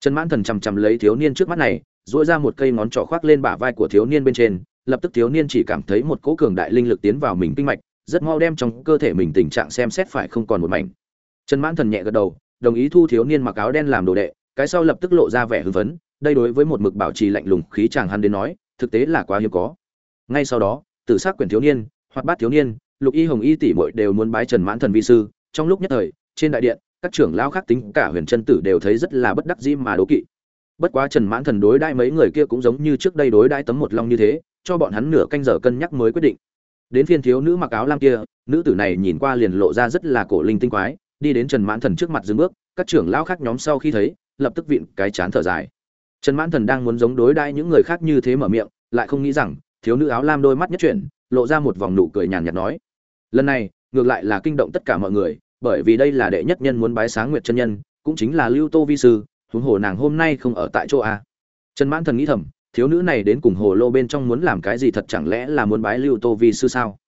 trần mãn thần chằm chằm lấy thiếu niên trước mắt này dỗi ra một cây ngón trỏ khoác lên bả vai của thiếu niên bên trên, lập tức thiếu niên chỉ cảm thấy một cỗ cường đại linh lực tiến vào mình kinh mạch, rất mau đem trong cơ thể mình tình trạng xem xét phải không còn một mảnh. Trần mãn thần nhẹ gật đầu, đồng ý thu thiếu niên mặc áo đen làm đồ đệ, cái sau lập tức lộ ra vẻ hưng phấn, đây đối với một mực bảo trì lạnh lùng khí chàng hắn đến nói, thực tế là quá hiếm có. Ngay sau đó, tử sắc quyển thiếu niên hoặc bát thiếu niên, lục y hồng y tỷ muội đều muốn bái trần mãn thần vi sư, trong lúc nhất thời, trên đại điện các trưởng lão khác tính cả huyền chân tử đều thấy rất là bất đắc dĩ mà đố kỵ. Bất quá trần mãn thần đối đãi mấy người kia cũng giống như trước đây đối đãi tấm một long như thế, cho bọn hắn nửa canh giờ cân nhắc mới quyết định. Đến phiên thiếu nữ mặc áo lam kia, nữ tử này nhìn qua liền lộ ra rất là cổ linh tinh quái, đi đến trần mãn thần trước mặt dừng bước, các trưởng lão khác nhóm sau khi thấy, lập tức vịn cái chán thở dài. Trần mãn thần đang muốn giống đối đãi những người khác như thế mở miệng, lại không nghĩ rằng, thiếu nữ áo lam đôi mắt nhất chuyển, lộ ra một vòng nụ cười nhàn nhạt nói, lần này, ngược lại là kinh động tất cả mọi người bởi vì đây là đệ nhất nhân muốn bái sáng nguyệt chân nhân, cũng chính là lưu tô vi sư, huống hồ nàng hôm nay không ở tại chỗ a. Trần mãn thần nghĩ thầm, thiếu nữ này đến cùng hồ lô bên trong muốn làm cái gì thật chẳng lẽ là muốn bái lưu tô vi sư sao?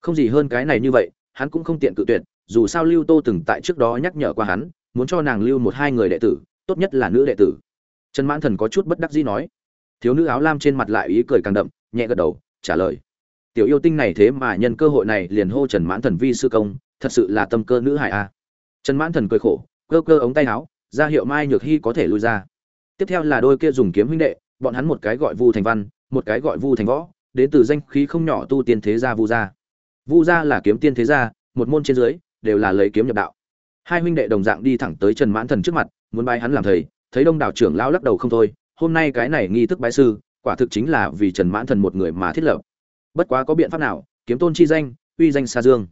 Không gì hơn cái này như vậy, hắn cũng không tiện cự tuyệt, dù sao lưu tô từng tại trước đó nhắc nhở qua hắn, muốn cho nàng lưu một hai người đệ tử, tốt nhất là nữ đệ tử. Trần mãn thần có chút bất đắc dĩ nói. Thiếu nữ áo lam trên mặt lại ý cười càng đậm, nhẹ gật đầu, trả lời. Tiểu yêu tinh này thế mà nhân cơ hội này liền hô trần mãn thần vi sư công thật sự là tâm cơ nữ hải a. Trần mãn thần cười khổ, cơ cơ ống tay áo, ra hiệu mai nhược hy có thể lui ra. Tiếp theo là đôi kia dùng kiếm huynh đệ, bọn hắn một cái gọi vu thành văn, một cái gọi vu thành võ, đến từ danh khí không nhỏ tu tiên thế gia vu gia. Vu gia là kiếm tiên thế gia, một môn trên dưới, đều là lấy kiếm nhập đạo. Hai huynh đệ đồng dạng đi thẳng tới trần mãn thần trước mặt, muốn bái hắn làm thầy, thấy đông đảo trưởng lão lắc đầu không thôi, hôm nay cái này nghi thức bái sư, quả thực chính là vì trần mãn thần một người mà thiết lập. Bất quá có biện pháp nào, kiếm tôn chi danh, uy danh xa dương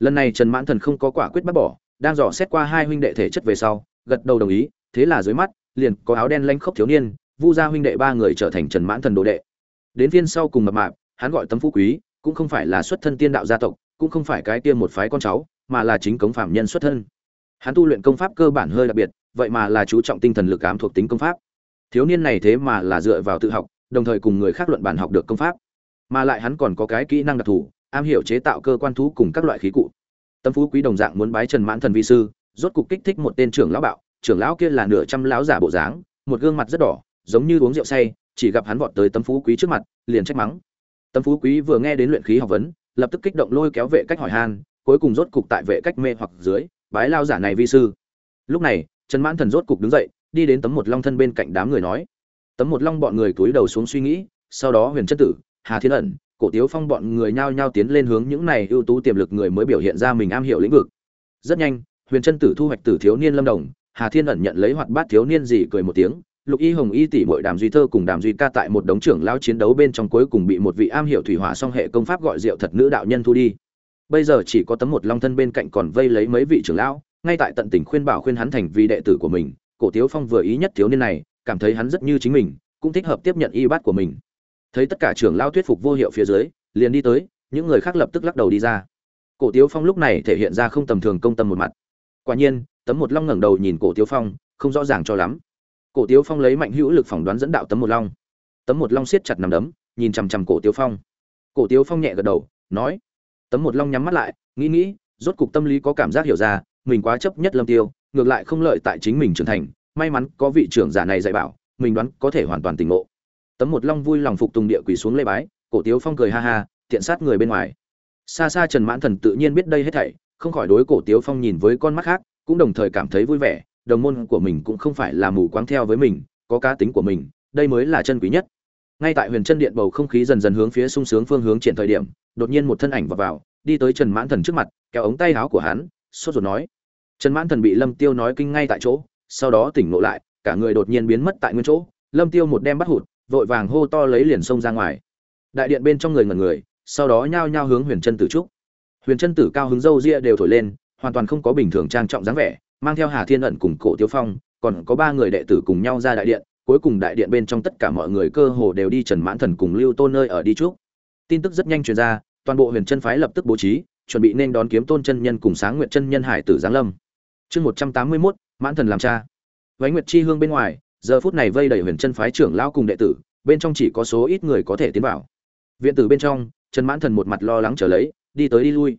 lần này trần mãn thần không có quả quyết bác bỏ, đang dò xét qua hai huynh đệ thể chất về sau, gật đầu đồng ý, thế là dưới mắt, liền có áo đen lanh khốc thiếu niên, vu gia huynh đệ ba người trở thành trần mãn thần đồ đệ. Đến phiên sau cùng mập mạp, hắn gọi tấm phú quý, cũng không phải là xuất thân tiên đạo gia tộc, cũng không phải cái tiên một phái con cháu, mà là chính cống phạm nhân xuất thân. Hắn tu luyện công pháp cơ bản hơi đặc biệt, vậy mà là chú trọng tinh thần lực ám thuộc tính công pháp. Thiếu niên này thế mà là dựa vào tự học, đồng thời cùng người khác luận bản học được công pháp. Mà lại hắn còn có cái kỹ năng đặc thù am hiểu chế tạo cơ quan thú cùng các loại khí cụ. Tâm phú quý đồng dạng muốn bái trần mãn thần vi sư, rốt cục kích thích một tên trưởng lão bạo. Trưởng lão kia là nửa trăm lão giả bộ dáng, một gương mặt rất đỏ, giống như uống rượu say, chỉ gặp hắn vọt tới tâm phú quý trước mặt, liền trách mắng. Tâm phú quý vừa nghe đến luyện khí học vấn, lập tức kích động lôi kéo vệ cách hỏi han, cuối cùng rốt cục tại vệ cách mê hoặc dưới, bái lao giả này vi sư. Lúc này, trần mãn thần rốt cục đứng dậy, đi đến tấm một long thân bên cạnh đám người nói. Tấm một long bọn người cúi đầu xuống suy nghĩ, sau đó huyền chất tử, hà thiên ẩn cổ tiếu phong bọn người nhao nhao tiến lên hướng những này ưu tú tiềm lực người mới biểu hiện ra mình am hiểu lĩnh vực. Rất nhanh, huyền chân tử thu hoạch từ thiếu niên lâm đồng, hà thiên ẩn nhận lấy hoạt bát thiếu niên gì cười một tiếng, lục y hồng y tỷ mội đàm duy thơ cùng đàm duy ca tại một đống trưởng lao chiến đấu bên trong cuối cùng bị một vị am hiểu thủy hỏa song hệ công pháp gọi rượu thật nữ đạo nhân thu đi. Bây giờ chỉ có tấm một long thân bên cạnh còn vây lấy mấy vị trưởng lão, ngay tại tận tình khuyên bảo khuyên hắn thành vì đệ tử của mình, cổ tiếu phong vừa ý nhất thiếu niên này, cảm thấy hắn rất như chính mình, cũng thích hợp tiếp nhận y bát của mình thấy tất cả trưởng lao thuyết phục vô hiệu phía dưới, liền đi tới, những người khác lập tức lắc đầu đi ra. Cổ tiếu phong lúc này thể hiện ra không tầm thường công tâm một mặt. Quả nhiên, tấm một long ngẩng đầu nhìn cổ tiếu phong, không rõ ràng cho lắm. Cổ tiếu phong lấy mạnh hữu lực phỏng đoán dẫn đạo tấm một long. Tấm một long siết chặt nằm đấm, nhìn chằm chằm cổ tiếu phong. Cổ tiếu phong nhẹ gật đầu, nói, tấm một long nhắm mắt lại, nghĩ nghĩ, rốt cục tâm lý có cảm giác hiểu ra, mình quá chấp nhất lâm tiêu, ngược lại không lợi tại chính mình trưởng thành, may mắn có vị trưởng giả này dạy bảo, mình đoán có thể hoàn toàn tỉnh ngộ tấm một long vui lòng phục tùng địa quỳ xuống lê bái cổ tiếu phong cười ha ha thiện sát người bên ngoài. Xa xa trần mãn thần tự nhiên biết đây hết thảy không khỏi đối cổ tiếu phong nhìn với con mắt khác cũng đồng thời cảm thấy vui vẻ đồng môn của mình cũng không phải là mù quáng theo với mình có cá tính của mình đây mới là chân quý nhất. Ngay tại huyền chân điện bầu không khí dần dần hướng phía sung sướng phương hướng triển thời điểm đột nhiên một thân ảnh vào, vào đi tới trần mãn thần trước mặt kéo ống tay áo của hắn sốt ruột nói. Trần mãn thần bị lâm tiêu nói kinh ngay tại chỗ sau đó tỉnh ngộ lại cả người đột nhiên biến mất tại nguyên chỗ lâm tiêu một đem bắt hụt vội vàng hô to lấy liền xông ra ngoài. Đại điện bên trong người ngẩn người, sau đó nhao nhao hướng huyền chân tử trúc huyền chân tử cao hứng râu ria đều thổi lên, hoàn toàn không có bình thường trang trọng dáng vẻ, mang theo hà thiên ẩn cùng cổ tiêu phong, còn có ba người đệ tử cùng nhau ra đại điện, cuối cùng đại điện bên trong tất cả mọi người cơ hồ đều đi trần mãn thần cùng lưu tôn nơi ở đi trước tin tức rất nhanh truyền ra, toàn bộ huyền chân phái lập tức bố trí, chuẩn bị nên đón kiếm tôn chân nhân cùng sáng nguyện chân nhân hải tử giáng lâm. Chương một trăm tám mươi mốt, mãn thần làm cha. Vánh nguyệt chi hương bên ngoài giờ phút này vây đầy huyền chân phái trưởng lão cùng đệ tử, bên trong chỉ có số ít người có thể tiến vào. Viện tử bên trong, trần mãn thần một mặt lo lắng trở lấy, đi tới đi lui.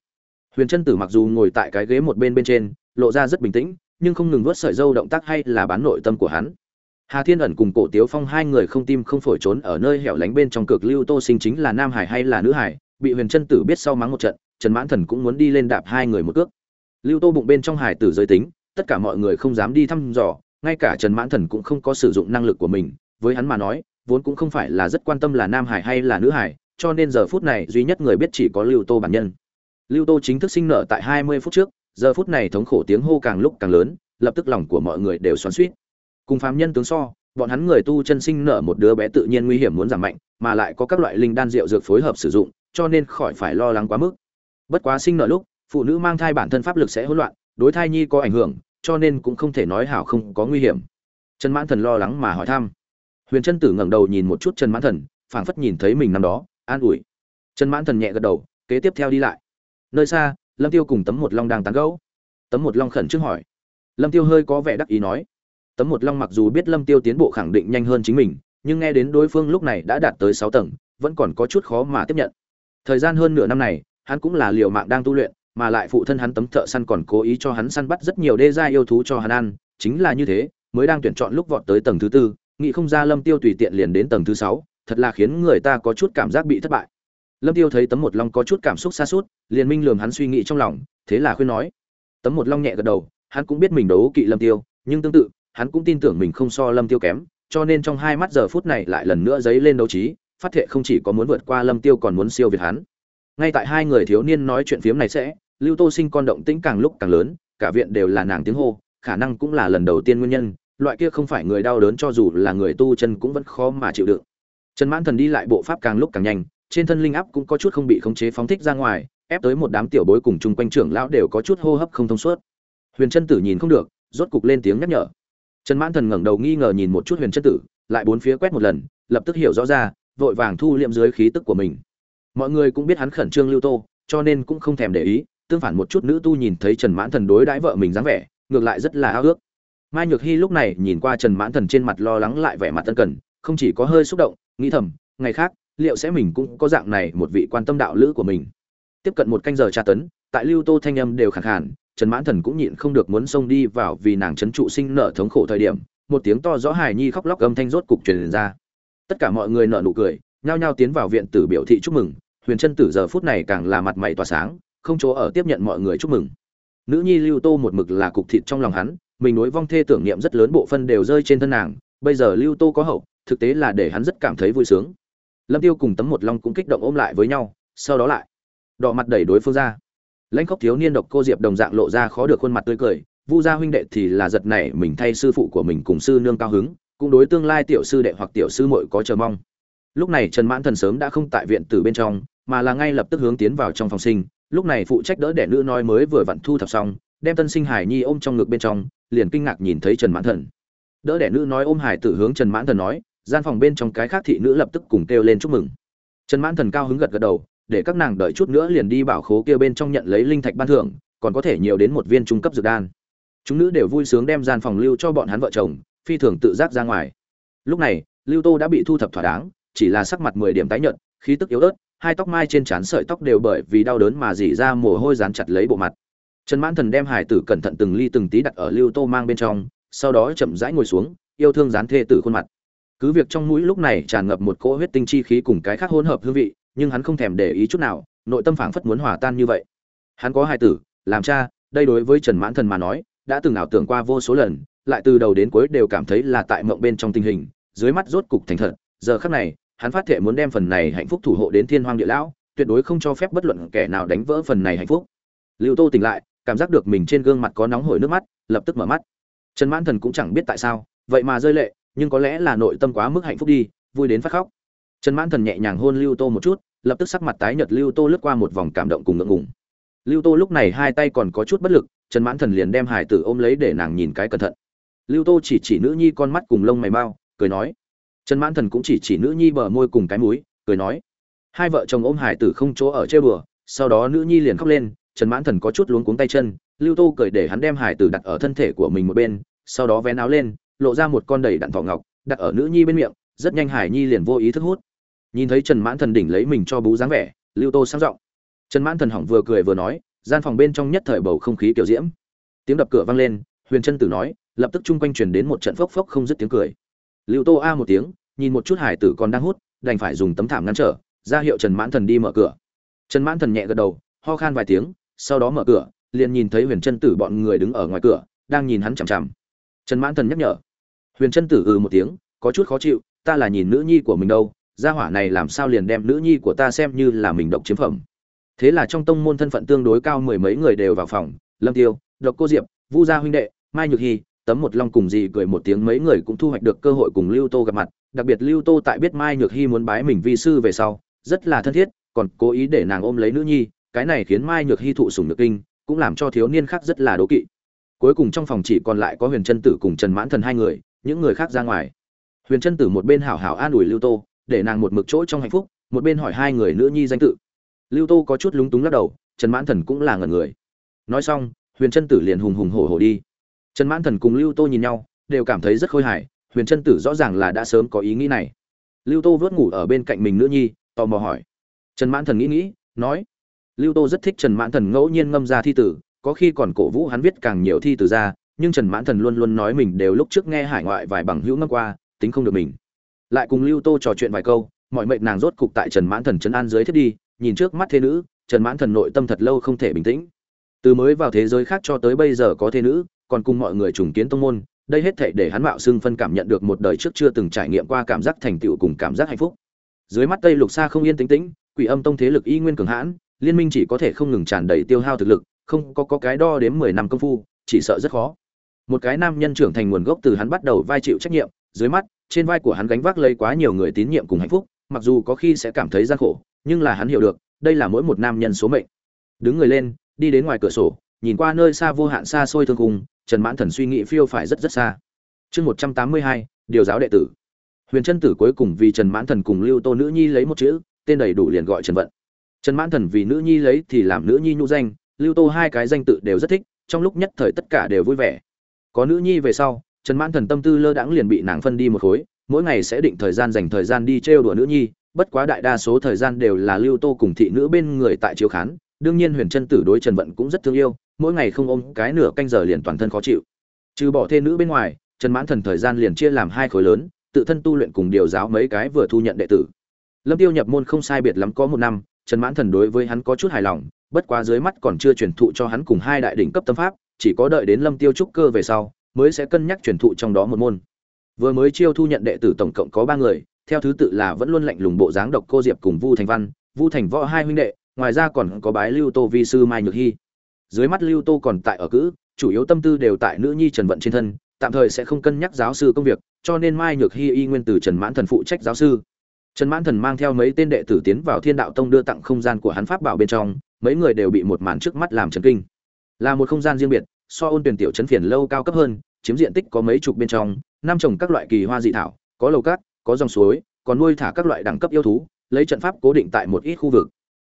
Huyền chân tử mặc dù ngồi tại cái ghế một bên bên trên, lộ ra rất bình tĩnh, nhưng không ngừng vớt sợi dâu động tác hay là bán nội tâm của hắn. Hà thiên ẩn cùng cổ tiếu phong hai người không tim không phổi trốn ở nơi hẻo lánh bên trong cực lưu tô sinh chính là nam hải hay là nữ hải, bị huyền chân tử biết sau mắng một trận, trần mãn thần cũng muốn đi lên đạp hai người một cước. Lưu tô bụng bên trong hải tử giới tính, tất cả mọi người không dám đi thăm dò ngay cả trần mãn thần cũng không có sử dụng năng lực của mình, với hắn mà nói, vốn cũng không phải là rất quan tâm là nam hải hay là nữ hải, cho nên giờ phút này duy nhất người biết chỉ có lưu tô bản nhân. Lưu tô chính thức sinh nở tại hai mươi phút trước, giờ phút này thống khổ tiếng hô càng lúc càng lớn, lập tức lòng của mọi người đều xoắn suýt cùng phàm nhân tướng so, bọn hắn người tu chân sinh nở một đứa bé tự nhiên nguy hiểm muốn giảm mạnh, mà lại có các loại linh đan rượu dược phối hợp sử dụng, cho nên khỏi phải lo lắng quá mức. Bất quá sinh nở lúc, phụ nữ mang thai bản thân pháp lực sẽ hỗn loạn, đối thai nhi có ảnh hưởng cho nên cũng không thể nói hảo không có nguy hiểm. Trần mãn thần lo lắng mà hỏi thăm. Huyền trân tử ngẩng đầu nhìn một chút trần mãn thần, phảng phất nhìn thấy mình năm đó, an ủi. Trần mãn thần nhẹ gật đầu, kế tiếp theo đi lại. Nơi xa, lâm tiêu cùng tấm một long đang tán gẫu. Tấm một long khẩn trương hỏi. Lâm tiêu hơi có vẻ đắc ý nói. Tấm một long mặc dù biết lâm tiêu tiến bộ khẳng định nhanh hơn chính mình, nhưng nghe đến đối phương lúc này đã đạt tới sáu tầng, vẫn còn có chút khó mà tiếp nhận. Thời gian hơn nửa năm này, hắn cũng là liều mạng đang tu luyện mà lại phụ thân hắn tấm thợ săn còn cố ý cho hắn săn bắt rất nhiều đê gia yêu thú cho hắn ăn chính là như thế mới đang tuyển chọn lúc vọt tới tầng thứ tư nghĩ không ra lâm tiêu tùy tiện liền đến tầng thứ sáu thật là khiến người ta có chút cảm giác bị thất bại. Lâm tiêu thấy tấm một long có chút cảm xúc xa sút, liền minh lường hắn suy nghĩ trong lòng thế là khuyên nói. Tấm một long nhẹ gật đầu hắn cũng biết mình đấu kỵ lâm tiêu nhưng tương tự hắn cũng tin tưởng mình không so lâm tiêu kém cho nên trong hai mắt giờ phút này lại lần nữa dấy lên đấu trí phát thệ không chỉ có muốn vượt qua lâm tiêu còn muốn siêu việt hắn ngay tại hai người thiếu niên nói chuyện phiếm này sẽ, lưu tô sinh con động tĩnh càng lúc càng lớn, cả viện đều là nàng tiếng hô, khả năng cũng là lần đầu tiên nguyên nhân, loại kia không phải người đau đớn cho dù là người tu chân cũng vẫn khó mà chịu đựng. Trần mãn thần đi lại bộ pháp càng lúc càng nhanh, trên thân linh áp cũng có chút không bị khống chế phóng thích ra ngoài, ép tới một đám tiểu bối cùng chung quanh trưởng lão đều có chút hô hấp không thông suốt. Huyền Trân tử nhìn không được, rốt cục lên tiếng nhắc nhở. Trần mãn thần ngẩng đầu nghi ngờ nhìn một chút huyền Trân tử, lại bốn phía quét một lần, lập tức hiểu rõ ra, vội vàng thu liệm dưới khí tức của mình mọi người cũng biết hắn khẩn trương lưu tô, cho nên cũng không thèm để ý, tương phản một chút nữ tu nhìn thấy trần mãn thần đối đãi vợ mình dáng vẻ, ngược lại rất là ao ước. Mai nhược hy lúc này nhìn qua trần mãn thần trên mặt lo lắng lại vẻ mặt tân cần, không chỉ có hơi xúc động, nghĩ thầm, ngày khác, liệu sẽ mình cũng có dạng này một vị quan tâm đạo lữ của mình? Tiếp cận một canh giờ tra tấn, tại lưu tô thanh âm đều khẳng khàn, trần mãn thần cũng nhịn không được muốn xông đi vào vì nàng trấn trụ sinh nợ thống khổ thời điểm, một tiếng to rõ hài nhi khóc lóc âm thanh rốt cục truyền ra. Tất cả mọi người nợ nụ cười nhao nhao tiến vào viện tử biểu thị chúc mừng. Huyền Trân tử giờ phút này càng là mặt mày tỏa sáng, không chỗ ở tiếp nhận mọi người chúc mừng. Nữ nhi lưu tô một mực là cục thịt trong lòng hắn, mình đối vong thê tưởng niệm rất lớn bộ phân đều rơi trên thân nàng, bây giờ lưu tô có hậu, thực tế là để hắn rất cảm thấy vui sướng. Lâm tiêu cùng tấm một long cũng kích động ôm lại với nhau, sau đó lại đỏ mặt đẩy đối phương ra. Lãnh khóc thiếu niên độc cô diệp đồng dạng lộ ra khó được khuôn mặt tươi cười, vu gia huynh đệ thì là giật này mình thay sư phụ của mình cùng sư nương cao hứng, cũng đối tương lai tiểu sư đệ hoặc tiểu sư muội có chờ mong lúc này trần mãn thần sớm đã không tại viện từ bên trong, mà là ngay lập tức hướng tiến vào trong phòng sinh. Lúc này phụ trách đỡ đẻ nữ nói mới vừa vặn thu thập xong, đem tân sinh hải nhi ôm trong ngực bên trong, liền kinh ngạc nhìn thấy trần mãn thần. Đỡ đẻ nữ nói ôm hải tử hướng trần mãn thần nói, gian phòng bên trong cái khác thị nữ lập tức cùng kêu lên chúc mừng. Trần mãn thần cao hứng gật gật đầu, để các nàng đợi chút nữa liền đi bảo khố kia bên trong nhận lấy linh thạch ban thưởng, còn có thể nhiều đến một viên trung cấp dược đan. Chúng nữ đều vui sướng đem gian phòng lưu cho bọn hắn vợ chồng, phi thường tự giác ra ngoài. Lúc này, lưu tô đã bị thu thập thỏa đáng chỉ là sắc mặt mười điểm tái nhợt, khí tức yếu ớt, hai tóc mai trên trán sợi tóc đều bởi vì đau đớn mà rỉ ra mồ hôi dán chặt lấy bộ mặt. Trần mãn thần đem hải tử cẩn thận từng ly từng tí đặt ở lưu tô mang bên trong, sau đó chậm rãi ngồi xuống, yêu thương dán thê tử khuôn mặt. Cứ việc trong mũi lúc này tràn ngập một cỗ huyết tinh chi khí cùng cái khác hỗn hợp hương vị, nhưng hắn không thèm để ý chút nào, nội tâm phảng phất muốn hòa tan như vậy. Hắn có hai tử, làm cha, đây đối với trần mãn thần mà nói, đã từng ảo tưởng qua vô số lần, lại từ đầu đến cuối đều cảm thấy là tại mộng bên trong tình hình, dưới mắt rốt cục thành thật giờ khắc này, hắn phát thệ muốn đem phần này hạnh phúc thủ hộ đến thiên hoang địa lão, tuyệt đối không cho phép bất luận kẻ nào đánh vỡ phần này hạnh phúc. Lưu tô tỉnh lại, cảm giác được mình trên gương mặt có nóng hổi nước mắt, lập tức mở mắt. Trần mãn thần cũng chẳng biết tại sao, vậy mà rơi lệ, nhưng có lẽ là nội tâm quá mức hạnh phúc đi, vui đến phát khóc. Trần mãn thần nhẹ nhàng hôn lưu tô một chút, lập tức sắc mặt tái nhợt, lưu tô lướt qua một vòng cảm động cùng ngượng ngùng. Lưu tô lúc này hai tay còn có chút bất lực, trần mãn thần liền đem hải tử ôm lấy để nàng nhìn cái cẩn thận. Lưu tô chỉ chỉ nữ nhi con mắt cùng lông mày mau, cười nói trần mãn thần cũng chỉ chỉ nữ nhi bờ môi cùng cái múi cười nói, hai vợ chồng ôm hải tử không chỗ ở chơi bừa. Sau đó nữ nhi liền khóc lên, trần mãn thần có chút luống cuống tay chân, lưu tô cười để hắn đem hải tử đặt ở thân thể của mình một bên, sau đó vén áo lên, lộ ra một con đầy đặn thỏ ngọc, đặt ở nữ nhi bên miệng, rất nhanh hải nhi liền vô ý thức hút. Nhìn thấy trần mãn thần đỉnh lấy mình cho bú dáng vẻ, lưu tô sang giọng. Trần mãn thần hỏng vừa cười vừa nói, gian phòng bên trong nhất thời bầu không khí kiểu diễm. Tiếng đập cửa vang lên, huyền trân tử nói, lập tức chung quanh truyền đến một trận phốc phốc không dứt tiếng cười. Lưu tô a một tiếng nhìn một chút hải tử còn đang hút, đành phải dùng tấm thảm ngăn trở, ra hiệu trần mãn thần đi mở cửa. Trần mãn thần nhẹ gật đầu, ho khan vài tiếng, sau đó mở cửa, liền nhìn thấy huyền Trân tử bọn người đứng ở ngoài cửa, đang nhìn hắn chằm chằm. Trần mãn thần nhắc nhở. Huyền Trân tử ừ một tiếng, có chút khó chịu, ta là nhìn nữ nhi của mình đâu, gia hỏa này làm sao liền đem nữ nhi của ta xem như là mình độc chiếm phẩm. Thế là trong tông môn thân phận tương đối cao mười mấy người đều vào phòng, lâm tiêu, độc cô diệp, vu gia huynh đệ, mai nhược hy tấm một long cùng gì cười một tiếng mấy người cũng thu hoạch được cơ hội cùng lưu tô gặp mặt, đặc biệt lưu tô tại biết mai nhược hy muốn bái mình vi sư về sau, rất là thân thiết, còn cố ý để nàng ôm lấy nữ nhi, cái này khiến mai nhược hy thụ sùng nhược kinh, cũng làm cho thiếu niên khác rất là đố kỵ. Cuối cùng trong phòng chỉ còn lại có huyền trân tử cùng trần mãn thần hai người, những người khác ra ngoài. Huyền trân tử một bên hảo hảo an ủi lưu tô, để nàng một mực chỗ trong hạnh phúc, một bên hỏi hai người nữ nhi danh tự. Lưu tô có chút lúng túng lắc đầu, trần mãn thần cũng là ngần người. Nói xong, huyền trân tử liền hùng hùng hổ hổ đi trần mãn thần cùng lưu tô nhìn nhau, đều cảm thấy rất khôi hài, huyền trân tử rõ ràng là đã sớm có ý nghĩ này. Lưu tô vớt ngủ ở bên cạnh mình nữ nhi, tò mò hỏi. Trần mãn thần nghĩ nghĩ, nói. Lưu tô rất thích trần mãn thần ngẫu nhiên ngâm ra thi tử, có khi còn cổ vũ hắn viết càng nhiều thi tử ra, nhưng trần mãn thần luôn luôn nói mình đều lúc trước nghe hải ngoại vài bằng hữu ngâm qua, tính không được mình. Lại cùng lưu tô trò chuyện vài câu, mọi mệnh nàng rốt cục tại trần mãn thần trấn an dưới thiết đi, nhìn trước mắt thế nữ, trần mãn thần nội tâm thật lâu không thể bình tĩnh. Từ mới vào thế giới khác cho tới bây giờ có thế nữ còn cùng mọi người trùng kiến tông môn đây hết thể để hắn mạo xưng phân cảm nhận được một đời trước chưa từng trải nghiệm qua cảm giác thành tựu cùng cảm giác hạnh phúc. Dưới mắt tây lục xa không yên tĩnh tĩnh quỷ âm tông thế lực y nguyên cường hãn liên minh chỉ có thể không ngừng tràn đầy tiêu hao thực lực không có, có cái đo đếm mười năm công phu chỉ sợ rất khó. Một cái nam nhân trưởng thành nguồn gốc từ hắn bắt đầu vai chịu trách nhiệm dưới mắt trên vai của hắn gánh vác lấy quá nhiều người tín nhiệm cùng hạnh phúc mặc dù có khi sẽ cảm thấy gian khổ nhưng là hắn hiểu được đây là mỗi một nam nhân số mệnh. Đứng người lên đi đến ngoài cửa sổ nhìn qua nơi xa vô hạn xa xôi thương cùng trần mãn thần suy nghĩ phiêu phải rất rất xa. Chương một trăm tám mươi hai, điều giáo đệ tử. Huyền trân tử cuối cùng vì trần mãn thần cùng lưu tô nữ nhi lấy một chữ, tên đầy đủ liền gọi trần vận. Trần mãn thần vì nữ nhi lấy thì làm nữ nhi nhũ danh, lưu tô hai cái danh tự đều rất thích, trong lúc nhất thời tất cả đều vui vẻ. Có nữ nhi về sau, trần mãn thần tâm tư lơ đãng liền bị nàng phân đi một khối, mỗi ngày sẽ định thời gian dành thời gian đi trêu đùa nữ nhi, bất quá đại đa số thời gian đều là lưu tô cùng thị nữ bên người tại chiếu khán đương nhiên huyền trân tử đối trần vận cũng rất thương yêu, mỗi ngày không ôm cái nửa canh giờ liền toàn thân khó chịu. Trừ bỏ thê nữ bên ngoài, trần mãn thần thời gian liền chia làm hai khối lớn, tự thân tu luyện cùng điều giáo mấy cái vừa thu nhận đệ tử. Lâm tiêu nhập môn không sai biệt lắm có một năm, trần mãn thần đối với hắn có chút hài lòng, bất quá dưới mắt còn chưa truyền thụ cho hắn cùng hai đại đỉnh cấp tâm pháp, chỉ có đợi đến lâm tiêu trúc cơ về sau, mới sẽ cân nhắc truyền thụ trong đó một môn. Vừa mới chiêu thu nhận đệ tử tổng cộng có ba người, theo thứ tự là vẫn luôn lạnh lùng bộ dáng độc cô diệp cùng vu thành văn, vu thành võ hai huynh đệ ngoài ra còn có bái lưu tô vi sư mai nhược hy dưới mắt lưu tô còn tại ở cữ, chủ yếu tâm tư đều tại nữ nhi trần vận trên thân, tạm thời sẽ không cân nhắc giáo sư công việc, cho nên mai nhược hy y nguyên từ trần mãn thần phụ trách giáo sư. Trần mãn thần mang theo mấy tên đệ tử tiến vào thiên đạo tông đưa tặng không gian của hắn pháp bảo bên trong, mấy người đều bị một màn trước mắt làm trần kinh. Là một không gian riêng biệt, so ôn tuyển tiểu trấn phiền lâu cao cấp hơn, chiếm diện tích có mấy chục bên trong, năm trồng các loại kỳ hoa dị thảo, có lầu cát, có dòng suối, còn nuôi thả các loại đẳng cấp yêu thú, lấy trận pháp cố định tại một ít khu vực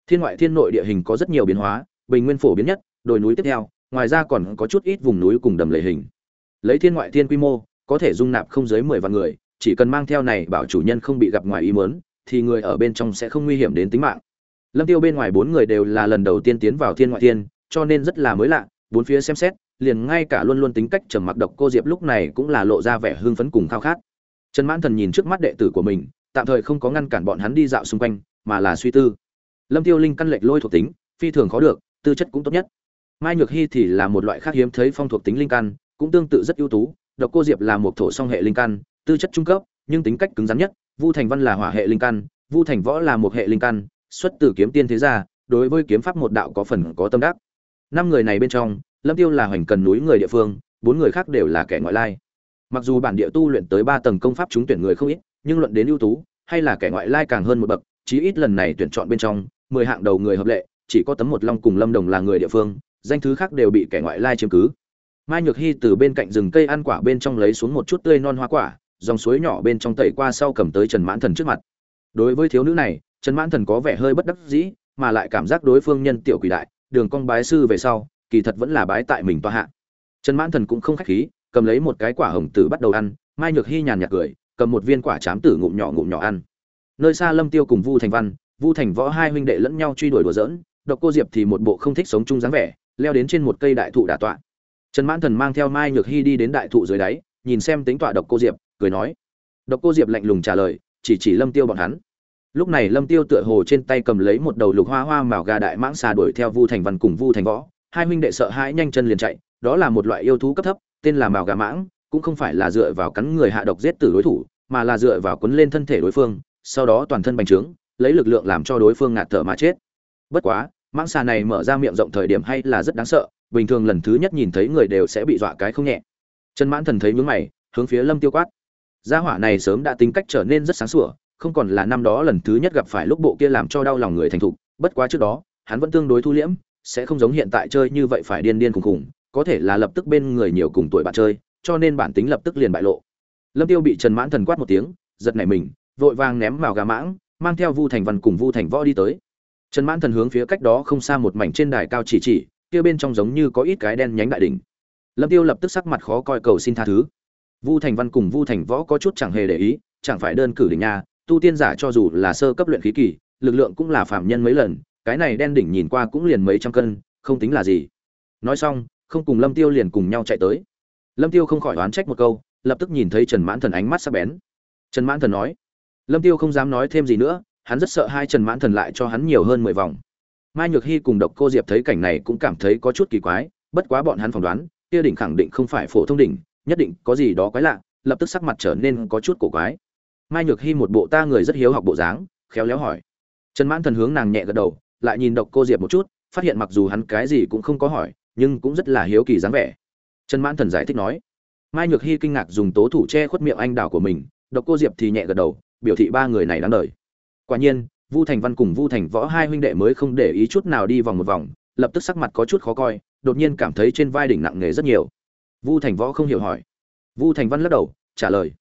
thiên ngoại thiên nội địa hình có rất nhiều biến hóa, bình nguyên phổ biến nhất, đồi núi tiếp theo, ngoài ra còn có chút ít vùng núi cùng đầm lầy hình. Lấy thiên ngoại thiên quy mô, có thể dung nạp không dưới mười vạn người, chỉ cần mang theo này bảo chủ nhân không bị gặp ngoài ý mớn thì người ở bên trong sẽ không nguy hiểm đến tính mạng. Lâm tiêu bên ngoài bốn người đều là lần đầu tiên tiến vào thiên ngoại thiên, cho nên rất là mới lạ, bốn phía xem xét, liền ngay cả luôn luôn tính cách trầm mặc độc cô diệp lúc này cũng là lộ ra vẻ hưng phấn cùng khao khát. Trần mãn thần nhìn trước mắt đệ tử của mình, tạm thời không có ngăn cản bọn hắn đi dạo xung quanh, mà là suy tư lâm tiêu linh căn lệch lôi thuộc tính, phi thường khó được, tư chất cũng tốt nhất. Mai nhược hy thì là một loại khác hiếm thấy phong thuộc tính linh căn, cũng tương tự rất ưu tú, độc cô diệp là một thổ song hệ linh căn, tư chất trung cấp, nhưng tính cách cứng rắn nhất, vu thành văn là hỏa hệ linh căn, vu thành võ là một hệ linh căn, xuất từ kiếm tiên thế gia, đối với kiếm pháp một đạo có phần có tâm đắc. Năm người này bên trong, lâm tiêu là hoành cần núi người địa phương, bốn người khác đều là kẻ ngoại lai. Mặc dù bản địa tu luyện tới ba tầng công pháp trúng tuyển người không ít, nhưng luận đến ưu tú, hay là kẻ ngoại lai càng hơn một bậc chí ít lần này tuyển chọn bên trong, mười hạng đầu người hợp lệ, chỉ có tấm một long cùng lâm đồng là người địa phương, danh thứ khác đều bị kẻ ngoại lai chiếm cứ. Mai nhược hy từ bên cạnh rừng cây ăn quả bên trong lấy xuống một chút tươi non hoa quả, dòng suối nhỏ bên trong tẩy qua sau cầm tới trần mãn thần trước mặt. Đối với thiếu nữ này, trần mãn thần có vẻ hơi bất đắc dĩ, mà lại cảm giác đối phương nhân tiểu quỷ đại, đường cong bái sư về sau, kỳ thật vẫn là bái tại mình tòa hạ. Trần mãn thần cũng không khách khí, cầm lấy một cái quả hồng tử bắt đầu ăn, mai nhược hy nhàn nhạt cười, cầm một viên quả chám tử ngụm nhỏ ngụm nhỏ ăn nơi xa lâm tiêu cùng vu thành văn, vu thành võ hai huynh đệ lẫn nhau truy đuổi đùa giỡn, độc cô diệp thì một bộ không thích sống chung dáng vẻ, leo đến trên một cây đại thụ đả tọa. Trần mãn thần mang theo mai nhược hy đi đến đại thụ dưới đáy, nhìn xem tính tọa độc cô diệp, cười nói. Độc cô diệp lạnh lùng trả lời, chỉ chỉ lâm tiêu bọn hắn. Lúc này lâm tiêu tựa hồ trên tay cầm lấy một đầu lục hoa hoa màu gà đại mãng xà đuổi theo vu thành văn cùng vu thành võ. Hai huynh đệ sợ hãi nhanh chân liền chạy, đó là một loại yêu thú cấp thấp, tên là màu gà mãng, cũng không phải là dựa vào cắn người hạ độc giết tử đối thủ, mà là dựa vào quấn lên thân thể đối phương sau đó toàn thân bành trướng, lấy lực lượng làm cho đối phương ngạt thở mà chết. Bất quá, mãng xà này mở ra miệng rộng thời điểm hay là rất đáng sợ, bình thường lần thứ nhất nhìn thấy người đều sẽ bị dọa cái không nhẹ. Trần mãn thần thấy nhướng mày, hướng phía lâm tiêu quát. Gia hỏa này sớm đã tính cách trở nên rất sáng sủa, không còn là năm đó lần thứ nhất gặp phải lúc bộ kia làm cho đau lòng người thành thục, bất quá trước đó, hắn vẫn tương đối thu liễm, sẽ không giống hiện tại chơi như vậy phải điên điên khùng khùng, có thể là lập tức bên người nhiều cùng tuổi bạn chơi, cho nên bản tính lập tức liền bại lộ. Lâm tiêu bị trần mãn thần quát một tiếng, giật nảy mình vội vàng ném vào gà mãng, mang theo vu thành văn cùng vu thành võ đi tới. Trần mãn thần hướng phía cách đó không xa một mảnh trên đài cao chỉ chỉ, kia bên trong giống như có ít cái đen nhánh đại đỉnh. Lâm tiêu lập tức sắc mặt khó coi cầu xin tha thứ. Vu thành văn cùng vu thành võ có chút chẳng hề để ý, chẳng phải đơn cử đỉnh nha, tu tiên giả cho dù là sơ cấp luyện khí kỳ, lực lượng cũng là phạm nhân mấy lần, cái này đen đỉnh nhìn qua cũng liền mấy trăm cân, không tính là gì. Nói xong, không cùng lâm tiêu liền cùng nhau chạy tới. Lâm tiêu không khỏi oán trách một câu, lập tức nhìn thấy trần mãn thần ánh mắt sắc bén. Trần mãn thần nói lâm tiêu không dám nói thêm gì nữa, hắn rất sợ hai trần mãn thần lại cho hắn nhiều hơn mười vòng. Mai nhược hy cùng độc cô diệp thấy cảnh này cũng cảm thấy có chút kỳ quái, bất quá bọn hắn phỏng đoán, kia đỉnh khẳng định không phải phổ thông đỉnh, nhất định có gì đó quái lạ, lập tức sắc mặt trở nên có chút cổ quái. Mai nhược hy một bộ ta người rất hiếu học bộ dáng, khéo léo hỏi. Trần mãn thần hướng nàng nhẹ gật đầu, lại nhìn độc cô diệp một chút, phát hiện mặc dù hắn cái gì cũng không có hỏi, nhưng cũng rất là hiếu kỳ dáng vẻ. Trần mãn thần giải thích nói. Mai nhược hy kinh ngạc dùng tố thủ che khuất miệng anh đào của mình, độc cô diệp thì nhẹ gật đầu biểu thị ba người này đáng đời. Quả nhiên, vu thành văn cùng vu thành võ hai huynh đệ mới không để ý chút nào đi vòng một vòng, lập tức sắc mặt có chút khó coi, đột nhiên cảm thấy trên vai đỉnh nặng nề rất nhiều. Vu thành võ không hiểu hỏi. Vu thành văn lắc đầu, trả lời.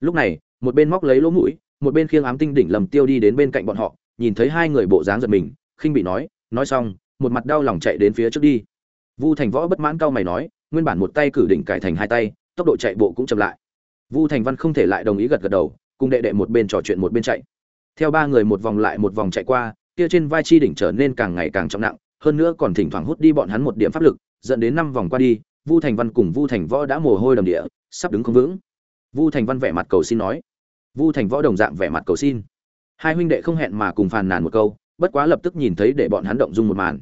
Lúc này, một bên móc lấy lỗ mũi, một bên khiêng ám tinh đỉnh lầm tiêu đi đến bên cạnh bọn họ, nhìn thấy hai người bộ dáng giật mình, khinh bị nói nói xong, một mặt đau lòng chạy đến phía trước đi. Vu thành võ bất mãn cau mày nói, nguyên bản một tay cử đỉnh cải thành hai tay, tốc độ chạy bộ cũng chậm lại. Vu thành văn không thể lại đồng ý gật gật đầu cùng đệ đệ một bên trò chuyện một bên chạy. Theo ba người một vòng lại một vòng chạy qua, kia trên vai chi đỉnh trở nên càng ngày càng trọng nặng, hơn nữa còn thỉnh thoảng hút đi bọn hắn một điểm pháp lực, dẫn đến năm vòng qua đi, vu thành văn cùng vu thành võ đã mồ hôi đầm địa, sắp đứng không vững. Vu thành văn vẻ mặt cầu xin nói. Vu thành võ đồng dạng vẻ mặt cầu xin. Hai huynh đệ không hẹn mà cùng phàn nàn một câu, bất quá lập tức nhìn thấy để bọn hắn động dung một màn.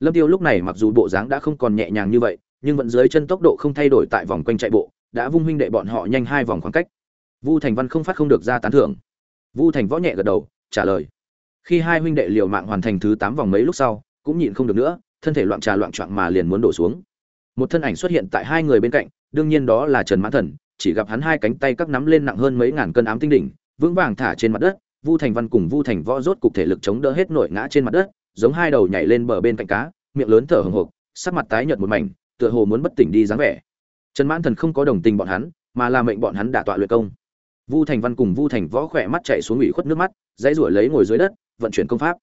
Lâm tiêu lúc này mặc dù bộ dáng đã không còn nhẹ nhàng như vậy, nhưng vẫn dưới chân tốc độ không thay đổi tại vòng quanh chạy bộ, đã vung huynh đệ bọn họ nhanh hai vòng khoảng cách vu thành văn không phát không được ra tán thưởng. Vu thành võ nhẹ gật đầu, trả lời. Khi hai huynh đệ liều mạng hoàn thành thứ tám vòng mấy lúc sau, cũng nhịn không được nữa, thân thể loạn trà loạn trọn mà liền muốn đổ xuống. Một thân ảnh xuất hiện tại hai người bên cạnh, đương nhiên đó là trần mãn thần, chỉ gặp hắn hai cánh tay các nắm lên nặng hơn mấy ngàn cân ám tinh đỉnh, vững vàng thả trên mặt đất, vu thành văn cùng vu thành võ rốt cục thể lực chống đỡ hết nổi ngã trên mặt đất, giống hai đầu nhảy lên bờ bên cạnh cá, miệng lớn thở hổn hộc, sắc mặt tái nhợt một mảnh, tựa hồ muốn bất tỉnh đi dáng vẻ. Trần mãn thần không có đồng tình bọn hắn, mà là mệnh bọn hắn đả tọa luyện công vu thành văn cùng vu thành võ khỏe mắt chạy xuống ủy khuất nước mắt, dãy ruổi lấy ngồi dưới đất, vận chuyển công pháp.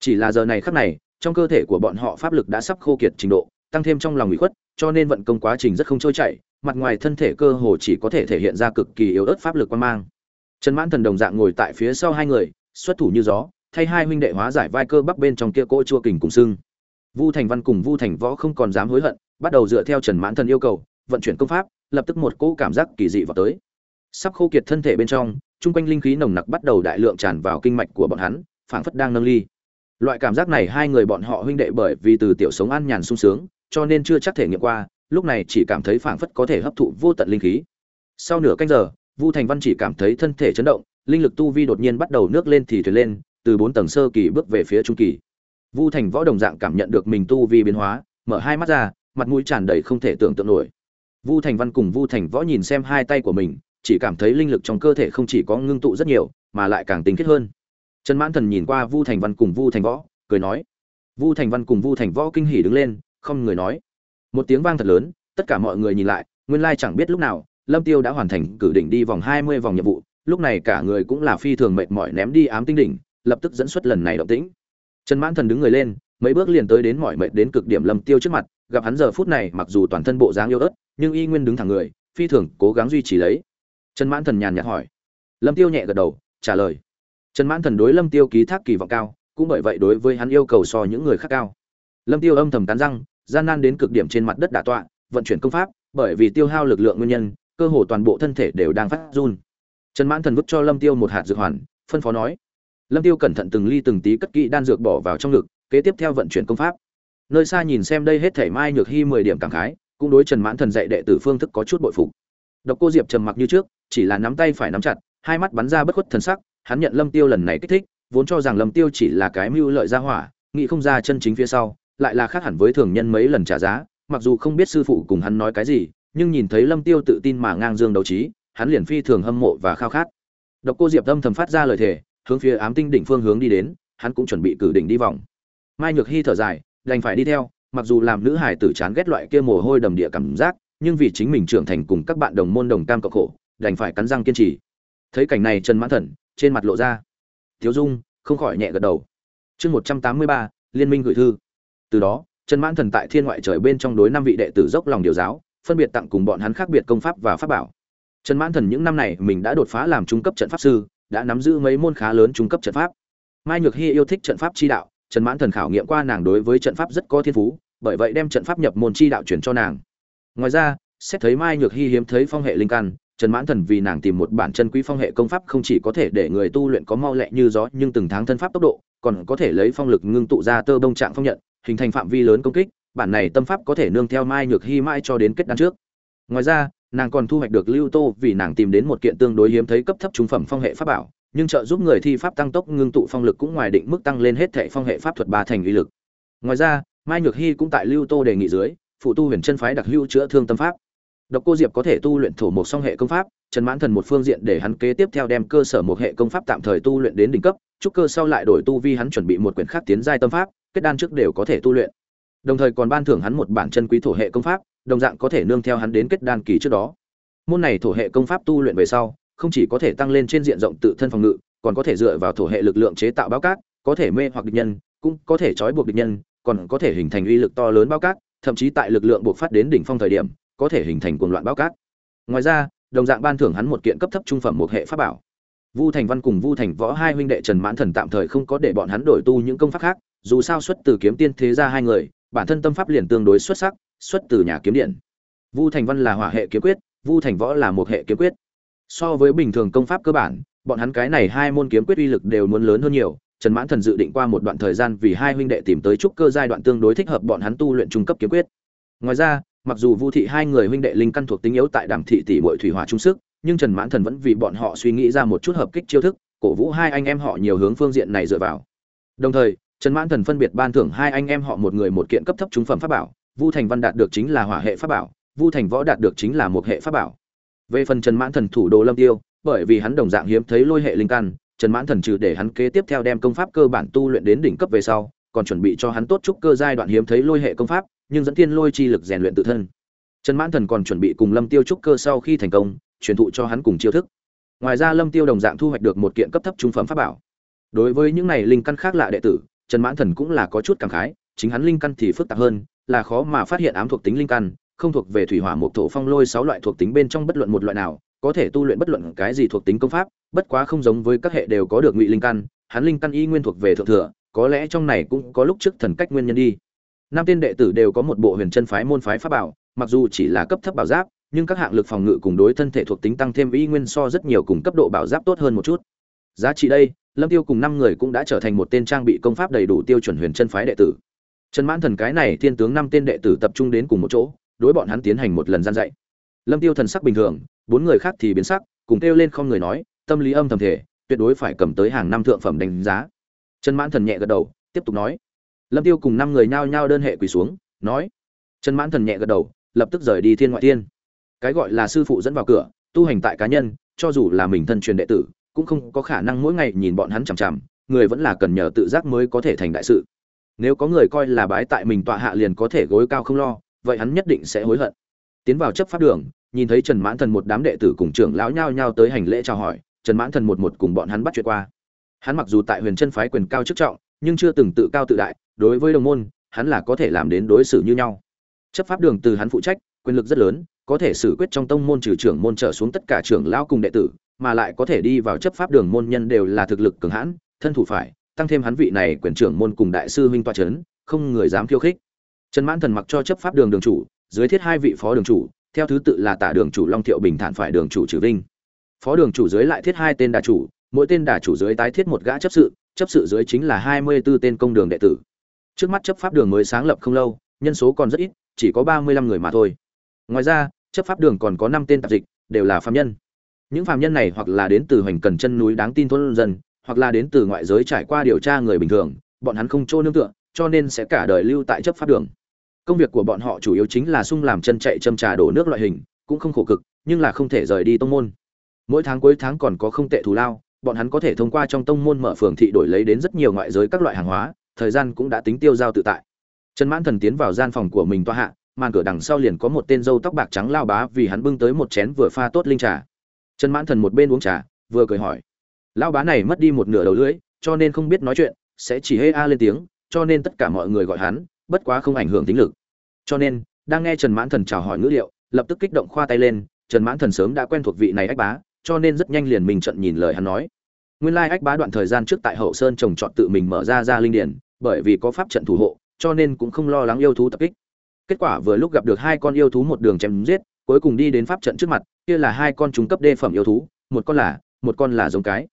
Chỉ là giờ này khắc này, trong cơ thể của bọn họ pháp lực đã sắp khô kiệt trình độ, tăng thêm trong lòng ủy khuất, cho nên vận công quá trình rất không trôi chảy, mặt ngoài thân thể cơ hồ chỉ có thể thể hiện ra cực kỳ yếu ớt pháp lực quan mang. Trần mãn thần đồng dạng ngồi tại phía sau hai người, xuất thủ như gió, thay hai huynh đệ hóa giải vai cơ bắc bên trong kia cỗ chua kình cùng sưng. Vu thành văn cùng vu thành võ không còn dám hối hận, bắt đầu dựa theo trần mãn thần yêu cầu, vận chuyển công pháp, lập tức một cỗ cảm giác kỳ dị vào tới sắp khô kiệt thân thể bên trong, chung quanh linh khí nồng nặc bắt đầu đại lượng tràn vào kinh mạch của bọn hắn, phảng phất đang nâng ly. Loại cảm giác này hai người bọn họ huynh đệ bởi vì từ tiểu sống an nhàn sung sướng, cho nên chưa chắc thể nghiệm qua, lúc này chỉ cảm thấy phảng phất có thể hấp thụ vô tận linh khí. Sau nửa canh giờ, vu thành văn chỉ cảm thấy thân thể chấn động, linh lực tu vi đột nhiên bắt đầu nước lên thì thuyền lên, từ bốn tầng sơ kỳ bước về phía trung kỳ. Vu thành võ đồng dạng cảm nhận được mình tu vi biến hóa, mở hai mắt ra, mặt mũi tràn đầy không thể tưởng tượng nổi. Vu thành văn cùng vu thành võ nhìn xem hai tay của mình chỉ cảm thấy linh lực trong cơ thể không chỉ có ngưng tụ rất nhiều, mà lại càng tinh khiết hơn. Trần mãn thần nhìn qua vu thành văn cùng vu thành võ, cười nói, vu thành văn cùng vu thành võ kinh hỉ đứng lên, không người nói. Một tiếng vang thật lớn, tất cả mọi người nhìn lại, nguyên lai chẳng biết lúc nào, lâm tiêu đã hoàn thành cử đỉnh đi vòng hai mươi vòng nhiệm vụ, lúc này cả người cũng là phi thường mệt mỏi ném đi ám tinh đỉnh, lập tức dẫn xuất lần này động tĩnh. Trần mãn thần đứng người lên, mấy bước liền tới đến mỏi mệt đến cực điểm lâm tiêu trước mặt, gặp hắn giờ phút này mặc dù toàn thân bộ dáng yếu ớt, nhưng y nguyên đứng thẳng người, phi thường cố gắng duy trì lấy trần mãn thần nhàn nhạt hỏi. Lâm tiêu nhẹ gật đầu, trả lời. Trần mãn thần đối lâm tiêu ký thác kỳ vọng cao, cũng bởi vậy đối với hắn yêu cầu so những người khác cao. Lâm tiêu âm thầm tán răng, gian nan đến cực điểm trên mặt đất đả tọa, vận chuyển công pháp, bởi vì tiêu hao lực lượng nguyên nhân, cơ hồ toàn bộ thân thể đều đang phát run. Trần mãn thần vứt cho lâm tiêu một hạt dược hoàn, phân phó nói. Lâm tiêu cẩn thận từng ly từng tí cất kỹ đan dược bỏ vào trong ngực, kế tiếp theo vận chuyển công pháp. Nơi xa nhìn xem đây hết thảy mai nhược hy mười điểm cảm khái, cũng đối trần mãn thần dạy đệ tử phương thức có chút bội phục độc cô diệp trầm mặc như trước, chỉ là nắm tay phải nắm chặt, hai mắt bắn ra bất khuất thần sắc, hắn nhận lâm tiêu lần này kích thích, vốn cho rằng lâm tiêu chỉ là cái mưu lợi ra hỏa, nghĩ không ra chân chính phía sau, lại là khác hẳn với thường nhân mấy lần trả giá, mặc dù không biết sư phụ cùng hắn nói cái gì, nhưng nhìn thấy lâm tiêu tự tin mà ngang dương đấu trí, hắn liền phi thường hâm mộ và khao khát. Độc cô diệp âm thầm phát ra lời thề, hướng phía ám tinh đỉnh phương hướng đi đến, hắn cũng chuẩn bị cử đỉnh đi vòng. Mai nhược Hi thở dài, đành phải đi theo, mặc dù làm nữ hải tử chán ghét loại kia mồ hôi đầm địa cảm giác nhưng vì chính mình trưởng thành cùng các bạn đồng môn đồng cam cộng khổ, đành phải cắn răng kiên trì. Thấy cảnh này trần mãn thần, trên mặt lộ ra. Thiếu dung, không khỏi nhẹ gật đầu. Chương một trăm tám mươi ba, liên minh gửi thư. Từ đó, trần mãn thần tại thiên ngoại trời bên trong đối năm vị đệ tử dốc lòng điều giáo, phân biệt tặng cùng bọn hắn khác biệt công pháp và pháp bảo. Trần mãn thần những năm này mình đã đột phá làm trung cấp trận pháp sư, đã nắm giữ mấy môn khá lớn trung cấp trận pháp. Mai nhược hy yêu thích trận pháp chi đạo, trần mãn thần khảo nghiệm qua nàng đối với trận pháp rất có thiên phú, bởi vậy đem trận pháp nhập môn chi đạo chuyển cho nàng ngoài ra, xét thấy mai nhược hy hiếm thấy phong hệ linh căn, trần mãn thần vì nàng tìm một bản chân quý phong hệ công pháp không chỉ có thể để người tu luyện có mau lẹ như gió nhưng từng tháng thân pháp tốc độ, còn có thể lấy phong lực ngưng tụ ra tơ bông trạng phong nhận, hình thành phạm vi lớn công kích, bản này tâm pháp có thể nương theo mai nhược hy mãi cho đến kết đan trước. Ngoài ra, nàng còn thu hoạch được lưu tô vì nàng tìm đến một kiện tương đối hiếm thấy cấp thấp trung phẩm phong hệ pháp bảo, nhưng trợ giúp người thi pháp tăng tốc ngưng tụ phong lực cũng ngoài định mức tăng lên hết thệ phong hệ pháp thuật ba thành uy lực. Ngoài ra, mai nhược hy cũng tại lưu tô đề nghị dưới phụ tu huyền chân phái đặc hữu chữa thương tâm pháp. Độc cô diệp có thể tu luyện thổ một song hệ công pháp, trần mãn thần một phương diện để hắn kế tiếp theo đem cơ sở một hệ công pháp tạm thời tu luyện đến đỉnh cấp trúc cơ sau lại đổi tu vi hắn chuẩn bị một quyển khác tiến giai tâm pháp, kết đan trước đều có thể tu luyện. Đồng thời còn ban thưởng hắn một bản chân quý thổ hệ công pháp, đồng dạng có thể nương theo hắn đến kết đan kỳ trước đó. Môn này thổ hệ công pháp tu luyện về sau, không chỉ có thể tăng lên trên diện rộng tự thân phòng ngự, còn có thể dựa vào thổ hệ lực lượng chế tạo báo cát, có thể mê hoặc địch nhân, cũng có thể trói buộc địch nhân, còn có thể hình thành uy lực to lớn báo cát thậm chí tại lực lượng buộc phát đến đỉnh phong thời điểm, có thể hình thành cuồng loạn báo cát. Ngoài ra, đồng dạng ban thưởng hắn một kiện cấp thấp trung phẩm một hệ pháp bảo. Vu thành văn cùng vu thành võ hai huynh đệ trần mãn thần tạm thời không có để bọn hắn đổi tu những công pháp khác, dù sao xuất từ kiếm tiên thế ra hai người, bản thân tâm pháp liền tương đối xuất sắc, xuất từ nhà kiếm điện. Vu thành văn là hỏa hệ kiếm quyết, vu thành võ là một hệ kiếm quyết. So với bình thường công pháp cơ bản, bọn hắn cái này hai môn kiếm quyết uy lực đều muốn lớn hơn nhiều trần mãn thần dự định qua một đoạn thời gian vì hai huynh đệ tìm tới trúc cơ giai đoạn tương đối thích hợp bọn hắn tu luyện trung cấp kiếm quyết. Ngoài ra, mặc dù vu thị hai người huynh đệ linh căn thuộc tính yếu tại đàm thị tỷ muội thủy hỏa trung sức, nhưng trần mãn thần vẫn vì bọn họ suy nghĩ ra một chút hợp kích chiêu thức, cổ vũ hai anh em họ nhiều hướng phương diện này dựa vào. Đồng thời, trần mãn thần phân biệt ban thưởng hai anh em họ một người một kiện cấp thấp trung phẩm pháp bảo, vu thành văn đạt được chính là hỏa hệ pháp bảo, vu thành võ đạt được chính là một hệ pháp bảo. Về phần trần mãn thần thủ đồ lâm tiêu, bởi vì hắn đồng dạng hiếm thấy lôi hệ linh căn trần mãn thần trừ để hắn kế tiếp theo đem công pháp cơ bản tu luyện đến đỉnh cấp về sau, còn chuẩn bị cho hắn tốt trúc cơ giai đoạn hiếm thấy lôi hệ công pháp, nhưng dẫn thiên lôi chi lực rèn luyện tự thân. Trần mãn thần còn chuẩn bị cùng lâm tiêu trúc cơ sau khi thành công, truyền thụ cho hắn cùng chiêu thức. Ngoài ra lâm tiêu đồng dạng thu hoạch được một kiện cấp thấp trung phẩm pháp bảo. Đối với những này linh căn khác lạ đệ tử, trần mãn thần cũng là có chút cảm khái, chính hắn linh căn thì phức tạp hơn, là khó mà phát hiện ám thuộc tính linh căn, không thuộc về thủy hỏa mộc thổ phong lôi sáu loại thuộc tính bên trong bất luận một loại nào có thể tu luyện bất luận cái gì thuộc tính công pháp, bất quá không giống với các hệ đều có được ngụy linh căn, hắn linh căn y nguyên thuộc về thượng thừa, có lẽ trong này cũng có lúc trước thần cách nguyên nhân đi. Năm tiên đệ tử đều có một bộ huyền chân phái môn phái pháp bảo, mặc dù chỉ là cấp thấp bảo giáp, nhưng các hạng lực phòng ngự cùng đối thân thể thuộc tính tăng thêm y nguyên so rất nhiều cùng cấp độ bảo giáp tốt hơn một chút. Giá trị đây, lâm tiêu cùng năm người cũng đã trở thành một tên trang bị công pháp đầy đủ tiêu chuẩn huyền chân phái đệ tử. Trần mãn thần cái này thiên tướng năm tên đệ tử tập trung đến cùng một chỗ, đối bọn hắn tiến hành một lần gian dạy lâm tiêu thần sắc bình thường, bốn người khác thì biến sắc, cùng kêu lên không người nói, tâm lý âm thầm thể tuyệt đối phải cầm tới hàng năm thượng phẩm đánh giá. Trần mãn thần nhẹ gật đầu, tiếp tục nói. Lâm tiêu cùng năm người nhao nhao đơn hệ quỳ xuống, nói. Trần mãn thần nhẹ gật đầu, lập tức rời đi thiên ngoại thiên. Cái gọi là sư phụ dẫn vào cửa, tu hành tại cá nhân, cho dù là mình thân truyền đệ tử, cũng không có khả năng mỗi ngày nhìn bọn hắn chằm chằm, người vẫn là cần nhờ tự giác mới có thể thành đại sự. Nếu có người coi là bái tại mình tọa hạ liền có thể gối cao không lo, vậy hắn nhất định sẽ hối hận. Tiến vào chấp pháp đường nhìn thấy trần mãn thần một đám đệ tử cùng trưởng lão nhao nhao tới hành lễ chào hỏi, trần mãn thần một một cùng bọn hắn bắt chuyện qua. Hắn mặc dù tại huyền chân phái quyền cao chức trọng, nhưng chưa từng tự cao tự đại, đối với đồng môn, hắn là có thể làm đến đối xử như nhau. Chấp pháp đường từ hắn phụ trách, quyền lực rất lớn, có thể xử quyết trong tông môn trừ trưởng môn trở xuống tất cả trưởng lão cùng đệ tử, mà lại có thể đi vào chấp pháp đường môn nhân đều là thực lực cường hãn, thân thủ phải, tăng thêm hắn vị này quyền trưởng môn cùng đại sư huynh toa chấn, không người dám khiêu khích. Trần mãn thần mặc cho chấp pháp đường đường chủ, dưới thiết hai vị phó đường chủ theo thứ tự là tả đường chủ long thiệu bình thản phải đường chủ trừ vinh. Phó đường chủ dưới lại thiết hai tên đà chủ, mỗi tên đà chủ dưới tái thiết một gã chấp sự chấp sự dưới chính là hai mươi 24 tên công đường đệ tử. Trước mắt chấp pháp đường mới sáng lập không lâu, nhân số còn rất ít, chỉ có ba mươi lăm người mà thôi. Ngoài ra, chấp pháp đường còn có năm tên tạp dịch, đều là phạm nhân. Những phạm nhân này hoặc là đến từ hoành cần chân núi đáng tin thôn dân, hoặc là đến từ ngoại giới trải qua điều tra người bình thường, bọn hắn không chỗ nương tựa, cho nên sẽ cả đời lưu tại chấp pháp đường công việc của bọn họ chủ yếu chính là sung làm chân chạy châm trà đổ nước loại hình, cũng không khổ cực, nhưng là không thể rời đi tông môn. Mỗi tháng cuối tháng còn có không tệ thù lao, bọn hắn có thể thông qua trong tông môn mở phường thị đổi lấy đến rất nhiều ngoại giới các loại hàng hóa, thời gian cũng đã tính tiêu giao tự tại. Trần mãn thần tiến vào gian phòng của mình toa hạ, màn cửa đằng sau liền có một tên dâu tóc bạc trắng lao bá vì hắn bưng tới một chén vừa pha tốt linh trà. Trần mãn thần một bên uống trà, vừa cười hỏi. Lao bá này mất đi một nửa đầu lưỡi, cho nên không biết nói chuyện, sẽ chỉ hê a lên tiếng, cho nên tất cả mọi người gọi hắn bất quá không ảnh hưởng tính lực. Cho nên, đang nghe trần mãn thần chào hỏi ngữ liệu, lập tức kích động khoa tay lên, trần mãn thần sớm đã quen thuộc vị này ách bá, cho nên rất nhanh liền mình trận nhìn lời hắn nói. Nguyên lai ách bá đoạn thời gian trước tại hậu sơn trồng trọt tự mình mở ra ra linh điển, bởi vì có pháp trận thủ hộ, cho nên cũng không lo lắng yêu thú tập kích. Kết quả vừa lúc gặp được hai con yêu thú một đường chém giết, cuối cùng đi đến pháp trận trước mặt, kia là hai con trung cấp đê phẩm yêu thú, một con là, một con là giống cái.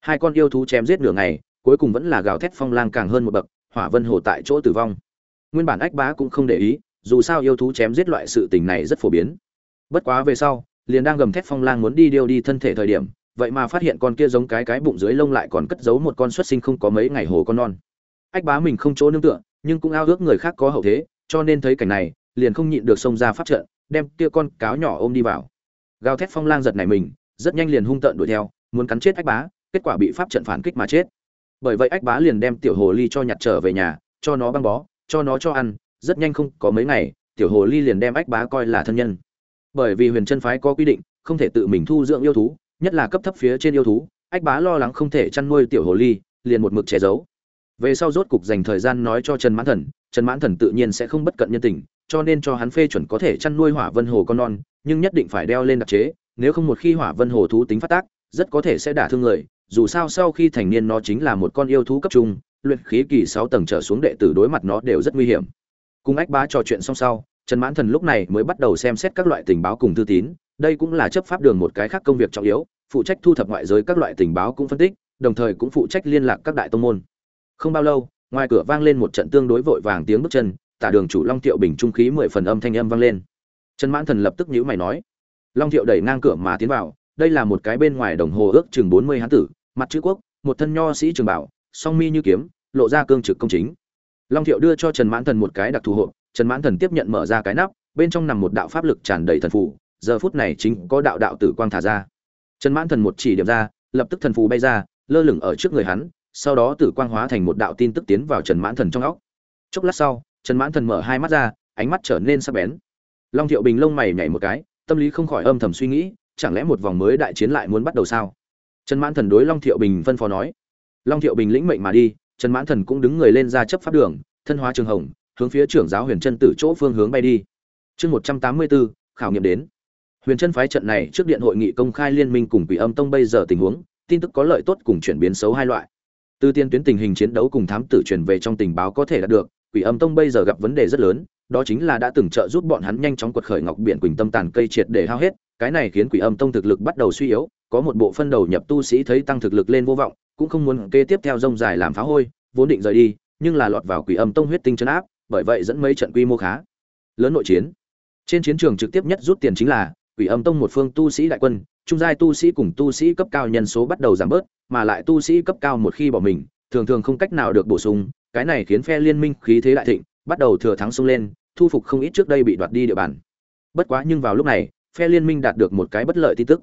Hai con yêu thú chém giết nửa ngày, cuối cùng vẫn là gào thét phong lang càng hơn một bậc, hỏa vân hồ tại chỗ tử vong nguyên bản ách bá cũng không để ý, dù sao yêu thú chém giết loại sự tình này rất phổ biến. Bất quá về sau, liền đang gầm thét phong lang muốn đi điêu đi thân thể thời điểm, vậy mà phát hiện con kia giống cái cái bụng dưới lông lại còn cất giấu một con xuất sinh không có mấy ngày hồ con non. Ách bá mình không chỗ nương tựa, nhưng cũng ao ước người khác có hậu thế, cho nên thấy cảnh này, liền không nhịn được xông ra phát trận, đem kia con cáo nhỏ ôm đi vào. Gào thét phong lang giật này mình, rất nhanh liền hung tợn đuổi theo, muốn cắn chết ách bá, kết quả bị pháp trận phản kích mà chết. Bởi vậy ách bá liền đem tiểu hồ ly cho nhặt trở về nhà, cho nó băng bó cho nó cho ăn, rất nhanh không có mấy ngày, tiểu hồ ly liền đem ách bá coi là thân nhân. Bởi vì huyền chân phái có quy định, không thể tự mình thu dưỡng yêu thú, nhất là cấp thấp phía trên yêu thú, ách bá lo lắng không thể chăn nuôi tiểu hồ ly, liền một mực che giấu. Về sau rốt cục dành thời gian nói cho trần mãn thần, trần mãn thần tự nhiên sẽ không bất cận nhân tình, cho nên cho hắn phê chuẩn có thể chăn nuôi hỏa vân hồ con non, nhưng nhất định phải đeo lên đặc chế, nếu không một khi hỏa vân hồ thú tính phát tác, rất có thể sẽ đả thương người, dù sao sau khi thành niên nó chính là một con yêu thú cấp trung luyện khí kỳ sáu tầng trở xuống đệ tử đối mặt nó đều rất nguy hiểm. Cùng ách bá trò chuyện xong sau, trần mãn thần lúc này mới bắt đầu xem xét các loại tình báo cùng thư tín, đây cũng là chấp pháp đường một cái khác công việc trọng yếu, phụ trách thu thập ngoại giới các loại tình báo cũng phân tích, đồng thời cũng phụ trách liên lạc các đại tông môn. Không bao lâu, ngoài cửa vang lên một trận tương đối vội vàng tiếng bước chân, tả đường chủ long thiệu bình trung khí mười phần âm thanh âm vang lên. Trần mãn thần lập tức nhíu mày nói, long thiệu đẩy ngang cửa mà tiến vào, đây là một cái bên ngoài đồng hồ ước chừng bốn mươi hán tử, mặt chữ quốc, một thân nho sĩ trường bảo song mi như kiếm, lộ ra cương trực công chính. Long thiệu đưa cho trần mãn thần một cái đặc thù hộp, trần mãn thần tiếp nhận mở ra cái nắp, bên trong nằm một đạo pháp lực tràn đầy thần phù, giờ phút này chính có đạo đạo tử quang thả ra. Trần mãn thần một chỉ điểm ra, lập tức thần phù bay ra, lơ lửng ở trước người hắn, sau đó tử quang hóa thành một đạo tin tức tiến vào trần mãn thần trong óc. Chốc lát sau, trần mãn thần mở hai mắt ra, ánh mắt trở nên sắc bén. Long thiệu bình lông mày nhảy một cái, tâm lý không khỏi âm thầm suy nghĩ, chẳng lẽ một vòng mới đại chiến lại muốn bắt đầu sao? Trần mãn thần đối long thiệu bình phân phó nói long thiệu bình lĩnh mệnh mà đi, trần mãn thần cũng đứng người lên ra chấp pháp đường, thân hóa trường hồng, hướng phía trưởng giáo huyền chân tử chỗ phương hướng bay đi. Chương một trăm tám mươi bốn khảo nghiệm đến. Huyền chân phái trận này trước điện hội nghị công khai liên minh cùng quỷ âm tông bây giờ tình huống, tin tức có lợi tốt cùng chuyển biến xấu hai loại. Từ tiên tuyến tình hình chiến đấu cùng thám tử truyền về trong tình báo có thể đạt được, quỷ âm tông bây giờ gặp vấn đề rất lớn, đó chính là đã từng trợ giúp bọn hắn nhanh chóng quật khởi ngọc biển quỳnh tâm tàn cây triệt để hao hết, cái này khiến quỷ âm tông thực lực bắt đầu suy yếu, có một bộ phân đầu nhập tu sĩ thấy tăng thực lực lên vô vọng cũng không muốn kế tiếp theo rông dài làm phá hôi, vốn định rời đi, nhưng là lọt vào quỷ âm tông huyết tinh chấn áp, bởi vậy dẫn mấy trận quy mô khá. Lớn nội chiến. Trên chiến trường trực tiếp nhất rút tiền chính là, quỷ âm tông một phương tu sĩ đại quân, trung giai tu sĩ cùng tu sĩ cấp cao nhân số bắt đầu giảm bớt, mà lại tu sĩ cấp cao một khi bỏ mình, thường thường không cách nào được bổ sung, cái này khiến phe liên minh khí thế đại thịnh, bắt đầu thừa thắng xông lên, thu phục không ít trước đây bị đoạt đi địa bàn. Bất quá nhưng vào lúc này, phe liên minh đạt được một cái bất lợi tin tức.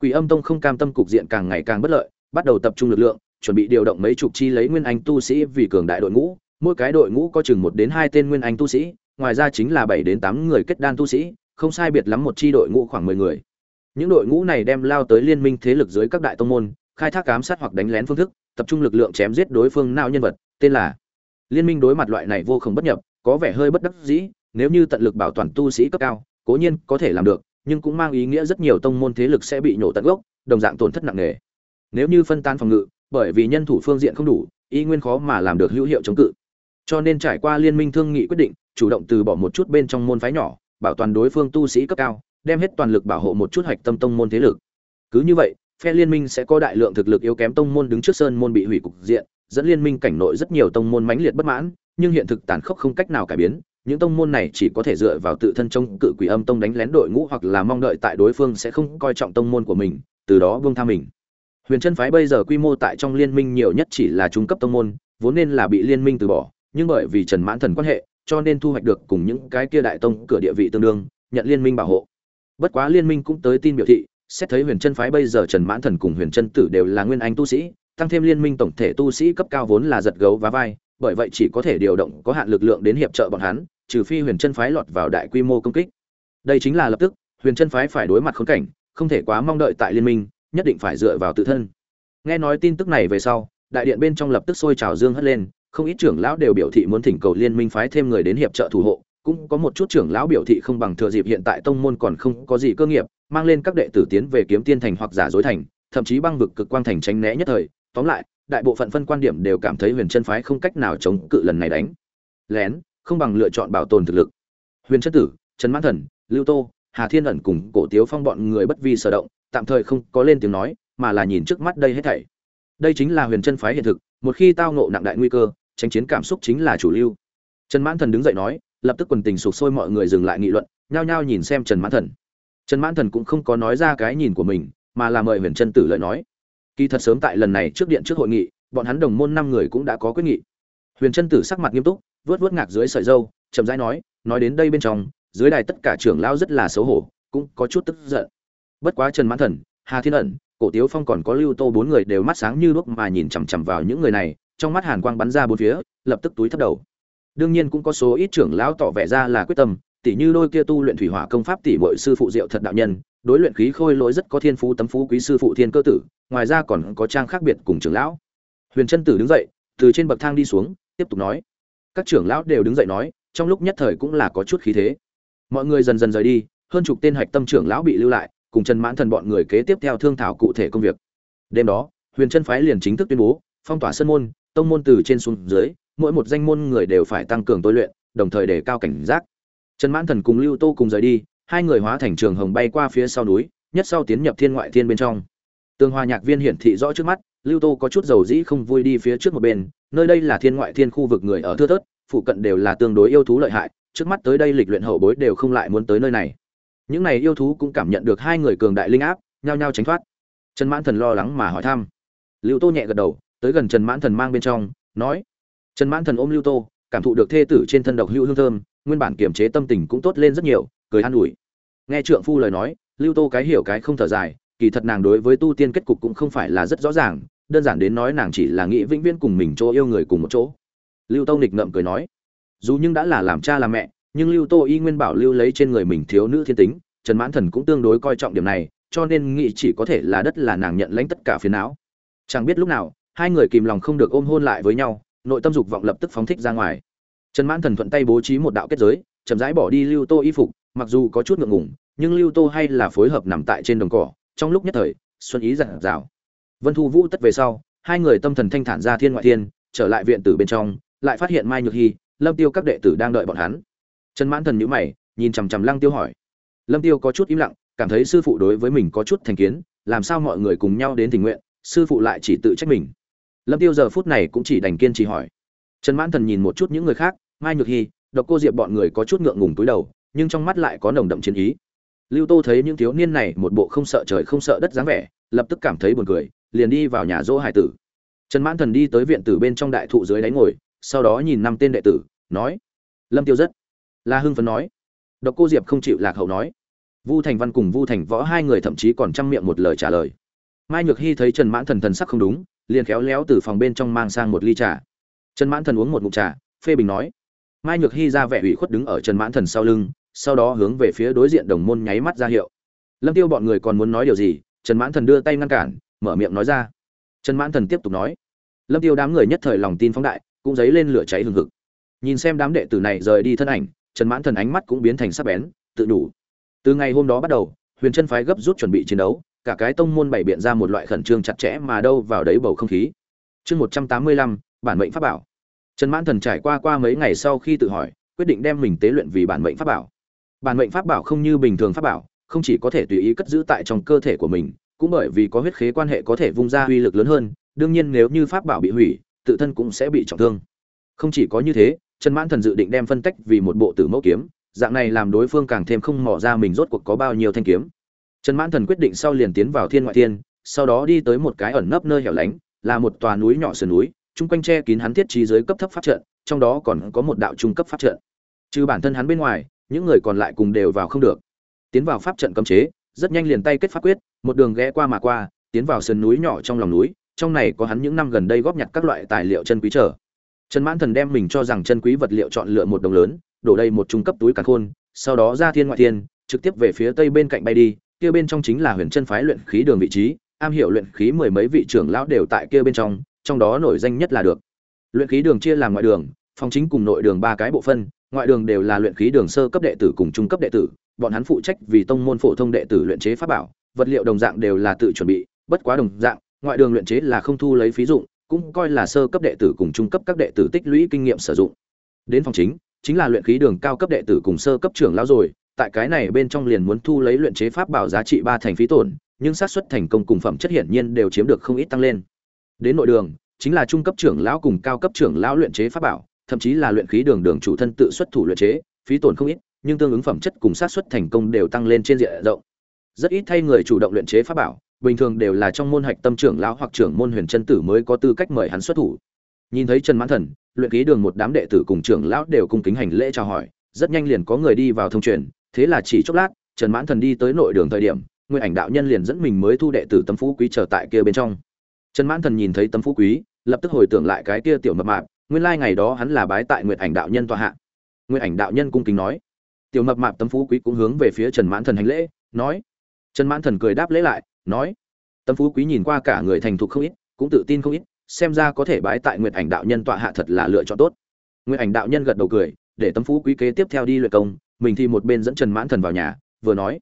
Quỷ âm tông không cam tâm cục diện càng ngày càng bất lợi bắt đầu tập trung lực lượng, chuẩn bị điều động mấy chục chi lấy nguyên anh tu sĩ vì cường đại đội ngũ. Mỗi cái đội ngũ có chừng một đến hai tên nguyên anh tu sĩ, ngoài ra chính là bảy đến tám người kết đan tu sĩ, không sai biệt lắm một chi đội ngũ khoảng mười người. Những đội ngũ này đem lao tới liên minh thế lực dưới các đại tông môn, khai thác ám sát hoặc đánh lén phương thức, tập trung lực lượng chém giết đối phương nào nhân vật, tên là liên minh đối mặt loại này vô cùng bất nhập, có vẻ hơi bất đắc dĩ, nếu như tận lực bảo toàn tu sĩ cấp cao, cố nhiên có thể làm được, nhưng cũng mang ý nghĩa rất nhiều tông môn thế lực sẽ bị nhổ tận gốc, đồng dạng tổn thất nặng nề nếu như phân tán phòng ngự, bởi vì nhân thủ phương diện không đủ, y nguyên khó mà làm được hữu hiệu chống cự. Cho nên trải qua liên minh thương nghị quyết định, chủ động từ bỏ một chút bên trong môn phái nhỏ, bảo toàn đối phương tu sĩ cấp cao, đem hết toàn lực bảo hộ một chút hạch tâm tông môn thế lực. Cứ như vậy, phe liên minh sẽ có đại lượng thực lực yếu kém tông môn đứng trước sơn môn bị hủy cục diện, dẫn liên minh cảnh nội rất nhiều tông môn mãnh liệt bất mãn, nhưng hiện thực tàn khốc không cách nào cải biến, những tông môn này chỉ có thể dựa vào tự thân chống cự quỷ âm tông đánh lén đội ngũ hoặc là mong đợi tại đối phương sẽ không coi trọng tông môn của mình, từ đó vương tha mình huyền chân phái bây giờ quy mô tại trong liên minh nhiều nhất chỉ là trung cấp tông môn, vốn nên là bị liên minh từ bỏ, nhưng bởi vì trần mãn thần quan hệ, cho nên thu hoạch được cùng những cái kia đại tông cửa địa vị tương đương, nhận liên minh bảo hộ. Bất quá liên minh cũng tới tin biểu thị, xét thấy huyền chân phái bây giờ trần mãn thần cùng huyền chân tử đều là nguyên anh tu sĩ, tăng thêm liên minh tổng thể tu sĩ cấp cao vốn là giật gấu và vai, bởi vậy chỉ có thể điều động có hạn lực lượng đến hiệp trợ bọn hắn, trừ phi huyền chân phái lọt vào đại quy mô công kích. Đây chính là lập tức, huyền chân phái phải đối mặt khốn cảnh, không thể quá mong đợi tại liên minh nhất định phải dựa vào tự thân. Nghe nói tin tức này về sau, đại điện bên trong lập tức sôi trào dương hất lên, không ít trưởng lão đều biểu thị muốn thỉnh cầu liên minh phái thêm người đến hiệp trợ thủ hộ, cũng có một chút trưởng lão biểu thị không bằng thừa dịp hiện tại tông môn còn không có gì cơ nghiệp, mang lên các đệ tử tiến về kiếm tiên thành hoặc giả dối thành, thậm chí băng vực cực quang thành tránh né nhất thời. Tóm lại, đại bộ phận phân quan điểm đều cảm thấy huyền chân phái không cách nào chống cự lần này đánh. Lén, không bằng lựa chọn bảo tồn thực lực. Huyền chân tử, trần mãn thần, lưu tô, hà thiên ẩn cùng cổ tiếu phong bọn người bất vi sở động tạm thời không có lên tiếng nói, mà là nhìn trước mắt đây hết thảy. Đây chính là huyền chân phái hiện thực, một khi tao ngộ nặng đại nguy cơ tranh chiến cảm xúc chính là chủ lưu. Trần mãn thần đứng dậy nói, lập tức quần tình sụp sôi mọi người dừng lại nghị luận, nhao nhao nhìn xem trần mãn thần. Trần mãn thần cũng không có nói ra cái nhìn của mình, mà là mời huyền chân tử lợi nói. Kỳ thật sớm tại lần này trước điện trước hội nghị, bọn hắn đồng môn năm người cũng đã có quyết nghị. Huyền chân tử sắc mặt nghiêm túc vớt vớt ngạc dưới sợi dâu, chậm rãi nói nói đến đây bên trong, dưới đài tất cả trưởng lao rất là xấu hổ, cũng có chút tức giận bất quá trần mãn thần, hà thiên ẩn, cổ tiếu phong còn có lưu tô bốn người đều mắt sáng như đuốc mà nhìn chằm chằm vào những người này, trong mắt hàn quang bắn ra bốn phía, lập tức túi thấp đầu. Đương nhiên cũng có số ít trưởng lão tỏ vẻ ra là quyết tâm tỷ như đôi kia tu luyện thủy hỏa công pháp tỷ muội sư phụ diệu thật đạo nhân, đối luyện khí khôi lỗi rất có thiên phú tấm phú quý sư phụ thiên cơ tử, ngoài ra còn có trang khác biệt cùng trưởng lão. Huyền chân tử đứng dậy, từ trên bậc thang đi xuống, tiếp tục nói. Các trưởng lão đều đứng dậy nói, trong lúc nhất thời cũng là có chút khí thế. Mọi người dần dần rời đi, hơn chục tên hạch tâm trưởng lão bị lưu lại cùng trần mãn thần bọn người kế tiếp theo thương thảo cụ thể công việc. Đêm đó, huyền chân phái liền chính thức tuyên bố, phong tỏa sân môn, tông môn từ trên xuống dưới, mỗi một danh môn người đều phải tăng cường tôi luyện, đồng thời đề cao cảnh giác. Trần mãn thần cùng lưu tô cùng rời đi, hai người hóa thành trường hồng bay qua phía sau núi, nhất sau tiến nhập thiên ngoại thiên bên trong. Tương hoa nhạc viên hiển thị rõ trước mắt, lưu tô có chút dầu dĩ không vui đi phía trước một bên, nơi đây là thiên ngoại thiên khu vực người ở thưa thớt, phụ cận đều là tương đối yêu thú lợi hại, trước mắt tới đây lịch luyện hậu bối đều không lại muốn tới nơi này những này yêu thú cũng cảm nhận được hai người cường đại linh áp, nhao nhao tránh thoát. Trần mãn thần lo lắng mà hỏi thăm. Lưu tô nhẹ gật đầu, tới gần trần mãn thần mang bên trong, nói, trần mãn thần ôm lưu tô, cảm thụ được thê tử trên thân độc hữu hương thơm, nguyên bản kiềm chế tâm tình cũng tốt lên rất nhiều, cười an ủi. Nghe trượng phu lời nói, lưu tô cái hiểu cái không thở dài, kỳ thật nàng đối với tu tiên kết cục cũng không phải là rất rõ ràng, đơn giản đến nói nàng chỉ là nghĩ vĩnh viễn cùng mình chỗ yêu người cùng một chỗ. Lưu tô nghịch ngợm cười nói, dù nhưng đã là làm cha làm mẹ nhưng lưu tô y nguyên bảo lưu lấy trên người mình thiếu nữ thiên tính, trần mãn thần cũng tương đối coi trọng điểm này, cho nên nghĩ chỉ có thể là đất là nàng nhận lãnh tất cả phiền não. Chẳng biết lúc nào, hai người kìm lòng không được ôm hôn lại với nhau, nội tâm dục vọng lập tức phóng thích ra ngoài. Trần mãn thần thuận tay bố trí một đạo kết giới, chậm rãi bỏ đi lưu tô y phục, mặc dù có chút ngượng ngùng, nhưng lưu tô hay là phối hợp nằm tại trên đồng cỏ, trong lúc nhất thời, xuân ý giản rào vân thu vũ tất về sau, hai người tâm thần thanh thản ra thiên ngoại thiên, trở lại viện tử bên trong, lại phát hiện mai nhược hy, lâm tiêu các đệ tử đang đợi bọn hắn trần mãn thần nhíu mày, nhìn chằm chằm lăng tiêu hỏi. Lâm tiêu có chút im lặng, cảm thấy sư phụ đối với mình có chút thành kiến, làm sao mọi người cùng nhau đến tình nguyện, sư phụ lại chỉ tự trách mình. Lâm tiêu giờ phút này cũng chỉ đành kiên trì hỏi. Trần mãn thần nhìn một chút những người khác, mai nhược hy độc cô diệp bọn người có chút ngượng ngùng túi đầu, nhưng trong mắt lại có nồng đậm chiến ý. Lưu tô thấy những thiếu niên này một bộ không sợ trời không sợ đất dáng vẻ, lập tức cảm thấy buồn cười, liền đi vào nhà dỗ hải tử. Trần mãn thần đi tới viện tử bên trong đại thụ dưới đáy ngồi, sau đó nhìn năm tên đệ tử, nói, lâm tiêu rất la hưng phấn nói. Độc cô diệp không chịu lạc hậu nói. Vu thành văn cùng vu thành võ hai người thậm chí còn chăm miệng một lời trả lời. Mai nhược hy thấy trần mãn thần thần sắc không đúng, liền khéo léo từ phòng bên trong mang sang một ly trà. Trần mãn thần uống một ngụm trà, phê bình nói. Mai nhược hy ra vẻ ủy khuất đứng ở trần mãn thần sau lưng, sau đó hướng về phía đối diện đồng môn nháy mắt ra hiệu. Lâm tiêu bọn người còn muốn nói điều gì, trần mãn thần đưa tay ngăn cản, mở miệng nói ra. Trần mãn thần tiếp tục nói. Lâm tiêu đám người nhất thời lòng tin phóng đại, cũng dấy lên lửa cháy hừng hực. Nhìn xem đám đệ tử này rời đi thân ảnh trần mãn thần ánh mắt cũng biến thành sắc bén, tự đủ. Từ ngày hôm đó bắt đầu, huyền chân phái gấp rút chuẩn bị chiến đấu, cả cái tông môn bày biện ra một loại khẩn trương chặt chẽ mà đâu vào đấy bầu không khí. Chương một trăm tám mươi lăm, bản mệnh pháp bảo. Trần mãn thần trải qua qua mấy ngày sau khi tự hỏi, quyết định đem mình tế luyện vì bản mệnh pháp bảo. Bản mệnh pháp bảo không như bình thường pháp bảo, không chỉ có thể tùy ý cất giữ tại trong cơ thể của mình, cũng bởi vì có huyết khế quan hệ có thể vung ra uy lực lớn hơn, đương nhiên nếu như pháp bảo bị hủy, tự thân cũng sẽ bị trọng thương. Không chỉ có như thế trần mãn thần dự định đem phân tách vì một bộ tử mẫu kiếm, dạng này làm đối phương càng thêm không mò ra mình rốt cuộc có bao nhiêu thanh kiếm. Trần mãn thần quyết định sau liền tiến vào thiên ngoại thiên, sau đó đi tới một cái ẩn nấp nơi hẻo lánh, là một tòa núi nhỏ sườn núi, chung quanh che kín hắn thiết trí dưới cấp thấp pháp trận, trong đó còn có một đạo trung cấp pháp trận. Trừ bản thân hắn bên ngoài, những người còn lại cùng đều vào không được. Tiến vào pháp trận cấm chế, rất nhanh liền tay kết pháp quyết, một đường ghé qua mà qua, tiến vào sườn núi nhỏ trong lòng núi, trong này có hắn những năm gần đây góp nhặt các loại tài liệu chân quý trở trần mãn thần đem mình cho rằng chân quý vật liệu chọn lựa một đồng lớn, đổ đầy một trung cấp túi càn khôn, sau đó ra thiên ngoại thiên, trực tiếp về phía tây bên cạnh bay đi, kia bên trong chính là huyền chân phái luyện khí đường vị trí, am hiểu luyện khí mười mấy vị trưởng lão đều tại kia bên trong trong đó nổi danh nhất là được. Luyện khí đường chia làm ngoại đường, phòng chính cùng nội đường ba cái bộ phân, ngoại đường đều là luyện khí đường sơ cấp đệ tử cùng trung cấp đệ tử, bọn hắn phụ trách vì tông môn phổ thông đệ tử luyện chế pháp bảo, vật liệu đồng dạng đều là tự chuẩn bị, bất quá đồng dạng, ngoại đường luyện chế là không thu lấy phí dụng cũng coi là sơ cấp đệ tử cùng trung cấp các đệ tử tích lũy kinh nghiệm sử dụng. Đến phòng chính chính là luyện khí đường cao cấp đệ tử cùng sơ cấp trưởng lão rồi, tại cái này bên trong liền muốn thu lấy luyện chế pháp bảo giá trị ba thành phí tổn, nhưng xác suất thành công cùng phẩm chất hiển nhiên đều chiếm được không ít tăng lên. Đến nội đường, chính là trung cấp trưởng lão cùng cao cấp trưởng lão luyện chế pháp bảo, thậm chí là luyện khí đường đường chủ thân tự xuất thủ luyện chế, phí tổn không ít, nhưng tương ứng phẩm chất cùng xác suất thành công đều tăng lên trên diện rộng. Rất ít thay người chủ động luyện chế pháp bảo bình thường đều là trong môn hạch tâm trưởng lão hoặc trưởng môn huyền chân tử mới có tư cách mời hắn xuất thủ. Nhìn thấy trần mãn thần, luyện khí đường một đám đệ tử cùng trưởng lão đều cung kính hành lễ chào hỏi, rất nhanh liền có người đi vào thông truyền, thế là chỉ chốc lát, trần mãn thần đi tới nội đường thời điểm nguyên ảnh đạo nhân liền dẫn mình mới thu đệ tử tấm phú quý trở tại kia bên trong. Trần mãn thần nhìn thấy tấm phú quý, lập tức hồi tưởng lại cái kia tiểu mập mạp, nguyên lai ngày đó hắn là bái tại nguyệt ảnh đạo nhân tọa hạ. Nguyệt ảnh đạo nhân cung kính nói. Tiểu mập mạp tấm phú quý cũng hướng về phía trần mãn thần hành lễ, nói. Trần mãn thần cười đáp lễ lại nói, tâm phú quý nhìn qua cả người thành thục không ít, cũng tự tin không ít, xem ra có thể bái tại nguyệt ảnh đạo nhân tọa hạ thật là lựa chọn tốt. Nguyệt ảnh đạo nhân gật đầu cười, để tâm phú quý kế tiếp theo đi luyện công, mình thì một bên dẫn trần mãn thần vào nhà, vừa nói,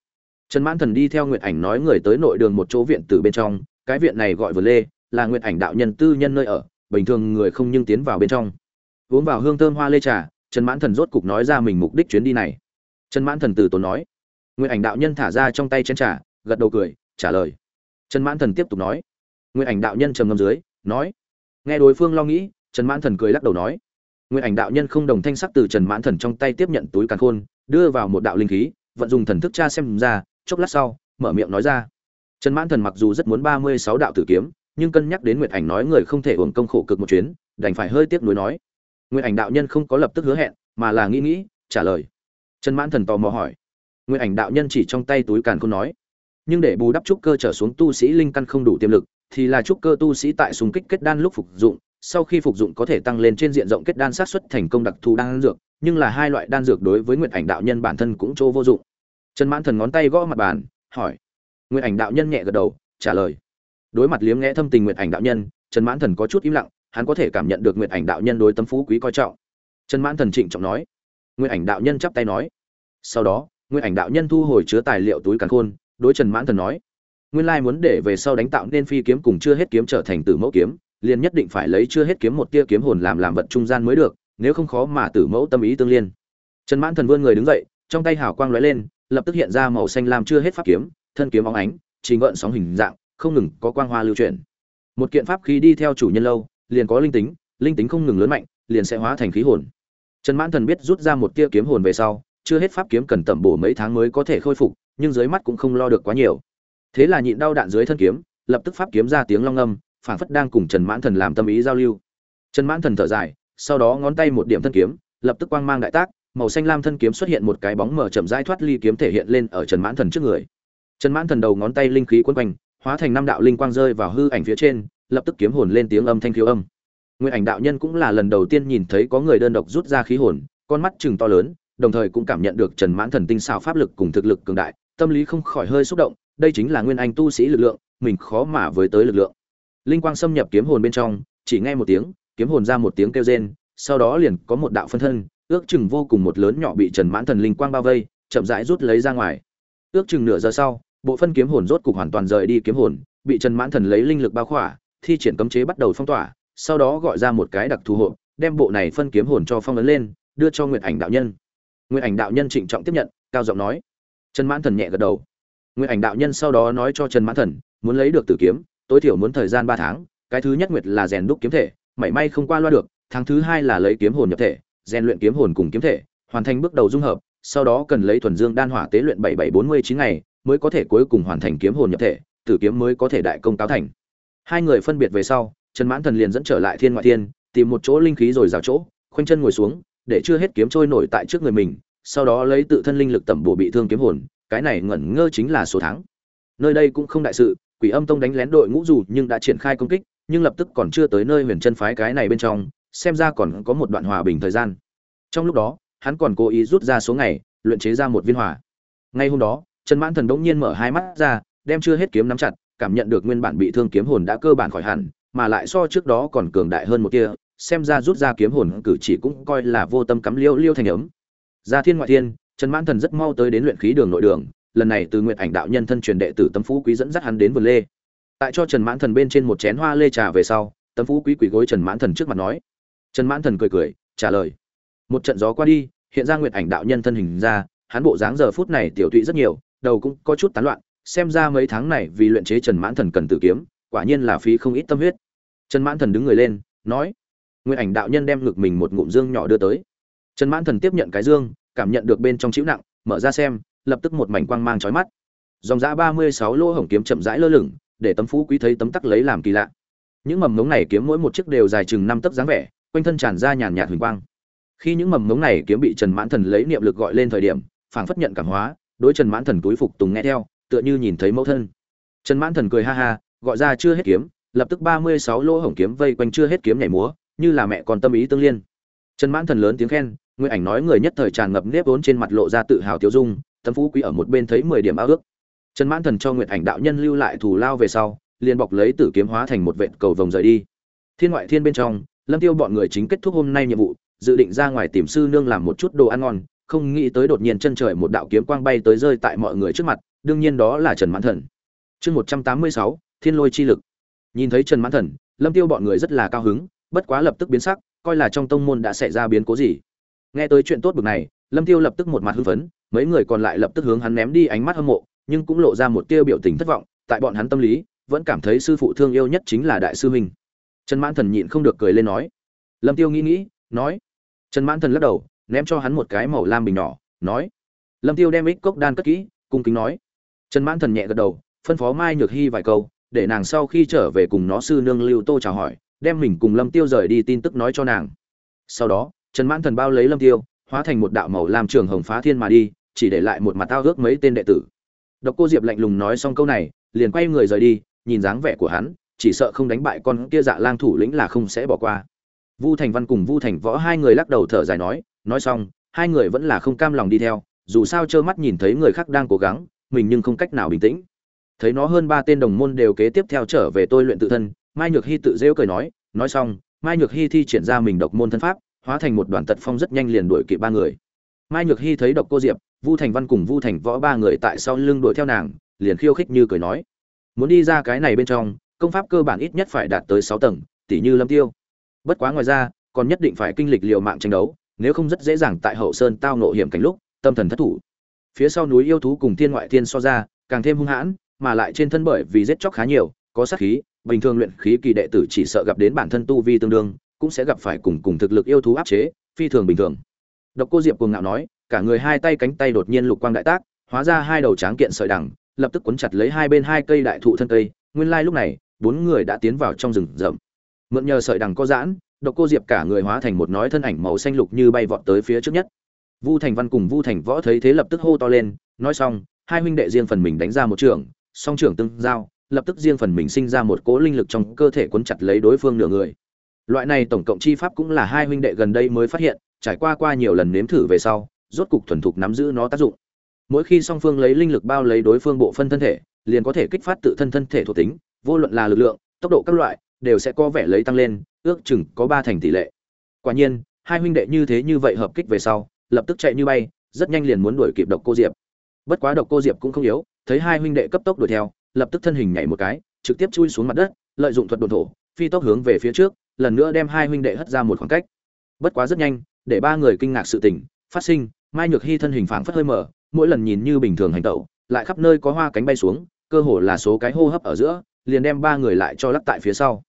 trần mãn thần đi theo nguyệt ảnh nói người tới nội đường một chỗ viện từ bên trong, cái viện này gọi vừa lê, là nguyệt ảnh đạo nhân tư nhân nơi ở, bình thường người không nhưng tiến vào bên trong. Uống vào hương thơm hoa lê trà, trần mãn thần rốt cục nói ra mình mục đích chuyến đi này. Trần mãn thần từ tốn nói, nguyệt ảnh đạo nhân thả ra trong tay chén trà, gật đầu cười trả lời. Trần mãn thần tiếp tục nói. Nguyệt ảnh đạo nhân trầm ngâm dưới, nói. Nghe đối phương lo nghĩ, trần mãn thần cười lắc đầu nói. Nguyệt ảnh đạo nhân không đồng thanh sắc từ trần mãn thần trong tay tiếp nhận túi càn khôn, đưa vào một đạo linh khí, vận dùng thần thức tra xem ra, chốc lát sau, mở miệng nói ra. Trần mãn thần mặc dù rất muốn ba mươi sáu đạo tử kiếm, nhưng cân nhắc đến nguyệt ảnh nói người không thể hưởng công khổ cực một chuyến, đành phải hơi tiếc nuối nói. Nguyệt ảnh đạo nhân không có lập tức hứa hẹn, mà là nghĩ nghĩ, trả lời. Trần mãn thần tò mò hỏi. Nguyệt ảnh đạo nhân chỉ trong tay túi càn khôn nói nhưng để bù đắp trúc cơ trở xuống tu sĩ linh căn không đủ tiềm lực, thì là trúc cơ tu sĩ tại sùng kích kết đan lúc phục dụng. Sau khi phục dụng có thể tăng lên trên diện rộng kết đan sát xuất thành công đặc thù đan dược, nhưng là hai loại đan dược đối với nguyệt ảnh đạo nhân bản thân cũng chỗ vô dụng. Trần mãn thần ngón tay gõ mặt bàn, hỏi. Nguyệt ảnh đạo nhân nhẹ gật đầu, trả lời. Đối mặt liếm nghe thâm tình nguyệt ảnh đạo nhân, trần mãn thần có chút im lặng, hắn có thể cảm nhận được nguyệt ảnh đạo nhân đối tâm phú quý coi trọng. Trần mãn thần trịnh trọng nói. Nguyệt ảnh đạo nhân chắp tay nói. Sau đó, nguyệt ảnh đạo nhân thu hồi chứa tài liệu túi càn khôn đối trần mãn thần nói, nguyên lai muốn để về sau đánh tạo nên phi kiếm cùng chưa hết kiếm trở thành tử mẫu kiếm, liền nhất định phải lấy chưa hết kiếm một tia kiếm hồn làm làm vật trung gian mới được, nếu không khó mà tử mẫu tâm ý tương liên. Trần mãn thần vươn người đứng dậy, trong tay hào quang lóe lên, lập tức hiện ra màu xanh lam chưa hết pháp kiếm, thân kiếm óng ánh trình gợn sóng hình dạng, không ngừng có quang hoa lưu chuyển. Một kiện pháp khí đi theo chủ nhân lâu, liền có linh tính linh tính không ngừng lớn mạnh, liền sẽ hóa thành khí hồn. Trần mãn thần biết rút ra một tia kiếm hồn về sau, chưa hết pháp kiếm cần tẩm bổ mấy tháng mới có thể khôi phục nhưng dưới mắt cũng không lo được quá nhiều. Thế là nhịn đau đạn dưới thân kiếm, lập tức pháp kiếm ra tiếng long âm phảng phất đang cùng trần mãn thần làm tâm ý giao lưu. Trần mãn thần thở dài, sau đó ngón tay một điểm thân kiếm, lập tức quang mang đại tác, màu xanh lam thân kiếm xuất hiện một cái bóng mở chậm rãi thoát ly kiếm thể hiện lên ở trần mãn thần trước người. Trần mãn thần đầu ngón tay linh khí quấn quanh, hóa thành năm đạo linh quang rơi vào hư ảnh phía trên, lập tức kiếm hồn lên tiếng âm thanh khiếu âm. Nguyên ảnh đạo nhân cũng là lần đầu tiên nhìn thấy có người đơn độc rút ra khí hồn, con mắt chừng to lớn, đồng thời cũng cảm nhận được trần mãn thần tinh xảo pháp lực cùng thực lực cường đại tâm lý không khỏi hơi xúc động, đây chính là nguyên anh tu sĩ lực lượng, mình khó mà với tới lực lượng. Linh quang xâm nhập kiếm hồn bên trong, chỉ nghe một tiếng, kiếm hồn ra một tiếng kêu rên, sau đó liền có một đạo phân thân, ước chừng vô cùng một lớn nhỏ bị trần mãn thần linh quang bao vây, chậm rãi rút lấy ra ngoài. Ước chừng nửa giờ sau, bộ phân kiếm hồn rốt cục hoàn toàn rời đi kiếm hồn, bị trần mãn thần lấy linh lực bao khỏa, thi triển cấm chế bắt đầu phong tỏa, sau đó gọi ra một cái đặc thù hộ đem bộ này phân kiếm hồn cho phong ấn lên, đưa cho nguyện ảnh đạo nhân. Nguyện ảnh đạo nhân trịnh trọng tiếp nhận, cao giọng nói trần mãn thần nhẹ gật đầu. Nguyệt ảnh đạo nhân sau đó nói cho trần mãn thần, muốn lấy được tử kiếm, tối thiểu muốn thời gian ba tháng, cái thứ nhất nguyệt là rèn đúc kiếm thể, mảy may không qua loa được, tháng thứ hai là lấy kiếm hồn nhập thể, rèn luyện kiếm hồn cùng kiếm thể, hoàn thành bước đầu dung hợp, sau đó cần lấy thuần dương đan hỏa tế luyện bảy bảy bốn mươi chín ngày, mới có thể cuối cùng hoàn thành kiếm hồn nhập thể, tử kiếm mới có thể đại công cáo thành. Hai người phân biệt về sau, trần mãn thần liền dẫn trở lại thiên ngoại thiên, tìm một chỗ linh khí rồi rào chỗ, khoanh chân ngồi xuống, để chưa hết kiếm trôi nổi tại trước người mình sau đó lấy tự thân linh lực tẩm bổ bị thương kiếm hồn, cái này ngẩn ngơ chính là số tháng. Nơi đây cũng không đại sự, quỷ âm tông đánh lén đội ngũ dù nhưng đã triển khai công kích, nhưng lập tức còn chưa tới nơi huyền chân phái cái này bên trong, xem ra còn có một đoạn hòa bình thời gian. Trong lúc đó, hắn còn cố ý rút ra số ngày, luyện chế ra một viên hỏa. Ngay hôm đó, trần mãn thần đống nhiên mở hai mắt ra, đem chưa hết kiếm nắm chặt, cảm nhận được nguyên bản bị thương kiếm hồn đã cơ bản khỏi hẳn, mà lại so trước đó còn cường đại hơn một kia xem ra rút ra kiếm hồn cử chỉ cũng coi là vô tâm cắm liêu liêu thành ấm. Gia thiên ngoại thiên, trần mãn thần rất mau tới đến luyện khí đường nội đường, lần này từ Nguyệt ảnh đạo nhân thân truyền đệ tử tấm phú quý dẫn dắt hắn đến vườn lê. Tại cho trần mãn thần bên trên một chén hoa lê trà về sau, tấm phú quý quỳ gối trần mãn thần trước mặt nói. Trần mãn thần cười cười, trả lời. Một trận gió qua đi, hiện ra Nguyệt ảnh đạo nhân thân hình ra, hắn bộ dáng giờ phút này tiểu tụy rất nhiều, đầu cũng có chút tán loạn, xem ra mấy tháng này vì luyện chế trần mãn thần cần tự kiếm, quả nhiên là phí không ít tâm huyết. Trần mãn thần đứng người lên, nói. "Nguyên ảnh đạo nhân đem ngực mình một ngụm dương nhỏ đưa tới trần mãn thần tiếp nhận cái dương, cảm nhận được bên trong chịu nặng, mở ra xem, lập tức một mảnh quang mang chói mắt. Dòng giã ba mươi sáu lỗ hổng kiếm chậm rãi lơ lửng, để tấm phú quý thấy tấm tắc lấy làm kỳ lạ. Những mầm ngống này kiếm mỗi một chiếc đều dài chừng năm tấc dáng vẻ, quanh thân tràn ra nhàn nhạt huỳnh quang. Khi những mầm ngống này kiếm bị trần mãn thần lấy niệm lực gọi lên thời điểm, phảng phất nhận cảm hóa, đối trần mãn thần túi phục tùng nghe theo, tựa như nhìn thấy mẫu thân. Trần mãn thần cười ha ha, gọi ra chưa hết kiếm, lập tức ba mươi sáu lỗ hổng kiếm vây quanh chưa hết kiếm nhảy múa, như là mẹ còn tâm ý tương liên. Trần mãn thần lớn tiếng khen nguyên ảnh nói người nhất thời tràn ngập nếp vốn trên mặt lộ ra tự hào tiêu dung, tấm phú quý ở một bên thấy mười điểm ao ước. Trần mãn thần cho nguyệt ảnh đạo nhân lưu lại thủ lao về sau, liền bọc lấy tử kiếm hóa thành một vệt cầu vồng rời đi. Thiên ngoại thiên bên trong, lâm tiêu bọn người chính kết thúc hôm nay nhiệm vụ, dự định ra ngoài tìm sư nương làm một chút đồ ăn ngon, không nghĩ tới đột nhiên chân trời một đạo kiếm quang bay tới rơi tại mọi người trước mặt, đương nhiên đó là trần mãn thần. Chương một trăm tám mươi sáu, thiên lôi chi lực. Nhìn thấy trần mãn thần, lâm tiêu bọn người rất là cao hứng, bất quá lập tức biến sắc, coi là trong tông môn đã xảy ra biến cố gì nghe tới chuyện tốt bực này, lâm tiêu lập tức một mặt hưng phấn, mấy người còn lại lập tức hướng hắn ném đi ánh mắt hâm mộ, nhưng cũng lộ ra một tia biểu tình thất vọng, tại bọn hắn tâm lý, vẫn cảm thấy sư phụ thương yêu nhất chính là đại sư huynh. Trần mãn thần nhịn không được cười lên nói. Lâm tiêu nghĩ nghĩ, nói. Trần mãn thần lắc đầu, ném cho hắn một cái màu lam bình nhỏ, nói. Lâm tiêu đem ích cốc đan cất kỹ, cung kính nói. Trần mãn thần nhẹ gật đầu, phân phó mai nhược hy vài câu, để nàng sau khi trở về cùng nó sư nương lưu tô chào hỏi, đem mình cùng lâm tiêu rời đi tin tức nói cho nàng. Sau đó trần mãn thần bao lấy lâm tiêu, hóa thành một đạo màu làm trường hồng phá thiên mà đi, chỉ để lại một mặt tao ước mấy tên đệ tử. Độc cô diệp lạnh lùng nói xong câu này, liền quay người rời đi, nhìn dáng vẻ của hắn, chỉ sợ không đánh bại con kia dạ lang thủ lĩnh là không sẽ bỏ qua. Vu thành văn cùng vu thành võ hai người lắc đầu thở dài nói nói xong, hai người vẫn là không cam lòng đi theo, dù sao trơ mắt nhìn thấy người khác đang cố gắng, mình nhưng không cách nào bình tĩnh. Thấy nó hơn ba tên đồng môn đều kế tiếp theo trở về tôi luyện tự thân, mai nhược hy tự rêu cười nói nói xong, mai nhược hy thi triển ra mình độc môn thân pháp hóa thành một đoàn tật phong rất nhanh liền đuổi kịp ba người. Mai nhược hy thấy độc cô diệp, vu thành văn cùng vu thành võ ba người tại sau lưng đuổi theo nàng, liền khiêu khích như cười nói, muốn đi ra cái này bên trong, công pháp cơ bản ít nhất phải đạt tới sáu tầng tỷ như lâm tiêu. Bất quá ngoài ra, còn nhất định phải kinh lịch liều mạng tranh đấu, nếu không rất dễ dàng tại hậu sơn tao nộ hiểm cảnh lúc, tâm thần thất thủ. Phía sau núi yêu thú cùng thiên ngoại thiên so ra, càng thêm hung hãn, mà lại trên thân bởi vì giết chóc khá nhiều, có sát khí, bình thường luyện khí kỳ đệ tử chỉ sợ gặp đến bản thân tu vi tương đương cũng sẽ gặp phải cùng cùng thực lực yêu thú áp chế, phi thường bình thường. Độc cô diệp cuồng ngạo nói, cả người hai tay cánh tay đột nhiên lục quang đại tác, hóa ra hai đầu tráng kiện sợi đằng, lập tức cuốn chặt lấy hai bên hai cây đại thụ thân cây, nguyên lai lúc này, bốn người đã tiến vào trong rừng rậm. Mượn nhờ sợi đằng có giãn, độc cô diệp cả người hóa thành một nói thân ảnh màu xanh lục như bay vọt tới phía trước nhất. Vu thành văn cùng vu thành võ thấy thế lập tức hô to lên, nói xong, hai huynh đệ riêng phần mình đánh ra một trường, song trưởng tương giao, lập tức riêng phần mình sinh ra một cỗ linh lực trong cơ thể cuốn chặt lấy đối phương nửa người loại này tổng cộng chi pháp cũng là hai huynh đệ gần đây mới phát hiện, trải qua qua nhiều lần nếm thử về sau, rốt cục thuần thục nắm giữ nó tác dụng. Mỗi khi song phương lấy linh lực bao lấy đối phương bộ phân thân thể, liền có thể kích phát tự thân thân thể thuộc tính, vô luận là lực lượng, tốc độ các loại, đều sẽ có vẻ lấy tăng lên, ước chừng có ba thành tỷ lệ. Quả nhiên, hai huynh đệ như thế như vậy hợp kích về sau, lập tức chạy như bay, rất nhanh liền muốn đuổi kịp độc cô diệp. Bất quá độc cô diệp cũng không yếu, thấy hai huynh đệ cấp tốc đuổi theo, lập tức thân hình nhảy một cái, trực tiếp chui xuống mặt đất, lợi dụng thuật đồn thổ, phi tốc hướng về phía trước lần nữa đem hai huynh đệ hất ra một khoảng cách. Bất quá rất nhanh, để ba người kinh ngạc sự tình phát sinh, mai nhược hy thân hình phảng phất hơi mở, mỗi lần nhìn như bình thường hành tẩu, lại khắp nơi có hoa cánh bay xuống, cơ hồ là số cái hô hấp ở giữa, liền đem ba người lại cho lắc tại phía sau.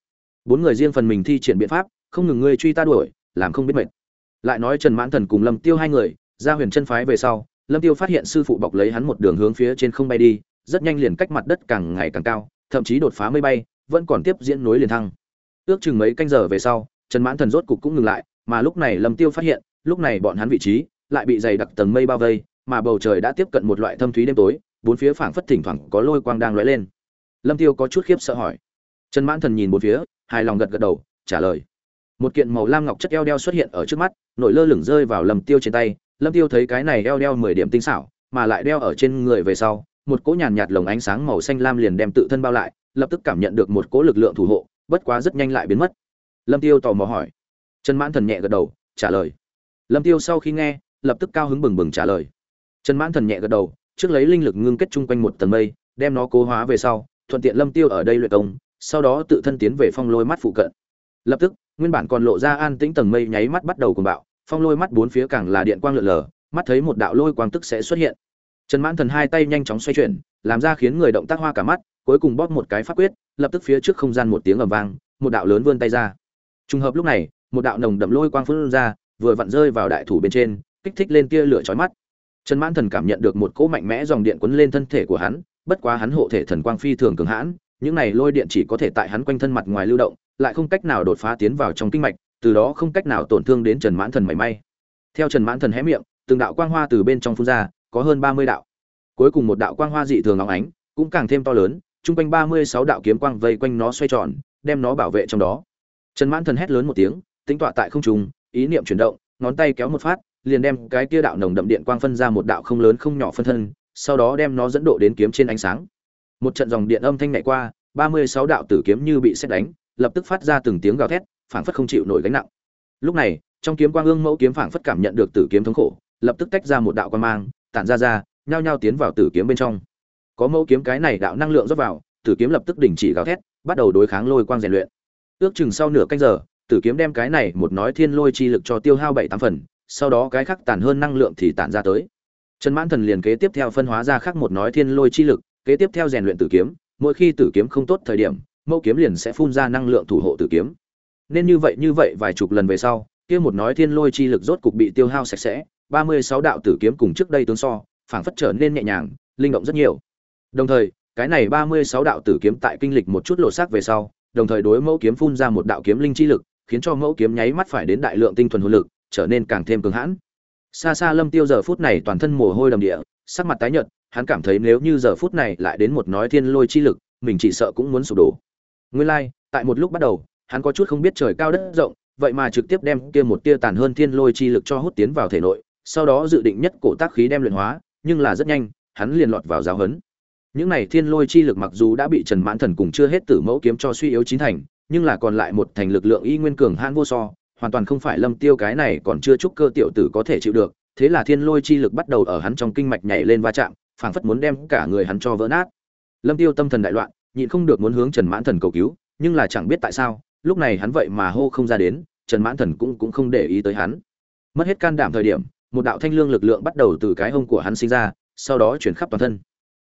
Bốn người riêng phần mình thi triển biện pháp, không ngừng ngươi truy ta đuổi, làm không biết mệt. Lại nói trần mãn thần cùng lâm tiêu hai người, ra huyền chân phái về sau, lâm tiêu phát hiện sư phụ bọc lấy hắn một đường hướng phía trên không bay đi, rất nhanh liền cách mặt đất càng ngày càng cao, thậm chí đột phá mây bay, vẫn còn tiếp diễn nối liền thăng ước chừng mấy canh giờ về sau, trần mãn thần rốt cục cũng ngừng lại, mà lúc này lâm tiêu phát hiện, lúc này bọn hắn vị trí lại bị dày đặc tầng mây bao vây, mà bầu trời đã tiếp cận một loại thâm thúy đêm tối, bốn phía phảng phất thỉnh thoảng có lôi quang đang lóe lên. Lâm tiêu có chút khiếp sợ hỏi. Trần mãn thần nhìn bốn phía, hài lòng gật gật đầu, trả lời. Một kiện màu lam ngọc chất eo đeo xuất hiện ở trước mắt, nổi lơ lửng rơi vào lâm tiêu trên tay. Lâm tiêu thấy cái này eo đeo mười điểm tinh xảo, mà lại đeo ở trên người về sau, một cỗ nhàn nhạt lồng ánh sáng màu xanh lam liền đem tự thân bao lại, lập tức cảm nhận được một cỗ lực lượng thủ hộ bất quá rất nhanh lại biến mất. Lâm tiêu tò mò hỏi. Trần mãn thần nhẹ gật đầu, trả lời. Lâm tiêu sau khi nghe, lập tức cao hứng bừng bừng trả lời. Trần mãn thần nhẹ gật đầu, trước lấy linh lực ngưng kết chung quanh một tầng mây, đem nó cố hóa về sau, thuận tiện lâm tiêu ở đây luyện công, sau đó tự thân tiến về phong lôi mắt phụ cận. Lập tức, nguyên bản còn lộ ra an tĩnh tầng mây nháy mắt bắt đầu cuồng bạo, phong lôi mắt bốn phía càng là điện quang lượn lờ, mắt thấy một đạo lôi quang tức sẽ xuất hiện. Trần mãn thần hai tay nhanh chóng xoay chuyển, làm ra khiến người động tác hoa cả mắt cuối cùng bóp một cái pháp quyết, lập tức phía trước không gian một tiếng ầm vang, một đạo lớn vươn tay ra. Trùng hợp lúc này, một đạo nồng đậm lôi quang phun ra, vừa vặn rơi vào đại thủ bên trên, kích thích lên tia lửa chói mắt. Trần mãn thần cảm nhận được một cỗ mạnh mẽ dòng điện cuốn lên thân thể của hắn, bất quá hắn hộ thể thần quang phi thường cường hãn, những này lôi điện chỉ có thể tại hắn quanh thân mặt ngoài lưu động, lại không cách nào đột phá tiến vào trong kinh mạch, từ đó không cách nào tổn thương đến trần mãn thần mảy may. Theo trần mãn thần hé miệng, từng đạo quang hoa từ bên trong phun ra, có hơn ba mươi đạo. Cuối cùng một đạo quang hoa dị thường óng ánh, cũng càng thêm to lớn chung quanh ba mươi sáu đạo kiếm quang vây quanh nó xoay tròn, đem nó bảo vệ trong đó. Trần mãn thần hét lớn một tiếng tính tọa tại không trung, ý niệm chuyển động, ngón tay kéo một phát, liền đem cái kia đạo nồng đậm điện quang phân ra một đạo không lớn không nhỏ phân thân, sau đó đem nó dẫn độ đến kiếm trên ánh sáng. Một trận dòng điện âm thanh nhảy qua, ba mươi sáu đạo tử kiếm như bị sét đánh, lập tức phát ra từng tiếng gào thét, phảng phất không chịu nổi gánh nặng. Lúc này, trong kiếm quang ương mẫu kiếm phảng phất cảm nhận được tử kiếm thống khổ, lập tức tách ra một đạo quang mang, tản ra ra, nhao nhao tiến vào tử kiếm bên trong có mẫu kiếm cái này đạo năng lượng rót vào, tử kiếm lập tức đình chỉ gào thét, bắt đầu đối kháng lôi quang rèn luyện. Ước chừng sau nửa canh giờ, tử kiếm đem cái này một nói thiên lôi chi lực cho tiêu hao bảy tám phần, sau đó cái khác tàn hơn năng lượng thì tản ra tới. Trần mãn thần liền kế tiếp theo phân hóa ra khác một nói thiên lôi chi lực, kế tiếp theo rèn luyện tử kiếm, mỗi khi tử kiếm không tốt thời điểm, mẫu kiếm liền sẽ phun ra năng lượng thủ hộ tử kiếm. Nên như vậy như vậy vài chục lần về sau, kia một nói thiên lôi chi lực rốt cục bị tiêu hao sạch sẽ, ba mươi sáu đạo tử kiếm cùng trước đây tướng so, phảng phất trở nên nhẹ nhàng, linh động rất nhiều đồng thời cái này ba mươi sáu đạo tử kiếm tại kinh lịch một chút lộ sắc về sau đồng thời đối mẫu kiếm phun ra một đạo kiếm linh chi lực khiến cho mẫu kiếm nháy mắt phải đến đại lượng tinh thuần hồn lực trở nên càng thêm cứng hãn. Xa xa lâm tiêu giờ phút này toàn thân mồ hôi đầm địa sắc mặt tái nhợt hắn cảm thấy nếu như giờ phút này lại đến một nói thiên lôi chi lực mình chỉ sợ cũng muốn sụp đổ. Nguyên lai like, tại một lúc bắt đầu hắn có chút không biết trời cao đất rộng vậy mà trực tiếp đem kia một tia tàn hơn thiên lôi chi lực cho hút tiến vào thể nội sau đó dự định nhất cổ tác khí đem luyện hóa nhưng là rất nhanh hắn liền lọt vào giáo hấn những này thiên lôi chi lực mặc dù đã bị trần mãn thần cùng chưa hết tử mẫu kiếm cho suy yếu chín thành, nhưng là còn lại một thành lực lượng y nguyên cường hãn vô so, hoàn toàn không phải lâm tiêu cái này còn chưa chúc cơ tiểu tử có thể chịu được, thế là thiên lôi chi lực bắt đầu ở hắn trong kinh mạch nhảy lên va chạm, phảng phất muốn đem cả người hắn cho vỡ nát. Lâm tiêu tâm thần đại loạn, nhịn không được muốn hướng trần mãn thần cầu cứu, nhưng là chẳng biết tại sao, lúc này hắn vậy mà hô không ra đến, trần mãn thần cũng cũng không để ý tới hắn. Mất hết can đảm thời điểm, một đạo thanh lương lực lượng bắt đầu từ cái hông của hắn sinh ra, sau đó chuyển khắp toàn thân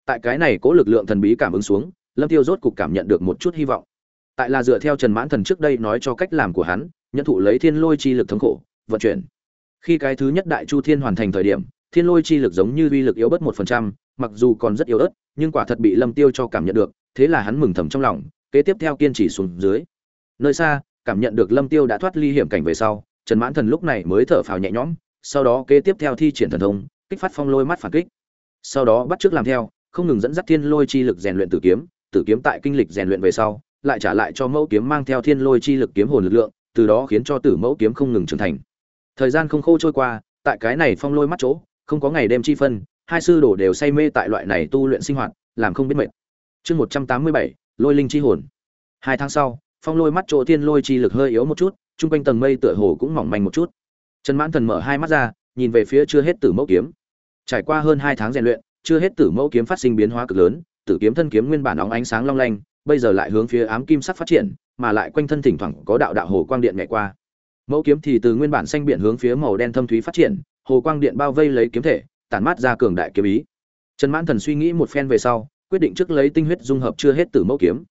tại cái này cố lực lượng thần bí cảm ứng xuống, lâm tiêu rốt cục cảm nhận được một chút hy vọng. Tại là dựa theo trần mãn thần trước đây nói cho cách làm của hắn nhận thụ lấy thiên lôi chi lực thống khổ, vận chuyển. Khi cái thứ nhất đại chu thiên hoàn thành thời điểm, thiên lôi chi lực giống như uy lực yếu bớt một phần trăm, mặc dù còn rất yếu ớt, nhưng quả thật bị lâm tiêu cho cảm nhận được, thế là hắn mừng thầm trong lòng, kế tiếp theo kiên trì xuống dưới. Nơi xa, cảm nhận được lâm tiêu đã thoát ly hiểm cảnh về sau, trần mãn thần lúc này mới thở phào nhẹ nhõm, sau đó kế tiếp theo thi triển thần thông, kích phát phong lôi mắt phản kích. Sau đó bắt trước làm theo không ngừng dẫn dắt thiên lôi chi lực rèn luyện tử kiếm tử kiếm tại kinh lịch rèn luyện về sau, lại trả lại cho mẫu kiếm mang theo thiên lôi chi lực kiếm hồn lực lượng, từ đó khiến cho tử mẫu kiếm không ngừng trưởng thành. Thời gian không khô trôi qua, tại cái này phong lôi mắt chỗ, không có ngày đêm chi phân, hai sư đồ đều say mê tại loại này tu luyện sinh hoạt, làm không biết mệt. Chương một trăm tám mươi bảy, lôi linh chi hồn. Hai tháng sau, phong lôi mắt chỗ thiên lôi chi lực hơi yếu một chút trung quanh tầng mây tựa hồ cũng mỏng manh một chút. Trần mãn thần mở hai mắt ra, nhìn về phía chưa hết tử mẫu kiếm. Trải qua hơn hai tháng rèn luyện chưa hết tử mẫu kiếm phát sinh biến hóa cực lớn, tử kiếm thân kiếm nguyên bản óng ánh sáng long lanh, bây giờ lại hướng phía ám kim sắc phát triển, mà lại quanh thân thỉnh thoảng có đạo đạo hồ quang điện nhẹ qua. Mẫu kiếm thì từ nguyên bản xanh biển hướng phía màu đen thâm thúy phát triển, hồ quang điện bao vây lấy kiếm thể, tản mát ra cường đại kiếm ý. Trần mãn thần suy nghĩ một phen về sau, quyết định trước lấy tinh huyết dung hợp chưa hết tử mẫu kiếm.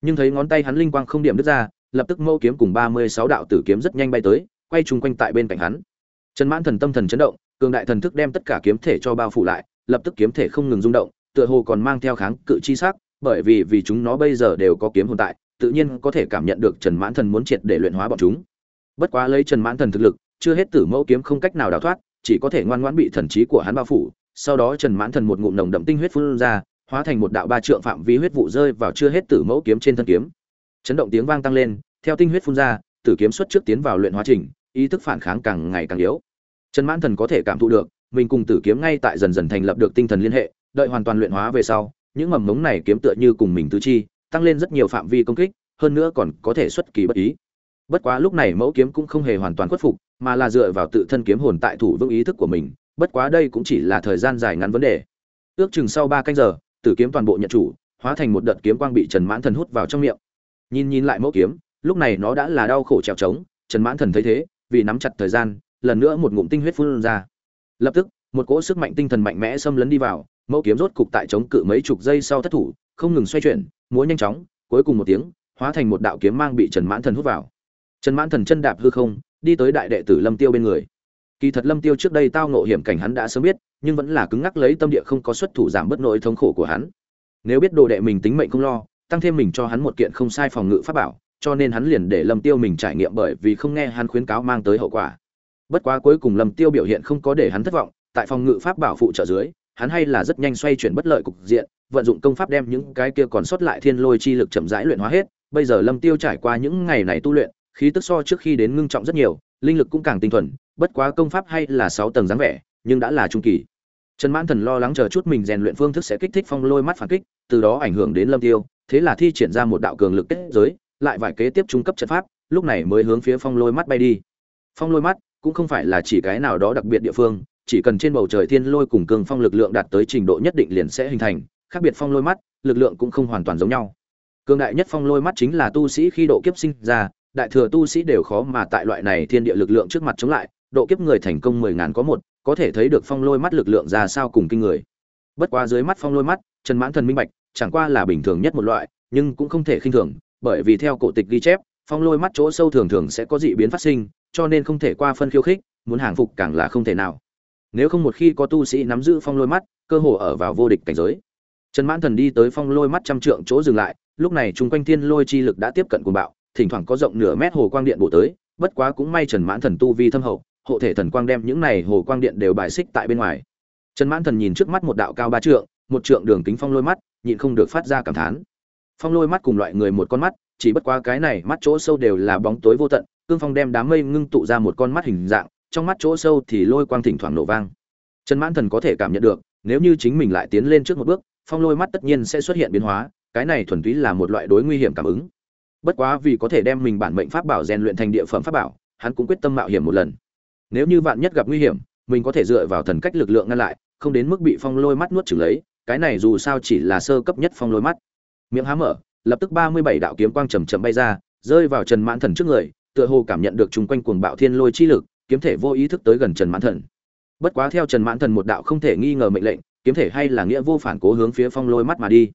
Nhưng thấy ngón tay hắn linh quang không điểm đứt ra, lập tức mẫu kiếm cùng ba mươi sáu đạo tử kiếm rất nhanh bay tới, quay chung quanh tại bên cạnh hắn. Trần mãn thần tâm thần chấn động, cường đại thần thức đem tất cả kiếm thể cho bao phủ lại lập tức kiếm thể không ngừng rung động, tựa hồ còn mang theo kháng cự chi sắc, bởi vì vì chúng nó bây giờ đều có kiếm hồn tại, tự nhiên có thể cảm nhận được trần mãn thần muốn triệt để luyện hóa bọn chúng. Bất quá lấy trần mãn thần thực lực, chưa hết tử mẫu kiếm không cách nào đào thoát, chỉ có thể ngoan ngoãn bị thần trí của hắn bao phủ. Sau đó trần mãn thần một ngụm nồng đậm tinh huyết phun ra, hóa thành một đạo ba trượng phạm vi huyết vụ rơi vào chưa hết tử mẫu kiếm trên thân kiếm. Chấn động tiếng vang tăng lên, theo tinh huyết phun ra, tử kiếm xuất trước tiến vào luyện hóa trình, ý thức phản kháng càng ngày càng yếu. Trần mãn thần có thể cảm thụ được mình cùng tử kiếm ngay tại dần dần thành lập được tinh thần liên hệ, đợi hoàn toàn luyện hóa về sau, những mầm mống này kiếm tựa như cùng mình tứ chi, tăng lên rất nhiều phạm vi công kích, hơn nữa còn có thể xuất kỳ bất ý. Bất quá lúc này mẫu kiếm cũng không hề hoàn toàn khuất phục, mà là dựa vào tự thân kiếm hồn tại thủ vững ý thức của mình, bất quá đây cũng chỉ là thời gian dài ngắn vấn đề. Ước chừng sau ba canh giờ, tử kiếm toàn bộ nhận chủ, hóa thành một đợt kiếm quang bị trần mãn thần hút vào trong miệng. Nhìn nhìn lại mẫu kiếm, lúc này nó đã là đau khổ trèo trống, trần mãn thần thấy thế, vì nắm chặt thời gian, lần nữa một ngụm tinh huyết phun ra lập tức, một cỗ sức mạnh tinh thần mạnh mẽ xâm lấn đi vào, mẫu kiếm rốt cục tại chống cự mấy chục giây sau thất thủ, không ngừng xoay chuyển, múa nhanh chóng, cuối cùng một tiếng, hóa thành một đạo kiếm mang bị trần mãn thần hút vào. Trần mãn thần chân đạp hư không, đi tới đại đệ tử lâm tiêu bên người. Kỳ thật lâm tiêu trước đây tao ngộ hiểm cảnh hắn đã sớm biết, nhưng vẫn là cứng ngắc lấy tâm địa không có xuất thủ giảm bớt nỗi thống khổ của hắn. Nếu biết đồ đệ mình tính mệnh không lo, tăng thêm mình cho hắn một kiện không sai phòng ngự pháp bảo, cho nên hắn liền để lâm tiêu mình trải nghiệm bởi vì không nghe hắn khuyến cáo mang tới hậu quả bất quá cuối cùng lâm tiêu biểu hiện không có để hắn thất vọng, tại phòng ngự pháp bảo phụ trợ dưới, hắn hay là rất nhanh xoay chuyển bất lợi cục diện, vận dụng công pháp đem những cái kia còn sót lại thiên lôi chi lực chậm rãi luyện hóa hết. Bây giờ lâm tiêu trải qua những ngày này tu luyện, khí tức so trước khi đến ngưng trọng rất nhiều, linh lực cũng càng tinh thuần, bất quá công pháp hay là sáu tầng dáng vẻ, nhưng đã là trung kỳ. Trần mãn thần lo lắng chờ chút mình rèn luyện phương thức sẽ kích thích phong lôi mắt phản kích, từ đó ảnh hưởng đến lâm tiêu, thế là thi triển ra một đạo cường lực kết giới, lại vài kế tiếp trung cấp trận pháp, lúc này mới hướng phía phong lôi mắt bay đi. Phong lôi mắt cũng không phải là chỉ cái nào đó đặc biệt địa phương, chỉ cần trên bầu trời thiên lôi cùng cường phong lực lượng đạt tới trình độ nhất định liền sẽ hình thành, khác biệt phong lôi mắt, lực lượng cũng không hoàn toàn giống nhau. Cường đại nhất phong lôi mắt chính là tu sĩ khi độ kiếp sinh ra, đại thừa tu sĩ đều khó mà tại loại này thiên địa lực lượng trước mặt chống lại, độ kiếp người thành công mười ngàn có một, có thể thấy được phong lôi mắt lực lượng ra sao cùng kinh người. Bất quá dưới mắt phong lôi mắt, trần mãn thần minh bạch, chẳng qua là bình thường nhất một loại, nhưng cũng không thể khinh thường, bởi vì theo cổ tịch ghi chép, phong lôi mắt chỗ sâu thường thường sẽ có dị biến phát sinh cho nên không thể qua phân khiêu khích, muốn hàng phục càng là không thể nào. Nếu không một khi có tu sĩ nắm giữ phong lôi mắt, cơ hồ ở vào vô địch cảnh giới. Trần mãn thần đi tới phong lôi mắt trăm trượng chỗ dừng lại, lúc này chung quanh thiên lôi chi lực đã tiếp cận cuồng bạo, thỉnh thoảng có rộng nửa mét hồ quang điện bổ tới, bất quá cũng may trần mãn thần tu vi thâm hậu, hộ thể thần quang đem những này hồ quang điện đều bài xích tại bên ngoài. Trần mãn thần nhìn trước mắt một đạo cao ba trượng, một trượng đường kính phong lôi mắt, nhịn không được phát ra cảm thán. Phong lôi mắt cùng loại người một con mắt, chỉ bất quá cái này mắt chỗ sâu đều là bóng tối vô tận cương phong đem đám mây ngưng tụ ra một con mắt hình dạng, trong mắt chỗ sâu thì lôi quang thỉnh thoảng nổ vang. Trần mãn thần có thể cảm nhận được, nếu như chính mình lại tiến lên trước một bước, phong lôi mắt tất nhiên sẽ xuất hiện biến hóa, cái này thuần túy là một loại đối nguy hiểm cảm ứng. Bất quá vì có thể đem mình bản mệnh pháp bảo rèn luyện thành địa phẩm pháp bảo, hắn cũng quyết tâm mạo hiểm một lần. Nếu như vạn nhất gặp nguy hiểm, mình có thể dựa vào thần cách lực lượng ngăn lại, không đến mức bị phong lôi mắt nuốt chửng lấy, cái này dù sao chỉ là sơ cấp nhất phong lôi mắt. Miệng há mở, lập tức ba mươi bảy đạo kiếm quang trầm trầm bay ra, rơi vào trần mãn thần trước người tựa hồ cảm nhận được chung quanh cuồng bạo thiên lôi chi lực, kiếm thể vô ý thức tới gần trần mãn thần. Bất quá theo trần mãn thần một đạo không thể nghi ngờ mệnh lệnh, kiếm thể hay là nghĩa vô phản cố hướng phía phong lôi mắt mà đi.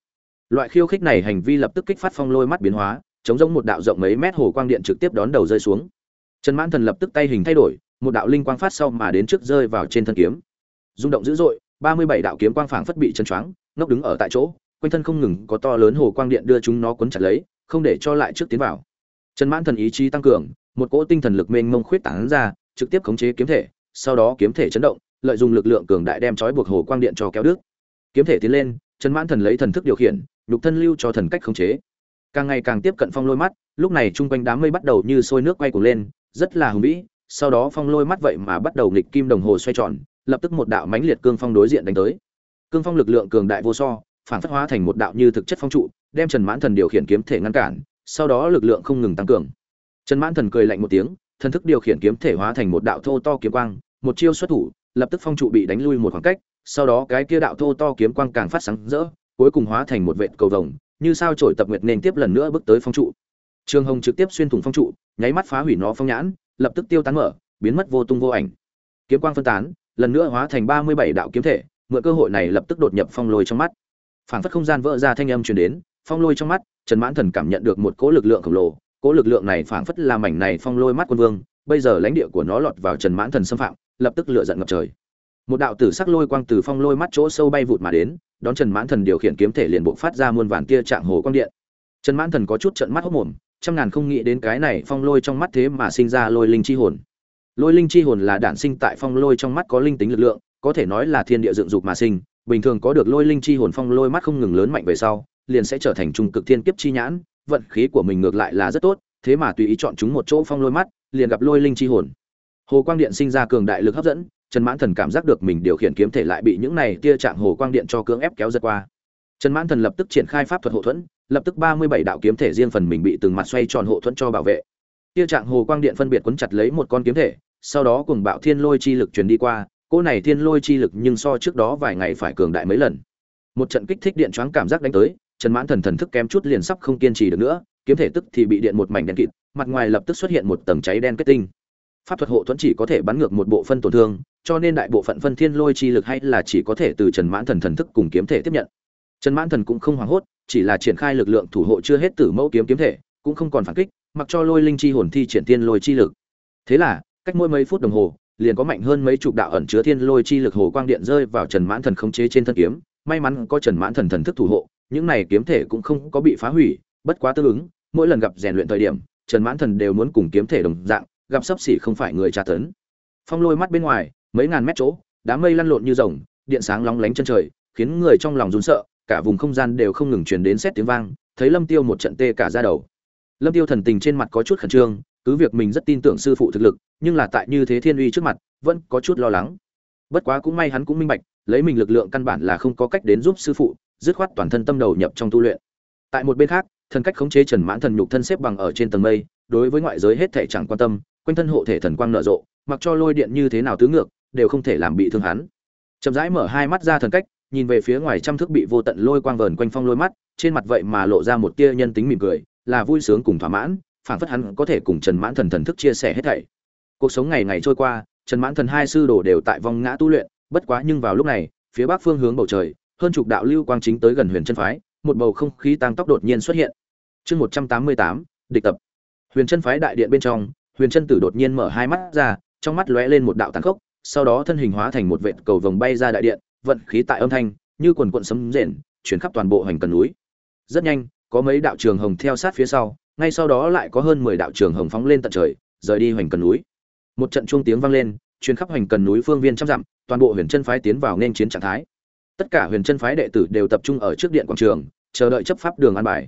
Loại khiêu khích này hành vi lập tức kích phát phong lôi mắt biến hóa, chống giống một đạo rộng mấy mét hồ quang điện trực tiếp đón đầu rơi xuống. Trần mãn thần lập tức tay hình thay đổi, một đạo linh quang phát sau mà đến trước rơi vào trên thân kiếm. Rung động dữ dội, ba mươi bảy đạo kiếm quang phảng phất bị chấn choáng, ngốc đứng ở tại chỗ, quanh thân không ngừng có to lớn hồ quang điện đưa chúng nó cuốn chặt lấy, không để cho lại trước tiến vào trần mãn thần ý chí tăng cường, một cỗ tinh thần lực mênh mông khuyết tán ra, trực tiếp khống chế kiếm thể, sau đó kiếm thể chấn động, lợi dụng lực lượng cường đại đem trói buộc hồ quang điện cho kéo đứt. Kiếm thể tiến lên, trần mãn thần lấy thần thức điều khiển, nhục thân lưu cho thần cách khống chế. Càng ngày càng tiếp cận phong lôi mắt, lúc này chung quanh đám mây bắt đầu như sôi nước quay cuồng lên, rất là hùng vĩ, sau đó phong lôi mắt vậy mà bắt đầu nghịch kim đồng hồ xoay tròn, lập tức một đạo mãnh liệt cương phong đối diện đánh tới. Cương phong lực lượng cường đại vô so, phản phất hóa thành một đạo như thực chất phong trụ, đem trần mãn thần điều khiển kiếm thể ngăn cản sau đó lực lượng không ngừng tăng cường. Trần mãn thần cười lạnh một tiếng, thần thức điều khiển kiếm thể hóa thành một đạo thô to kiếm quang, một chiêu xuất thủ, lập tức phong trụ bị đánh lui một khoảng cách, sau đó cái kia đạo thô to kiếm quang càng phát sáng rỡ, cuối cùng hóa thành một vệt cầu vồng, như sao trổi tập nguyệt nên tiếp lần nữa bước tới phong trụ. Trương hồng trực tiếp xuyên thủng phong trụ, nháy mắt phá hủy nó phong nhãn, lập tức tiêu tán mở, biến mất vô tung vô ảnh. Kiếm quang phân tán, lần nữa hóa thành ba mươi bảy đạo kiếm thể, mượn cơ hội này lập tức đột nhập phong lôi trong mắt. Phản phất không gian vỡ ra thanh âm truyền đến phong lôi trong mắt, trần mãn thần cảm nhận được một cỗ lực lượng khổng lồ, cỗ lực lượng này phảng phất làm mảnh này phong lôi mắt quân vương, bây giờ lãnh địa của nó lọt vào trần mãn thần xâm phạm, lập tức lựa giận ngập trời. Một đạo tử sắc lôi quang từ phong lôi mắt chỗ sâu bay vụt mà đến, đón trần mãn thần điều khiển kiếm thể liền bộ phát ra muôn vàn kia trạng hồ quang điện. Trần mãn thần có chút trận mắt hốc mồm, trăm ngàn không nghĩ đến cái này phong lôi trong mắt thế mà sinh ra lôi linh chi hồn. Lôi linh chi hồn là đản sinh tại phong lôi trong mắt có linh tính lực lượng, có thể nói là thiên địa dựng dục mà sinh, bình thường có được lôi linh chi hồn phong lôi mắt không ngừng lớn mạnh về sau liền sẽ trở thành trung cực thiên kiếp chi nhãn, vận khí của mình ngược lại là rất tốt, thế mà tùy ý chọn chúng một chỗ phong lôi mắt, liền gặp lôi linh chi hồn. Hồ quang điện sinh ra cường đại lực hấp dẫn, trần mãn thần cảm giác được mình điều khiển kiếm thể lại bị những này tia trạng hồ quang điện cho cưỡng ép kéo giật qua. Trần mãn thần lập tức triển khai pháp thuật hộ thuẫn, lập tức ba mươi bảy đạo kiếm thể riêng phần mình bị từng mặt xoay tròn hộ thuẫn cho bảo vệ. Tia trạng hồ quang điện phân biệt quấn chặt lấy một con kiếm thể, sau đó cùng bạo thiên lôi chi lực truyền đi qua, cỗ này thiên lôi chi lực nhưng so trước đó vài ngày phải cường đại mấy lần. Một trận kích thích điện choáng cảm giác đánh tới trần mãn thần thần thức kém chút liền sắp không kiên trì được nữa, kiếm thể tức thì bị điện một mảnh đen kịt, mặt ngoài lập tức xuất hiện một tầng cháy đen kết tinh. Pháp thuật hộ thuẫn chỉ có thể bắn ngược một bộ phân tổn thương, cho nên đại bộ phận phân thiên lôi chi lực hay là chỉ có thể từ trần mãn thần thần thức cùng kiếm thể tiếp nhận. Trần mãn thần cũng không hoảng hốt, chỉ là triển khai lực lượng thủ hộ chưa hết tử mẫu kiếm kiếm thể, cũng không còn phản kích, mặc cho lôi linh chi hồn thi triển tiên lôi chi lực. Thế là, cách mỗi mấy phút đồng hồ, liền có mạnh hơn mấy chục đạo ẩn chứa thiên lôi chi lực hồ quang điện rơi vào trần mãn thần khống chế trên thân kiếm. May mắn có trần mãn thần thần thức thủ hộ những này kiếm thể cũng không có bị phá hủy, bất quá tương ứng, mỗi lần gặp rèn luyện thời điểm, trần mãn thần đều muốn cùng kiếm thể đồng dạng, gặp sấp xỉ không phải người tra tấn. Phong lôi mắt bên ngoài, mấy ngàn mét chỗ, đám mây lăn lộn như rồng, điện sáng lóng lánh chân trời, khiến người trong lòng run sợ, cả vùng không gian đều không ngừng truyền đến xét tiếng vang, thấy lâm tiêu một trận tê cả ra đầu. Lâm tiêu thần tình trên mặt có chút khẩn trương, cứ việc mình rất tin tưởng sư phụ thực lực, nhưng là tại như thế thiên uy trước mặt, vẫn có chút lo lắng. Bất quá cũng may hắn cũng minh bạch, lấy mình lực lượng căn bản là không có cách đến giúp sư phụ dứt khoát toàn thân tâm đầu nhập trong tu luyện. Tại một bên khác, thần cách khống chế trần mãn thần nhục thân xếp bằng ở trên tầng mây, đối với ngoại giới hết thảy chẳng quan tâm, quanh thân hộ thể thần quang nở rộ, mặc cho lôi điện như thế nào tứ ngược, đều không thể làm bị thương hắn. Chậm rãi mở hai mắt ra thần cách, nhìn về phía ngoài trăm thước bị vô tận lôi quang vờn quanh phong lôi mắt, trên mặt vậy mà lộ ra một tia nhân tính mỉm cười, là vui sướng cùng thỏa mãn, phảng phất hắn có thể cùng trần mãn thần thần thức chia sẻ hết thảy. Cuộc sống ngày ngày trôi qua, trần mãn thần hai sư đồ đều tại vong ngã tu luyện, bất quá nhưng vào lúc này, phía bắc phương hướng bầu trời hơn chục đạo lưu quang chính tới gần huyền chân phái, một bầu không khí tăng tốc đột nhiên xuất hiện. Chương một trăm tám mươi tám, địch tập. Huyền chân phái đại điện bên trong, huyền chân tử đột nhiên mở hai mắt ra, trong mắt lóe lên một đạo tàn khốc, sau đó thân hình hóa thành một vệt cầu vồng bay ra đại điện, vận khí tại âm thanh, như quần quận sấm rền, chuyển khắp toàn bộ hành cần núi. Rất nhanh, có mấy đạo trường hồng theo sát phía sau, ngay sau đó lại có hơn mười đạo trường hồng phóng lên tận trời, rời đi hoành cần núi. Một trận chuông tiếng vang lên chuyến khắp hoành cần núi phương viên trăm dặm, toàn bộ huyền chân phái tiến vào nên chiến trạng thái tất cả huyền chân phái đệ tử đều tập trung ở trước điện quảng trường, chờ đợi chấp pháp đường an bài.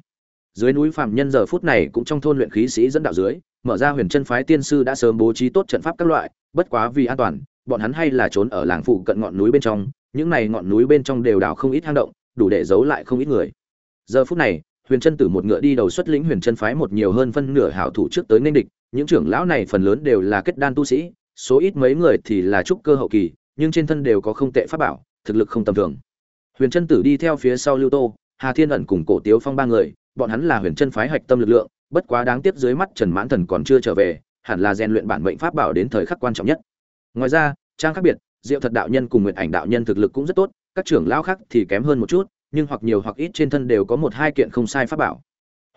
Dưới núi phạm nhân giờ phút này cũng trong thôn luyện khí sĩ dẫn đạo dưới, mở ra huyền chân phái tiên sư đã sớm bố trí tốt trận pháp các loại, bất quá vì an toàn, bọn hắn hay là trốn ở làng phụ cận ngọn núi bên trong, những này ngọn núi bên trong đều đào không ít hang động, đủ để giấu lại không ít người. Giờ phút này, huyền chân tử một ngựa đi đầu xuất lĩnh huyền chân phái một nhiều hơn phân nửa hảo thủ trước tới nên địch, những trưởng lão này phần lớn đều là kết đan tu sĩ, số ít mấy người thì là trúc cơ hậu kỳ, nhưng trên thân đều có không tệ pháp bảo thực lực không tầm thường. Huyền chân tử đi theo phía sau lưu tô, hà thiên ẩn cùng cổ tiếu phong ba người, bọn hắn là huyền chân phái hạch tâm lực lượng, bất quá đáng tiếc dưới mắt trần mãn thần còn chưa trở về, hẳn là rèn luyện bản mệnh pháp bảo đến thời khắc quan trọng nhất. Ngoài ra, trang khác biệt, diệu thật đạo nhân cùng nguyện ảnh đạo nhân thực lực cũng rất tốt, các trưởng lão khác thì kém hơn một chút, nhưng hoặc nhiều hoặc ít trên thân đều có một hai kiện không sai pháp bảo.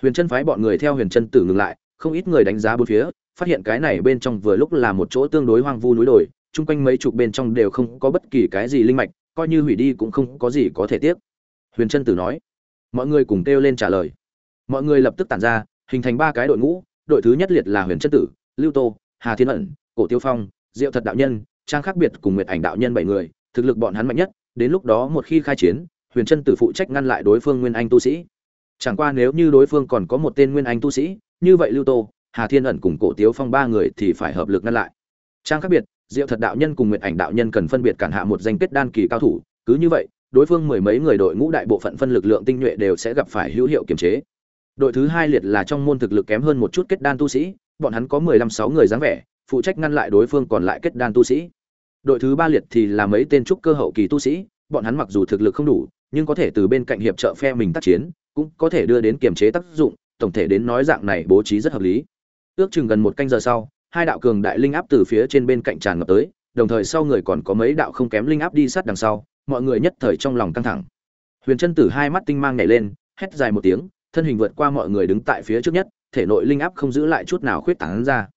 Huyền chân phái bọn người theo huyền chân tử ngừng lại, không ít người đánh giá bốn phía, phát hiện cái này bên trong vừa lúc là một chỗ tương đối hoang vu núi đồi, chung quanh mấy chục bên trong đều không có bất kỳ cái gì linh mạch coi như hủy đi cũng không có gì có thể tiếc. Huyền Trân tử nói. Mọi người cùng kêu lên trả lời. Mọi người lập tức tản ra, hình thành ba cái đội ngũ, đội thứ nhất liệt là huyền Trân tử, lưu tô, hà thiên ẩn, cổ tiêu phong, diệu thật đạo nhân, trang khác biệt cùng nguyệt ảnh đạo nhân bảy người, thực lực bọn hắn mạnh nhất, đến lúc đó một khi khai chiến, huyền Trân tử phụ trách ngăn lại đối phương nguyên anh tu sĩ. Chẳng qua nếu như đối phương còn có một tên nguyên anh tu sĩ, như vậy lưu tô, hà thiên ẩn cùng cổ tiếu phong ba người thì phải hợp lực ngăn lại. Trang khác biệt diệu thật đạo nhân cùng nguyệt ảnh đạo nhân cần phân biệt cản hạ một danh kết đan kỳ cao thủ, cứ như vậy, đối phương mười mấy người đội ngũ đại bộ phận phân lực lượng tinh nhuệ đều sẽ gặp phải hữu hiệu kiềm chế. Đội thứ hai liệt là trong môn thực lực kém hơn một chút kết đan tu sĩ, bọn hắn có mười lăm sáu người dáng vẻ, phụ trách ngăn lại đối phương còn lại kết đan tu sĩ. Đội thứ ba liệt thì là mấy tên trúc cơ hậu kỳ tu sĩ, bọn hắn mặc dù thực lực không đủ, nhưng có thể từ bên cạnh hiệp trợ phe mình tác chiến, cũng có thể đưa đến kiềm chế tác dụng, tổng thể đến nói dạng này bố trí rất hợp lý. Ước chừng gần một canh giờ sau hai đạo cường đại linh áp từ phía trên bên cạnh tràn ngập tới, đồng thời sau người còn có mấy đạo không kém linh áp đi sát đằng sau, mọi người nhất thời trong lòng căng thẳng. Huyền chân tử hai mắt tinh mang nhảy lên, hét dài một tiếng, thân hình vượt qua mọi người đứng tại phía trước nhất, thể nội linh áp không giữ lại chút nào khuyết tán ra.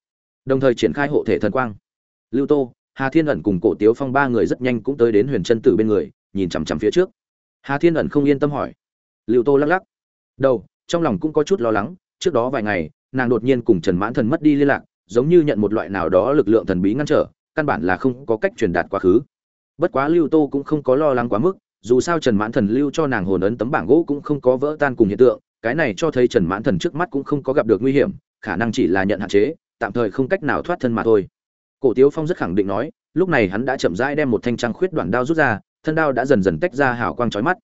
Đồng thời triển khai hộ thể thần quang. Lưu tô, hà thiên ẩn cùng cổ tiếu phong ba người rất nhanh cũng tới đến huyền chân tử bên người, nhìn chằm chằm phía trước. Hà thiên ẩn không yên tâm hỏi. Lưu tô lắc lắc. Đầu, trong lòng cũng có chút lo lắng, trước đó vài ngày, nàng đột nhiên cùng trần mãn thần mất đi liên lạc giống như nhận một loại nào đó lực lượng thần bí ngăn trở, căn bản là không có cách truyền đạt quá khứ. Bất quá lưu tô cũng không có lo lắng quá mức, dù sao trần mãn thần lưu cho nàng hồn ấn tấm bảng gỗ cũng không có vỡ tan cùng hiện tượng, cái này cho thấy trần mãn thần trước mắt cũng không có gặp được nguy hiểm, khả năng chỉ là nhận hạn chế, tạm thời không cách nào thoát thân mà thôi. Cổ tiếu phong rất khẳng định nói, lúc này hắn đã chậm rãi đem một thanh trang khuyết đoạn đao rút ra, thân đao đã dần dần tách ra hào quang chói mắt.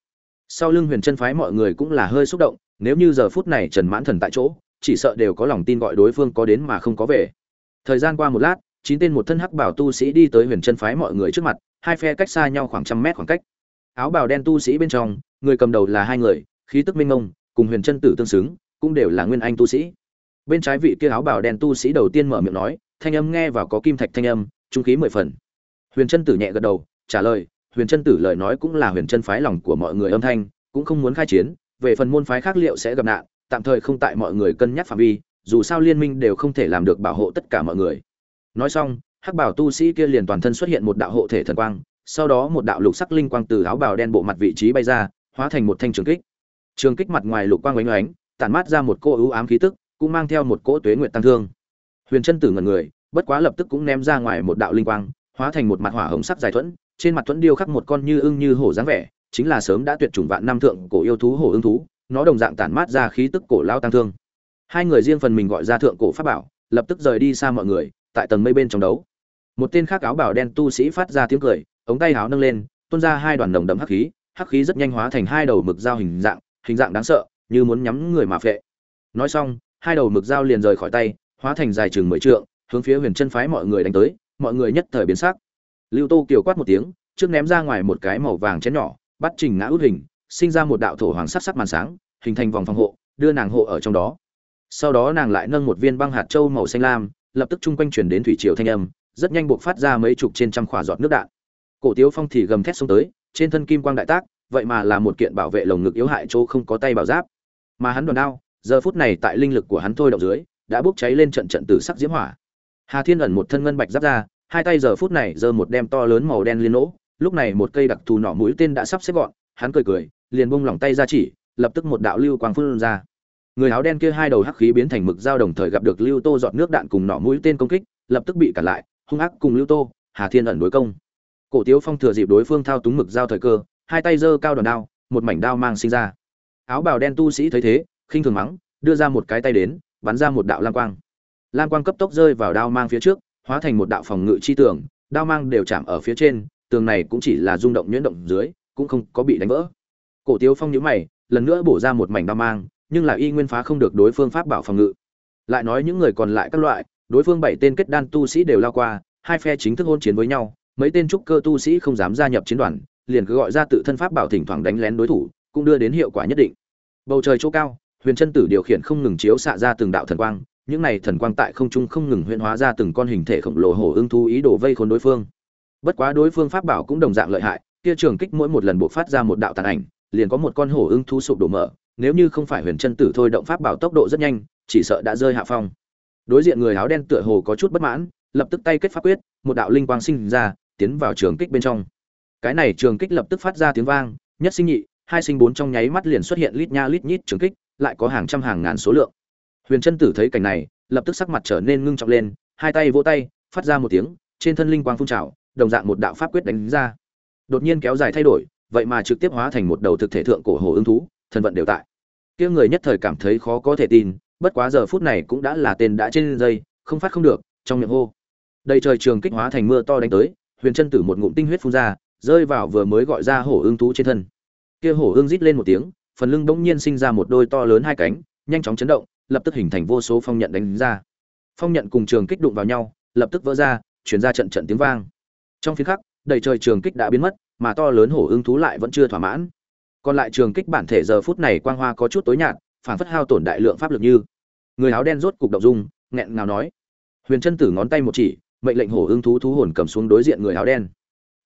Sau lưng huyền chân phái mọi người cũng là hơi xúc động, nếu như giờ phút này trần mãn thần tại chỗ, chỉ sợ đều có lòng tin gọi đối phương có đến mà không có về thời gian qua một lát, chín tên một thân hắc bảo tu sĩ đi tới huyền chân phái mọi người trước mặt, hai phe cách xa nhau khoảng trăm mét khoảng cách. Áo bào đen tu sĩ bên trong, người cầm đầu là hai người, khí tức minh ngông cùng huyền chân tử tương xứng, cũng đều là nguyên anh tu sĩ. Bên trái vị kia áo bào đen tu sĩ đầu tiên mở miệng nói, thanh âm nghe vào có kim thạch thanh âm, trung khí mười phần. Huyền chân tử nhẹ gật đầu, trả lời, huyền chân tử lời nói cũng là huyền chân phái lòng của mọi người âm thanh, cũng không muốn khai chiến, về phần môn phái khác liệu sẽ gặp nạn, tạm thời không tại mọi người cân nhắc phạm vi dù sao liên minh đều không thể làm được bảo hộ tất cả mọi người. Nói xong, hắc bảo tu sĩ kia liền toàn thân xuất hiện một đạo hộ thể thần quang, sau đó một đạo lục sắc linh quang từ áo bào đen bộ mặt vị trí bay ra, hóa thành một thanh trường kích. Trường kích mặt ngoài lục quang oánh oánh tản mát ra một cô ưu ám khí tức, cũng mang theo một cỗ tuế nguyện tăng thương. Huyền chân tử ngẩn người, bất quá lập tức cũng ném ra ngoài một đạo linh quang, hóa thành một mặt hỏa hồng sắc dài thuẫn, trên mặt thuẫn điêu khắc một con như ưng như hổ dáng vẻ, chính là sớm đã tuyệt chủng vạn năm thượng cổ yêu thú hổ ưng thú, nó đồng dạng tản mát ra khí tức cổ lao tăng thương hai người riêng phần mình gọi ra thượng cổ pháp bảo, lập tức rời đi xa mọi người, tại tầng mây bên trong đấu. Một tên khác áo bảo đen tu sĩ phát ra tiếng cười, ống tay áo nâng lên, tuôn ra hai đoàn nồng đậm hắc khí hắc khí rất nhanh hóa thành hai đầu mực dao hình dạng hình dạng đáng sợ, như muốn nhắm người mà phệ. Nói xong, hai đầu mực dao liền rời khỏi tay, hóa thành dài chừng mười trượng, hướng phía huyền chân phái mọi người đánh tới, mọi người nhất thời biến sắc. Lưu tô kiều quát một tiếng, trước ném ra ngoài một cái màu vàng chén nhỏ, bắt trình ngã út hình, sinh ra một đạo thổ hoàng sắc sắc màn sáng, hình thành vòng phòng hộ, đưa nàng hộ ở trong đó sau đó nàng lại nâng một viên băng hạt châu màu xanh lam, lập tức chung quanh chuyển đến thủy triều thanh âm, rất nhanh buộc phát ra mấy chục trên trăm khỏa giọt nước đạn. Cổ tiếu phong thì gầm thét xông tới, trên thân kim quang đại tác, vậy mà là một kiện bảo vệ lồng ngực yếu hại chỗ không có tay bảo giáp. Mà hắn đòn đao, giờ phút này tại linh lực của hắn thôi động dưới, đã bốc cháy lên trận trận tử sắc diễm hỏa. Hà thiên ẩn một thân ngân bạch giáp ra, hai tay giờ phút này giơ một đem to lớn màu đen liên nỗ, lúc này một cây đặc thù nỏ mũi tên đã sắp xếp gọn, hắn cười cười, liền bung lỏng tay ra chỉ, lập tức một đạo lưu quang phun ra người áo đen kia hai đầu hắc khí biến thành mực dao đồng thời gặp được lưu tô dọn nước đạn cùng nỏ mũi tên công kích, lập tức bị cản lại, hung ác cùng lưu tô, hà thiên ẩn đối công. Cổ tiếu phong thừa dịp đối phương thao túng mực dao thời cơ, hai tay giơ cao đòn đao, một mảnh đao mang sinh ra. Áo bào đen tu sĩ thấy thế, khinh thường mắng, đưa ra một cái tay đến, bắn ra một đạo lam quang. Lam quang cấp tốc rơi vào đao mang phía trước, hóa thành một đạo phòng ngự chi tường, đao mang đều chạm ở phía trên, tường này cũng chỉ là rung động nhuyễn động dưới, cũng không có bị đánh vỡ. Cổ tiếu phong nhíu mày, lần nữa bổ ra một mảnh đao mang nhưng là y nguyên phá không được đối phương pháp bảo phòng ngự. Lại nói những người còn lại các loại, đối phương bảy tên kết đan tu sĩ đều lao qua, hai phe chính thức hôn chiến với nhau, mấy tên trúc cơ tu sĩ không dám gia nhập chiến đoàn, liền cứ gọi ra tự thân pháp bảo thỉnh thoảng đánh lén đối thủ, cũng đưa đến hiệu quả nhất định. Bầu trời chỗ cao, huyền chân tử điều khiển không ngừng chiếu xạ ra từng đạo thần quang, những này thần quang tại không trung không ngừng huyễn hóa ra từng con hình thể khổng lồ hổ ưng thú ý đồ vây khốn đối phương. Bất quá đối phương pháp bảo cũng đồng dạng lợi hại, kia trường kích mỗi một lần buộc phát ra một đạo tàn ảnh, liền có một con hổ ưng thú sụp đổ mở nếu như không phải huyền chân tử thôi động pháp bảo tốc độ rất nhanh, chỉ sợ đã rơi hạ phong. Đối diện người áo đen tựa hồ có chút bất mãn, lập tức tay kết pháp quyết, một đạo linh quang sinh ra, tiến vào trường kích bên trong. Cái này trường kích lập tức phát ra tiếng vang, nhất sinh nhị, hai sinh bốn trong nháy mắt liền xuất hiện lít nha lít nhít trường kích, lại có hàng trăm hàng ngàn số lượng. Huyền chân tử thấy cảnh này, lập tức sắc mặt trở nên ngưng trọng lên, hai tay vỗ tay, phát ra một tiếng, trên thân linh quang phun trào, đồng dạng một đạo pháp quyết đánh ra. Đột nhiên kéo dài thay đổi, vậy mà trực tiếp hóa thành một đầu thực thể thượng cổ hồ ứng thú thần vận đều tại. Kia người nhất thời cảm thấy khó có thể tin, bất quá giờ phút này cũng đã là tên đã trên dây, không phát không được, trong miệng hô. Đầy trời trường kích hóa thành mưa to đánh tới, huyền chân tử một ngụm tinh huyết phun ra, rơi vào vừa mới gọi ra hổ ương thú trên thân. Kia hổ ương rít lên một tiếng, phần lưng bỗng nhiên sinh ra một đôi to lớn hai cánh, nhanh chóng chấn động, lập tức hình thành vô số phong nhận đánh ra. Phong nhận cùng trường kích đụng vào nhau, lập tức vỡ ra chuyển ra trận trận tiếng vang. Trong phía khắc, đầy trời trường kích đã biến mất, mà to lớn hổ ương thú lại vẫn chưa thỏa mãn còn lại trường kích bản thể giờ phút này quang hoa có chút tối nhạt phản phất hao tổn đại lượng pháp lực như. Người áo đen rốt cục động dung, nghẹn ngào nói. Huyền chân tử ngón tay một chỉ, mệnh lệnh hổ hưng thú thú hồn cầm xuống đối diện người áo đen.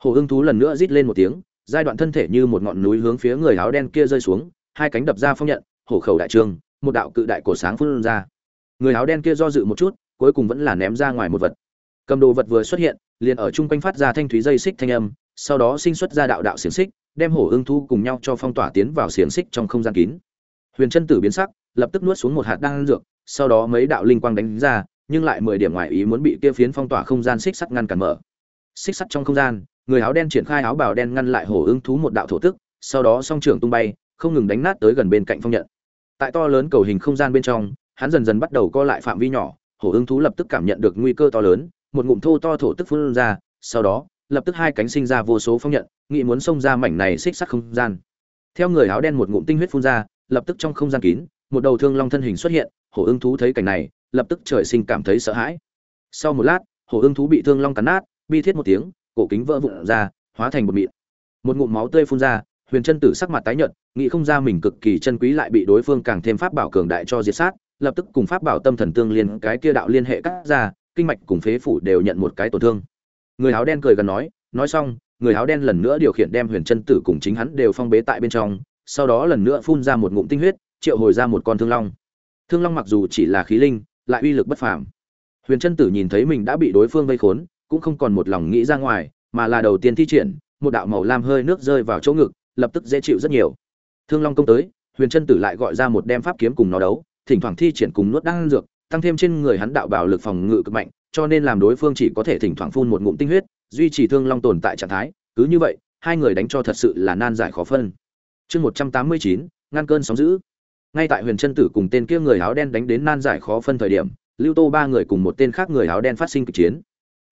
Hổ hưng thú lần nữa rít lên một tiếng, giai đoạn thân thể như một ngọn núi hướng phía người áo đen kia rơi xuống, hai cánh đập ra phong nhận, hổ khẩu đại trường, một đạo cự đại cổ sáng phun ra. Người áo đen kia do dự một chút, cuối cùng vẫn là ném ra ngoài một vật. Cầm đồ vật vừa xuất hiện, liền ở chung quanh phát ra thanh thúy dây xích thanh âm, sau đó sinh xuất ra đạo đạo xiềng xích đem hổ ưng thu cùng nhau cho phong tỏa tiến vào xiềng xích trong không gian kín. Huyền chân tử biến sắc, lập tức nuốt xuống một hạt đan dược, sau đó mấy đạo linh quang đánh ra, nhưng lại mười điểm ngoại ý muốn bị kia phiến phong tỏa không gian xích sắt ngăn cản mở. Xích sắt trong không gian, người áo đen triển khai áo bào đen ngăn lại hổ ưng thú một đạo thổ tức, sau đó song trưởng tung bay, không ngừng đánh nát tới gần bên cạnh phong nhận. Tại to lớn cầu hình không gian bên trong, hắn dần dần bắt đầu co lại phạm vi nhỏ, hổ ưng thú lập tức cảm nhận được nguy cơ to lớn, một ngụm thô to thổ tức phun ra, sau đó lập tức hai cánh sinh ra vô số phong nhận, nghĩ muốn xông ra mảnh này xích sắt không gian. Theo người áo đen một ngụm tinh huyết phun ra, lập tức trong không gian kín, một đầu thương long thân hình xuất hiện, hổ ưng thú thấy cảnh này, lập tức trời sinh cảm thấy sợ hãi. Sau một lát, hổ ưng thú bị thương long cắn nát, bi thiết một tiếng, cổ kính vỡ vụn ra, hóa thành một mịn. Một ngụm máu tươi phun ra, huyền chân tử sắc mặt tái nhợt, nghĩ không ra mình cực kỳ chân quý lại bị đối phương càng thêm pháp bảo cường đại cho diệt sát, lập tức cùng pháp bảo tâm thần tương liên, cái kia đạo liên hệ cắt ra, kinh mạch cùng phế phủ đều nhận một cái tổn thương người áo đen cười gần nói nói xong, người áo đen lần nữa điều khiển đem huyền chân tử cùng chính hắn đều phong bế tại bên trong, sau đó lần nữa phun ra một ngụm tinh huyết, triệu hồi ra một con thương long. Thương long mặc dù chỉ là khí linh, lại uy lực bất phàm. Huyền chân tử nhìn thấy mình đã bị đối phương vây khốn, cũng không còn một lòng nghĩ ra ngoài, mà là đầu tiên thi triển, một đạo màu lam hơi nước rơi vào chỗ ngực, lập tức dễ chịu rất nhiều. Thương long công tới, huyền chân tử lại gọi ra một đem pháp kiếm cùng nó đấu, thỉnh thoảng thi triển cùng nuốt đan dược, tăng thêm trên người hắn đạo bảo lực phòng ngự cực mạnh cho nên làm đối phương chỉ có thể thỉnh thoảng phun một ngụm tinh huyết, duy trì thương long tồn tại trạng thái, cứ như vậy, hai người đánh cho thật sự là nan giải khó phân. Chương một trăm tám mươi chín, ngăn cơn sóng giữ ngay tại huyền chân tử cùng tên kia người áo đen đánh đến nan giải khó phân thời điểm, lưu tô ba người cùng một tên khác người áo đen phát sinh kịch chiến.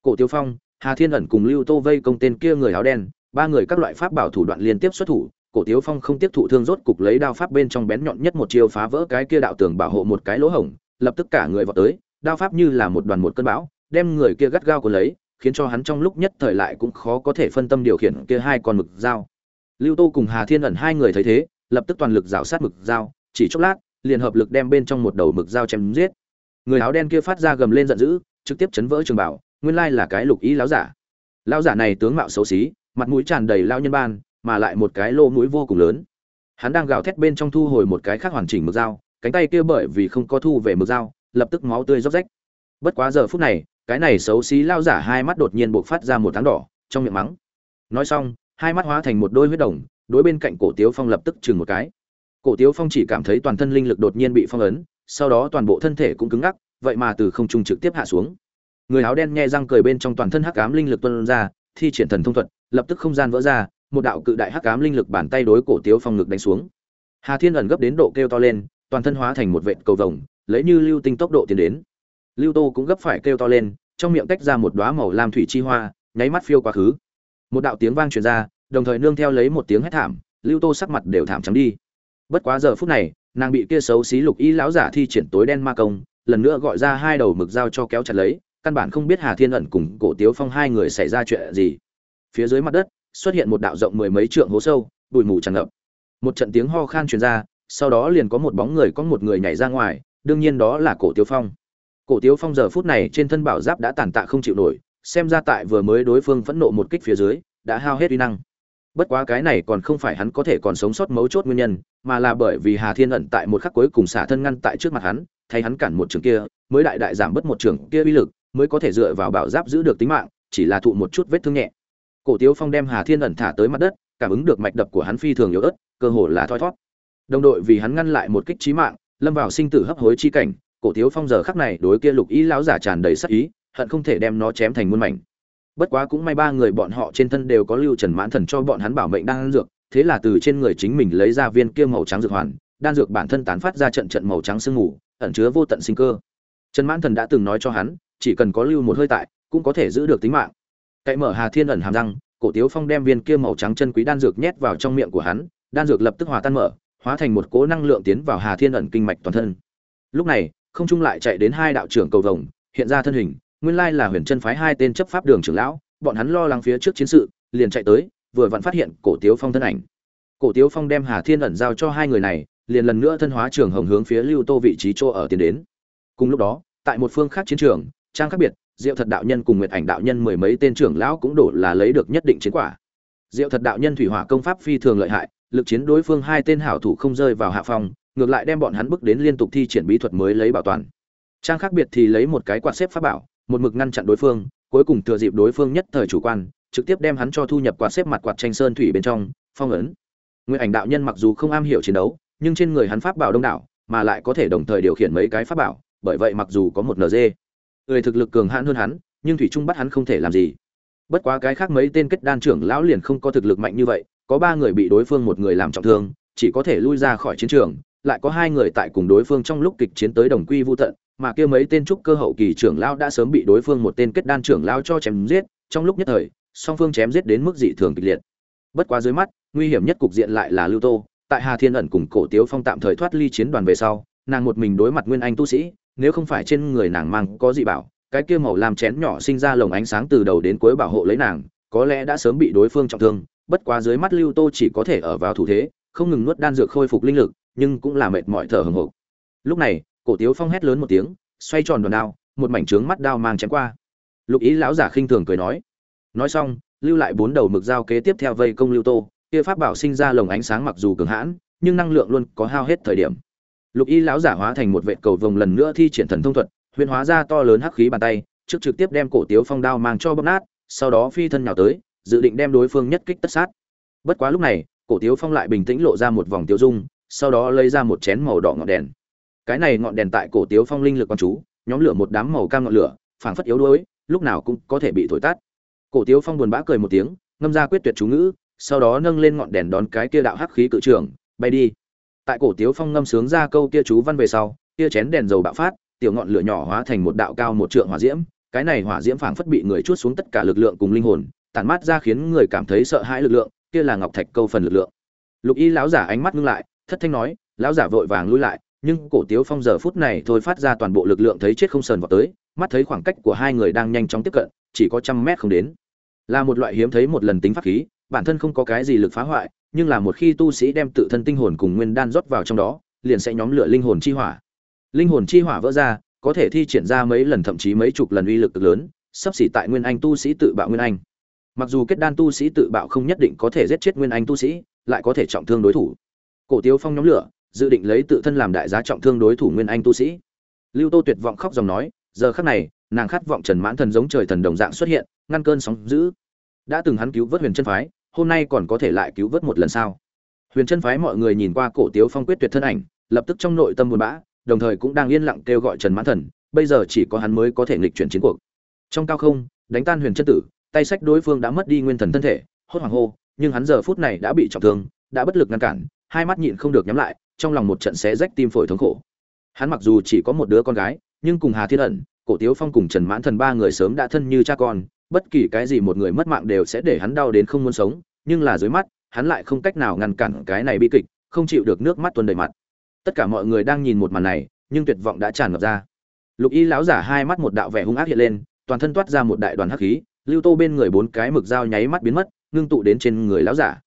Cổ tiêu phong, hà thiên ẩn cùng lưu tô vây công tên kia người áo đen, ba người các loại pháp bảo thủ đoạn liên tiếp xuất thủ, cổ tiếu phong không tiếp thụ thương rốt cục lấy đao pháp bên trong bén nhọn nhất một chiêu phá vỡ cái kia đạo tường bảo hộ một cái lỗ hổng, lập tức cả người vọt tới đao pháp như là một đoàn một cơn bão, đem người kia gắt gao của lấy, khiến cho hắn trong lúc nhất thời lại cũng khó có thể phân tâm điều khiển kia hai con mực dao. Lưu tô cùng hà thiên ẩn hai người thấy thế, lập tức toàn lực rào sát mực dao, chỉ chốc lát, liền hợp lực đem bên trong một đầu mực dao chém giết. Người áo đen kia phát ra gầm lên giận dữ, trực tiếp chấn vỡ trường bảo, nguyên lai là cái lục ý láo giả. Lão giả này tướng mạo xấu xí, mặt mũi tràn đầy lao nhân ban, mà lại một cái lô mũi vô cùng lớn. Hắn đang gào thét bên trong thu hồi một cái khác hoàn chỉnh mực dao, cánh tay kia bởi vì không có thu về mực dao lập tức máu tươi róc rách. Bất quá giờ phút này, cái này xấu xí lao giả hai mắt đột nhiên buộc phát ra một tháng đỏ, trong miệng mắng. Nói xong, hai mắt hóa thành một đôi huyết đồng, đối bên cạnh cổ tiếu phong lập tức chừng một cái. Cổ tiếu phong chỉ cảm thấy toàn thân linh lực đột nhiên bị phong ấn, sau đó toàn bộ thân thể cũng cứng ngắc, vậy mà từ không trung trực tiếp hạ xuống. Người áo đen nghe răng cười bên trong toàn thân hắc ám linh lực tuôn ra, thi triển thần thông thuật, lập tức không gian vỡ ra, một đạo cự đại hắc ám linh lực bàn tay đối cổ tiếu phong ngực đánh xuống. Hà thiên ẩn gấp đến độ kêu to lên, toàn thân hóa thành một vệt cầu vồng lấy như lưu tinh tốc độ tiến đến. Lưu tô cũng gấp phải kêu to lên, trong miệng tách ra một đóa màu lam thủy chi hoa, nháy mắt phiêu quá khứ. Một đạo tiếng vang truyền ra, đồng thời nương theo lấy một tiếng hét thảm, lưu tô sắc mặt đều thảm trắng đi. Bất quá giờ phút này, nàng bị kia xấu xí lục y lão giả thi triển tối đen ma công, lần nữa gọi ra hai đầu mực dao cho kéo chặt lấy, căn bản không biết hà thiên ẩn cùng cổ tiếu phong hai người xảy ra chuyện gì. Phía dưới mặt đất, xuất hiện một đạo rộng mười mấy trượng hố sâu, bụi mù tràn ngập. Một trận tiếng ho khan truyền ra, sau đó liền có một bóng người có một người nhảy ra ngoài đương nhiên đó là cổ tiếu phong. Cổ tiếu phong giờ phút này trên thân bảo giáp đã tàn tạ không chịu nổi, xem ra tại vừa mới đối phương phẫn nộ một kích phía dưới, đã hao hết uy năng. Bất quá cái này còn không phải hắn có thể còn sống sót mấu chốt nguyên nhân, mà là bởi vì hà thiên ẩn tại một khắc cuối cùng xả thân ngăn tại trước mặt hắn, thay hắn cản một trường kia, mới đại đại giảm bớt một trường kia uy lực, mới có thể dựa vào bảo giáp giữ được tính mạng, chỉ là thụ một chút vết thương nhẹ. Cổ tiếu phong đem hà thiên ẩn thả tới mặt đất, cảm ứng được mạch đập của hắn phi thường yếu ớt, cơ hồ là thoi thót. Đồng đội vì hắn ngăn lại một kích trí mạng lâm vào sinh tử hấp hối chi cảnh, cổ thiếu phong giờ khắc này đối kia lục ý lão giả tràn đầy sắc ý, hận không thể đem nó chém thành muôn mảnh. Bất quá cũng may ba người bọn họ trên thân đều có lưu trần mãn thần cho bọn hắn bảo mệnh đang dược, thế là từ trên người chính mình lấy ra viên kia màu trắng dược hoàn, đan dược bản thân tán phát ra trận trận màu trắng sương mù, ẩn chứa vô tận sinh cơ. Trần mãn thần đã từng nói cho hắn, chỉ cần có lưu một hơi tại, cũng có thể giữ được tính mạng. Cậy mở hà thiên ẩn hàm răng, cổ tiếu phong đem viên kia màu trắng chân quý đan dược nhét vào trong miệng của hắn, đan dược lập tức hòa tan mở hóa thành một cỗ năng lượng tiến vào hà thiên ẩn kinh mạch toàn thân. Lúc này, không trung lại chạy đến hai đạo trưởng cầu vồng, hiện ra thân hình, nguyên lai là huyền chân phái hai tên chấp pháp đường trưởng lão, bọn hắn lo lắng phía trước chiến sự, liền chạy tới, vừa vặn phát hiện cổ tiếu phong thân ảnh. Cổ tiếu phong đem hà thiên ẩn giao cho hai người này, liền lần nữa thân hóa trường hồng hướng phía lưu tô vị trí chỗ ở tiến đến. Cùng lúc đó, tại một phương khác chiến trường, trang khác biệt, diệu thật đạo nhân cùng nguyệt ảnh đạo nhân mười mấy tên trưởng lão cũng đổ là lấy được nhất định chiến quả. Diệu thật đạo nhân thủy hỏa công pháp phi thường lợi hại lực chiến đối phương hai tên hảo thủ không rơi vào hạ phòng ngược lại đem bọn hắn bước đến liên tục thi triển bí thuật mới lấy bảo toàn. Trang khác biệt thì lấy một cái quạt xếp pháp bảo, một mực ngăn chặn đối phương, cuối cùng thừa dịp đối phương nhất thời chủ quan, trực tiếp đem hắn cho thu nhập quạt xếp mặt quạt tranh sơn thủy bên trong, phong ấn. Nguyên ảnh đạo nhân mặc dù không am hiểu chiến đấu, nhưng trên người hắn pháp bảo đông đảo, mà lại có thể đồng thời điều khiển mấy cái pháp bảo, bởi vậy mặc dù có một nd người thực lực cường hãn hơn hắn, nhưng thủy trung bắt hắn không thể làm gì. Bất quá cái khác mấy tên kết đan trưởng lão liền không có thực lực mạnh như vậy có ba người bị đối phương một người làm trọng thương, chỉ có thể lui ra khỏi chiến trường, lại có hai người tại cùng đối phương trong lúc kịch chiến tới đồng quy vô tận, mà kia mấy tên trúc cơ hậu kỳ trưởng lao đã sớm bị đối phương một tên kết đan trưởng lao cho chém giết, trong lúc nhất thời, song phương chém giết đến mức dị thường kịch liệt. Bất quá dưới mắt, nguy hiểm nhất cục diện lại là lưu tô. Tại hà thiên ẩn cùng cổ tiếu phong tạm thời thoát ly chiến đoàn về sau, nàng một mình đối mặt nguyên anh tu sĩ, nếu không phải trên người nàng mang có dị bảo, cái kia màu làm chén nhỏ sinh ra lồng ánh sáng từ đầu đến cuối bảo hộ lấy nàng, có lẽ đã sớm bị đối phương trọng thương bất quá dưới mắt lưu tô chỉ có thể ở vào thủ thế, không ngừng nuốt đan dược khôi phục linh lực, nhưng cũng là mệt mỏi thở hừng hực lúc này, cổ tiếu phong hét lớn một tiếng, xoay tròn đòn đao, một mảnh trướng mắt đao mang chém qua. Lục ý lão giả khinh thường cười nói nói xong, lưu lại bốn đầu mực dao kế tiếp theo vây công lưu tô, kia pháp bảo sinh ra lồng ánh sáng mặc dù cường hãn, nhưng năng lượng luôn có hao hết thời điểm. Lục y lão giả hóa thành một vệ cầu vồng lần nữa thi triển thần thông thuật, huyền hóa ra to lớn hắc khí bàn tay, trước trực tiếp đem cổ tiếu phong đao mang cho bóp nát, sau đó phi thân nhào tới dự định đem đối phương nhất kích tất sát. Bất quá lúc này, cổ tiếu phong lại bình tĩnh lộ ra một vòng tiêu dung, sau đó lấy ra một chén màu đỏ ngọn đèn. Cái này ngọn đèn tại cổ tiếu phong linh lực quan chú, nhóm lửa một đám màu cam ngọn lửa, phảng phất yếu đuối, lúc nào cũng có thể bị thổi tắt. Cổ tiếu phong buồn bã cười một tiếng, ngâm ra quyết tuyệt chú ngữ, sau đó nâng lên ngọn đèn đón cái kia đạo hắc khí cự trường bay đi. Tại cổ tiếu phong ngâm sướng ra câu kia chú văn về sau, kia chén đèn dầu bạo phát, tiểu ngọn lửa nhỏ hóa thành một đạo cao một trượng hỏa diễm, cái này hỏa diễm phảng phất bị người chuốt xuống tất cả lực lượng cùng linh hồn tản mát ra khiến người cảm thấy sợ hãi lực lượng, kia là ngọc thạch câu phần lực lượng. Lục y lão giả ánh mắt ngưng lại, thất thanh nói, lão giả vội vàng lui lại, nhưng cổ tiếu phong giờ phút này thôi phát ra toàn bộ lực lượng thấy chết không sờn vào tới, mắt thấy khoảng cách của hai người đang nhanh chóng tiếp cận, chỉ có trăm mét không đến. Là một loại hiếm thấy một lần tính pháp khí, bản thân không có cái gì lực phá hoại, nhưng là một khi tu sĩ đem tự thân tinh hồn cùng nguyên đan rót vào trong đó, liền sẽ nhóm lửa linh hồn chi hỏa. Linh hồn chi hỏa vỡ ra, có thể thi triển ra mấy lần thậm chí mấy chục lần uy lực cực lớn, sắp xỉ tại nguyên anh tu sĩ tự bạo nguyên anh mặc dù kết đan tu sĩ tự bạo không nhất định có thể giết chết nguyên anh tu sĩ, lại có thể trọng thương đối thủ. Cổ tiếu phong nhóm lửa, dự định lấy tự thân làm đại giá trọng thương đối thủ nguyên anh tu sĩ. Lưu tô tuyệt vọng khóc dòng nói, giờ khắc này, nàng khát vọng trần mãn thần giống trời thần đồng dạng xuất hiện, ngăn cơn sóng dữ. Đã từng hắn cứu vớt huyền chân phái, hôm nay còn có thể lại cứu vớt một lần sao? Huyền chân phái mọi người nhìn qua cổ tiếu phong quyết tuyệt thân ảnh, lập tức trong nội tâm buồn bã, đồng thời cũng đang yên lặng kêu gọi trần mãn thần, bây giờ chỉ có hắn mới có thể nghịch chuyển chiến cuộc. Trong cao không, đánh tan huyền chân tử tay sách đối phương đã mất đi nguyên thần thân thể, hốt hoảng hô, nhưng hắn giờ phút này đã bị trọng thương, đã bất lực ngăn cản, hai mắt nhịn không được nhắm lại, trong lòng một trận xé rách tim phổi thống khổ. Hắn mặc dù chỉ có một đứa con gái, nhưng cùng hà thiên ẩn, cổ tiếu phong cùng trần mãn thần ba người sớm đã thân như cha con, bất kỳ cái gì một người mất mạng đều sẽ để hắn đau đến không muốn sống, nhưng là dưới mắt, hắn lại không cách nào ngăn cản cái này bi kịch, không chịu được nước mắt tuôn đầy mặt. Tất cả mọi người đang nhìn một màn này, nhưng tuyệt vọng đã tràn ngập ra. Lục y lão giả hai mắt một đạo vẻ hung ác hiện lên, toàn thân toát ra một đại đoàn hắc khí lưu tô bên người bốn cái mực dao nháy mắt biến mất, ngưng tụ đến trên người lão giả.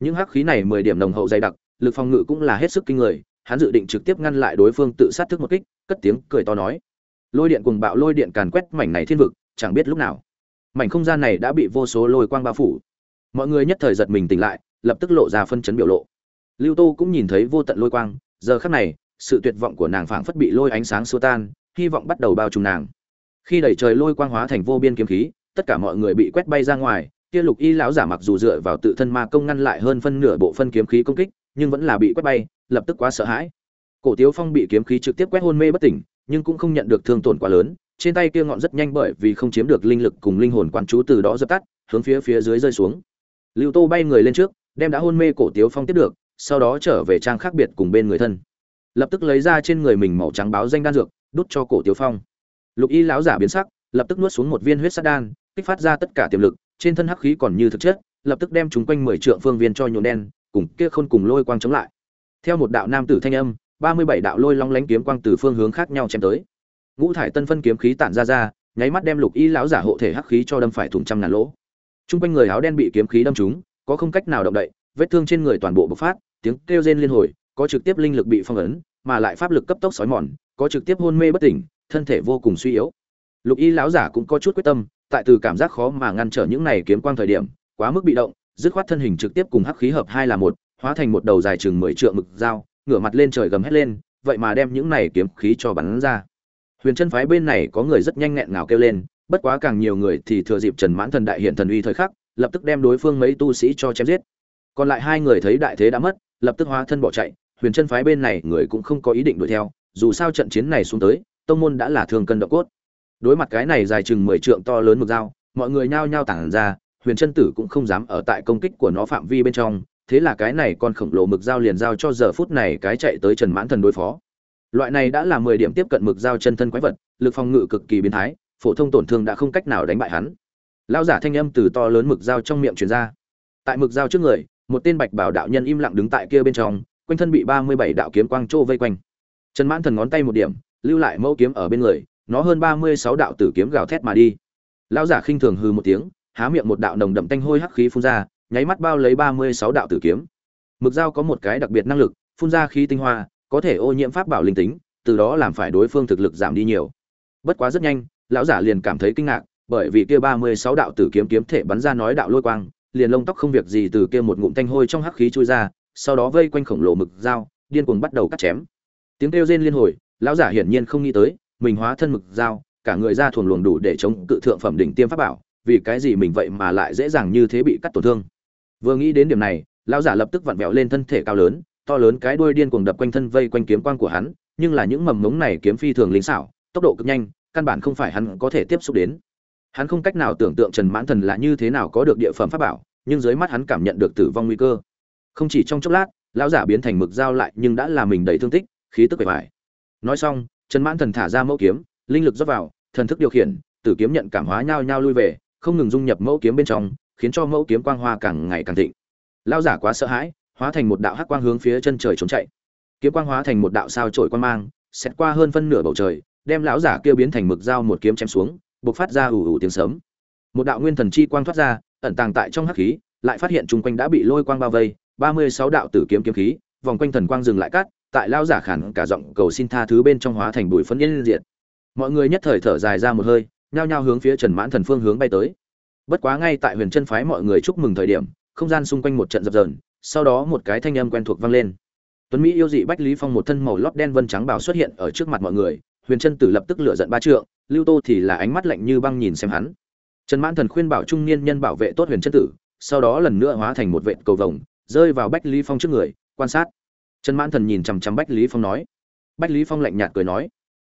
Những hắc khí này mười điểm nồng hậu dày đặc, lực phòng ngự cũng là hết sức kinh người, hắn dự định trực tiếp ngăn lại đối phương tự sát thức một kích, cất tiếng cười to nói. Lôi điện cùng bạo, lôi điện càn quét mảnh này thiên vực, chẳng biết lúc nào. Mảnh không gian này đã bị vô số lôi quang bao phủ. Mọi người nhất thời giật mình tỉnh lại, lập tức lộ ra phân chấn biểu lộ. Lưu tô cũng nhìn thấy vô tận lôi quang, giờ khắc này, sự tuyệt vọng của nàng phảng phất bị lôi ánh sáng xua tan, hy vọng bắt đầu bao trùm nàng. Khi đẩy trời lôi quang hóa thành vô biên kiếm khí tất cả mọi người bị quét bay ra ngoài, kia lục y lão giả mặc dù dựa vào tự thân ma công ngăn lại hơn phân nửa bộ phân kiếm khí công kích, nhưng vẫn là bị quét bay, lập tức quá sợ hãi. Cổ tiếu phong bị kiếm khí trực tiếp quét hôn mê bất tỉnh, nhưng cũng không nhận được thương tổn quá lớn, trên tay kia ngọn rất nhanh bởi vì không chiếm được linh lực cùng linh hồn quán chú từ đó dập tắt, hướng phía phía dưới rơi xuống. Lưu tô bay người lên trước, đem đã hôn mê cổ tiếu phong tiếp được, sau đó trở về trang khác biệt cùng bên người thân. Lập tức lấy ra trên người mình màu trắng báo danh đan dược, đút cho cổ tiếu phong. Lục y lão giả biến sắc, lập tức nuốt xuống một viên huyết sát đan kích phát ra tất cả tiềm lực trên thân hắc khí còn như thực chất lập tức đem chúng quanh mười trượng phương viên cho nhuộm đen cùng kia khôn cùng lôi quang chống lại. Theo một đạo nam tử thanh âm ba mươi bảy đạo lôi long lánh kiếm quang từ phương hướng khác nhau chém tới. Ngũ thải tân phân kiếm khí tản ra ra nháy mắt đem lục y lão giả hộ thể hắc khí cho đâm phải thủng trăm ngàn lỗ. Trung quanh người áo đen bị kiếm khí đâm trúng, có không cách nào động đậy, vết thương trên người toàn bộ bộc phát, tiếng kêu rên liên hồi, có trực tiếp linh lực bị phong ấn, mà lại pháp lực cấp tốc sói mòn, có trực tiếp hôn mê bất tỉnh, thân thể vô cùng suy yếu. Lục Y lão giả cũng có chút quyết tâm, tại từ cảm giác khó mà ngăn trở những này kiếm quang thời điểm, quá mức bị động, dứt khoát thân hình trực tiếp cùng hắc khí hợp hai là một hóa thành một đầu dài chừng mười trượng mực dao ngửa mặt lên trời gầm hét lên vậy mà đem những này kiếm khí cho bắn ra. Huyền chân phái bên này có người rất nhanh nghẹn ngào kêu lên bất quá càng nhiều người thì thừa dịp trần mãn thần đại hiện thần uy thời khắc lập tức đem đối phương mấy tu sĩ cho chém giết. Còn lại hai người thấy đại thế đã mất lập tức hóa thân bỏ chạy huyền chân phái bên này người cũng không có ý định đuổi theo dù sao trận chiến này xuống tới tông môn đã là thường cân độ cốt đối mặt cái này dài chừng mười trượng to lớn mực dao, mọi người nhao nhao tản ra, huyền chân tử cũng không dám ở tại công kích của nó phạm vi bên trong, thế là cái này con khổng lồ mực dao liền giao cho giờ phút này cái chạy tới trần mãn thần đối phó. Loại này đã là mười điểm tiếp cận mực dao chân thân quái vật, lực phòng ngự cực kỳ biến thái, phổ thông tổn thương đã không cách nào đánh bại hắn. Lao giả thanh âm từ to lớn mực dao trong miệng truyền ra. Tại mực dao trước người, một tên bạch bảo đạo nhân im lặng đứng tại kia bên trong, quanh thân bị ba mươi bảy đạo kiếm quang trô vây quanh. Trần mãn thần ngón tay một điểm, lưu lại mẫu kiếm ở bên người nó hơn ba mươi sáu đạo tử kiếm gào thét mà đi. Lão giả khinh thường hừ một tiếng, há miệng một đạo nồng đậm tanh hôi hắc khí phun ra, nháy mắt bao lấy ba mươi sáu đạo tử kiếm. Mực dao có một cái đặc biệt năng lực, phun ra khí tinh hoa, có thể ô nhiễm pháp bảo linh tính, từ đó làm phải đối phương thực lực giảm đi nhiều. Bất quá rất nhanh, lão giả liền cảm thấy kinh ngạc, bởi vì kia ba mươi sáu đạo tử kiếm kiếm thể bắn ra nói đạo lôi quang, liền lông tóc không việc gì từ kia một ngụm tanh hôi trong hắc khí chui ra, sau đó vây quanh khổng lồ mực dao, điên cuồng bắt đầu cắt chém. Tiếng kêu rên liên hồi, lão giả hiển nhiên không nghĩ tới mình hóa thân mực dao, cả người ra thuần luồng đủ để chống cự thượng phẩm đỉnh tiêm pháp bảo, vì cái gì mình vậy mà lại dễ dàng như thế bị cắt tổn thương? Vừa nghĩ đến điểm này, lão giả lập tức vặn vẹo lên thân thể cao lớn, to lớn cái đuôi điên cuồng đập quanh thân vây quanh kiếm quang của hắn, nhưng là những mầm mống này kiếm phi thường linh xảo, tốc độ cực nhanh, căn bản không phải hắn có thể tiếp xúc đến. Hắn không cách nào tưởng tượng trần mãn thần là như thế nào có được địa phẩm pháp bảo, nhưng dưới mắt hắn cảm nhận được tử vong nguy cơ. Không chỉ trong chốc lát, lão giả biến thành mực dao lại nhưng đã làm mình đầy thương tích, khí tức bề bài nói xong trần mãn thần thả ra mẫu kiếm, linh lực rót vào, thần thức điều khiển, tử kiếm nhận cảm hóa nhau nhau lui về, không ngừng dung nhập mẫu kiếm bên trong, khiến cho mẫu kiếm quang hoa càng ngày càng thịnh lão giả quá sợ hãi, hóa thành một đạo hắc quang hướng phía chân trời trốn chạy kiếm quang hóa thành một đạo sao trổi quang mang xét qua hơn phân nửa bầu trời, đem lão giả kia biến thành mực dao một kiếm chém xuống, bộc phát ra ủ ủ tiếng sấm. một đạo nguyên thần chi quang thoát ra, ẩn tàng tại trong hắc khí, lại phát hiện chung quanh đã bị lôi quang bao vây, ba mươi sáu đạo tử kiếm kiếm khí, vòng quanh thần quang dừng lại cắt tại lao giả khản cả giọng cầu xin tha thứ bên trong hóa thành bụi phấn yên diệt. Mọi người nhất thời thở dài ra một hơi, nhao nhao hướng phía trần mãn thần phương hướng bay tới. Bất quá ngay tại huyền chân phái mọi người chúc mừng thời điểm, không gian xung quanh một trận dập dờn, sau đó một cái thanh âm quen thuộc vang lên. Tuấn mỹ yêu dị bách lý phong một thân màu lót đen vân trắng bảo xuất hiện ở trước mặt mọi người, huyền chân tử lập tức lửa giận ba trượng, lưu tô thì là ánh mắt lạnh như băng nhìn xem hắn. Trần mãn thần khuyên bảo trung niên nhân bảo vệ tốt huyền chân tử, sau đó lần nữa hóa thành một vệ cầu vồng, rơi vào bách lý phong trước người, quan sát trần mãn thần nhìn chằm chằm bách lý phong nói. Bách lý phong lạnh nhạt cười nói.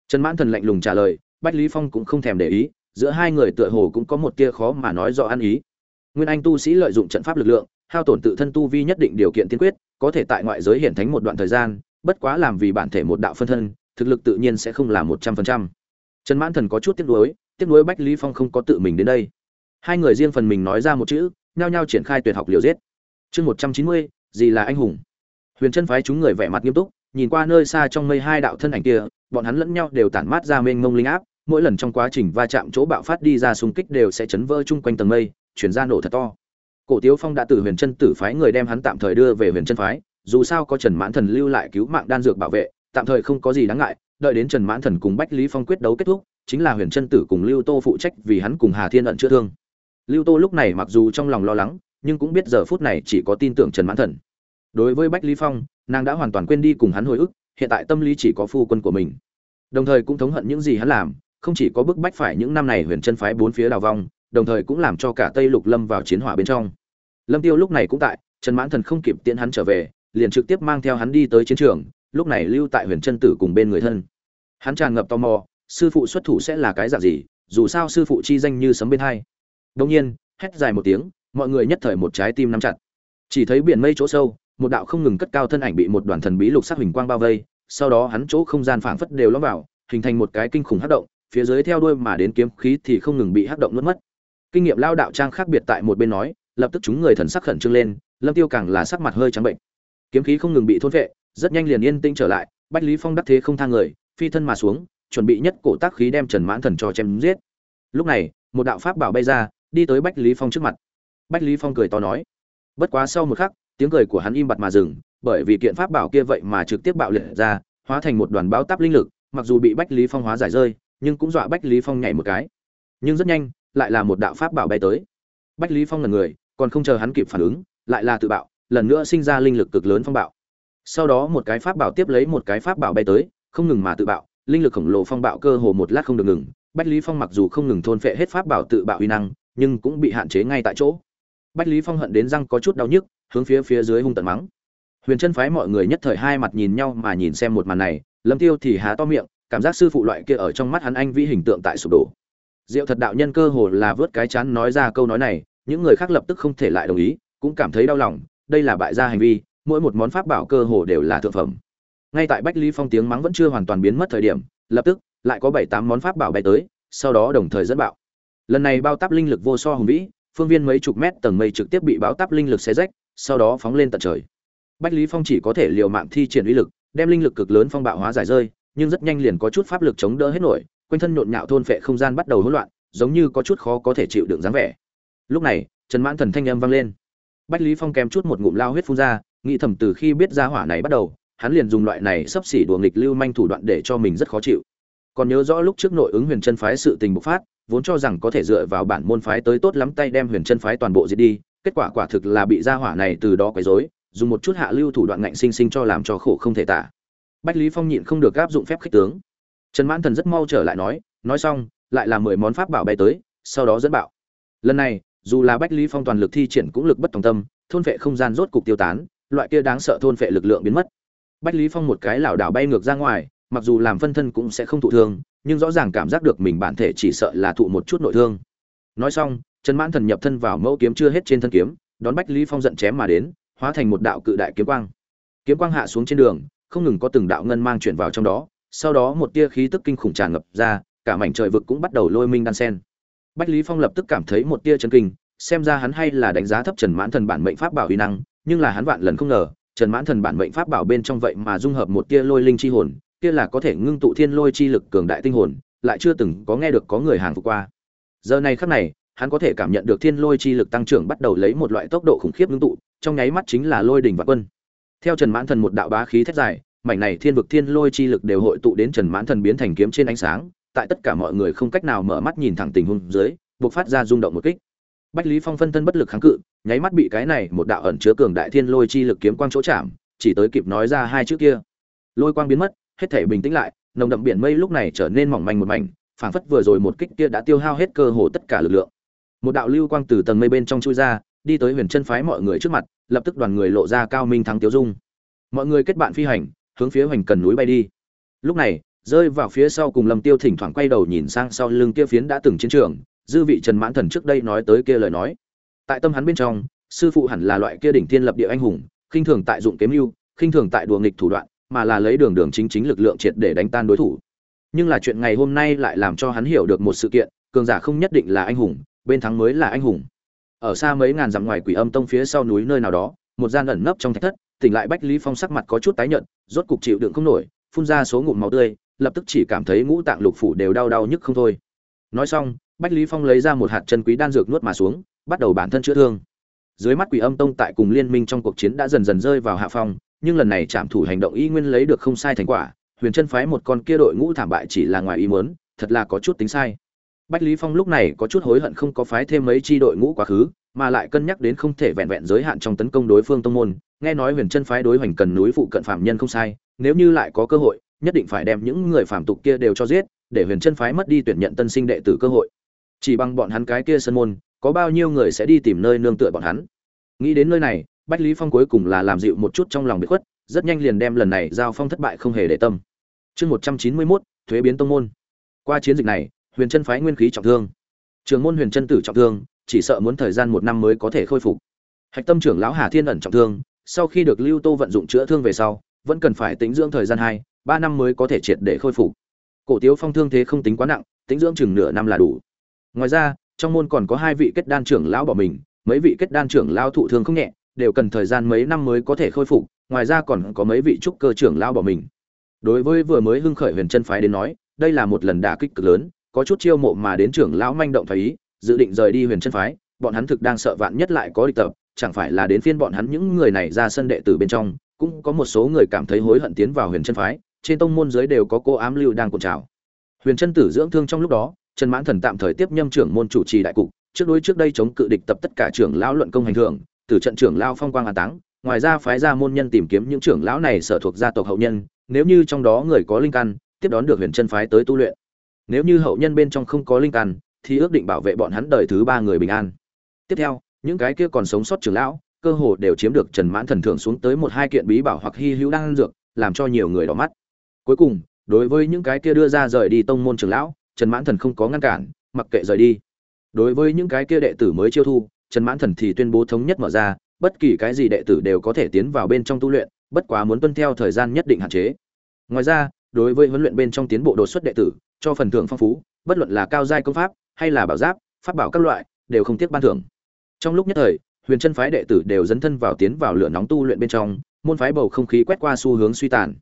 Trần mãn thần lạnh lùng trả lời, bách lý phong cũng không thèm để ý, giữa hai người tựa hồ cũng có một tia khó mà nói rõ ăn ý. Nguyên anh tu sĩ lợi dụng trận pháp lực lượng, hao tổn tự thân tu vi nhất định điều kiện tiên quyết, có thể tại ngoại giới hiển thánh một đoạn thời gian, bất quá làm vì bản thể một đạo phân thân, thực lực tự nhiên sẽ không là một trăm phần trăm. Trần mãn thần có chút tiếc nuối tiếc nuối bách lý phong không có tự mình đến đây. Hai người riêng phần mình nói ra một chữ, nhao nhao triển khai tuyệt học liều giết. Chương một trăm chín mươi, gì là anh hùng? Huyền chân phái chúng người vẻ mặt nghiêm túc, nhìn qua nơi xa trong mây hai đạo thân ảnh kia, bọn hắn lẫn nhau đều tản mát ra mênh mông linh áp, mỗi lần trong quá trình va chạm chỗ bạo phát đi ra xung kích đều sẽ chấn vỡ chung quanh tầng mây, chuyển ra nổ thật to. Cổ tiếu phong đã từ huyền chân tử phái người đem hắn tạm thời đưa về huyền chân phái, dù sao có trần mãn thần lưu lại cứu mạng đan dược bảo vệ, tạm thời không có gì đáng ngại, đợi đến trần mãn thần cùng bách lý phong quyết đấu kết thúc, chính là huyền chân tử cùng lưu tô phụ trách vì hắn cùng hà thiên ẩn chữa thương. Lưu tô lúc này mặc dù trong lòng lo lắng, nhưng cũng biết giờ phút này chỉ có tin tưởng trần mãn thần đối với bách lý phong, nàng đã hoàn toàn quên đi cùng hắn hồi ức, hiện tại tâm lý chỉ có phu quân của mình. Đồng thời cũng thống hận những gì hắn làm, không chỉ có bức bách phải những năm này huyền chân phái bốn phía đào vong, đồng thời cũng làm cho cả tây lục lâm vào chiến hỏa bên trong. Lâm tiêu lúc này cũng tại, trần mãn thần không kịp tiễn hắn trở về, liền trực tiếp mang theo hắn đi tới chiến trường, lúc này lưu tại huyền chân tử cùng bên người thân. Hắn tràn ngập tò mò, sư phụ xuất thủ sẽ là cái dạng gì, dù sao sư phụ chi danh như sấm bên hai. Đông nhiên, hét dài một tiếng, mọi người nhất thời một trái tim nắm chặt. Chỉ thấy biển mây chỗ sâu một đạo không ngừng cất cao thân ảnh bị một đoàn thần bí lục sắc hình quang bao vây, sau đó hắn chỗ không gian phảng phất đều lõm vào, hình thành một cái kinh khủng hắc động, phía dưới theo đuôi mà đến kiếm khí thì không ngừng bị hắc động nuốt mất. Kinh nghiệm lao đạo trang khác biệt tại một bên nói, lập tức chúng người thần sắc khẩn trương lên, lâm tiêu càng là sắc mặt hơi trắng bệnh. Kiếm khí không ngừng bị thôn vệ rất nhanh liền yên tĩnh trở lại, bách lý phong đắc thế không thang người, phi thân mà xuống, chuẩn bị nhất cổ tác khí đem trần mãn thần cho chém giết. Lúc này, một đạo pháp bảo bay ra, đi tới bách lý phong trước mặt. Bách lý phong cười to nói, bất quá sau một khắc tiếng cười của hắn im bặt mà dừng, bởi vì kiện pháp bảo kia vậy mà trực tiếp bạo liệt ra, hóa thành một đoàn báo táp linh lực, mặc dù bị bách lý phong hóa giải rơi, nhưng cũng dọa bách lý phong nhảy một cái. Nhưng rất nhanh, lại là một đạo pháp bảo bay tới. Bách lý phong là người, còn không chờ hắn kịp phản ứng, lại là tự bạo, lần nữa sinh ra linh lực cực lớn phong bạo. Sau đó một cái pháp bảo tiếp lấy một cái pháp bảo bay tới, không ngừng mà tự bạo, linh lực khổng lồ phong bạo cơ hồ một lát không được ngừng. Bách lý phong mặc dù không ngừng thôn phệ hết pháp bảo tự bạo uy năng, nhưng cũng bị hạn chế ngay tại chỗ. Bách lý phong hận đến răng có chút đau nhức hướng phía phía dưới hung tận mắng. Huyền chân phái mọi người nhất thời hai mặt nhìn nhau mà nhìn xem một màn này, lâm tiêu thì há to miệng, cảm giác sư phụ loại kia ở trong mắt hắn anh vĩ hình tượng tại sụp đổ. Diệu thật đạo nhân cơ hồ là vớt cái chán nói ra câu nói này, những người khác lập tức không thể lại đồng ý, cũng cảm thấy đau lòng, đây là bại gia hành vi, mỗi một món pháp bảo cơ hồ đều là thượng phẩm. Ngay tại bách lý phong tiếng mắng vẫn chưa hoàn toàn biến mất thời điểm, lập tức, lại có bảy tám món pháp bảo bay tới, sau đó đồng thời dẫn bạo. Lần này bao táp linh lực vô so hùng vĩ, phương viên mấy chục mét tầng mây trực tiếp bị báo táp linh lực xé rách sau đó phóng lên tận trời. Bách lý phong chỉ có thể liều mạng thi triển uy lực, đem linh lực cực lớn phong bạo hóa giải rơi, nhưng rất nhanh liền có chút pháp lực chống đỡ hết nổi, quanh thân nhộn nhạo thôn phệ không gian bắt đầu hỗn loạn, giống như có chút khó có thể chịu đựng dáng vẻ. Lúc này, trần mãn thần thanh âm vang lên. Bách lý phong kèm chút một ngụm lao huyết phun ra, nghĩ thầm từ khi biết ra hỏa này bắt đầu, hắn liền dùng loại này sắp xỉ đùa nghịch lưu manh thủ đoạn để cho mình rất khó chịu. Còn nhớ rõ lúc trước nội ứng huyền chân phái sự tình bộc phát, vốn cho rằng có thể dựa vào bản môn phái tới tốt lắm tay đem huyền chân phái toàn bộ diệt đi kết quả quả thực là bị gia hỏa này từ đó quấy rối, dùng một chút hạ lưu thủ đoạn ngạnh sinh sinh cho làm cho khổ không thể tả. Bách lý phong nhịn không được áp dụng phép khích tướng. Trần mãn thần rất mau trở lại nói nói xong, lại là mười món pháp bảo bay tới, sau đó dẫn bạo. Lần này, dù là bách lý phong toàn lực thi triển cũng lực bất tòng tâm, thôn vệ không gian rốt cục tiêu tán, loại kia đáng sợ thôn vệ lực lượng biến mất. Bách lý phong một cái lảo đảo bay ngược ra ngoài, mặc dù làm phân thân cũng sẽ không thụ thương, nhưng rõ ràng cảm giác được mình bản thể chỉ sợ là thụ một chút nội thương. Nói xong trần mãn thần nhập thân vào mẫu kiếm chưa hết trên thân kiếm, đón bách lý phong giận chém mà đến, hóa thành một đạo cự đại kiếm quang. Kiếm quang hạ xuống trên đường, không ngừng có từng đạo ngân mang chuyển vào trong đó, sau đó một tia khí tức kinh khủng tràn ngập ra, cả mảnh trời vực cũng bắt đầu lôi minh đan sen. Bách lý phong lập tức cảm thấy một tia chấn kinh, xem ra hắn hay là đánh giá thấp trần mãn thần bản mệnh pháp bảo uy năng, nhưng là hắn vạn lần không ngờ, trần mãn thần bản mệnh pháp bảo bên trong vậy mà dung hợp một tia lôi linh chi hồn, kia là có thể ngưng tụ thiên lôi chi lực cường đại tinh hồn, lại chưa từng có nghe được có người hàng phục qua. Giờ này khắc này hắn có thể cảm nhận được thiên lôi chi lực tăng trưởng bắt đầu lấy một loại tốc độ khủng khiếp ngưng tụ, trong nháy mắt chính là lôi đỉnh và quân. Theo trần mãn thần một đạo bá khí thét dài, mảnh này thiên vực thiên lôi chi lực đều hội tụ đến trần mãn thần biến thành kiếm trên ánh sáng, tại tất cả mọi người không cách nào mở mắt nhìn thẳng tình huống dưới buộc phát ra rung động một kích. Bách lý phong phân thân bất lực kháng cự, nháy mắt bị cái này một đạo ẩn chứa cường đại thiên lôi chi lực kiếm quang chỗ chạm, chỉ tới kịp nói ra hai chữ kia. Lôi quang biến mất, hết thể bình tĩnh lại, nồng đậm biển mây lúc này trở nên mỏng manh một mảnh, phảng phất vừa rồi một kích kia đã tiêu hao hết cơ hồ tất cả lực lượng một đạo lưu quang từ tầng mây bên trong chui ra, đi tới huyền chân phái mọi người trước mặt, lập tức đoàn người lộ ra cao minh thắng tiêu dung. Mọi người kết bạn phi hành, hướng phía hoành cần núi bay đi. Lúc này, rơi vào phía sau cùng lâm tiêu thỉnh thoảng quay đầu nhìn sang sau lưng kia phiến đã từng chiến trường, dư vị trần mãn thần trước đây nói tới kia lời nói. Tại tâm hắn bên trong, sư phụ hẳn là loại kia đỉnh thiên lập địa anh hùng, khinh thường tại dụng kiếm lưu khinh thường tại đùa nghịch thủ đoạn, mà là lấy đường đường chính chính lực lượng triệt để đánh tan đối thủ. Nhưng là chuyện ngày hôm nay lại làm cho hắn hiểu được một sự kiện, cường giả không nhất định là anh hùng bên thắng mới là anh hùng. Ở xa mấy ngàn dặm ngoài quỷ âm tông phía sau núi nơi nào đó, một gian ẩn nấp trong thạch thất, tỉnh lại bách lý phong sắc mặt có chút tái nhợt, rốt cục chịu đựng không nổi, phun ra số ngụm máu tươi, lập tức chỉ cảm thấy ngũ tạng lục phủ đều đau đau nhức không thôi. Nói xong, bách lý phong lấy ra một hạt chân quý đan dược nuốt mà xuống, bắt đầu bản thân chữa thương. Dưới mắt quỷ âm tông tại cùng liên minh trong cuộc chiến đã dần dần rơi vào hạ phong, nhưng lần này trạm thủ hành động y nguyên lấy được không sai thành quả, huyền chân phái một con kia đội ngũ thảm bại chỉ là ngoài ý muốn, thật là có chút tính sai bách lý phong lúc này có chút hối hận không có phái thêm mấy chi đội ngũ quá khứ mà lại cân nhắc đến không thể vẹn vẹn giới hạn trong tấn công đối phương tông môn. Nghe nói huyền chân phái đối hoành cần núi phụ cận phạm nhân không sai nếu như lại có cơ hội nhất định phải đem những người phạm tục kia đều cho giết để huyền chân phái mất đi tuyển nhận tân sinh đệ tử cơ hội. Chỉ bằng bọn hắn cái kia sân môn có bao nhiêu người sẽ đi tìm nơi nương tựa bọn hắn? Nghĩ đến nơi này bách lý phong cuối cùng là làm dịu một chút trong lòng bị khuất rất nhanh liền đem lần này giao phong thất bại không hề để tâm. Chương một trăm chín mươi 191, thuế biến tông môn. Qua chiến dịch này huyền chân phái nguyên khí trọng thương. Trường môn huyền chân tử trọng thương, chỉ sợ muốn thời gian một năm mới có thể khôi phục. Hạch tâm trưởng lão hà thiên ẩn trọng thương, sau khi được lưu tô vận dụng chữa thương về sau, vẫn cần phải tính dưỡng thời gian hai, ba năm mới có thể triệt để khôi phục. Cổ tiếu phong thương thế không tính quá nặng tính dưỡng chừng nửa năm là đủ. Ngoài ra, trong môn còn có hai vị kết đan trưởng lão bỏ mình, mấy vị kết đan trưởng lão thụ thương không nhẹ, đều cần thời gian mấy năm mới có thể khôi phục, ngoài ra còn có mấy vị trúc cơ trưởng lão bỏ mình. Đối với vừa mới hưng khởi huyền chân phái đến nói, đây là một lần đả kích cực lớn có chút chiêu mộ mà đến trưởng lão manh động phải ý, dự định rời đi huyền chân phái, bọn hắn thực đang sợ vạn nhất lại có địch tập, chẳng phải là đến phiên bọn hắn những người này ra sân đệ tử bên trong, cũng có một số người cảm thấy hối hận tiến vào huyền chân phái, trên tông môn giới đều có cô ám lưu đang cuộn trào. Huyền chân tử dưỡng thương trong lúc đó, trần mãn thần tạm thời tiếp nhâm trưởng môn chủ trì đại cục, trước đối trước đây chống cự địch tập tất cả trưởng lão luận công hành thưởng, từ trận trưởng lão phong quang an táng, ngoài ra phái ra môn nhân tìm kiếm những trưởng lão này sở thuộc gia tộc hậu nhân, nếu như trong đó người có linh căn, tiếp đón được huyền chân phái tới tu luyện nếu như hậu nhân bên trong không có linh căn, thì ước định bảo vệ bọn hắn đời thứ ba người bình an. Tiếp theo, những cái kia còn sống sót trưởng lão, cơ hồ đều chiếm được trần mãn thần thưởng xuống tới một hai kiện bí bảo hoặc hy hữu đan dược, làm cho nhiều người đỏ mắt. Cuối cùng, đối với những cái kia đưa ra rời đi tông môn trưởng lão, trần mãn thần không có ngăn cản, mặc kệ rời đi. Đối với những cái kia đệ tử mới chiêu thu, trần mãn thần thì tuyên bố thống nhất mở ra, bất kỳ cái gì đệ tử đều có thể tiến vào bên trong tu luyện, bất quá muốn tuân theo thời gian nhất định hạn chế. Ngoài ra đối với huấn luyện bên trong tiến bộ đột xuất đệ tử, cho phần thưởng phong phú, bất luận là cao giai công pháp, hay là bảo giáp, pháp bảo các loại, đều không tiếc ban thưởng. Trong lúc nhất thời, huyền chân phái đệ tử đều dấn thân vào tiến vào lửa nóng tu luyện bên trong, môn phái bầu không khí quét qua xu hướng suy tàn.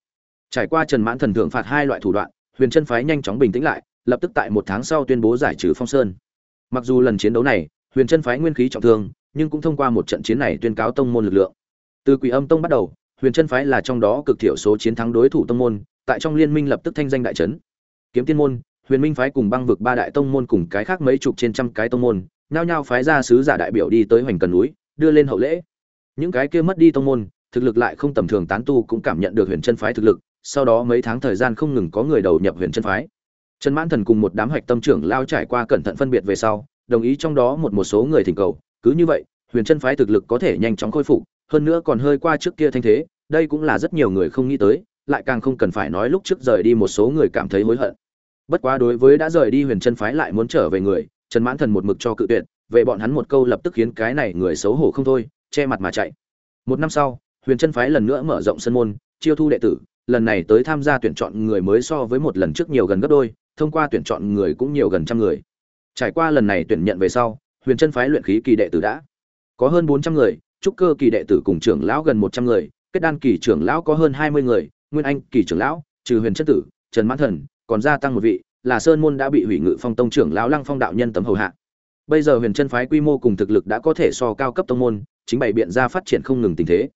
Trải qua trần mãn thần thượng phạt hai loại thủ đoạn, huyền chân phái nhanh chóng bình tĩnh lại, lập tức tại một tháng sau tuyên bố giải trừ phong sơn. Mặc dù lần chiến đấu này, huyền chân phái nguyên khí trọng thương, nhưng cũng thông qua một trận chiến này tuyên cáo tông môn lực lượng. Từ quỷ âm tông bắt đầu huyền chân phái là trong đó cực thiểu số chiến thắng đối thủ tông môn, tại trong liên minh lập tức thanh danh đại trấn kiếm tiên môn, huyền minh phái cùng băng vực ba đại tông môn cùng cái khác mấy chục trên trăm cái tông môn, nhao nhao phái ra sứ giả đại biểu đi tới hoành cần núi, đưa lên hậu lễ. Những cái kia mất đi tông môn, thực lực lại không tầm thường tán tu cũng cảm nhận được huyền chân phái thực lực, sau đó mấy tháng thời gian không ngừng có người đầu nhập huyền chân phái. Trần mãn thần cùng một đám hạch tâm trưởng lao trải qua cẩn thận phân biệt về sau, đồng ý trong đó một một số người thỉnh cầu. Cứ như vậy, huyền chân phái thực lực có thể nhanh chóng khôi phục hơn nữa còn hơi qua trước kia thanh thế, đây cũng là rất nhiều người không nghĩ tới, lại càng không cần phải nói lúc trước rời đi một số người cảm thấy hối hận. Bất quá đối với đã rời đi huyền chân phái lại muốn trở về người, trần mãn thần một mực cho cự tuyệt, về bọn hắn một câu lập tức khiến cái này người xấu hổ không thôi, che mặt mà chạy. Một năm sau, huyền chân phái lần nữa mở rộng sân môn, chiêu thu đệ tử, lần này tới tham gia tuyển chọn người mới so với một lần trước nhiều gần gấp đôi, thông qua tuyển chọn người cũng nhiều gần trăm người. Trải qua lần này tuyển nhận về sau, huyền chân phái luyện khí kỳ đệ tử đã có hơn bốn trăm người trúc cơ kỳ đệ tử cùng trưởng lão gần một trăm người, kết đan kỳ trưởng lão có hơn hai mươi người, nguyên anh kỳ trưởng lão, trừ huyền chân tử, trần mãn thần, còn gia tăng một vị, là sơn môn đã bị hủy ngự phong tông trưởng lão lăng phong đạo nhân tấm hầu hạ. Bây giờ huyền chân phái quy mô cùng thực lực đã có thể so cao cấp tông môn, chính bày biện ra phát triển không ngừng tình thế.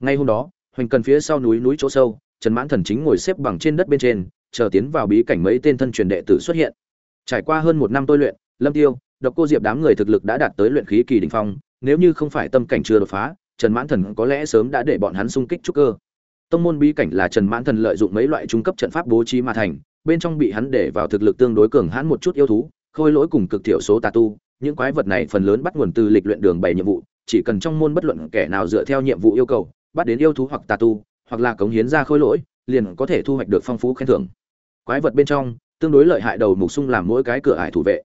Ngay hôm đó, hoành cần phía sau núi núi chỗ sâu, trần mãn thần chính ngồi xếp bằng trên đất bên trên, chờ tiến vào bí cảnh mấy tên thân truyền đệ tử xuất hiện. Trải qua hơn một năm tôi luyện, lâm tiêu, độc cô diệp đám người thực lực đã đạt tới luyện khí kỳ đỉnh phong nếu như không phải tâm cảnh chưa đột phá, trần mãn thần có lẽ sớm đã để bọn hắn xung kích trúc cơ. Tông môn bí cảnh là trần mãn thần lợi dụng mấy loại trung cấp trận pháp bố trí mà thành, bên trong bị hắn để vào thực lực tương đối cường hãn một chút yêu thú, khôi lỗi cùng cực thiểu số tà tu, những quái vật này phần lớn bắt nguồn từ lịch luyện đường bảy nhiệm vụ, chỉ cần trong môn bất luận kẻ nào dựa theo nhiệm vụ yêu cầu, bắt đến yêu thú hoặc tà tu, hoặc là cống hiến ra khôi lỗi, liền có thể thu hoạch được phong phú khen thưởng. Quái vật bên trong, tương đối lợi hại đầu mục sung làm mỗi cái cửa ải thủ vệ.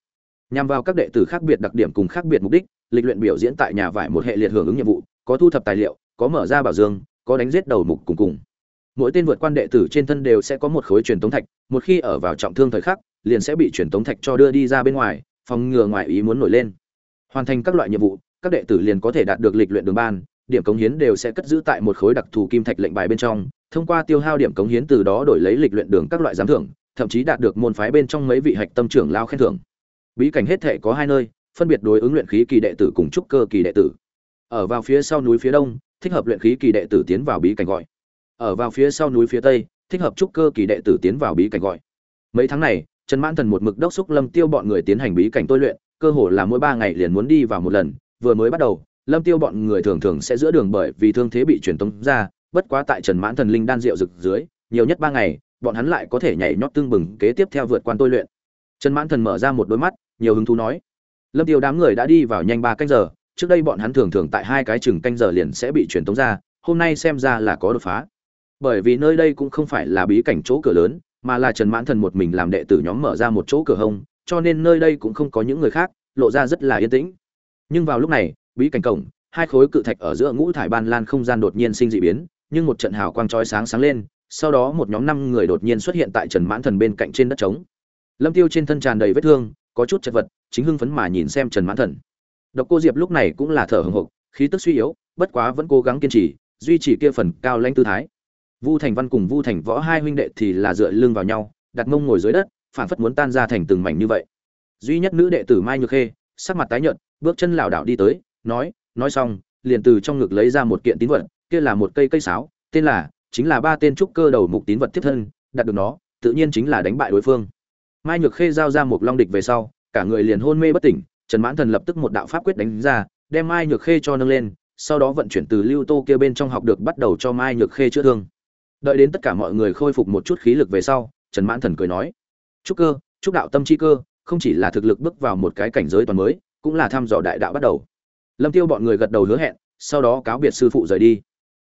Nhằm vào các đệ tử khác biệt đặc điểm cùng khác biệt mục đích lịch luyện biểu diễn tại nhà vải một hệ liệt hưởng ứng nhiệm vụ, có thu thập tài liệu, có mở ra bảo dương, có đánh giết đầu mục cùng cùng. Mỗi tên vượt quan đệ tử trên thân đều sẽ có một khối truyền tống thạch, một khi ở vào trọng thương thời khắc, liền sẽ bị truyền tống thạch cho đưa đi ra bên ngoài, phòng ngừa ngoài ý muốn nổi lên. Hoàn thành các loại nhiệm vụ, các đệ tử liền có thể đạt được lịch luyện đường ban, điểm cống hiến đều sẽ cất giữ tại một khối đặc thù kim thạch lệnh bài bên trong, thông qua tiêu hao điểm cống hiến từ đó đổi lấy lịch luyện đường các loại giám thưởng, thậm chí đạt được môn phái bên trong mấy vị hạch tâm trưởng lao khen thưởng. Bí cảnh hết thể có hai nơi phân biệt đối ứng luyện khí kỳ đệ tử cùng trúc cơ kỳ đệ tử. Ở vào phía sau núi phía đông, thích hợp luyện khí kỳ đệ tử tiến vào bí cảnh gọi. Ở vào phía sau núi phía tây, thích hợp trúc cơ kỳ đệ tử tiến vào bí cảnh gọi. Mấy tháng này, trần mãn thần một mực đốc thúc lâm tiêu bọn người tiến hành bí cảnh tôi luyện, cơ hồ là mỗi ba ngày liền muốn đi vào một lần, vừa mới bắt đầu, lâm tiêu bọn người thường thường sẽ giữa đường bởi vì thương thế bị truyền tống ra, bất quá tại trần mãn thần linh đan rượu rực dưới, nhiều nhất ba ngày, bọn hắn lại có thể nhảy nhót tương bừng kế tiếp theo vượt quan tôi luyện. Trần mãn thần mở ra một đôi mắt, nhiều hứng thú nói lâm tiêu đám người đã đi vào nhanh ba canh giờ, trước đây bọn hắn thường thường tại hai cái chừng canh giờ liền sẽ bị truyền tống ra, hôm nay xem ra là có đột phá. Bởi vì nơi đây cũng không phải là bí cảnh chỗ cửa lớn, mà là trần mãn thần một mình làm đệ tử nhóm mở ra một chỗ cửa hông, cho nên nơi đây cũng không có những người khác, lộ ra rất là yên tĩnh. Nhưng vào lúc này, bí cảnh cổng, hai khối cự thạch ở giữa ngũ thải ban lan không gian đột nhiên sinh dị biến, nhưng một trận hào quang chói sáng sáng lên, sau đó một nhóm năm người đột nhiên xuất hiện tại trần mãn thần bên cạnh trên đất trống. Lâm tiêu trên thân tràn đầy vết thương có chút chật vật, chính hưng phấn mà nhìn xem trần mãn thần. Độc cô diệp lúc này cũng là thở hồng hộc, khí tức suy yếu, bất quá vẫn cố gắng kiên trì, duy trì kia phần cao lãnh tư thái. Vu thành văn cùng vu thành võ hai huynh đệ thì là dựa lưng vào nhau, đặt mông ngồi dưới đất phản phất muốn tan ra thành từng mảnh như vậy. Duy nhất nữ đệ tử mai nhược khê, sắc mặt tái nhợt, bước chân lảo đảo đi tới, nói nói xong, liền từ trong ngực lấy ra một kiện tín vật, kia là một cây cây sáo, tên là, chính là ba tên trúc cơ đầu mục tín vật tiếp thân, đặt được nó, tự nhiên chính là đánh bại đối phương mai nhược khê giao ra một long địch về sau, cả người liền hôn mê bất tỉnh, trần mãn thần lập tức một đạo pháp quyết đánh ra, đem mai nhược khê cho nâng lên, sau đó vận chuyển từ lưu tô kia bên trong học được bắt đầu cho mai nhược khê chữa thương. Đợi đến tất cả mọi người khôi phục một chút khí lực về sau, trần mãn thần cười nói chúc cơ chúc đạo tâm chi cơ, không chỉ là thực lực bước vào một cái cảnh giới toàn mới, cũng là thăm dò đại đạo bắt đầu. Lâm tiêu bọn người gật đầu hứa hẹn, sau đó cáo biệt sư phụ rời đi.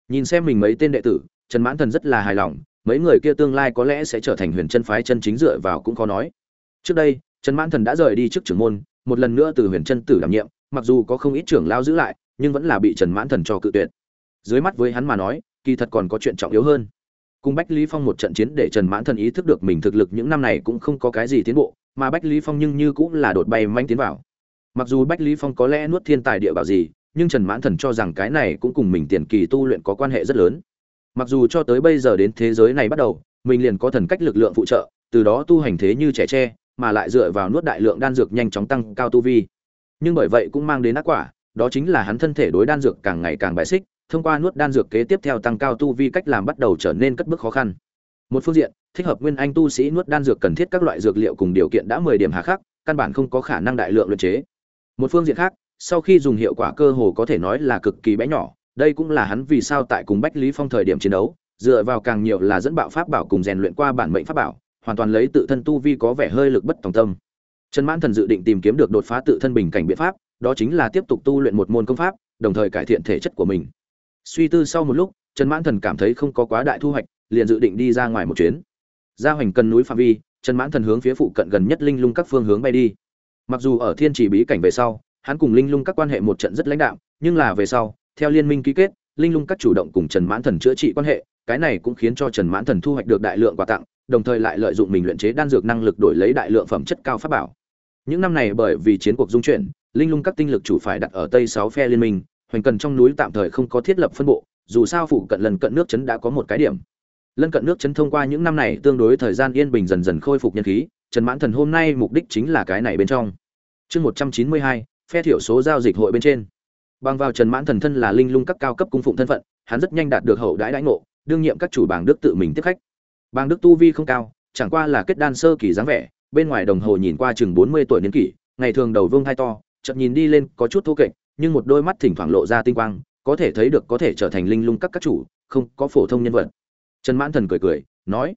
Nhìn xem mình mấy tên đệ tử, trần mãn thần rất là hài lòng mấy người kia tương lai có lẽ sẽ trở thành huyền chân phái chân chính dựa vào cũng khó nói. Trước đây, trần mãn thần đã rời đi trước trưởng môn, một lần nữa từ huyền chân tử đảm nhiệm, mặc dù có không ít trưởng lao giữ lại, nhưng vẫn là bị trần mãn thần cho cự tuyệt. Dưới mắt với hắn mà nói, kỳ thật còn có chuyện trọng yếu hơn. Cùng bách lý phong một trận chiến để trần mãn thần ý thức được mình thực lực những năm này cũng không có cái gì tiến bộ, mà bách lý phong nhưng như cũng là đột bay manh tiến vào. Mặc dù bách lý phong có lẽ nuốt thiên tài địa bảo gì, nhưng trần mãn thần cho rằng cái này cũng cùng mình tiền kỳ tu luyện có quan hệ rất lớn mặc dù cho tới bây giờ đến thế giới này bắt đầu, mình liền có thần cách lực lượng phụ trợ, từ đó tu hành thế như trẻ tre, mà lại dựa vào nuốt đại lượng đan dược nhanh chóng tăng cao tu vi. Nhưng bởi vậy cũng mang đến ác quả, đó chính là hắn thân thể đối đan dược càng ngày càng bài xích, thông qua nuốt đan dược kế tiếp theo tăng cao tu vi cách làm bắt đầu trở nên cất bước khó khăn. Một phương diện, thích hợp nguyên anh tu sĩ nuốt đan dược cần thiết các loại dược liệu cùng điều kiện đã mười điểm hà khắc, căn bản không có khả năng đại lượng luyện chế. Một phương diện khác, sau khi dùng hiệu quả cơ hồ có thể nói là cực kỳ bé nhỏ đây cũng là hắn vì sao tại cùng bách lý phong thời điểm chiến đấu, dựa vào càng nhiều là dẫn bạo pháp bảo cùng rèn luyện qua bản mệnh pháp bảo, hoàn toàn lấy tự thân tu vi có vẻ hơi lực bất tòng tâm. Trần mãn thần dự định tìm kiếm được đột phá tự thân bình cảnh biện pháp, đó chính là tiếp tục tu luyện một môn công pháp, đồng thời cải thiện thể chất của mình. Suy tư sau một lúc, trần mãn thần cảm thấy không có quá đại thu hoạch, liền dự định đi ra ngoài một chuyến. Ra hoành cần núi phạm vi, trần mãn thần hướng phía phụ cận gần nhất linh lung các phương hướng bay đi. Mặc dù ở thiên chỉ bí cảnh về sau, hắn cùng linh lung các quan hệ một trận rất lãnh đạo nhưng là về sau theo liên minh ký kết, linh lung các chủ động cùng trần mãn thần chữa trị quan hệ, cái này cũng khiến cho trần mãn thần thu hoạch được đại lượng quà tặng, đồng thời lại lợi dụng mình luyện chế đan dược năng lực đổi lấy đại lượng phẩm chất cao pháp bảo. Những năm này bởi vì chiến cuộc dung chuyển, linh lung các tinh lực chủ phải đặt ở tây sáu phe liên minh, hoành cần trong núi tạm thời không có thiết lập phân bộ, dù sao phụ cận lần cận nước chấn đã có một cái điểm. Lân cận nước chấn thông qua những năm này tương đối thời gian yên bình dần dần khôi phục nhân khí, trần mãn thần hôm nay mục đích chính là cái này bên trong. Chương một trăm chín mươi hai, phe thiểu số giao dịch hội bên trên bằng vào trần mãn thần thân là linh lung các cao cấp cung phụng thân phận, hắn rất nhanh đạt được hậu đãi đãi ngộ, đương nhiệm các chủ bảng đức tự mình tiếp khách. Bàng đức tu vi không cao, chẳng qua là kết đan sơ kỳ dáng vẻ, bên ngoài đồng hồ nhìn qua chừng bốn mươi tuổi niên kỷ, ngày thường đầu vương hai to chậm nhìn đi lên có chút thô kệch, nhưng một đôi mắt thỉnh thoảng lộ ra tinh quang, có thể thấy được có thể trở thành linh lung các các chủ, không có phổ thông nhân vật. Trần mãn thần cười cười, nói,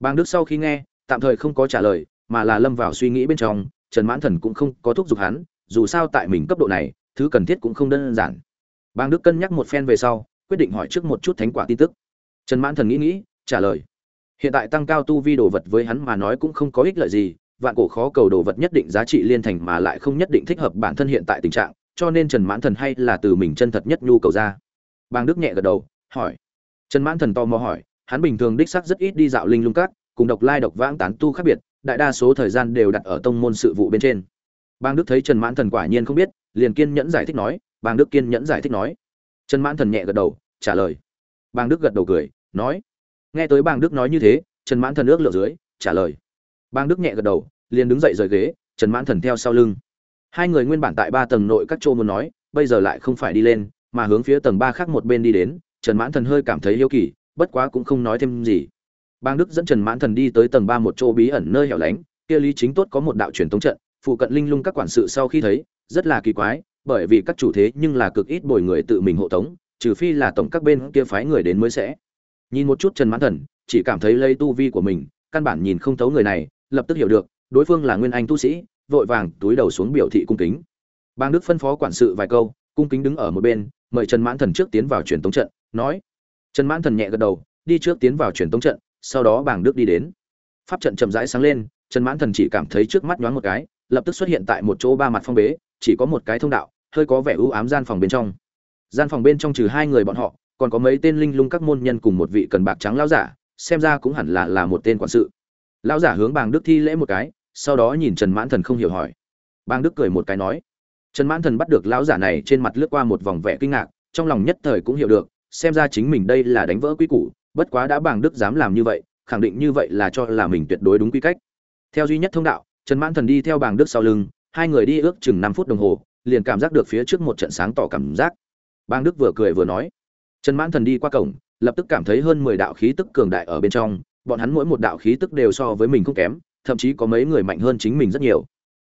bàng đức sau khi nghe, tạm thời không có trả lời, mà là lâm vào suy nghĩ bên trong, trần mãn thần cũng không có thúc giục hắn, dù sao tại mình cấp độ này thứ cần thiết cũng không đơn giản. Bang đức cân nhắc một phen về sau, quyết định hỏi trước một chút thánh quả tin tức. Trần mãn thần nghĩ nghĩ, trả lời. Hiện tại tăng cao tu vi đồ vật với hắn mà nói cũng không có ích lợi gì, vạn cổ khó cầu đồ vật nhất định giá trị liên thành mà lại không nhất định thích hợp bản thân hiện tại tình trạng, cho nên trần mãn thần hay là từ mình chân thật nhất nhu cầu ra. Bang đức nhẹ gật đầu, hỏi. Trần mãn thần to mò hỏi, hắn bình thường đích xác rất ít đi dạo linh lung cát, cùng độc lai độc vãng tán tu khác biệt, đại đa số thời gian đều đặt ở tông môn sự vụ bên trên. Bang đức thấy trần mãn thần quả nhiên không biết liền kiên nhẫn giải thích nói bang đức kiên nhẫn giải thích nói. Trần mãn thần nhẹ gật đầu, trả lời. Bang đức gật đầu cười, nói. Nghe tới bang đức nói như thế, trần mãn thần ước lượng dưới, trả lời. Bang đức nhẹ gật đầu, liền đứng dậy rời ghế, trần mãn thần theo sau lưng. Hai người nguyên bản tại ba tầng nội các chỗ muốn nói, bây giờ lại không phải đi lên, mà hướng phía tầng ba khác một bên đi đến, trần mãn thần hơi cảm thấy yêu kỳ, bất quá cũng không nói thêm gì. Bang đức dẫn trần mãn thần đi tới tầng ba một chỗ bí ẩn nơi hẻo lánh, kia lý chính tốt có một đạo truyền tống trận, phụ cận linh lung các quản sự sau khi thấy rất là kỳ quái, bởi vì các chủ thế nhưng là cực ít bồi người tự mình hộ tống, trừ phi là tổng các bên kia phái người đến mới sẽ. Nhìn một chút trần mãn thần, chỉ cảm thấy lây tu vi của mình, căn bản nhìn không thấu người này, lập tức hiểu được, đối phương là nguyên anh tu sĩ, vội vàng túi đầu xuống biểu thị cung kính. Bang đức phân phó quản sự vài câu, cung kính đứng ở một bên, mời trần mãn thần trước tiến vào truyền tống trận, nói. Trần mãn thần nhẹ gật đầu, đi trước tiến vào truyền tống trận, sau đó bàng đức đi đến. Pháp trận chậm rãi sáng lên, trần mãn thần chỉ cảm thấy trước mắt nhoáng một cái, lập tức xuất hiện tại một chỗ ba mặt phong bế chỉ có một cái thông đạo, hơi có vẻ ưu ám gian phòng bên trong. Gian phòng bên trong trừ hai người bọn họ, còn có mấy tên linh lung các môn nhân cùng một vị cần bạc trắng lão giả, xem ra cũng hẳn là là một tên quản sự. Lão giả hướng bàng đức thi lễ một cái, sau đó nhìn trần mãn thần không hiểu hỏi. Bàng đức cười một cái nói, trần mãn thần bắt được lão giả này trên mặt lướt qua một vòng vẻ kinh ngạc, trong lòng nhất thời cũng hiểu được, xem ra chính mình đây là đánh vỡ quy củ, bất quá đã bàng đức dám làm như vậy, khẳng định như vậy là cho là mình tuyệt đối đúng quy cách. Theo duy nhất thông đạo, trần mãn thần đi theo bàng đức sau lưng hai người đi ước chừng năm phút đồng hồ, liền cảm giác được phía trước một trận sáng tỏ cảm giác. Bang đức vừa cười vừa nói, trần mãn thần đi qua cổng, lập tức cảm thấy hơn mười đạo khí tức cường đại ở bên trong, bọn hắn mỗi một đạo khí tức đều so với mình không kém, thậm chí có mấy người mạnh hơn chính mình rất nhiều.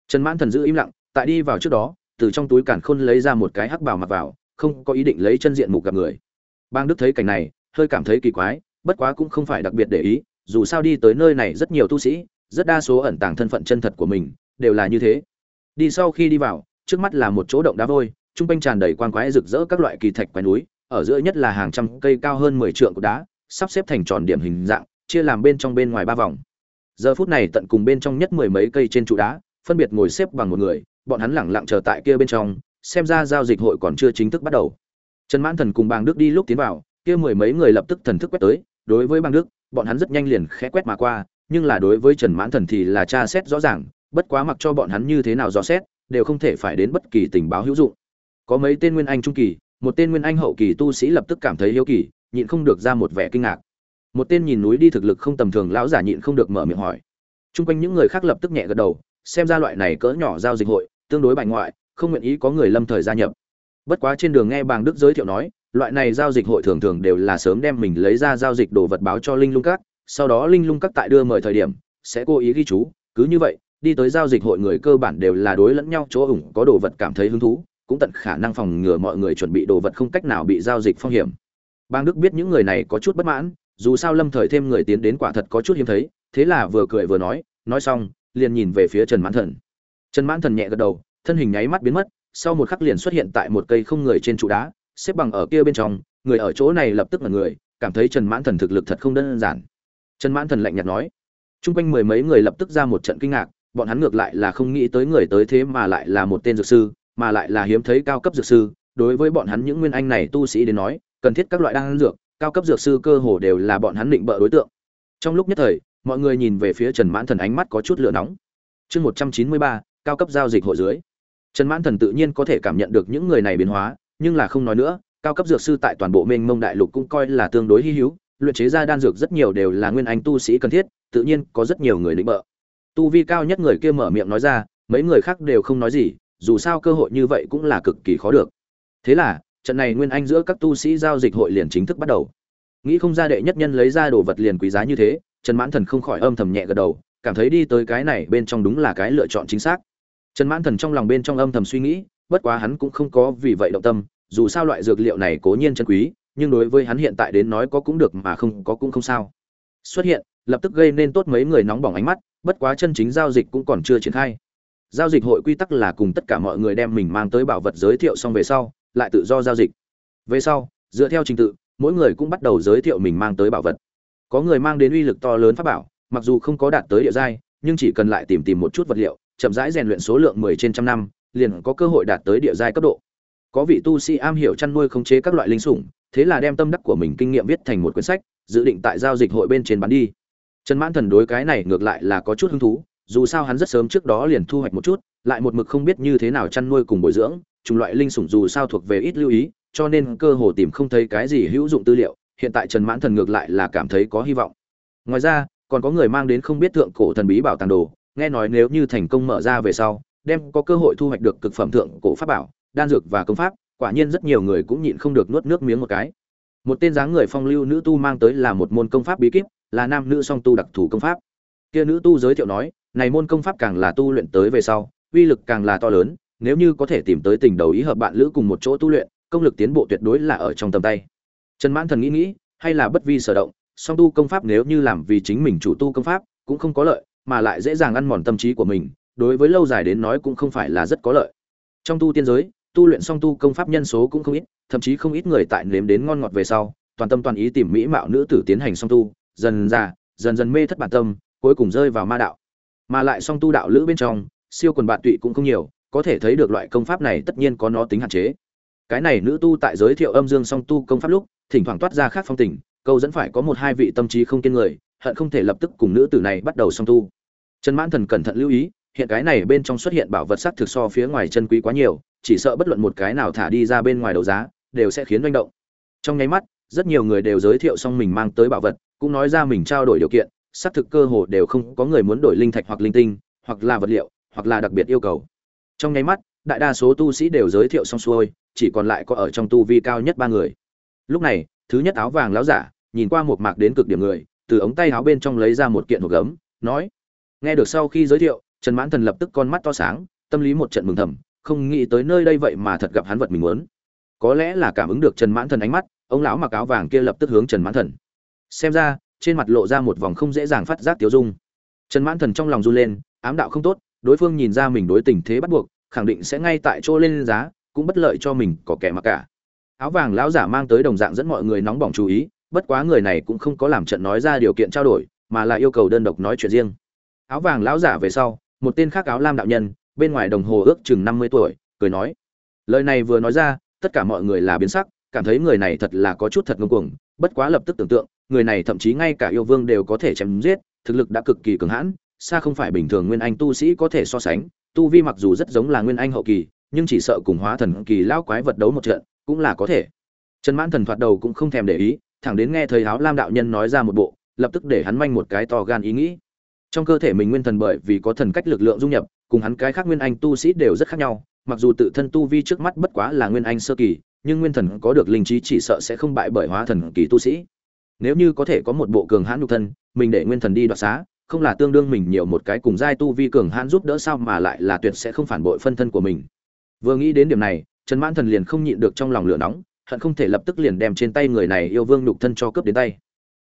Trần mãn thần giữ im lặng, tại đi vào trước đó, từ trong túi cản khôn lấy ra một cái hắc bào mặc vào, không có ý định lấy chân diện mục gặp người. Bang đức thấy cảnh này, hơi cảm thấy kỳ quái, bất quá cũng không phải đặc biệt để ý, dù sao đi tới nơi này rất nhiều tu sĩ, rất đa số ẩn tàng thân phận chân thật của mình, đều là như thế đi sau khi đi vào, trước mắt là một chỗ động đá vôi trung quanh tràn đầy quan quái rực rỡ các loại kỳ thạch quái núi, ở giữa nhất là hàng trăm cây cao hơn mười trượng của đá, sắp xếp thành tròn điểm hình dạng, chia làm bên trong bên ngoài ba vòng. Giờ phút này tận cùng bên trong nhất mười mấy cây trên trụ đá, phân biệt ngồi xếp bằng một người, bọn hắn lẳng lặng chờ tại kia bên trong, xem ra giao dịch hội còn chưa chính thức bắt đầu. Trần mãn thần cùng bàng đức đi lúc tiến vào, kia mười mấy người lập tức thần thức quét tới, đối với bàng đức, bọn hắn rất nhanh liền khẽ quét mà qua, nhưng là đối với trần mãn thần thì là tra xét rõ ràng bất quá mặc cho bọn hắn như thế nào dò xét, đều không thể phải đến bất kỳ tình báo hữu dụng. Có mấy tên nguyên anh trung kỳ, một tên nguyên anh hậu kỳ tu sĩ lập tức cảm thấy hiếu kỳ, nhịn không được ra một vẻ kinh ngạc. Một tên nhìn núi đi thực lực không tầm thường lão giả nhịn không được mở miệng hỏi. Trung quanh những người khác lập tức nhẹ gật đầu, xem ra loại này cỡ nhỏ giao dịch hội, tương đối bài ngoại, không nguyện ý có người lâm thời gia nhập. Bất quá trên đường nghe bàng đức giới thiệu nói, loại này giao dịch hội thường thường đều là sớm đem mình lấy ra giao dịch đồ vật báo cho linh lung các, sau đó linh lung các tại đưa mời thời điểm, sẽ cố ý ghi chú, cứ như vậy đi tới giao dịch hội người cơ bản đều là đối lẫn nhau, chỗ ủng có đồ vật cảm thấy hứng thú, cũng tận khả năng phòng ngừa mọi người chuẩn bị đồ vật không cách nào bị giao dịch phong hiểm. Bang đức biết những người này có chút bất mãn, dù sao lâm thời thêm người tiến đến quả thật có chút hiếm thấy, thế là vừa cười vừa nói nói xong, liền nhìn về phía trần mãn thần. Trần mãn thần nhẹ gật đầu, thân hình nháy mắt biến mất, sau một khắc liền xuất hiện tại một cây không người trên trụ đá, xếp bằng ở kia bên trong, người ở chỗ này lập tức là người, cảm thấy trần mãn thần thực lực thật không đơn giản. Trần mãn thần lạnh nhạt nói. Chung quanh mười mấy người lập tức ra một trận kinh ngạc bọn hắn ngược lại là không nghĩ tới người tới thế mà lại là một tên dược sư, mà lại là hiếm thấy cao cấp dược sư. Đối với bọn hắn những nguyên anh này tu sĩ đến nói, cần thiết các loại đan dược, cao cấp dược sư cơ hồ đều là bọn hắn định bợ đối tượng. Trong lúc nhất thời, mọi người nhìn về phía trần mãn thần ánh mắt có chút lửa nóng. Chương một trăm chín mươi ba, cao cấp giao dịch hội dưới. Trần mãn thần tự nhiên có thể cảm nhận được những người này biến hóa, nhưng là không nói nữa, cao cấp dược sư tại toàn bộ mênh mông đại lục cũng coi là tương đối hi hữu, luyện chế ra đan dược rất nhiều đều là nguyên anh tu sĩ cần thiết, tự nhiên có rất nhiều người định bợ tu vi cao nhất người kia mở miệng nói ra, mấy người khác đều không nói gì, dù sao cơ hội như vậy cũng là cực kỳ khó được. Thế là, trận này nguyên anh giữa các tu sĩ giao dịch hội liền chính thức bắt đầu. Nghĩ không ra đệ nhất nhân lấy ra đồ vật liền quý giá như thế, trần mãn thần không khỏi âm thầm nhẹ gật đầu, cảm thấy đi tới cái này bên trong đúng là cái lựa chọn chính xác. Trần mãn thần trong lòng bên trong âm thầm suy nghĩ, bất quá hắn cũng không có vì vậy động tâm, dù sao loại dược liệu này cố nhiên chân quý, nhưng đối với hắn hiện tại đến nói có cũng được mà không có cũng không sao. Xuất hiện, lập tức gây nên tốt mấy người nóng bỏng ánh mắt bất quá chân chính giao dịch cũng còn chưa triển khai. Giao dịch hội quy tắc là cùng tất cả mọi người đem mình mang tới bảo vật giới thiệu xong về sau, lại tự do giao dịch. Về sau, dựa theo trình tự, mỗi người cũng bắt đầu giới thiệu mình mang tới bảo vật. Có người mang đến uy lực to lớn pháp bảo, mặc dù không có đạt tới địa giai, nhưng chỉ cần lại tìm tìm một chút vật liệu, chậm rãi rèn luyện số lượng mười trên trăm năm, liền có cơ hội đạt tới địa giai cấp độ. Có vị tu sĩ am hiểu chăn nuôi khống chế các loại linh sủng, thế là đem tâm đắc của mình kinh nghiệm viết thành một quyển sách, dự định tại giao dịch hội bên trên bán đi trần mãn thần đối cái này ngược lại là có chút hứng thú, dù sao hắn rất sớm trước đó liền thu hoạch một chút, lại một mực không biết như thế nào chăn nuôi cùng bồi dưỡng, chủng loại linh sủng dù sao thuộc về ít lưu ý, cho nên cơ hồ tìm không thấy cái gì hữu dụng tư liệu, hiện tại trần mãn thần ngược lại là cảm thấy có hy vọng. Ngoài ra, còn có người mang đến không biết thượng cổ thần bí bảo tàng đồ, nghe nói nếu như thành công mở ra về sau, đem có cơ hội thu hoạch được cực phẩm thượng cổ pháp bảo, đan dược và công pháp, quả nhiên rất nhiều người cũng nhịn không được nuốt nước miếng một cái. Một tên dáng người phong lưu nữ tu mang tới là một môn công pháp bí kíp là nam nữ song tu đặc thù công pháp. Kia nữ tu giới thiệu nói, này môn công pháp càng là tu luyện tới về sau, uy lực càng là to lớn, nếu như có thể tìm tới tình đầu ý hợp bạn lữ cùng một chỗ tu luyện, công lực tiến bộ tuyệt đối là ở trong tầm tay. Trần mãn thần nghĩ nghĩ, hay là bất vi sở động, song tu công pháp nếu như làm vì chính mình chủ tu công pháp, cũng không có lợi, mà lại dễ dàng ăn mòn tâm trí của mình, đối với lâu dài đến nói cũng không phải là rất có lợi. Trong tu tiên giới, tu luyện song tu công pháp nhân số cũng không ít, thậm chí không ít người tại nếm đến ngon ngọt về sau, toàn tâm toàn ý tìm mỹ mạo nữ tử tiến hành song tu dần già, dần dần mê thất bản tâm cuối cùng rơi vào ma đạo. Mà lại song tu đạo lữ bên trong siêu quần bạn tụy cũng không nhiều có thể thấy được loại công pháp này tất nhiên có nó tính hạn chế. Cái này nữ tu tại giới thiệu âm dương song tu công pháp lúc thỉnh thoảng toát ra khác phong tình câu dẫn phải có một hai vị tâm trí không kiên người hận không thể lập tức cùng nữ tử này bắt đầu song tu. Trần mãn thần cẩn thận lưu ý hiện cái này bên trong xuất hiện bảo vật sắc thực so phía ngoài chân quý quá nhiều chỉ sợ bất luận một cái nào thả đi ra bên ngoài đấu giá đều sẽ khiến manh động. Trong nháy mắt rất nhiều người đều giới thiệu xong mình mang tới bảo vật cũng nói ra mình trao đổi điều kiện, xác thực cơ hồ đều không có người muốn đổi linh thạch hoặc linh tinh, hoặc là vật liệu, hoặc là đặc biệt yêu cầu. Trong nháy mắt, đại đa số tu sĩ đều giới thiệu xong xuôi, chỉ còn lại có ở trong tu vi cao nhất ba người. Lúc này, thứ nhất áo vàng láo giả, nhìn qua một mạc đến cực điểm người, từ ống tay áo bên trong lấy ra một kiện hộp gấm, nói, nghe được sau khi giới thiệu, trần mãn thần lập tức con mắt to sáng, tâm lý một trận mừng thầm, không nghĩ tới nơi đây vậy mà thật gặp hắn vật mình muốn. Có lẽ là cảm ứng được trần mãn thần ánh mắt, ông lão mặc áo vàng kia lập tức hướng trần mãn thần xem ra, trên mặt lộ ra một vòng không dễ dàng phát giác tiêu dung. Trần mãn thần trong lòng run lên, ám đạo không tốt, đối phương nhìn ra mình đối tình thế bắt buộc, khẳng định sẽ ngay tại chỗ lên giá, cũng bất lợi cho mình có kẻ mặc cả. Áo vàng lão giả mang tới đồng dạng dẫn mọi người nóng bỏng chú ý, bất quá người này cũng không có làm trận nói ra điều kiện trao đổi, mà là yêu cầu đơn độc nói chuyện riêng. Áo vàng lão giả về sau, một tên khác áo lam đạo nhân, bên ngoài đồng hồ ước chừng năm mươi tuổi, cười nói, lời này vừa nói ra, tất cả mọi người là biến sắc, cảm thấy người này thật là có chút thật ngông cuồng, bất quá lập tức tưởng tượng người này thậm chí ngay cả yêu vương đều có thể chém giết, thực lực đã cực kỳ cường hãn, xa không phải bình thường nguyên anh tu sĩ có thể so sánh, tu vi mặc dù rất giống là nguyên anh hậu kỳ, nhưng chỉ sợ cùng hóa thần kỳ lão quái vật đấu một trận, cũng là có thể. Trần mãn thần thoạt đầu cũng không thèm để ý, thẳng đến nghe thầy áo lam đạo nhân nói ra một bộ, lập tức để hắn manh một cái to gan ý nghĩ. Trong cơ thể mình nguyên thần bởi vì có thần cách lực lượng dung nhập, cùng hắn cái khác nguyên anh tu sĩ đều rất khác nhau, mặc dù tự thân tu vi trước mắt bất quá là nguyên anh sơ kỳ, nhưng nguyên thần có được linh trí chỉ sợ sẽ không bại bởi hóa thần kỳ tu sĩ nếu như có thể có một bộ cường hãn nhục thân, mình để nguyên thần đi đoạt xá, không là tương đương mình nhiều một cái cùng giai tu vi cường hãn giúp đỡ sao mà lại là tuyệt sẽ không phản bội phân thân của mình. Vừa nghĩ đến điểm này, trần mãn thần liền không nhịn được trong lòng lửa nóng, hận không thể lập tức liền đem trên tay người này yêu vương nhục thân cho cướp đến tay.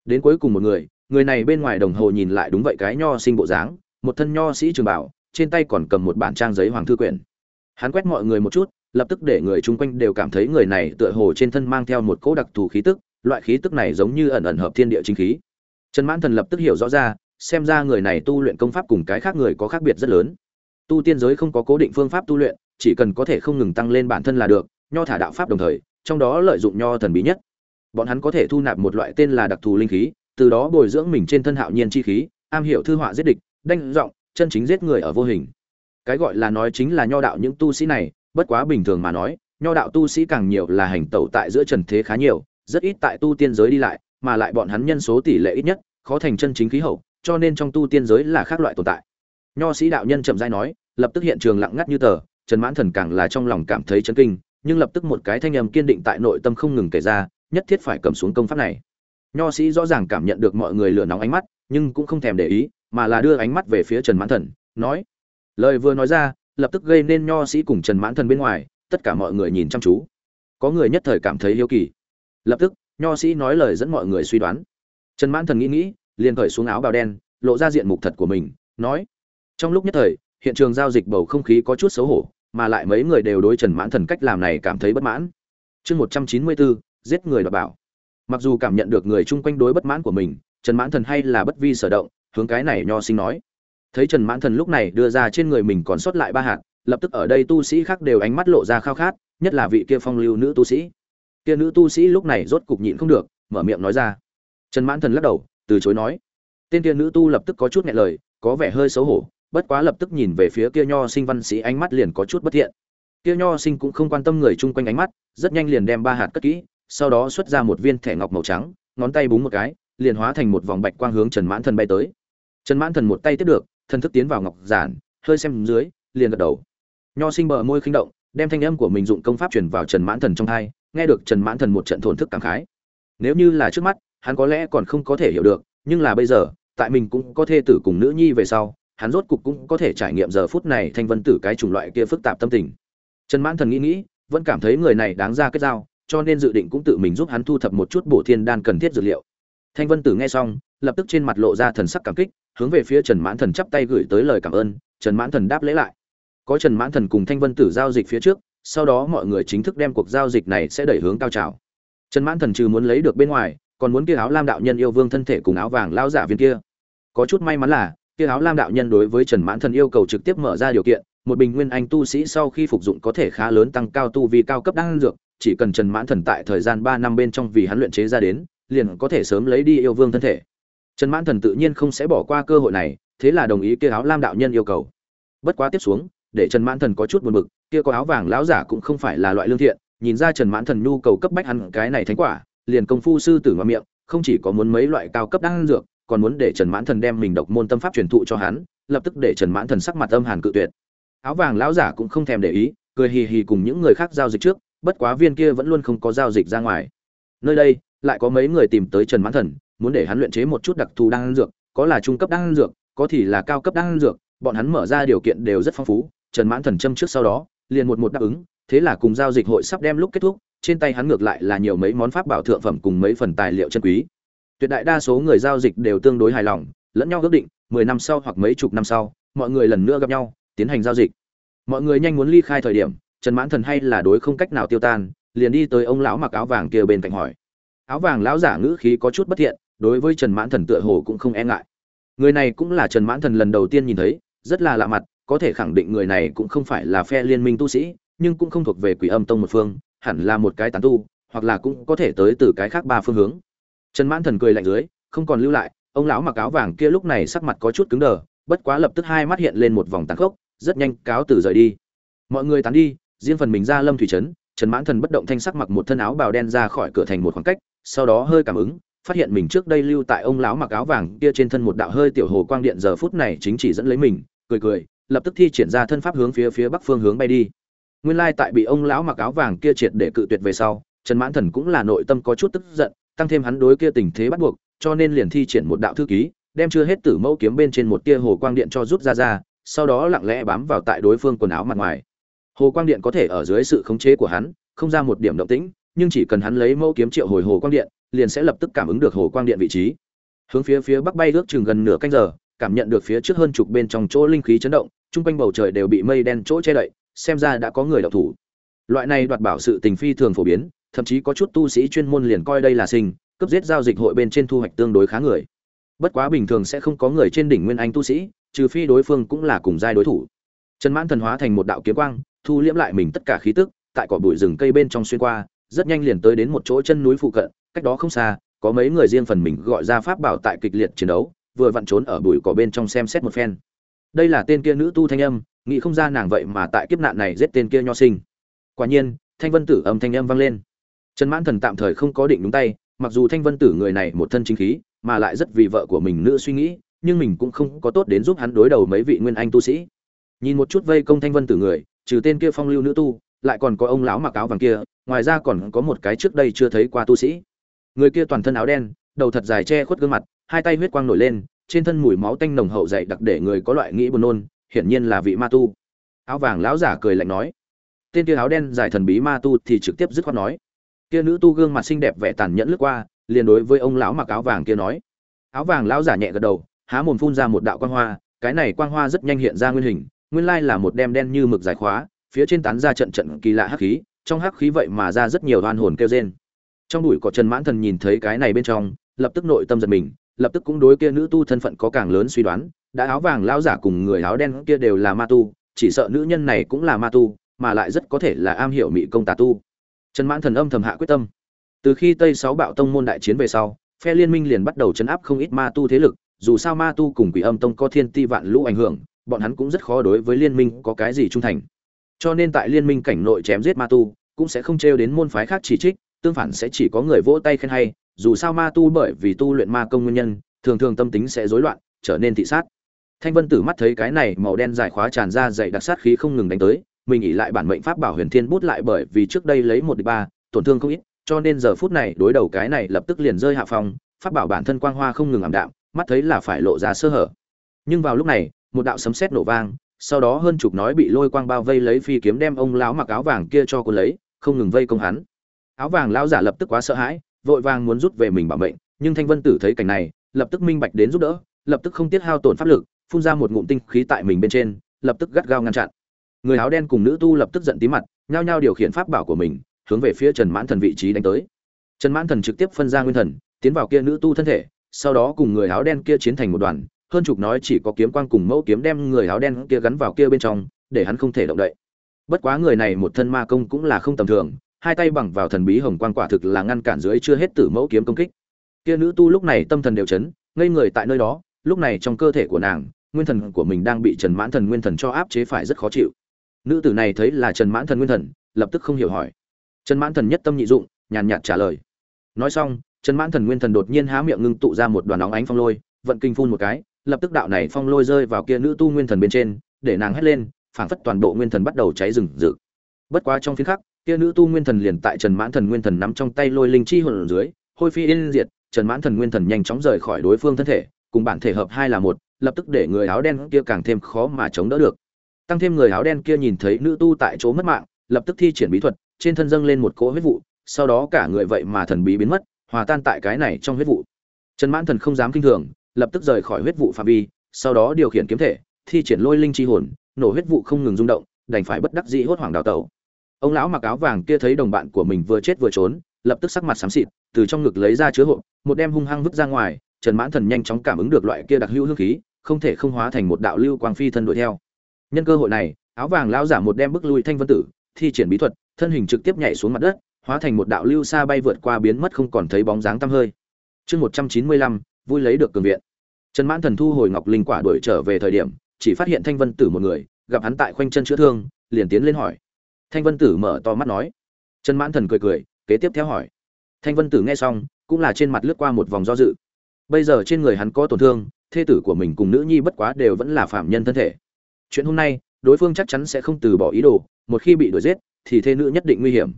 Đến cuối cùng một người người này bên ngoài đồng hồ nhìn lại đúng vậy cái nho sinh bộ dáng, một thân nho sĩ trường bảo, trên tay còn cầm một bản trang giấy hoàng thư quyển. Hắn quét mọi người một chút, lập tức để người chung quanh đều cảm thấy người này tựa hồ trên thân mang theo một cỗ đặc thù khí tức loại khí tức này giống như ẩn ẩn hợp thiên địa chính khí. Trần mãn thần lập tức hiểu rõ ra, xem ra người này tu luyện công pháp cùng cái khác người có khác biệt rất lớn. Tu tiên giới không có cố định phương pháp tu luyện, chỉ cần có thể không ngừng tăng lên bản thân là được, nho thả đạo pháp đồng thời, trong đó lợi dụng nho thần bí nhất. Bọn hắn có thể thu nạp một loại tên là đặc thù linh khí, từ đó bồi dưỡng mình trên thân hạo nhiên chi khí, am hiểu thư họa giết địch, đanh giọng, chân chính giết người ở vô hình. Cái gọi là nói chính là nho đạo những tu sĩ này, bất quá bình thường mà nói, nho đạo tu sĩ càng nhiều là hành tẩu tại giữa trần thế khá nhiều rất ít tại tu tiên giới đi lại, mà lại bọn hắn nhân số tỷ lệ ít nhất, khó thành chân chính khí hậu, cho nên trong tu tiên giới là khác loại tồn tại. Nho sĩ đạo nhân chậm rãi nói, lập tức hiện trường lặng ngắt như tờ, trần mãn thần càng là trong lòng cảm thấy chấn kinh, nhưng lập tức một cái thanh âm kiên định tại nội tâm không ngừng kể ra, nhất thiết phải cầm xuống công pháp này. Nho sĩ rõ ràng cảm nhận được mọi người lửa nóng ánh mắt, nhưng cũng không thèm để ý, mà là đưa ánh mắt về phía trần mãn thần, nói, lời vừa nói ra, lập tức gây nên nho sĩ cùng trần mãn thần bên ngoài, tất cả mọi người nhìn chăm chú. Có người nhất thời cảm thấy hiếu kỳ lập tức, nho sĩ nói lời dẫn mọi người suy đoán. Trần mãn thần nghĩ nghĩ, liền cởi xuống áo bào đen, lộ ra diện mục thật của mình, nói, trong lúc nhất thời, hiện trường giao dịch bầu không khí có chút xấu hổ, mà lại mấy người đều đối trần mãn thần cách làm này cảm thấy bất mãn. Chương một trăm chín mươi bốn, giết người đọc bảo. Mặc dù cảm nhận được người chung quanh đối bất mãn của mình, trần mãn thần hay là bất vi sở động, hướng cái này nho sinh nói. Thấy trần mãn thần lúc này đưa ra trên người mình còn sót lại ba hạt, lập tức ở đây tu sĩ khác đều ánh mắt lộ ra khao khát, nhất là vị kia phong lưu nữ tu sĩ kia nữ tu sĩ lúc này rốt cục nhịn không được, mở miệng nói ra. Trần mãn thần lắc đầu, từ chối nói. Tên kia nữ tu lập tức có chút nghẹn lời, có vẻ hơi xấu hổ, bất quá lập tức nhìn về phía kia nho sinh văn sĩ ánh mắt liền có chút bất thiện. Kia nho sinh cũng không quan tâm người chung quanh ánh mắt, rất nhanh liền đem ba hạt cất kỹ, sau đó xuất ra một viên thẻ ngọc màu trắng, ngón tay búng một cái, liền hóa thành một vòng bạch quang hướng trần mãn thần bay tới. Trần mãn thần một tay tiếp được thân thức tiến vào ngọc giản, hơi xem dưới, liền gật đầu. Nho sinh bờ môi khinh động đem thanh âm của mình dụng công pháp truyền vào trần mãn thần trong tai, nghe được trần mãn thần một trận thổn thức cảm khái. Nếu như là trước mắt hắn có lẽ còn không có thể hiểu được nhưng là bây giờ tại mình cũng có thê tử cùng nữ nhi về sau hắn rốt cục cũng có thể trải nghiệm giờ phút này thanh vân tử cái chủng loại kia phức tạp tâm tình. Trần mãn thần nghĩ nghĩ vẫn cảm thấy người này đáng ra kết giao cho nên dự định cũng tự mình giúp hắn thu thập một chút bổ thiên đan cần thiết dữ liệu. Thanh vân tử nghe xong lập tức trên mặt lộ ra thần sắc cảm kích hướng về phía trần mãn thần chắp tay gửi tới lời cảm ơn trần mãn thần đáp lễ lại có trần mãn thần cùng thanh vân tử giao dịch phía trước, sau đó mọi người chính thức đem cuộc giao dịch này sẽ đẩy hướng cao trào. Trần mãn thần trừ muốn lấy được bên ngoài, còn muốn kia áo lam đạo nhân yêu vương thân thể cùng áo vàng lao giả viên kia. Có chút may mắn là, kia áo lam đạo nhân đối với trần mãn thần yêu cầu trực tiếp mở ra điều kiện, một bình nguyên anh tu sĩ sau khi phục dụng có thể khá lớn tăng cao tu vi cao cấp đan dược, chỉ cần trần mãn thần tại thời gian ba năm bên trong vì hắn luyện chế ra đến, liền có thể sớm lấy đi yêu vương thân thể. Trần mãn thần tự nhiên không sẽ bỏ qua cơ hội này, thế là đồng ý kia áo lam đạo nhân yêu cầu. Bất quá tiếp xuống để trần mãn thần có chút buồn bực, kia có áo vàng lão giả cũng không phải là loại lương thiện, nhìn ra trần mãn thần nhu cầu cấp bách ăn cái này thánh quả, liền công phu sư tử ngoại miệng, không chỉ có muốn mấy loại cao cấp đan dược, còn muốn để trần mãn thần đem mình độc môn tâm pháp truyền thụ cho hắn, lập tức để trần mãn thần sắc mặt âm hàn cự tuyệt. Áo vàng lão giả cũng không thèm để ý, cười hì hì cùng những người khác giao dịch trước, bất quá viên kia vẫn luôn không có giao dịch ra ngoài. Nơi đây, lại có mấy người tìm tới trần mãn thần, muốn để hắn luyện chế một chút đặc thù đan dược, có là trung cấp đan dược, có thì là cao cấp đan dược, bọn hắn mở ra điều kiện đều rất phong phú trần mãn thần châm trước sau đó, liền một một đáp ứng, thế là cùng giao dịch hội sắp đem lúc kết thúc, trên tay hắn ngược lại là nhiều mấy món pháp bảo thượng phẩm cùng mấy phần tài liệu chân quý. Tuyệt đại đa số người giao dịch đều tương đối hài lòng, lẫn nhau ước định, mười năm sau hoặc mấy chục năm sau, mọi người lần nữa gặp nhau, tiến hành giao dịch. Mọi người nhanh muốn ly khai thời điểm, trần mãn thần hay là đối không cách nào tiêu tan, liền đi tới ông lão mặc áo vàng kia bên cạnh hỏi. Áo vàng lão giả ngữ khí có chút bất thiện, đối với trần mãn thần tựa hồ cũng không e ngại. Người này cũng là trần mãn thần lần đầu tiên nhìn thấy, rất là lạ mặt có thể khẳng định người này cũng không phải là phe liên minh tu sĩ, nhưng cũng không thuộc về quỷ âm tông một phương, hẳn là một cái tán tu, hoặc là cũng có thể tới từ cái khác ba phương hướng. Trần mãn thần cười lạnh dưới, không còn lưu lại, ông lão mặc áo vàng kia lúc này sắc mặt có chút cứng đờ, bất quá lập tức hai mắt hiện lên một vòng tàn khốc, rất nhanh cáo từ rời đi. Mọi người tán đi, riêng phần mình ra lâm thủy trấn, trần mãn thần bất động thanh sắc mặc một thân áo bào đen ra khỏi cửa thành một khoảng cách, sau đó hơi cảm ứng, phát hiện mình trước đây lưu tại ông lão mặc áo vàng kia trên thân một đạo hơi tiểu hồ quang điện giờ phút này chính chỉ dẫn lấy mình, cười cười lập tức thi triển ra thân pháp hướng phía phía bắc phương hướng bay đi. Nguyên lai tại bị ông lão mặc áo vàng kia triệt để cự tuyệt về sau, trần mãn thần cũng là nội tâm có chút tức giận, tăng thêm hắn đối kia tình thế bắt buộc, cho nên liền thi triển một đạo thư ký, đem chưa hết tử mẫu kiếm bên trên một tia hồ quang điện cho rút ra ra, sau đó lặng lẽ bám vào tại đối phương quần áo mặt ngoài. Hồ quang điện có thể ở dưới sự khống chế của hắn, không ra một điểm động tĩnh, nhưng chỉ cần hắn lấy mẫu kiếm triệu hồi hồ quang điện, liền sẽ lập tức cảm ứng được hồ quang điện vị trí. Hướng phía phía bắc bay ước chừng gần nửa canh giờ cảm nhận được phía trước hơn chục bên trong chỗ linh khí chấn động, chung quanh bầu trời đều bị mây đen chỗ che đậy, xem ra đã có người đọc thủ. Loại này đoạt bảo sự tình phi thường phổ biến, thậm chí có chút tu sĩ chuyên môn liền coi đây là sinh, cấp giết giao dịch hội bên trên thu hoạch tương đối khá người. Bất quá bình thường sẽ không có người trên đỉnh nguyên anh tu sĩ, trừ phi đối phương cũng là cùng giai đối thủ. Trần mãn thần hóa thành một đạo kiếm quang, thu liễm lại mình tất cả khí tức, tại cỏ bụi rừng cây bên trong xuyên qua, rất nhanh liền tới đến một chỗ chân núi phụ cận, cách đó không xa, có mấy người riêng phần mình gọi ra pháp bảo tại kịch liệt chiến đấu vừa vặn trốn ở bụi cỏ bên trong xem xét một phen. Đây là tên kia nữ tu thanh âm, nghĩ không ra nàng vậy mà tại kiếp nạn này giết tên kia nho sinh. Quả nhiên, thanh vân tử âm thanh âm vang lên. Trần mãn thần tạm thời không có định đúng tay, mặc dù thanh vân tử người này một thân chính khí, mà lại rất vì vợ của mình nữ suy nghĩ, nhưng mình cũng không có tốt đến giúp hắn đối đầu mấy vị nguyên anh tu sĩ. Nhìn một chút vây công thanh vân tử người, trừ tên kia phong lưu nữ tu, lại còn có ông lão mặc áo vàng kia, ngoài ra còn có một cái trước đây chưa thấy qua tu sĩ. Người kia toàn thân áo đen, đầu thật dài che khuất gương mặt hai tay huyết quang nổi lên, trên thân mùi máu tanh nồng hậu dậy đặc để người có loại nghĩ buồn nôn, hiển nhiên là vị ma tu. Áo vàng lão giả cười lạnh nói, tên kia áo đen dài thần bí ma tu thì trực tiếp dứt khoát nói. Kia nữ tu gương mặt xinh đẹp vẻ tàn nhẫn lướt qua, liền đối với ông lão mặc áo vàng kia nói. Áo vàng lão giả nhẹ gật đầu, há mồm phun ra một đạo quang hoa, cái này quang hoa rất nhanh hiện ra nguyên hình, nguyên lai là một đem đen như mực dài khóa, phía trên tán ra trận trận kỳ lạ hắc khí, trong hắc khí vậy mà ra rất nhiều oan hồn kêu rên. Trong đùi có trần mãn thần nhìn thấy cái này bên trong, lập tức nội tâm giật mình lập tức cũng đối kia nữ tu thân phận có càng lớn suy đoán, đã áo vàng lão giả cùng người áo đen kia đều là ma tu, chỉ sợ nữ nhân này cũng là ma tu, mà lại rất có thể là am hiểu mị công tà tu. Trần mãn thần âm thầm hạ quyết tâm. Từ khi tây sáu bạo tông môn đại chiến về sau, phe liên minh liền bắt đầu chấn áp không ít ma tu thế lực, dù sao ma tu cùng quỷ âm tông có thiên ti vạn lũ ảnh hưởng, bọn hắn cũng rất khó đối với liên minh có cái gì trung thành. Cho nên tại liên minh cảnh nội chém giết ma tu, cũng sẽ không trêu đến môn phái khác chỉ trích tương phản sẽ chỉ có người vỗ tay khen hay, dù sao ma tu bởi vì tu luyện ma công nguyên nhân, thường thường tâm tính sẽ rối loạn, trở nên thị sát. Thanh vân tử mắt thấy cái này màu đen dài khóa tràn ra dày đặc sát khí không ngừng đánh tới, mình nghĩ lại bản mệnh pháp bảo huyền thiên bút lại bởi vì trước đây lấy một địch ba, tổn thương không ít, cho nên giờ phút này đối đầu cái này lập tức liền rơi hạ phong, pháp bảo bản thân quang hoa không ngừng ảm đạm, mắt thấy là phải lộ ra sơ hở. Nhưng vào lúc này, một đạo sấm sét nổ vang, sau đó hơn chục nói bị lôi quang bao vây lấy phi kiếm đem ông lão mặc áo vàng kia cho cô lấy, không ngừng vây công hắn áo vàng lão giả lập tức quá sợ hãi, vội vàng muốn rút về mình bảo mệnh, nhưng thanh vân tử thấy cảnh này, lập tức minh bạch đến giúp đỡ, lập tức không tiết hao tổn pháp lực, phun ra một ngụm tinh khí tại mình bên trên, lập tức gắt gao ngăn chặn. Người áo đen cùng nữ tu lập tức giận tí mặt, nhao nhao điều khiển pháp bảo của mình, hướng về phía trần mãn thần vị trí đánh tới. Trần mãn thần trực tiếp phân ra nguyên thần, tiến vào kia nữ tu thân thể, sau đó cùng người áo đen kia chiến thành một đoàn, hơn chục nói chỉ có kiếm quang cùng mẫu kiếm đem người áo đen kia gắn vào kia bên trong, để hắn không thể động đậy. Bất quá người này một thân ma công cũng là không tầm thường hai tay bằng vào thần bí hồng quang quả thực là ngăn cản dưới chưa hết tử mẫu kiếm công kích. Kia nữ tu lúc này tâm thần đều chấn, ngây người tại nơi đó, lúc này trong cơ thể của nàng, nguyên thần của mình đang bị trần mãn thần nguyên thần cho áp chế phải rất khó chịu. Nữ tử này thấy là trần mãn thần nguyên thần, lập tức không hiểu hỏi. Trần mãn thần nhất tâm nhị dụng, nhàn nhạt trả lời. Nói xong, trần mãn thần nguyên thần đột nhiên há miệng ngưng tụ ra một đoàn nóng ánh phong lôi, vận kinh phun một cái, lập tức đạo này phong lôi rơi vào kia nữ tu nguyên thần bên trên, để nàng hét lên, phảng phất toàn bộ nguyên thần bắt đầu cháy rừng rực. Bất quá trong phiến khắc kia nữ tu nguyên thần liền tại trần mãn thần nguyên thần nắm trong tay lôi linh chi hồn dưới, hôi phi yên diệt, trần mãn thần nguyên thần nhanh chóng rời khỏi đối phương thân thể, cùng bản thể hợp hai là một, lập tức để người áo đen kia càng thêm khó mà chống đỡ được. Tăng thêm người áo đen kia nhìn thấy nữ tu tại chỗ mất mạng, lập tức thi triển bí thuật, trên thân dâng lên một cỗ huyết vụ, sau đó cả người vậy mà thần bí biến mất, hòa tan tại cái này trong huyết vụ. Trần mãn thần không dám kinh thường, lập tức rời khỏi huyết vụ phạm vi, sau đó điều khiển kiếm thể, thi triển lôi linh chi hồn, nổ huyết vụ không ngừng rung động, đành phải bất đắc dĩ hốt hoảng đào tẩu ông lão mặc áo vàng kia thấy đồng bạn của mình vừa chết vừa trốn, lập tức sắc mặt xám xịt, từ trong ngực lấy ra chứa hộp, một đem hung hăng vứt ra ngoài, trần mãn thần nhanh chóng cảm ứng được loại kia đặc hữu hương khí, không thể không hóa thành một đạo lưu quang phi thân đuổi theo. Nhân cơ hội này, áo vàng lão giả một đem bức lui thanh vân tử, thi triển bí thuật, thân hình trực tiếp nhảy xuống mặt đất, hóa thành một đạo lưu xa bay vượt qua biến mất không còn thấy bóng dáng tăm hơi. Chương một trăm chín mươi lăm, vui lấy được cường viện. Trần mãn thần thu hồi ngọc linh quả đuổi trở về thời điểm, chỉ phát hiện thanh vân tử một người, gặp hắn tại khoanh chân chữa thương, liền tiến lên hỏi thanh vân tử mở to mắt nói. Trần mãn thần cười cười, kế tiếp theo hỏi. Thanh vân tử nghe xong, cũng là trên mặt lướt qua một vòng do dự. Bây giờ trên người hắn có tổn thương, thê tử của mình cùng nữ nhi bất quá đều vẫn là phạm nhân thân thể. Chuyện hôm nay, đối phương chắc chắn sẽ không từ bỏ ý đồ, một khi bị đuổi giết, thì thê nữ nhất định nguy hiểm.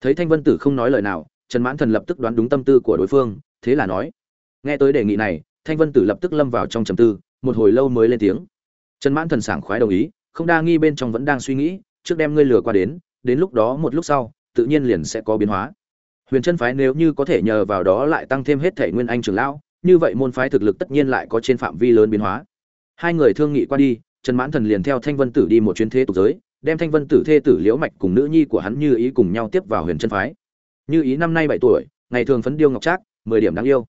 Thấy thanh vân tử không nói lời nào, trần mãn thần lập tức đoán đúng tâm tư của đối phương, thế là nói. Nghe tới đề nghị này, thanh vân tử lập tức lâm vào trong trầm tư, một hồi lâu mới lên tiếng. Trần mãn thần sảng khoái đồng ý, không đa nghi bên trong vẫn đang suy nghĩ trước đem ngươi lừa qua đến đến lúc đó một lúc sau, tự nhiên liền sẽ có biến hóa. Huyền chân phái nếu như có thể nhờ vào đó lại tăng thêm hết thể nguyên anh trưởng lão, như vậy môn phái thực lực tất nhiên lại có trên phạm vi lớn biến hóa. Hai người thương nghị qua đi, trần mãn thần liền theo thanh vân tử đi một chuyến thế tục giới, đem thanh vân tử thê tử liễu mạch cùng nữ nhi của hắn như ý cùng nhau tiếp vào huyền chân phái. Như ý năm nay bảy tuổi, ngày thường phấn điêu ngọc trác, mười điểm đáng yêu.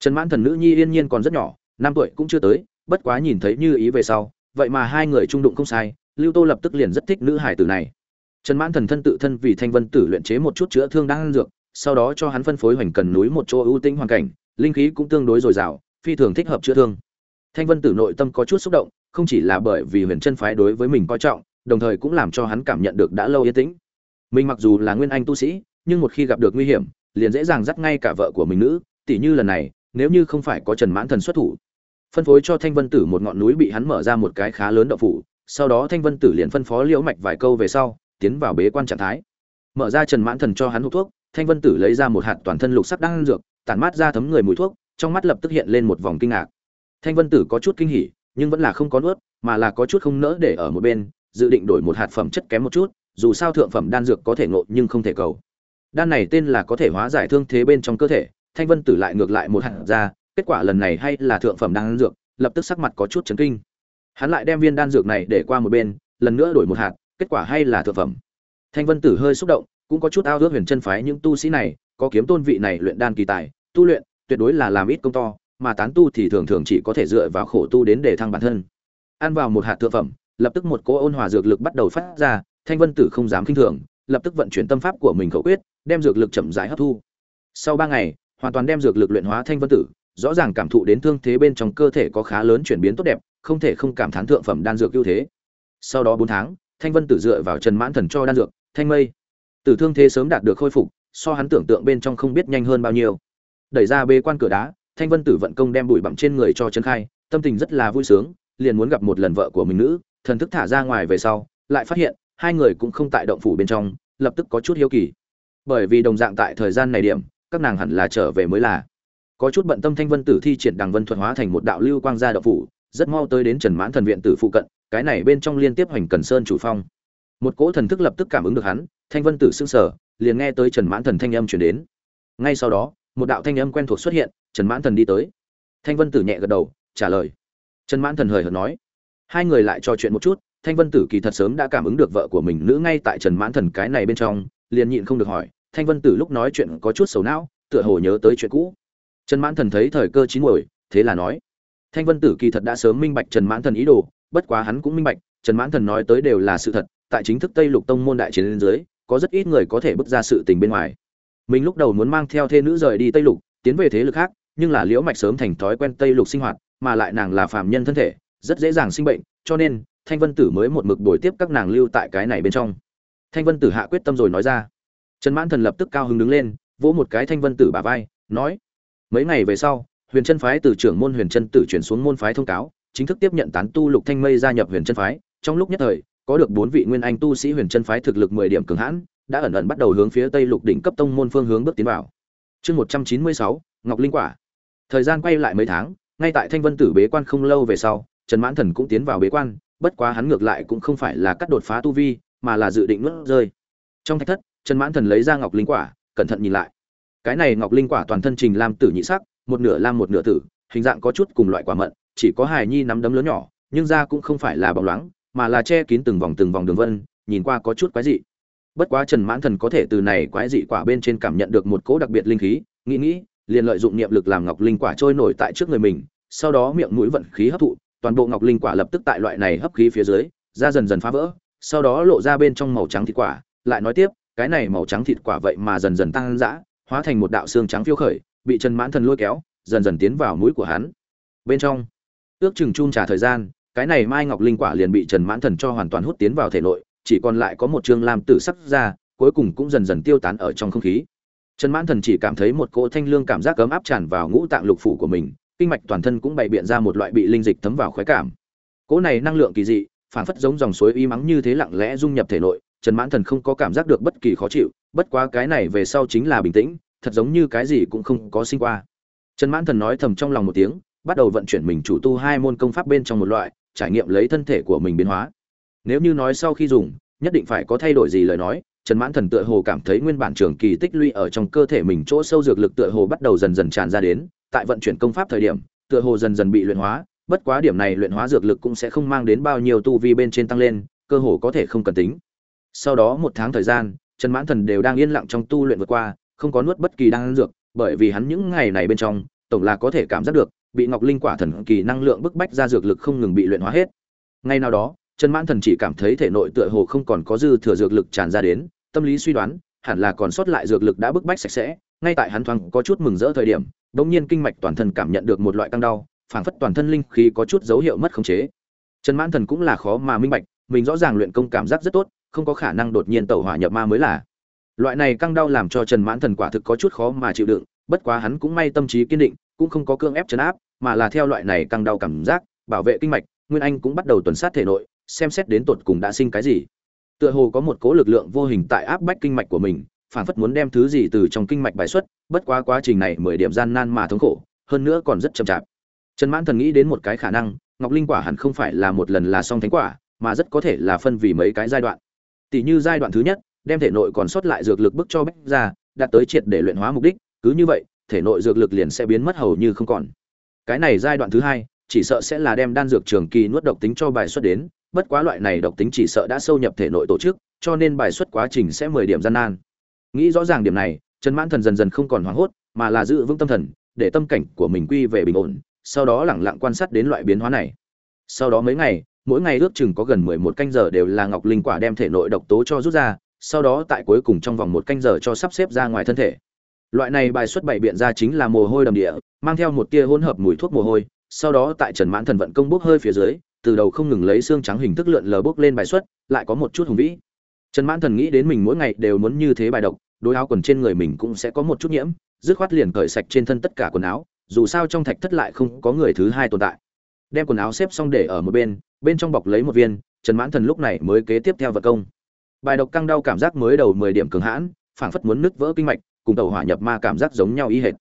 Trần mãn thần nữ nhi yên nhiên còn rất nhỏ, năm tuổi cũng chưa tới, bất quá nhìn thấy như ý về sau, vậy mà hai người trung đụng không sai lưu tô lập tức liền rất thích nữ hải tử này. Trần mãn thần thân tự thân vì thanh vân tử luyện chế một chút chữa thương đang ăn dược, sau đó cho hắn phân phối hoành cần núi một chỗ ưu tĩnh hoàn cảnh, linh khí cũng tương đối dồi dào, phi thường thích hợp chữa thương. Thanh vân tử nội tâm có chút xúc động, không chỉ là bởi vì huyền chân phái đối với mình coi trọng, đồng thời cũng làm cho hắn cảm nhận được đã lâu yên tĩnh. Mình mặc dù là nguyên anh tu sĩ, nhưng một khi gặp được nguy hiểm, liền dễ dàng dắt ngay cả vợ của mình nữ tỷ như lần này, nếu như không phải có trần mãn thần xuất thủ. Phân phối cho thanh vân tử một ngọn núi bị hắn mở ra một cái khá lớn đậu phủ sau đó thanh vân tử liền phân phó liễu mạch vài câu về sau, tiến vào bế quan trạng thái. Mở ra trần mãn thần cho hắn hút thuốc, thanh vân tử lấy ra một hạt toàn thân lục sắc đang dược, tản mát ra thấm người mùi thuốc, trong mắt lập tức hiện lên một vòng kinh ngạc. Thanh vân tử có chút kinh hỉ, nhưng vẫn là không có nuốt, mà là có chút không nỡ để ở một bên, dự định đổi một hạt phẩm chất kém một chút, dù sao thượng phẩm đan dược có thể ngộ nhưng không thể cầu. Đan này tên là có thể hóa giải thương thế bên trong cơ thể, thanh vân tử lại ngược lại một hạt ra, kết quả lần này hay là thượng phẩm đan dược, lập tức sắc mặt có chút chấn kinh hắn lại đem viên đan dược này để qua một bên, lần nữa đổi một hạt, kết quả hay là thượng phẩm. Thanh vân tử hơi xúc động, cũng có chút ao ước huyền chân phái những tu sĩ này, có kiếm tôn vị này luyện đan kỳ tài, tu luyện, tuyệt đối là làm ít công to, mà tán tu thì thường thường chỉ có thể dựa vào khổ tu đến để thăng bản thân. Ăn vào một hạt thượng phẩm, lập tức một cỗ ôn hòa dược lực bắt đầu phát ra, thanh vân tử không dám kinh thường, lập tức vận chuyển tâm pháp của mình khẩu quyết, đem dược lực chậm rãi hấp thu. Sau ba ngày, hoàn toàn đem dược lực luyện hóa thanh vân tử, rõ ràng cảm thụ đến thương thế bên trong cơ thể có khá lớn chuyển biến tốt đẹp không thể không cảm thán thượng phẩm đan dược ưu thế. Sau đó bốn tháng, thanh vân tử dựa vào trần mãn thần cho đan dược, thanh mây. Tử thương thế sớm đạt được khôi phục, so hắn tưởng tượng bên trong không biết nhanh hơn bao nhiêu. Đẩy ra bê quan cửa đá, thanh vân tử vận công đem bụi bặm trên người cho trấn khai, tâm tình rất là vui sướng, liền muốn gặp một lần vợ của mình nữ, thần thức thả ra ngoài về sau, lại phát hiện, hai người cũng không tại động phủ bên trong, lập tức có chút hiếu kỳ. Bởi vì đồng dạng tại thời gian này điểm, các nàng hẳn là trở về mới là. Có chút bận tâm thanh vân tử thi triển đằng vân thuật hóa thành một đạo lưu quang ra động phủ rất mau tới đến trần mãn thần viện tử phụ cận, cái này bên trong liên tiếp hoành cần sơn chủ phong. Một cỗ thần thức lập tức cảm ứng được hắn, thanh vân tử sững sờ, liền nghe tới trần mãn thần thanh âm chuyển đến. Ngay sau đó, một đạo thanh âm quen thuộc xuất hiện, trần mãn thần đi tới. Thanh vân tử nhẹ gật đầu, trả lời. Trần mãn thần hời hợt nói. Hai người lại trò chuyện một chút, thanh vân tử kỳ thật sớm đã cảm ứng được vợ của mình nữ ngay tại trần mãn thần cái này bên trong, liền nhịn không được hỏi, thanh vân tử lúc nói chuyện có chút xấu não, tựa hồ nhớ tới chuyện cũ. Trần mãn thần thấy thời cơ chín muồi, thế là nói thanh vân tử kỳ thật đã sớm minh bạch trần mãn thần ý đồ, bất quá hắn cũng minh bạch, trần mãn thần nói tới đều là sự thật, tại chính thức tây lục tông môn đại chiến lên dưới, có rất ít người có thể bước ra sự tình bên ngoài. Mình lúc đầu muốn mang theo thê nữ rời đi tây lục, tiến về thế lực khác, nhưng là liễu mạch sớm thành thói quen tây lục sinh hoạt, mà lại nàng là phàm nhân thân thể, rất dễ dàng sinh bệnh, cho nên, thanh vân tử mới một mực đổi tiếp các nàng lưu tại cái này bên trong. Thanh vân tử hạ quyết tâm rồi nói ra. Trần mãn thần lập tức cao hứng đứng lên, vỗ một cái thanh vân tử bả vai, nói, mấy ngày về sau huyền chân phái từ trưởng môn huyền chân tử chuyển xuống môn phái thông cáo, chính thức tiếp nhận tán tu lục thanh mây gia nhập huyền chân phái. Trong lúc nhất thời, có được bốn vị nguyên anh tu sĩ huyền chân phái thực lực mười điểm cường hãn, đã ẩn ẩn bắt đầu hướng phía tây lục đỉnh cấp tông môn phương hướng bước tiến vào. Chương một trăm chín mươi sáu, ngọc linh quả. Thời gian quay lại mấy tháng, ngay tại thanh vân tử bế quan không lâu về sau, trần mãn thần cũng tiến vào bế quan, bất quá hắn ngược lại cũng không phải là cắt đột phá tu vi, mà là dự định nuốt rơi. Trong thạch thất, trần mãn thần lấy ra ngọc linh quả, cẩn thận nhìn lại. Cái này ngọc linh quả toàn thân trình lam tử nhị sắc một nửa lam một nửa tử, hình dạng có chút cùng loại quả mận, chỉ có hài nhi nắm đấm lớn nhỏ, nhưng da cũng không phải là bóng loáng, mà là che kín từng vòng từng vòng đường vân, nhìn qua có chút quái dị. Bất quá trần mãn thần có thể từ này quái dị quả bên trên cảm nhận được một cỗ đặc biệt linh khí, nghĩ nghĩ, liền lợi dụng niệm lực làm ngọc linh quả trôi nổi tại trước người mình, sau đó miệng mũi vận khí hấp thụ, toàn bộ ngọc linh quả lập tức tại loại này hấp khí phía dưới, da dần dần phá vỡ, sau đó lộ ra bên trong màu trắng thịt quả. Lại nói tiếp, cái này màu trắng thịt quả vậy mà dần dần tăng dã, hóa thành một đạo xương trắng phiêu khởi bị trần mãn thần lôi kéo, dần dần tiến vào mũi của hắn. Bên trong, ước chừng chung trả thời gian, cái này mai ngọc linh quả liền bị trần mãn thần cho hoàn toàn hút tiến vào thể nội, chỉ còn lại có một chương lam tử sắc ra, cuối cùng cũng dần dần tiêu tán ở trong không khí. Trần mãn thần chỉ cảm thấy một cỗ thanh lương cảm giác ấm áp tràn vào ngũ tạng lục phủ của mình, kinh mạch toàn thân cũng bày biện ra một loại bị linh dịch thấm vào khoái cảm. Cỗ này năng lượng kỳ dị, phản phất giống dòng suối y mắng như thế lặng lẽ dung nhập thể nội, trần mãn thần không có cảm giác được bất kỳ khó chịu, bất quá cái này về sau chính là bình tĩnh thật giống như cái gì cũng không có sinh qua. Trần mãn thần nói thầm trong lòng một tiếng, bắt đầu vận chuyển mình chủ tu hai môn công pháp bên trong một loại, trải nghiệm lấy thân thể của mình biến hóa. Nếu như nói sau khi dùng, nhất định phải có thay đổi gì lời nói, trần mãn thần tựa hồ cảm thấy nguyên bản trường kỳ tích lũy ở trong cơ thể mình chỗ sâu dược lực tựa hồ bắt đầu dần dần tràn ra đến, tại vận chuyển công pháp thời điểm, tựa hồ dần dần bị luyện hóa, bất quá điểm này luyện hóa dược lực cũng sẽ không mang đến bao nhiêu tu vi bên trên tăng lên, cơ hồ có thể không cần tính. Sau đó một tháng thời gian, trần mãn thần đều đang yên lặng trong tu luyện vượt qua không có nuốt bất kỳ đan dược, bởi vì hắn những ngày này bên trong, tổng là có thể cảm giác được, bị ngọc linh quả thần kỳ năng lượng bức bách ra dược lực không ngừng bị luyện hóa hết. Ngay nào đó, trần mãn thần chỉ cảm thấy thể nội tựa hồ không còn có dư thừa dược lực tràn ra đến, tâm lý suy đoán, hẳn là còn sót lại dược lực đã bức bách sạch sẽ, ngay tại hắn thoáng có chút mừng rỡ thời điểm đột nhiên kinh mạch toàn thân cảm nhận được một loại căng đau, phảng phất toàn thân linh khí có chút dấu hiệu mất khống chế. Trần mãn thần cũng là khó mà minh bạch, mình rõ ràng luyện công cảm giác rất tốt, không có khả năng đột nhiên tẩu hỏa nhập ma mới là loại này căng đau làm cho trần mãn thần quả thực có chút khó mà chịu đựng, bất quá hắn cũng may tâm trí kiên định, cũng không có cương ép chấn áp, mà là theo loại này căng đau cảm giác, bảo vệ kinh mạch, nguyên anh cũng bắt đầu tuần sát thể nội, xem xét đến tột cùng đã sinh cái gì. Tựa hồ có một cố lực lượng vô hình tại áp bách kinh mạch của mình, phản phất muốn đem thứ gì từ trong kinh mạch bài xuất, bất quá quá trình này mười điểm gian nan mà thống khổ, hơn nữa còn rất chậm chạp. Trần mãn thần nghĩ đến một cái khả năng, ngọc linh quả hẳn không phải là một lần là xong thánh quả, mà rất có thể là phân vì mấy cái giai đoạn. Tỷ như giai đoạn thứ nhất đem thể nội còn sót lại dược lực bức cho bách ra đạt tới triệt để luyện hóa mục đích, cứ như vậy, thể nội dược lực liền sẽ biến mất hầu như không còn. Cái này giai đoạn thứ hai, chỉ sợ sẽ là đem đan dược trường kỳ nuốt độc tính cho bài xuất đến, bất quá loại này độc tính chỉ sợ đã sâu nhập thể nội tổ chức, cho nên bài xuất quá trình sẽ mười điểm gian nan. Nghĩ rõ ràng điểm này, trần mãn thần dần dần không còn hoảng hốt, mà là giữ vững tâm thần, để tâm cảnh của mình quy về bình ổn, sau đó lẳng lặng quan sát đến loại biến hóa này. Sau đó mấy ngày, mỗi ngày ước chừng có gần mười một canh giờ đều là ngọc linh quả đem thể nội độc tố cho rút ra sau đó tại cuối cùng trong vòng một canh giờ cho sắp xếp ra ngoài thân thể. Loại này bài xuất bảy biện ra chính là mồ hôi đầm địa, mang theo một tia hỗn hợp mùi thuốc mồ hôi, sau đó tại trần mãn thần vận công bốc hơi phía dưới, từ đầu không ngừng lấy xương trắng hình thức lượn lờ bốc lên bài xuất, lại có một chút hùng vĩ. Trần mãn thần nghĩ đến mình mỗi ngày đều muốn như thế bài độc, đôi áo quần trên người mình cũng sẽ có một chút nhiễm, dứt khoát liền cởi sạch trên thân tất cả quần áo, dù sao trong thạch thất lại không có người thứ hai tồn tại. Đem quần áo xếp xong để ở một bên bên trong bọc lấy một viên, trần mãn thần lúc này mới kế tiếp theo vật công bài độc căng đau cảm giác mới đầu mười điểm cường hãn, phảng phất muốn nứt vỡ kinh mạch, cùng tàu hỏa nhập ma cảm giác giống nhau y hệt.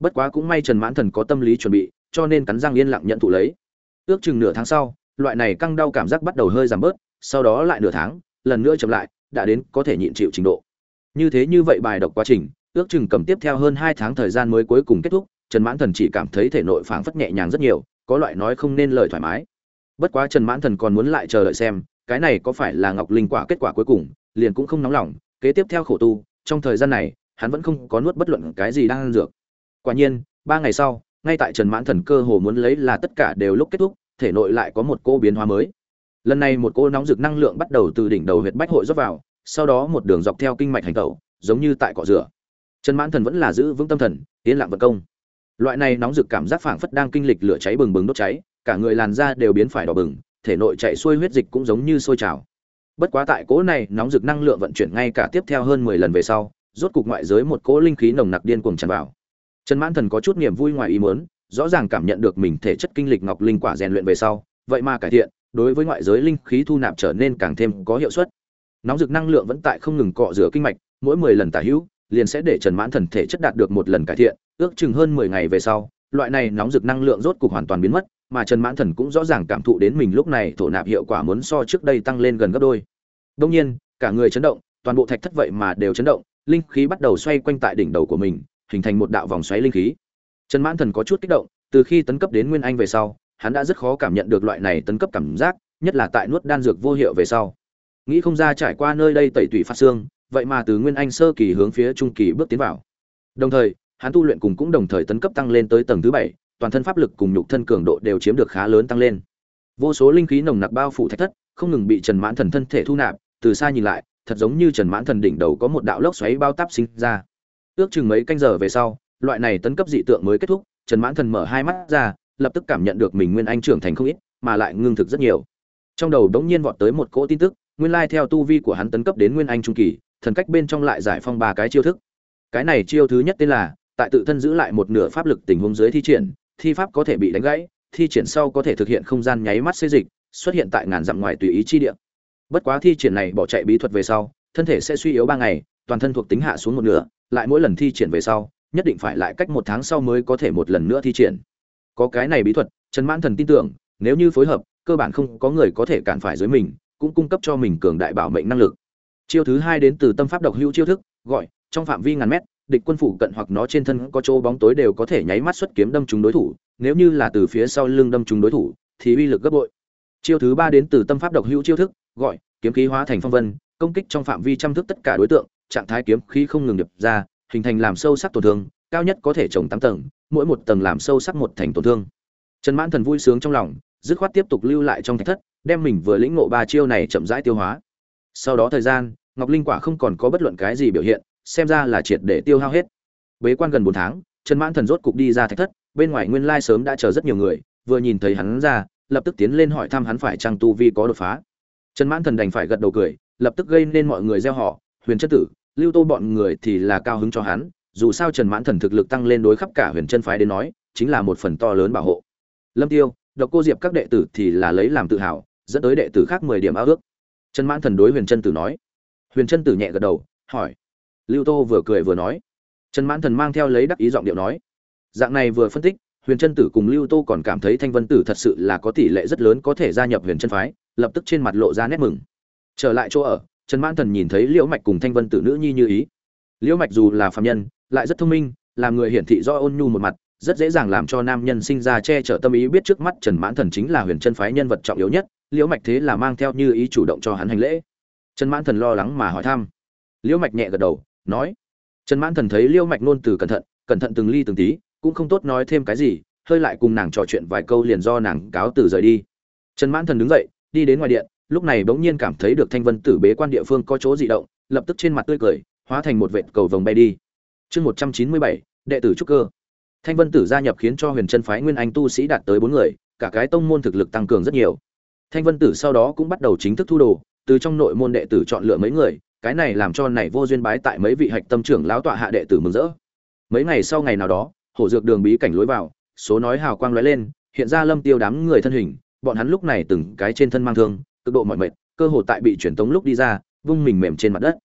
Bất quá cũng may trần mãn thần có tâm lý chuẩn bị, cho nên cắn răng yên lặng nhận thụ lấy. Ước chừng nửa tháng sau, loại này căng đau cảm giác bắt đầu hơi giảm bớt, sau đó lại nửa tháng, lần nữa chậm lại, đã đến có thể nhịn chịu trình độ. Như thế như vậy bài độc quá trình, ước chừng cầm tiếp theo hơn hai tháng thời gian mới cuối cùng kết thúc, trần mãn thần chỉ cảm thấy thể nội phảng phất nhẹ nhàng rất nhiều, có loại nói không nên lời thoải mái. Bất quá trần mãn thần còn muốn lại chờ đợi xem cái này có phải là ngọc linh quả kết quả cuối cùng, liền cũng không nóng lòng, kế tiếp theo khổ tu, trong thời gian này, hắn vẫn không có nuốt bất luận cái gì đang ăn dược. Quả nhiên, ba ngày sau, ngay tại trần mãn thần cơ hồ muốn lấy là tất cả đều lúc kết thúc, thể nội lại có một cô biến hóa mới. Lần này một cô nóng rực năng lượng bắt đầu từ đỉnh đầu huyệt bách hội rót vào, sau đó một đường dọc theo kinh mạch hành tẩu, giống như tại cọ rửa. Trần mãn thần vẫn là giữ vững tâm thần, yên lặng vận công. Loại này nóng rực cảm giác phảng phất đang kinh lịch lửa cháy bừng bừng đốt cháy, cả người làn da đều biến phải đỏ bừng thể nội chạy xuôi huyết dịch cũng giống như sôi trào. Bất quá tại cỗ này nóng rực năng lượng vận chuyển ngay cả tiếp theo hơn mười lần về sau, rốt cục ngoại giới một cỗ linh khí nồng nặc điên cuồng tràn vào. Trần mãn thần có chút niềm vui ngoài ý muốn, rõ ràng cảm nhận được mình thể chất kinh lịch ngọc linh quả rèn luyện về sau, vậy mà cải thiện, đối với ngoại giới linh khí thu nạp trở nên càng thêm có hiệu suất. Nóng rực năng lượng vẫn tại không ngừng cọ rửa kinh mạch, mỗi mười lần tả hữu, liền sẽ để trần mãn thần thể chất đạt được một lần cải thiện, ước chừng hơn mười ngày về sau, loại này nóng rực năng lượng rốt cục hoàn toàn biến mất mà trần mãn thần cũng rõ ràng cảm thụ đến mình lúc này thổ nạp hiệu quả muốn so trước đây tăng lên gần gấp đôi. Đương nhiên, cả người chấn động, toàn bộ thạch thất vậy mà đều chấn động, linh khí bắt đầu xoay quanh tại đỉnh đầu của mình, hình thành một đạo vòng xoáy linh khí. Trần mãn thần có chút kích động, từ khi tấn cấp đến nguyên anh về sau, hắn đã rất khó cảm nhận được loại này tấn cấp cảm giác, nhất là tại nuốt đan dược vô hiệu về sau. Nghĩ không ra trải qua nơi đây tẩy tủy phát xương, vậy mà từ nguyên anh sơ kỳ hướng phía trung kỳ bước tiến vào. Đồng thời, hắn tu luyện cùng cũng đồng thời tấn cấp tăng lên tới tầng thứ bảy toàn thân pháp lực cùng nhục thân cường độ đều chiếm được khá lớn tăng lên. Vô số linh khí nồng nặc bao phủ thạch thất, không ngừng bị trần mãn thần thân thể thu nạp, từ xa nhìn lại, thật giống như trần mãn thần đỉnh đầu có một đạo lốc xoáy bao táp sinh ra. Ước chừng mấy canh giờ về sau, loại này tấn cấp dị tượng mới kết thúc, trần mãn thần mở hai mắt ra, lập tức cảm nhận được mình nguyên anh trưởng thành không ít, mà lại ngưng thực rất nhiều. Trong đầu đống nhiên vọt tới một cỗ tin tức, nguyên lai theo tu vi của hắn tấn cấp đến nguyên anh trung kỳ, thần cách bên trong lại giải phong ba cái chiêu thức. Cái này chiêu thứ nhất tên là, tại tự thân giữ lại một nửa pháp lực tình huống dưới thi triển thi pháp có thể bị đánh gãy, thi triển sau có thể thực hiện không gian nháy mắt xê dịch, xuất hiện tại ngàn dặm ngoài tùy ý chi địa. Bất quá thi triển này bỏ chạy bí thuật về sau, thân thể sẽ suy yếu ba ngày, toàn thân thuộc tính hạ xuống một nửa, lại mỗi lần thi triển về sau, nhất định phải lại cách một tháng sau mới có thể một lần nữa thi triển. Có cái này bí thuật, trần mãn thần tin tưởng, nếu như phối hợp, cơ bản không có người có thể cản phải dưới mình, cũng cung cấp cho mình cường đại bảo mệnh năng lực. Chiêu thứ hai đến từ tâm pháp độc hữu chiêu thức, gọi, trong phạm vi ngàn mét địch quân phủ cận hoặc nó trên thân có chỗ bóng tối đều có thể nháy mắt xuất kiếm đâm trúng đối thủ, nếu như là từ phía sau lưng đâm trúng đối thủ, thì uy lực gấp bội. Chiêu thứ ba đến từ tâm pháp độc hữu chiêu thức, gọi, kiếm khí hóa thành phong vân, công kích trong phạm vi trăm thức tất cả đối tượng, trạng thái kiếm khí không ngừng điệp ra, hình thành làm sâu sắc tổn thương, cao nhất có thể trồng tám tầng, mỗi một tầng làm sâu sắc một thành tổn thương. Trần mãn thần vui sướng trong lòng, dứt khoát tiếp tục lưu lại trong thạch thất, đem mình vừa lĩnh ngộ ba chiêu này chậm rãi tiêu hóa. Sau đó thời gian, ngọc linh quả không còn có bất luận cái gì biểu hiện xem ra là triệt để tiêu hao hết. Bế quan gần bốn tháng, trần mãn thần rốt cục đi ra thạch thất, bên ngoài nguyên lai sớm đã chờ rất nhiều người, vừa nhìn thấy hắn ra, lập tức tiến lên hỏi thăm hắn phải chăng tu vi có đột phá. Trần mãn thần đành phải gật đầu cười, lập tức gây nên mọi người gieo họ, huyền chất tử, lưu tô bọn người thì là cao hứng cho hắn, dù sao trần mãn thần thực lực tăng lên đối khắp cả huyền chân phái đến nói, chính là một phần to lớn bảo hộ. Lâm tiêu, độc cô diệp các đệ tử thì là lấy làm tự hào, dẫn tới đệ tử khác mười điểm ao ước. Trần mãn thần đối huyền chân tử nói. Huyền chân tử nhẹ gật đầu, hỏi lưu tô vừa cười vừa nói. Trần mãn thần mang theo lấy đắc ý giọng điệu nói. Dạng này vừa phân tích, huyền chân tử cùng lưu tô còn cảm thấy thanh vân tử thật sự là có tỷ lệ rất lớn có thể gia nhập huyền chân phái, lập tức trên mặt lộ ra nét mừng. Trở lại chỗ ở, trần mãn thần nhìn thấy liễu mạch cùng thanh vân tử nữ nhi như ý. Liễu mạch dù là phạm nhân, lại rất thông minh, làm người hiển thị do ôn nhu một mặt, rất dễ dàng làm cho nam nhân sinh ra che chở tâm ý biết trước mắt trần mãn thần chính là huyền chân phái nhân vật trọng yếu nhất, liễu mạch thế là mang theo như ý chủ động cho hắn hành lễ. Trần mãn thần lo lắng mà hỏi thăm. Liễu mạch nhẹ gật đầu nói, trần mãn thần thấy liêu mạch nôn từ cẩn thận cẩn thận từng ly từng tí, cũng không tốt nói thêm cái gì, hơi lại cùng nàng trò chuyện vài câu liền do nàng cáo từ rời đi. Trần mãn thần đứng dậy, đi đến ngoài điện, lúc này bỗng nhiên cảm thấy được thanh vân tử bế quan địa phương có chỗ dị động, lập tức trên mặt tươi cười, hóa thành một vệt cầu vồng bay đi. Chương một trăm chín mươi bảy, đệ tử trúc cơ. Thanh vân tử gia nhập khiến cho huyền chân phái nguyên anh tu sĩ đạt tới bốn người, cả cái tông môn thực lực tăng cường rất nhiều. Thanh vân tử sau đó cũng bắt đầu chính thức thu đồ, từ trong nội môn đệ tử chọn lựa mấy người cái này làm cho này vô duyên bái tại mấy vị hạch tâm trưởng lão tọa hạ đệ tử mừng rỡ. Mấy ngày sau ngày nào đó, hổ dược đường bí cảnh lối vào, số nói hào quang lóe lên, hiện ra lâm tiêu đám người thân hình, bọn hắn lúc này từng cái trên thân mang thương, cực độ mỏi mệt, cơ hồ tại bị chuyển tống lúc đi ra, vung mình mềm trên mặt đất.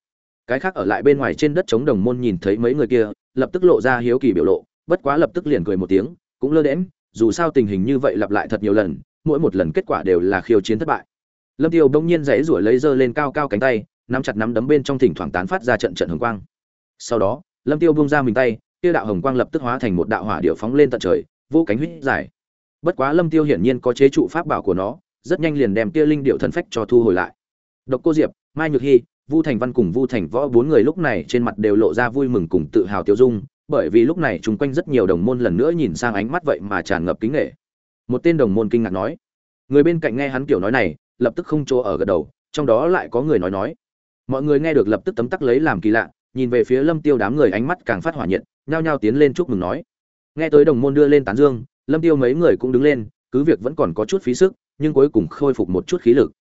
Cái khác ở lại bên ngoài trên đất chống đồng môn nhìn thấy mấy người kia, lập tức lộ ra hiếu kỳ biểu lộ, bất quá lập tức liền cười một tiếng, cũng lơ đễm dù sao tình hình như vậy lặp lại thật nhiều lần, mỗi một lần kết quả đều là khiêu chiến thất bại. Lâm tiêu bỗng nhiên giãy rủa lấy giơ lên cao cao cánh tay nắm chặt nắm đấm bên trong thỉnh thoảng tán phát ra trận trận hồng quang. Sau đó, lâm tiêu buông ra mình tay, kia đạo hồng quang lập tức hóa thành một đạo hỏa điệu phóng lên tận trời, vô cánh huyết giải. bất quá lâm tiêu hiển nhiên có chế trụ pháp bảo của nó, rất nhanh liền đem kia linh điệu thần phách cho thu hồi lại. Độc cô diệp, mai nhược hy, vu thành văn cùng vu thành võ bốn người lúc này trên mặt đều lộ ra vui mừng cùng tự hào tiêu dung, bởi vì lúc này chung quanh rất nhiều đồng môn lần nữa nhìn sang ánh mắt vậy mà tràn ngập kính nghệ một tên đồng môn kinh ngạc nói, người bên cạnh nghe hắn kiểu nói này, lập tức không chỗ ở gật đầu, trong đó lại có người nói nói mọi người nghe được lập tức tấm tắc lấy làm kỳ lạ, nhìn về phía lâm tiêu đám người ánh mắt càng phát hỏa nhiệt, nhao nhao tiến lên chúc mừng nói. Nghe tới đồng môn đưa lên tán dương, lâm tiêu mấy người cũng đứng lên, cứ việc vẫn còn có chút phí sức, nhưng cuối cùng khôi phục một chút khí lực.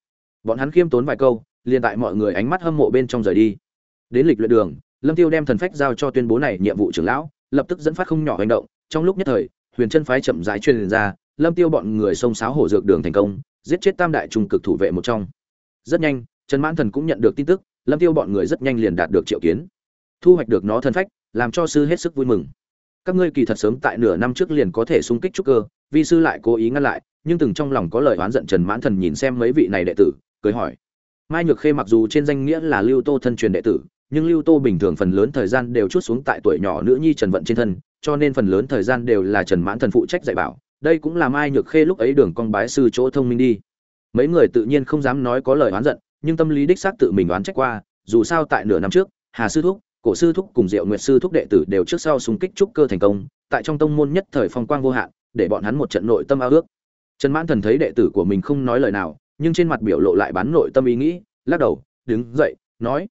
Bọn hắn khiêm tốn vài câu, liền tại mọi người ánh mắt hâm mộ bên trong rời đi. Đến lịch luyện đường, lâm tiêu đem thần phách giao cho tuyên bố này nhiệm vụ trưởng lão, lập tức dẫn phát không nhỏ hành động. Trong lúc nhất thời, huyền chân phái chậm rãi truyền ra, lâm tiêu bọn người xông xáo hổ dược đường thành công, giết chết tam đại trung cực thủ vệ một trong. Rất nhanh, trần mãn thần cũng nhận được tin tức lâm tiêu bọn người rất nhanh liền đạt được triệu kiến. Thu hoạch được nó thần phách, làm cho sư hết sức vui mừng. Các ngươi kỳ thật sớm tại nửa năm trước liền có thể xung kích trúc cơ, vi sư lại cố ý ngăn lại, nhưng từng trong lòng có lời oán giận trần mãn thần nhìn xem mấy vị này đệ tử, cười hỏi. Mai nhược khê mặc dù trên danh nghĩa là lưu tô thân truyền đệ tử, nhưng lưu tô bình thường phần lớn thời gian đều chút xuống tại tuổi nhỏ nữ nhi trần vận trên thân, cho nên phần lớn thời gian đều là trần mãn thần phụ trách dạy bảo. Đây cũng là mai nhược khê lúc ấy đường con bái sư chỗ thông minh đi. Mấy người tự nhiên không dám nói có lời oán giận nhưng tâm lý đích xác tự mình đoán trách qua, dù sao tại nửa năm trước, hà sư thúc, cổ sư thúc cùng diệu nguyệt sư thúc đệ tử đều trước sau xung kích trúc cơ thành công, tại trong tông môn nhất thời phong quang vô hạn, để bọn hắn một trận nội tâm ao ước. Trần mãn thần thấy đệ tử của mình không nói lời nào, nhưng trên mặt biểu lộ lại bán nội tâm ý nghĩ, lắc đầu, đứng dậy, nói.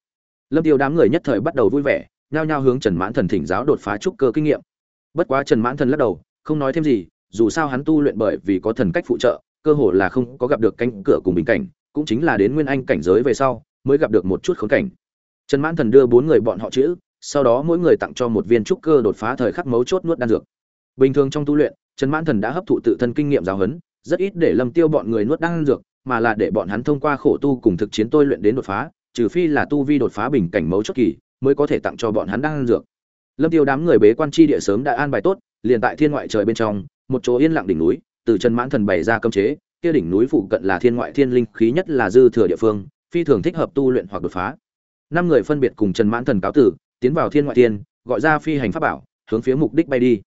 Lâm tiêu đám người nhất thời bắt đầu vui vẻ, nhao nhao hướng trần mãn thần thỉnh giáo đột phá trúc cơ kinh nghiệm. Bất quá trần mãn thần lắc đầu, không nói thêm gì, dù sao hắn tu luyện bởi vì có thần cách phụ trợ, cơ hồ là không có gặp được cánh cửa cùng bình cảnh cũng chính là đến nguyên anh cảnh giới về sau, mới gặp được một chút khốn cảnh. Trần mãn thần đưa bốn người bọn họ chữ, sau đó mỗi người tặng cho một viên trúc cơ đột phá thời khắc mấu chốt nuốt đan dược. Bình thường trong tu luyện, trần mãn thần đã hấp thụ tự thân kinh nghiệm giáo huấn, rất ít để lâm tiêu bọn người nuốt đan dược, mà là để bọn hắn thông qua khổ tu cùng thực chiến tôi luyện đến đột phá, trừ phi là tu vi đột phá bình cảnh mấu chốt kỳ, mới có thể tặng cho bọn hắn đan dược. Lâm tiêu đám người bế quan chi địa sớm đã an bài tốt, liền tại thiên ngoại trời bên trong, một chỗ yên lặng đỉnh núi, từ trần mãn thần bày ra cấm chế kia đỉnh núi phụ cận là thiên ngoại thiên linh khí nhất là dư thừa địa phương, phi thường thích hợp tu luyện hoặc đột phá. Năm người phân biệt cùng trần mãn thần cáo tử, tiến vào thiên ngoại thiên, gọi ra phi hành pháp bảo, hướng phía mục đích bay đi.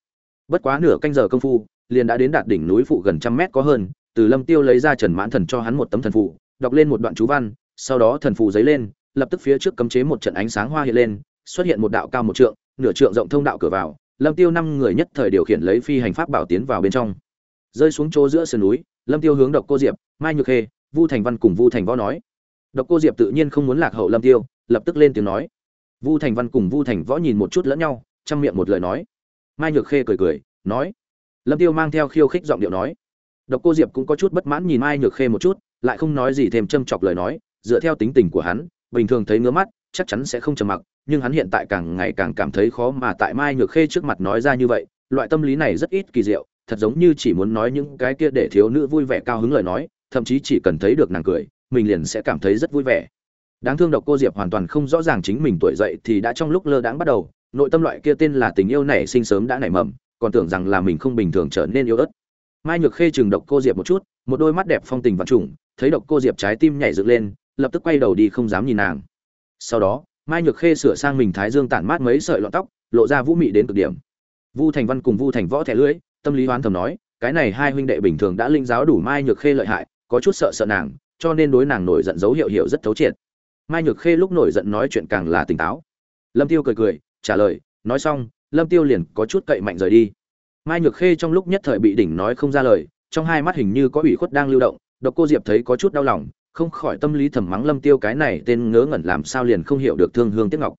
Bất quá nửa canh giờ công phu, liền đã đến đạt đỉnh núi phụ gần trăm mét có hơn, từ lâm tiêu lấy ra trần mãn thần cho hắn một tấm thần phù, đọc lên một đoạn chú văn, sau đó thần phù giấy lên, lập tức phía trước cấm chế một trận ánh sáng hoa hiện lên, xuất hiện một đạo cao một trượng, nửa trượng rộng thông đạo cửa vào, lâm tiêu năm người nhất thời điều khiển lấy phi hành pháp bảo tiến vào bên trong. Rơi xuống chỗ giữa sườn núi lâm tiêu hướng độc cô diệp, mai nhược khê, vu thành văn cùng vu thành võ nói. Độc cô diệp tự nhiên không muốn lạc hậu lâm tiêu, lập tức lên tiếng nói. Vu thành văn cùng vu thành võ nhìn một chút lẫn nhau, chăm miệng một lời nói. Mai nhược khê cười cười, nói. Lâm tiêu mang theo khiêu khích giọng điệu nói. Độc cô diệp cũng có chút bất mãn nhìn mai nhược khê một chút, lại không nói gì thêm châm chọc lời nói, dựa theo tính tình của hắn, bình thường thấy ngứa mắt, chắc chắn sẽ không trầm mặc, nhưng hắn hiện tại càng ngày càng cảm thấy khó mà tại mai nhược khê trước mặt nói ra như vậy, loại tâm lý này rất ít kỳ diệu thật giống như chỉ muốn nói những cái kia để thiếu nữ vui vẻ cao hứng lời nói, thậm chí chỉ cần thấy được nàng cười, mình liền sẽ cảm thấy rất vui vẻ. Đáng thương độc cô diệp hoàn toàn không rõ ràng chính mình tuổi dậy thì đã trong lúc lơ đãng bắt đầu, nội tâm loại kia tên là tình yêu này sinh sớm đã nảy mầm, còn tưởng rằng là mình không bình thường trở nên yêu ớt. Mai nhược khê chừng độc cô diệp một chút, một đôi mắt đẹp phong tình vạn trùng, thấy độc cô diệp trái tim nhảy dựng lên, lập tức quay đầu đi không dám nhìn nàng. Sau đó, mai nhược khê sửa sang mình thái dương tản mát mấy sợi lọn tóc, lộ ra vũ mị đến cực điểm. Vu thành văn cùng vu thành võ thẻ lưỡi tâm lý hoán thầm nói, cái này hai huynh đệ bình thường đã linh giáo đủ mai nhược khê lợi hại, có chút sợ sợ nàng, cho nên đối nàng nổi giận dấu hiệu hiệu rất thấu triệt. Mai nhược khê lúc nổi giận nói chuyện càng là tỉnh táo. Lâm tiêu cười cười, trả lời, nói xong, lâm tiêu liền có chút cậy mạnh rời đi. Mai nhược khê trong lúc nhất thời bị đỉnh nói không ra lời, trong hai mắt hình như có ủy khuất đang lưu động, độc cô diệp thấy có chút đau lòng, không khỏi tâm lý thầm mắng lâm tiêu cái này tên ngớ ngẩn làm sao liền không hiểu được thương hương tiếc ngọc.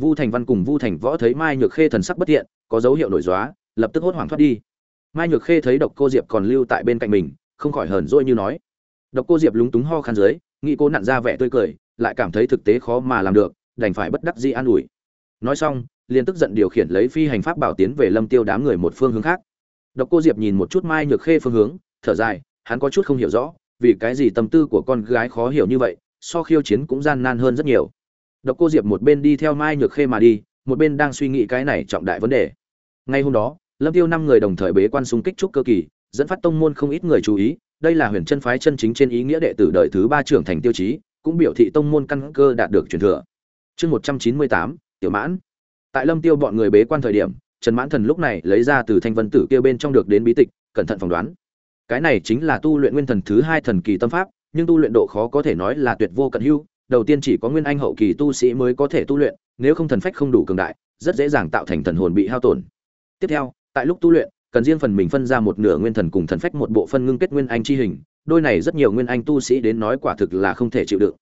Vu thành văn cùng vu thành võ thấy mai nhược khê thần sắc bất thiện, có dấu hiệu nổi dóa lập tức hốt hoảng thoát đi mai nhược khê thấy độc cô diệp còn lưu tại bên cạnh mình, không khỏi hờn dỗi như nói. Độc cô diệp lúng túng ho khăn dưới, nghĩ cô nặn ra vẻ tươi cười, lại cảm thấy thực tế khó mà làm được, đành phải bất đắc dĩ an ủi. Nói xong, liền tức giận điều khiển lấy phi hành pháp bảo tiến về lâm tiêu đám người một phương hướng khác. Độc cô diệp nhìn một chút mai nhược khê phương hướng, thở dài, hắn có chút không hiểu rõ, vì cái gì tâm tư của con gái khó hiểu như vậy, so khiêu chiến cũng gian nan hơn rất nhiều. Độc cô diệp một bên đi theo mai nhược khê mà đi, một bên đang suy nghĩ cái này trọng đại vấn đề. Ngay hôm đó lâm tiêu năm người đồng thời bế quan xung kích trúc cơ kỳ, dẫn phát tông môn không ít người chú ý, đây là huyền chân phái chân chính trên ý nghĩa đệ tử đời thứ ba trưởng thành tiêu chí, cũng biểu thị tông môn căn cơ đạt được truyền thừa. Chương một trăm chín mươi tám, tiểu mãn. Tại lâm tiêu bọn người bế quan thời điểm, trần mãn thần lúc này lấy ra từ thanh vân tử kia bên trong được đến bí tịch, cẩn thận phỏng đoán. Cái này chính là tu luyện nguyên thần thứ hai thần kỳ tâm pháp, nhưng tu luyện độ khó có thể nói là tuyệt vô cận hưu, đầu tiên chỉ có nguyên anh hậu kỳ tu sĩ mới có thể tu luyện, nếu không thần phách không đủ cường đại, rất dễ dàng tạo thành thần hồn bị hao tổn. Tiếp theo tại lúc tu luyện, cần riêng phần mình phân ra một nửa nguyên thần cùng thần phách một bộ phân ngưng kết nguyên anh chi hình, đôi này rất nhiều nguyên anh tu sĩ đến nói quả thực là không thể chịu đựng.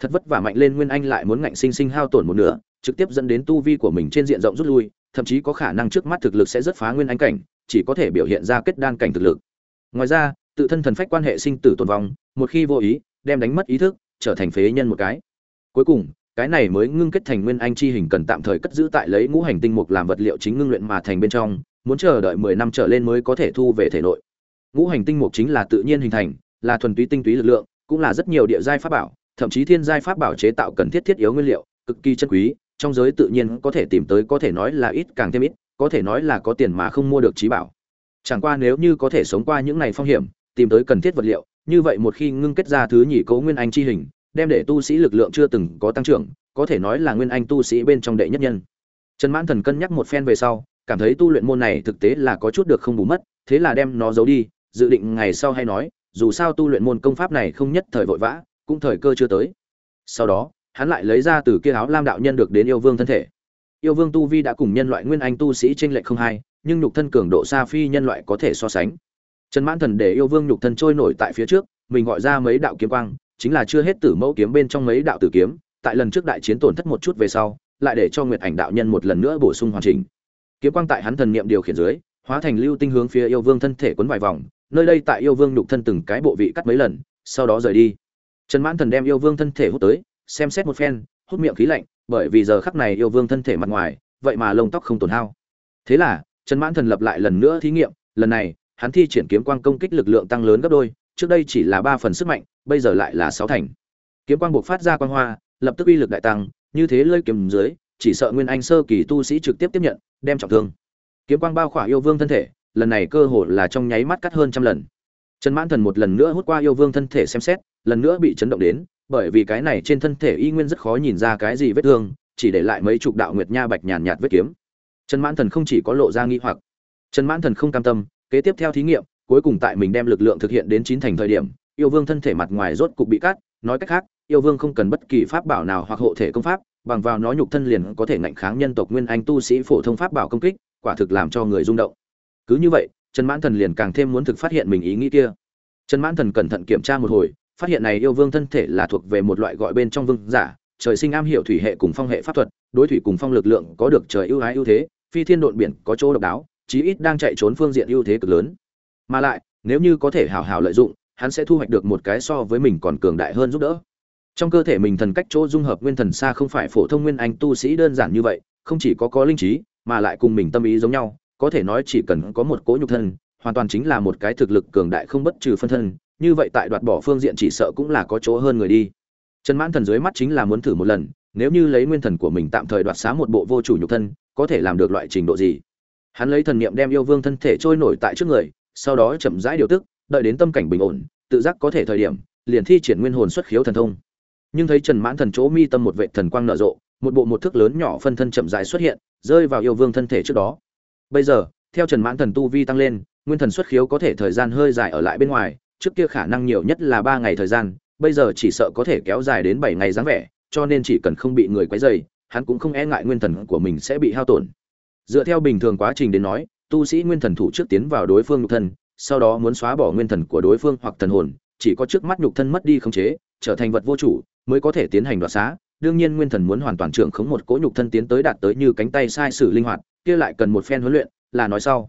Thật vất vả mạnh lên nguyên anh lại muốn ngạnh sinh sinh hao tổn một nửa, trực tiếp dẫn đến tu vi của mình trên diện rộng rút lui, thậm chí có khả năng trước mắt thực lực sẽ rất phá nguyên anh cảnh, chỉ có thể biểu hiện ra kết đan cảnh thực lực. Ngoài ra, tự thân thần phách quan hệ sinh tử tồn vong, một khi vô ý, đem đánh mất ý thức, trở thành phế nhân một cái. Cuối cùng, cái này mới ngưng kết thành nguyên anh chi hình cần tạm thời cất giữ tại lấy ngũ hành tinh mục làm vật liệu chính ngưng luyện mà thành bên trong muốn chờ đợi mười năm trở lên mới có thể thu về thể nội. Ngũ hành tinh mục chính là tự nhiên hình thành, là thuần túy tinh túy lực lượng, cũng là rất nhiều địa giai pháp bảo, thậm chí thiên giai pháp bảo chế tạo cần thiết thiết yếu nguyên liệu, cực kỳ chân quý, trong giới tự nhiên có thể tìm tới có thể nói là ít càng thêm ít, có thể nói là có tiền mà không mua được trí bảo. Chẳng qua nếu như có thể sống qua những ngày phong hiểm, tìm tới cần thiết vật liệu, như vậy một khi ngưng kết ra thứ nhị cấu nguyên anh chi hình, đem để tu sĩ lực lượng chưa từng có tăng trưởng, có thể nói là nguyên anh tu sĩ bên trong đệ nhất nhân. Trần mãn thần cân nhắc một phen về sau cảm thấy tu luyện môn này thực tế là có chút được không bù mất, thế là đem nó giấu đi, dự định ngày sau hay nói, dù sao tu luyện môn công pháp này không nhất thời vội vã, cũng thời cơ chưa tới. Sau đó, hắn lại lấy ra từ kia áo lam đạo nhân được đến yêu vương thân thể. Yêu vương tu vi đã cùng nhân loại nguyên anh tu sĩ tranh lệch không hai, nhưng nhục thân cường độ xa phi nhân loại có thể so sánh. Trần mãn thần để yêu vương nhục thân trôi nổi tại phía trước, mình gọi ra mấy đạo kiếm quang, chính là chưa hết tử mẫu kiếm bên trong mấy đạo tử kiếm, tại lần trước đại chiến tổn thất một chút về sau, lại để cho nguyệt ảnh đạo nhân một lần nữa bổ sung hoàn chỉnh kiếm quang tại hắn thần niệm điều khiển dưới, hóa thành lưu tinh hướng phía yêu vương thân thể quấn vài vòng, nơi đây tại yêu vương nhục thân từng cái bộ vị cắt mấy lần, sau đó rời đi. Trần mãn thần đem yêu vương thân thể hút tới, xem xét một phen, hút miệng khí lạnh, bởi vì giờ khắc này yêu vương thân thể mặt ngoài, vậy mà lông tóc không tổn hao. Thế là, trần mãn thần lập lại lần nữa thí nghiệm, lần này, hắn thi triển kiếm quang công kích lực lượng tăng lớn gấp đôi, trước đây chỉ là ba phần sức mạnh, bây giờ lại là sáu thành. Kiếm quang buộc phát ra quang hoa, lập tức uy lực đại tăng, như thế lơi kiếm dưới chỉ sợ nguyên anh sơ kỳ tu sĩ trực tiếp tiếp nhận, đem trọng thương. Kiếm quang bao khỏa yêu vương thân thể, lần này cơ hồ là trong nháy mắt cắt hơn trăm lần. Trần mãn thần một lần nữa hút qua yêu vương thân thể xem xét, lần nữa bị chấn động đến, bởi vì cái này trên thân thể y nguyên rất khó nhìn ra cái gì vết thương, chỉ để lại mấy chục đạo nguyệt nha bạch nhàn nhạt vết kiếm. Trần mãn thần không chỉ có lộ ra nghi hoặc, trần mãn thần không cam tâm, kế tiếp theo thí nghiệm, cuối cùng tại mình đem lực lượng thực hiện đến chín thành thời điểm, yêu vương thân thể mặt ngoài rốt cục bị cắt, nói cách khác, yêu vương không cần bất kỳ pháp bảo nào hoặc hộ thể công pháp bằng vào nó nhục thân liền có thể ngạnh kháng nhân tộc nguyên anh tu sĩ phổ thông pháp bảo công kích, quả thực làm cho người rung động. Cứ như vậy, trần mãn thần liền càng thêm muốn thực phát hiện mình ý nghĩ kia. Trần mãn thần cẩn thận kiểm tra một hồi, phát hiện này yêu vương thân thể là thuộc về một loại gọi bên trong vương giả, trời sinh am hiểu thủy hệ cùng phong hệ pháp thuật, đối thủy cùng phong lực lượng có được trời ưu ái ưu thế, phi thiên độn biển có chỗ độc đáo, chí ít đang chạy trốn phương diện ưu thế cực lớn. Mà lại, nếu như có thể hào hào lợi dụng, hắn sẽ thu hoạch được một cái so với mình còn cường đại hơn giúp đỡ trong cơ thể mình thần cách chỗ dung hợp nguyên thần xa không phải phổ thông nguyên anh tu sĩ đơn giản như vậy, không chỉ có có linh trí, mà lại cùng mình tâm ý giống nhau, có thể nói chỉ cần có một cỗ nhục thân, hoàn toàn chính là một cái thực lực cường đại không bất trừ phân thân, như vậy tại đoạt bỏ phương diện chỉ sợ cũng là có chỗ hơn người đi. Trần mãn thần dưới mắt chính là muốn thử một lần, nếu như lấy nguyên thần của mình tạm thời đoạt xá một bộ vô chủ nhục thân, có thể làm được loại trình độ gì? Hắn lấy thần niệm đem yêu vương thân thể trôi nổi tại trước người, sau đó chậm rãi điều tức, đợi đến tâm cảnh bình ổn, tự giác có thể thời điểm, liền thi triển nguyên hồn xuất khiếu thần thông nhưng thấy trần mãn thần chỗ mi tâm một vệ thần quang nở rộ, một bộ một thước lớn nhỏ phân thân chậm dài xuất hiện, rơi vào yêu vương thân thể trước đó. Bây giờ, theo trần mãn thần tu vi tăng lên, nguyên thần xuất khiếu có thể thời gian hơi dài ở lại bên ngoài, trước kia khả năng nhiều nhất là ba ngày thời gian, bây giờ chỉ sợ có thể kéo dài đến bảy ngày dáng vẻ, cho nên chỉ cần không bị người quấy dày hắn cũng không e ngại nguyên thần của mình sẽ bị hao tổn. Dựa theo bình thường quá trình đến nói, tu sĩ nguyên thần thủ trước tiến vào đối phương nhục thân, sau đó muốn xóa bỏ nguyên thần của đối phương hoặc thần hồn, chỉ có trước mắt nhục thân mất đi khống chế, trở thành vật vô chủ mới có thể tiến hành đoạt xá. Đương nhiên nguyên thần muốn hoàn toàn trưởng khống một cỗ nhục thân tiến tới đạt tới như cánh tay sai sử linh hoạt, kia lại cần một phen huấn luyện, là nói sau.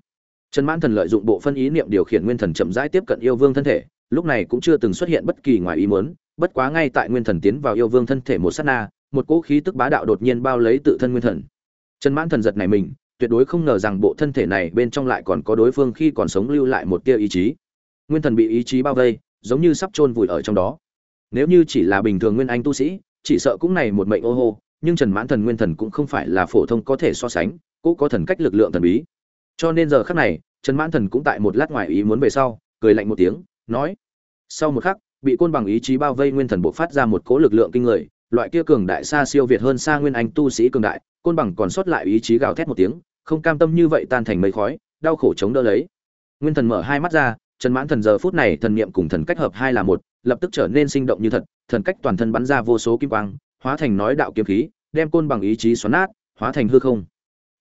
Trần mãn thần lợi dụng bộ phân ý niệm điều khiển nguyên thần chậm rãi tiếp cận yêu vương thân thể, lúc này cũng chưa từng xuất hiện bất kỳ ngoài ý muốn, bất quá ngay tại nguyên thần tiến vào yêu vương thân thể một sát na, một cỗ khí tức bá đạo đột nhiên bao lấy tự thân nguyên thần. Trần mãn thần giật này mình, tuyệt đối không ngờ rằng bộ thân thể này bên trong lại còn có đối phương khi còn sống lưu lại một tia ý chí. Nguyên thần bị ý chí bao vây, giống như sắp chôn vùi ở trong đó nếu như chỉ là bình thường nguyên anh tu sĩ, chỉ sợ cũng này một mệnh ô hô, nhưng trần mãn thần nguyên thần cũng không phải là phổ thông có thể so sánh cũng có thần cách lực lượng thần bí. Cho nên giờ khắc này, trần mãn thần cũng tại một lát ngoài ý muốn về sau, cười lạnh một tiếng, nói, sau một khắc, bị côn bằng ý chí bao vây nguyên thần bộc phát ra một cỗ lực lượng kinh người, loại kia cường đại xa siêu việt hơn xa nguyên anh tu sĩ cường đại, côn bằng còn sót lại ý chí gào thét một tiếng, không cam tâm như vậy tan thành mây khói, đau khổ chống đỡ lấy. Nguyên thần mở hai mắt ra, trần mãn thần giờ phút này thần niệm cùng thần cách hợp hai là một lập tức trở nên sinh động như thật, thần cách toàn thân bắn ra vô số kim quang, hóa thành nói đạo kiếm khí, đem côn bằng ý chí xoắn nát, hóa thành hư không.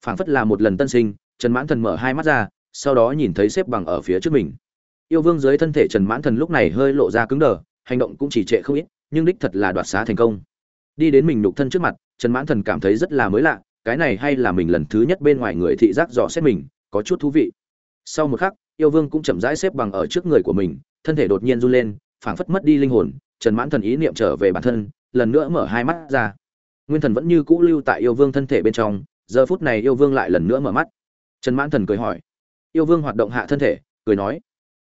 Phảng phất là một lần tân sinh, trần mãn thần mở hai mắt ra, sau đó nhìn thấy xếp bằng ở phía trước mình. Yêu vương dưới thân thể trần mãn thần lúc này hơi lộ ra cứng đờ, hành động cũng chỉ trệ không ít, nhưng đích thật là đoạt xá thành công. Đi đến mình nhục thân trước mặt, trần mãn thần cảm thấy rất là mới lạ, cái này hay là mình lần thứ nhất bên ngoài người thị giác dò xét mình, có chút thú vị. Sau một khắc, yêu vương cũng chậm rãi xếp bằng ở trước người của mình, thân thể đột nhiên run lên phảng phất mất đi linh hồn, trần mãn thần ý niệm trở về bản thân, lần nữa mở hai mắt ra. Nguyên thần vẫn như cũ lưu tại yêu vương thân thể bên trong, giờ phút này yêu vương lại lần nữa mở mắt. Trần mãn thần cười hỏi. Yêu vương hoạt động hạ thân thể, cười nói.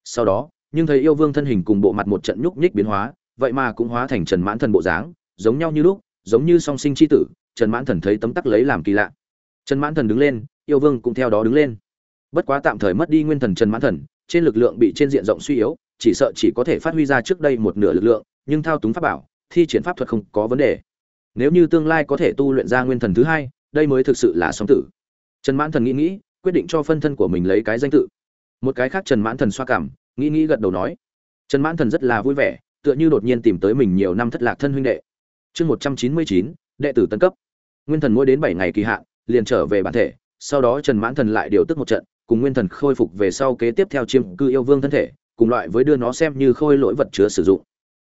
Sau đó, nhưng thấy yêu vương thân hình cùng bộ mặt một trận nhúc nhích biến hóa, vậy mà cũng hóa thành trần mãn thần bộ dáng, giống nhau như lúc, giống như song sinh c h i tử, trần mãn thần thấy tấm tắc lấy làm kỳ lạ. Trần mãn thần đứng lên, yêu vương cũng theo đó đứng lên. Bất quá tạm thời mất đi nguyên thần trần mãn thần, trên lực lượng bị trên diện rộng suy yếu chỉ sợ chỉ có thể phát huy ra trước đây một nửa lực lượng, nhưng thao túng pháp bảo, thi triển pháp thuật không có vấn đề. Nếu như tương lai có thể tu luyện ra nguyên thần thứ hai, đây mới thực sự là song tử. Trần mãn thần nghĩ nghĩ, quyết định cho phân thân của mình lấy cái danh tự. Một cái khác trần mãn thần xoa cảm, nghĩ nghĩ gật đầu nói. Trần mãn thần rất là vui vẻ, tựa như đột nhiên tìm tới mình nhiều năm thất lạc thân huynh đệ. Chương một trăm chín mươi chín, đệ tử tân cấp. Nguyên thần mỗi đến bảy ngày kỳ hạn, liền trở về bản thể, sau đó trần mãn thần lại điều tức một trận, cùng nguyên thần khôi phục về sau kế tiếp theo chiêm cư yêu vương thân thể cùng loại với đưa nó xem như khôi lỗi vật chứa sử dụng.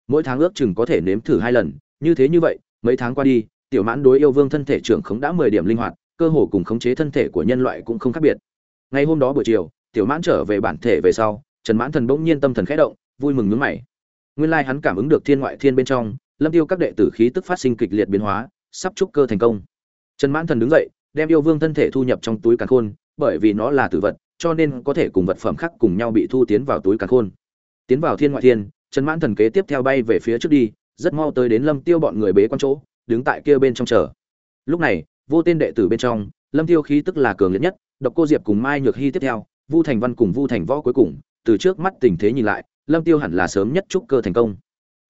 Mỗi tháng ước chừng có thể nếm thử hai lần, như thế như vậy, mấy tháng qua đi, tiểu mãn đối yêu vương thân thể trưởng khống đã mười điểm linh hoạt, cơ hồ cùng khống chế thân thể của nhân loại cũng không khác biệt. Ngày hôm đó buổi chiều, tiểu mãn trở về bản thể về sau, trần mãn thần bỗng nhiên tâm thần khẽ động, vui mừng nhướng mày. Nguyên lai hắn cảm ứng được thiên ngoại thiên bên trong, lâm tiêu các đệ tử khí tức phát sinh kịch liệt biến hóa, sắp trúc cơ thành công. Trần mãn thần đứng dậy, đem yêu vương thân thể thu nhập trong túi càn khôn, bởi vì nó là tử vật cho nên có thể cùng vật phẩm khác cùng nhau bị thu tiến vào túi càn khôn. Tiến vào thiên ngoại thiên, trần mãn thần kế tiếp theo bay về phía trước đi, rất mau tới đến lâm tiêu bọn người bế quan chỗ, đứng tại kia bên trong chờ. Lúc này, vô tên đệ tử bên trong, lâm tiêu khí tức là cường liệt nhất, độc cô diệp cùng mai nhược hy tiếp theo, vu thành văn cùng vu thành võ cuối cùng, từ trước mắt tình thế nhìn lại, lâm tiêu hẳn là sớm nhất trúc cơ thành công.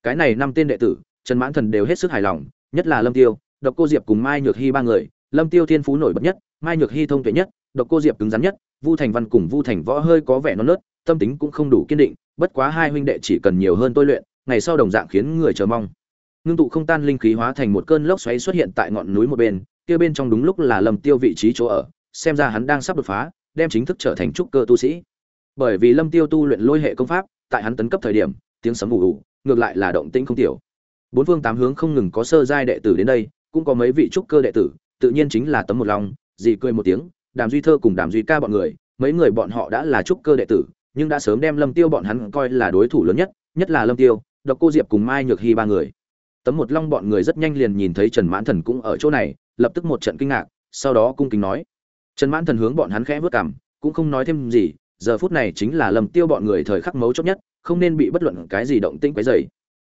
Cái này năm tên đệ tử, trần mãn thần đều hết sức hài lòng, nhất là lâm tiêu, độc cô diệp cùng mai nhược hy ba người, lâm tiêu thiên phú nổi bật nhất, mai nhược hy thông tuệ nhất độc cô diệp cứng rắn nhất, vu thành văn cùng vu thành võ hơi có vẻ non nớt, tâm tính cũng không đủ kiên định, bất quá hai huynh đệ chỉ cần nhiều hơn tôi luyện, ngày sau đồng dạng khiến người chờ mong. Ngưng tụ không tan linh khí hóa thành một cơn lốc xoáy xuất hiện tại ngọn núi một bên, kia bên trong đúng lúc là lâm tiêu vị trí chỗ ở, xem ra hắn đang sắp đột phá, đem chính thức trở thành trúc cơ tu sĩ. Bởi vì lâm tiêu tu luyện lôi hệ công pháp, tại hắn tấn cấp thời điểm, tiếng sấm ù ù, ngược lại là động tĩnh không tiểu. Bốn phương tám hướng không ngừng có sơ giai đệ tử đến đây, cũng có mấy vị trúc cơ đệ tử, tự nhiên chính là tấm một lòng dì cười một tiếng đàm duy thơ cùng đàm duy ca bọn người, mấy người bọn họ đã là trúc cơ đệ tử, nhưng đã sớm đem lâm tiêu bọn hắn coi là đối thủ lớn nhất nhất là lâm tiêu, độc cô diệp cùng mai nhược hy ba người. Tấm một long bọn người rất nhanh liền nhìn thấy trần mãn thần cũng ở chỗ này, lập tức một trận kinh ngạc, sau đó cung kính nói. Trần mãn thần hướng bọn hắn khẽ vớt cảm cũng không nói thêm gì, giờ phút này chính là lâm tiêu bọn người thời khắc mấu chốt nhất, không nên bị bất luận cái gì động tĩnh quấy rầy.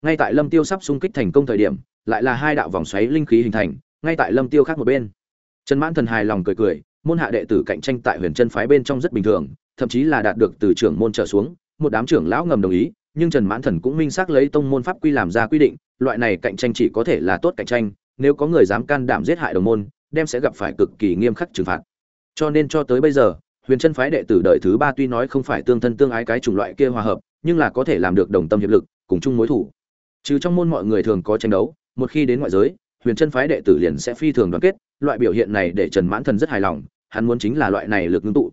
Ngay tại lâm tiêu sắp xung kích thành công thời điểm, lại là hai đạo vòng xoáy linh khí hình thành, ngay tại lâm tiêu khác một bên. Trần mãn thần hài lòng cười cười môn hạ đệ tử cạnh tranh tại huyền chân phái bên trong rất bình thường, thậm chí là đạt được từ trưởng môn trở xuống, một đám trưởng lão ngầm đồng ý, nhưng trần mãn thần cũng minh xác lấy tông môn pháp quy làm ra quy định, loại này cạnh tranh chỉ có thể là tốt cạnh tranh, nếu có người dám can đảm giết hại đồng môn, đem sẽ gặp phải cực kỳ nghiêm khắc trừng phạt. Cho nên cho tới bây giờ, huyền chân phái đệ tử đời thứ ba tuy nói không phải tương thân tương ái cái chủng loại kia hòa hợp, nhưng là có thể làm được đồng tâm hiệp lực, cùng chung mối thủ. Trừ trong môn mọi người thường có tranh đấu, một khi đến ngoại giới, huyền chân phái đệ tử liền sẽ phi thường đoàn kết, loại biểu hiện này để trần mãn thần rất hài lòng hắn muốn chính là loại này lực ngưng tụ.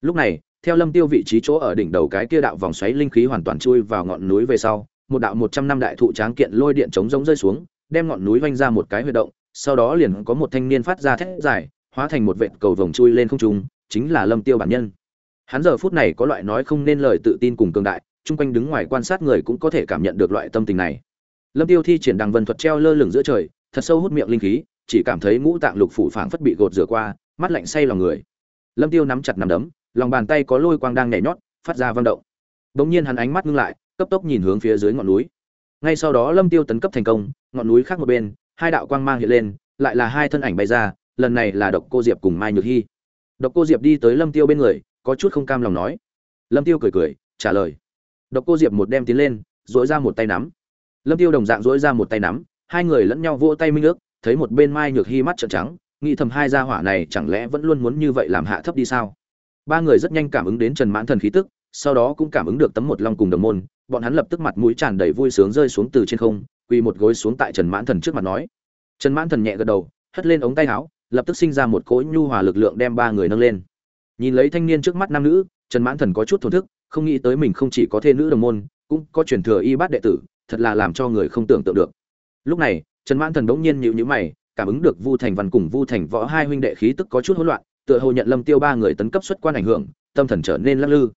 Lúc này, theo lâm tiêu vị trí chỗ ở đỉnh đầu cái kia đạo vòng xoáy linh khí hoàn toàn chui vào ngọn núi về sau, một đạo một trăm năm đại thụ tráng kiện lôi điện chống rống rơi xuống, đem ngọn núi vanh ra một cái huy động, sau đó liền có một thanh niên phát ra thét dài, hóa thành một vệt cầu vồng chui lên không trung, chính là lâm tiêu bản nhân. Hắn giờ phút này có loại nói không nên lời tự tin cùng cường đại, chung quanh đứng ngoài quan sát người cũng có thể cảm nhận được loại tâm tình này. Lâm tiêu thi triển đằng vân thuật treo lơ lửng giữa trời, thật sâu hút miệng linh khí, chỉ cảm thấy ngũ tạng lục phủ phảng phất bị gột rửa qua mắt lạnh say lòng người. Lâm tiêu nắm chặt nắm đấm, lòng bàn tay có lôi quang đang nhảy nhót, phát ra vận động. Đống nhiên hắn ánh mắt ngưng lại, cấp tốc nhìn hướng phía dưới ngọn núi. Ngay sau đó lâm tiêu tấn cấp thành công, ngọn núi khác một bên, hai đạo quang mang hiện lên, lại là hai thân ảnh bay ra, lần này là độc cô diệp cùng mai nhược hy độc cô diệp đi tới lâm tiêu bên người, có chút không cam lòng nói. Lâm tiêu cười cười, trả lời. Độc cô diệp một đem tiến lên dỗi ra một tay nắm. Lâm tiêu đồng dạng dỗi ra một tay nắm, hai người lẫn nhau vỗ tay minh ước, thấy một bên mai nhược hy mắt trợn trắng nghĩ thầm hai gia hỏa này chẳng lẽ vẫn luôn muốn như vậy làm hạ thấp đi sao? Ba người rất nhanh cảm ứng đến trần mãn thần khí tức, sau đó cũng cảm ứng được tấm một long cùng đồng môn. Bọn hắn lập tức mặt mũi tràn đầy vui sướng rơi xuống từ trên không, quỳ một gối xuống tại trần mãn thần trước mặt nói. Trần mãn thần nhẹ gật đầu, hất lên ống tay áo, lập tức sinh ra một cỗ nhu hòa lực lượng đem ba người nâng lên. Nhìn lấy thanh niên trước mắt nam nữ, trần mãn thần có chút thổn thức, không nghĩ tới mình không chỉ có thê nữ đồng môn, cũng có truyền thừa y bát đệ tử, thật là làm cho người không tưởng tượng được. Lúc này, trần mãn thần đống nhiên nhịu nhữ mày cảm ứng được vu thành văn cùng vu thành võ hai huynh đệ khí tức có chút hỗn loạn, tựa hồ nhận lâm tiêu ba người tấn cấp xuất quan ảnh hưởng, tâm thần trở nên lắc lư.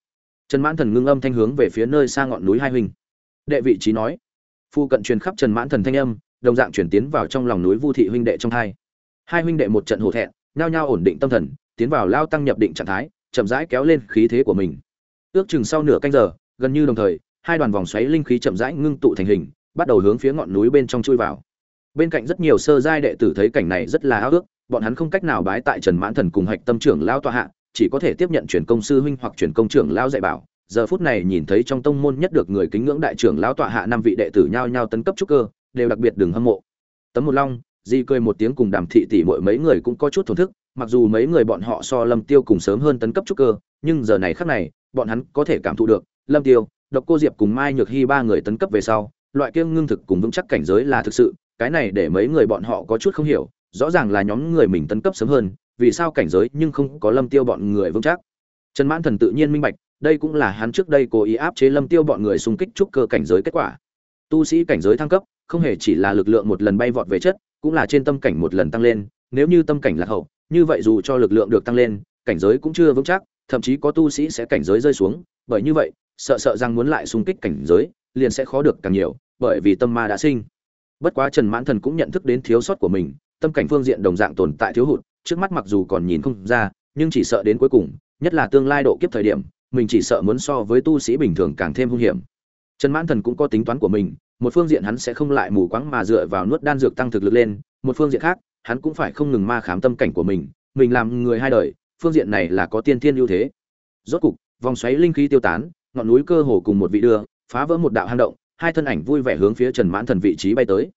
Trần mãn thần ngưng âm thanh hướng về phía nơi xa ngọn núi hai huynh. Đệ vị trí nói. Phu cận truyền khắp trần mãn thần thanh âm, đồng dạng chuyển tiến vào trong lòng núi vu thị huynh đệ trong hai. Hai huynh đệ một trận hổ thẹn, nhao nhao ổn định tâm thần, tiến vào lao tăng nhập định trạng thái, chậm rãi kéo lên khí thế của mình. Ước chừng sau nửa canh giờ, gần như đồng thời, hai đoàn vòng xoáy linh khí chậm rãi ngưng tụ thành hình, bắt đầu hướng phía ngọn núi bên trong chui vào bên cạnh rất nhiều sơ giai đệ tử thấy cảnh này rất là háo ước, bọn hắn không cách nào bái tại trần mãn thần cùng hạch tâm trưởng lao tọa hạ, chỉ có thể tiếp nhận chuyển công sư huynh hoặc chuyển công trưởng lao dạy bảo. Giờ phút này nhìn thấy trong tông môn nhất được người kính ngưỡng đại trưởng lão tọa hạ năm vị đệ tử nhao nhao tấn cấp trúc cơ, đều đặc biệt đừng hâm mộ. Tấm một long, di cười một tiếng cùng đàm thị tỷ mỗi mấy người cũng có chút thổn thức, mặc dù mấy người bọn họ so lâm tiêu cùng sớm hơn tấn cấp trúc cơ, nhưng giờ này khắc này, bọn hắn có thể cảm thụ được, lâm tiêu, độc cô diệp cùng mai nhược hy ba người tấn cấp về sau, loại kia ngưng thực cùng vững chắc cảnh giới là thực sự cái này để mấy người bọn họ có chút không hiểu, rõ ràng là nhóm người mình tấn cấp sớm hơn, vì sao cảnh giới nhưng không có lâm tiêu bọn người vững chắc. Trần mãn thần tự nhiên minh bạch, đây cũng là hắn trước đây cố ý áp chế lâm tiêu bọn người xung kích trúc cơ cảnh giới kết quả. Tu sĩ cảnh giới thăng cấp, không hề chỉ là lực lượng một lần bay vọt về chất, cũng là trên tâm cảnh một lần tăng lên, nếu như tâm cảnh lạc hậu, như vậy dù cho lực lượng được tăng lên, cảnh giới cũng chưa vững chắc, thậm chí có tu sĩ sẽ cảnh giới rơi xuống, bởi như vậy, sợ sợ rằng muốn lại xung kích cảnh giới, liền sẽ khó được càng nhiều, bởi vì tâm ma đã sinh bất quá trần mãn thần cũng nhận thức đến thiếu sót của mình, tâm cảnh phương diện đồng dạng tồn tại thiếu hụt, trước mắt mặc dù còn nhìn không ra, nhưng chỉ sợ đến cuối cùng, nhất là tương lai độ kiếp thời điểm, mình chỉ sợ muốn so với tu sĩ bình thường càng thêm hung hiểm. Trần mãn thần cũng có tính toán của mình, một phương diện hắn sẽ không lại mù quáng mà dựa vào nuốt đan dược tăng thực lực lên, một phương diện khác, hắn cũng phải không ngừng ma khám tâm cảnh của mình mình làm người hai đời, phương diện này là có tiên thiên ưu thế. Rốt cục, vòng xoáy linh khí tiêu tán, ngọn núi cơ hồ cùng một vị đưa, phá vỡ một đạo hang động hai thân ảnh vui vẻ hướng phía trần mãn thần vị trí bay tới.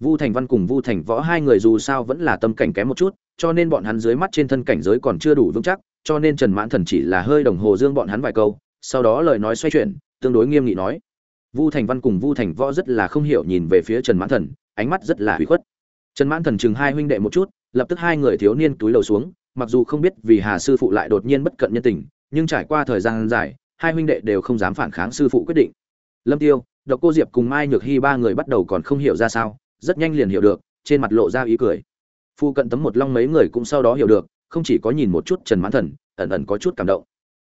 Vu thành văn cùng vu thành võ hai người dù sao vẫn là tâm cảnh kém một chút, cho nên bọn hắn dưới mắt trên thân cảnh giới còn chưa đủ vững chắc, cho nên trần mãn thần chỉ là hơi đồng hồ dương bọn hắn vài câu, sau đó lời nói xoay chuyển, tương đối nghiêm nghị nói. Vu thành văn cùng vu thành võ rất là không hiểu nhìn về phía trần mãn thần, ánh mắt rất là hủy khuất. Trần mãn thần chừng hai huynh đệ một chút, lập tức hai người thiếu niên túi lầu xuống, mặc dù không biết vì hà sư phụ lại đột nhiên bất cận nhân tình, nhưng trải qua thời gian dài, hai huynh đệ đều không dám phản kháng sư phụ quyết định. Lâm tiêu độc cô diệp cùng mai nhược hy ba người bắt đầu còn không hiểu ra sao, rất nhanh liền hiểu được, trên mặt lộ ra ý cười. Phu cận tấm một long mấy người cũng sau đó hiểu được, không chỉ có nhìn một chút trần mãn thần, ẩn ẩn có chút cảm động.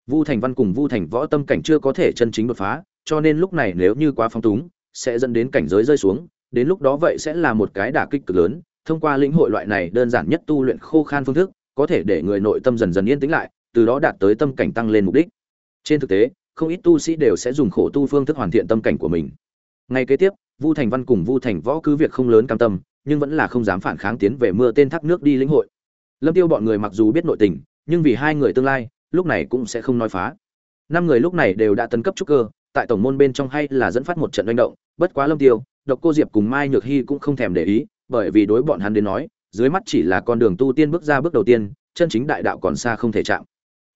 Vu thành văn cùng vu thành võ tâm cảnh chưa có thể chân chính đột phá, cho nên lúc này nếu như quá phong túng, sẽ dẫn đến cảnh giới rơi xuống, đến lúc đó vậy sẽ là một cái đả kích cực lớn. Thông qua lĩnh hội loại này đơn giản nhất tu luyện khô khan phương thức, có thể để người nội tâm dần dần yên tĩnh lại, từ đó đạt tới tâm cảnh tăng lên mục đích. Trên thực tế không ít tu sĩ đều sẽ dùng khổ tu phương thức hoàn thiện tâm cảnh của mình. Ngay kế tiếp, vu thành văn cùng vu thành võ cứ việc không lớn cam tâm, nhưng vẫn là không dám phản kháng tiến về mưa tên thác nước đi lĩnh hội. Lâm tiêu bọn người mặc dù biết nội tình, nhưng vì hai người tương lai, lúc này cũng sẽ không nói phá. Năm người lúc này đều đã tấn cấp trúc cơ, tại tổng môn bên trong hay là dẫn phát một trận manh động, bất quá lâm tiêu, độc cô diệp cùng mai nhược hy cũng không thèm để ý, bởi vì đối bọn hắn đến nói, dưới mắt chỉ là con đường tu tiên bước ra bước đầu tiên, chân chính đại đạo còn xa không thể chạm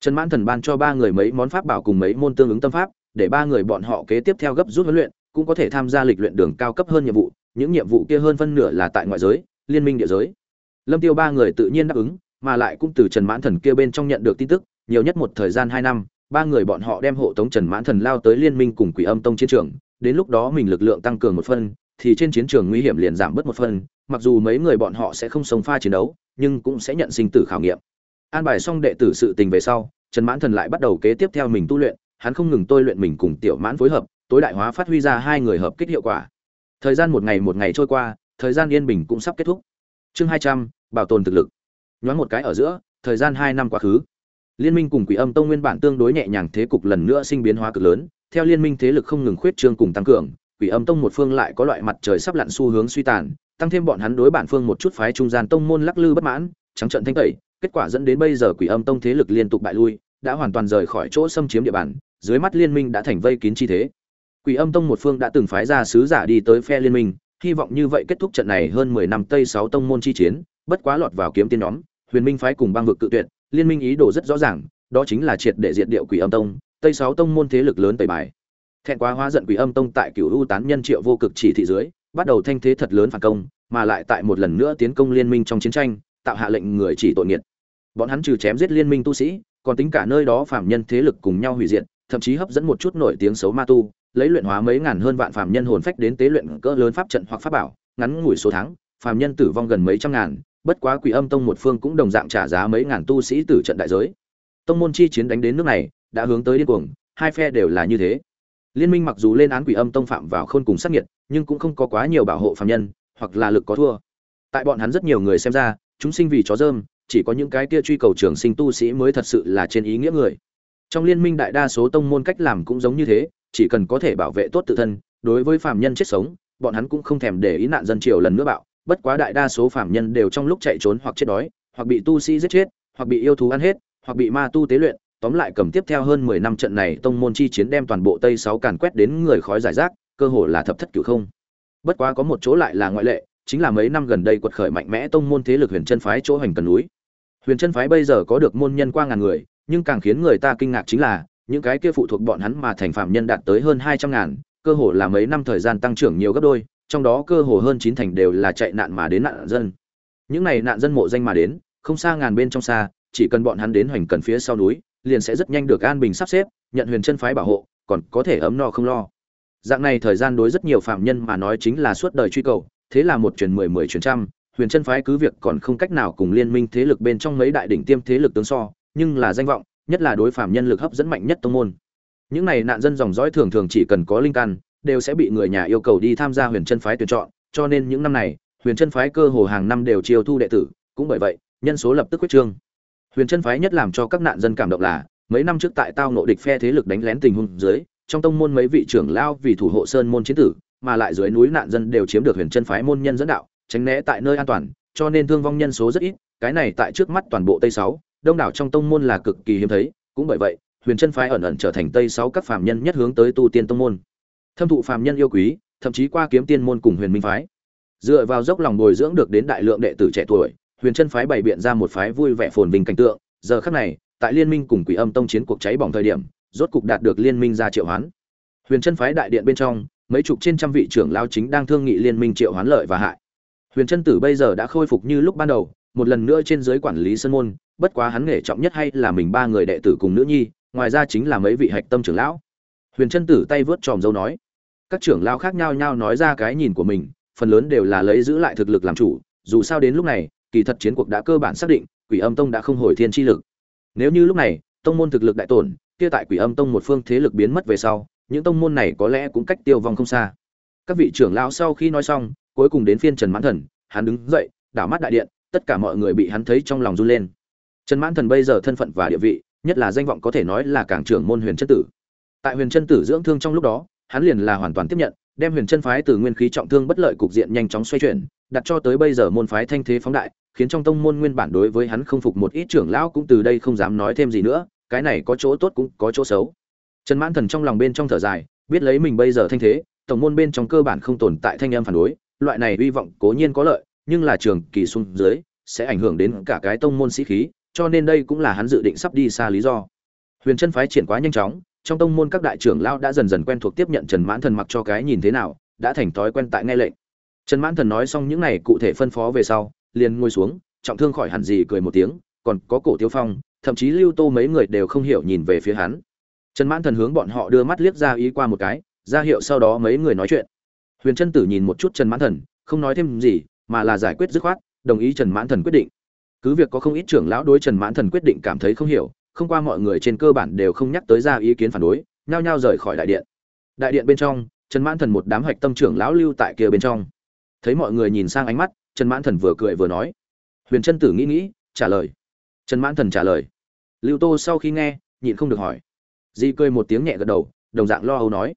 trần mãn thần ban cho ba người mấy món pháp bảo cùng mấy môn tương ứng tâm pháp để ba người bọn họ kế tiếp theo gấp rút huấn luyện cũng có thể tham gia lịch luyện đường cao cấp hơn nhiệm vụ những nhiệm vụ kia hơn phân nửa là tại ngoại giới liên minh địa giới lâm tiêu ba người tự nhiên đáp ứng mà lại cũng từ trần mãn thần kia bên trong nhận được tin tức nhiều nhất một thời gian hai năm ba người bọn họ đem hộ tống trần mãn thần lao tới liên minh cùng quỷ âm tông chiến trường đến lúc đó mình lực lượng tăng cường một phần, thì trên chiến trường nguy hiểm liền giảm bớt một phần. mặc dù mấy người bọn họ sẽ không sống pha chiến đấu nhưng cũng sẽ nhận sinh tử khảo nghiệm an bài xong đệ tử sự tình về sau, trần mãn thần lại bắt đầu kế tiếp theo mình tu luyện, hắn không ngừng tôi luyện mình cùng tiểu mãn phối hợp, tối đại hóa phát huy ra hai người hợp kích hiệu quả. Thời gian một ngày một ngày trôi qua, thời gian yên bình cũng sắp kết thúc. Chương hai trăm, bảo tồn thực lực. Nhoáng một cái ở giữa, thời gian hai năm quá khứ. Liên minh cùng quỷ âm tông nguyên bản tương đối nhẹ nhàng thế cục lần nữa sinh biến hóa cực lớn, theo liên minh thế lực không ngừng khuyết trương cùng tăng cường, quỷ âm tông một phương lại có loại mặt trời sắp lặn xu hướng suy tàn, tăng thêm bọn hắn đối bản phương một chút phái trung gian tông môn lắc lư bất mãn, trắng trận thanh tẩy kết quả dẫn đến bây giờ quỷ âm tông thế lực liên tục bại lui, đã hoàn toàn rời khỏi chỗ xâm chiếm địa bàn, dưới mắt liên minh đã thành vây kín chi thế. Quỷ âm tông một phương đã từng phái ra sứ giả đi tới phe liên minh, hy vọng như vậy kết thúc trận này hơn mười năm tây sáu tông môn chi chiến, bất quá lọt vào kiếm tiên nhóm, huyền minh phái cùng bang vực cự tuyệt, liên minh ý đồ rất rõ ràng, đó chính là triệt để diệt điệu quỷ âm tông, tây sáu tông môn thế lực lớn tẩy bài. Thẹn quá hóa giận quỷ âm tông tại cửu u tán nhân triệu vô cực chỉ thị dưới, bắt đầu thanh thế thật lớn phản công, mà lại tại một lần nữa tiến công liên minh trong chiến tranh, tạo hạ lệnh người chỉ tội nghiệt bọn hắn trừ chém giết liên minh tu sĩ còn tính cả nơi đó phạm nhân thế lực cùng nhau hủy diệt thậm chí hấp dẫn một chút nổi tiếng xấu ma tu lấy luyện hóa mấy ngàn hơn vạn phạm nhân hồn phách đến tế luyện cỡ lớn pháp trận hoặc pháp bảo ngắn ngủi số tháng phạm nhân tử vong gần mấy trăm ngàn bất quá quỷ âm tông một phương cũng đồng dạng trả giá mấy ngàn tu sĩ tử trận đại giới. Tông môn chi chiến đánh đến nước này đã hướng tới điên cuồng hai phe đều là như thế. Liên minh mặc dù lên án quỷ âm tông phạm vào khôn cùng sát nghiệt, nhưng cũng không có quá nhiều bảo hộ phạm nhân hoặc là lực có thua. Tại bọn hắn rất nhiều người xem ra chúng sinh vì chó dơm chỉ có những cái kia truy cầu trường sinh tu sĩ mới thật sự là trên ý nghĩa người. Trong liên minh đại đa số tông môn cách làm cũng giống như thế chỉ cần có thể bảo vệ tốt tự thân đối với phạm nhân chết sống bọn hắn cũng không thèm để ý nạn dân triều lần nữa bạo. Bất quá đại đa số phạm nhân đều trong lúc chạy trốn hoặc chết đói hoặc bị tu sĩ giết chết hoặc bị yêu thú ăn hết hoặc bị ma tu tế luyện. Tóm lại cầm tiếp theo hơn mười năm trận này tông môn chi chiến đem toàn bộ Tây sáu càn quét đến người khói giải rác, cơ hồ là thập thất cửu không. Bất quá có một chỗ lại là ngoại lệ, chính là mấy năm gần đây quật khởi mạnh mẽ tông môn thế lực Huyền Chân phái chỗ hành cần núi. Huyền Chân phái bây giờ có được môn nhân qua ngàn người, nhưng càng khiến người ta kinh ngạc chính là, những cái kia phụ thuộc bọn hắn mà thành phạm nhân đạt tới hơn hai trăm ngàn, cơ hồ là mấy năm thời gian tăng trưởng nhiều gấp đôi, trong đó cơ hồ hơn chín thành đều là chạy nạn mà đến nạn dân. Những này nạn dân mộ danh mà đến, không xa ngàn bên trong xa, chỉ cần bọn hắn đến hoành cần phía sau núi, liền sẽ rất nhanh được an bình sắp xếp, nhận huyền chân phái bảo hộ, còn có thể ấm no không lo. Dạng này thời gian đối rất nhiều phạm nhân mà nói chính là suốt đời truy cầu, thế là một truyền mười mười truyền trăm, huyền chân phái cứ việc còn không cách nào cùng liên minh thế lực bên trong mấy đại đỉnh tiêm thế lực tướng so, nhưng là danh vọng, nhất là đối phạm nhân lực hấp dẫn mạnh nhất tông môn. Những này nạn dân dòng dõi thường thường chỉ cần có linh căn, đều sẽ bị người nhà yêu cầu đi tham gia huyền chân phái tuyển chọn, cho nên những năm này, huyền chân phái cơ hồ hàng năm đều chiêu thu đệ tử, cũng bởi vậy, nhân số lập tức quyết trương. Huyền chân phái nhất làm cho các nạn dân cảm động là, mấy năm trước tại tao nội địch phe thế lực đánh lén tình huống dưới, trong tông môn mấy vị trưởng lao vì thủ hộ sơn môn chiến tử, mà lại dưới núi nạn dân đều chiếm được huyền chân phái môn nhân dẫn đạo, tránh né tại nơi an toàn, cho nên thương vong nhân số rất ít, cái này tại trước mắt toàn bộ Tây sáu, đông đảo trong tông môn là cực kỳ hiếm thấy, cũng bởi vậy, huyền chân phái ẩn ẩn trở thành Tây sáu các phàm nhân nhất hướng tới tu tiên tông môn. Thâm thụ phàm nhân yêu quý, thậm chí qua kiếm tiên môn cùng huyền minh phái. Dựa vào dốc lòng bồi dưỡng được đến đại lượng đệ tử trẻ tuổi, huyền chân phái bày biện ra một phái vui vẻ phồn vinh cảnh tượng, giờ khắc này, tại liên minh cùng quỷ âm tông chiến cuộc cháy bỏng thời điểm, rốt cục đạt được liên minh ra triệu hoán. Huyền chân phái đại điện bên trong, mấy chục trên trăm vị trưởng lao chính đang thương nghị liên minh triệu hoán lợi và hại. Huyền chân tử bây giờ đã khôi phục như lúc ban đầu, một lần nữa trên dưới quản lý sân môn, bất quá hắn nghề trọng nhất hay là mình ba người đệ tử cùng nữ nhi, ngoài ra chính là mấy vị hạch tâm trưởng lão. Huyền chân tử tay vớt tròm dâu nói, các trưởng lao khác nhau nhau nói ra cái nhìn của mình, phần lớn đều là lấy giữ lại thực lực làm chủ, dù sao đến lúc này, kỳ thật chiến cuộc đã cơ bản xác định, Quỷ Âm Tông đã không hồi thiên chi lực. Nếu như lúc này, tông môn thực lực đại tổn, kia tại Quỷ Âm Tông một phương thế lực biến mất về sau, những tông môn này có lẽ cũng cách tiêu vong không xa. Các vị trưởng lão sau khi nói xong, cuối cùng đến phiên Trần Mãn Thần, hắn đứng dậy, đảo mắt đại điện, tất cả mọi người bị hắn thấy trong lòng run lên. Trần Mãn Thần bây giờ thân phận và địa vị, nhất là danh vọng có thể nói là cảng trưởng môn Huyền Chân Tử. Tại Huyền Chân Tử dưỡng thương trong lúc đó, hắn liền là hoàn toàn tiếp nhận, đem Huyền Chân phái từ nguyên khí trọng thương bất lợi cục diện nhanh chóng xoay chuyển, đặt cho tới bây giờ môn phái thanh thế phóng đại, khiến trong tông môn nguyên bản đối với hắn không phục một ít trưởng lão cũng từ đây không dám nói thêm gì nữa, cái này có chỗ tốt cũng có chỗ xấu. Trần Mãn Thần trong lòng bên trong thở dài, biết lấy mình bây giờ thanh thế, tổng môn bên trong cơ bản không tồn tại thanh âm phản đối, loại này uy vọng cố nhiên có lợi, nhưng là trường kỳ xuống dưới sẽ ảnh hưởng đến cả cái tông môn sĩ khí, cho nên đây cũng là hắn dự định sắp đi xa lý do. Huyền chân phái triển quá nhanh chóng, trong tông môn các đại trưởng lão đã dần dần quen thuộc tiếp nhận Trần Mãn Thần mặc cho cái nhìn thế nào, đã thành thói quen tại nghe lệnh. Trần Mãn Thần nói xong những này cụ thể phân phó về sau, liền ngồi xuống, trọng thương khỏi hẳn gì cười một tiếng, còn có Cổ Tiêu Phong, thậm chí Lưu Tô mấy người đều không hiểu nhìn về phía hắn. Trần Mãn Thần hướng bọn họ đưa mắt liếc ra ý qua một cái, ra hiệu sau đó mấy người nói chuyện. Huyền Chân Tử nhìn một chút Trần Mãn Thần, không nói thêm gì, mà là giải quyết dứt khoát, đồng ý Trần Mãn Thần quyết định. Cứ việc có không ít trưởng lão đối Trần Mãn Thần quyết định cảm thấy không hiểu, không qua mọi người trên cơ bản đều không nhắc tới ra ý kiến phản đối, nhao nhao rời khỏi đại điện. Đại điện bên trong, Trần Mãn Thần một đám hạch tâm trưởng lão lưu tại kia bên trong. Thấy mọi người nhìn sang ánh mắt, Trần Mãn Thần vừa cười vừa nói. Huyền Chân Tử nghĩ nghĩ, trả lời. Trần Mãn Thần trả lời. Lưu Tô sau khi nghe, nhịn không được hỏi. Di cười một tiếng nhẹ gật đầu, đồng dạng lo âu nói.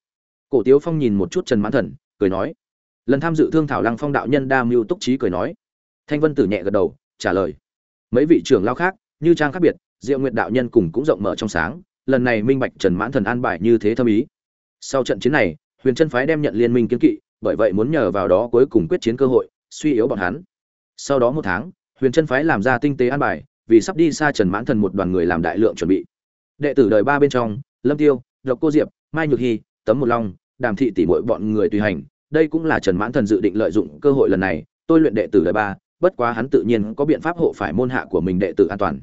Cổ Tiếu Phong nhìn một chút Trần Mãn Thần, cười nói. Lần tham dự thương thảo Lăng Phong đạo nhân đa mưu túc trí cười nói. Thanh Vân Tử nhẹ gật đầu, trả lời. Mấy vị trưởng lao khác, như trang khác biệt, Diệu Nguyệt đạo nhân cùng cũng rộng mở trong sáng, lần này minh bạch Trần Mãn Thần an bài như thế thâm ý. Sau trận chiến này, Huyền Chân phái đem nhận liên minh kiến kỵ, bởi vậy muốn nhờ vào đó cuối cùng quyết chiến cơ hội, suy yếu bọn hắn. Sau đó một tháng, Huyền Chân phái làm ra tinh tế an bài, vì sắp đi xa Trần Mãn Thần một đoàn người làm đại lượng chuẩn bị. Đệ tử đời ba bên trong, Lâm Tiêu, Lộc Cô Diệp, Mai Nhược hy Tấm Một Long, Đàm Thị tỷ muội bọn người tùy hành, đây cũng là Trần Mãn Thần dự định lợi dụng cơ hội lần này, tôi luyện đệ tử đời ba, bất quá hắn tự nhiên có biện pháp hộ phải môn hạ của mình đệ tử an toàn.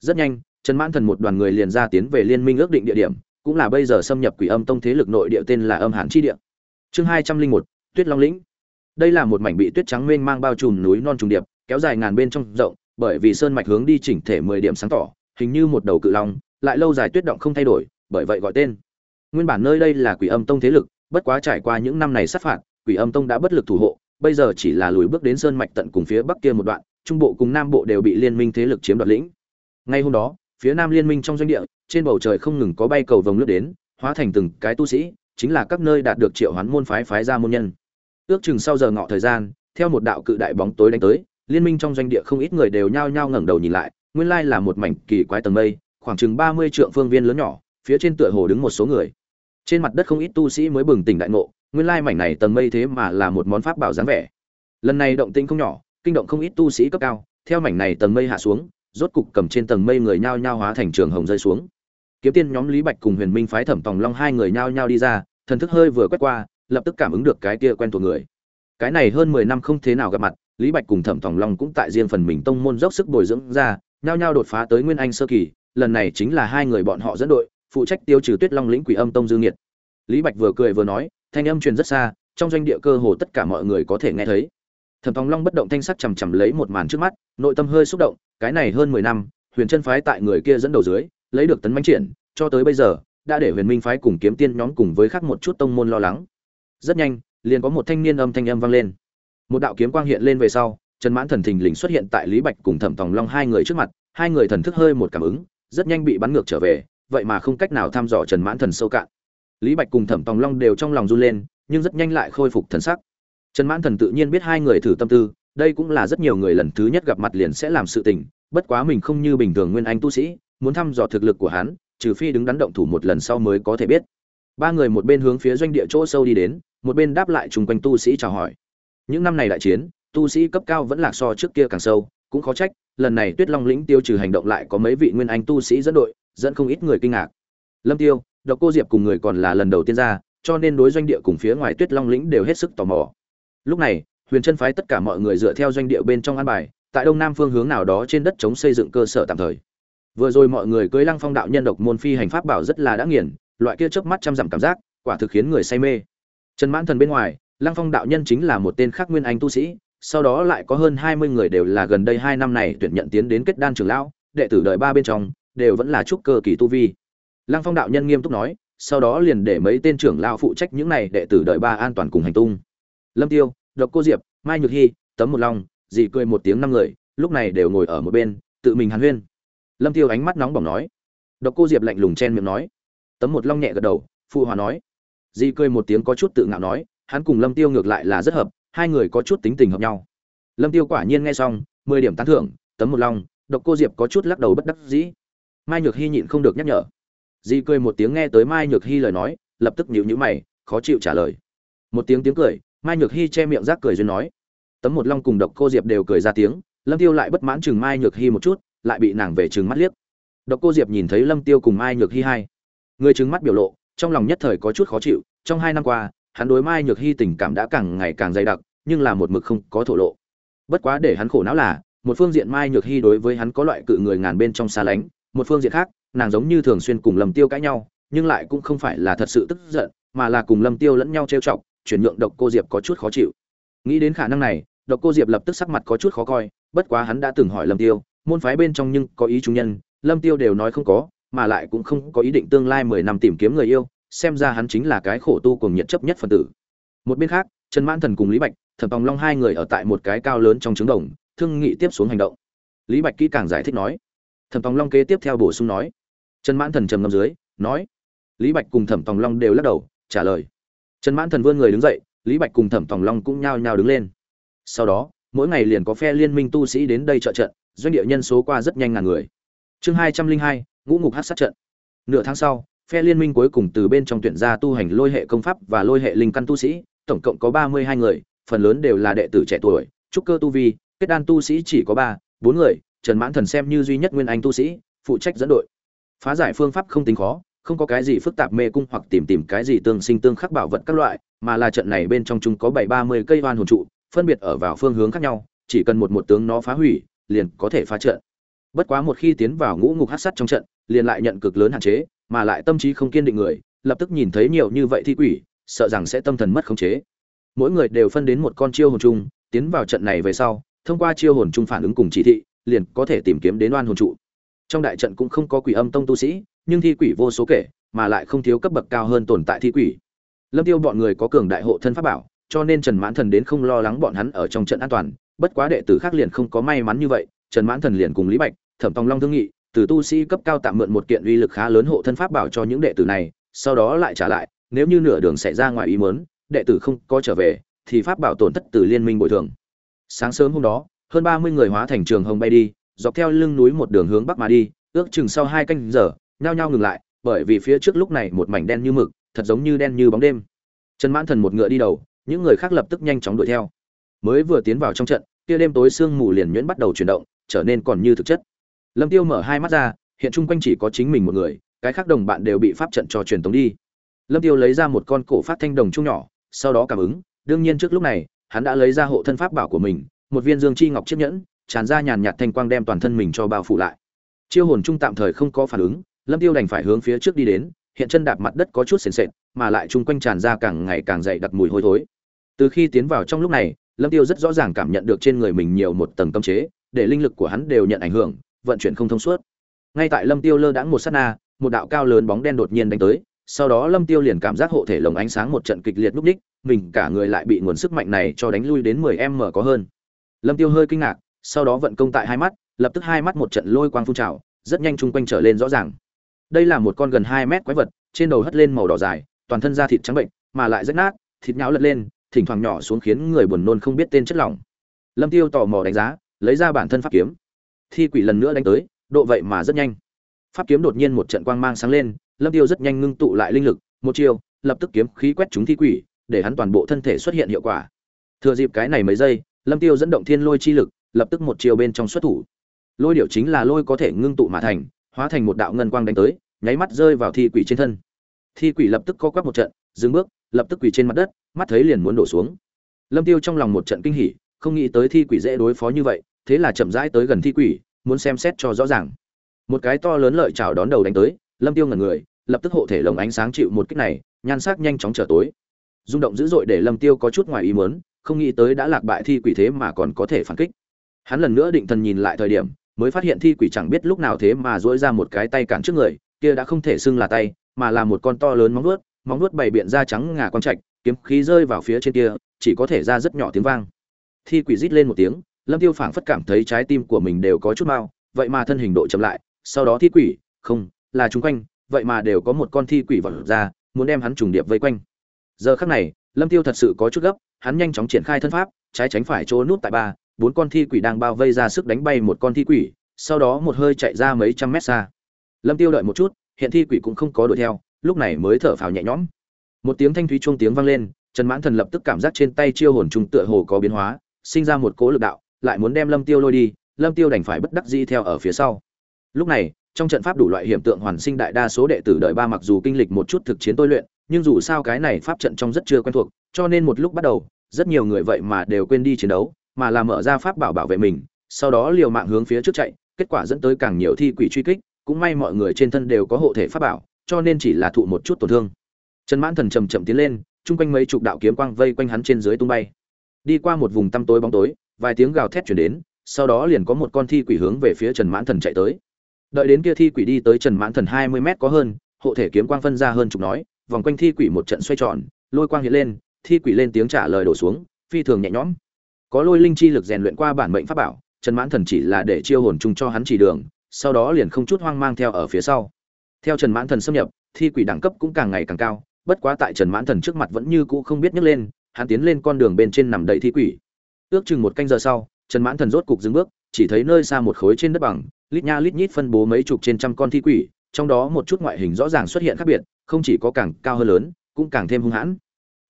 Rất nhanh, Trần Mãn Thần một đoàn người liền ra tiến về liên minh ước định địa điểm, cũng là bây giờ xâm nhập Quỷ Âm Tông thế lực nội địa tên là Âm hán chi địa. Chương hai trăm linh một Tuyết Long lĩnh. Đây là một mảnh bị tuyết trắng mênh mang bao trùm núi non trùng điệp, kéo dài ngàn bên trong rộng, bởi vì sơn mạch hướng đi chỉnh thể mười điểm sáng tỏ, hình như một đầu cự long, lại lâu dài tuyết động không thay đổi, bởi vậy gọi tên. Nguyên bản nơi đây là Quỷ Âm Tông thế lực, bất quá trải qua những năm này sát phạt, Quỷ Âm Tông đã bất lực thủ hộ, bây giờ chỉ là lùi bước đến sơn mạch tận cùng phía bắc kia một đoạn, trung bộ cùng nam bộ đều bị liên minh thế lực chiếm đoạt lĩnh. Ngay hôm đó, phía nam liên minh trong doanh địa, trên bầu trời không ngừng có bay cầu vồng lướt đến, hóa thành từng cái tu sĩ, chính là các nơi đạt được triệu hoán môn phái phái ra môn nhân. Ước chừng sau giờ ngọ thời gian, theo một đạo cự đại bóng tối đánh tới, liên minh trong doanh địa không ít người đều nhao nhao ngẩng đầu nhìn lại, nguyên lai là một mảnh kỳ quái tầng mây, khoảng chừng ba mươi trượng phương viên lớn nhỏ phía trên tựa hồ đứng một số người. Trên mặt đất không ít tu sĩ mới bừng tỉnh đại ngộ, nguyên lai mảnh này tầng mây thế mà là một món pháp bảo dáng vẻ. Lần này động tĩnh không nhỏ, kinh động không ít tu sĩ cấp cao, theo mảnh này tầng mây hạ xuống, rốt cục cầm trên tầng mây người nhao nhao hóa thành trường hồng rơi xuống. Kiếm tiên nhóm lý bạch cùng huyền minh phái thẩm tòng long hai người nhao nhao đi ra, thần thức hơi vừa quét qua, lập tức cảm ứng được cái kia quen thuộc người. Cái này hơn mười năm không thế nào gặp mặt, lý bạch cùng thẩm tòng long cũng tại riêng phần mình tông môn dốc sức bồi dưỡng ra, nhao nhao đột phá tới nguyên anh sơ kỳ, lần này chính là hai người bọn họ dẫn đội phụ trách tiêu trừ tuyết long lĩnh quỷ âm tông dương nhiệt lý bạch vừa cười vừa nói, thanh âm truyền rất xa, trong doanh địa cơ hồ tất cả mọi người có thể nghe thấy. Thẩm tòng long bất động thanh sắc chầm chậm lấy một màn trước mắt, nội tâm hơi xúc động, cái này hơn mười năm, huyền chân phái tại người kia dẫn đầu dưới, lấy được tấn mãnh triển, cho tới bây giờ, đã để huyền minh phái cùng kiếm tiên nhóm cùng với khác một chút tông môn lo lắng. Rất nhanh, liền có một thanh niên âm thanh âm vang lên. Một đạo kiếm quang hiện lên về sau, trần mãn thần thình lình xuất hiện tại lý bạch cùng thẩm tòng long hai người trước mặt, hai người thần thức hơi một cảm ứng, rất nhanh bị bắn ngược trở về vậy mà không cách nào thăm dò trần mãn thần sâu cạn. Lý bạch cùng thẩm tòng long đều trong lòng run lên, nhưng rất nhanh lại khôi phục thần sắc. Trần mãn thần tự nhiên biết hai người thử tâm tư, đây cũng là rất nhiều người lần thứ nhất gặp mặt liền sẽ làm sự tình, bất quá mình không như bình thường nguyên anh tu sĩ, muốn thăm dò thực lực của hắn, trừ phi đứng đắn động thủ một lần sau mới có thể biết. Ba người một bên hướng phía doanh địa chỗ sâu đi đến, một bên đáp lại chung quanh tu sĩ chào hỏi. Những năm này đại chiến, tu sĩ cấp cao vẫn lạc so trước kia càng sâu, cũng khó trách lần này tuyết long lĩnh tiêu trừ hành động lại có mấy vị nguyên anh tu sĩ dẫn đội, dẫn không ít người kinh ngạc. Lâm tiêu, độc cô diệp cùng người còn là lần đầu tiên ra, cho nên đối doanh địa cùng phía ngoài tuyết long lĩnh đều hết sức tò mò. Lúc này, huyền chân phái tất cả mọi người dựa theo doanh địa bên trong an bài, tại đông nam phương hướng nào đó trên đất chống xây dựng cơ sở tạm thời. Vừa rồi mọi người cưới lăng phong đạo nhân độc môn phi hành pháp bảo rất là đã nghiền, loại kia chớp mắt trăm dặm cảm giác, quả thực khiến người say mê. Trần mãn thần bên ngoài, lăng phong đạo nhân chính là một tên khác nguyên anh tu sĩ sau đó lại có hơn hai mươi người đều là gần đây hai năm này tuyển nhận tiến đến kết đan trưởng lão, đệ tử đợi ba bên trong, đều vẫn là trúc cơ kỳ tu vi. Lăng phong đạo nhân nghiêm túc nói, sau đó liền để mấy tên trưởng lão phụ trách những này đệ tử đợi ba an toàn cùng hành tung. Lâm tiêu, độc cô diệp, mai nhược hy tấm một long, dì cười một tiếng năm người, lúc này đều ngồi ở một bên, tự mình hàn huyên. Lâm tiêu ánh mắt nóng bỏng nói. Độc cô diệp lạnh lùng chen miệng nói. Tấm một long nhẹ gật đầu, phụ hòa nói. Di cười một tiếng có chút tự ngạo nói, hắn cùng lâm tiêu ngược lại là rất hợp hai người có chút tính tình hợp nhau. Lâm tiêu quả nhiên nghe xong, mười điểm tán thưởng, tấm một long độc cô diệp có chút lắc đầu bất đắc dĩ. Mai nhược hy nhịn không được nhắc nhở. Di cười một tiếng nghe tới mai nhược hy lời nói, lập tức nhíu nhíu mày, khó chịu trả lời. Một tiếng tiếng cười, mai nhược hy che miệng rác cười duyên nói. Tấm một long cùng độc cô diệp đều cười ra tiếng, lâm tiêu lại bất mãn chừng mai nhược hy một chút, lại bị nàng về chừng mắt liếc. Độc cô diệp nhìn thấy lâm tiêu cùng mai nhược hy hai. Người chừng mắt biểu lộ, trong lòng nhất thời có chút khó chịu, trong hai năm qua, hắn đối mai nhược hy tình cảm đã càng ngày càng dày đặc nhưng là một mực không có thổ lộ. Bất quá để hắn khổ não là, một phương diện mai nhược hy đối với hắn có loại cự người ngàn bên trong xa lánh, một phương diện khác, nàng giống như thường xuyên cùng lâm tiêu cãi nhau, nhưng lại cũng không phải là thật sự tức giận, mà là cùng lâm tiêu lẫn nhau trêu chọc, chuyển nhượng độc cô diệp có chút khó chịu. Nghĩ đến khả năng này, độc cô diệp lập tức sắc mặt có chút khó coi, bất quá hắn đã từng hỏi lâm tiêu, môn phái bên trong nhưng có ý trung nhân, lâm tiêu đều nói không có, mà lại cũng không có ý định tương lai mười năm tìm kiếm người yêu, xem ra hắn chính là cái khổ tu cùng nhiệt chấp nhất phần tử. Một bên khác, trần mãn thần cùng lý bạch thẩm tòng long hai người ở tại một cái cao lớn trong trứng đồng, thương nghị tiếp xuống hành động. Lý bạch kỹ càng giải thích nói. Thẩm tòng long kế tiếp theo bổ sung nói. Trần mãn thần trầm ngâm dưới, nói. Lý bạch cùng thẩm tòng long đều lắc đầu, trả lời. Trần mãn thần vươn người đứng dậy, lý bạch cùng thẩm tòng long cũng nhao nhao đứng lên. Sau đó, mỗi ngày liền có phe liên minh tu sĩ đến đây trợ trận, doanh địa nhân số qua rất nhanh ngàn người. Chương hai trăm linh hai, ngũ ngục hát sát trận. Nửa tháng sau, phe liên minh cuối cùng từ bên trong tuyển ra tu hành lôi hệ công pháp và lôi hệ linh căn tu sĩ, tổng cộng có ba mươi hai người phần lớn đều là đệ tử trẻ tuổi, trúc cơ tu vi, kết đan tu sĩ chỉ có ba, bốn người, trần mãn thần xem như duy nhất nguyên anh tu sĩ, phụ trách dẫn đội. Phá giải phương pháp không tính khó, không có cái gì phức tạp mê cung hoặc tìm tìm cái gì tương sinh tương khắc bảo vật các loại, mà là trận này bên trong chúng có bảy ba mươi cây oan hồn trụ, phân biệt ở vào phương hướng khác nhau, chỉ cần một một tướng nó phá hủy, liền có thể phá trận. Bất quá một khi tiến vào ngũ ngục hát sắt trong trận, liền lại nhận cực lớn hạn chế, mà lại tâm trí không kiên định người, lập tức nhìn thấy nhiều như vậy thi quỷ, sợ rằng sẽ tâm thần mất khống chế mỗi người đều phân đến một con chiêu hồn chung tiến vào trận này về sau, thông qua chiêu hồn chung phản ứng cùng chỉ thị, liền có thể tìm kiếm đến oan hồn trụ trong đại trận cũng không có quỷ âm tông tu sĩ, nhưng thi quỷ vô số kể, mà lại không thiếu cấp bậc cao hơn tồn tại thi quỷ lâm tiêu bọn người có cường đại hộ thân pháp bảo, cho nên trần mãn thần đến không lo lắng bọn hắn ở trong trận an toàn, bất quá đệ tử khác liền không có may mắn như vậy, trần mãn thần liền cùng lý bạch, thẩm tòng long thương nghị, từ tu sĩ cấp cao tạm mượn một kiện uy lực khá lớn hộ thân pháp bảo cho những đệ tử này, sau đó lại trả lại, nếu như nửa đường xảy ra ngoài ý muốn đệ tử không có trở về, thì pháp bảo tổn thất từ liên minh bồi thường. Sáng sớm hôm đó, hơn ba mươi người hóa thành trường hồng bay đi, dọc theo lưng núi một đường hướng bắc mà đi, ước chừng sau hai canh giờ, nhao nhao ngừng lại, bởi vì phía trước lúc này một mảnh đen như mực, thật giống như đen như bóng đêm. Trần mãn thần một ngựa đi đầu, những người khác lập tức nhanh chóng đuổi theo. Mới vừa tiến vào trong trận, kia đêm tối sương mù liền nhuyễn bắt đầu chuyển động, trở nên còn như thực chất. Lâm tiêu mở hai mắt ra, hiện chung quanh chỉ có chính mình một người, cái khác đồng bạn đều bị pháp trận cho truyền tống đi. Lâm tiêu lấy ra một con cổ phát thanh đồng trung nhỏ sau đó cảm ứng, đương nhiên trước lúc này, hắn đã lấy ra hộ thân pháp bảo của mình, một viên dương chi ngọc chiếc nhẫn, tràn ra nhàn nhạt thanh quang đem toàn thân mình cho bao phủ lại. Chiêu hồn trung tạm thời không có phản ứng, lâm tiêu đành phải hướng phía trước đi đến, hiện chân đạp mặt đất có chút sền sệt, mà lại chung quanh tràn ra càng ngày càng dày đặc mùi hôi thối. Từ khi tiến vào trong lúc này, lâm tiêu rất rõ ràng cảm nhận được trên người mình nhiều một tầng cấm chế, để linh lực của hắn đều nhận ảnh hưởng, vận chuyển không thông suốt. Ngay tại lâm tiêu lơ đãng một sát na, một đạo cao lớn bóng đen đột nhiên đánh tới sau đó lâm tiêu liền cảm giác hộ thể lồng ánh sáng một trận kịch liệt núp ních, mình cả người lại bị nguồn sức mạnh này cho đánh lui đến 10 m có hơn. Lâm tiêu hơi kinh ngạc, sau đó vận công tại hai mắt, lập tức hai mắt một trận lôi quang phun trào, rất nhanh chung quanh trở lên rõ ràng. Đây là một con gần 2 mét quái vật, trên đầu hất lên màu đỏ dài, toàn thân da thịt trắng bệnh, mà lại rách nát, thịt nhão lật lên, thỉnh thoảng nhỏ xuống khiến người buồn nôn không biết tên chất lỏng. Lâm tiêu tò mò đánh giá, lấy ra bản thân pháp kiếm. Thi quỷ lần nữa đánh tới, độ vậy mà rất nhanh. Pháp kiếm đột nhiên một trận quang mang sáng lên lâm tiêu rất nhanh ngưng tụ lại linh lực một chiêu, lập tức kiếm khí quét chúng thi quỷ để hắn toàn bộ thân thể xuất hiện hiệu quả. Thừa dịp cái này mấy giây lâm tiêu dẫn động thiên lôi chi lực lập tức một chiêu bên trong xuất thủ. Lôi điệu chính là lôi có thể ngưng tụ mà thành hóa thành một đạo ngân quang đánh tới nháy mắt rơi vào thi quỷ trên thân. Thi quỷ lập tức co quắp một trận dừng bước lập tức quỳ trên mặt đất mắt thấy liền muốn đổ xuống. Lâm tiêu trong lòng một trận kinh hỉ không nghĩ tới thi quỷ dễ đối phó như vậy thế là chậm rãi tới gần thi quỷ muốn xem xét cho rõ ràng. Một cái to lớn lợi chảo đón đầu đánh tới lâm tiêu ngẩn người, lập tức hộ thể lồng ánh sáng chịu một kích này, nhan sắc nhanh chóng trở tối. Rung động dữ dội để lâm tiêu có chút ngoài ý muốn, không nghĩ tới đã lạc bại thi quỷ thế mà còn có thể phản kích. Hắn lần nữa định thần nhìn lại thời điểm, mới phát hiện thi quỷ chẳng biết lúc nào thế mà dỗi ra một cái tay cản trước người, kia đã không thể xưng là tay, mà là một con to lớn móng vuốt móng vuốt bày biện da trắng ngà quang trạch, kiếm khí rơi vào phía trên kia, chỉ có thể ra rất nhỏ tiếng vang. Thi quỷ rít lên một tiếng, lâm tiêu phảng phất cảm thấy trái tim của mình đều có chút mau, vậy mà thân hình độ chậm lại, sau đó thi quỷ, không là chúng quanh, vậy mà đều có một con thi quỷ vọt ra, muốn đem hắn trùng điệp vây quanh. Giờ khắc này, lâm tiêu thật sự có chút gấp, hắn nhanh chóng triển khai thân pháp, trái tránh phải chỗ nút tại ba, bốn con thi quỷ đang bao vây ra sức đánh bay một con thi quỷ, sau đó một hơi chạy ra mấy trăm mét xa. Lâm tiêu đợi một chút, hiện thi quỷ cũng không có đuổi theo, lúc này mới thở phào nhẹ nhõm. Một tiếng thanh thúy chuông tiếng vang lên, trần mãn thần lập tức cảm giác trên tay chiêu hồn trùng tựa hồ có biến hóa, sinh ra một cỗ lực đạo, lại muốn đem lâm tiêu lôi đi, lâm tiêu đành phải bất đắc dĩ theo ở phía sau. Lúc này trong trận pháp đủ loại hiểm tượng hoàn sinh đại đa số đệ tử đợi ba mặc dù kinh lịch một chút thực chiến tôi luyện, nhưng dù sao cái này pháp trận trong rất chưa quen thuộc, cho nên một lúc bắt đầu, rất nhiều người vậy mà đều quên đi chiến đấu, mà là mở ra pháp bảo bảo vệ mình, sau đó liều mạng hướng phía trước chạy, kết quả dẫn tới càng nhiều thi quỷ truy kích, cũng may mọi người trên thân đều có hộ thể pháp bảo, cho nên chỉ là thụ một chút tổn thương. Trần mãn thần chầm chậm tiến lên, chung quanh mấy chục đạo kiếm quang vây quanh hắn trên dưới tung bay. Đi qua một vùng tăm tối bóng tối, vài tiếng gào thét chuyển đến, sau đó liền có một con thi quỷ hướng về phía trần mãn thần chạy tới đợi đến kia thi quỷ đi tới trần mãn thần hai mươi mét có hơn, hộ thể kiếm quang phân ra hơn chục nói, vòng quanh thi quỷ một trận xoay tròn, lôi quang hiện lên, thi quỷ lên tiếng trả lời đổ xuống, phi thường nhẹ nhõm. Có lôi linh chi lực rèn luyện qua bản mệnh pháp bảo, trần mãn thần chỉ là để chiêu hồn chung cho hắn chỉ đường, sau đó liền không chút hoang mang theo ở phía sau. Theo trần mãn thần xâm nhập, thi quỷ đẳng cấp cũng càng ngày càng cao, bất quá tại trần mãn thần trước mặt vẫn như cũ không biết nhấc lên, hắn tiến lên con đường bên trên nằm đầy thi quỷ. Ước chừng một canh giờ sau, trần mãn thần rốt cục dừng bước, chỉ thấy nơi xa một khối trên đất bằng lít nha lít nhít phân bố mấy chục trên trăm con thi quỷ trong đó một chút ngoại hình rõ ràng xuất hiện khác biệt không chỉ có càng cao hơn lớn cũng càng thêm hung hãn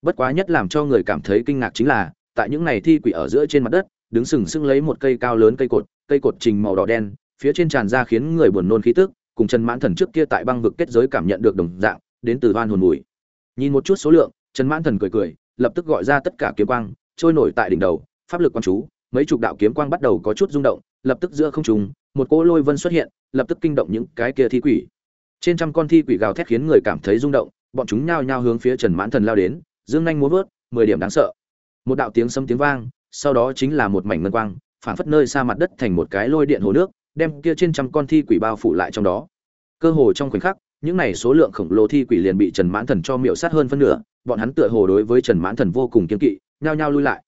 bất quá nhất làm cho người cảm thấy kinh ngạc chính là tại những này thi quỷ ở giữa trên mặt đất đứng sừng sững lấy một cây cao lớn cây cột cây cột trình màu đỏ đen phía trên tràn ra khiến người buồn nôn khí tức cùng Trần Mãn Thần trước kia tại băng vực kết giới cảm nhận được đồng dạng, đến từ oan hồn mùi. Nhìn một chút số lượng, Trần Mãn Thần cười cười, lập tức gọi ra tất cả kiếm quang, trôi nổi tại đỉnh đầu, pháp lực quan chú, mấy chục đạo kiếm quang bắt đầu có chút rung động, lập tức giữa không trung, một cỗ lôi vân xuất hiện, lập tức kinh động những cái kia thi quỷ. Trên trăm con thi quỷ gào thét khiến người cảm thấy rung động, bọn chúng nhao nhao hướng phía Trần Mãn Thần lao đến, dương nhanh múa vớt, mười điểm đáng sợ. Một đạo tiếng sấm tiếng vang, sau đó chính là một mảnh ngân quang, phản phất nơi xa mặt đất thành một cái lôi điện hồ nước, đem kia trên trăm con thi quỷ bao phủ lại trong đó cơ hồ trong khoảnh khắc những này số lượng khổng lồ thi quỷ liền bị trần mãn thần cho miệu sát hơn phân nửa bọn hắn tựa hồ đối với trần mãn thần vô cùng kiêng kỵ nhao nhao lui lại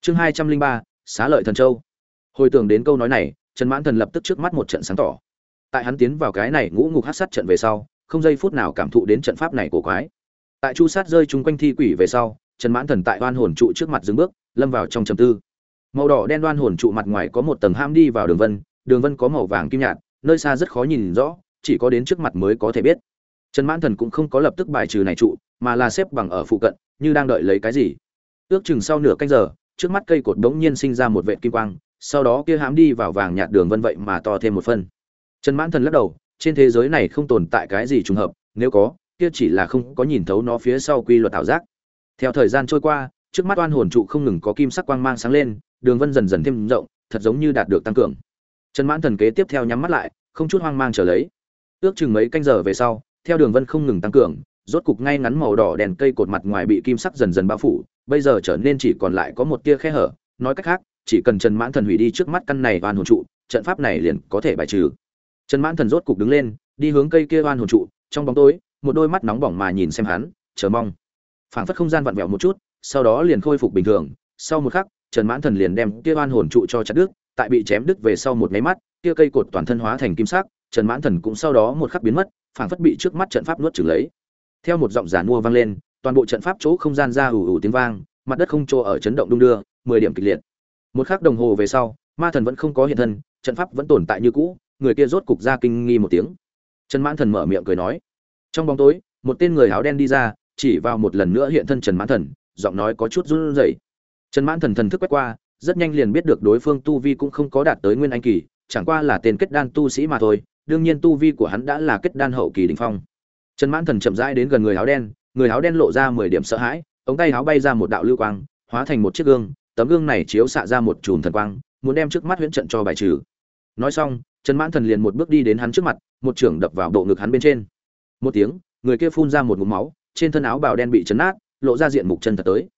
chương hai trăm linh ba xá lợi thần châu hồi tưởng đến câu nói này trần mãn thần lập tức trước mắt một trận sáng tỏ. Tại hắn tiến vào cái này ngũ ngục hát sát trận về sau, không giây phút nào cảm thụ đến trận pháp này của quái. Tại chu sát rơi chung quanh thi quỷ về sau, trần mãn thần tại đoan hồn trụ trước mặt dừng bước, lâm vào trong trầm tư. Màu đỏ đen đoan hồn trụ mặt ngoài có một tầng ham đi vào đường vân đường vân có màu vàng kim nhạt, nơi xa rất khó nhìn rõ, chỉ có đến trước mặt mới có thể biết. Trần mãn thần cũng không có lập tức bài trừ này trụ, mà là xếp bằng ở phụ cận, như đang đợi lấy cái gì. Ước chừng sau nửa canh giờ, trước mắt cây cột đống nhiên sinh ra một vệt kim quang sau đó kia hãm đi vào vàng nhạt đường vân vậy mà to thêm một phân. Trần mãn thần lắc đầu, trên thế giới này không tồn tại cái gì trùng hợp, nếu có, kia chỉ là không có nhìn thấu nó phía sau quy luật ảo giác. Theo thời gian trôi qua, trước mắt oan hồn trụ không ngừng có kim sắc quang mang sáng lên, đường vân dần dần thêm rộng, thật giống như đạt được tăng cường. Trần mãn thần kế tiếp theo nhắm mắt lại, không chút hoang mang trở lấy. Ước chừng mấy canh giờ về sau, theo đường vân không ngừng tăng cường, rốt cục ngay ngắn màu đỏ đèn cây cột mặt ngoài bị kim sắc dần dần bao phủ, bây giờ trở nên chỉ còn lại có một tia khe hở, nói cách khác chỉ cần trần mãn thần hủy đi trước mắt căn này oan hồn trụ, trận pháp này liền có thể bài trừ. Trần mãn thần rốt cục đứng lên, đi hướng cây kia oan hồn trụ, trong bóng tối, một đôi mắt nóng bỏng mà nhìn xem hắn, chờ mong. Phảng phất không gian vặn vẹo một chút, sau đó liền khôi phục bình thường. Sau một khắc, trần mãn thần liền đem kia oan hồn trụ cho chặt đứt, tại bị chém đứt về sau một máy mắt, kia cây cột toàn thân hóa thành kim sắc, trần mãn thần cũng sau đó một khắc biến mất, phảng phất bị trước mắt trận pháp nuốt chửng lấy. Theo một giọng giản mua vang lên, toàn bộ trận pháp chỗ không gian ra ủ ủ tiếng vang, mặt đất không chỗ ở chấn động đung đưa, mười điểm kịch liệt một khắc đồng hồ về sau, ma thần vẫn không có hiện thân, trận pháp vẫn tồn tại như cũ, người kia rốt cục ra kinh nghi một tiếng. Trần mãn thần mở miệng cười nói, trong bóng tối, một tên người áo đen đi ra, chỉ vào một lần nữa hiện thân trần mãn thần, giọng nói có chút run rẩy. Trần mãn thần thần thức quét qua, rất nhanh liền biết được đối phương tu vi cũng không có đạt tới nguyên anh kỳ, chẳng qua là tên kết đan tu sĩ mà thôi, đương nhiên tu vi của hắn đã là kết đan hậu kỳ đỉnh phong. Trần mãn thần chậm rãi đến gần người áo đen, người áo đen lộ ra mười điểm sợ hãi, ống tay áo bay ra một đạo lưu quang, hóa thành một chiếc gương tấm gương này chiếu xạ ra một chùm thần quang, muốn đem trước mắt huyễn trận cho bài trừ. Nói xong, trần mãn thần liền một bước đi đến hắn trước mặt, một trưởng đập vào bộ ngực hắn bên trên. Một tiếng, người kia phun ra một ngụm máu, trên thân áo bào đen bị chấn nát, lộ ra diện mục chân thật tới.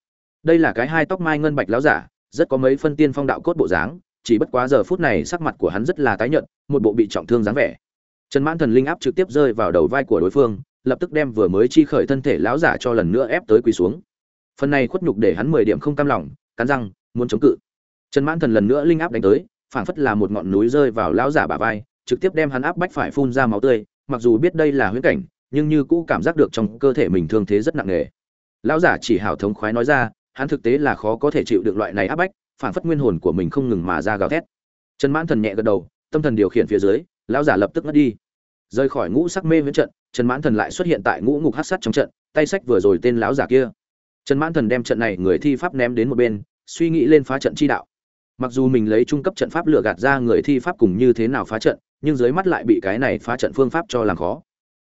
Đây là cái hai tóc mai ngân bạch láo giả, rất có mấy phân tiên phong đạo cốt bộ dáng, chỉ bất quá giờ phút này sắc mặt của hắn rất là tái nhợt, một bộ bị trọng thương dáng vẻ. Trần mãn thần linh áp trực tiếp rơi vào đầu vai của đối phương, lập tức đem vừa mới chi khởi thân thể láo giả cho lần nữa ép tới quỳ xuống. Phần này khuất nhục để hắn mười điểm không cam lòng cắn răng, muốn chống cự. Trần mãn thần lần nữa linh áp đánh tới, phảng phất là một ngọn núi rơi vào lão giả bả vai, trực tiếp đem hắn áp bách phải phun ra máu tươi, mặc dù biết đây là huyễn cảnh, nhưng như cũ cảm giác được trong cơ thể mình thương thế rất nặng nề. Lão giả chỉ hào thống khoái nói ra, hắn thực tế là khó có thể chịu được loại này áp bách, phảng phất nguyên hồn của mình không ngừng mà ra gào thét. Trần mãn thần nhẹ gật đầu, tâm thần điều khiển phía dưới, lão giả lập tức ngất đi. Rời khỏi ngũ sắc mê huyễn trận, trần mãn thần lại xuất hiện tại ngũ ngục hát sắt trong trận, tay sách vừa rồi tên lão giả kia trần mãn thần đem trận này người thi pháp ném đến một bên, suy nghĩ lên phá trận chi đạo. Mặc dù mình lấy trung cấp trận pháp lừa gạt ra người thi pháp cùng như thế nào phá trận, nhưng dưới mắt lại bị cái này phá trận phương pháp cho làm khó.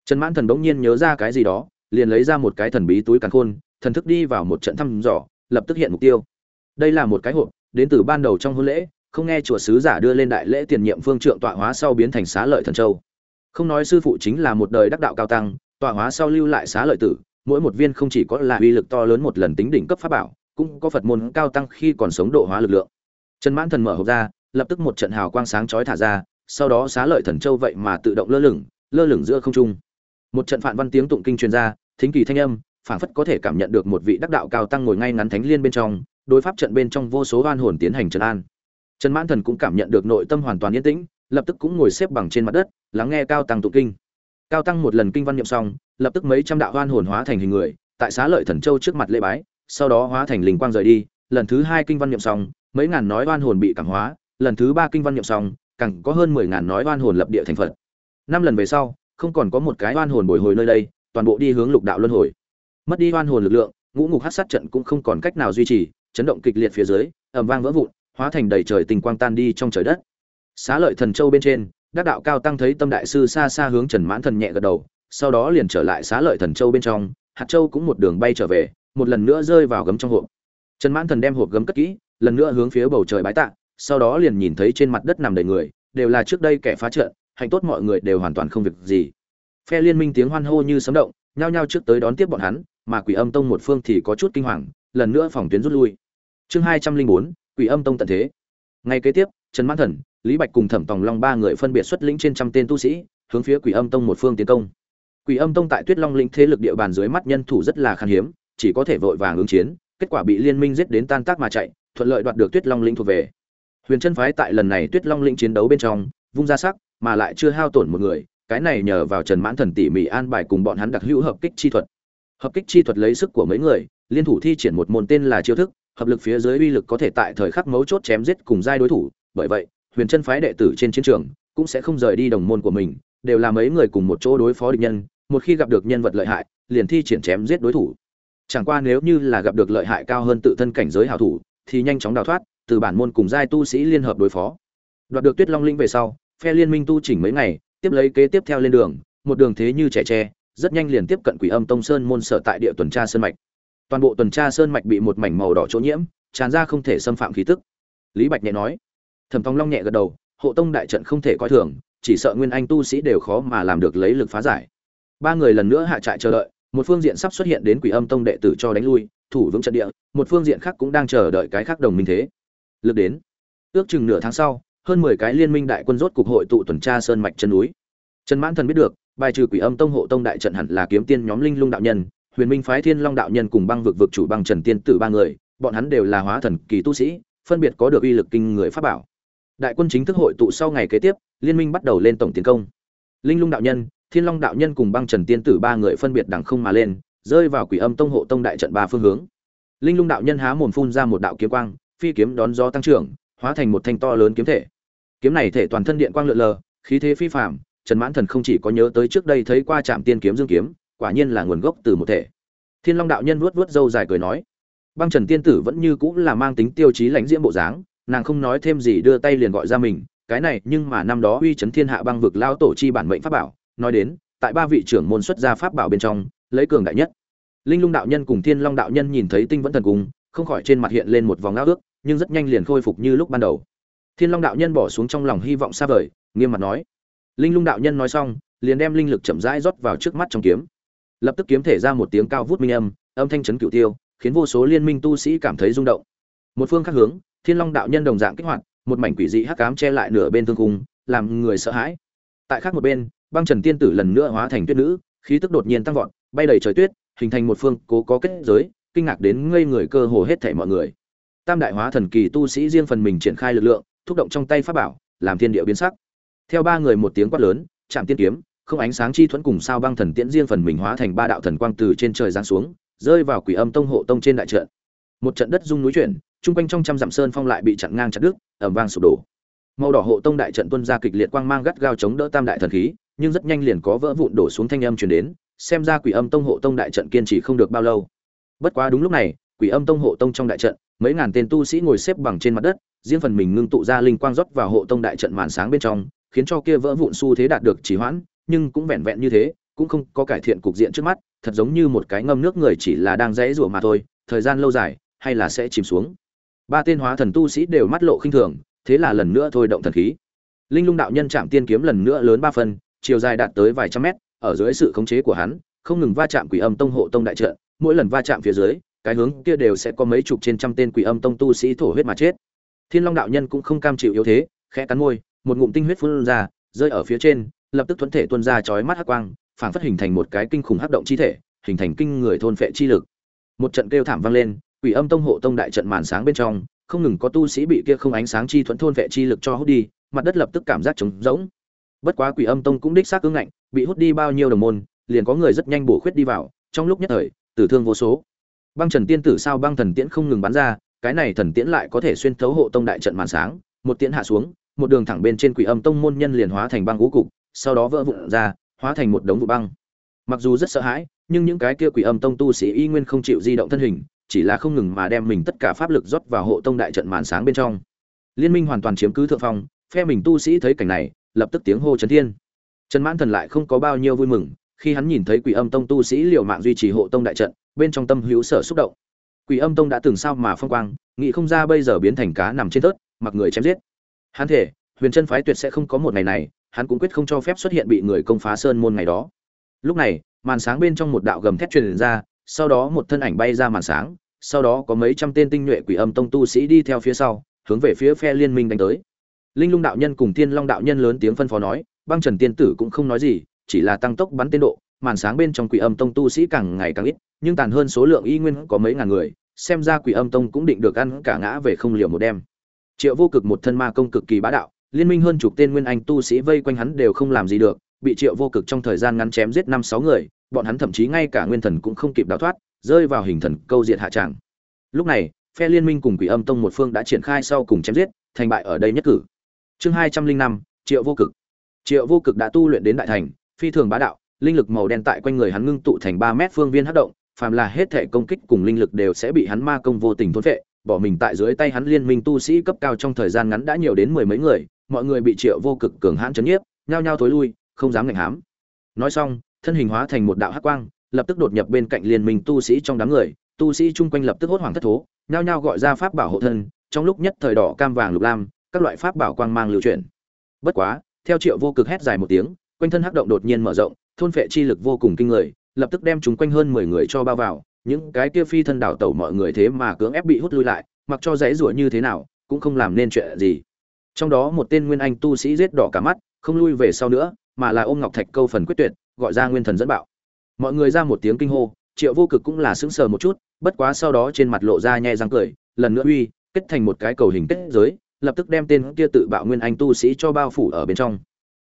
Trần mãn thần bỗng nhiên nhớ ra cái gì đó, liền lấy ra một cái thần bí túi càn khôn, thần thức đi vào một trận thăm dò, lập tức hiện mục tiêu. Đây là một cái hộp, đến từ ban đầu trong hôn lễ, không nghe chùa sứ giả đưa lên đại lễ tiền nhiệm phương trượng tọa hóa sau biến thành xá lợi thần châu. Không nói sư phụ chính là một đời đắc đạo cao tăng, tọa hóa sau lưu lại xá lợi tử mỗi một viên không chỉ có là uy lực to lớn một lần tính đỉnh cấp pháp bảo, cũng có phật môn cao tăng khi còn sống độ hóa lực lượng. Trần mãn thần mở hộp ra, lập tức một trận hào quang sáng chói thả ra, sau đó xá lợi thần châu vậy mà tự động lơ lửng lơ lửng giữa không trung. Một trận phạn văn tiếng tụng kinh truyền ra, thính kỳ thanh âm, phảng phất có thể cảm nhận được một vị đắc đạo cao tăng ngồi ngay ngắn thánh liên bên trong, đối pháp trận bên trong vô số oan hồn tiến hành trấn an. Trần mãn thần cũng cảm nhận được nội tâm hoàn toàn yên tĩnh, lập tức cũng ngồi xếp bằng trên mặt đất, lắng nghe cao tăng tụng kinh. Cao tăng một lần kinh văn niệm xong lập tức mấy trăm đạo oan hồn hóa thành hình người, tại xá lợi thần châu trước mặt lễ bái, sau đó hóa thành linh quang rời đi, lần thứ hai kinh văn niệm xong, mấy ngàn nói oan hồn bị cảm hóa, lần thứ ba kinh văn niệm xong, càng có hơn mười ngàn nói oan hồn lập địa thành phật. Năm lần về sau, không còn có một cái oan hồn bồi hồi nơi đây, toàn bộ đi hướng lục đạo luân hồi. Mất đi oan hồn lực lượng, ngũ ngục hát sát trận cũng không còn cách nào duy trì, chấn động kịch liệt phía dưới ẩm vang vỡ vụn, hóa thành đầy trời tình quang tan đi trong trời đất. Xá lợi thần châu bên trên đắc đạo cao tăng thấy tâm đại sư xa xa hướng trần mãn thần nhẹ gật đầu sau đó liền trở lại xá lợi thần châu bên trong, hạt châu cũng một đường bay trở về, một lần nữa rơi vào gấm trong hộp. Trần mãn thần đem hộp gấm cất kỹ, lần nữa hướng phía bầu trời bái tạ, sau đó liền nhìn thấy trên mặt đất nằm đầy người, đều là trước đây kẻ phá trận, hạnh tốt mọi người đều hoàn toàn không việc gì. Phe liên minh tiếng hoan hô như sấm động, nhao nhao trước tới đón tiếp bọn hắn, mà quỷ âm tông một phương thì có chút kinh hoàng, lần nữa phòng tuyến rút lui. Chương hai trăm linh bốn, quỷ âm tông tận thế. Ngay kế tiếp, trần mãn thần, lý bạch cùng thẩm tòng long ba người phân biệt xuất lĩnh trên trăm tên tu sĩ, hướng phía quỷ âm tông một phương tiến công quỷ âm tông tại tuyết long lĩnh thế lực địa bàn dưới mắt nhân thủ rất là khan hiếm, chỉ có thể vội vàng ứng chiến, kết quả bị liên minh giết đến tan tác mà chạy, thuận lợi đoạt được tuyết long lĩnh thuộc về. Huyền chân phái tại lần này tuyết long lĩnh chiến đấu bên trong, vung ra sắc, mà lại chưa hao tổn một người, cái này nhờ vào trần mãn thần tỉ mỉ an bài cùng bọn hắn đặc hữu hợp kích chi thuật. Hợp kích chi thuật lấy sức của mấy người, liên thủ thi triển một môn tên là chiêu thức, hợp lực phía dưới uy lực có thể tại thời khắc mấu chốt chém giết cùng giai đối thủ, bởi vậy, huyền chân phái đệ tử trên chiến trường cũng sẽ không rời đi đồng môn của mình, đều là mấy người cùng một chỗ đối phó địch nhân một khi gặp được nhân vật lợi hại, liền thi triển chém giết đối thủ. Chẳng qua nếu như là gặp được lợi hại cao hơn tự thân cảnh giới hảo thủ, thì nhanh chóng đào thoát, từ bản môn cùng giai tu sĩ liên hợp đối phó. Đoạt được tuyết long linh về sau, phe liên minh tu chỉnh mấy ngày, tiếp lấy kế tiếp theo lên đường, một đường thế như trẻ tre, rất nhanh liền tiếp cận quỷ âm tông sơn môn sở tại địa tuần tra sơn mạch. Toàn bộ tuần tra sơn mạch bị một mảnh màu đỏ chỗ nhiễm, tràn ra không thể xâm phạm khí tức. Lý bạch nhẹ nói. Thẩm Phong long nhẹ gật đầu, hộ tông đại trận không thể coi thường, chỉ sợ nguyên anh tu sĩ đều khó mà làm được lấy lực phá giải ba người lần nữa hạ trại chờ đợi, một phương diện sắp xuất hiện đến quỷ âm tông đệ tử cho đánh lui, thủ vững trận địa, một phương diện khác cũng đang chờ đợi cái khác đồng minh thế. Lực đến. Ước chừng nửa tháng sau, hơn mười cái liên minh đại quân rốt cục hội tụ tuần tra sơn mạch chân núi. Trần mãn thần biết được, bài trừ quỷ âm tông hộ tông đại trận hẳn là kiếm tiên nhóm linh lung đạo nhân, huyền minh phái thiên long đạo nhân cùng băng vực vực chủ băng trần tiên tử ba người, bọn hắn đều là hóa thần kỳ tu sĩ, phân biệt có được uy lực kinh người pháp bảo. Đại quân chính thức hội tụ sau ngày kế tiếp, liên minh bắt đầu lên tổng tiến công. Linh lung đạo nhân thiên long đạo nhân cùng băng trần tiên tử ba người phân biệt đằng không mà lên, rơi vào quỷ âm tông hộ tông đại trận ba phương hướng linh lung đạo nhân há mồm phun ra một đạo kiếm quang, phi kiếm đón gió tăng trưởng, hóa thành một thanh to lớn kiếm thể kiếm này thể toàn thân điện quang lượn lờ, khí thế phi phàm. trần mãn thần không chỉ có nhớ tới trước đây thấy qua trạm tiên kiếm dương kiếm, quả nhiên là nguồn gốc từ một thể thiên long đạo nhân vuốt vuốt râu dài cười nói, băng trần tiên tử vẫn như cũng là mang tính tiêu chí lãnh diễm bộ dáng, nàng không nói thêm gì đưa tay liền gọi ra mình, cái này nhưng mà năm đó uy chấn thiên hạ băng vực lao tổ chi bản mệnh pháp bảo nói đến, tại ba vị trưởng môn xuất gia pháp bảo bên trong, lấy cường đại nhất. Linh lung đạo nhân cùng thiên long đạo nhân nhìn thấy tinh vẫn thần cung không khỏi trên mặt hiện lên một vòng ngao ước, nhưng rất nhanh liền khôi phục như lúc ban đầu. Thiên long đạo nhân bỏ xuống trong lòng hy vọng xa vời, nghiêm mặt nói. Linh lung đạo nhân nói xong, liền đem linh lực chậm rãi rót vào trước mắt trong kiếm. Lập tức kiếm thể ra một tiếng cao vút minh âm âm thanh chấn cửu tiêu, khiến vô số liên minh tu sĩ cảm thấy rung động. Một phương khác hướng, thiên long đạo nhân đồng dạng kích hoạt, một mảnh quỷ dị hắc cám che lại nửa bên thương cung làm người sợ hãi. Tại khác một bên băng trần tiên tử lần nữa hóa thành tuyết nữ, khí tức đột nhiên tăng vọt, bay đầy trời tuyết, hình thành một phương cố có kết giới, kinh ngạc đến ngây người cơ hồ hết thảy mọi người. Tam đại hóa thần kỳ tu sĩ riêng phần mình triển khai lực lượng, thúc động trong tay pháp bảo, làm thiên địa biến sắc. Theo ba người một tiếng quát lớn, chạm tiên kiếm, không ánh sáng chi thuẫn cùng sao băng thần tiễn riêng phần mình hóa thành ba đạo thần quang từ trên trời giáng xuống, rơi vào quỷ âm tông hộ tông trên đại trận. Một trận đất rung núi chuyển, chung quanh trong trăm dặm sơn phong lại bị chặn ngang chặt đứt ẩm vang sụp đổ. Màu đỏ hộ tông đại trận tuân ra kịch liệt quang mang gắt gao chống đỡ tam đại thần khí nhưng rất nhanh liền có vỡ vụn đổ xuống thanh âm truyền đến, xem ra quỷ âm tông hộ tông đại trận kiên trì không được bao lâu. Bất quá đúng lúc này, quỷ âm tông hộ tông trong đại trận, mấy ngàn tên tu sĩ ngồi xếp bằng trên mặt đất, riêng phần mình ngưng tụ ra linh quang rót vào hộ tông đại trận màn sáng bên trong, khiến cho kia vỡ vụn xu thế đạt được trì hoãn, nhưng cũng vẹn vẹn như thế, cũng không có cải thiện cục diện trước mắt, thật giống như một cái ngâm nước người chỉ là đang dãy rủa mà thôi, thời gian lâu dài, hay là sẽ chìm xuống. Ba tên hóa thần tu sĩ đều mắt lộ khinh thường, thế là lần nữa thôi động thần khí. Linh lung đạo nhân chạm tiên kiếm lần nữa lớn ba phần chiều dài đạt tới vài trăm mét, ở dưới sự khống chế của hắn, không ngừng va chạm quỷ âm tông hộ tông đại trận, mỗi lần va chạm phía dưới, cái hướng kia đều sẽ có mấy chục trên trăm tên quỷ âm tông tu sĩ thổ huyết mà chết. Thiên long đạo nhân cũng không cam chịu yếu thế, khẽ cắn môi, một ngụm tinh huyết phun ra, rơi ở phía trên, lập tức thuẫn thể tuôn ra chói mắt hắc quang, phảng phất hình thành một cái kinh khủng hắc động chi thể, hình thành kinh người thôn phệ chi lực. Một trận kêu thảm vang lên, quỷ âm tông hộ tông đại trận màn sáng bên trong, không ngừng có tu sĩ bị kia không ánh sáng chi thuẫn thôn phệ chi lực cho hút đi, mặt đất lập tức cảm giác trống rỗng bất quá quỷ âm tông cũng đích xác cứng ngạnh, bị hút đi bao nhiêu đồng môn, liền có người rất nhanh bổ khuyết đi vào, trong lúc nhất thời, tử thương vô số. Băng trần tiên tử sao băng thần tiễn không ngừng bắn ra, cái này thần tiễn lại có thể xuyên thấu hộ tông đại trận màn sáng, một tiễn hạ xuống, một đường thẳng bên trên quỷ âm tông môn nhân liền hóa thành băng ngũ cục, sau đó vỡ vụn ra, hóa thành một đống vụ băng. Mặc dù rất sợ hãi, nhưng những cái kia quỷ âm tông tu sĩ y nguyên không chịu di động thân hình, chỉ là không ngừng mà đem mình tất cả pháp lực rót vào hộ tông đại trận màn sáng bên trong. Liên minh hoàn toàn chiếm cứ thượng phong, phe mình tu sĩ thấy cảnh này lập tức tiếng hô chấn thiên. Trần mãn thần lại không có bao nhiêu vui mừng, khi hắn nhìn thấy quỷ âm tông tu sĩ liều mạng duy trì hộ tông đại trận, bên trong tâm hữu sở xúc động. Quỷ âm tông đã từng sao mà phong quang, nghĩ không ra bây giờ biến thành cá nằm trên tớt mặc người chém giết. Hắn thể huyền chân phái tuyệt sẽ không có một ngày này, hắn cũng quyết không cho phép xuất hiện bị người công phá sơn môn ngày đó. Lúc này, màn sáng bên trong một đạo gầm thét truyền ra, sau đó một thân ảnh bay ra màn sáng, sau đó có mấy trăm tên tinh nhuệ quỷ âm tông tu sĩ đi theo phía sau, hướng về phía phe liên minh đánh tới linh lung đạo nhân cùng thiên long đạo nhân lớn tiếng phân phó nói, băng trần tiên tử cũng không nói gì, chỉ là tăng tốc bắn tên độ, màn sáng bên trong quỷ âm tông tu sĩ càng ngày càng ít, nhưng tàn hơn số lượng y nguyên có mấy ngàn người, xem ra quỷ âm tông cũng định được ăn cả ngã về không liều một đêm. Triệu vô cực một thân ma công cực kỳ bá đạo, liên minh hơn chục tên nguyên anh tu sĩ vây quanh hắn đều không làm gì được, bị triệu vô cực trong thời gian ngắn chém giết năm sáu người, bọn hắn thậm chí ngay cả nguyên thần cũng không kịp đào thoát, rơi vào hình thần câu diệt hạ tràng lúc này, phe liên minh cùng quỷ âm tông một phương đã triển khai sau cùng chém giết, thành bại ở đây nhất cử chương hai trăm linh năm, triệu vô cực. Triệu vô cực đã tu luyện đến đại thành, phi thường bá đạo, linh lực màu đen tại quanh người hắn ngưng tụ thành ba mét phương viên hấp động, phàm là hết thể công kích cùng linh lực đều sẽ bị hắn ma công vô tình thôn phệ, bỏ mình tại dưới tay hắn liên minh tu sĩ cấp cao trong thời gian ngắn đã nhiều đến mười mấy người, mọi người bị triệu vô cực cường hãn chấn nhiếp, nhao nhao thối lui, không dám ngạnh hám. Nói xong, thân hình hóa thành một đạo hắc quang, lập tức đột nhập bên cạnh liên minh tu sĩ trong đám người, tu sĩ chung quanh lập tức hốt hoảng thất thố, nhao nhao gọi ra pháp bảo hộ thân, trong lúc nhất thời đỏ cam vàng lục lam các loại pháp bảo quang mang lưu chuyển. Bất quá, theo triệu vô cực hét dài một tiếng, quanh thân hắc động đột nhiên mở rộng, thôn phệ chi lực vô cùng kinh người, lập tức đem chúng quanh hơn mười người cho bao vào, những cái kia phi thân đảo tẩu mọi người thế mà cưỡng ép bị hút lui lại, mặc cho dãy rủa như thế nào, cũng không làm nên chuyện gì. Trong đó một tên nguyên anh tu sĩ giết đỏ cả mắt, không lui về sau nữa, mà là ôm ngọc thạch câu phần quyết tuyệt, gọi ra nguyên thần dẫn bạo. Mọi người ra một tiếng kinh hô, triệu vô cực cũng là sững sờ một chút, bất quá sau đó trên mặt lộ ra nhe răng cười, lần nữa uy, kết thành một cái cầu hình kết giới lập tức đem tên kia tự bạo nguyên anh tu sĩ cho bao phủ ở bên trong.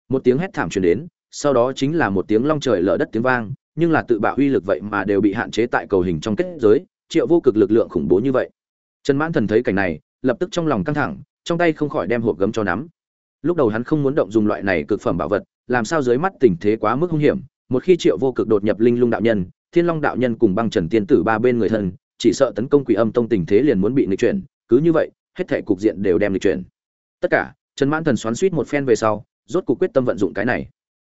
Một tiếng hét thảm truyền đến, sau đó chính là một tiếng long trời lở đất tiếng vang, nhưng là tự bạo uy lực vậy mà đều bị hạn chế tại cầu hình trong kết giới, triệu vô cực lực lượng khủng bố như vậy. Trần mãn thần thấy cảnh này, lập tức trong lòng căng thẳng, trong tay không khỏi đem hộp gấm cho nắm. Lúc đầu hắn không muốn động dùng loại này cực phẩm bảo vật, làm sao dưới mắt tình thế quá mức hung hiểm, một khi triệu vô cực đột nhập linh lung đạo nhân, thiên long đạo nhân cùng băng trần tiên tử ba bên người thân, chỉ sợ tấn công quỷ âm tông tình thế liền muốn bị nghịch chuyển, cứ như vậy hết thể cục diện đều đem lịch chuyển. Tất cả, trần mãn thần xoắn suýt một phen về sau, rốt cuộc quyết tâm vận dụng cái này.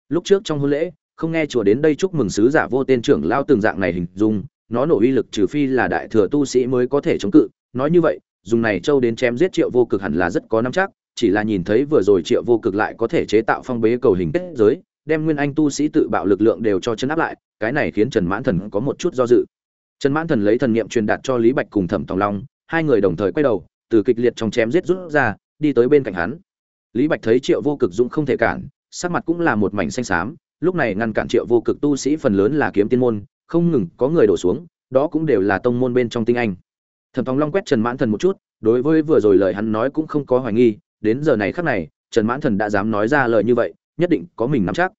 Lúc trước trong hôn lễ, không nghe chùa đến đây chúc mừng sứ giả vô tên trưởng lao từng dạng này hình dung, nó nổ uy lực trừ phi là đại thừa tu sĩ mới có thể chống cự. Nói như vậy, dùng này châu đến chém giết triệu vô cực hẳn là rất có nắm chắc, chỉ là nhìn thấy vừa rồi triệu vô cực lại có thể chế tạo phong bế cầu hình kết giới, đem nguyên anh tu sĩ tự bạo lực lượng đều cho chấn áp lại, cái này khiến trần mãn thần có một chút do dự. Trần mãn thần lấy thần niệm truyền đạt cho lý bạch cùng thẩm tòng long, hai người đồng thời quay đầu từ kịch liệt trong chém giết rút ra, đi tới bên cạnh hắn. Lý bạch thấy triệu vô cực dũng không thể cản, sắc mặt cũng là một mảnh xanh xám, lúc này ngăn cản triệu vô cực tu sĩ phần lớn là kiếm tiên môn, không ngừng có người đổ xuống, đó cũng đều là tông môn bên trong tinh anh. Thẩm tòng long quét trần mãn thần một chút, đối với vừa rồi lời hắn nói cũng không có hoài nghi, đến giờ này khắc này, trần mãn thần đã dám nói ra lời như vậy, nhất định có mình nắm chắc.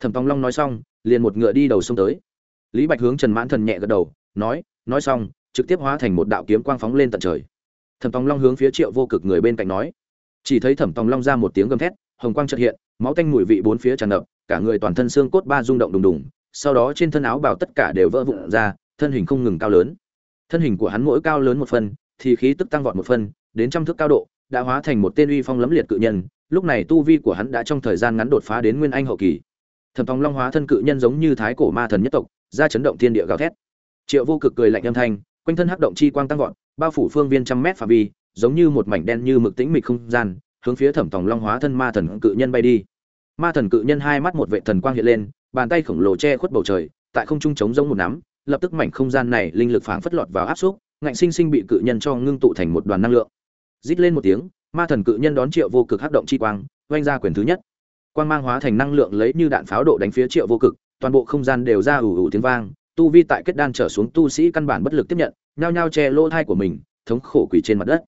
Thẩm tòng long nói xong, liền một ngựa đi đầu xông tới. Lý bạch hướng trần mãn thần nhẹ gật đầu, nói nói xong, trực tiếp hóa thành một đạo kiếm quang phóng lên tận trời thẩm tòng long hướng phía triệu vô cực người bên cạnh nói. Chỉ thấy thẩm tòng long ra một tiếng gầm thét, hồng quang chợt hiện, máu tanh mùi vị bốn phía tràn ngập, cả người toàn thân xương cốt ba rung động đùng đùng, sau đó trên thân áo bào tất cả đều vỡ vụn ra, thân hình không ngừng cao lớn. Thân hình của hắn mỗi cao lớn một phân thì khí tức tăng vọt một phân đến trăm thước cao độ, đã hóa thành một tên uy phong lấm liệt cự nhân, lúc này tu vi của hắn đã trong thời gian ngắn đột phá đến nguyên anh hậu kỳ. Thẩm tòng long hóa thân cự nhân giống như thái cổ ma thần nhất tộc, ra chấn động thiên địa gào thét. Triệu vô cực cười lạnh âm thanh, quanh thân hắc động chi quang tăng vọt bao phủ phương viên trăm mét phạm vi, giống như một mảnh đen như mực tĩnh mịch không gian, hướng phía thẩm tòng long hóa thân ma thần cự nhân bay đi. Ma thần cự nhân hai mắt một vệ thần quang hiện lên, bàn tay khổng lồ che khuất bầu trời, tại không trung chống giống một nắm, lập tức mảnh không gian này linh lực phảng phất lọt vào áp xúc, ngạnh sinh sinh bị cự nhân cho ngưng tụ thành một đoàn năng lượng. Rít lên một tiếng, ma thần cự nhân đón triệu vô cực hắc động chi quang, oanh ra quyền thứ nhất. Quang mang hóa thành năng lượng lấy như đạn pháo độ đánh phía triệu vô cực, toàn bộ không gian đều ra ủ ủ tiếng vang tu vi tại kết đan trở xuống tu sĩ căn bản bất lực tiếp nhận, nhao nhao che lỗ thai của mình, thống khổ quỳ trên mặt đất.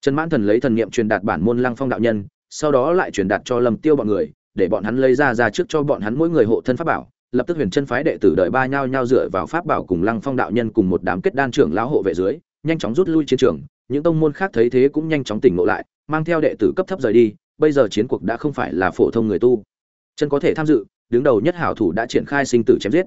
Trần mãn thần lấy thần niệm truyền đạt bản môn lăng phong đạo nhân, sau đó lại truyền đạt cho lâm tiêu bọn người, để bọn hắn lấy ra ra trước cho bọn hắn mỗi người hộ thân pháp bảo, lập tức huyền chân phái đệ tử đợi ba nhao nhao dựa vào pháp bảo cùng lăng phong đạo nhân cùng một đám kết đan trưởng lão hộ vệ dưới, nhanh chóng rút lui chiến trường, những tông môn khác thấy thế cũng nhanh chóng tỉnh ngộ lại, mang theo đệ tử cấp thấp rời đi, bây giờ chiến cuộc đã không phải là phổ thông người tu. Chân có thể tham dự, đứng đầu nhất hảo thủ đã triển khai sinh tử chém giết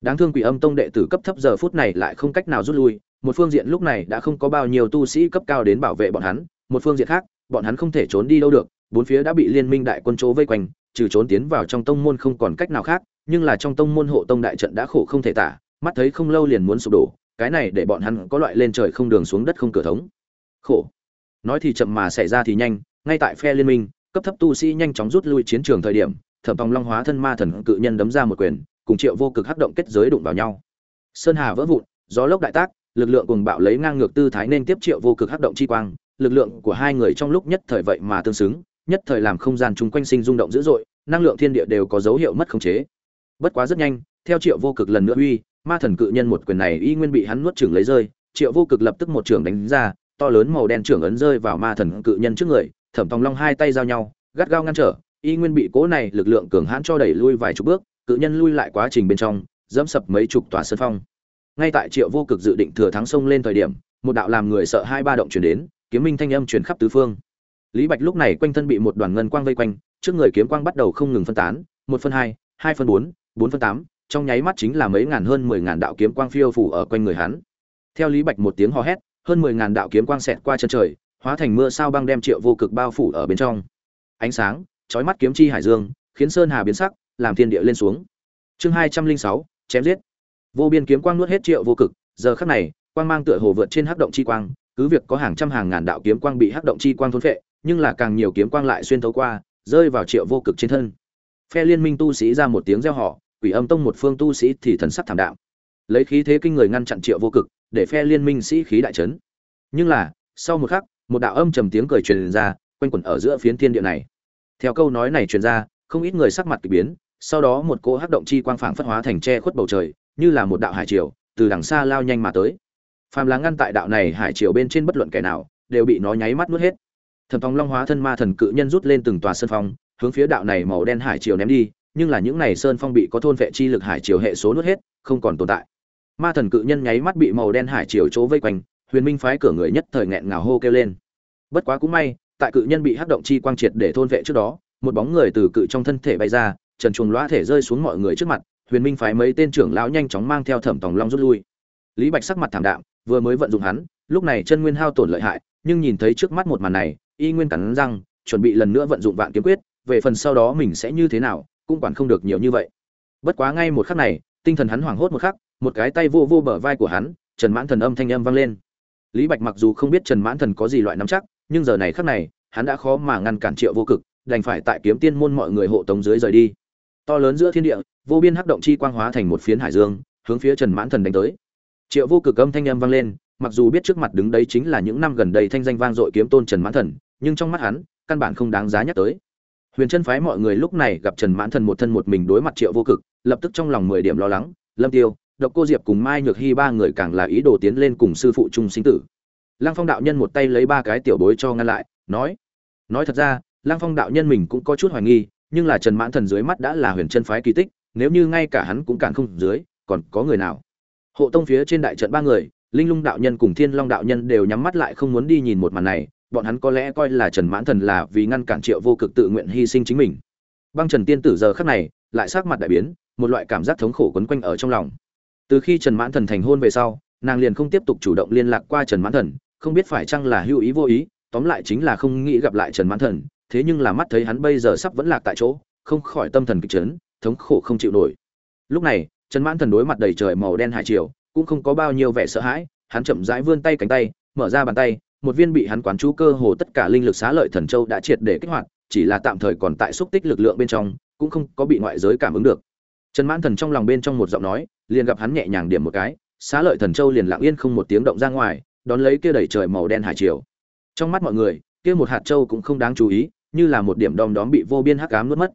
đáng thương quỷ âm tông đệ tử cấp thấp giờ phút này lại không cách nào rút lui, một phương diện lúc này đã không có bao nhiêu tu sĩ cấp cao đến bảo vệ bọn hắn, một phương diện khác, bọn hắn không thể trốn đi đâu được, bốn phía đã bị liên minh đại quân chỗ vây quanh, trừ trốn tiến vào trong tông môn không còn cách nào khác, nhưng là trong tông môn hộ tông đại trận đã khổ không thể tả, mắt thấy không lâu liền muốn sụp đổ, cái này để bọn hắn có loại lên trời không đường xuống đất không cửa thống. Khổ. Nói thì chậm mà xảy ra thì nhanh, ngay tại phe liên minh, cấp thấp tu sĩ nhanh chóng rút lui chiến trường thời điểm, thẩm tòng long hóa thân ma thần cự nhân đấm ra một quyền cùng triệu vô cực hắc động kết giới đụng vào nhau. Sơn hà vỡ vụn, gió lốc đại tác, lực lượng cùng bạo lấy ngang ngược tư thái nên tiếp triệu vô cực hắc động chi quang, lực lượng của hai người trong lúc nhất thời vậy mà tương xứng, nhất thời làm không gian chung quanh sinh rung động dữ dội, năng lượng thiên địa đều có dấu hiệu mất khống chế. Bất quá rất nhanh, theo triệu vô cực lần nữa uy, ma thần cự nhân một quyền này y nguyên bị hắn nuốt chửng lấy rơi, triệu vô cực lập tức một trường đánh ra, to lớn màu đen trưởng ấn rơi vào ma thần cự nhân trước người, thẩm tòng long hai tay giao nhau, gắt gao ngăn trở, y nguyên bị cố này lực lượng cường hãn cho đẩy lui vài chục bước cự nhân lui lại quá trình bên trong, dẫm sập mấy chục tòa sân phong. Ngay tại triệu vô cực dự định thừa thắng sông lên thời điểm, một đạo làm người sợ hai ba động chuyển đến, kiếm minh thanh âm truyền khắp tứ phương. Lý bạch lúc này quanh thân bị một đoàn ngân quang vây quanh, trước người kiếm quang bắt đầu không ngừng phân tán, một phân hai hai phân bốn bốn phân tám, trong nháy mắt chính là mấy ngàn hơn mười ngàn đạo kiếm quang phiêu phủ ở quanh người hắn. Theo lý bạch một tiếng hò hét, hơn mười ngàn đạo kiếm quang xẹt qua chân trời, hóa thành mưa sao băng đem triệu vô cực bao phủ ở bên trong. Ánh sáng, chói mắt kiếm chi hải dương, khiến sơn hà biến sắc làm thiên địa lên xuống. Chương hai trăm linh sáu, chém giết. Vô biên kiếm quang nuốt hết triệu vô cực, giờ khắc này, quang mang tựa hồ vượt trên hắc động chi quang, cứ việc có hàng trăm hàng ngàn đạo kiếm quang bị hắc động chi quang thôn phệ, nhưng là càng nhiều kiếm quang lại xuyên thấu qua, rơi vào triệu vô cực trên thân. Phe liên minh tu sĩ ra một tiếng reo họ quỷ âm tông một phương tu sĩ thì thần sắc thảm đạm. Lấy khí thế kinh người ngăn chặn triệu vô cực, để phe liên minh sĩ khí đại trấn nhưng là, sau một khắc, một đạo âm trầm tiếng cười truyền ra, quanh quẩn ở giữa phiến thiên địa này. Theo câu nói này truyền ra, không ít người sắc mặt kỳ biến sau đó một cỗ hắc động chi quang phảng phất hóa thành che khuất bầu trời, như là một đạo hải triều, từ đằng xa lao nhanh mà tới. Phàm là ngăn tại đạo này hải triều bên trên bất luận kẻ nào, đều bị nó nháy mắt nuốt hết. Thẩm tòng long hóa thân ma thần cự nhân rút lên từng tòa sơn phong, hướng phía đạo này màu đen hải triều ném đi, nhưng là những này sơn phong bị có thôn vệ chi lực hải triều hệ số nuốt hết, không còn tồn tại. Ma thần cự nhân nháy mắt bị màu đen hải triều chỗ vây quanh, huyền minh phái cửa người nhất thời nghẹn ngào hô kêu lên. Bất quá cũng may, tại cự nhân bị hắc động chi quang triệt để thôn vệ trước đó, một bóng người từ cự trong thân thể bay ra trần chuồng loa thể rơi xuống mọi người trước mặt, huyền minh phái mấy tên trưởng lão nhanh chóng mang theo thẩm tòng long rút lui. Lý bạch sắc mặt thảm đạm, vừa mới vận dụng hắn, lúc này chân nguyên hao tổn lợi hại, nhưng nhìn thấy trước mắt một màn này, y nguyên cắn răng, chuẩn bị lần nữa vận dụng vạn kiếm quyết, về phần sau đó mình sẽ như thế nào, cũng quản không được nhiều như vậy. Bất quá ngay một khắc này, tinh thần hắn hoảng hốt một khắc, một cái tay vô vô bờ vai của hắn, trần mãn thần âm thanh âm vang lên. Lý bạch mặc dù không biết trần mãn thần có gì loại nắm chắc, nhưng giờ này khắc này, hắn đã khó mà ngăn cản triệu vô cực, đành phải tại kiếm tiên môn mọi người hộ tống dưới rời đi to lớn giữa thiên địa, vô biên hắc động chi quang hóa thành một phiến hải dương, hướng phía trần mãn thần đánh tới. Triệu vô cực âm thanh âm vang lên, mặc dù biết trước mặt đứng đấy chính là những năm gần đây thanh danh vang dội kiếm tôn trần mãn thần, nhưng trong mắt hắn, căn bản không đáng giá nhắc tới. Huyền chân phái mọi người lúc này gặp trần mãn thần một thân một mình đối mặt triệu vô cực, lập tức trong lòng mười điểm lo lắng, lâm tiêu, độc cô diệp cùng mai nhược hy ba người càng là ý đồ tiến lên cùng sư phụ trung sinh tử. Lăng phong đạo nhân một tay lấy ba cái tiểu bối cho ngăn lại, nói nói thật ra, lăng phong đạo nhân mình cũng có chút hoài nghi nhưng là trần mãn thần dưới mắt đã là huyền chân phái kỳ tích, nếu như ngay cả hắn cũng cản không dưới, còn có người nào? Hộ tông phía trên đại trận ba người, linh lung đạo nhân cùng thiên long đạo nhân đều nhắm mắt lại không muốn đi nhìn một màn này, bọn hắn có lẽ coi là trần mãn thần là vì ngăn cản triệu vô cực tự nguyện hy sinh chính mình. Băng trần tiên tử giờ khắc này, lại sắc mặt đại biến, một loại cảm giác thống khổ quấn quanh ở trong lòng. Từ khi trần mãn thần thành hôn về sau, nàng liền không tiếp tục chủ động liên lạc qua trần mãn thần, không biết phải chăng là hữu ý vô ý, tóm lại chính là không nghĩ gặp lại trần mãn thần thế nhưng là mắt thấy hắn bây giờ sắp vẫn lạc tại chỗ, không khỏi tâm thần kịch chấn, thống khổ không chịu nổi. Lúc này, trần mãn thần đối mặt đầy trời màu đen hải triều, cũng không có bao nhiêu vẻ sợ hãi, hắn chậm rãi vươn tay cánh tay, mở ra bàn tay, một viên bị hắn quán chú cơ hồ tất cả linh lực xá lợi thần châu đã triệt để kích hoạt, chỉ là tạm thời còn tại xúc tích lực lượng bên trong, cũng không có bị ngoại giới cảm ứng được. Trần mãn thần trong lòng bên trong một giọng nói, liền gặp hắn nhẹ nhàng điểm một cái, xá lợi thần châu liền lặng yên không một tiếng động ra ngoài, đón lấy kia đầy trời màu đen hải triều. Trong mắt mọi người, kia một hạt châu cũng không đáng chú ý như là một điểm đom đóm bị vô biên hắc ám nuốt mất.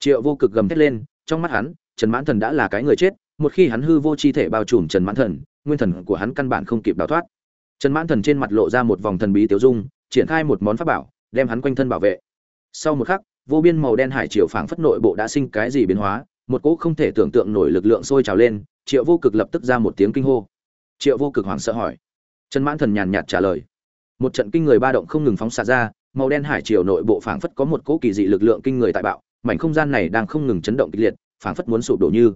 Triệu vô cực gầm thét lên, trong mắt hắn, trần mãn thần đã là cái người chết, một khi hắn hư vô chi thể bao trùm trần mãn thần, nguyên thần của hắn căn bản không kịp đào thoát. Trần mãn thần trên mặt lộ ra một vòng thần bí tiểu dung, triển khai một món pháp bảo, đem hắn quanh thân bảo vệ. Sau một khắc, vô biên màu đen hải triều phảng phất nội bộ đã sinh cái gì biến hóa, một cỗ không thể tưởng tượng nổi lực lượng sôi trào lên, triệu vô cực lập tức ra một tiếng kinh hô. Triệu vô cực hoảng sợ hỏi. Trần mãn thần nhàn nhạt trả lời. Một trận kinh người ba động không ngừng phóng xạ ra màu đen hải triều nội bộ phảng phất có một cỗ kỳ dị lực lượng kinh người tại bạo, mảnh không gian này đang không ngừng chấn động kịch liệt, phảng phất muốn sụp đổ như.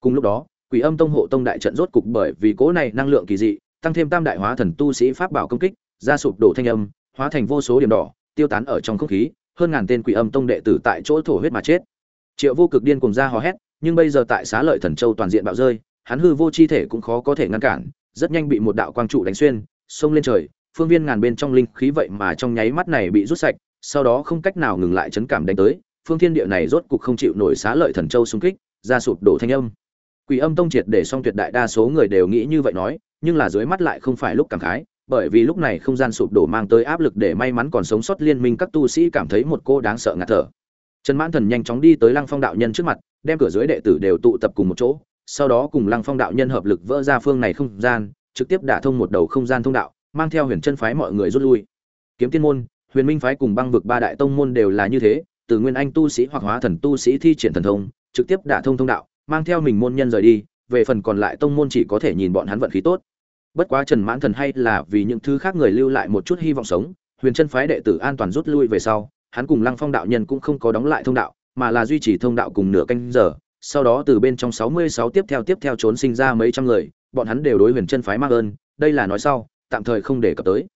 Cùng lúc đó, quỷ âm tông hộ tông đại trận rốt cục bởi vì cỗ này năng lượng kỳ dị, tăng thêm tam đại hóa thần tu sĩ pháp bảo công kích, ra sụp đổ thanh âm, hóa thành vô số điểm đỏ, tiêu tán ở trong không khí, hơn ngàn tên quỷ âm tông đệ tử tại chỗ thổ huyết mà chết. Triệu vô cực điên cuồng ra hò hét, nhưng bây giờ tại xá lợi thần châu toàn diện bạo rơi, hắn hư vô chi thể cũng khó có thể ngăn cản, rất nhanh bị một đạo quang trụ đánh xuyên, xông lên trời phương viên ngàn bên trong linh khí vậy mà trong nháy mắt này bị rút sạch, sau đó không cách nào ngừng lại chấn cảm đánh tới, phương thiên địa này rốt cục không chịu nổi xá lợi thần châu xung kích, ra sụp đổ thanh âm. Quỷ âm tông triệt để xong tuyệt đại đa số người đều nghĩ như vậy nói, nhưng là dưới mắt lại không phải lúc cảm khái, bởi vì lúc này không gian sụp đổ mang tới áp lực để may mắn còn sống sót liên minh các tu sĩ cảm thấy một cô đáng sợ ngạt thở. Trần mãn thần nhanh chóng đi tới lăng phong đạo nhân trước mặt, đem cửa dưới đệ tử đều tụ tập cùng một chỗ, sau đó cùng lăng phong đạo nhân hợp lực vỡ ra phương này không gian, trực tiếp đả thông một đầu không gian thông đạo mang theo huyền chân phái mọi người rút lui. Kiếm tiên môn, huyền minh phái cùng băng vực ba đại tông môn đều là như thế, từ nguyên anh tu sĩ hoặc hóa thần tu sĩ thi triển thần thông, trực tiếp đả thông thông đạo, mang theo mình môn nhân rời đi, về phần còn lại tông môn chỉ có thể nhìn bọn hắn vận khí tốt. Bất quá trần mãn thần hay là vì những thứ khác người lưu lại một chút hy vọng sống, huyền chân phái đệ tử an toàn rút lui về sau, hắn cùng lăng phong đạo nhân cũng không có đóng lại thông đạo, mà là duy trì thông đạo cùng nửa canh giờ, sau đó từ bên trong sáu mươi sáu tiếp theo tiếp theo trốn sinh ra mấy trăm người, bọn hắn đều đối huyền chân phái mắc ơn, đây là nói sau tạm thời không để cập tới.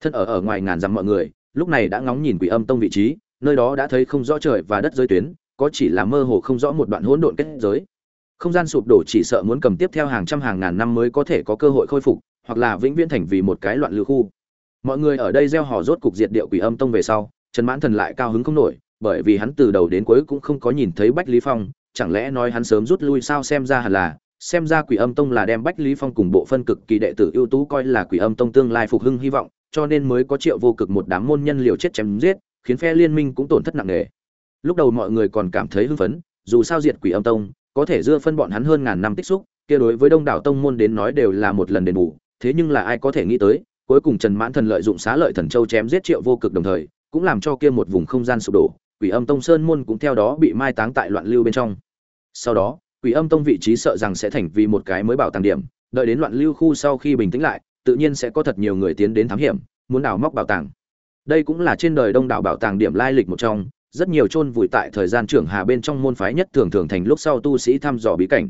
Thân ở ở ngoài ngàn dặm mọi người, lúc này đã ngóng nhìn quỷ âm tông vị trí, nơi đó đã thấy không rõ trời và đất giới tuyến, có chỉ là mơ hồ không rõ một đoạn hỗn độn kết giới. Không gian sụp đổ chỉ sợ muốn cầm tiếp theo hàng trăm hàng ngàn năm mới có thể có cơ hội khôi phục, hoặc là vĩnh viễn thành vì một cái loạn lưu khu. Mọi người ở đây gieo hò rốt cục diệt điệu quỷ âm tông về sau, trần mãn thần lại cao hứng không nổi, bởi vì hắn từ đầu đến cuối cũng không có nhìn thấy bách lý phong, chẳng lẽ nói hắn sớm rút lui sao xem ra hẳn là xem ra quỷ âm tông là đem bách lý phong cùng bộ phân cực kỳ đệ tử ưu tú coi là quỷ âm tông tương lai phục hưng hy vọng, cho nên mới có triệu vô cực một đám môn nhân liều chết chém giết, khiến phe liên minh cũng tổn thất nặng nề. Lúc đầu mọi người còn cảm thấy hưng phấn, dù sao diệt quỷ âm tông, có thể dưa phân bọn hắn hơn ngàn năm tích xúc, kia đối với đông đảo tông môn đến nói đều là một lần đền bù, thế nhưng là ai có thể nghĩ tới, cuối cùng trần mãn thần lợi dụng xá lợi thần châu chém giết triệu vô cực đồng thời, cũng làm cho kia một vùng không gian sụp đổ, quỷ âm tông sơn môn cũng theo đó bị mai táng tại loạn lưu bên trong. Sau đó quỷ âm tông vị trí sợ rằng sẽ thành vì một cái mới bảo tàng điểm, đợi đến loạn lưu khu sau khi bình tĩnh lại, tự nhiên sẽ có thật nhiều người tiến đến thám hiểm, muốn đào móc bảo tàng. Đây cũng là trên đời đông đảo bảo tàng điểm lai lịch một trong, rất nhiều chôn vùi tại thời gian trưởng hà bên trong môn phái nhất thường thường thành lúc sau tu sĩ thăm dò bí cảnh.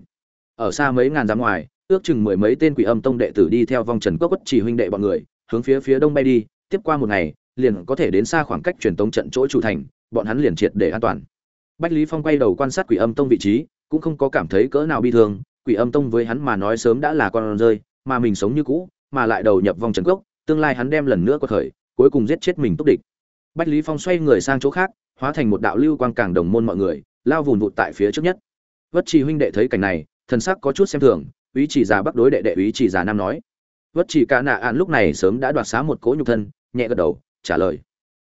Ở xa mấy ngàn dặm ngoài, ước chừng mười mấy tên quỷ âm tông đệ tử đi theo vong trần quốc quất chỉ huynh đệ bọn người, hướng phía phía đông bay đi, tiếp qua một ngày, liền có thể đến xa khoảng cách truyền tống trận chỗ chủ thành, bọn hắn liền triệt để an toàn. Bách lý phong quay đầu quan sát quỷ âm tông vị trí cũng không có cảm thấy cỡ nào bi thương, quỷ âm tông với hắn mà nói sớm đã là con rơi, mà mình sống như cũ, mà lại đầu nhập vòng trần cốc tương lai hắn đem lần nữa có thời cuối cùng giết chết mình túc địch. Bách lý phong xoay người sang chỗ khác, hóa thành một đạo lưu quang càng đồng môn mọi người, lao vùn vụt tại phía trước nhất. Vất trì huynh đệ thấy cảnh này, thần sắc có chút xem thường, ý chỉ già bắc đối đệ đệ, ý chỉ già nam nói. Vất chỉ cả nạ ạn lúc này sớm đã đoạt xá một cỗ nhục thân, nhẹ gật đầu, trả lời.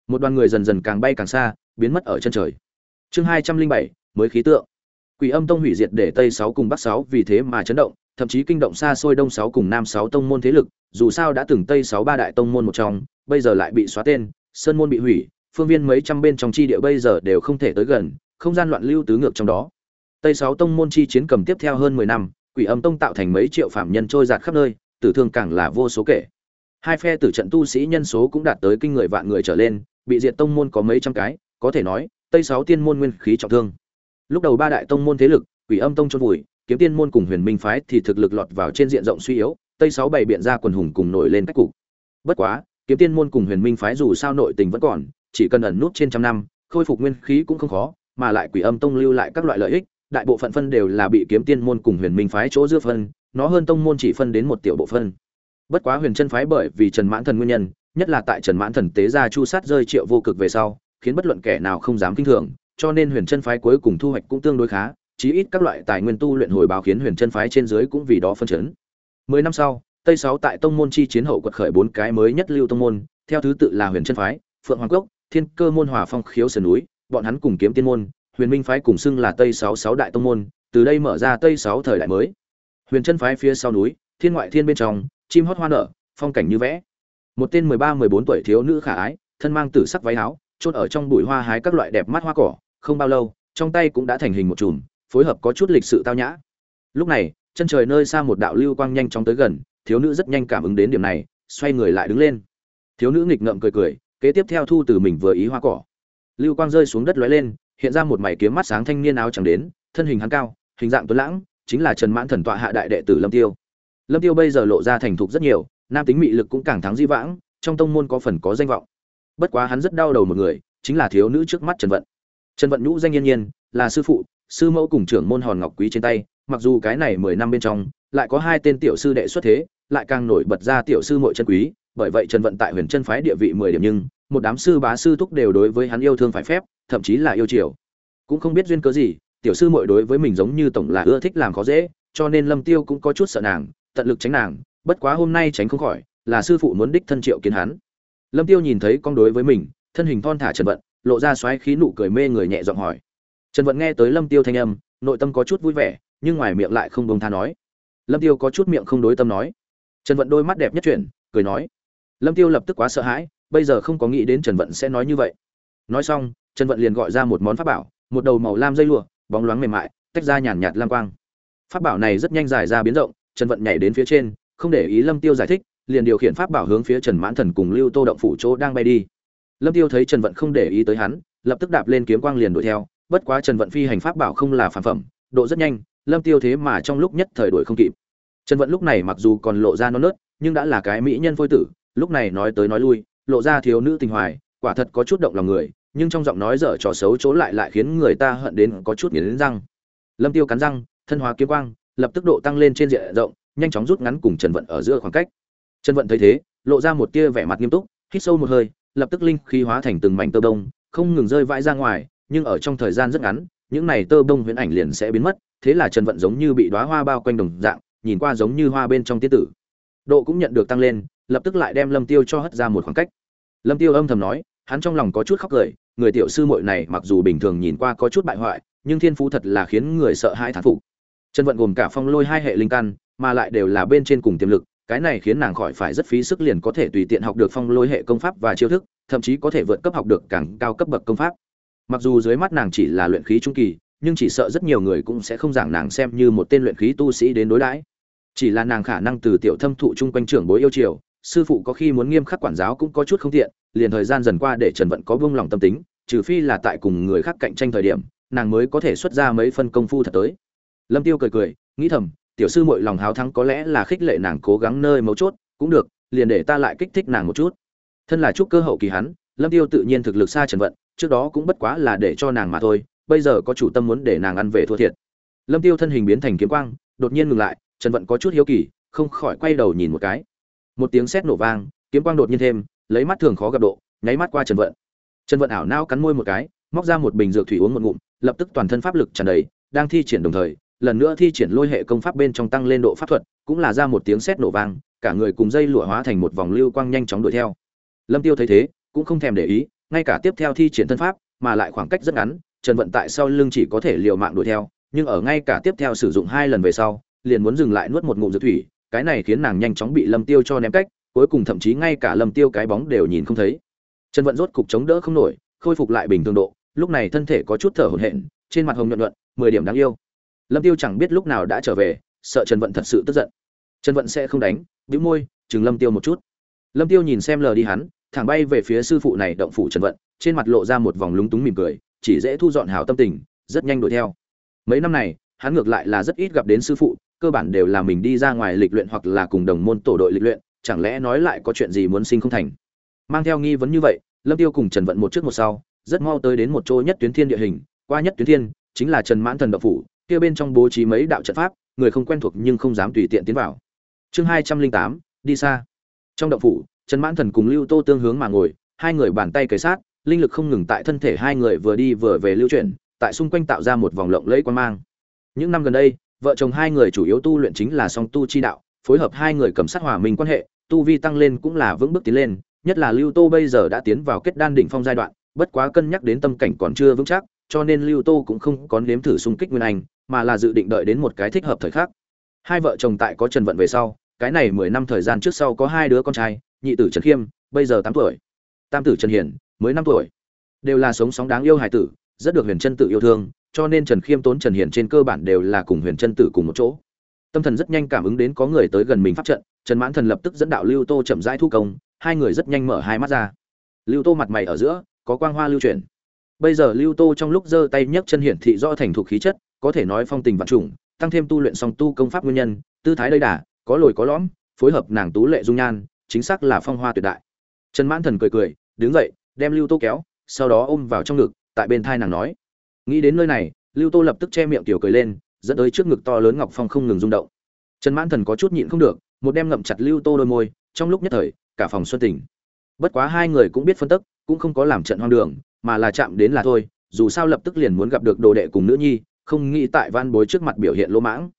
Một đoàn người dần dần càng bay càng xa, biến mất ở chân trời. Chương hai trăm linh bảy, mới khí tượng quỷ âm tông hủy diệt để tây sáu cùng bắc sáu vì thế mà chấn động, thậm chí kinh động xa xôi đông sáu cùng nam sáu tông môn thế lực, dù sao đã từng tây sáu ba đại tông môn một trong, bây giờ lại bị xóa tên, sơn môn bị hủy, phương viên mấy trăm bên trong chi địa bây giờ đều không thể tới gần, không gian loạn lưu tứ ngược trong đó. Tây sáu tông môn chi chiến cầm tiếp theo hơn mười năm, quỷ âm tông tạo thành mấy triệu phạm nhân trôi giạt khắp nơi, tử thương càng là vô số kể. Hai phe tử trận tu sĩ nhân số cũng đạt tới kinh người vạn người trở lên, bị diệt tông môn có mấy trăm cái, có thể nói, tây sáu tiên môn nguyên khí trọng thương lúc đầu ba đại tông môn thế lực, quỷ âm tông chôn vùi, kiếm tiên môn cùng huyền minh phái thì thực lực lọt vào trên diện rộng suy yếu, tây sáu bảy biện ra quần hùng cùng nổi lên cách cục. Bất quá, kiếm tiên môn cùng huyền minh phái dù sao nội tình vẫn còn, chỉ cần ẩn nút trên trăm năm, khôi phục nguyên khí cũng không khó, mà lại quỷ âm tông lưu lại các loại lợi ích, đại bộ phận phân đều là bị kiếm tiên môn cùng huyền minh phái chỗ dưa phân, nó hơn tông môn chỉ phân đến một tiểu bộ phân. Bất quá huyền chân phái bởi vì trần mãn thần nguyên nhân, nhất là tại trần mãn thần tế gia chu sát rơi triệu vô cực về sau, khiến bất luận kẻ nào không dám kinh thường cho nên huyền chân phái cuối cùng thu hoạch cũng tương đối khá, chí ít các loại tài nguyên tu luyện hồi báo khiến huyền chân phái trên dưới cũng vì đó phân chấn. Mười năm sau, tây sáu tại tông môn chi chiến hậu quật khởi bốn cái mới nhất lưu tông môn, theo thứ tự là huyền chân phái, phượng hoàng cốc, thiên cơ môn hòa phong khiếu sườn núi, bọn hắn cùng kiếm tiên môn, huyền minh phái cùng xưng là tây sáu sáu đại tông môn, từ đây mở ra tây sáu thời đại mới. Huyền chân phái phía sau núi, thiên ngoại thiên bên trong, chim hót hoa nở, phong cảnh như vẽ. Một tên mười ba, mười bốn tuổi thiếu nữ khả ái, thân mang tử sắc váy áo chốt ở trong bụi hoa hái các loại đẹp mắt hoa cỏ không bao lâu, trong tay cũng đã thành hình một chùm, phối hợp có chút lịch sự tao nhã. Lúc này, chân trời nơi xa một đạo lưu quang nhanh chóng tới gần, thiếu nữ rất nhanh cảm ứng đến điểm này, xoay người lại đứng lên. Thiếu nữ nghịch ngợm cười cười, kế tiếp theo thu từ mình vừa ý hoa cỏ. Lưu quang rơi xuống đất lóe lên, hiện ra một mảy kiếm mắt sáng thanh niên áo chẳng đến, thân hình hắn cao, hình dạng tuấn lãng, chính là trần mãn thần tọa hạ đại đệ tử lâm tiêu. Lâm tiêu bây giờ lộ ra thành thục rất nhiều, nam tính mị lực cũng càng thắng di vãng, trong tông môn có phần có danh vọng. Bất quá hắn rất đau đầu một người, chính là thiếu nữ trước mắt trần vận trần vận nhũ danh yên nhiên, là sư phụ, sư mẫu cùng trưởng môn hòn ngọc quý trên tay, mặc dù cái này mười năm bên trong, lại có hai tên tiểu sư đệ xuất thế, lại càng nổi bật ra tiểu sư muội chân quý, bởi vậy trần vận tại huyền chân phái địa vị mười điểm nhưng, một đám sư bá sư thúc đều đối với hắn yêu thương phải phép, thậm chí là yêu chiều. Cũng không biết duyên cớ gì, tiểu sư muội đối với mình giống như tổng là ưa thích làm khó dễ, cho nên lâm tiêu cũng có chút sợ nàng, tận lực tránh nàng, bất quá hôm nay tránh không khỏi, là sư phụ muốn đích thân triệu kiến hắn. Lâm tiêu nhìn thấy con đối với mình, thân hình thon thả trần vận lộ ra xoáy khí nụ cười mê người nhẹ giọng hỏi. Trần vận nghe tới lâm tiêu thanh âm, nội tâm có chút vui vẻ, nhưng ngoài miệng lại không bông tha nói. Lâm tiêu có chút miệng không đối tâm nói. Trần vận đôi mắt đẹp nhất chuyển, cười nói. Lâm tiêu lập tức quá sợ hãi, bây giờ không có nghĩ đến trần vận sẽ nói như vậy. Nói xong, trần vận liền gọi ra một món pháp bảo, một đầu màu lam dây lụa, bóng loáng mềm mại, tách ra nhàn nhạt lam quang. Pháp bảo này rất nhanh dài ra biến rộng, trần vận nhảy đến phía trên, không để ý lâm tiêu giải thích, liền điều khiển pháp bảo hướng phía trần mãn thần cùng lưu tô động phủ chỗ đang bay đi lâm tiêu thấy trần vận không để ý tới hắn, lập tức đạp lên kiếm quang liền đuổi theo. Bất quá trần vận phi hành pháp bảo không là phản phẩm, độ rất nhanh, lâm tiêu thế mà trong lúc nhất thời đuổi không kịp. Trần vận lúc này mặc dù còn lộ ra non nớt, nhưng đã là cái mỹ nhân phôi tử, lúc này nói tới nói lui, lộ ra thiếu nữ tình hoài, quả thật có chút động lòng người, nhưng trong giọng nói dở trò xấu chỗ lại lại khiến người ta hận đến có chút nghiến răng. Lâm tiêu cắn răng, thân hóa kiếm quang, lập tức độ tăng lên trên diện rộng, nhanh chóng rút ngắn cùng trần vận ở giữa khoảng cách. Trần vận thấy thế, lộ ra một tia vẻ mặt nghiêm túc, hít sâu một hơi lập tức linh khí hóa thành từng mảnh tơ đông không ngừng rơi vãi ra ngoài, nhưng ở trong thời gian rất ngắn, những này tơ bông huyễn ảnh liền sẽ biến mất, thế là trần vận giống như bị đóa hoa bao quanh đồng dạng, nhìn qua giống như hoa bên trong tiết tử. Độ cũng nhận được tăng lên, lập tức lại đem lâm tiêu cho hất ra một khoảng cách. Lâm tiêu âm thầm nói, hắn trong lòng có chút khóc cười, người tiểu sư muội này mặc dù bình thường nhìn qua có chút bại hoại, nhưng thiên phú thật là khiến người sợ hãi thán phục. Trần vận gồm cả phong lôi hai hệ linh căn, mà lại đều là bên trên cùng tiềm lực cái này khiến nàng khỏi phải rất phí sức liền có thể tùy tiện học được phong lôi hệ công pháp và chiêu thức, thậm chí có thể vượt cấp học được càng cao cấp bậc công pháp. Mặc dù dưới mắt nàng chỉ là luyện khí trung kỳ, nhưng chỉ sợ rất nhiều người cũng sẽ không giảng nàng xem như một tên luyện khí tu sĩ đến đối đãi. Chỉ là nàng khả năng từ tiểu thâm thụ chung quanh trưởng bối yêu triều sư phụ có khi muốn nghiêm khắc quản giáo cũng có chút không tiện, liền thời gian dần qua để trần vận có buông lòng tâm tính, trừ phi là tại cùng người khác cạnh tranh thời điểm, nàng mới có thể xuất ra mấy phân công phu thật tới. Lâm tiêu cười cười, nghĩ thầm tiểu sư muội lòng háo thắng có lẽ là khích lệ nàng cố gắng nơi mấu chốt, cũng được, liền để ta lại kích thích nàng một chút. Thân là trúc cơ hậu kỳ hắn, lâm tiêu tự nhiên thực lực xa trần vận, trước đó cũng bất quá là để cho nàng mà thôi, bây giờ có chủ tâm muốn để nàng ăn về thua thiệt. Lâm tiêu thân hình biến thành kiếm quang, đột nhiên ngừng lại, trần vận có chút hiếu kỳ, không khỏi quay đầu nhìn một cái. Một tiếng sét nổ vang, kiếm quang đột nhiên thêm, lấy mắt thường khó gặp độ, nháy mắt qua trần vận. Trần vận ảo nao cắn môi một cái, móc ra một bình dược thủy uống một ngụm, lập tức toàn thân pháp lực tràn đầy, đang thi triển đồng thời lần nữa thi triển lôi hệ công pháp bên trong tăng lên độ pháp thuật, cũng là ra một tiếng sét nổ vang, cả người cùng dây lụa hóa thành một vòng lưu quang nhanh chóng đuổi theo. Lâm tiêu thấy thế, cũng không thèm để ý, ngay cả tiếp theo thi triển thân pháp, mà lại khoảng cách rất ngắn, trần vận tại sau lưng chỉ có thể liều mạng đuổi theo, nhưng ở ngay cả tiếp theo sử dụng hai lần về sau, liền muốn dừng lại nuốt một ngụm dược thủy, cái này khiến nàng nhanh chóng bị lâm tiêu cho ném cách, cuối cùng thậm chí ngay cả lâm tiêu cái bóng đều nhìn không thấy. Trần vận rốt cục chống đỡ không nổi, khôi phục lại bình thường độ, lúc này thân thể có chút thở hổn hển, trên mặt hồng nhuận nhuận, mười điểm đáng yêu lâm tiêu chẳng biết lúc nào đã trở về, sợ trần vận thật sự tức giận. Trần vận sẽ không đánh, bĩu môi, chừng lâm tiêu một chút. Lâm tiêu nhìn xem lờ đi hắn, thẳng bay về phía sư phụ này động phủ trần vận, trên mặt lộ ra một vòng lúng túng mỉm cười, chỉ dễ thu dọn hào tâm tình, rất nhanh đuổi theo. Mấy năm này, hắn ngược lại là rất ít gặp đến sư phụ, cơ bản đều là mình đi ra ngoài lịch luyện hoặc là cùng đồng môn tổ đội lịch luyện, chẳng lẽ nói lại có chuyện gì muốn sinh không thành. Mang theo nghi vấn như vậy, lâm tiêu cùng trần vận một trước một sau, rất mau tới đến một chỗ nhất tuyến thiên địa hình, qua nhất tuyến thiên, chính là trần mãn thần động phủ kia bên trong bố trí mấy đạo trận pháp, người không quen thuộc nhưng không dám tùy tiện tiến vào. Chương hai trăm linh tám, đi xa. Trong động phủ, trần mãn thần cùng lưu tô tương hướng mà ngồi, hai người bàn tay kề sát, linh lực không ngừng tại thân thể hai người vừa đi vừa về lưu chuyển, tại xung quanh tạo ra một vòng lộng lẫy quan mang. Những năm gần đây, vợ chồng hai người chủ yếu tu luyện chính là song tu chi đạo, phối hợp hai người cầm sát hòa minh quan hệ, tu vi tăng lên cũng là vững bước tiến lên, nhất là lưu tô bây giờ đã tiến vào kết đan đỉnh phong giai đoạn, bất quá cân nhắc đến tâm cảnh còn chưa vững chắc cho nên lưu tô cũng không có nếm thử xung kích nguyên anh, mà là dự định đợi đến một cái thích hợp thời khắc. Hai vợ chồng tại có trần vận về sau, cái này mười năm thời gian trước sau có hai đứa con trai, nhị tử trần khiêm, bây giờ tám tuổi. Tam tử trần hiển, mới năm tuổi. Đều là sống sóng đáng yêu hài tử, rất được huyền chân tự yêu thương, cho nên trần khiêm tốn trần hiển trên cơ bản đều là cùng huyền chân tử cùng một chỗ. Tâm thần rất nhanh cảm ứng đến có người tới gần mình pháp trận, trần mãn thần lập tức dẫn đạo lưu tô chậm rãi thu công, hai người rất nhanh mở hai mắt ra. Lưu tô mặt mày ở giữa, có quang hoa lưu chuyển bây giờ lưu tô trong lúc giơ tay nhấc chân hiển thị rõ thành thục khí chất, có thể nói phong tình vạn trùng, tăng thêm tu luyện song tu công pháp nguyên nhân, tư thái đầy đà, có lồi có lõm, phối hợp nàng tú lệ dung nhan, chính xác là phong hoa tuyệt đại. Trần mãn thần cười cười, đứng dậy, đem lưu tô kéo, sau đó ôm vào trong ngực, tại bên thai nàng nói. Nghĩ đến nơi này, lưu tô lập tức che miệng tiểu cười lên, dẫn tới trước ngực to lớn ngọc phong không ngừng rung động. Trần mãn thần có chút nhịn không được, một đem ngậm chặt lưu tô đôi môi, trong lúc nhất thời, cả phòng xuân tình. Bất quá hai người cũng biết phân tức, cũng không có làm trận hoang đường mà là chạm đến là thôi, dù sao lập tức liền muốn gặp được đồ đệ cùng nữ nhi, không nghĩ tại van bối trước mặt biểu hiện lỗ mãng.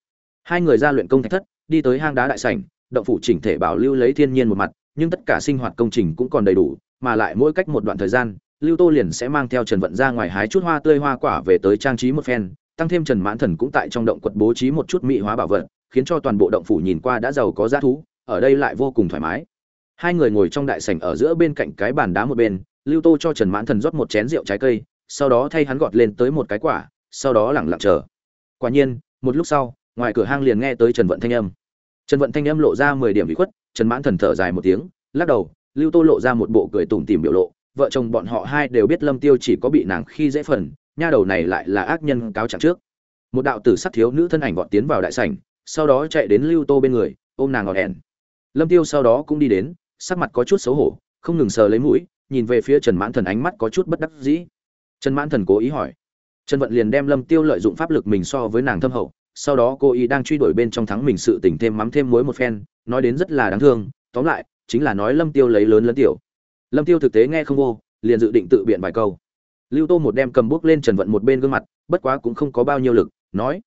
Hai người ra luyện công thạch thất, đi tới hang đá đại sảnh, động phủ chỉnh thể bảo lưu lấy thiên nhiên một mặt, nhưng tất cả sinh hoạt công trình cũng còn đầy đủ, mà lại mỗi cách một đoạn thời gian, lưu tô liền sẽ mang theo trần vận ra ngoài hái chút hoa tươi hoa quả về tới trang trí một phen, tăng thêm trần mãn thần cũng tại trong động quật bố trí một chút mỹ hóa bảo vật, khiến cho toàn bộ động phủ nhìn qua đã giàu có giá thú, ở đây lại vô cùng thoải mái. Hai người ngồi trong đại sảnh ở giữa bên cạnh cái bàn đá một bên lưu tô cho trần mãn thần rót một chén rượu trái cây, sau đó thay hắn gọt lên tới một cái quả, sau đó lẳng lặng chờ. Quả nhiên, một lúc sau, ngoài cửa hang liền nghe tới trần vận thanh âm. Trần vận thanh âm lộ ra mười điểm bị khuất, trần mãn thần thở dài một tiếng, lắc đầu, lưu tô lộ ra một bộ cười tủm tỉm biểu lộ, vợ chồng bọn họ hai đều biết lâm tiêu chỉ có bị nàng khi dễ phần, nha đầu này lại là ác nhân cáo trạng trước. Một đạo tử sắc thiếu nữ thân ảnh vọt tiến vào đại sảnh, sau đó chạy đến lưu tô bên người, ôm nàng ngọt ẻn lâm tiêu sau đó cũng đi đến, sắc mặt có chút xấu hổ, không ngừng sờ lấy mũi nhìn về phía trần mãn thần ánh mắt có chút bất đắc dĩ. Trần mãn thần cố ý hỏi. Trần vận liền đem lâm tiêu lợi dụng pháp lực mình so với nàng thâm hậu, sau đó cô ý đang truy đuổi bên trong thắng mình sự tình thêm mắm thêm muối một phen, nói đến rất là đáng thương, tóm lại, chính là nói lâm tiêu lấy lớn lớn tiểu. Lâm tiêu thực tế nghe không vô, liền dự định tự biện vài câu. Lưu tô một đem cầm bước lên trần vận một bên gương mặt, bất quá cũng không có bao nhiêu lực, nói.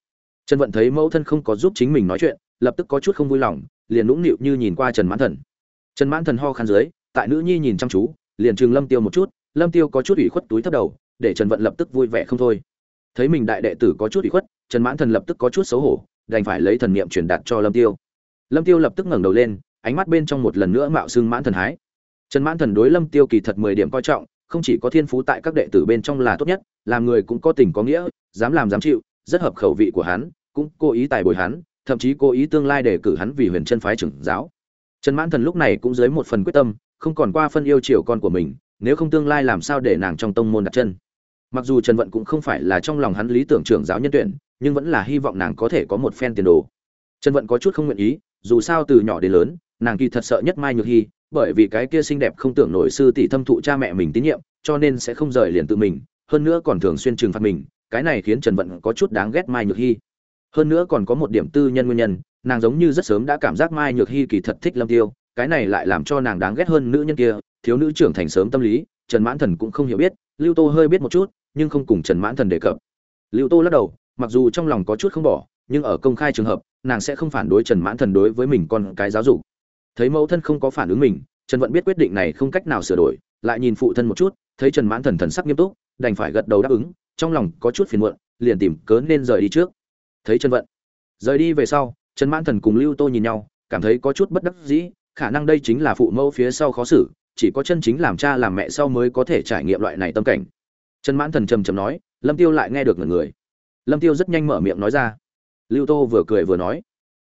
Trần vận thấy mẫu thân không có giúp chính mình nói chuyện, lập tức có chút không vui lòng, liền nũng nịu như nhìn qua trần mãn thần. Trần mãn thần ho khăn dưới, tại nữ nhi nhìn chăm chú liền trừng lâm tiêu một chút, lâm tiêu có chút ủy khuất túi thấp đầu, để trần vận lập tức vui vẻ không thôi. Thấy mình đại đệ tử có chút ủy khuất, trần mãn thần lập tức có chút xấu hổ, đành phải lấy thần niệm truyền đạt cho lâm tiêu. Lâm tiêu lập tức ngẩng đầu lên, ánh mắt bên trong một lần nữa mạo xưng mãn thần hái. Trần mãn thần đối lâm tiêu kỳ thật mười điểm coi trọng, không chỉ có thiên phú tại các đệ tử bên trong là tốt nhất, làm người cũng có tình có nghĩa, dám làm dám chịu, rất hợp khẩu vị của hắn, cũng cố ý tài bồi hắn, thậm chí cố ý tương lai để cử hắn vì huyền chân phái trưởng giáo. Trần mãn thần lúc này cũng dưới một phần quyết tâm không còn qua phân yêu chiều con của mình, nếu không tương lai làm sao để nàng trong tông môn đặt chân. Mặc dù trần vận cũng không phải là trong lòng hắn lý tưởng trưởng giáo nhân tuyển, nhưng vẫn là hy vọng nàng có thể có một phen tiền đồ. Trần vận có chút không nguyện ý, dù sao từ nhỏ đến lớn, nàng kỳ thật sợ nhất mai nhược hy, bởi vì cái kia xinh đẹp không tưởng nổi sư tỷ thâm thụ cha mẹ mình tín nhiệm, cho nên sẽ không rời liền tự mình, hơn nữa còn thường xuyên trừng phạt mình, cái này khiến trần vận có chút đáng ghét mai nhược hy. Hơn nữa còn có một điểm tư nhân nguyên nhân, nàng giống như rất sớm đã cảm giác mai nhược hy kỳ thật thích lâm tiêu cái này lại làm cho nàng đáng ghét hơn nữ nhân kia, thiếu nữ trưởng thành sớm tâm lý, trần mãn thần cũng không hiểu biết, lưu tô hơi biết một chút, nhưng không cùng trần mãn thần đề cập. Lưu tô lắc đầu, mặc dù trong lòng có chút không bỏ, nhưng ở công khai trường hợp, nàng sẽ không phản đối trần mãn thần đối với mình con cái giáo dục. Thấy mẫu thân không có phản ứng mình, trần vẫn biết quyết định này không cách nào sửa đổi, lại nhìn phụ thân một chút, thấy trần mãn thần thần sắc nghiêm túc, đành phải gật đầu đáp ứng, trong lòng có chút phiền muộn, liền tìm cớ nên rời đi trước. Thấy trần vận rời đi về sau, trần mãn thần cùng lưu tô nhìn nhau, cảm thấy có chút bất đắc dĩ khả năng đây chính là phụ mẫu phía sau khó xử, chỉ có chân chính làm cha làm mẹ sau mới có thể trải nghiệm loại này tâm cảnh. Trần mãn thần trầm trầm nói, lâm tiêu lại nghe được ngần người. Lâm tiêu rất nhanh mở miệng nói ra. Lưu tô vừa cười vừa nói.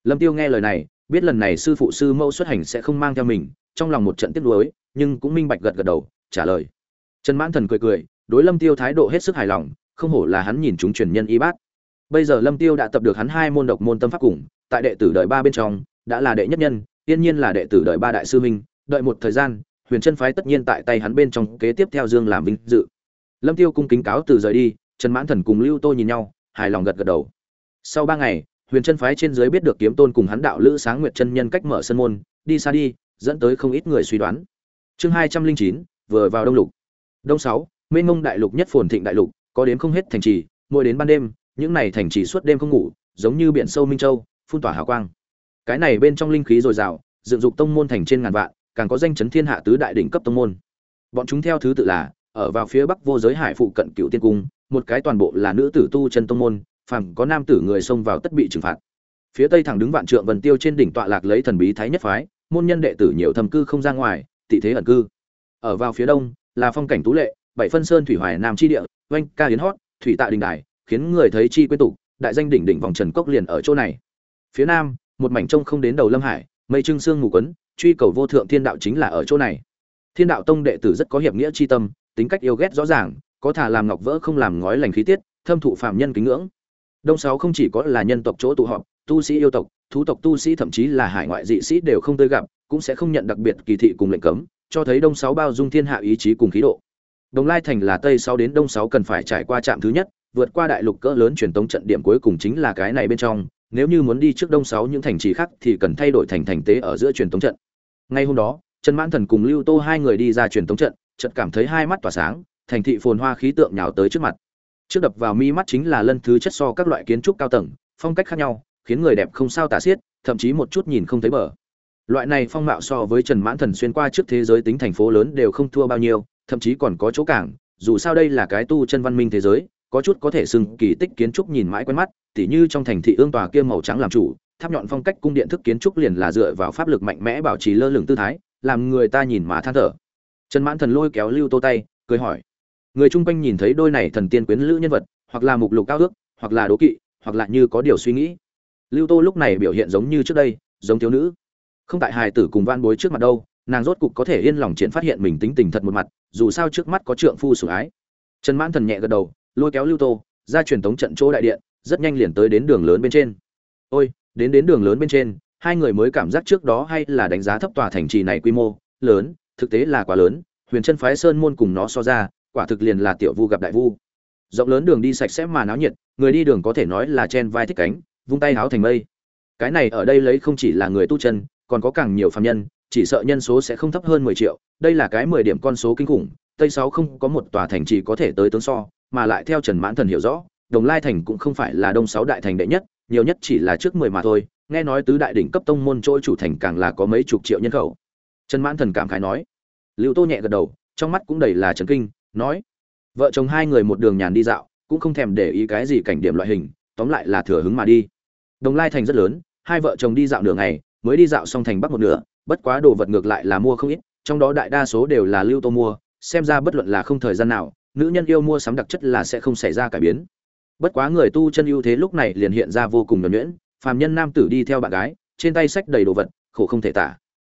Lâm tiêu nghe lời này, biết lần này sư phụ sư mẫu xuất hành sẽ không mang theo mình, trong lòng một trận tiếc nuối, nhưng cũng minh bạch gật gật đầu, trả lời. Trần mãn thần cười cười, đối lâm tiêu thái độ hết sức hài lòng, không hổ là hắn nhìn chúng truyền nhân y bát. Bây giờ lâm tiêu đã tập được hắn hai môn độc môn tâm pháp cùng, tại đệ tử đợi ba bên trong, đã là đệ nhất nhân tiên nhiên là đệ tử đợi ba đại sư huynh, đợi một thời gian, huyền chân phái tất nhiên tại tay hắn bên trong kế tiếp theo dương làm vinh dự. Lâm tiêu cung kính cáo từ rời đi, trần mãn thần cùng lưu tô nhìn nhau, hài lòng gật gật đầu. Sau ba ngày, huyền chân phái trên dưới biết được kiếm tôn cùng hắn đạo lữ sáng nguyệt chân nhân cách mở sân môn, đi xa đi, dẫn tới không ít người suy đoán. Chương hai trăm linh chín, vừa vào đông lục. Đông sáu mênh mông đại lục nhất phồn thịnh đại lục, có đến không hết thành trì, mỗi đến ban đêm, những này thành trì suốt đêm không ngủ, giống như biển sâu minh châu, phun tỏa hào quang cái này bên trong linh khí dồi dào, dựng dục tông môn thành trên ngàn vạn, càng có danh chấn thiên hạ tứ đại đỉnh cấp tông môn. Bọn chúng theo thứ tự là, ở vào phía bắc vô giới hải phụ cận cựu tiên cung, một cái toàn bộ là nữ tử tu chân tông môn, phàm có nam tử người xông vào tất bị trừng phạt. Phía tây thẳng đứng vạn trượng vần tiêu trên đỉnh tọa lạc lấy thần bí thái nhất phái, môn nhân đệ tử nhiều thầm cư không ra ngoài, tị thế ẩn cư. Ở vào phía đông, là phong cảnh tú lệ, bảy phân sơn thủy hoài nam chi địa, oanh ca hiến hót, thủy tạ đình đài, khiến người thấy chi quên tục, đại danh đỉnh đỉnh vòng trần cốc liền ở chỗ này. Phía nam một mảnh trông không đến đầu lâm hải, mây trưng sương mù quấn, truy cầu vô thượng thiên đạo chính là ở chỗ này. Thiên đạo tông đệ tử rất có hiệp nghĩa chi tâm, tính cách yêu ghét rõ ràng, có thà làm ngọc vỡ không làm ngói lành khí tiết, thâm thụ phạm nhân kính ngưỡng. Đông sáu không chỉ có là nhân tộc chỗ tụ họp, tu sĩ yêu tộc, thú tộc tu sĩ thậm chí là hải ngoại dị sĩ đều không tới gặp, cũng sẽ không nhận đặc biệt kỳ thị cùng lệnh cấm, cho thấy đông sáu bao dung thiên hạ ý chí cùng khí độ. Đồng lai thành là tây sáu đến đông sáu cần phải trải qua trạm thứ nhất, vượt qua đại lục cỡ lớn truyền tống trận điểm cuối cùng chính là cái này bên trong nếu như muốn đi trước đông sáu những thành trì khác thì cần thay đổi thành thành tế ở giữa truyền tống trận. Ngay hôm đó, trần mãn thần cùng lưu tô hai người đi ra truyền tống trận, chợt cảm thấy hai mắt tỏa sáng, thành thị phồn hoa khí tượng nhào tới trước mặt. Trước đập vào mi mắt chính là lân thứ chất so các loại kiến trúc cao tầng, phong cách khác nhau, khiến người đẹp không sao tả xiết, thậm chí một chút nhìn không thấy bờ. Loại này phong mạo so với trần mãn thần xuyên qua trước thế giới tính thành phố lớn đều không thua bao nhiêu, thậm chí còn có chỗ cảng, dù sao đây là cái tu chân văn minh thế giới có chút có thể xưng kỳ tích kiến trúc nhìn mãi quen mắt, tỉ như trong thành thị ương tòa kia màu trắng làm chủ, tháp nhọn phong cách cung điện thức kiến trúc liền là dựa vào pháp lực mạnh mẽ bảo trì lơ lửng tư thái, làm người ta nhìn mà than thở. Trần mãn thần lôi kéo lưu tô tay, cười hỏi, người chung quanh nhìn thấy đôi này thần tiên quyến lữ nhân vật, hoặc là mục lục cao ước, hoặc là đố kỵ, hoặc là như có điều suy nghĩ. Lưu tô lúc này biểu hiện giống như trước đây, giống thiếu nữ. Không tại hài tử cùng van bối trước mặt đâu, nàng rốt cục có thể yên lòng triển phát hiện mình tính tình thật một mặt, dù sao trước mắt có trượng phu sủng ái. Trần mãn thần nhẹ gật đầu lôi kéo lưu tô, ra truyền tống trận chỗ đại điện, rất nhanh liền tới đến đường lớn bên trên. Ôi, đến đến đường lớn bên trên, hai người mới cảm giác trước đó hay là đánh giá thấp tòa thành trì này quy mô, lớn, thực tế là quá lớn, huyền chân phái sơn môn cùng nó so ra, quả thực liền là tiểu vu gặp đại vu. Rộng lớn đường đi sạch sẽ mà náo nhiệt, người đi đường có thể nói là chen vai thích cánh, vung tay háo thành mây. Cái này ở đây lấy không chỉ là người tu chân, còn có càng nhiều phạm nhân, chỉ sợ nhân số sẽ không thấp hơn mười triệu, đây là cái mười điểm con số kinh khủng, tây sáu không có một tòa thành trì có thể tới tướng so mà lại theo trần mãn thần hiểu rõ, đồng lai thành cũng không phải là đông sáu đại thành đệ nhất, nhiều nhất chỉ là trước mười mà thôi, nghe nói tứ đại đỉnh cấp tông môn chỗ chủ thành càng là có mấy chục triệu nhân khẩu. Trần mãn thần cảm khái nói. Lưu tô nhẹ gật đầu, trong mắt cũng đầy là chấn kinh, nói, vợ chồng hai người một đường nhàn đi dạo, cũng không thèm để ý cái gì cảnh điểm loại hình, tóm lại là thừa hứng mà đi. Đồng lai thành rất lớn, hai vợ chồng đi dạo nửa ngày, mới đi dạo xong thành bắc một nửa, bất quá đồ vật ngược lại là mua không ít, trong đó đại đa số đều là lưu tô mua, xem ra bất luận là không thời gian nào nữ nhân yêu mua sắm đặc chất là sẽ không xảy ra cải biến. Bất quá người tu chân ưu thế lúc này liền hiện ra vô cùng nhuẩn nhuyễn, phàm nhân nam tử đi theo bạn gái, trên tay sách đầy đồ vật, khổ không thể tả.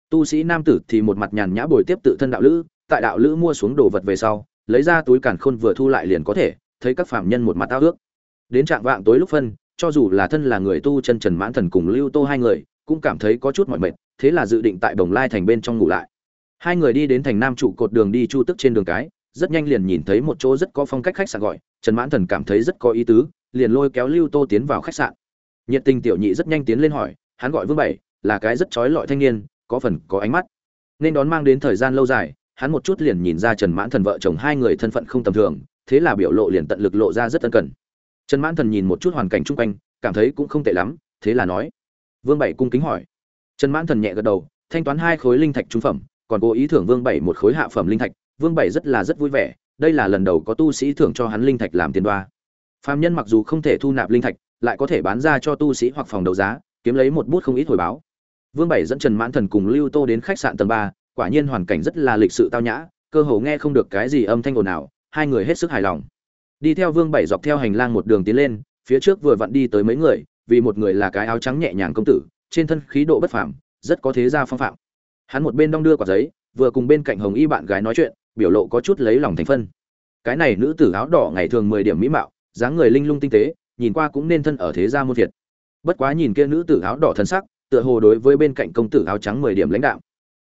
Tu sĩ nam tử thì một mặt nhàn nhã bồi tiếp tự thân đạo lữ, tại đạo lữ mua xuống đồ vật về sau, lấy ra túi càn khôn vừa thu lại liền có thể, thấy các phàm nhân một mặt ao ước. Đến trạng vạng tối lúc phân, cho dù là thân là người tu chân trần mãn thần cùng lưu tô hai người, cũng cảm thấy có chút mỏi mệt, thế là dự định tại đồng lai thành bên trong ngủ lại. Hai người đi đến thành nam trụ cột đường đi chu tức trên đường cái rất nhanh liền nhìn thấy một chỗ rất có phong cách khách sạn gọi, trần mãn thần cảm thấy rất có ý tứ, liền lôi kéo lưu tô tiến vào khách sạn. Nhiệt tình tiểu nhị rất nhanh tiến lên hỏi, hắn gọi vương bảy, là cái rất trói lọi thanh niên, có phần có ánh mắt. Nên đón mang đến thời gian lâu dài, hắn một chút liền nhìn ra trần mãn thần vợ chồng hai người thân phận không tầm thường, thế là biểu lộ liền tận lực lộ ra rất ân cần. Trần mãn thần nhìn một chút hoàn cảnh chung quanh, cảm thấy cũng không tệ lắm, thế là nói. Vương bảy cung kính hỏi. Trần mãn thần nhẹ gật đầu, thanh toán hai khối linh thạch trung phẩm, còn cố ý thưởng vương bảy một khối hạ phẩm linh thạch vương bảy rất là rất vui vẻ, đây là lần đầu có tu sĩ thưởng cho hắn linh thạch làm tiền đoa. Phạm nhân mặc dù không thể thu nạp linh thạch, lại có thể bán ra cho tu sĩ hoặc phòng đấu giá, kiếm lấy một bút không ít hồi báo. Vương bảy dẫn trần mãn thần cùng lưu tô đến khách sạn tầng ba, quả nhiên hoàn cảnh rất là lịch sự tao nhã, cơ hồ nghe không được cái gì âm thanh ồn nào hai người hết sức hài lòng. Đi theo vương bảy dọc theo hành lang một đường tiến lên, phía trước vừa vặn đi tới mấy người, vì một người là cái áo trắng nhẹ nhàng công tử, trên thân khí độ bất phàm, rất có thế gia phong phạm. Hắn một bên đong đưa quả giấy, vừa cùng bên cạnh hồng y bạn gái nói chuyện biểu lộ có chút lấy lòng thành phân. Cái này nữ tử áo đỏ ngày thường mười điểm mỹ mạo, dáng người linh lung tinh tế, nhìn qua cũng nên thân ở thế gia muôn thiệt bất quá nhìn kia nữ tử áo đỏ thân sắc, tựa hồ đối với bên cạnh công tử áo trắng mười điểm lãnh đạo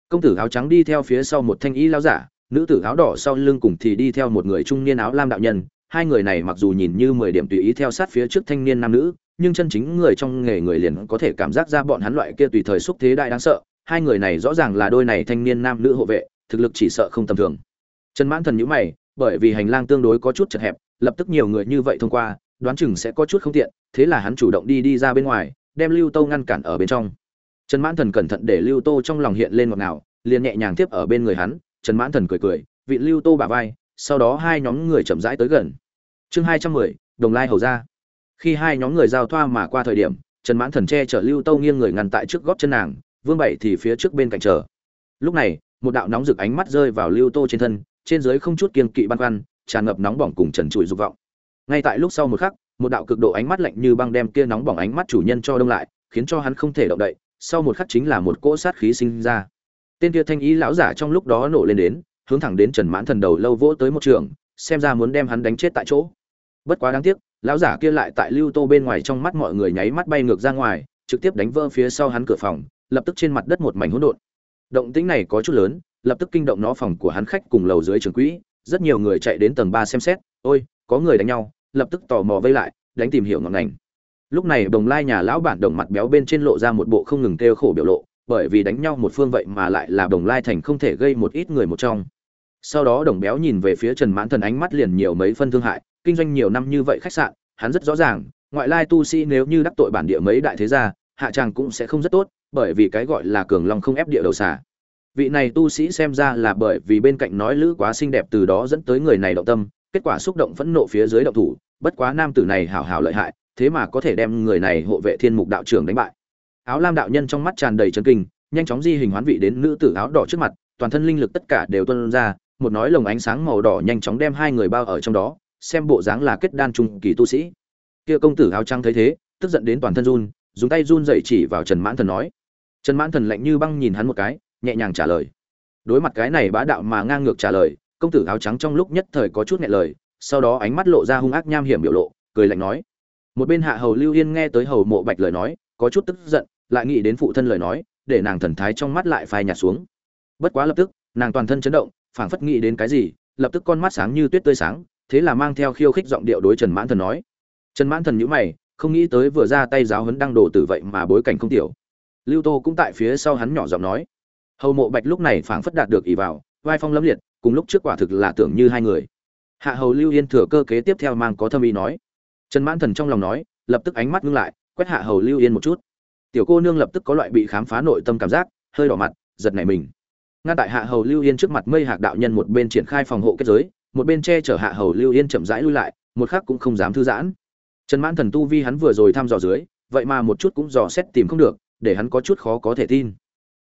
công tử áo trắng đi theo phía sau một thanh y lao giả, nữ tử áo đỏ sau lưng cùng thì đi theo một người trung niên áo lam đạo nhân, hai người này mặc dù nhìn như mười điểm tùy ý theo sát phía trước thanh niên nam nữ, nhưng chân chính người trong nghề người liền có thể cảm giác ra bọn hắn loại kia tùy thời xúc thế đại đáng sợ, hai người này rõ ràng là đôi này thanh niên nam nữ hộ vệ, thực lực chỉ sợ không tầm thường trần mãn thần nhíu mày, bởi vì hành lang tương đối có chút chật hẹp, lập tức nhiều người như vậy thông qua, đoán chừng sẽ có chút không tiện, thế là hắn chủ động đi đi ra bên ngoài, đem lưu tô ngăn cản ở bên trong. Trần mãn thần cẩn thận để lưu tô trong lòng hiện lên ngọt ngào, liền nhẹ nhàng tiếp ở bên người hắn, trần mãn thần cười cười, vị lưu tô bả vai, sau đó hai nhóm người chậm rãi tới gần. Chương hai trăm mười, đồng lai hầu ra khi hai nhóm người giao thoa mà qua thời điểm, trần mãn thần che chở lưu tô nghiêng người ngăn tại trước góp chân nàng, vương bảy thì phía trước bên cạnh chờ. Lúc này, một đạo nóng rực ánh mắt rơi vào lưu tô trên thân trên dưới không chút kiên kỵ băn khoăn, tràn ngập nóng bỏng cùng trần trụi dục vọng. Ngay tại lúc sau một khắc, một đạo cực độ ánh mắt lạnh như băng đem kia nóng bỏng ánh mắt chủ nhân cho đông lại, khiến cho hắn không thể động đậy, sau một khắc chính là một cỗ sát khí sinh ra. Tên kia thanh ý lão giả trong lúc đó nổ lên đến, hướng thẳng đến trần mãn thần đầu lâu vỗ tới một trường, xem ra muốn đem hắn đánh chết tại chỗ. Bất quá đáng tiếc, lão giả kia lại tại lưu tô bên ngoài trong mắt mọi người nháy mắt bay ngược ra ngoài, trực tiếp đánh vỡ phía sau hắn cửa phòng, lập tức trên mặt đất một mảnh hỗn độn. Động tĩnh này có chút lớn lập tức kinh động nó phòng của hắn khách cùng lầu dưới trường quỹ. Rất nhiều người chạy đến tầng ba xem xét. Ôi, có người đánh nhau. Lập tức tò mò vây lại, đánh tìm hiểu ngọn ngành. Lúc này đồng lai nhà lão bản đồng mặt béo bên trên lộ ra một bộ không ngừng kêu khổ biểu lộ, bởi vì đánh nhau một phương vậy mà lại là đồng lai thành không thể gây một ít người một trong. Sau đó đồng béo nhìn về phía trần mãn thần ánh mắt liền nhiều mấy phân thương hại. Kinh doanh nhiều năm như vậy khách sạn, hắn rất rõ ràng, ngoại lai tu sĩ nếu như đắc tội bản địa mấy đại thế gia, hạ tràng cũng sẽ không rất tốt, bởi vì cái gọi là cường long không ép địa đầu xả vị này tu sĩ xem ra là bởi vì bên cạnh nói lữ quá xinh đẹp từ đó dẫn tới người này động tâm, kết quả xúc động phẫn nộ phía dưới động thủ, bất quá nam tử này hảo hảo lợi hại, thế mà có thể đem người này hộ vệ thiên mục đạo trưởng đánh bại. Áo lam đạo nhân trong mắt tràn đầy chấn kinh, nhanh chóng di hình hoán vị đến nữ tử áo đỏ trước mặt, toàn thân linh lực tất cả đều tuôn ra, một nói lồng ánh sáng màu đỏ nhanh chóng đem hai người bao ở trong đó, xem bộ dáng là kết đan trung kỳ tu sĩ. Kia công tử áo trắng thấy thế, tức giận đến toàn thân run, dùng tay run dậy chỉ vào trần mãn thần nói. Trần mãn thần lạnh như băng nhìn hắn một cái nhẹ nhàng trả lời. Đối mặt cái này bá đạo mà ngang ngược trả lời, công tử áo trắng trong lúc nhất thời có chút nghẹn lời, sau đó ánh mắt lộ ra hung ác nham hiểm biểu lộ, cười lạnh nói. Một bên hạ hầu lưu yên nghe tới hầu mộ bạch lời nói, có chút tức giận, lại nghĩ đến phụ thân lời nói, để nàng thần thái trong mắt lại phai nhạt xuống. Bất quá lập tức, nàng toàn thân chấn động, phảng phất nghĩ đến cái gì, lập tức con mắt sáng như tuyết tươi sáng, thế là mang theo khiêu khích giọng điệu đối trần mãn thần nói. Trần mãn thần nhữ mày, không nghĩ tới vừa ra tay giáo huấn đang đổ tử vậy mà bối cảnh không tiểu. Lưu tô cũng tại phía sau hắn nhỏ giọng nói hầu mộ bạch lúc này phảng phất đạt được ỷ vào, vai phong lâm liệt, cùng lúc trước quả thực là tưởng như hai người. Hạ hầu lưu yên thừa cơ kế tiếp theo mang có thâm ý nói. Trần mãn thần trong lòng nói, lập tức ánh mắt ngưng lại, quét hạ hầu lưu yên một chút. Tiểu cô nương lập tức có loại bị khám phá nội tâm cảm giác, hơi đỏ mặt, giật nảy mình. Ngăn tại hạ hầu lưu yên trước mặt mây hạc đạo nhân một bên triển khai phòng hộ kết giới, một bên che chở hạ hầu lưu yên chậm rãi lui lại, một khắc cũng không dám thư giãn. Trần mãn thần tu vi hắn vừa rồi thăm dò dưới, vậy mà một chút cũng dò xét tìm không được, để hắn có chút khó có thể tin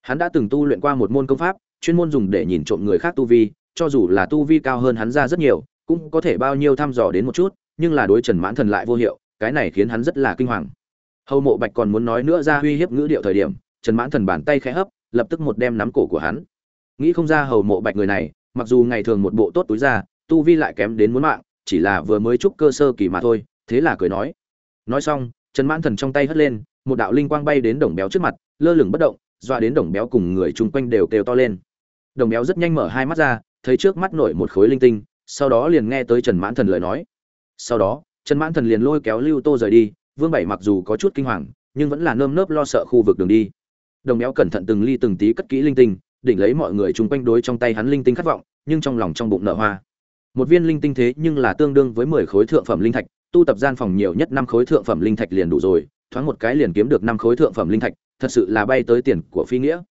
hắn đã từng tu luyện qua một môn công pháp, chuyên môn dùng để nhìn trộm người khác tu vi, cho dù là tu vi cao hơn hắn ra rất nhiều, cũng có thể bao nhiêu thăm dò đến một chút, nhưng là đối trần mãn thần lại vô hiệu, cái này khiến hắn rất là kinh hoàng. Hầu mộ bạch còn muốn nói nữa ra uy hiếp ngữ điệu thời điểm, trần mãn thần bàn tay khẽ hấp, lập tức một đem nắm cổ của hắn. Nghĩ không ra hầu mộ bạch người này, mặc dù ngày thường một bộ tốt túi ra, tu vi lại kém đến muốn mạng, chỉ là vừa mới chúc cơ sơ kỳ mà thôi, thế là cười nói. Nói xong, trần mãn thần trong tay hất lên, một đạo linh quang bay đến đồng béo trước mặt, lơ lửng bất động doa đến đồng béo cùng người chung quanh đều kêu to lên. Đồng béo rất nhanh mở hai mắt ra, thấy trước mắt nổi một khối linh tinh, sau đó liền nghe tới trần mãn thần lời nói. Sau đó, trần mãn thần liền lôi kéo lưu tô rời đi, vương bảy mặc dù có chút kinh hoàng, nhưng vẫn là nơm nớp lo sợ khu vực đường đi. Đồng béo cẩn thận từng ly từng tí cất kỹ linh tinh định lấy mọi người chung quanh đối trong tay hắn linh tinh khát vọng, nhưng trong lòng trong bụng nở hoa. Một viên linh tinh thế nhưng là tương đương với mười khối thượng phẩm linh thạch, tu tập gian phòng nhiều nhất năm khối thượng phẩm linh thạch liền đủ rồi, thoáng một cái liền kiếm được năm khối thượng phẩm linh thạch thật sự là bay tới tiền của phi nghĩa.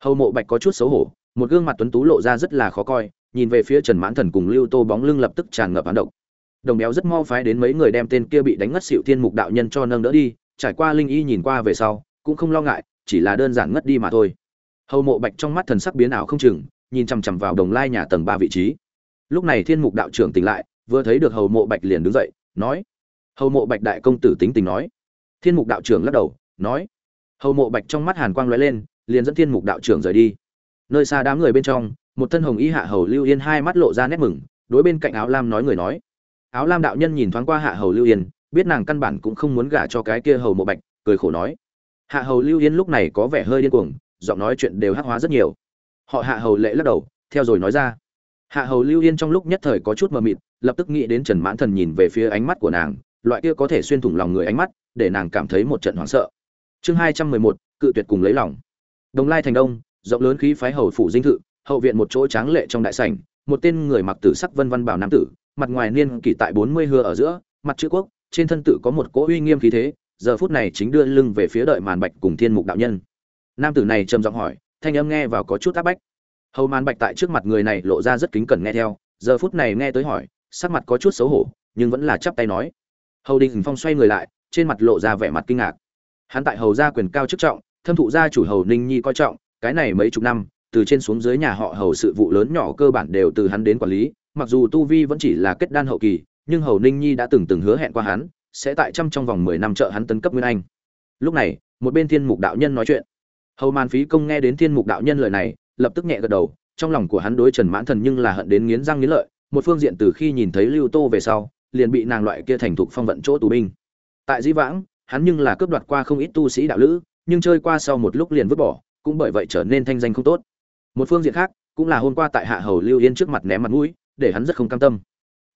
Hầu mộ bạch có chút xấu hổ, một gương mặt tuấn tú lộ ra rất là khó coi, nhìn về phía trần mãn thần cùng lưu tô bóng lưng lập tức tràn ngập hán độc. Đồng béo rất mau phái đến mấy người đem tên kia bị đánh ngất xịu thiên mục đạo nhân cho nâng đỡ đi, trải qua linh y nhìn qua về sau, cũng không lo ngại, chỉ là đơn giản ngất đi mà thôi. Hầu mộ bạch trong mắt thần sắc biến ảo không chừng, nhìn chằm chằm vào đồng lai nhà tầng ba vị trí. Lúc này thiên mục đạo trưởng tỉnh lại, vừa thấy được hầu mộ bạch liền đứng dậy, nói, hầu mộ bạch đại công tử tính tình nói. Thiên mục đạo trưởng lắc đầu, nói hầu mộ bạch trong mắt hàn quang lóe lên, liền dẫn thiên mục đạo trưởng rời đi. Nơi xa đám người bên trong, một thân hồng y hạ hầu lưu yên hai mắt lộ ra nét mừng, đối bên cạnh áo lam nói người nói. Áo lam đạo nhân nhìn thoáng qua hạ hầu lưu yên, biết nàng căn bản cũng không muốn gả cho cái kia hầu mộ bạch, cười khổ nói. Hạ hầu lưu yên lúc này có vẻ hơi điên cuồng, giọng nói chuyện đều hắc hóa rất nhiều. Họ hạ hầu lễ lắc đầu, theo rồi nói ra. Hạ hầu lưu yên trong lúc nhất thời có chút mờ mịt, lập tức nghĩ đến trần mãn thần nhìn về phía ánh mắt của nàng, loại kia có thể xuyên thủng lòng người ánh mắt, để nàng cảm thấy một trận hoảng sợ chương hai trăm mười một, cự tuyệt cùng lấy lòng. Đồng lai thành đông, rộng lớn khí phái hầu phủ dinh thự, hậu viện một chỗ tráng lệ trong đại sảnh, một tên người mặc tử sắc vân văn bảo nam tử, mặt ngoài niên kỷ tại bốn mươi hưa ở giữa, mặt chữ quốc, trên thân tự có một cỗ uy nghiêm khí thế, giờ phút này chính đưa lưng về phía đợi màn bạch cùng thiên mục đạo nhân. Nam tử này trầm giọng hỏi, thanh âm nghe vào có chút áp bách. Hầu màn bạch tại trước mặt người này lộ ra rất kính cẩn nghe theo, giờ phút này nghe tới hỏi, sắc mặt có chút xấu hổ, nhưng vẫn là chắp tay nói. Hầu đình phong xoay người lại, trên mặt lộ ra vẻ mặt kinh ngạc hắn tại hầu gia quyền cao chức trọng, thâm thụ gia chủ hầu ninh nhi coi trọng, cái này mấy chục năm, từ trên xuống dưới nhà họ hầu sự vụ lớn nhỏ cơ bản đều từ hắn đến quản lý, mặc dù tu vi vẫn chỉ là kết đan hậu kỳ, nhưng hầu ninh nhi đã từng từng hứa hẹn qua hắn, sẽ tại trăm trong vòng mười năm trợ hắn tấn cấp nguyên anh. Lúc này, một bên thiên mục đạo nhân nói chuyện. Hầu màn phí công nghe đến thiên mục đạo nhân lời này, lập tức nhẹ gật đầu, trong lòng của hắn đối trần mãn thần nhưng là hận đến nghiến răng nghiến lợi, một phương diện từ khi nhìn thấy lưu tô về sau, liền bị nàng loại kia thành thục phong vận chỗ tù binh. Tại di vãng hắn nhưng là cướp đoạt qua không ít tu sĩ đạo lữ, nhưng chơi qua sau một lúc liền vứt bỏ, cũng bởi vậy trở nên thanh danh không tốt. Một phương diện khác, cũng là hôm qua tại hạ hầu lưu yên trước mặt ném mặt mũi, để hắn rất không cam tâm.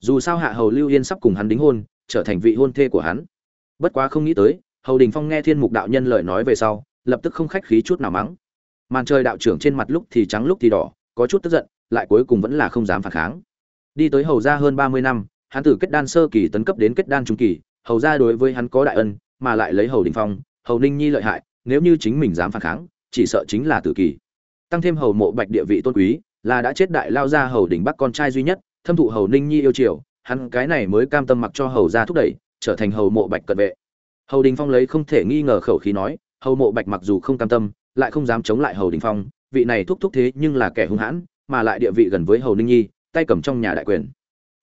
Dù sao hạ hầu lưu yên sắp cùng hắn đính hôn, trở thành vị hôn thê của hắn. Bất quá không nghĩ tới, hầu đình phong nghe thiên mục đạo nhân lời nói về sau, lập tức không khách khí chút nào mắng. Màn trời đạo trưởng trên mặt lúc thì trắng lúc thì đỏ, có chút tức giận, lại cuối cùng vẫn là không dám phản kháng. Đi tới hầu ra hơn ba mươi năm, hắn từ kết đan sơ kỳ tấn cấp đến kết đan trung kỳ, hầu ra đối với hắn có đại ân mà lại lấy hầu đình phong, hầu ninh nhi lợi hại, nếu như chính mình dám phản kháng, chỉ sợ chính là tử kỳ. Tăng thêm hầu mộ bạch địa vị tôn quý, là đã chết đại lao ra hầu đình bắc con trai duy nhất, thâm thụ hầu ninh nhi yêu triều hắn cái này mới cam tâm mặc cho hầu ra thúc đẩy, trở thành hầu mộ bạch cận vệ. Hầu đình phong lấy không thể nghi ngờ khẩu khí nói, hầu mộ bạch mặc dù không cam tâm, lại không dám chống lại hầu đình phong, vị này thúc thúc thế nhưng là kẻ hung hãn, mà lại địa vị gần với hầu ninh nhi, tay cầm trong nhà đại quyền.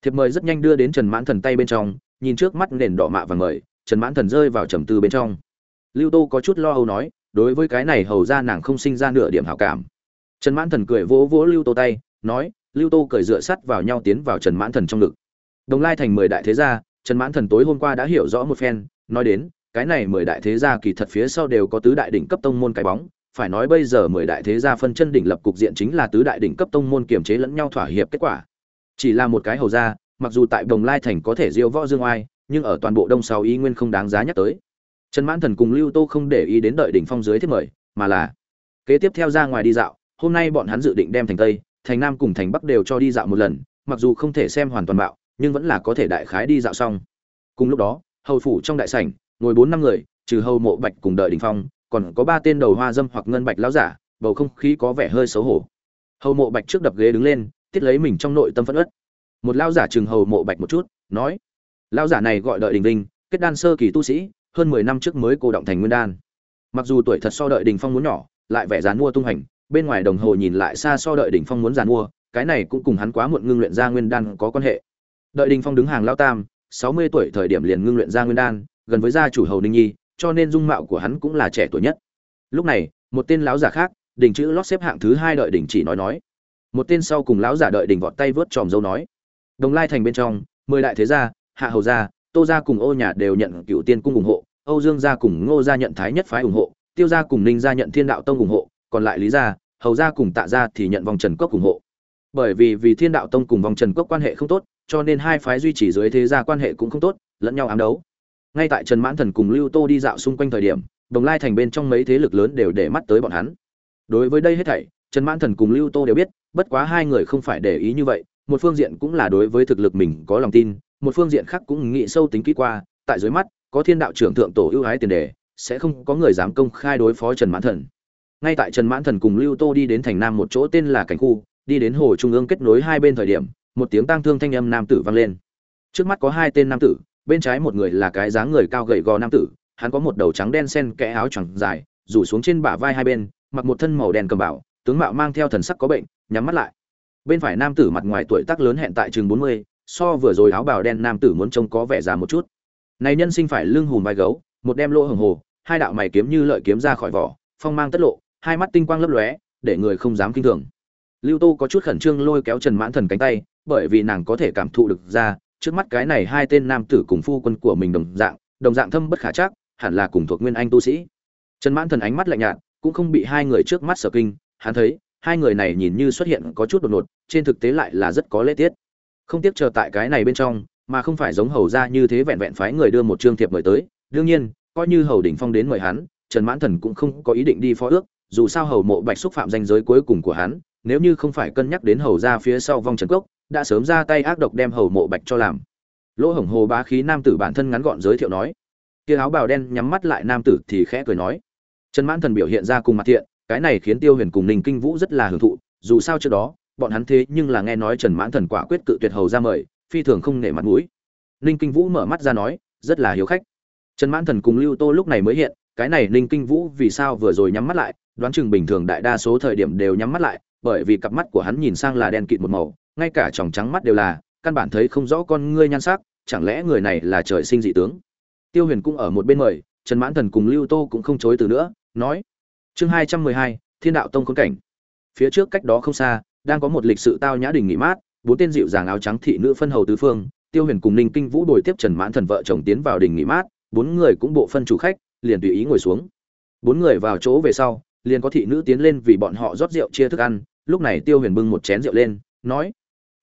Thiệp mời rất nhanh đưa đến trần mãn thần tay bên trong, nhìn trước mắt nền đỏ mạ và mời trần mãn thần rơi vào trầm tư bên trong. Lưu tô có chút lo âu nói, đối với cái này hầu ra nàng không sinh ra nửa điểm hảo cảm. Trần mãn thần cười vỗ vỗ lưu tô tay, nói, lưu tô cười dựa sắt vào nhau tiến vào trần mãn thần trong ngực. Đồng lai thành mười đại thế gia, trần mãn thần tối hôm qua đã hiểu rõ một phen, nói đến, cái này mười đại thế gia kỳ thật phía sau đều có tứ đại đỉnh cấp tông môn cái bóng. Phải nói bây giờ mười đại thế gia phân chân đỉnh lập cục diện chính là tứ đại đỉnh cấp tông môn kiềm chế lẫn nhau thỏa hiệp kết quả. Chỉ là một cái hầu gia, mặc dù tại đồng lai thành có thể diêu võ dương oai nhưng ở toàn bộ đông sáu ý nguyên không đáng giá nhắc tới. Trần mãn thần cùng lưu tô không để ý đến đợi đỉnh phong dưới thiết mời, mà là kế tiếp theo ra ngoài đi dạo, hôm nay bọn hắn dự định đem thành tây, thành nam cùng thành bắc đều cho đi dạo một lần, mặc dù không thể xem hoàn toàn bạo nhưng vẫn là có thể đại khái đi dạo xong. Cùng lúc đó, hầu phủ trong đại sảnh, ngồi bốn năm người, trừ hầu mộ bạch cùng đợi đỉnh phong, còn có ba tên đầu hoa dâm hoặc ngân bạch lão giả, bầu không khí có vẻ hơi xấu hổ. Hầu mộ bạch trước đập ghế đứng lên tiết lấy mình trong nội tâm phẫn uất. Một lão giả chừng hầu mộ bạch một chút, nói lão giả này gọi đợi đình vinh, kết đan sơ kỳ tu sĩ, hơn mười năm trước mới cô động thành nguyên đan. Mặc dù tuổi thật so đợi đình phong muốn nhỏ, lại vẻ dán mua tung hành, bên ngoài đồng hồ nhìn lại xa so đợi đỉnh phong muốn dàn mua, cái này cũng cùng hắn quá muộn ngưng luyện ra nguyên đan có quan hệ. Đợi đình phong đứng hàng lao tam, sáu mươi tuổi thời điểm liền ngưng luyện ra nguyên đan, gần với gia chủ hầu ninh nhi, cho nên dung mạo của hắn cũng là trẻ tuổi nhất. Lúc này, một tên lão giả khác đỉnh chữ lót xếp hạng thứ hai đợi đỉnh chỉ nói nói. Một tên sau cùng lão giả đợi đỉnh vọt tay vớt tròm dâu nói. Đồng lai thành bên trong, mười đại thế gia hạ hầu gia, tô gia cùng ô nhà đều nhận cựu tiên cung ủng hộ, âu dương gia cùng ngô gia nhận thái nhất phái ủng hộ, tiêu gia cùng ninh gia nhận thiên đạo tông ủng hộ, còn lại lý gia, hầu gia cùng tạ gia thì nhận vòng trần cốc ủng hộ. Bởi vì vì thiên đạo tông cùng vòng trần cốc quan hệ không tốt, cho nên hai phái duy trì dưới thế gia quan hệ cũng không tốt, lẫn nhau ám đấu. Ngay tại trần mãn thần cùng lưu tô đi dạo xung quanh thời điểm, đồng lai thành bên trong mấy thế lực lớn đều để mắt tới bọn hắn. Đối với đây hết thảy, trần mãn thần cùng lưu tô đều biết, bất quá hai người không phải để ý như vậy, một phương diện cũng là đối với thực lực mình có lòng tin một phương diện khác cũng nghĩ sâu tính kỹ qua tại dưới mắt có thiên đạo trưởng thượng tổ ưu ái tiền đề sẽ không có người dám công khai đối phó trần mãn thần. Ngay tại trần mãn thần cùng lưu tô đi đến thành nam một chỗ tên là cảnh khu đi đến hồ trung ương kết nối hai bên thời điểm một tiếng tang thương thanh âm nam tử vang lên. Trước mắt có hai tên nam tử bên trái một người là cái dáng người cao gầy gò nam tử hắn có một đầu trắng đen sen kẽ áo choàng dài rủ xuống trên bả vai hai bên mặc một thân màu đen cầm bảo tướng mạo mang theo thần sắc có bệnh nhắm mắt lại. Bên phải nam tử mặt ngoài tuổi tác lớn hẹn tại chừng mươi, so vừa rồi áo bào đen nam tử muốn trông có vẻ già một chút. Này nhân sinh phải lưng hùm vai gấu, một đem lỗ hồng hồ, hai đạo mày kiếm như lợi kiếm ra khỏi vỏ, phong mang tất lộ, hai mắt tinh quang lấp lóe, để người không dám kinh thường. Lưu tô có chút khẩn trương lôi kéo trần mãn thần cánh tay, bởi vì nàng có thể cảm thụ được ra, trước mắt cái này hai tên nam tử cùng phu quân của mình đồng dạng đồng dạng thâm bất khả chắc, hẳn là cùng thuộc nguyên anh tu sĩ. Trần mãn thần ánh mắt lạnh nhạt, cũng không bị hai người trước mắt sở kinh, hắn thấy, hai người này nhìn như xuất hiện có chút đột ngột, trên thực tế lại là rất có lễ tiết không tiếc chờ tại cái này bên trong, mà không phải giống hầu ra như thế vẹn vẹn phái người đưa một trương thiệp mời tới. Đương nhiên, coi như hầu đỉnh phong đến mời hắn, trần mãn thần cũng không có ý định đi phó ước, dù sao hầu mộ bạch xúc phạm danh giới cuối cùng của hắn, nếu như không phải cân nhắc đến hầu ra phía sau vong trần cốc, đã sớm ra tay ác độc đem hầu mộ bạch cho làm. Lỗ hổng hồ bá khí nam tử bản thân ngắn gọn giới thiệu nói. Kia áo bào đen nhắm mắt lại nam tử thì khẽ cười nói. Trần mãn thần biểu hiện ra cùng mặt thiện, cái này khiến tiêu huyền cùng ninh kinh vũ rất là hưởng thụ, dù sao trước đó bọn hắn thế nhưng là nghe nói trần mãn thần quả quyết cự tuyệt hầu ra mời, phi thường không nể mặt mũi. Ninh kinh vũ mở mắt ra nói, rất là hiếu khách. Trần mãn thần cùng lưu tô lúc này mới hiện, cái này ninh kinh vũ vì sao vừa rồi nhắm mắt lại, đoán chừng bình thường đại đa số thời điểm đều nhắm mắt lại, bởi vì cặp mắt của hắn nhìn sang là đen kịt một màu, ngay cả tròng trắng mắt đều là, căn bản thấy không rõ con ngươi nhan sắc, chẳng lẽ người này là trời sinh dị tướng? Tiêu huyền cũng ở một bên mời, trần mãn thần cùng lưu tô cũng không chối từ nữa, nói, chương hai trăm mười hai, thiên đạo tông khốn cảnh. Phía trước cách đó không xa đang có một lịch sự tao nhã đình nghỉ mát, bốn tên dịu dàng áo trắng thị nữ phân hầu tứ phương, tiêu huyền cùng ninh kinh vũ đổi tiếp trần mãn thần vợ chồng tiến vào đình nghỉ mát, bốn người cũng bộ phân chủ khách, liền tùy ý ngồi xuống. Bốn người vào chỗ về sau, liền có thị nữ tiến lên vì bọn họ rót rượu chia thức ăn, lúc này tiêu huyền bưng một chén rượu lên, nói,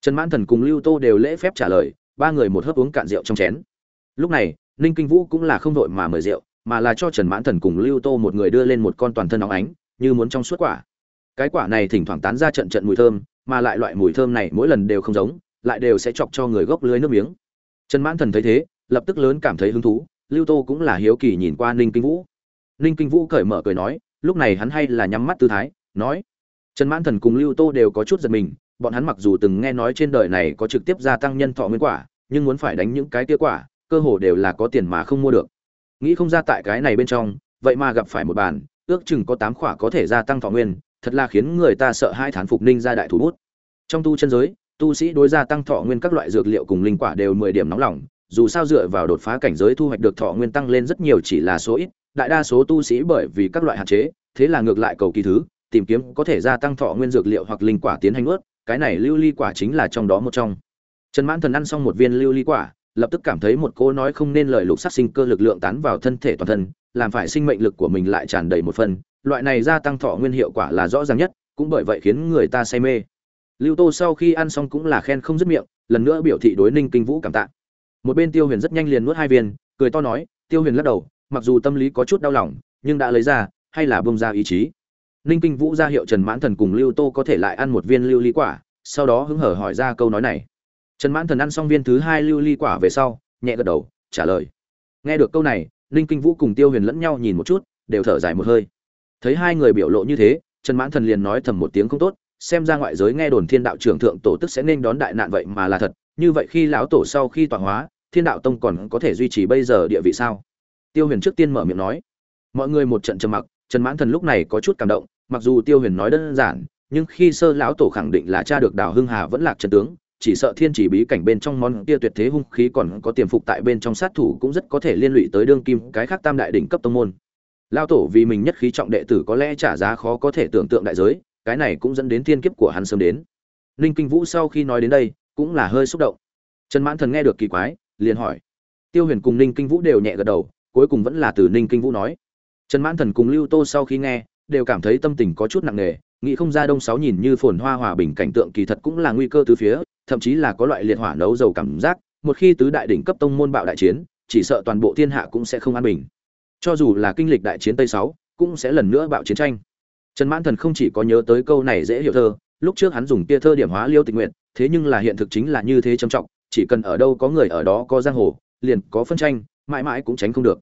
trần mãn thần cùng lưu tô đều lễ phép trả lời, ba người một hớp uống cạn rượu trong chén. Lúc này, ninh kinh vũ cũng là không vội mà mời rượu, mà là cho trần mãn thần cùng lưu tô một người đưa lên một con toàn thân óng ánh, như muốn trong suốt quả cái quả này thỉnh thoảng tán ra trận trận mùi thơm, mà lại loại mùi thơm này mỗi lần đều không giống, lại đều sẽ chọc cho người gốc lưới nước miếng. Trần mãn thần thấy thế, lập tức lớn cảm thấy hứng thú, lưu tô cũng là hiếu kỳ nhìn qua ninh kinh vũ. Ninh kinh vũ cởi mở cười nói, lúc này hắn hay là nhắm mắt tư thái, nói. Trần mãn thần cùng lưu tô đều có chút giật mình, bọn hắn mặc dù từng nghe nói trên đời này có trực tiếp gia tăng nhân thọ nguyên quả, nhưng muốn phải đánh những cái tia quả, cơ hồ đều là có tiền mà không mua được. Nghĩ không ra tại cái này bên trong, vậy mà gặp phải một bàn, ước chừng có tám quả có thể gia tăng thọ nguyên thật là khiến người ta sợ hai thán phục ninh ra đại thủ bút. Trong tu chân giới, tu sĩ đối gia tăng thọ nguyên các loại dược liệu cùng linh quả đều mười điểm nóng lòng, dù sao dựa vào đột phá cảnh giới thu hoạch được thọ nguyên tăng lên rất nhiều chỉ là số ít, đại đa số tu sĩ bởi vì các loại hạn chế, thế là ngược lại cầu kỳ thứ, tìm kiếm có thể gia tăng thọ nguyên dược liệu hoặc linh quả tiến hành ướt cái này lưu ly quả chính là trong đó một trong. Trần mãn thần ăn xong một viên lưu ly quả, lập tức cảm thấy một cô nói không nên lời lục sắc sinh cơ lực lượng tán vào thân thể toàn thân, làm phải sinh mệnh lực của mình lại tràn đầy một phần loại này gia tăng thọ nguyên hiệu quả là rõ ràng nhất, cũng bởi vậy khiến người ta say mê. Lưu tô sau khi ăn xong cũng là khen không dứt miệng, lần nữa biểu thị đối ninh kinh vũ cảm tạ. Một bên tiêu huyền rất nhanh liền nuốt hai viên, cười to nói, tiêu huyền lắc đầu, mặc dù tâm lý có chút đau lòng, nhưng đã lấy ra, hay là bông ra ý chí. Ninh kinh vũ ra hiệu trần mãn thần cùng lưu tô có thể lại ăn một viên lưu ly quả, sau đó hứng hở hỏi ra câu nói này. Trần mãn thần ăn xong viên thứ hai lưu ly quả về sau, nhẹ gật đầu, trả lời. Nghe được câu này, ninh kinh vũ cùng tiêu huyền lẫn nhau nhìn một chút, đều thở dài một hơi thấy hai người biểu lộ như thế, trần mãn thần liền nói thầm một tiếng không tốt, xem ra ngoại giới nghe đồn thiên đạo trưởng thượng tổ tức sẽ nên đón đại nạn vậy mà là thật, như vậy khi lão tổ sau khi tọa hóa, thiên đạo tông còn có thể duy trì bây giờ địa vị sao? Tiêu huyền trước tiên mở miệng nói. Mọi người một trận trầm mặc, trần mãn thần lúc này có chút cảm động, mặc dù tiêu huyền nói đơn giản, nhưng khi sơ lão tổ khẳng định là cha được đào hưng hà vẫn lạc trần tướng, chỉ sợ thiên chỉ bí cảnh bên trong món kia tuyệt thế hung khí còn có tiềm phục tại bên trong sát thủ cũng rất có thể liên lụy tới đương kim cái khác tam đại đỉnh cấp tông môn lao tổ vì mình nhất khí trọng đệ tử có lẽ trả giá khó có thể tưởng tượng đại giới, cái này cũng dẫn đến thiên kiếp của hắn sớm đến. Ninh kinh vũ sau khi nói đến đây, cũng là hơi xúc động. Trần mãn thần nghe được kỳ quái, liền hỏi. Tiêu huyền cùng ninh kinh vũ đều nhẹ gật đầu, cuối cùng vẫn là từ ninh kinh vũ nói. Trần mãn thần cùng lưu tô sau khi nghe, đều cảm thấy tâm tình có chút nặng nề, nghĩ không ra đông sáu nhìn như phồn hoa hòa bình cảnh tượng kỳ thật cũng là nguy cơ từ phía, thậm chí là có loại liệt hỏa nấu dầu cảm giác, một khi tứ đại đỉnh cấp tông môn bạo đại chiến, chỉ sợ toàn bộ thiên hạ cũng sẽ không an bình cho dù là kinh lịch đại chiến tây sáu, cũng sẽ lần nữa bạo chiến tranh. Trần mãn thần không chỉ có nhớ tới câu này dễ hiểu thơ, lúc trước hắn dùng tia thơ điểm hóa liêu tình nguyện thế nhưng là hiện thực chính là như thế trầm trọng, chỉ cần ở đâu có người ở đó có giang hồ, liền có phân tranh, mãi mãi cũng tránh không được.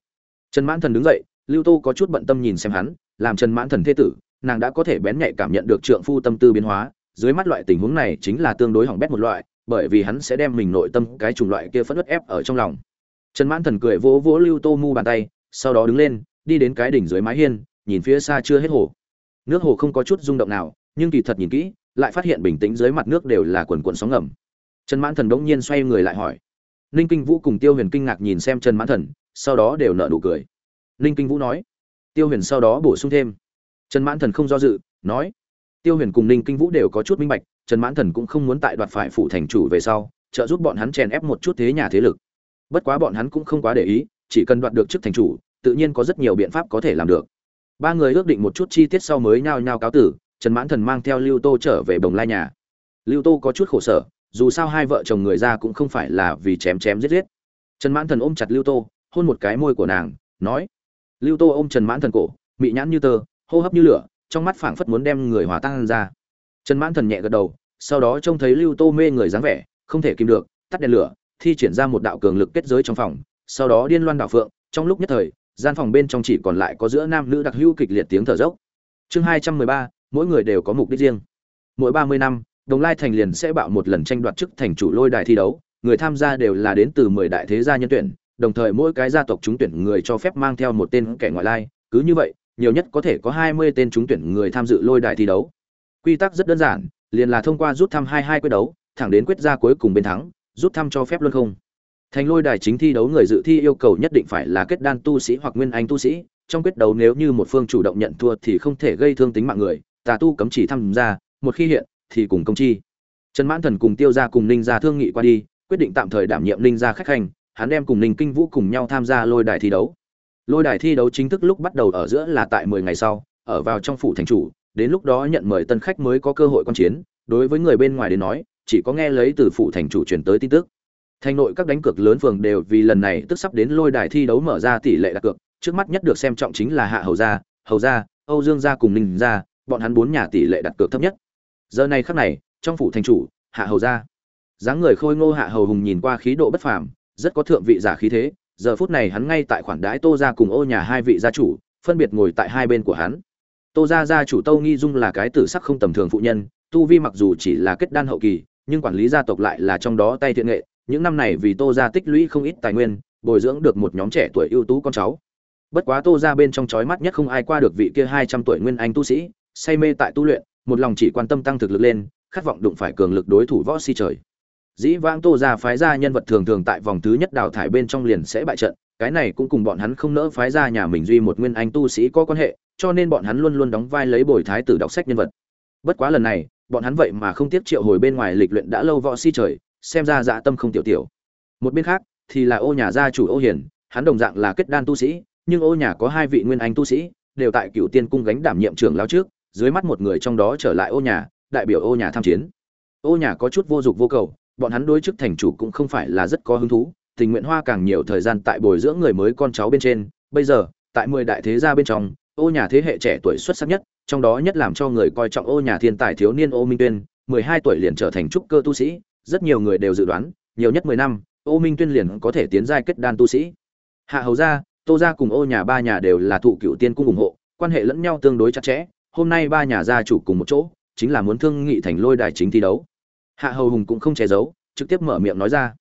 Trần mãn thần đứng dậy, lưu tô có chút bận tâm nhìn xem hắn, làm trần mãn thần thế tử, nàng đã có thể bén nhạy cảm nhận được trượng phu tâm tư biến hóa, dưới mắt loại tình huống này chính là tương đối hỏng bét một loại, bởi vì hắn sẽ đem mình nội tâm cái chủng loại kia phẫn uất ép ở trong lòng. Trần mãn thần cười vỗ vỗ lưu tô mu bàn tay sau đó đứng lên, đi đến cái đỉnh dưới mái hiên, nhìn phía xa chưa hết hồ. Nước hồ không có chút rung động nào, nhưng kỳ thật nhìn kỹ, lại phát hiện bình tĩnh dưới mặt nước đều là quần quần sóng ngầm. Trần mãn thần đ nhiên xoay người lại hỏi. Ninh kinh vũ cùng tiêu huyền kinh ngạc nhìn xem trần mãn thần, sau đó đều nở nụ cười. Ninh kinh vũ nói. Tiêu huyền sau đó bổ sung thêm. Trần mãn thần không do dự, nói. Tiêu huyền cùng ninh kinh vũ đều có chút minh bạch, trần mãn thần cũng không muốn tại đoạt phải phụ thành chủ về sau, trợ giúp bọn hắn chèn ép một chút thế nhà thế lực. Bất quá bọn hắn cũng không quá để ý chỉ cần đoạt được chức thành chủ, tự nhiên có rất nhiều biện pháp có thể làm được. Ba người ước định một chút chi tiết sau mới nhao nhao cáo tử, trần mãn thần mang theo lưu tô trở về bồng lai nhà. Lưu tô có chút khổ sở, dù sao hai vợ chồng người ra cũng không phải là vì chém chém giết giết. Trần mãn thần ôm chặt lưu tô, hôn một cái môi của nàng, nói, lưu tô ôm trần mãn thần cổ, mị nhãn như tơ, hô hấp như lửa, trong mắt phảng phất muốn đem người hòa tan ra. Trần mãn thần nhẹ gật đầu, sau đó trông thấy lưu tô mê người dáng vẻ, không thể kìm được, tắt đèn lửa, thi triển ra một đạo cường lực kết giới trong phòng sau đó điên loan đảo phượng, trong lúc nhất thời, gian phòng bên trong chỉ còn lại có giữa nam nữ đặc hữu kịch liệt tiếng thở dốc. Chương hai trăm mười ba, mỗi người đều có mục đích riêng. Mỗi ba mươi năm, đồng lai thành liền sẽ bạo một lần tranh đoạt chức thành chủ lôi đài thi đấu, người tham gia đều là đến từ mười đại thế gia nhân tuyển, đồng thời mỗi cái gia tộc trúng tuyển người cho phép mang theo một tên kẻ ngoại lai, cứ như vậy, nhiều nhất có thể có hai mươi tên trúng tuyển người tham dự lôi đài thi đấu. Quy tắc rất đơn giản, liền là thông qua rút thăm hai hai quyết đấu, thẳng đến quyết ra cuối cùng bên thắng, rút thăm cho phép luôn không thành lôi đài chính thi đấu người dự thi yêu cầu nhất định phải là kết đan tu sĩ hoặc nguyên anh tu sĩ. Trong quyết đấu nếu như một phương chủ động nhận thua thì không thể gây thương tính mạng người. Tà tu cấm chỉ tham gia, một khi hiện, thì cùng công chi. Trần mãn thần cùng tiêu Gia cùng ninh Gia thương nghị qua đi, quyết định tạm thời đảm nhiệm ninh Gia khách hành. Hắn đem cùng ninh kinh vũ cùng nhau tham gia lôi đài thi đấu. Lôi đài thi đấu chính thức lúc bắt đầu ở giữa là tại mười ngày sau, ở vào trong phủ thành chủ. Đến lúc đó nhận mời tân khách mới có cơ hội quan chiến. Đối với người bên ngoài đến nói, chỉ có nghe lấy từ phủ thành chủ truyền tới tin tức thành nội các đánh cược lớn phường đều vì lần này tức sắp đến lôi đài thi đấu mở ra tỷ lệ đặt cược, trước mắt nhất được xem trọng chính là hạ hầu gia hầu gia, âu dương gia cùng ninh gia, bọn hắn bốn nhà tỷ lệ đặt cược thấp nhất. Giờ này khắc này, trong phủ thành chủ, hạ hầu gia. Dáng người khôi ngô hạ hầu hùng nhìn qua khí độ bất phàm, rất có thượng vị giả khí thế, giờ phút này hắn ngay tại khoản đãi tô gia cùng ô nhà hai vị gia chủ, phân biệt ngồi tại hai bên của hắn. Tô gia gia chủ tâu nghi dung là cái tử sắc không tầm thường phụ nhân, tu vi mặc dù chỉ là kết đan hậu kỳ, nhưng quản lý gia tộc lại là trong đó tay thiện nghệ những năm này vì tô gia tích lũy không ít tài nguyên, bồi dưỡng được một nhóm trẻ tuổi ưu tú con cháu. Bất quá tô gia bên trong chói mắt nhất không ai qua được vị kia hai trăm tuổi nguyên anh tu sĩ, say mê tại tu luyện, một lòng chỉ quan tâm tăng thực lực lên, khát vọng đụng phải cường lực đối thủ võ si trời. Dĩ vãng tô gia phái ra nhân vật thường thường tại vòng thứ nhất đào thải bên trong liền sẽ bại trận, cái này cũng cùng bọn hắn không nỡ phái ra nhà mình duy một nguyên anh tu sĩ có quan hệ, cho nên bọn hắn luôn luôn đóng vai lấy bồi thái tử đọc sách nhân vật. Bất quá lần này, bọn hắn vậy mà không tiếp triệu hồi bên ngoài lịch luyện đã lâu võ si trời xem ra dạ tâm không tiểu tiểu. Một bên khác, thì là ô nhà gia chủ ô hiền, hắn đồng dạng là kết đan tu sĩ, nhưng ô nhà có hai vị nguyên anh tu sĩ, đều tại cựu tiên cung gánh đảm nhiệm trưởng lao trước, dưới mắt một người trong đó trở lại ô nhà, đại biểu ô nhà tham chiến. Ô nhà có chút vô dụng vô cầu, bọn hắn đối chức thành chủ cũng không phải là rất có hứng thú, tình nguyện hoa càng nhiều thời gian tại bồi dưỡng người mới con cháu bên trên. Bây giờ, tại mười đại thế gia bên trong, ô nhà thế hệ trẻ tuổi xuất sắc nhất, trong đó nhất làm cho người coi trọng ô nhà thiên tài thiếu niên ô minh tuyên, mười hai tuổi liền trở thành trúc cơ tu sĩ rất nhiều người đều dự đoán, nhiều nhất mười năm, ô minh tuyên liền có thể tiến giai kết đan tu sĩ. Hạ hầu gia, tô gia cùng ô nhà ba nhà đều là thụ cựu tiên cung ủng hộ, quan hệ lẫn nhau tương đối chặt chẽ. Hôm nay ba nhà gia chủ cùng một chỗ, chính là muốn thương nghị thành lôi đài chính thi đấu. Hạ hầu hùng cũng không che giấu, trực tiếp mở miệng nói ra.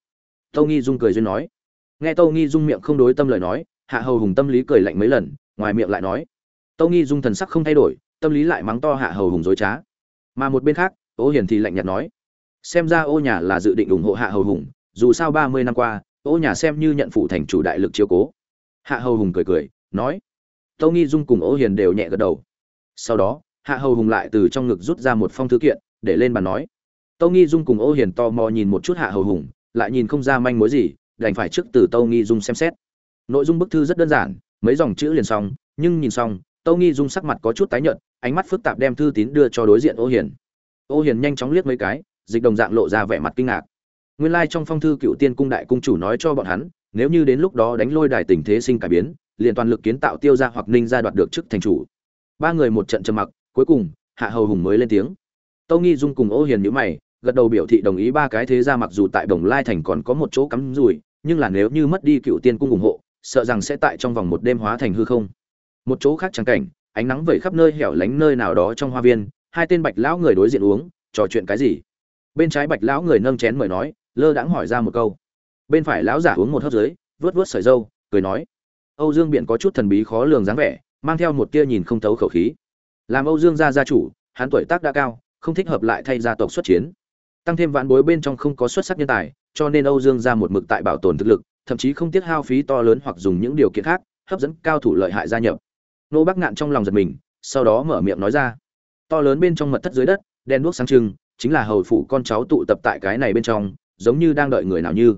Tâu nghi dung cười duyên nói. Nghe tâu nghi dung miệng không đối tâm lời nói, hạ hầu hùng tâm lý cười lạnh mấy lần, ngoài miệng lại nói. Tâu nghi dung thần sắc không thay đổi, tâm lý lại mắng to hạ hầu hùng dối trá. Mà một bên khác, ô hiền thì lạnh nhạt nói xem ra ô nhà là dự định ủng hộ hạ hầu hùng, dù sao ba mươi năm qua, ô nhà xem như nhận phụ thành chủ đại lực chiếu cố. Hạ hầu hùng cười cười, nói tâu nghi dung cùng ô hiền đều nhẹ gật đầu. Sau đó, hạ hầu hùng lại từ trong ngực rút ra một phong thư kiện, để lên bàn nói tâu nghi dung cùng ô hiền to mò nhìn một chút hạ hầu hùng, lại nhìn không ra manh mối gì, đành phải trước từ tâu nghi dung xem xét. Nội dung bức thư rất đơn giản, mấy dòng chữ liền xong, nhưng nhìn xong tâu nghi dung sắc mặt có chút tái nhợt, ánh mắt phức tạp đem thư tín đưa cho đối diện ô hiền. Ô hiền nhanh chóng liếc mấy cái dịch đồng dạng lộ ra vẻ mặt kinh ngạc. Nguyên lai trong phong thư cựu tiên cung đại cung chủ nói cho bọn hắn, nếu như đến lúc đó đánh lôi đài tình thế sinh cải biến, liền toàn lực kiến tạo tiêu ra hoặc ninh ra đoạt được chức thành chủ. Ba người một trận trầm mặc, cuối cùng, hạ hầu hùng mới lên tiếng. Tâu nghi dung cùng ô hiền nhữ mày, gật đầu biểu thị đồng ý ba cái thế ra mặc dù tại đồng lai thành còn có một chỗ cắm rùi nhưng là nếu như mất đi cựu tiên cung ủng hộ, sợ rằng sẽ tại trong vòng một đêm hóa thành hư không. Một chỗ khác trắng cảnh, ánh nắng vẩy khắp nơi hẻo lánh nơi nào đó trong hoa viên, hai tên bạch lão người đối diện uống, trò chuyện cái gì? Bên trái bạch lão người nâng chén mời nói, lơ đãng hỏi ra một câu. Bên phải lão giả uống một hớp dưới vớt vớt sợi dâu cười nói, âu dương biện có chút thần bí khó lường dáng vẻ, mang theo một tia nhìn không thấu khẩu khí. Làm âu dương gia gia chủ, hắn tuổi tác đã cao, không thích hợp lại thay gia tộc xuất chiến. Tăng thêm vạn bối bên trong không có xuất sắc nhân tài, cho nên âu dương ra một mực tại bảo tồn thực lực, thậm chí không tiếc hao phí to lớn hoặc dùng những điều kiện khác, hấp dẫn cao thủ lợi hại gia nhập. Nô bắc ngạn trong lòng giật mình, sau đó mở miệng nói ra. To lớn bên trong mật thất dưới đất đen đuốc sáng trưng chính là hầu phủ con cháu tụ tập tại cái này bên trong, giống như đang đợi người nào như.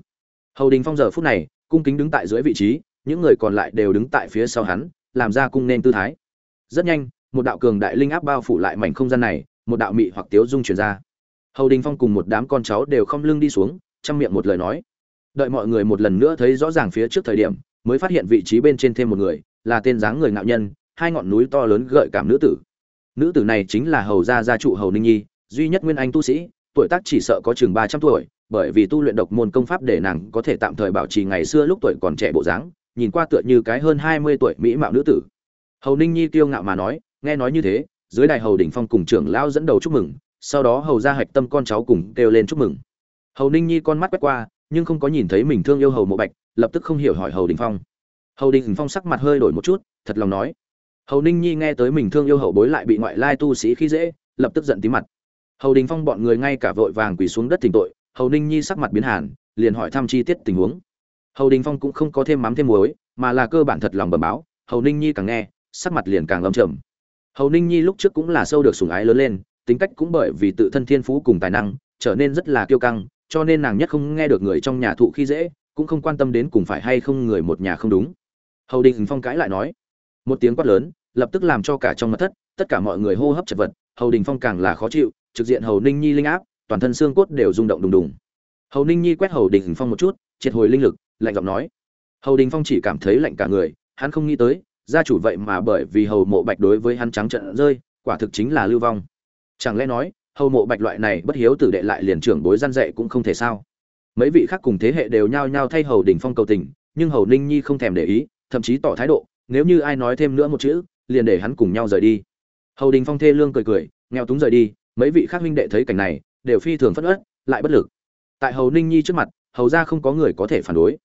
Hầu đình phong giờ phút này, cung kính đứng tại dưới vị trí, những người còn lại đều đứng tại phía sau hắn, làm ra cung nên tư thái. Rất nhanh, một đạo cường đại linh áp bao phủ lại mảnh không gian này, một đạo mị hoặc tiếu dung truyền ra. Hầu đình phong cùng một đám con cháu đều không lưng đi xuống, chăm miệng một lời nói. Đợi mọi người một lần nữa thấy rõ ràng phía trước thời điểm, mới phát hiện vị trí bên trên thêm một người, là tên dáng người ngạo nhân, hai ngọn núi to lớn gợi cảm nữ tử. Nữ tử này chính là hầu gia gia trụ hầu ninh nhi duy nhất nguyên anh tu sĩ, tuổi tác chỉ sợ có chừng ba trăm tuổi, bởi vì tu luyện độc môn công pháp để nàng có thể tạm thời bảo trì ngày xưa lúc tuổi còn trẻ bộ dáng, nhìn qua tựa như cái hơn hai mươi tuổi mỹ mạo nữ tử. Hầu ninh nhi kiêu ngạo mà nói, nghe nói như thế, dưới đài hầu đỉnh phong cùng trưởng lão dẫn đầu chúc mừng, sau đó hầu ra hạch tâm con cháu cùng kêu lên chúc mừng. Hầu ninh nhi con mắt quét qua, nhưng không có nhìn thấy mình thương yêu hầu mộ bạch, lập tức không hiểu hỏi hầu đình phong. Hầu đình phong sắc mặt hơi đổi một chút, thật lòng nói. Hầu ninh nhi nghe tới mình thương yêu hậu bối lại bị ngoại lai tu sĩ khi dễ, lập tức giận tí mặt hầu đình phong bọn người ngay cả vội vàng quỳ xuống đất thỉnh tội, hầu ninh nhi sắc mặt biến hàn, liền hỏi thăm chi tiết tình huống. Hầu đình phong cũng không có thêm mắm thêm muối, mà là cơ bản thật lòng bẩm báo, hầu ninh nhi càng nghe, sắc mặt liền càng lâm trầm. Hầu ninh nhi lúc trước cũng là sâu được sủng ái lớn lên, tính cách cũng bởi vì tự thân thiên phú cùng tài năng, trở nên rất là kiêu căng, cho nên nàng nhất không nghe được người trong nhà thụ khi dễ, cũng không quan tâm đến cùng phải hay không người một nhà không đúng. Hầu đình phong cãi lại nói, một tiếng quát lớn, lập tức làm cho cả trong mặt thất, tất cả mọi người hô hấp chật vật, hầu đình phong càng là khó chịu trực diện hầu ninh nhi linh áp, toàn thân xương cốt đều rung động đùng đùng. Hầu ninh nhi quét hầu đình phong một chút, triệt hồi linh lực, lạnh giọng nói. Hầu đình phong chỉ cảm thấy lạnh cả người, hắn không nghĩ tới, gia chủ vậy mà bởi vì hầu mộ bạch đối với hắn trắng trận rơi, quả thực chính là lưu vong. Chẳng lẽ nói, hầu mộ bạch loại này bất hiếu tử đệ lại liền trưởng bối gian dạy cũng không thể sao? Mấy vị khác cùng thế hệ đều nhao nhao thay hầu đình phong cầu tình, nhưng hầu ninh nhi không thèm để ý, thậm chí tỏ thái độ, nếu như ai nói thêm nữa một chữ, liền để hắn cùng nhau rời đi. Hầu đình phong thê lương cười cười, nghèo túng rời đi mấy vị khác huynh đệ thấy cảnh này, đều phi thường phất ớt lại bất lực. Tại hầu ninh nhi trước mặt, hầu ra không có người có thể phản đối.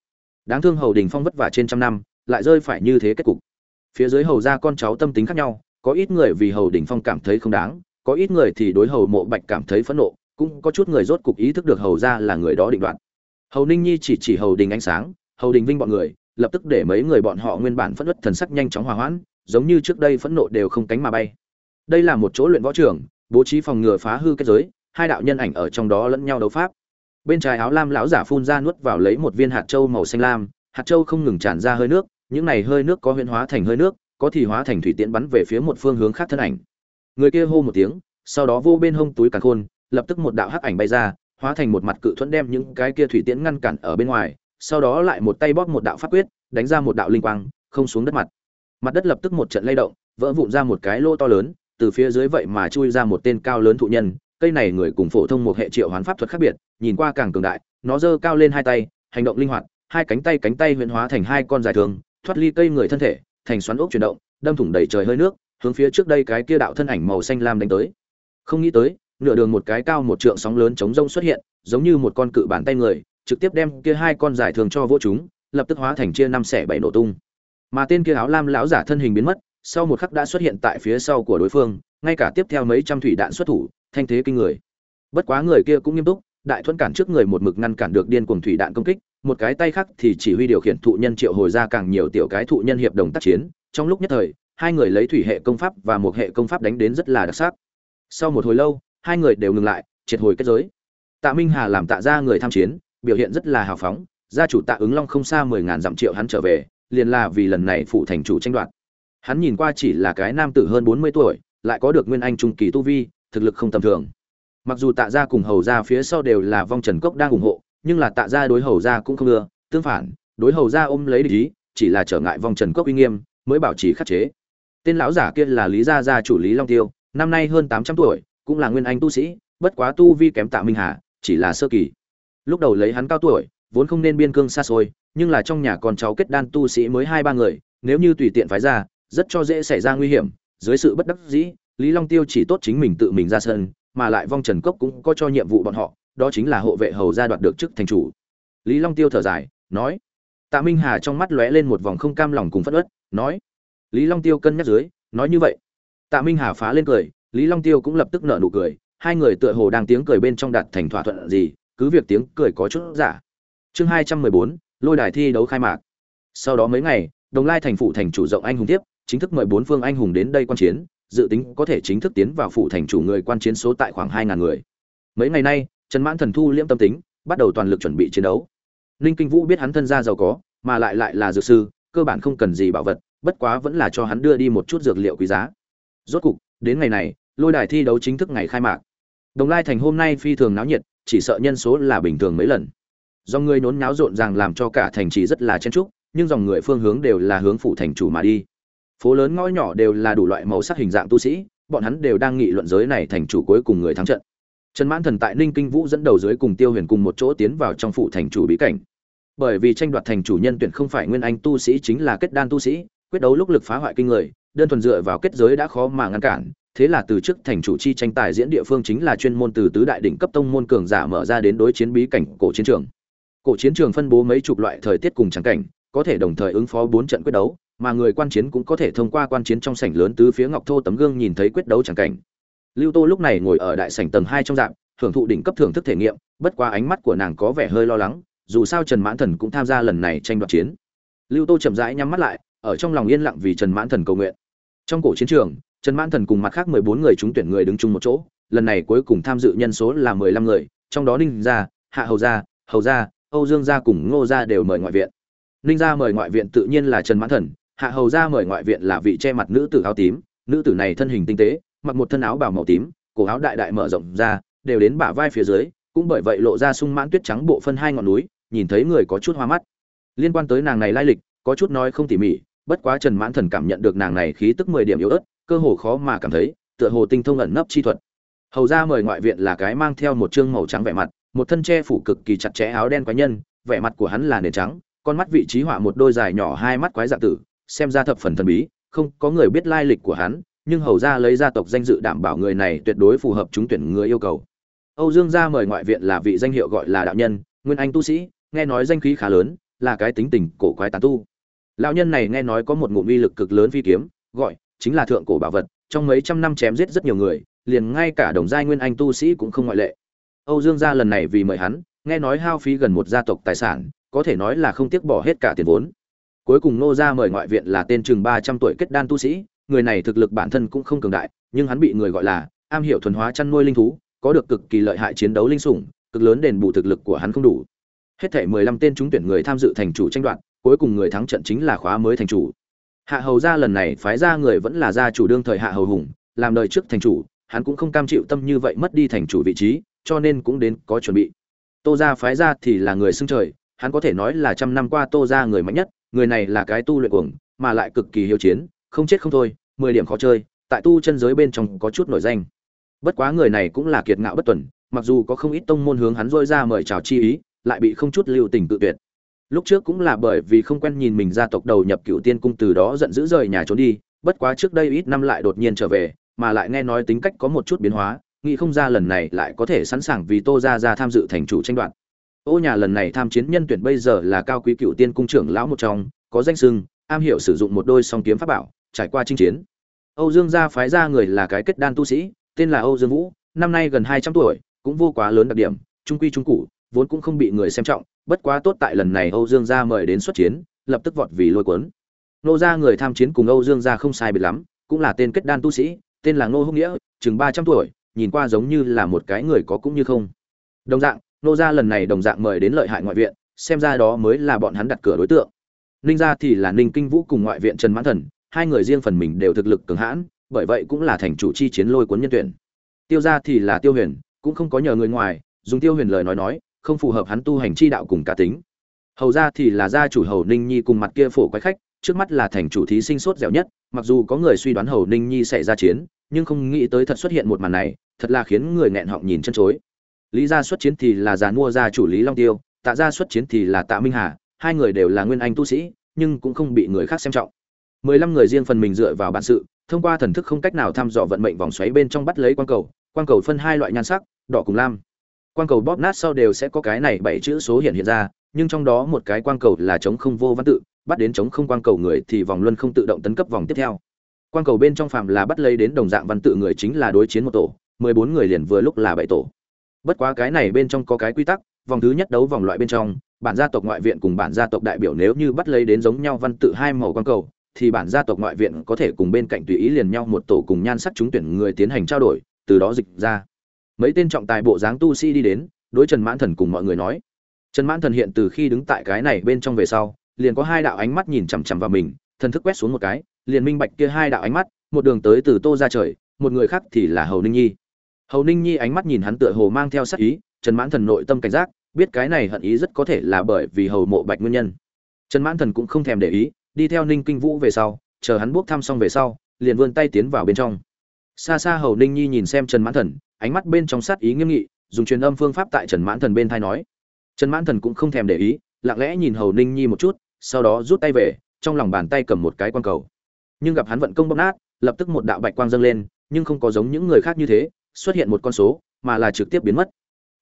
Đáng thương hầu đình phong vất vả trên trăm năm, lại rơi phải như thế kết cục. Phía dưới hầu ra con cháu tâm tính khác nhau, có ít người vì hầu đình phong cảm thấy không đáng, có ít người thì đối hầu mộ bạch cảm thấy phẫn nộ, cũng có chút người rốt cục ý thức được hầu ra là người đó định đoạt. Hầu ninh nhi chỉ chỉ hầu đình ánh sáng, hầu đình vinh bọn người, lập tức để mấy người bọn họ nguyên bản phẫn nộ thần sắc nhanh chóng hòa hoãn, giống như trước đây phẫn nộ đều không cánh mà bay. Đây là một chỗ luyện võ trường bố trí phòng ngừa phá hư kết giới, hai đạo nhân ảnh ở trong đó lẫn nhau đấu pháp. Bên trái áo lam lão giả phun ra nuốt vào lấy một viên hạt châu màu xanh lam, hạt châu không ngừng tràn ra hơi nước, những này hơi nước có huyễn hóa thành hơi nước, có thì hóa thành thủy tiễn bắn về phía một phương hướng khác thân ảnh. Người kia hô một tiếng, sau đó vô bên hông túi càn khôn, lập tức một đạo hắc ảnh bay ra, hóa thành một mặt cự thuẫn đem những cái kia thủy tiễn ngăn cản ở bên ngoài, sau đó lại một tay bóp một đạo pháp quyết, đánh ra một đạo linh quang, không xuống đất mặt. Mặt đất lập tức một trận lay động, vỡ vụn ra một cái lỗ to lớn từ phía dưới vậy mà chui ra một tên cao lớn thụ nhân, cây này người cùng phổ thông một hệ triệu hoán pháp thuật khác biệt, nhìn qua càng cường đại, nó giơ cao lên hai tay, hành động linh hoạt, hai cánh tay cánh tay huyễn hóa thành hai con dài thường, thoát ly cây người thân thể, thành xoắn ốc chuyển động, đâm thủng đầy trời hơi nước, hướng phía trước đây cái kia đạo thân ảnh màu xanh lam đánh tới. Không nghĩ tới, nửa đường một cái cao một trượng sóng lớn chống rông xuất hiện, giống như một con cự bàn tay người, trực tiếp đem kia hai con dài thường cho vỗ chúng, lập tức hóa thành chia năm xẻ bảy nổ tung. Mà tên kia áo lam lão giả thân hình biến mất sau một khắc đã xuất hiện tại phía sau của đối phương, ngay cả tiếp theo mấy trăm thủy đạn xuất thủ, thanh thế kinh người. Bất quá người kia cũng nghiêm túc, đại thuẫn cản trước người một mực ngăn cản được điên cuồng thủy đạn công kích, một cái tay khác thì chỉ huy điều khiển thụ nhân triệu hồi ra càng nhiều tiểu cái thụ nhân hiệp đồng tác chiến. Trong lúc nhất thời, hai người lấy thủy hệ công pháp và một hệ công pháp đánh đến rất là đặc sắc. Sau một hồi lâu, hai người đều ngừng lại, triệt hồi kết giới. Tạ minh hà làm tạ ra người tham chiến, biểu hiện rất là hào phóng, gia chủ tạ ứng long không xa mười ngàn dặm triệu hắn trở về, liền là vì lần này phụ thành chủ tranh đoạt hắn nhìn qua chỉ là cái nam tử hơn bốn mươi tuổi, lại có được nguyên anh trung kỳ tu vi, thực lực không tầm thường. Mặc dù tạ gia cùng hầu gia phía sau đều là vong trần cốc đang ủng hộ, nhưng là tạ gia đối hầu gia cũng không ưa, tương phản, đối hầu gia ôm lấy địch ý, chỉ là trở ngại vong trần cốc uy nghiêm, mới bảo trì khắc chế. Tên lão giả kia là lý gia gia chủ lý long tiêu, năm nay hơn tám trăm tuổi, cũng là nguyên anh tu sĩ, bất quá tu vi kém tạ minh hà, chỉ là sơ kỳ. Lúc đầu lấy hắn cao tuổi, vốn không nên biên cương xa xôi, nhưng là trong nhà con cháu kết đan tu sĩ mới hai ba người, nếu như tùy tiện phái ra rất cho dễ xảy ra nguy hiểm, dưới sự bất đắc dĩ, lý long tiêu chỉ tốt chính mình tự mình ra sân, mà lại vong trần cốc cũng có cho nhiệm vụ bọn họ, đó chính là hộ vệ hầu gia đoạt được chức thành chủ. Lý long tiêu thở dài, nói, tạ minh hà trong mắt lóe lên một vòng không cam lòng cùng phất ớt nói, lý long tiêu cân nhắc dưới, nói như vậy. Tạ minh hà phá lên cười, lý long tiêu cũng lập tức nở nụ cười, hai người tựa hồ đang tiếng cười bên trong đạt thành thỏa thuận gì, cứ việc tiếng cười có chút giả. Chương hai trăm mười bốn, lôi đài thi đấu khai mạc. Sau đó mấy ngày, đồng lai thành phủ thành chủ rộng anh hùng tiếp chính thức mời bốn phương anh hùng đến đây quan chiến, dự tính có thể chính thức tiến vào phủ thành chủ người quan chiến số tại khoảng hai ngàn người. Mấy ngày nay, trần mãn thần thu liễm tâm tính, bắt đầu toàn lực chuẩn bị chiến đấu. Ninh kinh vũ biết hắn thân gia giàu có, mà lại lại là dược sư, cơ bản không cần gì bảo vật, bất quá vẫn là cho hắn đưa đi một chút dược liệu quý giá. Rốt cục, đến ngày này, lôi đài thi đấu chính thức ngày khai mạc. Đồng lai thành hôm nay phi thường náo nhiệt, chỉ sợ nhân số là bình thường mấy lần. Do người nốn náo rộn ràng làm cho cả thành trì rất là chen trúc nhưng dòng người phương hướng đều là hướng phủ thành chủ mà đi phố lớn ngõ nhỏ đều là đủ loại màu sắc hình dạng tu sĩ, bọn hắn đều đang nghị luận giới này thành chủ cuối cùng người thắng trận. Trần mãn thần tại ninh kinh vũ dẫn đầu dưới cùng tiêu huyền cùng một chỗ tiến vào trong phủ thành chủ bí cảnh. Bởi vì tranh đoạt thành chủ nhân tuyển không phải nguyên anh tu sĩ chính là kết đan tu sĩ, quyết đấu lúc lực phá hoại kinh người, đơn thuần dựa vào kết giới đã khó mà ngăn cản. Thế là từ trước thành chủ chi tranh tài diễn địa phương chính là chuyên môn từ tứ đại đỉnh cấp tông môn cường giả mở ra đến đối chiến bí cảnh cổ chiến trường. Cổ chiến trường phân bố mấy chục loại thời tiết cùng trắng cảnh, có thể đồng thời ứng phó bốn trận quyết đấu mà người quan chiến cũng có thể thông qua quan chiến trong sảnh lớn tứ phía ngọc thô tấm gương nhìn thấy quyết đấu chẳng cảnh. Lưu tô lúc này ngồi ở đại sảnh tầng hai trong dạng hưởng thụ đỉnh cấp thưởng thức thể nghiệm, bất qua ánh mắt của nàng có vẻ hơi lo lắng, dù sao trần mãn thần cũng tham gia lần này tranh đoạt chiến. Lưu tô chậm rãi nhắm mắt lại, ở trong lòng yên lặng vì trần mãn thần cầu nguyện. Trong cổ chiến trường, trần mãn thần cùng mặt khác mười bốn người trúng tuyển người đứng chung một chỗ, lần này cuối cùng tham dự nhân số là mười lăm người, trong đó ninh gia, hạ hầu gia hầu gia, âu dương gia cùng ngô gia đều mời ngoại viện. Ninh gia mời ngoại viện tự nhiên là trần mãn thần hạ hầu gia mời ngoại viện là vị che mặt nữ tử áo tím, nữ tử này thân hình tinh tế, mặc một thân áo bào màu tím, cổ áo đại đại mở rộng ra, đều đến bả vai phía dưới, cũng bởi vậy lộ ra sung mãn tuyết trắng bộ phân hai ngọn núi, nhìn thấy người có chút hoa mắt. Liên quan tới nàng này lai lịch, có chút nói không tỉ mỉ, bất quá trần mãn thần cảm nhận được nàng này khí tức mười điểm yếu ớt, cơ hồ khó mà cảm thấy, tựa hồ tinh thông ẩn nấp chi thuật. Hầu ra mời ngoại viện là cái mang theo một chương màu trắng vẻ mặt, một thân che phủ cực kỳ chặt chẽ áo đen quái nhân, vẻ mặt của hắn là nền trắng, con mắt vị trí họa một đôi dài nhỏ hai mắt quái dạng tử xem ra thập phần thần bí, không có người biết lai lịch của hắn, nhưng hầu ra lấy gia tộc danh dự đảm bảo người này tuyệt đối phù hợp chúng tuyển người yêu cầu. Âu dương gia mời ngoại viện là vị danh hiệu gọi là đạo nhân, nguyên anh tu sĩ, nghe nói danh khí khá lớn, là cái tính tình cổ quái tán tu. Lão nhân này nghe nói có một ngụm uy lực cực lớn phi kiếm, gọi, chính là thượng cổ bảo vật, trong mấy trăm năm chém giết rất nhiều người, liền ngay cả đồng giai nguyên anh tu sĩ cũng không ngoại lệ. Âu dương gia lần này vì mời hắn, nghe nói hao phí gần một gia tộc tài sản, có thể nói là không tiếc bỏ hết cả tiền vốn cuối cùng nô gia mời ngoại viện là tên chừng ba trăm tuổi kết đan tu sĩ, người này thực lực bản thân cũng không cường đại, nhưng hắn bị người gọi là am hiểu thuần hóa chăn nuôi linh thú, có được cực kỳ lợi hại chiến đấu linh sủng, cực lớn đền bù thực lực của hắn không đủ. Hết thể mười lăm tên trúng tuyển người tham dự thành chủ tranh đoạt, cuối cùng người thắng trận chính là khóa mới thành chủ. Hạ hầu gia lần này phái ra người vẫn là gia chủ đương thời hạ hầu hùng, làm đời trước thành chủ, hắn cũng không cam chịu tâm như vậy mất đi thành chủ vị trí, cho nên cũng đến có chuẩn bị. Tô gia phái ra thì là người xưng trời, hắn có thể nói là trăm năm qua tô gia người mạnh nhất người này là cái tu luyện cuồng, mà lại cực kỳ hiếu chiến, không chết không thôi, mười điểm khó chơi, tại tu chân giới bên trong có chút nổi danh. Bất quá người này cũng là kiệt ngạo bất tuần, mặc dù có không ít tông môn hướng hắn rôi ra mời chào chi ý, lại bị không chút lưu tình tự tuyệt. Lúc trước cũng là bởi vì không quen nhìn mình gia tộc đầu nhập cựu tiên cung từ đó giận dữ rời nhà trốn đi, bất quá trước đây ít năm lại đột nhiên trở về, mà lại nghe nói tính cách có một chút biến hóa, nghĩ không ra lần này lại có thể sẵn sàng vì tô gia gia tham dự thành chủ tranh đoạt ô nhà lần này tham chiến nhân tuyển bây giờ là cao quý cựu tiên cung trưởng lão một trong, có danh sưng am hiểu sử dụng một đôi song kiếm pháp bảo, trải qua chinh chiến. Âu dương gia phái ra người là cái kết đan tu sĩ, tên là âu dương vũ, năm nay gần hai trăm tuổi, cũng vô quá lớn đặc điểm, trung quy trung cụ vốn cũng không bị người xem trọng, bất quá tốt tại lần này âu dương gia mời đến xuất chiến, lập tức vọt vì lôi cuốn. Nô gia người tham chiến cùng âu dương gia không sai biệt lắm, cũng là tên kết đan tu sĩ, tên là ngô húc nghĩa, chừng ba trăm tuổi, nhìn qua giống như là một cái người có cũng như không. Đồng dạng nô gia lần này đồng dạng mời đến lợi hại ngoại viện, xem ra đó mới là bọn hắn đặt cửa đối tượng. Ninh gia thì là ninh kinh vũ cùng ngoại viện trần mãn thần, hai người riêng phần mình đều thực lực cường hãn, bởi vậy cũng là thành chủ chi chiến lôi cuốn nhân tuyển. Tiêu gia thì là tiêu huyền, cũng không có nhờ người ngoài, dùng tiêu huyền lời nói nói, không phù hợp hắn tu hành chi đạo cùng cá tính. Hầu gia thì là gia chủ hầu ninh nhi cùng mặt kia phổ quái khách, trước mắt là thành chủ thí sinh sốt dẻo nhất, mặc dù có người suy đoán hầu ninh nhi sẽ ra chiến, nhưng không nghĩ tới thật xuất hiện một màn này, thật là khiến người nghẹn họng nhìn chân chối lý gia xuất chiến thì là già mua gia chủ lý long tiêu, tạ gia xuất chiến thì là tạ minh hà, hai người đều là nguyên anh tu sĩ, nhưng cũng không bị người khác xem trọng. Mười lăm người riêng phần mình dựa vào bản sự, thông qua thần thức không cách nào thăm dò vận mệnh vòng xoáy bên trong bắt lấy quang cầu Quang cầu phân hai loại nhan sắc, đỏ cùng lam. Quang cầu bóp nát sau đều sẽ có cái này bảy chữ số hiện hiện ra, nhưng trong đó một cái quang cầu là chống không vô văn tự, bắt đến chống không quang cầu người thì vòng luân không tự động tấn cấp vòng tiếp theo. Quang cầu bên trong phạm là bắt lấy đến đồng dạng văn tự người chính là đối chiến một tổ, mười bốn người liền vừa lúc là bảy tổ bất quá cái này bên trong có cái quy tắc, vòng thứ nhất đấu vòng loại bên trong, bản gia tộc ngoại viện cùng bản gia tộc đại biểu nếu như bắt lấy đến giống nhau văn tự hai màu quan cầu, thì bản gia tộc ngoại viện có thể cùng bên cạnh tùy ý liền nhau một tổ cùng nhan sắc trúng tuyển người tiến hành trao đổi, từ đó dịch ra. Mấy tên trọng tài bộ dáng tu sĩ đi đến, đối trần mãn thần cùng mọi người nói. Trần mãn thần hiện từ khi đứng tại cái này bên trong về sau, liền có hai đạo ánh mắt nhìn chằm chằm vào mình, thần thức quét xuống một cái, liền minh bạch kia hai đạo ánh mắt, một đường tới từ tô ra trời, một người khác thì là hầu ninh nhi hầu ninh nhi ánh mắt nhìn hắn tựa hồ mang theo sắc ý, trần mãn thần nội tâm cảnh giác, biết cái này hận ý rất có thể là bởi vì hầu mộ bạch nguyên nhân. Trần mãn thần cũng không thèm để ý, đi theo ninh kinh vũ về sau, chờ hắn bước thăm xong về sau, liền vươn tay tiến vào bên trong. Xa xa hầu ninh nhi nhìn xem trần mãn thần, ánh mắt bên trong sát ý nghiêm nghị, dùng truyền âm phương pháp tại trần mãn thần bên thai nói. Trần mãn thần cũng không thèm để ý, lặng lẽ nhìn hầu ninh nhi một chút, sau đó rút tay về, trong lòng bàn tay cầm một cái quan cầu. Nhưng gặp hắn vận công bóc nát, lập tức một đạo bạch quang dâng lên, nhưng không có giống những người khác như thế xuất hiện một con số, mà là trực tiếp biến mất.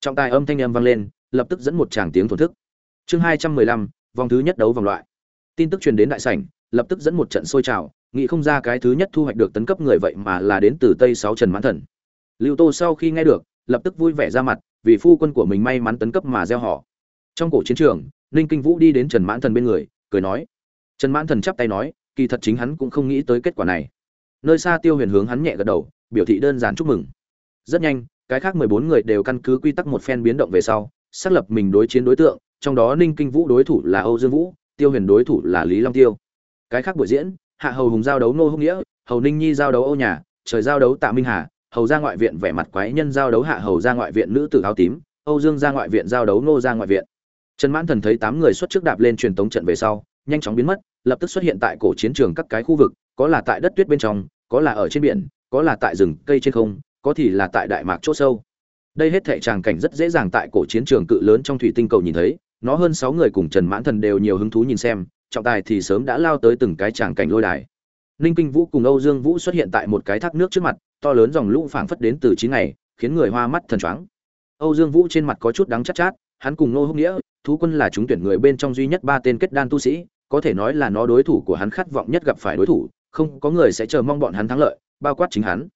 Trọng tài âm thanh âm vang lên, lập tức dẫn một tràng tiếng thổn thức. Chương hai trăm mười lăm, vòng thứ nhất đấu vòng loại. Tin tức truyền đến đại sảnh, lập tức dẫn một trận sôi trào, nghĩ không ra cái thứ nhất thu hoạch được tấn cấp người vậy mà là đến từ tây sáu trần mãn thần. Lưu tô sau khi nghe được, lập tức vui vẻ ra mặt, vì phu quân của mình may mắn tấn cấp mà gieo họ. Trong cổ chiến trường, ninh kinh vũ đi đến trần mãn thần bên người, cười nói, trần mãn thần chắp tay nói, kỳ thật chính hắn cũng không nghĩ tới kết quả này. Nơi xa tiêu huyền hướng hắn nhẹ gật đầu, biểu thị đơn giản chúc mừng rất nhanh, cái khác mười bốn người đều căn cứ quy tắc một phen biến động về sau, xác lập mình đối chiến đối tượng, trong đó ninh kinh vũ đối thủ là âu dương vũ, tiêu huyền đối thủ là lý long tiêu. Cái khác buổi diễn, hạ hầu hùng giao đấu nô hữu nghĩa, hầu ninh nhi giao đấu âu nhà, trời giao đấu tạ minh hà, hầu ra ngoại viện vẻ mặt quái nhân giao đấu hạ hầu ra ngoại viện nữ tử áo tím, âu dương ra ngoại viện giao đấu nô ra ngoại viện. Trần mãn thần thấy tám người xuất trước đạp lên truyền tống trận về sau, nhanh chóng biến mất, lập tức xuất hiện tại cổ chiến trường các cái khu vực, có là tại đất tuyết bên trong, có là ở trên biển, có là tại rừng cây trên không có thì là tại đại mạc chỗ sâu. Đây hết thệ tràng cảnh rất dễ dàng tại cổ chiến trường cự lớn trong thủy tinh cầu nhìn thấy, nó hơn sáu người cùng trần mãn thần đều nhiều hứng thú nhìn xem, trọng tài thì sớm đã lao tới từng cái tràng cảnh lôi đài. Ninh kinh vũ cùng âu dương vũ xuất hiện tại một cái thác nước trước mặt, to lớn dòng lũ phảng phất đến từ chín ngày, khiến người hoa mắt thần choáng. Âu dương vũ trên mặt có chút đắng chát chát, hắn cùng nô húc nghĩa, thú quân là chúng tuyển người bên trong duy nhất ba tên kết đan tu sĩ, có thể nói là nó đối thủ của hắn khát vọng nhất gặp phải đối thủ, không có người sẽ chờ mong bọn hắn thắng lợi, bao quát chính hắn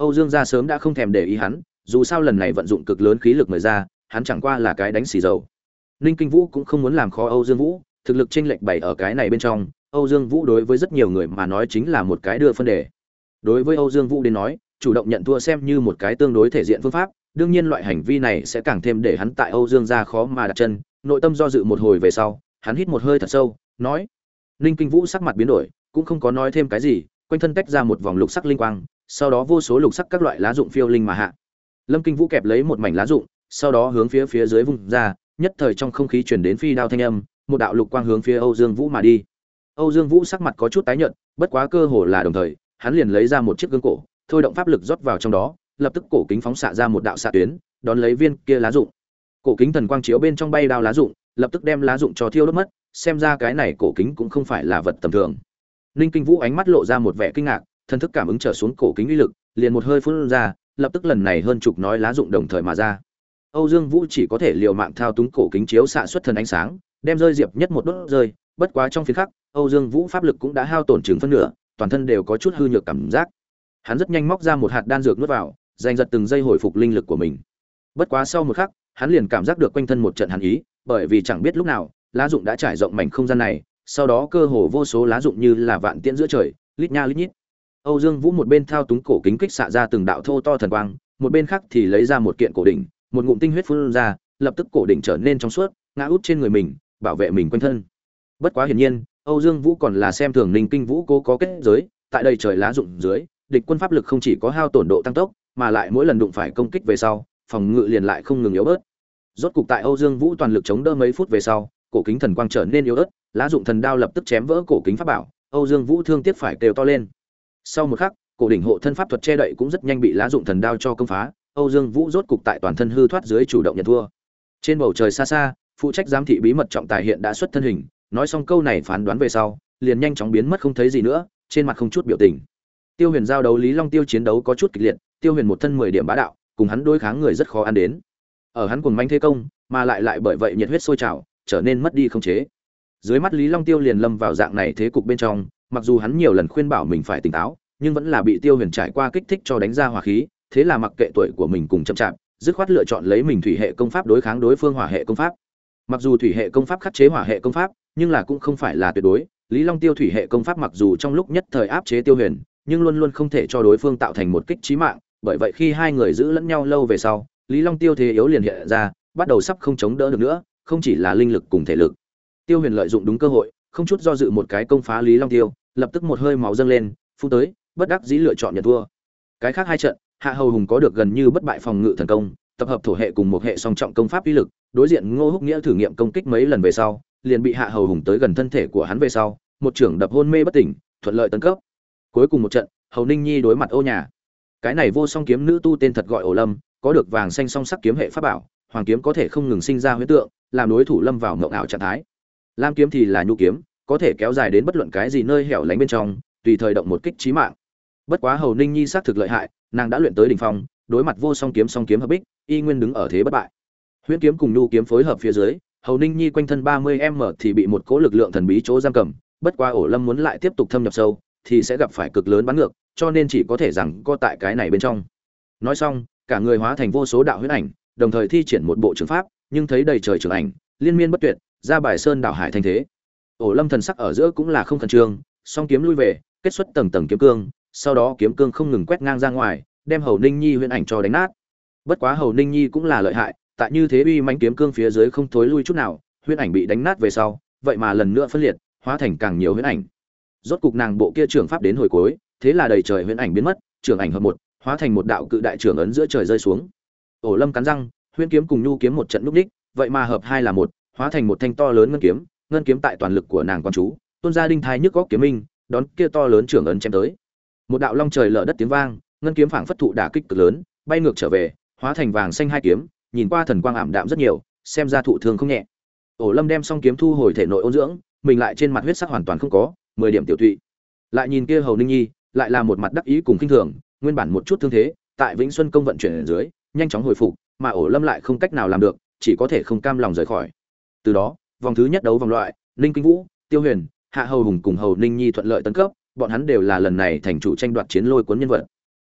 âu dương gia sớm đã không thèm để ý hắn, dù sao lần này vận dụng cực lớn khí lực mời ra, hắn chẳng qua là cái đánh xì dầu. Ninh kinh vũ cũng không muốn làm khó âu dương vũ, thực lực chênh lệch bày ở cái này bên trong, âu dương vũ đối với rất nhiều người mà nói chính là một cái đưa phân đề. Đối với âu dương vũ đến nói, chủ động nhận thua xem như một cái tương đối thể diện phương pháp, đương nhiên loại hành vi này sẽ càng thêm để hắn tại âu dương gia khó mà đặt chân, nội tâm do dự một hồi về sau, hắn hít một hơi thật sâu, nói. Ninh kinh vũ sắc mặt biến đổi, cũng không có nói thêm cái gì, quanh thân tách ra một vòng lục sắc linh quang sau đó vô số lục sắc các loại lá dụng phiêu linh mà hạ. Lâm kinh vũ kẹp lấy một mảnh lá dụng sau đó hướng phía phía dưới vùng ra, nhất thời trong không khí chuyển đến phi đao thanh âm, một đạo lục quang hướng phía âu dương vũ mà đi. Âu dương vũ sắc mặt có chút tái nhợt, bất quá cơ hồ là đồng thời, hắn liền lấy ra một chiếc gương cổ, thôi động pháp lực rót vào trong đó, lập tức cổ kính phóng xạ ra một đạo xạ tuyến, đón lấy viên kia lá dụng cổ kính thần quang chiếu bên trong bay đao lá dụng lập tức đem lá dụng cho thiêu đốt mất, xem ra cái này cổ kính cũng không phải là vật tầm thường. Ninh kinh vũ ánh mắt lộ ra một vẻ kinh ngạc thân thức cảm ứng trở xuống cổ kính uy lực, liền một hơi phun ra, lập tức lần này hơn chục nói lá dụng đồng thời mà ra. Âu dương vũ chỉ có thể liều mạng thao túng cổ kính chiếu xạ xuất thần ánh sáng, đem rơi diệp nhất một đốt rơi, bất quá trong phiến khắc, âu dương vũ pháp lực cũng đã hao tổn chừng phân nửa, toàn thân đều có chút hư nhược cảm giác. Hắn rất nhanh móc ra một hạt đan dược nuốt vào, giành giật từng giây hồi phục linh lực của mình. Bất quá sau một khắc, hắn liền cảm giác được quanh thân một trận hàn ý, bởi vì chẳng biết lúc nào, lá dụng đã trải rộng mảnh không gian này, sau đó cơ hồ vô số lá dụng như là vạn tiễn giữa trời, lít nha lít nhít âu dương vũ một bên thao túng cổ kính kích xạ ra từng đạo thô to thần quang, một bên khác thì lấy ra một kiện cổ đỉnh, một ngụm tinh huyết phun ra, lập tức cổ đỉnh trở nên trong suốt, ngã út trên người mình, bảo vệ mình quanh thân. Bất quá hiển nhiên, âu dương vũ còn là xem thường ninh kinh vũ cố có kết giới, tại đây trời lá dụng dưới, địch quân pháp lực không chỉ có hao tổn độ tăng tốc, mà lại mỗi lần đụng phải công kích về sau, phòng ngự liền lại không ngừng yếu bớt. Rốt cục tại âu dương vũ toàn lực chống đỡ mấy phút về sau, cổ kính thần quang trở nên yếu ớt, lá dụng thần đao lập tức chém vỡ cổ kính pháp bảo, âu dương vũ thương tiếc phải kêu to lên sau một khắc, cổ đỉnh hộ thân pháp thuật che đậy cũng rất nhanh bị lá dụng thần đao cho công phá, âu dương vũ rốt cục tại toàn thân hư thoát dưới chủ động nhận thua. Trên bầu trời xa xa, phụ trách giám thị bí mật trọng tài hiện đã xuất thân hình, nói xong câu này phán đoán về sau, liền nhanh chóng biến mất không thấy gì nữa, trên mặt không chút biểu tình. Tiêu huyền giao đấu lý long tiêu chiến đấu có chút kịch liệt, tiêu huyền một thân mười điểm bá đạo, cùng hắn đối kháng người rất khó ăn đến. Ở hắn cùng manh thế công, mà lại lại bởi vậy nhiệt huyết sôi trào, trở nên mất đi không chế. Dưới mắt lý long tiêu liền lâm vào dạng này thế cục bên trong mặc dù hắn nhiều lần khuyên bảo mình phải tỉnh táo, nhưng vẫn là bị tiêu huyền trải qua kích thích cho đánh ra hỏa khí, thế là mặc kệ tuổi của mình cùng chậm chạp, dứt khoát lựa chọn lấy mình thủy hệ công pháp đối kháng đối phương hỏa hệ công pháp. Mặc dù thủy hệ công pháp khắc chế hỏa hệ công pháp, nhưng là cũng không phải là tuyệt đối, lý long tiêu thủy hệ công pháp mặc dù trong lúc nhất thời áp chế tiêu huyền, nhưng luôn luôn không thể cho đối phương tạo thành một kích trí mạng, bởi vậy khi hai người giữ lẫn nhau lâu về sau, lý long tiêu thế yếu liền hiện ra, bắt đầu sắp không chống đỡ được nữa, không chỉ là linh lực cùng thể lực. Tiêu huyền lợi dụng đúng cơ hội, không chút do dự một cái công phá lý long tiêu lập tức một hơi máu dâng lên, phun tới, bất đắc dĩ lựa chọn nhận thua. Cái khác hai trận, hạ hầu hùng có được gần như bất bại phòng ngự thần công, tập hợp thổ hệ cùng một hệ song trọng công pháp uy lực, đối diện ngô húc nghĩa thử nghiệm công kích mấy lần về sau, liền bị hạ hầu hùng tới gần thân thể của hắn về sau, một trưởng đập hôn mê bất tỉnh, thuận lợi tấn cấp. Cuối cùng một trận, hầu ninh nhi đối mặt ô nhà. Cái này vô song kiếm nữ tu tên thật gọi ổ lâm, có được vàng xanh song sắc kiếm hệ pháp bảo, hoàng kiếm có thể không ngừng sinh ra huyết tượng, làm đối thủ lâm vào ngộng ảo trạng thái. Lam kiếm thì là nhu kiếm có thể kéo dài đến bất luận cái gì nơi hẻo lánh bên trong, tùy thời động một kích trí mạng. Bất quá hầu ninh nhi xác thực lợi hại, nàng đã luyện tới đỉnh phong, đối mặt vô song kiếm song kiếm hợp bích, y nguyên đứng ở thế bất bại. Huyễn kiếm cùng nhu kiếm phối hợp phía dưới, hầu ninh nhi quanh thân ba mươi m thì bị một cỗ lực lượng thần bí chỗ giam cầm, bất quá ổ lâm muốn lại tiếp tục thâm nhập sâu, thì sẽ gặp phải cực lớn bắn ngược, cho nên chỉ có thể rằng co tại cái này bên trong. Nói xong, cả người hóa thành vô số đạo huyết ảnh, đồng thời thi triển một bộ trường pháp, nhưng thấy đầy trời trường ảnh, liên miên bất tuyệt, ra bài sơn đảo hải thanh thế ổ lâm thần sắc ở giữa cũng là không khẩn trương, song kiếm lui về, kết xuất tầng tầng kiếm cương, sau đó kiếm cương không ngừng quét ngang ra ngoài, đem hầu ninh nhi huyễn ảnh cho đánh nát. Bất quá hầu ninh nhi cũng là lợi hại, tại như thế uy mãnh kiếm cương phía dưới không thối lui chút nào, huyễn ảnh bị đánh nát về sau, vậy mà lần nữa phân liệt, hóa thành càng nhiều huyễn ảnh. Rốt cục nàng bộ kia trưởng pháp đến hồi cuối, thế là đầy trời huyễn ảnh biến mất, trưởng ảnh hợp một, hóa thành một đạo cự đại trưởng ấn giữa trời rơi xuống. Ổ lâm cắn răng, huyễn kiếm cùng nhu kiếm một trận núp đích vậy mà hợp hai là một, hóa thành một thanh to lớn ngân kiếm ngân kiếm tại toàn lực của nàng quan chú, tôn gia đinh thai nhức góc kiếm minh, đón kia to lớn trưởng ấn chém tới. Một đạo long trời lở đất tiếng vang, ngân kiếm phảng phất thụ đả kích cực lớn, bay ngược trở về, hóa thành vàng xanh hai kiếm, nhìn qua thần quang ảm đạm rất nhiều, xem ra thụ thương không nhẹ. Ổ lâm đem xong kiếm thu hồi thể nội ôn dưỡng, mình lại trên mặt huyết sắc hoàn toàn không có, mười điểm tiểu thụy lại nhìn kia hầu ninh nhi, lại là một mặt đắc ý cùng kinh thường, nguyên bản một chút thương thế, tại vĩnh xuân công vận chuyển ở dưới, nhanh chóng hồi phục, mà ổ lâm lại không cách nào làm được, chỉ có thể không cam lòng rời khỏi. Từ đó vòng thứ nhất đấu vòng loại, ninh kinh vũ, tiêu huyền, hạ hầu hùng cùng hầu ninh nhi thuận lợi tấn cấp, bọn hắn đều là lần này thành chủ tranh đoạt chiến lôi cuốn nhân vật.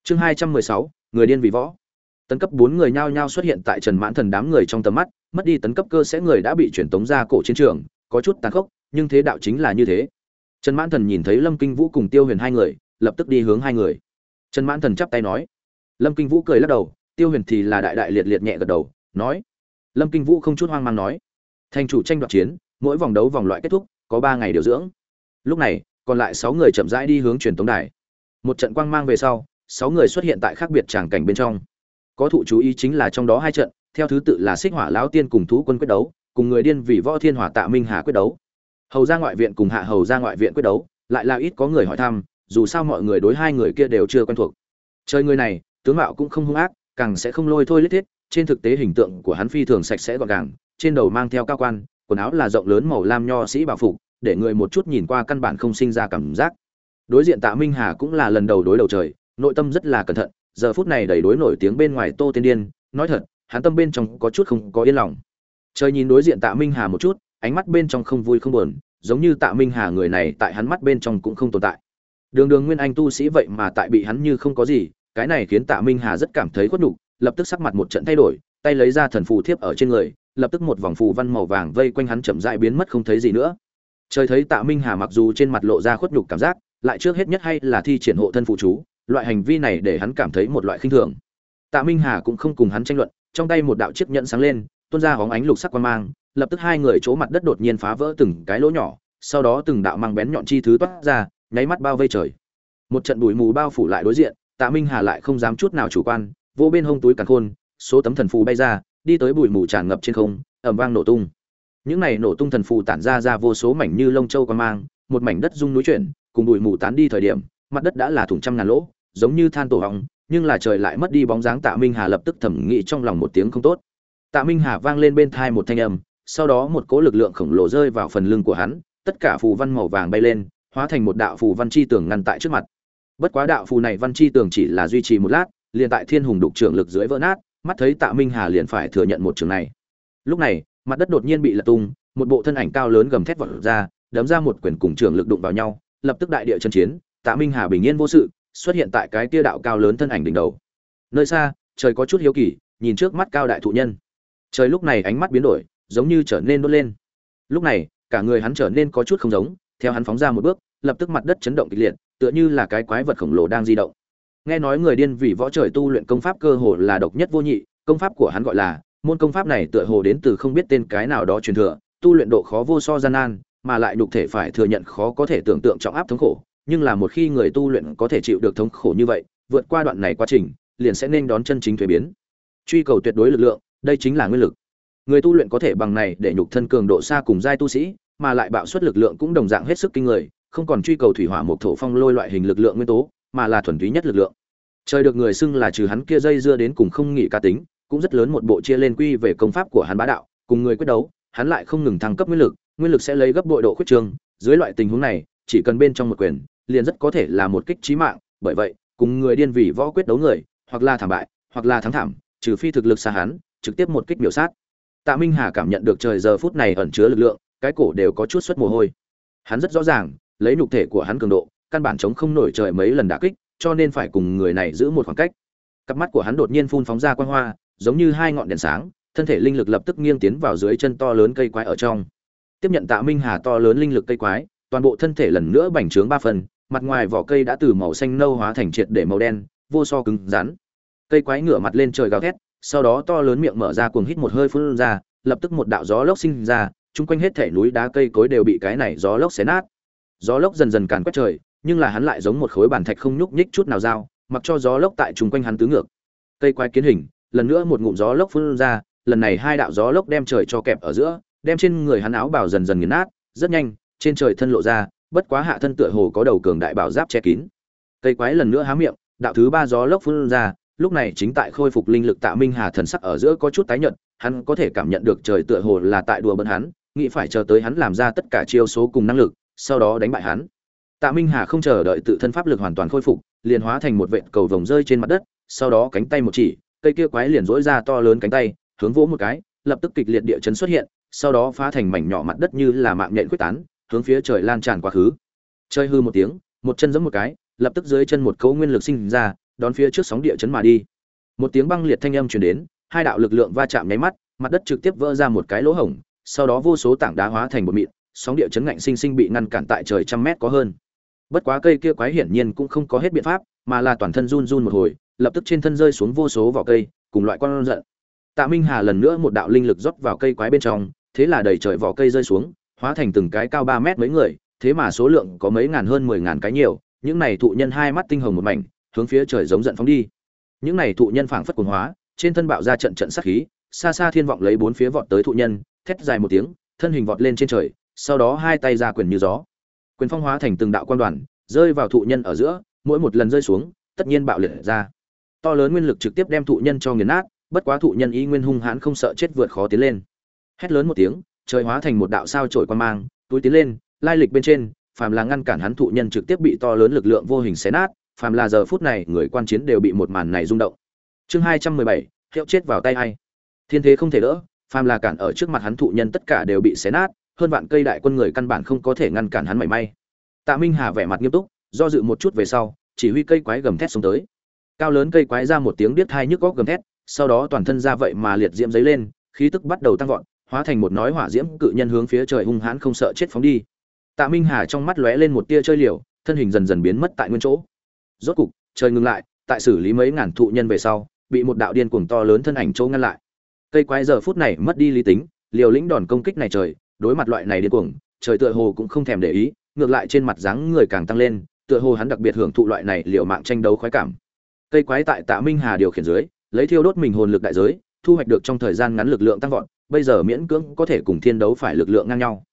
Chương hai trăm mười sáu, người điên vì võ. Tấn cấp bốn người nhao nhao xuất hiện tại trần mãn thần đám người trong tầm mắt, mất đi tấn cấp cơ sẽ người đã bị chuyển tống ra cổ chiến trường, có chút tàn khốc, nhưng thế đạo chính là như thế. Trần mãn thần nhìn thấy lâm kinh vũ cùng tiêu huyền hai người, lập tức đi hướng hai người. Trần mãn thần chắp tay nói. Lâm kinh vũ cười lắc đầu, tiêu huyền thì là đại đại liệt liệt nhẹ gật đầu, nói. Lâm kinh vũ không chút hoang mang nói thành chủ tranh đoạt chiến, mỗi vòng đấu vòng loại kết thúc, có ba ngày điều dưỡng. Lúc này, còn lại sáu người chậm rãi đi hướng truyền tống đài. Một trận quang mang về sau, sáu người xuất hiện tại khác biệt tràng cảnh bên trong. Có thụ chú ý chính là trong đó hai trận, theo thứ tự là xích hỏa lão tiên cùng thú quân quyết đấu, cùng người điên vì võ thiên hỏa tạ minh hà quyết đấu. Hầu ra ngoại viện cùng hạ hầu ra ngoại viện quyết đấu, lại là ít có người hỏi thăm, dù sao mọi người đối hai người kia đều chưa quen thuộc. Chơi người này, tướng mạo cũng không hung ác, càng sẽ không lôi thôi lít thiết, trên thực tế hình tượng của hắn phi thường sạch sẽ gọn gàng trên đầu mang theo cao quan, quần áo là rộng lớn màu lam nho sĩ bảo phục, để người một chút nhìn qua căn bản không sinh ra cảm giác. Đối diện tạ minh hà cũng là lần đầu đối đầu trời, nội tâm rất là cẩn thận, giờ phút này đầy đối nổi tiếng bên ngoài tô tiên điên, nói thật, hắn tâm bên trong có chút không có yên lòng. Trời nhìn đối diện tạ minh hà một chút, ánh mắt bên trong không vui không buồn, giống như tạ minh hà người này tại hắn mắt bên trong cũng không tồn tại. Đường đường nguyên anh tu sĩ vậy mà tại bị hắn như không có gì, cái này khiến tạ minh hà rất cảm thấy khuất nhục, lập tức sắc mặt một trận thay đổi, tay lấy ra thần phù thiếp ở trên người lập tức một vòng phù văn màu vàng vây quanh hắn chậm rãi biến mất không thấy gì nữa. Trời thấy tạ minh hà mặc dù trên mặt lộ ra khuất nhục cảm giác, lại trước hết nhất hay là thi triển hộ thân phụ chú, loại hành vi này để hắn cảm thấy một loại khinh thường. Tạ minh hà cũng không cùng hắn tranh luận, trong tay một đạo chiếc nhẫn sáng lên, tuôn ra hóng ánh lục sắc quan mang, lập tức hai người chỗ mặt đất đột nhiên phá vỡ từng cái lỗ nhỏ, sau đó từng đạo mang bén nhọn chi thứ toát ra, nháy mắt bao vây trời. Một trận bụi mù bao phủ lại đối diện, tạ minh hà lại không dám chút nào chủ quan, vô bên hông túi càn khôn, số tấm thần phù bay ra đi tới bụi mù tràn ngập trên không ẩm vang nổ tung. Những này nổ tung thần phù tản ra ra vô số mảnh như lông châu quan mang, một mảnh đất rung núi chuyển, cùng bụi mù tán đi thời điểm, mặt đất đã là thủng trăm ngàn lỗ, giống như than tổ hóng nhưng là trời lại mất đi bóng dáng tạ minh hà lập tức thẩm nghĩ trong lòng một tiếng không tốt. Tạ minh hà vang lên bên thai một thanh âm, sau đó một cỗ lực lượng khổng lồ rơi vào phần lưng của hắn, tất cả phù văn màu vàng bay lên, hóa thành một đạo phù văn chi tường ngăn tại trước mặt. Bất quá đạo phù này văn chi tường chỉ là duy trì một lát, liền tại thiên hùng đục trưởng lực dưới vỡ nát mắt thấy tạ minh hà liền phải thừa nhận một trường này. Lúc này, mặt đất đột nhiên bị lật tung, một bộ thân ảnh cao lớn gầm thét vọt ra, đấm ra một quyền cùng trường lực đụng vào nhau, lập tức đại địa chân chiến, tạ minh hà bình yên vô sự, xuất hiện tại cái kia đạo cao lớn thân ảnh đỉnh đầu. Nơi xa, trời có chút hiếu kỳ, nhìn trước mắt cao đại thụ nhân. Trời lúc này ánh mắt biến đổi, giống như trở nên đốt lên. Lúc này, cả người hắn trở nên có chút không giống, theo hắn phóng ra một bước, lập tức mặt đất chấn động kịch liệt, tựa như là cái quái vật khổng lồ đang di động nghe nói người điên vì võ trời tu luyện công pháp cơ hồ là độc nhất vô nhị, công pháp của hắn gọi là, môn công pháp này tựa hồ đến từ không biết tên cái nào đó truyền thừa, tu luyện độ khó vô so gian nan, mà lại nhục thể phải thừa nhận khó có thể tưởng tượng trọng áp thống khổ, nhưng là một khi người tu luyện có thể chịu được thống khổ như vậy, vượt qua đoạn này quá trình, liền sẽ nên đón chân chính thuế biến. Truy cầu tuyệt đối lực lượng, đây chính là nguyên lực. Người tu luyện có thể bằng này để nhục thân cường độ xa cùng giai tu sĩ, mà lại bạo suất lực lượng cũng đồng dạng hết sức kinh người, không còn truy cầu thủy hỏa một thổ phong lôi loại hình lực lượng nguyên tố mà là thuần túy nhất lực lượng. Trời được người xưng là trừ hắn kia dây dưa đến cùng không nghỉ cá tính, cũng rất lớn một bộ chia lên quy về công pháp của hắn bá đạo, cùng người quyết đấu, hắn lại không ngừng thăng cấp nguyên lực nguyên lực sẽ lấy gấp bội độ khuyết trương. Dưới loại tình huống này, chỉ cần bên trong một quyền, liền rất có thể là một kích trí mạng. Bởi vậy, cùng người điên vì võ quyết đấu người, hoặc là thảm bại, hoặc là thắng thảm, trừ phi thực lực xa hắn, trực tiếp một kích biểu sát. Tạ minh hà cảm nhận được trời giờ phút này ẩn chứa lực lượng, cái cổ đều có chút xuất mồ hôi. Hắn rất rõ ràng, lấy nhục thể của hắn cường độ căn bản chống không nổi trời mấy lần đả kích, cho nên phải cùng người này giữ một khoảng cách. Cặp mắt của hắn đột nhiên phun phóng ra quang hoa, giống như hai ngọn đèn sáng, thân thể linh lực lập tức nghiêng tiến vào dưới chân to lớn cây quái ở trong. Tiếp nhận tạ minh hà to lớn linh lực cây quái, toàn bộ thân thể lần nữa bành trướng ba phần, mặt ngoài vỏ cây đã từ màu xanh nâu hóa thành triệt để màu đen, vô so cứng rắn. Cây quái ngửa mặt lên trời gào thét, sau đó to lớn miệng mở ra cuồng hít một hơi phun ra, lập tức một đạo gió lốc sinh ra, chung quanh hết thể núi đá cây cối đều bị cái này gió lốc xé nát. Gió lốc dần dần càn quét trời nhưng là hắn lại giống một khối bản thạch không nhúc nhích chút nào dao, mặc cho gió lốc tại chung quanh hắn tứ ngược. Cây quái kiến hình, lần nữa một ngụm gió lốc phun ra, lần này hai đạo gió lốc đem trời cho kẹp ở giữa, đem trên người hắn áo bào dần dần nghiền nát, rất nhanh, trên trời thân lộ ra, bất quá hạ thân tựa hồ có đầu cường đại bảo giáp che kín. Cây quái lần nữa há miệng, đạo thứ ba gió lốc phun ra, lúc này chính tại khôi phục linh lực tạ minh hà thần sắc ở giữa có chút tái nhợt, hắn có thể cảm nhận được trời tựa hồ là tại đùa bỡn hắn, nghĩ phải chờ tới hắn làm ra tất cả chiêu số cùng năng lực, sau đó đánh bại hắn tạ minh hà không chờ đợi tự thân pháp lực hoàn toàn khôi phục, liền hóa thành một vệt cầu vồng rơi trên mặt đất, sau đó cánh tay một chỉ, cây kia quái liền dỗi ra to lớn cánh tay, hướng vỗ một cái, lập tức kịch liệt địa chấn xuất hiện, sau đó phá thành mảnh nhỏ mặt đất như là mạng nhện quét tán, hướng phía trời lan tràn quá khứ. Chơi hư một tiếng, một chân giẫm một cái, lập tức dưới chân một cấu nguyên lực sinh ra, đón phía trước sóng địa chấn mà đi. Một tiếng băng liệt thanh âm truyền đến, hai đạo lực lượng va chạm nháy mắt, mặt đất trực tiếp vỡ ra một cái lỗ hổng, sau đó vô số tảng đá hóa thành một mịn, sóng địa chấn ngạnh sinh sinh bị ngăn cản tại trời trăm mét có hơn bất quá cây kia quái hiển nhiên cũng không có hết biện pháp, mà là toàn thân run run một hồi, lập tức trên thân rơi xuống vô số vỏ cây, cùng loại con giận. Tạ minh hà lần nữa một đạo linh lực rót vào cây quái bên trong, thế là đầy trời vỏ cây rơi xuống, hóa thành từng cái cao ba mét mấy người, thế mà số lượng có mấy ngàn hơn mười ngàn cái nhiều, những này thụ nhân hai mắt tinh hồng một mảnh, hướng phía trời giống giận phóng đi. Những này thụ nhân phảng phất cuồng hóa, trên thân bạo ra trận trận sát khí, xa xa thiên vọng lấy bốn phía vọt tới thụ nhân, thét dài một tiếng, thân hình vọt lên trên trời, sau đó hai tay ra quyền như gió quyền phong hóa thành từng đạo quan đoàn, rơi vào thụ nhân ở giữa, mỗi một lần rơi xuống, tất nhiên bạo liệt ra. To lớn nguyên lực trực tiếp đem thụ nhân cho nghiền nát, bất quá thụ nhân ý nguyên hung hãn không sợ chết vượt khó tiến lên. Hét lớn một tiếng, trời hóa thành một đạo sao trổi quan mang, túi tiến lên, lai lịch bên trên, phàm là ngăn cản hắn thụ nhân trực tiếp bị to lớn lực lượng vô hình xé nát, phàm là giờ phút này, người quan chiến đều bị một màn này rung động. Chương hai trăm mười bảy, hiệu chết vào tay ai. Thiên thế không thể đỡ, phàm là cản ở trước mặt hắn thụ nhân tất cả đều bị xé nát hơn vạn cây đại quân người căn bản không có thể ngăn cản hắn mảy may. Tạ minh hà vẻ mặt nghiêm túc, do dự một chút về sau, chỉ huy cây quái gầm thét xuống tới. Cao lớn cây quái ra một tiếng điếc thai nhức góc gầm thét, sau đó toàn thân ra vậy mà liệt diễm giấy lên, khí tức bắt đầu tăng vọt, hóa thành một nói hỏa diễm cự nhân hướng phía trời hung hãn không sợ chết phóng đi. Tạ minh hà trong mắt lóe lên một tia chơi liều, thân hình dần dần biến mất tại nguyên chỗ. Rốt cục, trời ngừng lại, tại xử lý mấy ngàn thụ nhân về sau, bị một đạo điên cuồng to lớn thân ảnh chỗ ngăn lại. Cây quái giờ phút này mất đi lý tính, liều lĩnh đòn công kích này trời đối mặt loại này điên cuồng, trời tựa hồ cũng không thèm để ý, ngược lại trên mặt dáng người càng tăng lên, tựa hồ hắn đặc biệt hưởng thụ loại này liều mạng tranh đấu khoái cảm. Cây quái tại tạ minh hà điều khiển dưới, lấy thiêu đốt mình hồn lực đại giới, thu hoạch được trong thời gian ngắn lực lượng tăng vọt, bây giờ miễn cưỡng có thể cùng thiên đấu phải lực lượng ngang nhau.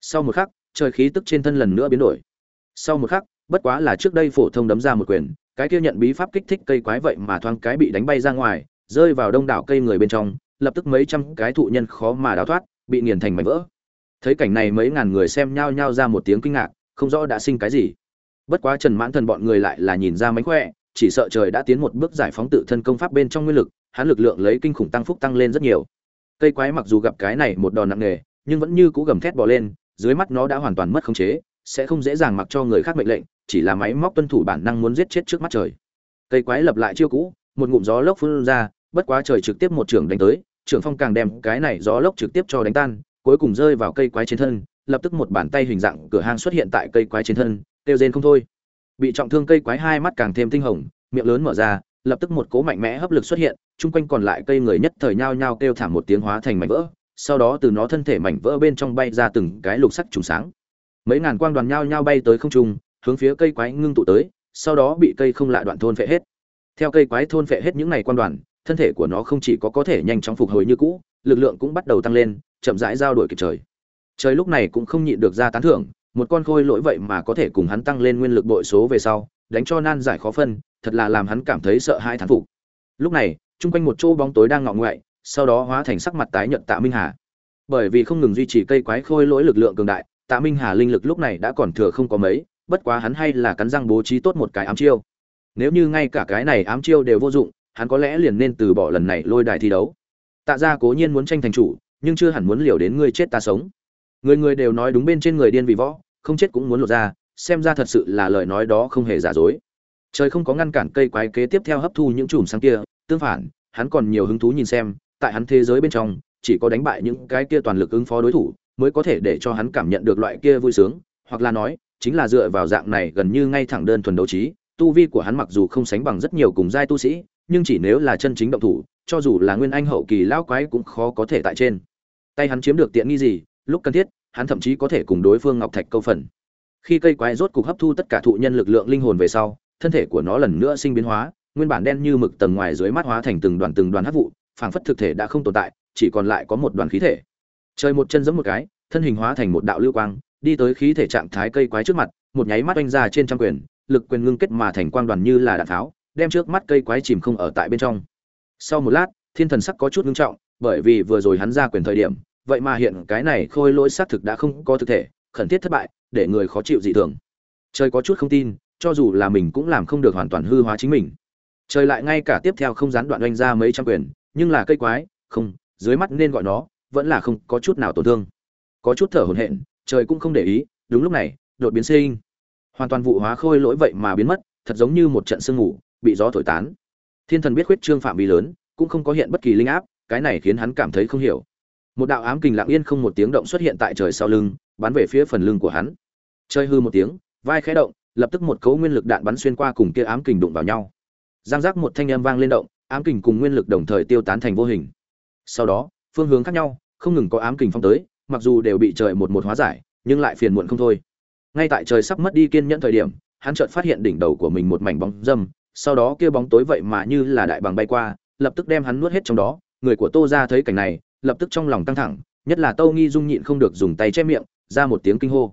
Sau một khắc, trời khí tức trên thân lần nữa biến đổi. Sau một khắc, bất quá là trước đây phổ thông đấm ra một quyền, cái kia nhận bí pháp kích thích cây quái vậy mà thoáng cái bị đánh bay ra ngoài, rơi vào đông đảo cây người bên trong, lập tức mấy trăm cái thụ nhân khó mà đào thoát, bị nghiền thành mảnh vỡ thấy cảnh này mấy ngàn người xem nhao nhao ra một tiếng kinh ngạc, không rõ đã sinh cái gì. Bất quá trần mãn thần bọn người lại là nhìn ra mánh khỏe, chỉ sợ trời đã tiến một bước giải phóng tự thân công pháp bên trong nguyên lực, hắn lực lượng lấy kinh khủng tăng phúc tăng lên rất nhiều. Cây quái mặc dù gặp cái này một đòn nặng nề, nhưng vẫn như cũ gầm thét bò lên, dưới mắt nó đã hoàn toàn mất khống chế, sẽ không dễ dàng mặc cho người khác mệnh lệnh, chỉ là máy móc tuân thủ bản năng muốn giết chết trước mắt trời. Cây quái lập lại chiêu cũ, một ngụm gió lốc phun ra, bất quá trời trực tiếp một trường đánh tới, trưởng phong càng đem cái này gió lốc trực tiếp cho đánh tan cuối cùng rơi vào cây quái trên thân, lập tức một bàn tay hình dạng cửa hang xuất hiện tại cây quái trên thân, kêu rên không thôi. Bị trọng thương cây quái hai mắt càng thêm tinh hồng, miệng lớn mở ra, lập tức một cố mạnh mẽ hấp lực xuất hiện, chung quanh còn lại cây người nhất thời nhao nhao kêu thảm một tiếng hóa thành mảnh vỡ, sau đó từ nó thân thể mảnh vỡ bên trong bay ra từng cái lục sắc trùng sáng. Mấy ngàn quang đoàn nhao nhao bay tới không trung, hướng phía cây quái ngưng tụ tới, sau đó bị cây không lạ đoạn thôn phệ hết. Theo cây quái thôn phệ hết những này quang đoàn, thân thể của nó không chỉ có có thể nhanh chóng phục hồi như cũ, lực lượng cũng bắt đầu tăng lên chậm rãi giao đổi kịp trời. Trời lúc này cũng không nhịn được ra tán thưởng, một con khôi lỗi vậy mà có thể cùng hắn tăng lên nguyên lực bội số về sau, đánh cho nan giải khó phân, thật là làm hắn cảm thấy sợ hai thán phục. Lúc này, chung quanh một chỗ bóng tối đang ngọ ngoại, sau đó hóa thành sắc mặt tái nhợt tạ minh hà. Bởi vì không ngừng duy trì cây quái khôi lỗi lực lượng cường đại, tạ minh hà linh lực lúc này đã còn thừa không có mấy, bất quá hắn hay là cắn răng bố trí tốt một cái ám chiêu. Nếu như ngay cả cái này ám chiêu đều vô dụng, hắn có lẽ liền nên từ bỏ lần này lôi đài thi đấu. Tạ gia cố nhiên muốn tranh thành chủ nhưng chưa hẳn muốn liều đến ngươi chết ta sống. Người người đều nói đúng bên trên người điên vì võ, không chết cũng muốn lột ra, xem ra thật sự là lời nói đó không hề giả dối. Trời không có ngăn cản cây quái kế tiếp theo hấp thu những chùm sáng kia, tương phản, hắn còn nhiều hứng thú nhìn xem, tại hắn thế giới bên trong, chỉ có đánh bại những cái kia toàn lực ứng phó đối thủ, mới có thể để cho hắn cảm nhận được loại kia vui sướng, hoặc là nói, chính là dựa vào dạng này gần như ngay thẳng đơn thuần đấu trí, tu vi của hắn mặc dù không sánh bằng rất nhiều cùng giai tu sĩ, nhưng chỉ nếu là chân chính động thủ, cho dù là nguyên anh hậu kỳ lão quái cũng khó có thể tại trên tay hắn chiếm được tiện nghi gì, lúc cần thiết, hắn thậm chí có thể cùng đối phương ngọc thạch câu phần. Khi cây quái rốt cục hấp thu tất cả thụ nhân lực lượng linh hồn về sau, thân thể của nó lần nữa sinh biến hóa, nguyên bản đen như mực tầng ngoài dưới mắt hóa thành từng đoàn từng đoàn hấp vụ, phảng phất thực thể đã không tồn tại, chỉ còn lại có một đoàn khí thể. Chơi một chân giẫm một cái, thân hình hóa thành một đạo lưu quang, đi tới khí thể trạng thái cây quái trước mặt, một nháy mắt oanh ra trên trăm quyền, lực quyền ngưng kết mà thành quang đoàn như là đạn tháo, đem trước mắt cây quái chìm không ở tại bên trong. Sau một lát, thiên thần sắc có chút ngưng trọng bởi vì vừa rồi hắn ra quyền thời điểm, vậy mà hiện cái này khôi lỗi xác thực đã không có thực thể, khẩn thiết thất bại, để người khó chịu dị thường. Trời có chút không tin, cho dù là mình cũng làm không được hoàn toàn hư hóa chính mình. Trời lại ngay cả tiếp theo không gián đoạn oanh ra mấy trăm quyền, nhưng là cây quái, không, dưới mắt nên gọi nó, vẫn là không có chút nào tổn thương. Có chút thở hổn hển, trời cũng không để ý, đúng lúc này, đột biến sinh. Hoàn toàn vụ hóa khôi lỗi vậy mà biến mất, thật giống như một trận sương ngủ bị gió thổi tán. Thiên thần biết khuyết trương phạm vi lớn, cũng không có hiện bất kỳ linh áp cái này khiến hắn cảm thấy không hiểu. Một đạo ám kình lặng yên không một tiếng động xuất hiện tại trời sau lưng, bắn về phía phần lưng của hắn. Chơi hư một tiếng, vai khẽ động, lập tức một cấu nguyên lực đạn bắn xuyên qua cùng kia ám kình đụng vào nhau. Giang giác một thanh âm vang lên động, ám kình cùng nguyên lực đồng thời tiêu tán thành vô hình. Sau đó, phương hướng khác nhau, không ngừng có ám kình phong tới, mặc dù đều bị trời một một hóa giải, nhưng lại phiền muộn không thôi. Ngay tại trời sắp mất đi kiên nhẫn thời điểm, hắn chợt phát hiện đỉnh đầu của mình một mảnh bóng dâm, sau đó kia bóng tối vậy mà như là đại bằng bay qua, lập tức đem hắn nuốt hết trong đó người của tô ra thấy cảnh này, lập tức trong lòng căng thẳng, nhất là tâu nghi dung nhịn không được dùng tay che miệng, ra một tiếng kinh hô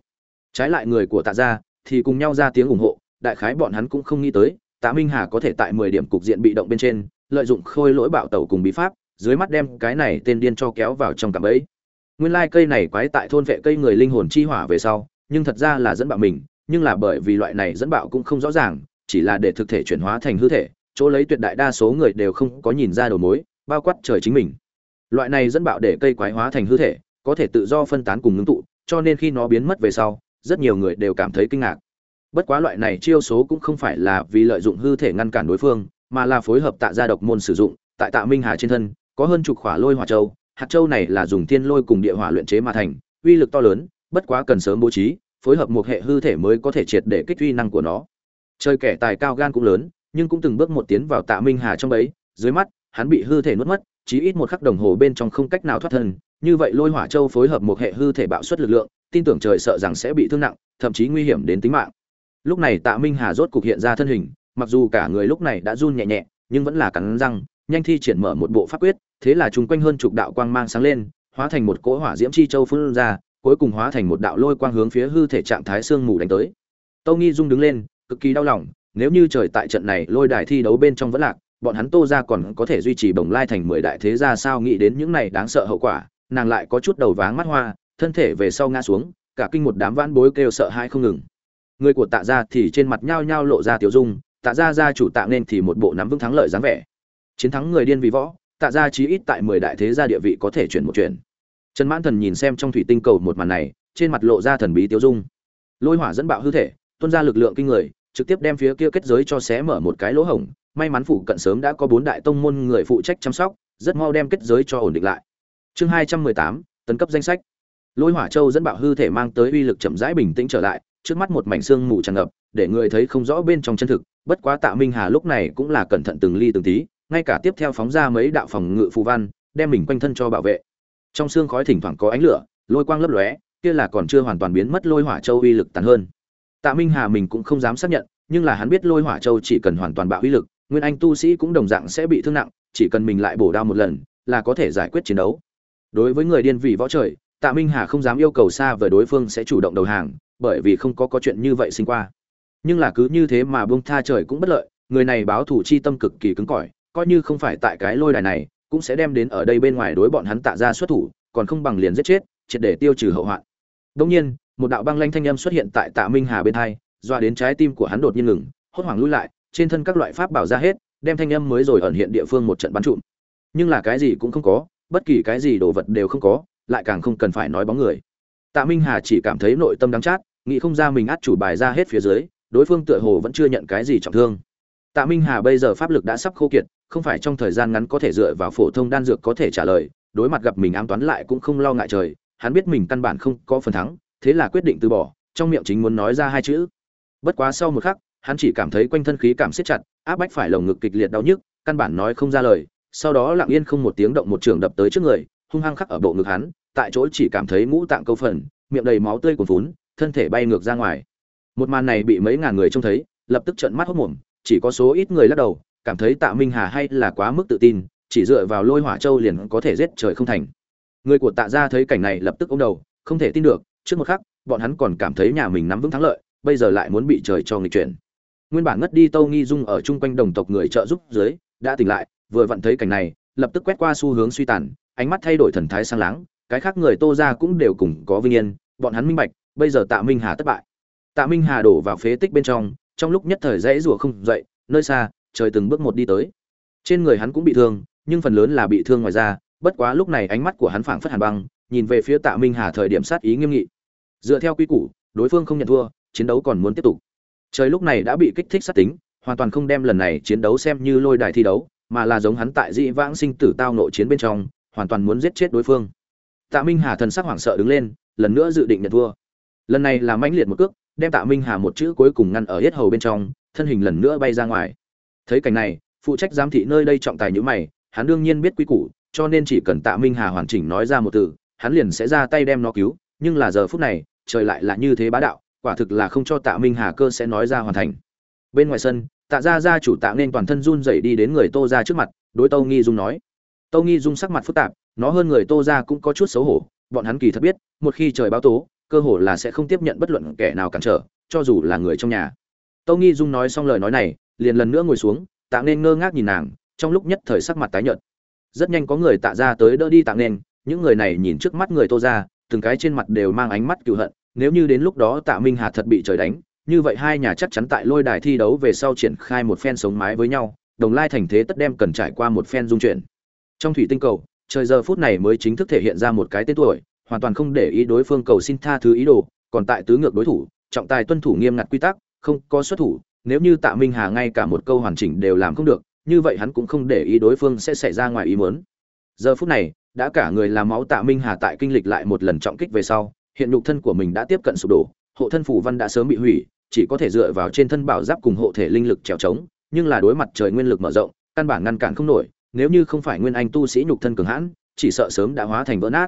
trái lại người của tạ gia thì cùng nhau ra tiếng ủng hộ, đại khái bọn hắn cũng không nghĩ tới, tạ minh hà có thể tại mười điểm cục diện bị động bên trên, lợi dụng khôi lỗi bạo tẩu cùng bí pháp, dưới mắt đem cái này tên điên cho kéo vào trong cạm ấy. nguyên lai cây này quái tại thôn vệ cây người linh hồn chi hỏa về sau, nhưng thật ra là dẫn bạo mình, nhưng là bởi vì loại này dẫn bạo cũng không rõ ràng, chỉ là để thực thể chuyển hóa thành hư thể, chỗ lấy tuyệt đại đa số người đều không có nhìn ra đầu mối bao quát trời chính mình. Loại này dẫn bạo để cây quái hóa thành hư thể, có thể tự do phân tán cùng ngưng tụ, cho nên khi nó biến mất về sau, rất nhiều người đều cảm thấy kinh ngạc. Bất quá loại này chiêu số cũng không phải là vì lợi dụng hư thể ngăn cản đối phương, mà là phối hợp tạ gia độc môn sử dụng, tại tạ minh hà trên thân, có hơn chục khỏa lôi hỏa châu, hạt châu này là dùng thiên lôi cùng địa hỏa luyện chế mà thành, uy lực to lớn, bất quá cần sớm bố trí, phối hợp một hệ hư thể mới có thể triệt để kích uy năng của nó. Chơi kẻ tài cao gan cũng lớn, nhưng cũng từng bước một tiến vào tạ minh hà trong ấy dưới mắt hắn bị hư thể nuốt mất, chí ít một khắc đồng hồ bên trong không cách nào thoát thân. Như vậy lôi hỏa châu phối hợp một hệ hư thể bạo suất lực lượng, tin tưởng trời sợ rằng sẽ bị thương nặng, thậm chí nguy hiểm đến tính mạng. Lúc này tạ minh hà rốt cục hiện ra thân hình, mặc dù cả người lúc này đã run nhẹ nhẹ, nhưng vẫn là cắn răng, nhanh thi triển mở một bộ pháp quyết, thế là chúng quanh hơn chục đạo quang mang sáng lên, hóa thành một cỗ hỏa diễm chi châu phun ra, cuối cùng hóa thành một đạo lôi quang hướng phía hư thể trạng thái xương mù đánh tới. Tâu nghi dung đứng lên, cực kỳ đau lòng, nếu như trời tại trận này, lôi đài thi đấu bên trong vẫn lạc bọn hắn tô ra còn có thể duy trì bồng lai thành mười đại thế ra sao nghĩ đến những này đáng sợ hậu quả, nàng lại có chút đầu váng mắt hoa, thân thể về sau ngã xuống, cả kinh một đám vãn bối kêu sợ hãi không ngừng. Người của tạ gia thì trên mặt nhao nhao lộ ra tiểu dung, tạ gia gia chủ tạ nên thì một bộ nắm vững thắng lợi dáng vẻ. Chiến thắng người điên vì võ, tạ gia chí ít tại mười đại thế gia địa vị có thể chuyển một chuyển. Trần mãn thần nhìn xem trong thủy tinh cầu một màn này, trên mặt lộ ra thần bí tiêu dung. Lôi hỏa dẫn bạo hư thể, tuôn ra lực lượng kinh người trực tiếp đem phía kia kết giới cho xé mở một cái lỗ hổng, may mắn phụ cận sớm đã có bốn đại tông môn người phụ trách chăm sóc, rất mau đem kết giới cho ổn định lại. Chương hai trăm mười tám, tấn cấp danh sách. Lôi hỏa châu dẫn bạo hư thể mang tới uy lực chậm rãi bình tĩnh trở lại, trước mắt một mảnh xương mù tràn ngập, để người thấy không rõ bên trong chân thực, bất quá tạ minh hà lúc này cũng là cẩn thận từng ly từng tí, ngay cả tiếp theo phóng ra mấy đạo phòng ngự phù văn, đem mình quanh thân cho bảo vệ. Trong xương khói thỉnh thoảng có ánh lửa, lôi quang lấp lóe, kia là còn chưa hoàn toàn biến mất lôi hỏa châu uy lực tàn hơn tạ minh hà mình cũng không dám xác nhận, nhưng là hắn biết lôi hỏa châu chỉ cần hoàn toàn bạo uy lực, nguyên anh tu sĩ cũng đồng dạng sẽ bị thương nặng, chỉ cần mình lại bổ đao một lần, là có thể giải quyết chiến đấu. Đối với người điên vị võ trời, tạ minh hà không dám yêu cầu xa về đối phương sẽ chủ động đầu hàng, bởi vì không có có chuyện như vậy sinh qua. Nhưng là cứ như thế mà buông tha trời cũng bất lợi, người này báo thủ chi tâm cực kỳ cứng cỏi, coi như không phải tại cái lôi đài này, cũng sẽ đem đến ở đây bên ngoài đối bọn hắn tạ ra xuất thủ, còn không bằng liền giết chết, triệt để tiêu trừ hậu hoạn. Đương nhiên một đạo băng lanh thanh âm xuất hiện tại tạ minh hà bên tai, doa đến trái tim của hắn đột nhiên ngừng hốt hoảng lui lại trên thân các loại pháp bảo ra hết đem thanh âm mới rồi ẩn hiện địa phương một trận bắn trụm. Nhưng là cái gì cũng không có bất kỳ cái gì đồ vật đều không có lại càng không cần phải nói bóng người. Tạ minh hà chỉ cảm thấy nội tâm đắng chát nghĩ không ra mình át chủ bài ra hết phía dưới đối phương tựa hồ vẫn chưa nhận cái gì trọng thương. Tạ minh hà bây giờ pháp lực đã sắp khô kiệt không phải trong thời gian ngắn có thể dựa vào phổ thông đan dược có thể trả lời đối mặt gặp mình ám toán lại cũng không lo ngại trời hắn biết mình căn bản không có phần thắng thế là quyết định từ bỏ, trong miệng chính muốn nói ra hai chữ. Bất quá sau một khắc, hắn chỉ cảm thấy quanh thân khí cảm siết chặt, áp bách phải lồng ngực kịch liệt đau nhức, căn bản nói không ra lời, sau đó lặng yên không một tiếng động một trường đập tới trước người, hung hăng khắc ở bộ ngực hắn, tại chỗ chỉ cảm thấy ngũ tạng câu phần, miệng đầy máu tươi cuồn vốn thân thể bay ngược ra ngoài. Một màn này bị mấy ngàn người trông thấy, lập tức trợn mắt hốt mồm, chỉ có số ít người lắc đầu, cảm thấy tạ minh hà hay là quá mức tự tin, chỉ dựa vào lôi hỏa châu liền có thể giết trời không thành. Người của tạ gia thấy cảnh này lập tức ôm đầu, không thể tin được trước một khắc, bọn hắn còn cảm thấy nhà mình nắm vững thắng lợi, bây giờ lại muốn bị trời cho nghịch chuyển. Nguyên bản ngất đi tâu nghi dung ở chung quanh đồng tộc người trợ giúp dưới, đã tỉnh lại, vừa vặn thấy cảnh này, lập tức quét qua xu hướng suy tàn, ánh mắt thay đổi thần thái sang láng, cái khác người tô ra cũng đều cùng có vinh yên, bọn hắn minh bạch, bây giờ tạ minh hà thất bại. Tạ minh hà đổ vào phế tích bên trong trong lúc nhất thời dãy rủa không dậy, nơi xa, trời từng bước một đi tới. Trên người hắn cũng bị thương, nhưng phần lớn là bị thương ngoài ra bất quá lúc này ánh mắt của hắn phảng phất hàn băng, nhìn về phía tạ minh hà thời điểm sát ý nghiêm nghị dựa theo quy củ, đối phương không nhận thua, chiến đấu còn muốn tiếp tục. Trời lúc này đã bị kích thích sát tính, hoàn toàn không đem lần này chiến đấu xem như lôi đài thi đấu, mà là giống hắn tại dị vãng sinh tử tao nội chiến bên trong, hoàn toàn muốn giết chết đối phương. Tạ minh hà thần sắc hoảng sợ đứng lên, lần nữa dự định nhận thua. Lần này là mãnh liệt một cước, đem tạ minh hà một chữ cuối cùng ngăn ở hết hầu bên trong, thân hình lần nữa bay ra ngoài. Thấy cảnh này, phụ trách giám thị nơi đây trọng tài nhữ mày, hắn đương nhiên biết quy củ, cho nên chỉ cần tạ minh hà hoàn chỉnh nói ra một từ, hắn liền sẽ ra tay đem nó cứu nhưng là giờ phút này, trời lại là như thế bá đạo, quả thực là không cho tạ minh hà cơ sẽ nói ra hoàn thành. Bên ngoài sân, tạ gia gia chủ tạ nên toàn thân run rẩy đi đến người tô ra trước mặt, đối tâu nghi dung nói. Tâu nghi dung sắc mặt phức tạp, nó hơn người tô ra cũng có chút xấu hổ, bọn hắn kỳ thật biết, một khi trời báo tố, cơ hồ là sẽ không tiếp nhận bất luận kẻ nào cản trở, cho dù là người trong nhà. Tâu nghi dung nói xong lời nói này, liền lần nữa ngồi xuống, tạ nên ngơ ngác nhìn nàng, trong lúc nhất thời sắc mặt tái nhợt. Rất nhanh có người tạ ra tới đỡ đi tạ nên, những người này nhìn trước mắt người tô ra từng cái trên mặt đều mang ánh mắt cựu hận, nếu như đến lúc đó tạ minh hà thật bị trời đánh, như vậy hai nhà chắc chắn tại lôi đài thi đấu về sau triển khai một phen sống mái với nhau, đồng lai thành thế tất đem cần trải qua một phen dung chuyển. Trong thủy tinh cầu, trời giờ phút này mới chính thức thể hiện ra một cái tên tuổi, hoàn toàn không để ý đối phương cầu xin tha thứ ý đồ, còn tại tứ ngược đối thủ, trọng tài tuân thủ nghiêm ngặt quy tắc, không có xuất thủ, nếu như tạ minh hà ngay cả một câu hoàn chỉnh đều làm không được, như vậy hắn cũng không để ý đối phương sẽ xảy ra ngoài ý muốn. Giờ phút này đã cả người làm máu tạ minh hà tại kinh lịch lại một lần trọng kích về sau, hiện nhục thân của mình đã tiếp cận sụp đổ, hộ thân phủ văn đã sớm bị hủy, chỉ có thể dựa vào trên thân bảo giáp cùng hộ thể linh lực trèo trống, nhưng là đối mặt trời nguyên lực mở rộng, căn bản ngăn cản không nổi, nếu như không phải nguyên anh tu sĩ nhục thân cường hãn, chỉ sợ sớm đã hóa thành vỡ nát.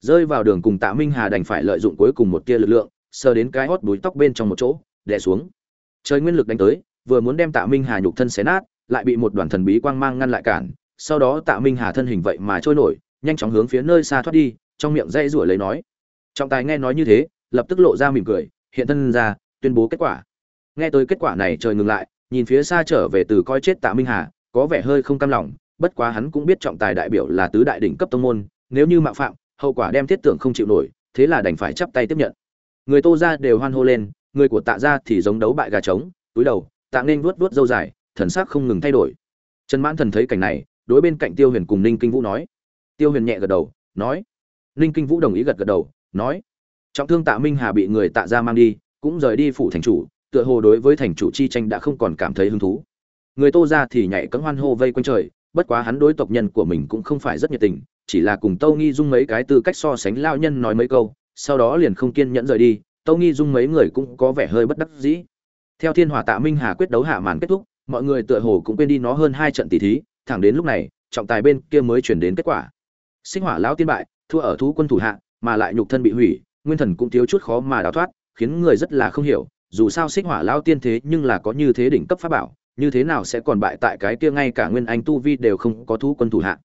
Rơi vào đường cùng tạ minh hà đành phải lợi dụng cuối cùng một tia lực lượng, sờ đến cái hót đuôi tóc bên trong một chỗ, đè xuống. Trời nguyên lực đánh tới, vừa muốn đem tạ minh hà nhục thân xé nát, lại bị một đoàn thần bí quang mang ngăn lại cản, sau đó tạ minh hà thân hình vậy mà trôi nổi nhanh chóng hướng phía nơi xa thoát đi, trong miệng dây rủa lấy nói. Trọng tài nghe nói như thế, lập tức lộ ra mỉm cười, hiện thân ra, tuyên bố kết quả. Nghe tới kết quả này trời ngừng lại, nhìn phía xa trở về từ coi chết tạ minh hà, có vẻ hơi không cam lòng, bất quá hắn cũng biết trọng tài đại biểu là tứ đại đỉnh cấp tông môn, nếu như mạo phạm, hậu quả đem thiết tưởng không chịu nổi, thế là đành phải chắp tay tiếp nhận. Người tô ra đều hoan hô lên, người của tạ ra thì giống đấu bại gà trống, túi đầu, tạ nên vuốt vuốt dâu dài, thần sắc không ngừng thay đổi. Trần mãn thần thấy cảnh này, đối bên cạnh tiêu huyền cùng ninh kinh vũ nói tiêu huyền nhẹ gật đầu, nói. Ninh kinh vũ đồng ý gật gật đầu, nói. Trọng thương tạ minh hà bị người tạ ra mang đi, cũng rời đi phủ thành chủ, tựa hồ đối với thành chủ chi tranh đã không còn cảm thấy hứng thú. Người tô ra thì nhảy cấm hoan hô vây quanh trời, bất quá hắn đối tộc nhân của mình cũng không phải rất nhiệt tình, chỉ là cùng tâu nghi dung mấy cái tư cách so sánh lao nhân nói mấy câu, sau đó liền không kiên nhẫn rời đi, tâu nghi dung mấy người cũng có vẻ hơi bất đắc dĩ. Theo thiên hòa tạ minh hà quyết đấu hạ màn kết thúc, mọi người tựa hồ cũng quên đi nó hơn hai trận tỷ thí, thẳng đến lúc này, trọng tài bên kia mới chuyển đến kết quả sinh hỏa lão tiên bại, thua ở thú quân thủ hạ, mà lại nhục thân bị hủy, nguyên thần cũng thiếu chút khó mà đào thoát, khiến người rất là không hiểu, dù sao Sinh hỏa lão tiên thế nhưng là có như thế đỉnh cấp pháp bảo, như thế nào sẽ còn bại tại cái kia ngay cả nguyên anh tu vi đều không có thú quân thủ hạ.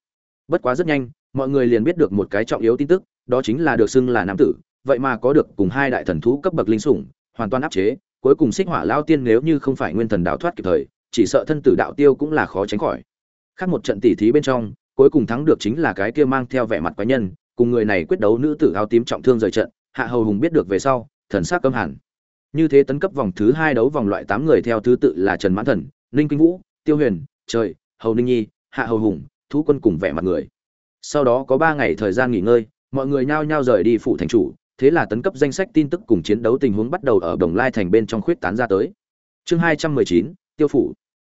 Bất quá rất nhanh, mọi người liền biết được một cái trọng yếu tin tức, đó chính là được xưng là nam tử, vậy mà có được cùng hai đại thần thú cấp bậc linh sủng, hoàn toàn áp chế, cuối cùng xích hỏa lão tiên nếu như không phải nguyên thần đào thoát kịp thời, chỉ sợ thân tử đạo tiêu cũng là khó tránh khỏi. Khác một trận tỉ thí bên trong cuối cùng thắng được chính là cái kia mang theo vẻ mặt quái nhân, cùng người này quyết đấu nữ tử áo tím trọng thương rời trận, hạ hầu hùng biết được về sau, thần sắc căm hẳn. Như thế tấn cấp vòng thứ hai đấu vòng loại tám người theo thứ tự là trần mãn thần, ninh kinh vũ, tiêu huyền, trời, hầu ninh nhi, hạ hầu hùng, thú quân cùng vẻ mặt người. Sau đó có ba ngày thời gian nghỉ ngơi, mọi người nhao nhao rời đi phụ thành chủ, thế là tấn cấp danh sách tin tức cùng chiến đấu tình huống bắt đầu ở đồng lai thành bên trong khuyết tán ra tới. Chương hai trăm mười chín, tiêu phủ.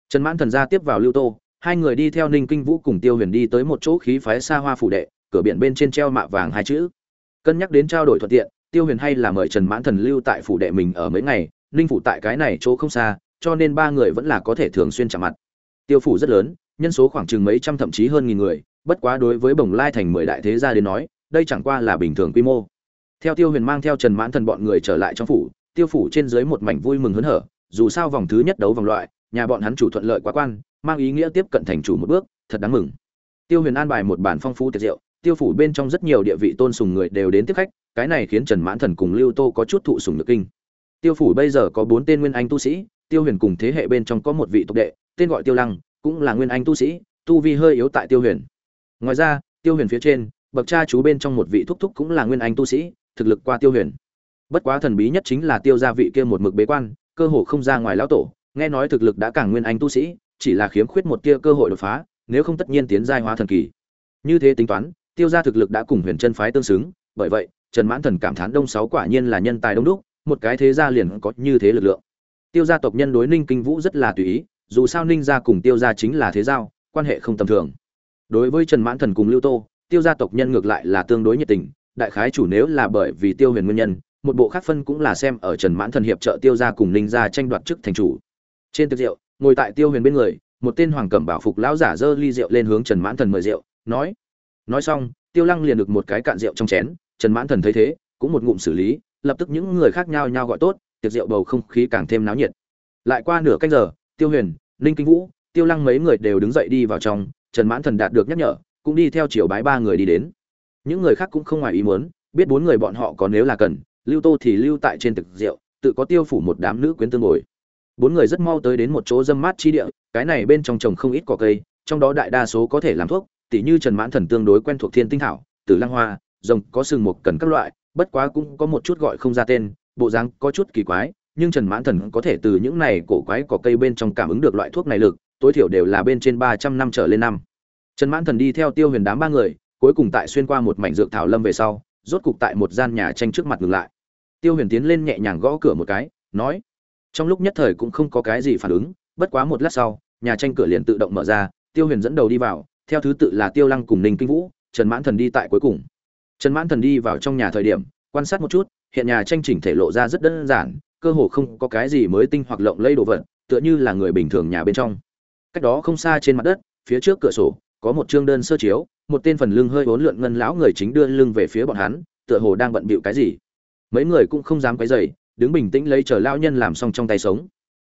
Trần mãn thần ra tiếp vào lưu tô hai người đi theo ninh kinh vũ cùng tiêu huyền đi tới một chỗ khí phái xa hoa phủ đệ, cửa biển bên trên treo mạ vàng hai chữ. Cân nhắc đến trao đổi thuận tiện, tiêu huyền hay là mời trần mãn thần lưu tại phủ đệ mình ở mấy ngày, ninh phủ tại cái này chỗ không xa, cho nên ba người vẫn là có thể thường xuyên chạm mặt. Tiêu phủ rất lớn, nhân số khoảng chừng mấy trăm thậm chí hơn nghìn người, bất quá đối với bồng lai thành mười đại thế gia đến nói, đây chẳng qua là bình thường quy mô. Theo tiêu huyền mang theo trần mãn thần bọn người trở lại trong phủ, tiêu phủ trên dưới một mảnh vui mừng hớn hở, dù sao vòng thứ nhất đấu vòng loại, nhà bọn hắn chủ thuận lợi quá quan mang ý nghĩa tiếp cận thành chủ một bước, thật đáng mừng. Tiêu huyền an bài một bản phong phú tiệc rượu, tiêu phủ bên trong rất nhiều địa vị tôn sùng người đều đến tiếp khách, cái này khiến trần mãn thần cùng lưu tô có chút thụ sùng nước kinh. Tiêu phủ bây giờ có bốn tên nguyên anh tu sĩ, tiêu huyền cùng thế hệ bên trong có một vị tộc đệ, tên gọi tiêu lăng, cũng là nguyên anh tu sĩ, tu vi hơi yếu tại tiêu huyền. Ngoài ra, tiêu huyền phía trên, bậc cha chú bên trong một vị thúc thúc cũng là nguyên anh tu sĩ, thực lực qua tiêu huyền. Bất quá thần bí nhất chính là tiêu gia vị kia một mực bế quan, cơ hồ không ra ngoài lão tổ, nghe nói thực lực đã càng nguyên anh tu sĩ chỉ là khiếm khuyết một tia cơ hội đột phá, nếu không tất nhiên tiến giai hóa thần kỳ. Như thế tính toán, tiêu gia thực lực đã cùng huyền chân phái tương xứng, bởi vậy, trần mãn thần cảm thán đông sáu quả nhiên là nhân tài đông đúc, một cái thế gia liền có như thế lực lượng. Tiêu gia tộc nhân đối ninh kinh vũ rất là tùy ý, dù sao ninh gia cùng tiêu gia chính là thế giao, quan hệ không tầm thường. Đối với trần mãn thần cùng lưu tô, tiêu gia tộc nhân ngược lại là tương đối nhiệt tình, đại khái chủ nếu là bởi vì tiêu huyền nguyên nhân, một bộ khác phân cũng là xem ở trần mãn thần hiệp trợ tiêu gia cùng ninh gia tranh đoạt chức thành chủ. Trên tiệc rượu ngồi tại tiêu huyền bên người, một tên hoàng cẩm bảo phục lão giả dơ ly rượu lên hướng trần mãn thần mời rượu, nói nói xong, tiêu lăng liền được một cái cạn rượu trong chén, trần mãn thần thấy thế, cũng một ngụm xử lý, lập tức những người khác nhau nhau gọi tốt, tiệc rượu bầu không khí càng thêm náo nhiệt. Lại qua nửa canh giờ, tiêu huyền, ninh kinh vũ, tiêu lăng mấy người đều đứng dậy đi vào trong, trần mãn thần đạt được nhắc nhở, cũng đi theo chiều bái ba người đi đến. Những người khác cũng không ngoài ý muốn, biết bốn người bọn họ có nếu là cần, lưu tô thì lưu tại trên thực rượu, tự có tiêu phủ một đám nữ quyến tương ngồi bốn người rất mau tới đến một chỗ dâm mát chi địa, cái này bên trong trồng không ít cỏ cây, trong đó đại đa số có thể làm thuốc, tỉ như trần mãn thần tương đối quen thuộc thiên tinh thảo, tử lăng hoa, rồng có sừng mục cần các loại, bất quá cũng có một chút gọi không ra tên, bộ dáng có chút kỳ quái, nhưng trần mãn thần có thể từ những này cổ quái cỏ cây bên trong cảm ứng được loại thuốc này lực, tối thiểu đều là bên trên ba trăm năm trở lên năm. Trần mãn thần đi theo tiêu huyền đám ba người, cuối cùng tại xuyên qua một mảnh dược thảo lâm về sau, rốt cục tại một gian nhà tranh trước mặt ngừng lại. Tiêu huyền tiến lên nhẹ nhàng gõ cửa một cái, nói trong lúc nhất thời cũng không có cái gì phản ứng, bất quá một lát sau, nhà tranh cửa liền tự động mở ra, tiêu huyền dẫn đầu đi vào, theo thứ tự là tiêu lăng cùng ninh kinh vũ, trần mãn thần đi tại cuối cùng. Trần mãn thần đi vào trong nhà thời điểm, quan sát một chút, hiện nhà tranh chỉnh thể lộ ra rất đơn giản, cơ hồ không có cái gì mới tinh hoặc lộng lẫy đồ vật, tựa như là người bình thường nhà bên trong. Cách đó không xa trên mặt đất, phía trước cửa sổ, có một chương đơn sơ chiếu, một tên phần lưng hơi uốn lượn ngân lão người chính đưa lưng về phía bọn hắn, tựa hồ đang bận bịu cái gì. Mấy người cũng không dám quấy rầy đứng bình tĩnh lấy chờ lão nhân làm xong trong tay sống.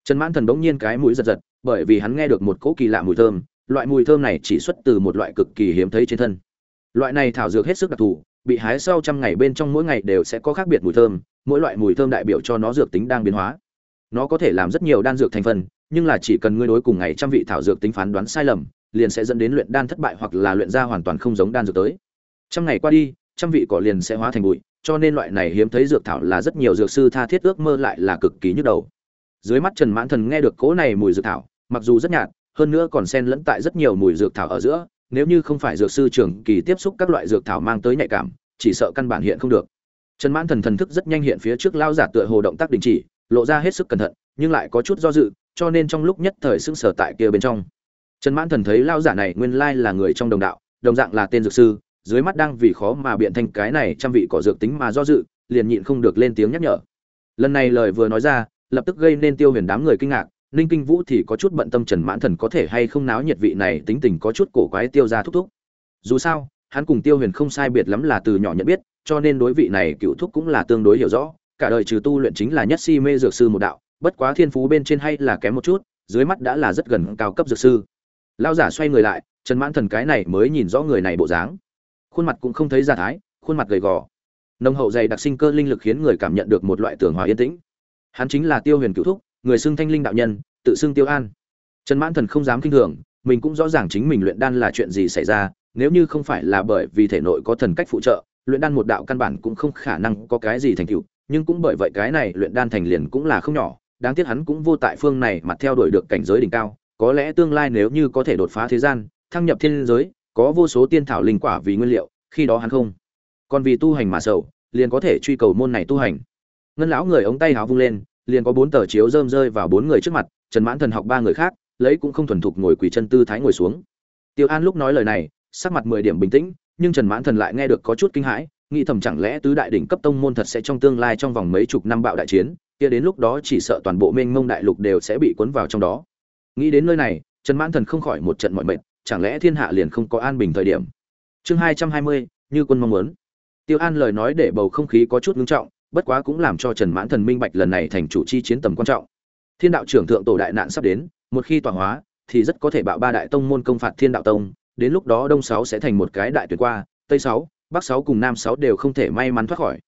Trần mãn thần bỗng nhiên cái mũi giật giật, bởi vì hắn nghe được một cỗ kỳ lạ mùi thơm, loại mùi thơm này chỉ xuất từ một loại cực kỳ hiếm thấy trên thân. Loại này thảo dược hết sức đặc thù, bị hái sau trăm ngày bên trong mỗi ngày đều sẽ có khác biệt mùi thơm, mỗi loại mùi thơm đại biểu cho nó dược tính đang biến hóa. Nó có thể làm rất nhiều đan dược thành phần, nhưng là chỉ cần ngươi đối cùng ngày trăm vị thảo dược tính phán đoán sai lầm, liền sẽ dẫn đến luyện đan thất bại hoặc là luyện ra hoàn toàn không giống đan dược tới. Trăm ngày qua đi, trăm vị cỏ liền sẽ hóa thành bụi cho nên loại này hiếm thấy dược thảo là rất nhiều dược sư tha thiết ước mơ lại là cực kỳ nhức đầu. Dưới mắt trần mãn thần nghe được cỗ này mùi dược thảo, mặc dù rất nhạt, hơn nữa còn xen lẫn tại rất nhiều mùi dược thảo ở giữa, nếu như không phải dược sư trưởng kỳ tiếp xúc các loại dược thảo mang tới nhạy cảm, chỉ sợ căn bản hiện không được. Trần mãn thần thần thức rất nhanh hiện phía trước lao giả tựa hồ động tác đình chỉ, lộ ra hết sức cẩn thận, nhưng lại có chút do dự, cho nên trong lúc nhất thời sững sờ tại kia bên trong. Trần mãn thần thấy lao giả này nguyên lai là người trong đồng đạo, đồng dạng là tên dược sư dưới mắt đang vì khó mà biện thành cái này trăm vị cỏ dược tính mà do dự, liền nhịn không được lên tiếng nhắc nhở. Lần này lời vừa nói ra, lập tức gây nên tiêu huyền đám người kinh ngạc, ninh kinh vũ thì có chút bận tâm trần mãn thần có thể hay không náo nhiệt vị này tính tình có chút cổ quái tiêu ra thúc thúc. Dù sao, hắn cùng tiêu huyền không sai biệt lắm là từ nhỏ nhận biết, cho nên đối vị này cựu thúc cũng là tương đối hiểu rõ, cả đời trừ tu luyện chính là nhất si mê dược sư một đạo, bất quá thiên phú bên trên hay là kém một chút, dưới mắt đã là rất gần cao cấp dược sư. Lão giả xoay người lại, trần mãn thần cái này mới nhìn rõ người này bộ dáng khuôn mặt cũng không thấy ra thái, khuôn mặt gầy gò. Nông hậu dày đặc sinh cơ linh lực khiến người cảm nhận được một loại tường hòa yên tĩnh. Hắn chính là tiêu huyền cựu thúc, người xưng thanh linh đạo nhân, tự xưng tiêu an. Trần mãn thần không dám kinh thường, mình cũng rõ ràng chính mình luyện đan là chuyện gì xảy ra, nếu như không phải là bởi vì thể nội có thần cách phụ trợ, luyện đan một đạo căn bản cũng không khả năng có cái gì thành tựu, nhưng cũng bởi vậy cái này luyện đan thành liền cũng là không nhỏ, đáng tiếc hắn cũng vô tại phương này mặt theo đuổi được cảnh giới đỉnh cao, có lẽ tương lai nếu như có thể đột phá thế gian, thăng nhập thiên giới có vô số tiên thảo linh quả vì nguyên liệu, khi đó hắn không còn vì tu hành mà sầu, liền có thể truy cầu môn này tu hành. Ngân lão người ống tay háo vung lên, liền có bốn tờ chiếu rơm rơi vào bốn người trước mặt, trần mãn thần học ba người khác, lấy cũng không thuần thục ngồi quỳ chân tư thái ngồi xuống. Tiêu an lúc nói lời này, sắc mặt mười điểm bình tĩnh, nhưng trần mãn thần lại nghe được có chút kinh hãi, nghĩ thầm chẳng lẽ tứ đại đỉnh cấp tông môn thật sẽ trong tương lai trong vòng mấy chục năm bạo đại chiến, kia đến lúc đó chỉ sợ toàn bộ mênh mông đại lục đều sẽ bị cuốn vào trong đó. Nghĩ đến nơi này, trần mãn thần không khỏi một trận mọi mệt chẳng lẽ thiên hạ liền không có an bình thời điểm? Chương hai trăm hai mươi, như quân mong muốn. Tiêu an lời nói để bầu không khí có chút ngưng trọng, bất quá cũng làm cho trần mãn thần minh bạch lần này thành chủ chi chiến tầm quan trọng. Thiên đạo trưởng thượng tổ đại nạn sắp đến, một khi tọa hóa, thì rất có thể bạo ba đại tông môn công phạt thiên đạo tông, đến lúc đó đông sáu sẽ thành một cái đại tuyệt qua, tây sáu, bắc sáu cùng nam sáu đều không thể may mắn thoát khỏi.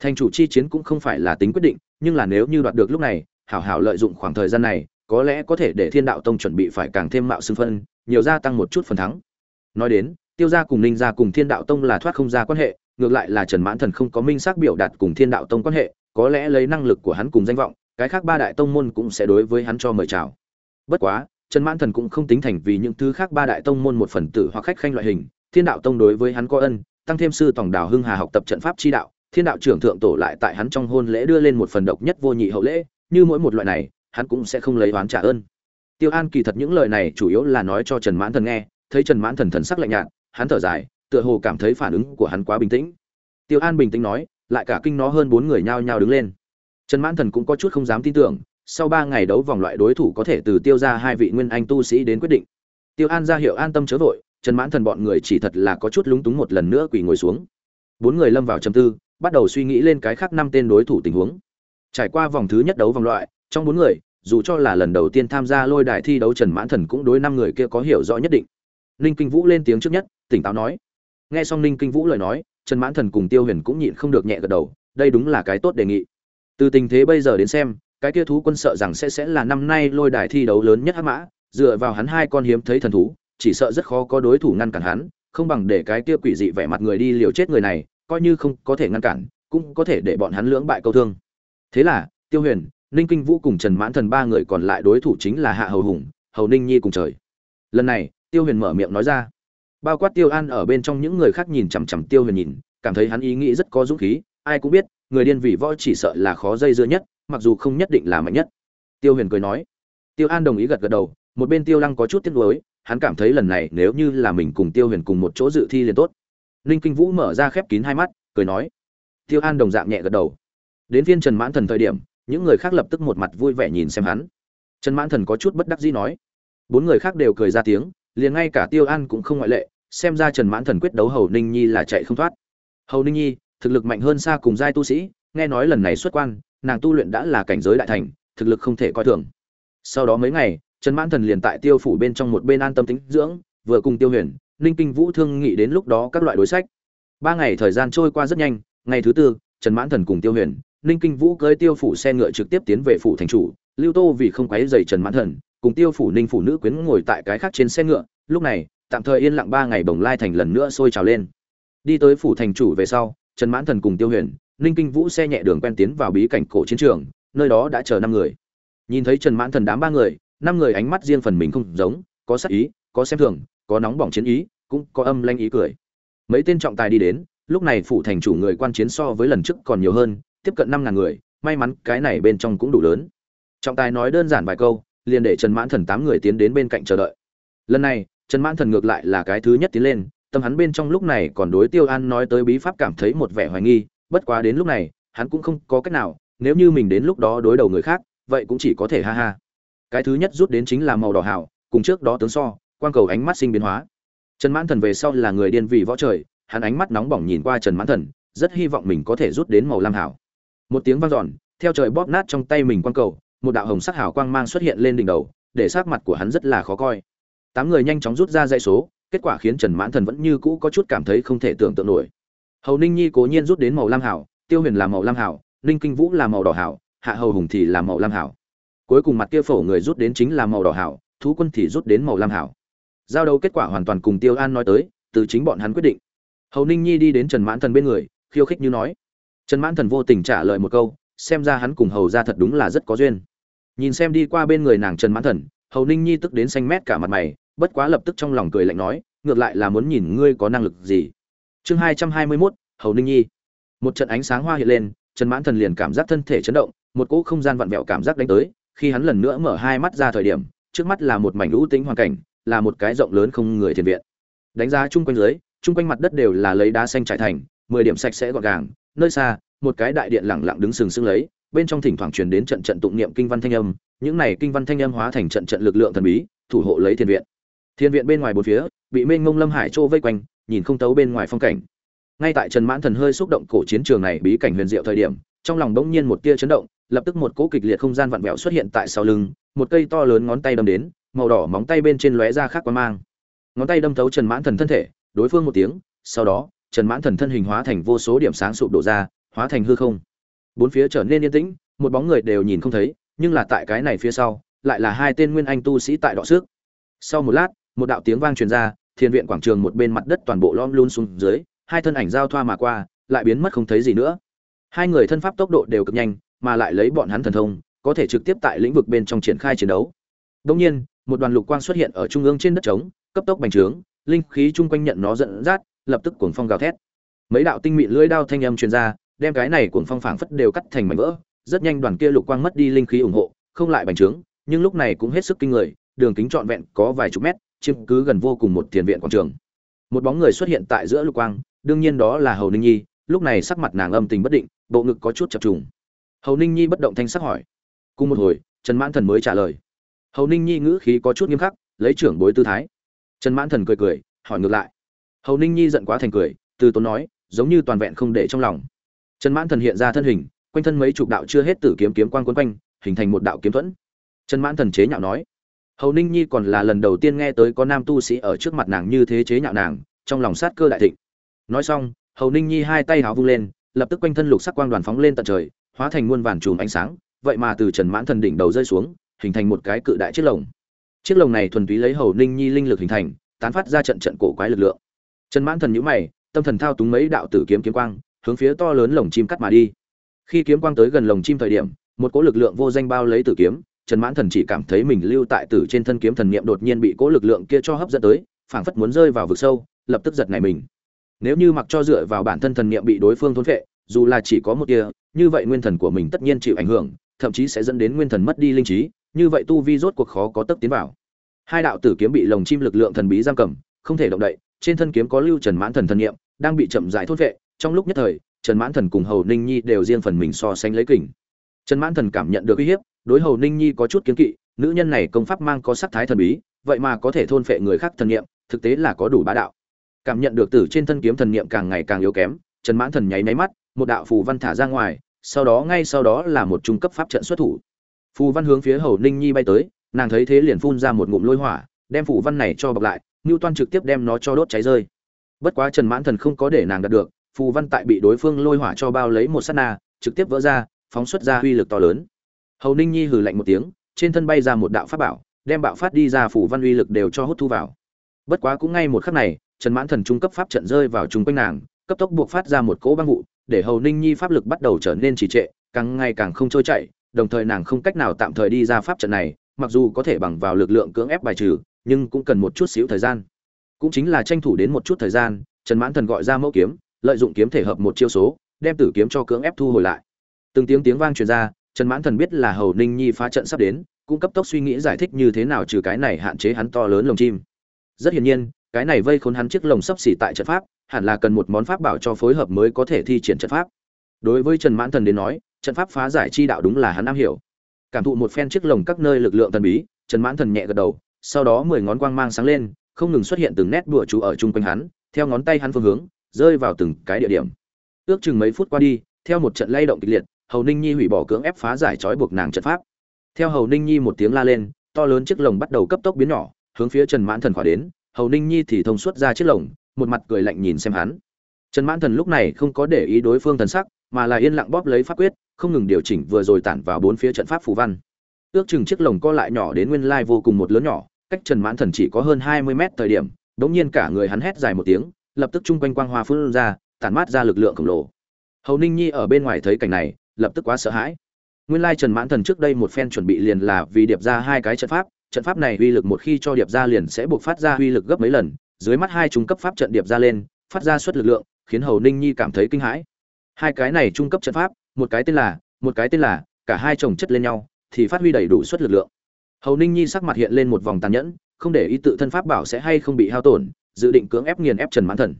Thành chủ chi chiến cũng không phải là tính quyết định, nhưng là nếu như đoạt được lúc này, hảo hảo lợi dụng khoảng thời gian này, có lẽ có thể để thiên đạo tông chuẩn bị phải càng thêm mạo xưng phân nhiều gia tăng một chút phần thắng. Nói đến, tiêu gia cùng ninh gia cùng thiên đạo tông là thoát không ra quan hệ, ngược lại là trần mãn thần không có minh xác biểu đạt cùng thiên đạo tông quan hệ, có lẽ lấy năng lực của hắn cùng danh vọng, cái khác ba đại tông môn cũng sẽ đối với hắn cho mời chào. Bất quá, trần mãn thần cũng không tính thành vì những thứ khác ba đại tông môn một phần tử hoặc khách khanh loại hình, thiên đạo tông đối với hắn có ân, tăng thêm sư tổng đào hưng hà học tập trận pháp chi đạo, thiên đạo trưởng thượng tổ lại tại hắn trong hôn lễ đưa lên một phần độc nhất vô nhị hậu lễ, như mỗi một loại này, hắn cũng sẽ không lấy oán trả ơn tiêu an kỳ thật những lời này chủ yếu là nói cho trần mãn thần nghe, thấy trần mãn thần thần sắc lạnh nhạt, hắn thở dài, tựa hồ cảm thấy phản ứng của hắn quá bình tĩnh. Tiêu an bình tĩnh nói, lại cả kinh nó hơn bốn người nhao nhao đứng lên. Trần mãn thần cũng có chút không dám tin tưởng, sau ba ngày đấu vòng loại đối thủ có thể từ tiêu ra hai vị nguyên anh tu sĩ đến quyết định. Tiêu an ra hiệu an tâm chớ vội, trần mãn thần bọn người chỉ thật là có chút lúng túng một lần nữa quỳ ngồi xuống. Bốn người lâm vào trầm tư, bắt đầu suy nghĩ lên cái khác năm tên đối thủ tình huống. Trải qua vòng thứ nhất đấu vòng loại, trong bốn người dù cho là lần đầu tiên tham gia lôi đài thi đấu trần mãn thần cũng đối năm người kia có hiểu rõ nhất định. Ninh kinh vũ lên tiếng trước nhất, tỉnh táo nói. Nghe xong ninh kinh vũ lời nói, trần mãn thần cùng tiêu huyền cũng nhịn không được nhẹ gật đầu, đây đúng là cái tốt đề nghị. Từ tình thế bây giờ đến xem, cái kia thú quân sợ rằng sẽ sẽ là năm nay lôi đài thi đấu lớn nhất hắc mã, dựa vào hắn hai con hiếm thấy thần thú, chỉ sợ rất khó có đối thủ ngăn cản hắn, không bằng để cái kia quỷ dị vẻ mặt người đi liều chết người này, coi như không có thể ngăn cản, cũng có thể để bọn hắn lưỡng bại câu thương. Thế là, tiêu huyền ninh kinh vũ cùng trần mãn thần ba người còn lại đối thủ chính là hạ hầu hùng, hầu ninh nhi cùng trời. Lần này, tiêu huyền mở miệng nói ra. Bao quát tiêu an ở bên trong những người khác nhìn chằm chằm tiêu huyền nhìn, cảm thấy hắn ý nghĩ rất có dũng khí, ai cũng biết, người điên vì võ chỉ sợ là khó dây dưa nhất, mặc dù không nhất định là mạnh nhất. Tiêu huyền cười nói. Tiêu an đồng ý gật gật đầu, một bên tiêu lăng có chút tiếc nuối, hắn cảm thấy lần này nếu như là mình cùng tiêu huyền cùng một chỗ dự thi liền tốt. Ninh kinh vũ mở ra khép kín hai mắt, cười nói. Tiêu an đồng dạng nhẹ gật đầu. Đến phiên trần mãn thần thời điểm những người khác lập tức một mặt vui vẻ nhìn xem hắn. Trần mãn thần có chút bất đắc dĩ nói. Bốn người khác đều cười ra tiếng, liền ngay cả tiêu an cũng không ngoại lệ, xem ra trần mãn thần quyết đấu hầu ninh nhi là chạy không thoát. Hầu ninh nhi, thực lực mạnh hơn xa cùng giai tu sĩ, nghe nói lần này xuất quan, nàng tu luyện đã là cảnh giới đại thành, thực lực không thể coi thường. Sau đó mấy ngày, trần mãn thần liền tại tiêu phủ bên trong một bên an tâm tính dưỡng, vừa cùng tiêu huyền, ninh kinh vũ thương nghị đến lúc đó các loại đối sách. Ba ngày thời gian trôi qua rất nhanh, ngày thứ tư, trần mãn thần cùng tiêu huyền ninh kinh vũ cưới tiêu phủ xe ngựa trực tiếp tiến về phủ thành chủ, lưu tô vì không quấy dày trần mãn thần, cùng tiêu phủ ninh phủ nữ quyến ngồi tại cái khác trên xe ngựa, lúc này, tạm thời yên lặng ba ngày bồng lai thành lần nữa sôi trào lên. Đi tới phủ thành chủ về sau, trần mãn thần cùng tiêu huyền, ninh kinh vũ xe nhẹ đường quen tiến vào bí cảnh cổ chiến trường, nơi đó đã chờ năm người. Nhìn thấy trần mãn thần đám ba người, năm người ánh mắt riêng phần mình không giống, có sắc ý, có xem thường, có nóng bỏng chiến ý, cũng có âm lanh ý cười. Mấy tên trọng tài đi đến, lúc này phủ thành chủ người quan chiến so với lần trước còn nhiều hơn tiếp cận năm ngàn người, may mắn cái này bên trong cũng đủ lớn. Trọng tài nói đơn giản vài câu, liền để trần mãn thần tám người tiến đến bên cạnh chờ đợi. Lần này, trần mãn thần ngược lại là cái thứ nhất tiến lên, tâm hắn bên trong lúc này còn đối tiêu an nói tới bí pháp cảm thấy một vẻ hoài nghi, bất quá đến lúc này, hắn cũng không có cách nào, nếu như mình đến lúc đó đối đầu người khác, vậy cũng chỉ có thể ha ha. Cái thứ nhất rút đến chính là màu đỏ hảo cùng trước đó tướng so, quang cầu ánh mắt sinh biến hóa. Trần mãn thần về sau là người điên vì võ trời, hắn ánh mắt nóng bỏng nhìn qua trần mãn thần, rất hy vọng mình có thể rút đến màu lam hảo một tiếng vang dọn, theo trời bóp nát trong tay mình quang cầu, một đạo hồng sắc hảo quang mang xuất hiện lên đỉnh đầu, để sắc mặt của hắn rất là khó coi. Tám người nhanh chóng rút ra dãy số, kết quả khiến trần mãn thần vẫn như cũ có chút cảm thấy không thể tưởng tượng nổi. Hầu ninh nhi cố nhiên rút đến màu lam hảo tiêu huyền là màu lam hảo ninh kinh vũ là màu đỏ hảo hạ hầu hùng thì là màu lam hảo cuối cùng mặt kia phổ người rút đến chính là màu đỏ hảo thú quân thì rút đến màu lam hảo giao đấu kết quả hoàn toàn cùng tiêu an nói tới, từ chính bọn hắn quyết định. Hầu ninh nhi đi đến trần mãn thần bên người, khiêu khích như nói trần mãn thần vô tình trả lời một câu, xem ra hắn cùng hầu ra thật đúng là rất có duyên. Nhìn xem đi qua bên người nàng trần mãn thần, hầu ninh nhi tức đến xanh mét cả mặt mày, bất quá lập tức trong lòng cười lạnh nói, ngược lại là muốn nhìn ngươi có năng lực gì. Chương hai trăm hai mươi mốt, hầu ninh nhi. Một trận ánh sáng hoa hiện lên, trần mãn thần liền cảm giác thân thể chấn động, một cỗ không gian vặn vẹo cảm giác đánh tới, khi hắn lần nữa mở hai mắt ra thời điểm, trước mắt là một mảnh lũ tính hoàn cảnh, là một cái rộng lớn không người thiền viện. Đánh giá chung quanh dưới, chung quanh mặt đất đều là lấy đá xanh trải thành, mười điểm sạch sẽ gọn gàng nơi xa, một cái đại điện lẳng lặng đứng sừng sững lấy, bên trong thỉnh thoảng truyền đến trận trận tụng niệm kinh văn thanh âm, những này kinh văn thanh âm hóa thành trận trận lực lượng thần bí, thủ hộ lấy thiên viện. Thiên viện bên ngoài bốn phía, bị mênh mông lâm hải trô vây quanh, nhìn không tấu bên ngoài phong cảnh. Ngay tại trần mãn thần hơi xúc động cổ chiến trường này bí cảnh huyền diệu thời điểm, trong lòng bỗng nhiên một tia chấn động, lập tức một cỗ kịch liệt không gian vặn vẹo xuất hiện tại sau lưng, một cây to lớn ngón tay đâm đến, màu đỏ móng tay bên trên lóe ra khác quá mang. Ngón tay đâm thấu trần mãn thần thân thể, đối phương một tiếng, sau đó trần mãn thần thân hình hóa thành vô số điểm sáng sụp đổ ra, hóa thành hư không. Bốn phía trở nên yên tĩnh, một bóng người đều nhìn không thấy, nhưng là tại cái này phía sau, lại là hai tên nguyên anh tu sĩ tại đọ xước. Sau một lát, một đạo tiếng vang truyền ra, thiên viện quảng trường một bên mặt đất toàn bộ lom luôn xuống dưới, hai thân ảnh giao thoa mà qua, lại biến mất không thấy gì nữa. Hai người thân pháp tốc độ đều cực nhanh, mà lại lấy bọn hắn thần thông, có thể trực tiếp tại lĩnh vực bên trong triển khai chiến đấu. Đông nhiên, một đoàn lục quang xuất hiện ở trung ương trên đất trống, cấp tốc bành trướng, linh khí chung quanh nhận nó dẫn dắt lập tức cuồng phong gào thét. Mấy đạo tinh mịn lưỡi đao thanh âm truyền ra, đem cái này cuồng phong phảng phất đều cắt thành mảnh vỡ, rất nhanh đoàn kia lục quang mất đi linh khí ủng hộ, không lại bành trướng, nhưng lúc này cũng hết sức kinh người, đường kính trọn vẹn có vài chục mét, chiếm cứ gần vô cùng một tiền viện quảng trường. Một bóng người xuất hiện tại giữa lục quang, đương nhiên đó là hầu ninh nhi, lúc này sắc mặt nàng âm tình bất định, bộ ngực có chút chập trùng. Hầu ninh nhi bất động thanh sắc hỏi. Cùng một hồi, trần mãn thần mới trả lời. Hầu ninh nhi ngữ khí có chút nghiêm khắc, lấy trưởng bối tư thái. Trần mãn thần cười cười, hỏi ngược lại hầu ninh nhi giận quá thành cười, từ tốn nói, giống như toàn vẹn không để trong lòng. Trần mãn thần hiện ra thân hình, quanh thân mấy chục đạo chưa hết tử kiếm kiếm quang quấn quanh, hình thành một đạo kiếm thuẫn. Trần mãn thần chế nhạo nói, hầu ninh nhi còn là lần đầu tiên nghe tới có nam tu sĩ ở trước mặt nàng như thế chế nhạo nàng, trong lòng sát cơ đại thịnh. Nói xong, hầu ninh nhi hai tay háo vung lên, lập tức quanh thân lục sắc quang đoàn phóng lên tận trời, hóa thành muôn vàn chùm ánh sáng, vậy mà từ trần mãn thần đỉnh đầu rơi xuống, hình thành một cái cự đại chiếc lồng. Chiếc lồng này thuần túy lấy hầu ninh nhi linh lực hình thành, tán phát ra trận trận cổ quái lực lượng trần mãn thần nhíu mày, tâm thần thao túng mấy đạo tử kiếm kiếm quang, hướng phía to lớn lồng chim cắt mà đi. Khi kiếm quang tới gần lồng chim thời điểm, một cỗ lực lượng vô danh bao lấy tử kiếm, trần mãn thần chỉ cảm thấy mình lưu tại tử trên thân kiếm thần niệm đột nhiên bị cỗ lực lượng kia cho hấp dẫn tới, phảng phất muốn rơi vào vực sâu, lập tức giật nảy mình. Nếu như mặc cho dựa vào bản thân thần niệm bị đối phương thôn phệ, dù là chỉ có một kia như vậy nguyên thần của mình tất nhiên chịu ảnh hưởng, thậm chí sẽ dẫn đến nguyên thần mất đi linh trí, như vậy tu vi rốt cuộc khó có tấc tiến vào. Hai đạo tử kiếm bị lồng chim lực lượng thần bí giam cầm, không thể động đậy trên thân kiếm có lưu trần mãn thần thần niệm đang bị chậm rãi thốt vệ, trong lúc nhất thời trần mãn thần cùng hầu ninh nhi đều riêng phần mình so sánh lấy kình. Trần mãn thần cảm nhận được uy hiếp đối hầu ninh nhi có chút kiến kỵ nữ nhân này công pháp mang có sắc thái thần bí vậy mà có thể thôn phệ người khác thần niệm thực tế là có đủ bá đạo. Cảm nhận được từ trên thân kiếm thần niệm càng ngày càng yếu kém trần mãn thần nháy máy mắt một đạo phù văn thả ra ngoài sau đó ngay sau đó là một trung cấp pháp trận xuất thủ. Phù văn hướng phía hầu ninh nhi bay tới nàng thấy thế liền phun ra một ngụm lôi hỏa đem phù văn này cho bọc lại ngưu toan trực tiếp đem nó cho đốt cháy rơi. Bất quá trần mãn thần không có để nàng đạt được, phù văn tại bị đối phương lôi hỏa cho bao lấy một sát na, trực tiếp vỡ ra, phóng xuất ra uy lực to lớn. Hầu ninh nhi hừ lạnh một tiếng, trên thân bay ra một đạo pháp bảo, đem bạo phát đi ra phù văn uy lực đều cho hút thu vào. Bất quá cũng ngay một khắc này, trần mãn thần trung cấp pháp trận rơi vào trung quanh nàng, cấp tốc buộc phát ra một cỗ băng vụ, để hầu ninh nhi pháp lực bắt đầu trở nên trì trệ, càng ngày càng không trôi chảy, đồng thời nàng không cách nào tạm thời đi ra pháp trận này, mặc dù có thể bằng vào lực lượng cưỡng ép bài trừ nhưng cũng cần một chút xíu thời gian. Cũng chính là tranh thủ đến một chút thời gian, trần mãn thần gọi ra mẫu kiếm, lợi dụng kiếm thể hợp một chiêu số, đem tử kiếm cho cưỡng ép thu hồi lại. Từng tiếng tiếng vang truyền ra, trần mãn thần biết là hầu ninh nhi phá trận sắp đến, cũng cấp tốc suy nghĩ giải thích như thế nào trừ cái này hạn chế hắn to lớn lồng chim. Rất hiển nhiên, cái này vây khốn hắn chiếc lồng sắp xỉ tại trận pháp, hẳn là cần một món pháp bảo cho phối hợp mới có thể thi triển trận pháp. Đối với trần mãn thần đến nói, trận pháp phá giải chi đạo đúng là hắn am hiểu. Cảm thụ một phen chiếc lồng các nơi lực lượng thần bí, trần mãn thần nhẹ gật đầu sau đó mười ngón quang mang sáng lên, không ngừng xuất hiện từng nét đùa chú ở chung quanh hắn, theo ngón tay hắn phương hướng, rơi vào từng cái địa điểm. Ước chừng mấy phút qua đi, theo một trận lay động kịch liệt, hầu ninh nhi hủy bỏ cưỡng ép phá giải trói buộc nàng trận pháp. Theo hầu ninh nhi một tiếng la lên, to lớn chiếc lồng bắt đầu cấp tốc biến nhỏ, hướng phía trần mãn thần khỏa đến, hầu ninh nhi thì thông suốt ra chiếc lồng, một mặt cười lạnh nhìn xem hắn. Trần mãn thần lúc này không có để ý đối phương thần sắc, mà là yên lặng bóp lấy pháp quyết, không ngừng điều chỉnh vừa rồi tản vào bốn phía trận pháp phù văn. Ước chừng chiếc lồng co lại nhỏ đến nguyên lai vô cùng một lớn nhỏ cách trần mãn thần chỉ có hơn hai mươi mét thời điểm, đột nhiên cả người hắn hét dài một tiếng, lập tức trung quanh quang hoa phun ra, tản mát ra lực lượng khổng lồ. Hầu ninh nhi ở bên ngoài thấy cảnh này, lập tức quá sợ hãi. Nguyên lai trần mãn thần trước đây một phen chuẩn bị liền là vì điệp ra hai cái trận pháp trận pháp này uy lực một khi cho điệp ra liền sẽ buộc phát ra uy lực gấp mấy lần, dưới mắt hai trung cấp pháp trận điệp ra lên, phát ra suất lực lượng, khiến hầu ninh nhi cảm thấy kinh hãi. Hai cái này trung cấp trận pháp, một cái tên là, một cái tên là, cả hai chồng chất lên nhau, thì phát huy đầy đủ suất lực lượng hầu ninh nhi sắc mặt hiện lên một vòng tàn nhẫn, không để ý tự thân pháp bảo sẽ hay không bị hao tổn, dự định cưỡng ép nghiền ép trần mãn thần.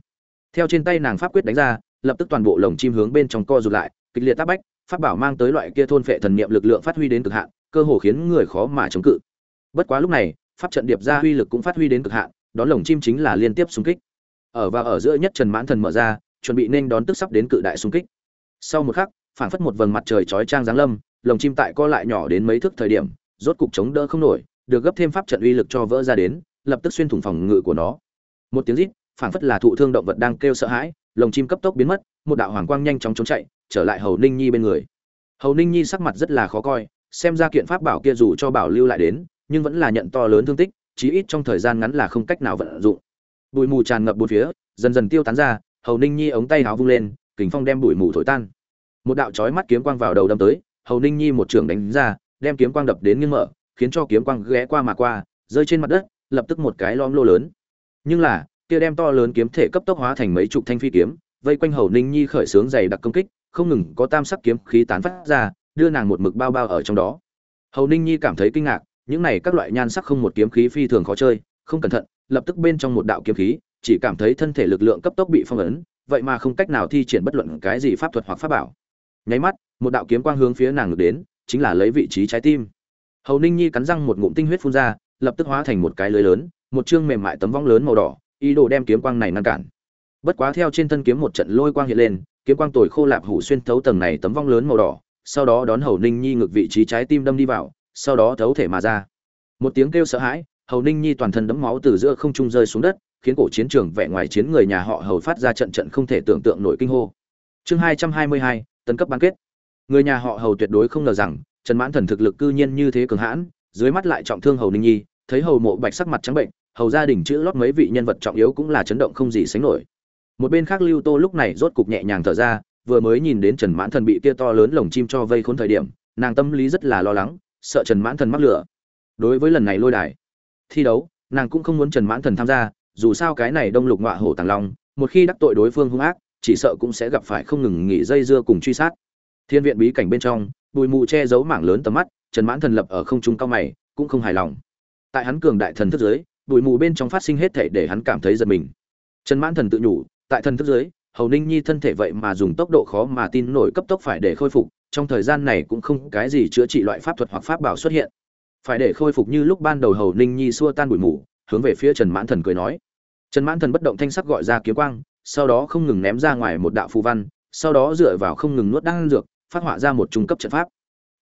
Theo trên tay nàng pháp quyết đánh ra, lập tức toàn bộ lồng chim hướng bên trong co rụt lại, kịch liệt tác bách, pháp bảo mang tới loại kia thôn phệ thần niệm lực lượng phát huy đến cực hạn, cơ hồ khiến người khó mà chống cự. Bất quá lúc này, pháp trận điệp ra uy lực cũng phát huy đến cực hạn, đón lồng chim chính là liên tiếp xung kích. Ở và ở giữa nhất trần mãn thần mở ra, chuẩn bị nên đón tức sắp đến cự đại xung kích. Sau một khắc, phảng phất một vầng mặt trời chói trang giáng lâm, lồng chim tại co lại nhỏ đến mấy thước thời điểm rốt cục chống đỡ không nổi, được gấp thêm pháp trận uy lực cho vỡ ra đến, lập tức xuyên thủng phòng ngự của nó. Một tiếng rít, phảng phất là thụ thương động vật đang kêu sợ hãi, lồng chim cấp tốc biến mất, một đạo hoàng quang nhanh chóng trốn chạy, trở lại hầu ninh nhi bên người. Hầu ninh nhi sắc mặt rất là khó coi, xem ra kiện pháp bảo kia dù cho bảo lưu lại đến, nhưng vẫn là nhận to lớn thương tích, chí ít trong thời gian ngắn là không cách nào vận dụng. Bụi mù tràn ngập bốn phía, dần dần tiêu tán ra, hầu ninh nhi ống tay áo vung lên, kình phong đem bụi mù thổi tan. Một đạo chói mắt kiếm quang vào đầu đâm tới, hầu ninh nhi một trường đánh ra đem kiếm quang đập đến nghiêng mở, khiến cho kiếm quang ghé qua mà qua, rơi trên mặt đất, lập tức một cái lõm lô lớn. Nhưng là, kia đem to lớn kiếm thể cấp tốc hóa thành mấy chục thanh phi kiếm, vây quanh hầu ninh nhi khởi sướng dày đặc công kích, không ngừng có tam sắc kiếm khí tán phát ra, đưa nàng một mực bao bao ở trong đó. Hầu ninh nhi cảm thấy kinh ngạc, những này các loại nhan sắc không một kiếm khí phi thường khó chơi, không cẩn thận, lập tức bên trong một đạo kiếm khí, chỉ cảm thấy thân thể lực lượng cấp tốc bị phong ấn, vậy mà không cách nào thi triển bất luận cái gì pháp thuật hoặc pháp bảo. Nháy mắt, một đạo kiếm quang hướng phía nàng ngược đến chính là lấy vị trí trái tim. Hầu ninh nhi cắn răng một ngụm tinh huyết phun ra, lập tức hóa thành một cái lưới lớn, một chương mềm mại tấm vong lớn màu đỏ, ý đồ đem kiếm quang này ngăn cản. Bất quá theo trên thân kiếm một trận lôi quang hiện lên, kiếm quang tồi khô lạp hủ xuyên thấu tầng này tấm vong lớn màu đỏ, sau đó đón hầu ninh nhi ngược vị trí trái tim đâm đi vào, sau đó thấu thể mà ra. Một tiếng kêu sợ hãi, hầu ninh nhi toàn thân đẫm máu từ giữa không trung rơi xuống đất, khiến cổ chiến trường vẻ ngoài chiến người nhà họ hầu phát ra trận trận không thể tưởng tượng nổi kinh hô. Chương hai trăm hai mươi hai, tấn cấp bán kết người nhà họ hầu tuyệt đối không ngờ rằng, trần mãn thần thực lực cư nhiên như thế cường hãn, dưới mắt lại trọng thương hầu ninh nhi, thấy hầu mộ bạch sắc mặt trắng bệnh, hầu gia đình chữ lót mấy vị nhân vật trọng yếu cũng là chấn động không gì sánh nổi. Một bên khác lưu tô lúc này rốt cục nhẹ nhàng thở ra, vừa mới nhìn đến trần mãn thần bị kia to lớn lồng chim cho vây khốn thời điểm, nàng tâm lý rất là lo lắng, sợ trần mãn thần mắc lửa. Đối với lần này lôi đài, thi đấu, nàng cũng không muốn trần mãn thần tham gia, dù sao cái này đông lục ngọa hổ tàng long, một khi đắc tội đối phương hung ác, chỉ sợ cũng sẽ gặp phải không ngừng nghỉ dây dưa cùng truy sát thiên viện bí cảnh bên trong, bụi mù che giấu mảng lớn tầm mắt, trần mãn thần lập ở không trung cao mày, cũng không hài lòng. Tại hắn cường đại thần thức giới bụi mù bên trong phát sinh hết thể để hắn cảm thấy giật mình. Trần mãn thần tự nhủ, tại thần thức giới hầu ninh nhi thân thể vậy mà dùng tốc độ khó mà tin nổi cấp tốc phải để khôi phục, trong thời gian này cũng không cái gì chữa trị loại pháp thuật hoặc pháp bảo xuất hiện. Phải để khôi phục như lúc ban đầu hầu ninh nhi xua tan bụi mù, hướng về phía trần mãn thần cười nói. Trần mãn thần bất động thanh sắc gọi ra kiếm quang, sau đó không ngừng ném ra ngoài một đạo phù văn, sau đó dựa vào không ngừng nuốt đan dược phát họa ra một trung cấp trận pháp.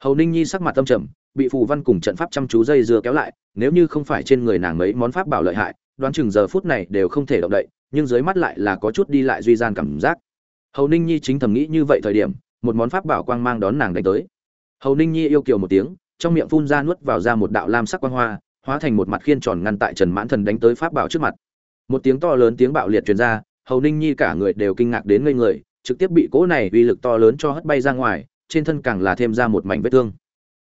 Hầu ninh nhi sắc mặt tâm trầm, bị phù văn cùng trận pháp chăm chú dây dưa kéo lại, nếu như không phải trên người nàng mấy món pháp bảo lợi hại, đoán chừng giờ phút này đều không thể động đậy, nhưng dưới mắt lại là có chút đi lại duy gian cảm giác. Hầu ninh nhi chính thầm nghĩ như vậy thời điểm, một món pháp bảo quang mang đón nàng đánh tới. Hầu ninh nhi yêu kiều một tiếng, trong miệng phun ra nuốt vào ra một đạo lam sắc quang hoa, hóa thành một mặt khiên tròn ngăn tại trần mãn thần đánh tới pháp bảo trước mặt. Một tiếng to lớn tiếng bạo liệt truyền ra, hầu ninh nhi cả người đều kinh ngạc đến ngây người trực tiếp bị cỗ này uy lực to lớn cho hất bay ra ngoài, trên thân càng là thêm ra một mảnh vết thương.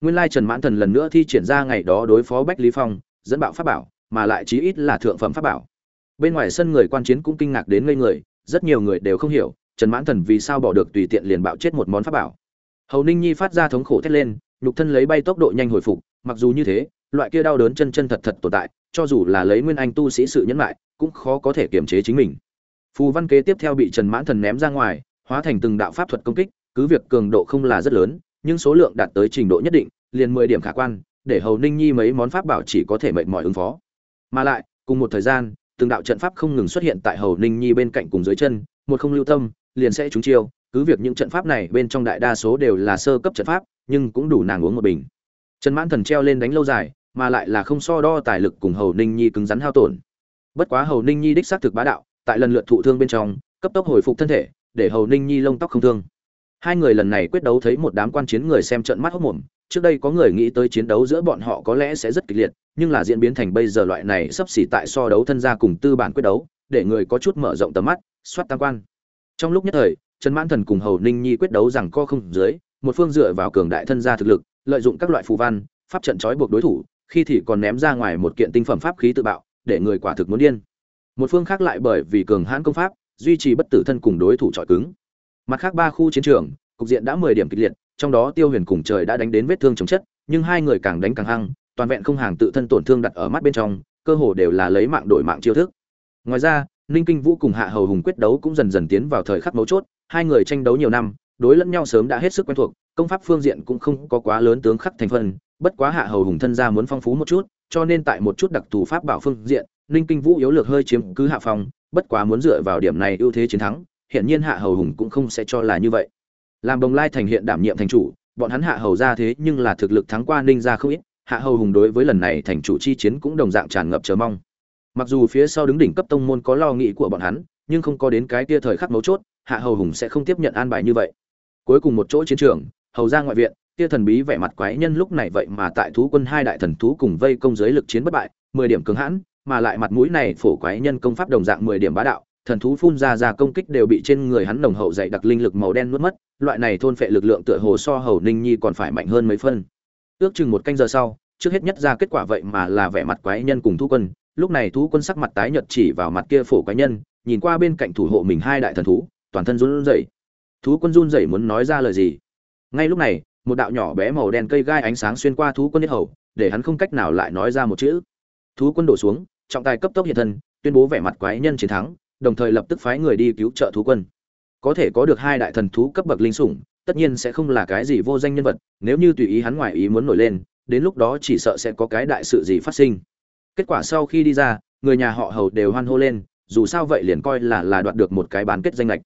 Nguyên lai trần mãn thần lần nữa thi triển ra ngày đó đối phó bách lý phong, dẫn bạo pháp bảo, mà lại chí ít là thượng phẩm pháp bảo. Bên ngoài sân người quan chiến cũng kinh ngạc đến ngây người, rất nhiều người đều không hiểu, trần mãn thần vì sao bỏ được tùy tiện liền bạo chết một món pháp bảo. Hầu ninh nhi phát ra thống khổ thét lên, nhục thân lấy bay tốc độ nhanh hồi phục, mặc dù như thế, loại kia đau đớn chân chân thật thật tồn tại, cho dù là lấy nguyên anh tu sĩ sự nhẫn lại cũng khó có thể kiềm chế chính mình. Phù văn kế tiếp theo bị trần mãn thần ném ra ngoài hóa thành từng đạo pháp thuật công kích, cứ việc cường độ không là rất lớn, nhưng số lượng đạt tới trình độ nhất định, liền mười điểm khả quan, để hầu ninh nhi mấy món pháp bảo chỉ có thể mệnh mọi ứng phó. Mà lại, cùng một thời gian, từng đạo trận pháp không ngừng xuất hiện tại hầu ninh nhi bên cạnh cùng dưới chân, một không lưu tâm, liền sẽ trúng chiêu, cứ việc những trận pháp này bên trong đại đa số đều là sơ cấp trận pháp, nhưng cũng đủ nàng uống một bình. Trần mãn thần treo lên đánh lâu dài, mà lại là không so đo tài lực cùng hầu ninh nhi cứng rắn hao tổn. Bất quá hầu ninh nhi đích xác thực bá đạo, tại lần lượt thụ thương bên trong, cấp tốc hồi phục thân thể để hầu ninh nhi lông tóc không thương. Hai người lần này quyết đấu thấy một đám quan chiến người xem trận mắt hốc mồm, trước đây có người nghĩ tới chiến đấu giữa bọn họ có lẽ sẽ rất kịch liệt, nhưng là diễn biến thành bây giờ loại này sắp xỉ tại so đấu thân gia cùng tư bản quyết đấu, để người có chút mở rộng tầm mắt, soát tam quan. Trong lúc nhất thời, trần mãn thần cùng hầu ninh nhi quyết đấu rằng co không dưới, một phương dựa vào cường đại thân gia thực lực, lợi dụng các loại phù văn, pháp trận trói buộc đối thủ, khi thì còn ném ra ngoài một kiện tinh phẩm pháp khí tự bạo, để người quả thực muốn điên. Một phương khác lại bởi vì cường hãn công pháp duy trì bất tử thân cùng đối thủ trọi cứng. Mặt khác ba khu chiến trường, cục diện đã mười điểm kịch liệt, trong đó tiêu huyền cùng trời đã đánh đến vết thương chống chất, nhưng hai người càng đánh càng hăng, toàn vẹn không hàng tự thân tổn thương đặt ở mắt bên trong, cơ hồ đều là lấy mạng đổi mạng chiêu thức. Ngoài ra, ninh kinh vũ cùng hạ hầu hùng quyết đấu cũng dần dần tiến vào thời khắc mấu chốt, hai người tranh đấu nhiều năm, đối lẫn nhau sớm đã hết sức quen thuộc, công pháp phương diện cũng không có quá lớn tướng khắc thành phần, bất quá hạ hầu hùng thân gia muốn phong phú một chút, cho nên tại một chút đặc thù pháp bảo phương diện ninh kinh vũ yếu lược hơi chiếm cứ hạ phong, bất quá muốn dựa vào điểm này ưu thế chiến thắng hiện nhiên hạ hầu hùng cũng không sẽ cho là như vậy. Làm đồng lai thành hiện đảm nhiệm thành chủ, bọn hắn hạ hầu ra thế nhưng là thực lực thắng qua ninh ra không ít, hạ hầu hùng đối với lần này thành chủ chi chiến cũng đồng dạng tràn ngập chờ mong. Mặc dù phía sau đứng đỉnh cấp tông môn có lo nghĩ của bọn hắn, nhưng không có đến cái tia thời khắc mấu chốt, hạ hầu hùng sẽ không tiếp nhận an bài như vậy. Cuối cùng một chỗ chiến trường, hầu ra ngoại viện, kia thần bí vẻ mặt quái nhân lúc này vậy mà tại thú quân hai đại thần thú cùng vây công giới lực chiến bất bại, mười điểm cứng hãn mà lại mặt mũi này phổ quái nhân công pháp đồng dạng mười điểm bá đạo, thần thú phun ra ra công kích đều bị trên người hắn nồng hậu dày đặc linh lực màu đen nuốt mất, loại này thôn phệ lực lượng tựa hồ so hầu ninh nhi còn phải mạnh hơn mấy phân. Ước chừng một canh giờ sau, trước hết nhất ra kết quả vậy mà là vẻ mặt quái nhân cùng thú quân, lúc này thú quân sắc mặt tái nhợt chỉ vào mặt kia phổ quái nhân, nhìn qua bên cạnh thủ hộ mình hai đại thần thú, toàn thân run rẩy. Thú quân run rẩy muốn nói ra lời gì? Ngay lúc này, một đạo nhỏ bé màu đen cây gai ánh sáng xuyên qua thú quân nhất hầu, để hắn không cách nào lại nói ra một chữ. Thú quân đổ xuống trọng tài cấp tốc hiện thân, tuyên bố vẻ mặt quái nhân chiến thắng, đồng thời lập tức phái người đi cứu trợ thú quân. Có thể có được hai đại thần thú cấp bậc linh sủng, tất nhiên sẽ không là cái gì vô danh nhân vật, nếu như tùy ý hắn ngoài ý muốn nổi lên, đến lúc đó chỉ sợ sẽ có cái đại sự gì phát sinh. Kết quả sau khi đi ra, người nhà họ hầu đều hoan hô lên, dù sao vậy liền coi là là đoạt được một cái bán kết danh lệch.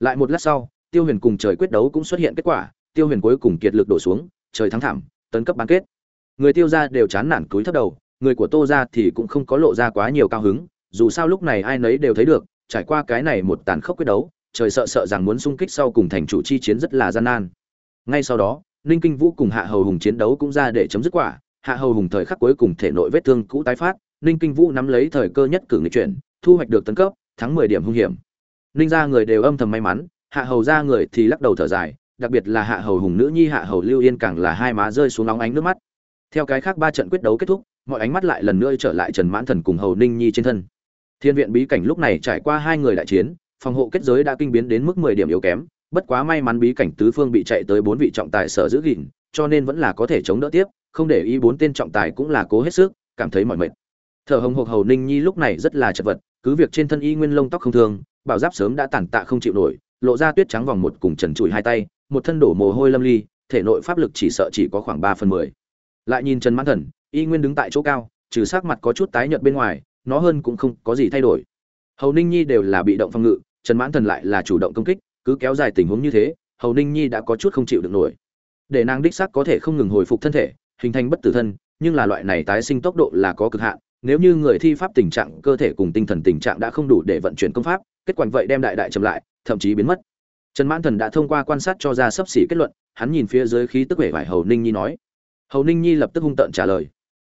Lại một lát sau, tiêu huyền cùng trời quyết đấu cũng xuất hiện kết quả, tiêu huyền cuối cùng kiệt lực đổ xuống, trời thắng thảm, tấn cấp bán kết. Người tiêu ra đều chán nản cúi thấp đầu người của tô ra thì cũng không có lộ ra quá nhiều cao hứng, dù sao lúc này ai nấy đều thấy được, trải qua cái này một tàn khốc quyết đấu, trời sợ sợ rằng muốn xung kích sau cùng thành chủ chi chiến rất là gian nan. Ngay sau đó, ninh kinh vũ cùng hạ hầu hùng chiến đấu cũng ra để chấm dứt quả. Hạ hầu hùng thời khắc cuối cùng thể nội vết thương cũ tái phát, ninh kinh vũ nắm lấy thời cơ nhất cử nghịch chuyển, thu hoạch được tấn cấp, thắng mười điểm hung hiểm. Ninh ra người đều âm thầm may mắn, hạ hầu ra người thì lắc đầu thở dài, đặc biệt là hạ hầu hùng nữ nhi hạ hầu lưu yên càng là hai má rơi xuống nóng ánh nước mắt. Theo cái khác ba trận quyết đấu kết thúc mọi ánh mắt lại lần nữa trở lại trần mãn thần cùng hầu ninh nhi trên thân. Thiên viện bí cảnh lúc này trải qua hai người đại chiến, phòng hộ kết giới đã kinh biến đến mức mười điểm yếu kém, bất quá may mắn bí cảnh tứ phương bị chạy tới bốn vị trọng tài sở giữ gìn, cho nên vẫn là có thể chống đỡ tiếp, không để ý bốn tên trọng tài cũng là cố hết sức, cảm thấy mỏi mệt. Thở hồng hộc hầu ninh nhi lúc này rất là chật vật, cứ việc trên thân y nguyên lông tóc không thương, bảo giáp sớm đã tàn tạ không chịu nổi, lộ ra tuyết trắng vòng một cùng trần trụi hai tay, một thân đổ mồ hôi lâm ly, thể nội pháp lực chỉ sợ chỉ có khoảng ba phần mười. Lại nhìn trần mãn thần y nguyên đứng tại chỗ cao, trừ sắc mặt có chút tái nhợt bên ngoài, nó hơn cũng không có gì thay đổi. Hầu ninh nhi đều là bị động phòng ngự, trần mãn thần lại là chủ động công kích, cứ kéo dài tình huống như thế, hầu ninh nhi đã có chút không chịu được nổi. Để nàng đích xác có thể không ngừng hồi phục thân thể, hình thành bất tử thân, nhưng là loại này tái sinh tốc độ là có cực hạn, nếu như người thi pháp tình trạng, cơ thể cùng tinh thần tình trạng đã không đủ để vận chuyển công pháp, kết quả vậy đem đại đại chậm lại, thậm chí biến mất. Trần mãn thần đã thông qua quan sát cho ra sấp xỉ kết luận, hắn nhìn phía dưới khí tức vẻ vải hầu ninh nhi nói. Hầu ninh nhi lập tức hung tợn trả lời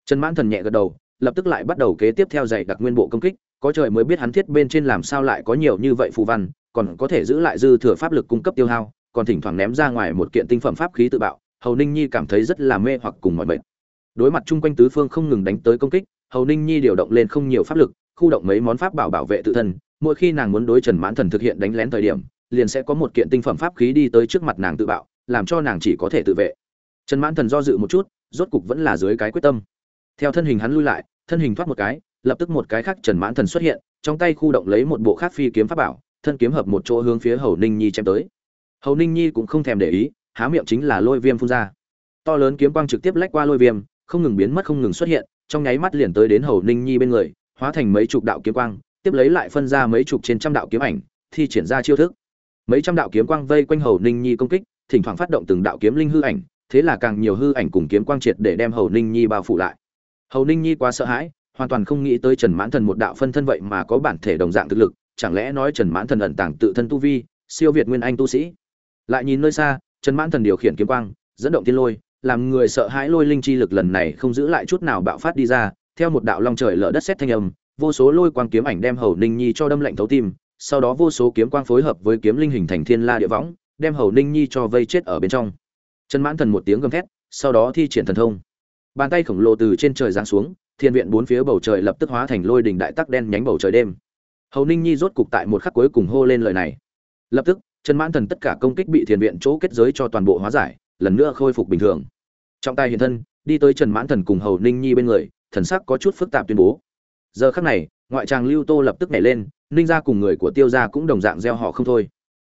trần mãn thần nhẹ gật đầu, lập tức lại bắt đầu kế tiếp theo dạy đặc nguyên bộ công kích, có trời mới biết hắn thiết bên trên làm sao lại có nhiều như vậy phù văn, còn có thể giữ lại dư thừa pháp lực cung cấp tiêu hao, còn thỉnh thoảng ném ra ngoài một kiện tinh phẩm pháp khí tự bạo, hầu ninh nhi cảm thấy rất là mê hoặc cùng mọi mệt. Đối mặt chung quanh tứ phương không ngừng đánh tới công kích, hầu ninh nhi điều động lên không nhiều pháp lực, khu động mấy món pháp bảo bảo vệ tự thân, mỗi khi nàng muốn đối trần mãn thần thực hiện đánh lén thời điểm, liền sẽ có một kiện tinh phẩm pháp khí đi tới trước mặt nàng tự bạo, làm cho nàng chỉ có thể tự vệ. Trần mãn thần do dự một chút, rốt cục vẫn là dưới cái quyết tâm theo thân hình hắn lui lại, thân hình thoát một cái, lập tức một cái khác trần mãn thần xuất hiện, trong tay khu động lấy một bộ khác phi kiếm pháp bảo, thân kiếm hợp một chỗ hướng phía hầu ninh nhi chém tới. Hầu ninh nhi cũng không thèm để ý, há miệng chính là lôi viêm phun ra. To lớn kiếm quang trực tiếp lách qua lôi viêm, không ngừng biến mất không ngừng xuất hiện, trong nháy mắt liền tới đến hầu ninh nhi bên người, hóa thành mấy chục đạo kiếm quang, tiếp lấy lại phân ra mấy chục trên trăm đạo kiếm ảnh, thi triển ra chiêu thức. Mấy trăm đạo kiếm quang vây quanh hầu ninh nhi công kích, thỉnh thoảng phát động từng đạo kiếm linh hư ảnh, thế là càng nhiều hư ảnh cùng kiếm quang triệt để đem hầu ninh nhi bao phủ lại hầu ninh nhi quá sợ hãi, hoàn toàn không nghĩ tới trần mãn thần một đạo phân thân vậy mà có bản thể đồng dạng thực lực, chẳng lẽ nói trần mãn thần ẩn tàng tự thân tu vi, siêu việt nguyên anh tu sĩ? Lại nhìn nơi xa, trần mãn thần điều khiển kiếm quang, dẫn động tiên lôi, làm người sợ hãi lôi linh chi lực lần này không giữ lại chút nào bạo phát đi ra, theo một đạo long trời lở đất xét thanh âm, vô số lôi quang kiếm ảnh đem hầu ninh nhi cho đâm lạnh thấu tim, sau đó vô số kiếm quang phối hợp với kiếm linh hình thành thiên la địa võng, đem hầu ninh nhi cho vây chết ở bên trong. Trần mãn thần một tiếng gầm thét, sau đó thi triển thần thông bàn tay khổng lồ từ trên trời giáng xuống, thiên viện bốn phía bầu trời lập tức hóa thành lôi đình đại tắc đen nhánh bầu trời đêm. Hầu ninh nhi rốt cục tại một khắc cuối cùng hô lên lời này. Lập tức, trần mãn thần tất cả công kích bị thiền viện chỗ kết giới cho toàn bộ hóa giải, lần nữa khôi phục bình thường. Trong tay hiện thân, đi tới trần mãn thần cùng hầu ninh nhi bên người, thần sắc có chút phức tạp tuyên bố. Giờ khắc này, ngoại tràng lưu tô lập tức nhảy lên, ninh ra cùng người của tiêu gia cũng đồng dạng gieo họ không thôi.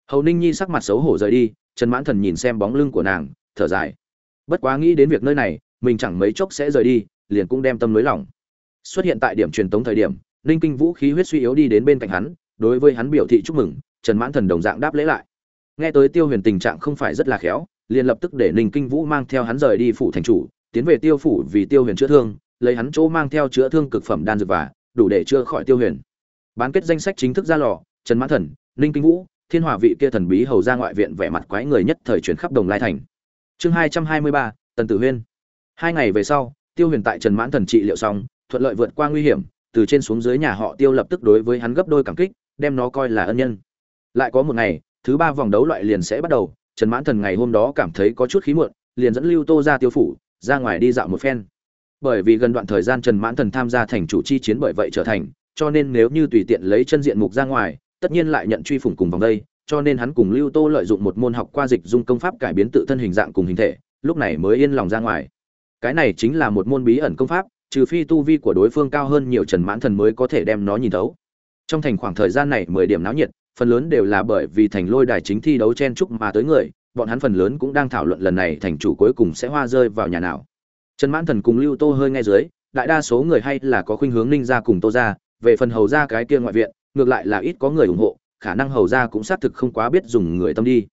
Hầu ninh nhi sắc mặt xấu hổ rời đi, trần mãn thần nhìn xem bóng lưng của nàng, thở dài. Bất quá nghĩ đến việc nơi này mình chẳng mấy chốc sẽ rời đi, liền cũng đem tâm lưới lỏng. Xuất hiện tại điểm truyền tống thời điểm, ninh kinh vũ khí huyết suy yếu đi đến bên cạnh hắn, đối với hắn biểu thị chúc mừng, trần mãn thần đồng dạng đáp lễ lại. Nghe tới tiêu huyền tình trạng không phải rất là khéo, liền lập tức để ninh kinh vũ mang theo hắn rời đi phủ thành chủ, tiến về tiêu phủ vì tiêu huyền chữa thương, lấy hắn chỗ mang theo chữa thương cực phẩm đan dược và, đủ để chữa khỏi tiêu huyền. Bán kết danh sách chính thức ra lò, trần mãn thần, ninh kinh vũ, thiên hòa vị kia thần bí hầu ra ngoại viện vẻ mặt quái người nhất thời chuyển khắp đồng lai thành. Chương hai trăm hai mươi ba, tần tử huyên hai ngày về sau, tiêu huyền tại trần mãn thần trị liệu xong, thuận lợi vượt qua nguy hiểm, từ trên xuống dưới nhà họ tiêu lập tức đối với hắn gấp đôi cảm kích, đem nó coi là ân nhân. Lại có một ngày, thứ ba vòng đấu loại liền sẽ bắt đầu, trần mãn thần ngày hôm đó cảm thấy có chút khí muộn, liền dẫn lưu tô ra tiêu phủ, ra ngoài đi dạo một phen. Bởi vì gần đoạn thời gian trần mãn thần tham gia thành chủ chi chiến bởi vậy trở thành, cho nên nếu như tùy tiện lấy chân diện mục ra ngoài, tất nhiên lại nhận truy phủng cùng vòng đây, cho nên hắn cùng lưu tô lợi dụng một môn học qua dịch dung công pháp cải biến tự thân hình dạng cùng hình thể, lúc này mới yên lòng ra ngoài cái này chính là một môn bí ẩn công pháp, trừ phi tu vi của đối phương cao hơn nhiều trần mãn thần mới có thể đem nó nhìn thấu. Trong thành khoảng thời gian này mười điểm náo nhiệt, phần lớn đều là bởi vì thành lôi đài chính thi đấu chen chúc mà tới người, bọn hắn phần lớn cũng đang thảo luận lần này thành chủ cuối cùng sẽ hoa rơi vào nhà nào. Trần mãn thần cùng lưu tô hơi ngay dưới, đại đa số người hay là có khuynh hướng ninh ra cùng tô ra về phần hầu ra cái kia ngoại viện, ngược lại là ít có người ủng hộ, khả năng hầu ra cũng xác thực không quá biết dùng người tâm đi.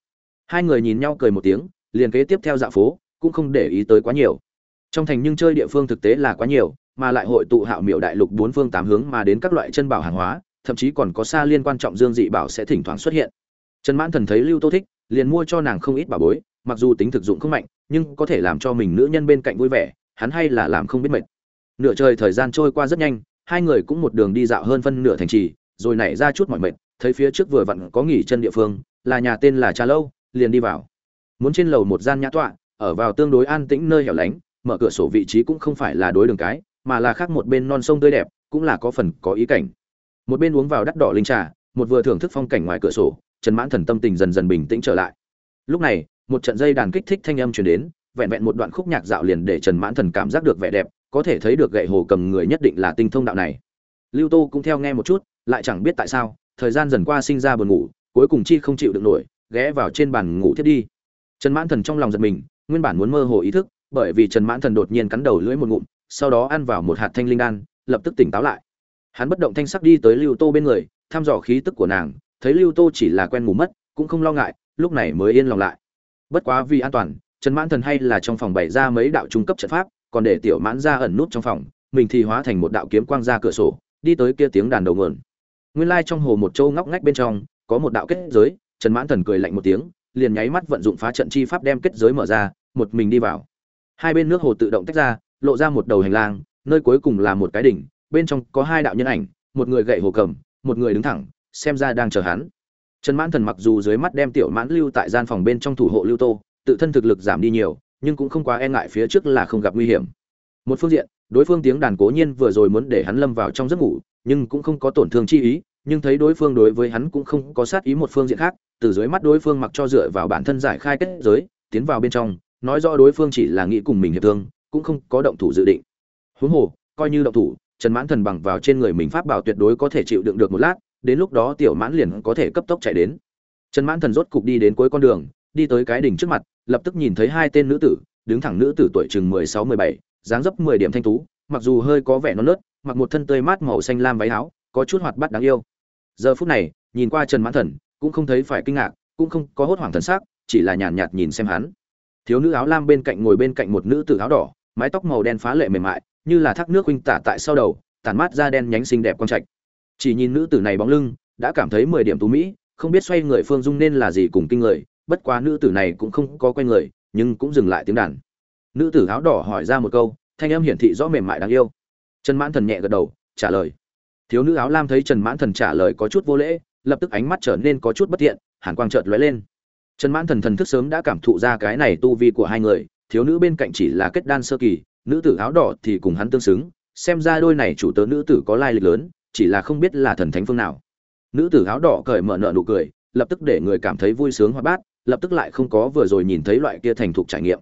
Hai người nhìn nhau cười một tiếng, liền kế tiếp theo dạ phố, cũng không để ý tới quá nhiều trong thành nhưng chơi địa phương thực tế là quá nhiều, mà lại hội tụ hạo miệu đại lục bốn phương tám hướng mà đến các loại chân bảo hàng hóa, thậm chí còn có xa liên quan trọng dương dị bảo sẽ thỉnh thoảng xuất hiện. Trần mãn thần thấy lưu tô thích, liền mua cho nàng không ít bảo bối, mặc dù tính thực dụng không mạnh, nhưng có thể làm cho mình nữ nhân bên cạnh vui vẻ, hắn hay là làm không biết mệt. Nửa trời thời gian trôi qua rất nhanh, hai người cũng một đường đi dạo hơn phân nửa thành trì, rồi nảy ra chút mỏi mệt, thấy phía trước vừa vặn có nghỉ chân địa phương, là nhà tên là trà lâu, liền đi vào. Muốn trên lầu một gian nhã tọa, ở vào tương đối an tĩnh nơi hẻo lánh mở cửa sổ vị trí cũng không phải là đối đường cái, mà là khác một bên non sông tươi đẹp, cũng là có phần có ý cảnh. Một bên uống vào đắt đỏ linh trà, một vừa thưởng thức phong cảnh ngoài cửa sổ, trần mãn thần tâm tình dần dần bình tĩnh trở lại. Lúc này, một trận dây đàn kích thích thanh âm truyền đến, vẹn vẹn một đoạn khúc nhạc dạo liền để trần mãn thần cảm giác được vẻ đẹp, có thể thấy được gậy hồ cầm người nhất định là tinh thông đạo này. Lưu tô cũng theo nghe một chút, lại chẳng biết tại sao, thời gian dần qua sinh ra buồn ngủ, cuối cùng chi không chịu được nổi, ghé vào trên bàn ngủ thiết đi. Trần mãn thần trong lòng giật mình, nguyên bản muốn mơ hồ ý thức bởi vì trần mãn thần đột nhiên cắn đầu lưỡi một ngụm, sau đó ăn vào một hạt thanh linh đan, lập tức tỉnh táo lại. Hắn bất động thanh sắc đi tới lưu tô bên người, thăm dò khí tức của nàng, thấy lưu tô chỉ là quen ngủ mất, cũng không lo ngại, lúc này mới yên lòng lại. Bất quá vì an toàn, trần mãn thần hay là trong phòng bày ra mấy đạo trung cấp trận pháp, còn để tiểu mãn ra ẩn nút trong phòng, mình thì hóa thành một đạo kiếm quang ra cửa sổ, đi tới kia tiếng đàn đầu nguồn. Nguyên lai trong hồ một châu ngóc ngách bên trong, có một đạo kết giới, trần mãn thần cười lạnh một tiếng, liền nháy mắt vận dụng phá trận chi pháp đem kết giới mở ra, một mình đi vào hai bên nước hồ tự động tách ra, lộ ra một đầu hành lang, nơi cuối cùng là một cái đỉnh, bên trong có hai đạo nhân ảnh, một người gậy hồ cầm, một người đứng thẳng, xem ra đang chờ hắn. Trần mãn thần mặc dù dưới mắt đem tiểu mãn lưu tại gian phòng bên trong thủ hộ lưu tô, tự thân thực lực giảm đi nhiều, nhưng cũng không quá e ngại phía trước là không gặp nguy hiểm. Một phương diện, đối phương tiếng đàn cố nhiên vừa rồi muốn để hắn lâm vào trong giấc ngủ, nhưng cũng không có tổn thương chi ý, nhưng thấy đối phương đối với hắn cũng không có sát ý một phương diện khác, từ dưới mắt đối phương mặc cho dựa vào bản thân giải khai kết giới, tiến vào bên trong nói rõ đối phương chỉ là nghĩ cùng mình hiệp thương cũng không có động thủ dự định. Huống hồ coi như động thủ trần mãn thần bằng vào trên người mình pháp bảo tuyệt đối có thể chịu đựng được một lát đến lúc đó tiểu mãn liền có thể cấp tốc chạy đến. Trần mãn thần rốt cục đi đến cuối con đường đi tới cái đỉnh trước mặt lập tức nhìn thấy hai tên nữ tử đứng thẳng nữ tử tuổi chừng mười sáu mười bảy dáng dấp mười điểm thanh tú mặc dù hơi có vẻ non nớt mặc một thân tươi mát màu xanh lam váy áo có chút hoạt bát đáng yêu. Giờ phút này nhìn qua trần mãn thần cũng không thấy phải kinh ngạc cũng không có hốt hoảng thần sắc chỉ là nhàn nhạt, nhạt nhìn xem hắn thiếu nữ áo lam bên cạnh ngồi bên cạnh một nữ tử áo đỏ, mái tóc màu đen phá lệ mềm mại, như là thác nước huynh tả tại sau đầu tàn mát da đen nhánh xinh đẹp quang trạch. Chỉ nhìn nữ tử này bóng lưng, đã cảm thấy mười điểm tú mỹ, không biết xoay người phương dung nên là gì cùng kinh người, bất quá nữ tử này cũng không có quen người, nhưng cũng dừng lại tiếng đàn. Nữ tử áo đỏ hỏi ra một câu, thanh âm hiển thị rõ mềm mại đáng yêu. Trần mãn thần nhẹ gật đầu, trả lời. Thiếu nữ áo lam thấy trần mãn thần trả lời có chút vô lễ, lập tức ánh mắt trở nên có chút bất thiện, hàn quang chợt lóe lên trần mãn thần thần thức sớm đã cảm thụ ra cái này tu vi của hai người, thiếu nữ bên cạnh chỉ là kết đan sơ kỳ, nữ tử áo đỏ thì cùng hắn tương xứng, xem ra đôi này chủ tớ nữ tử có lai lịch lớn, chỉ là không biết là thần thánh phương nào. Nữ tử áo đỏ cởi mở nợ nụ cười, lập tức để người cảm thấy vui sướng hoa bát, lập tức lại không có vừa rồi nhìn thấy loại kia thành thục trải nghiệm.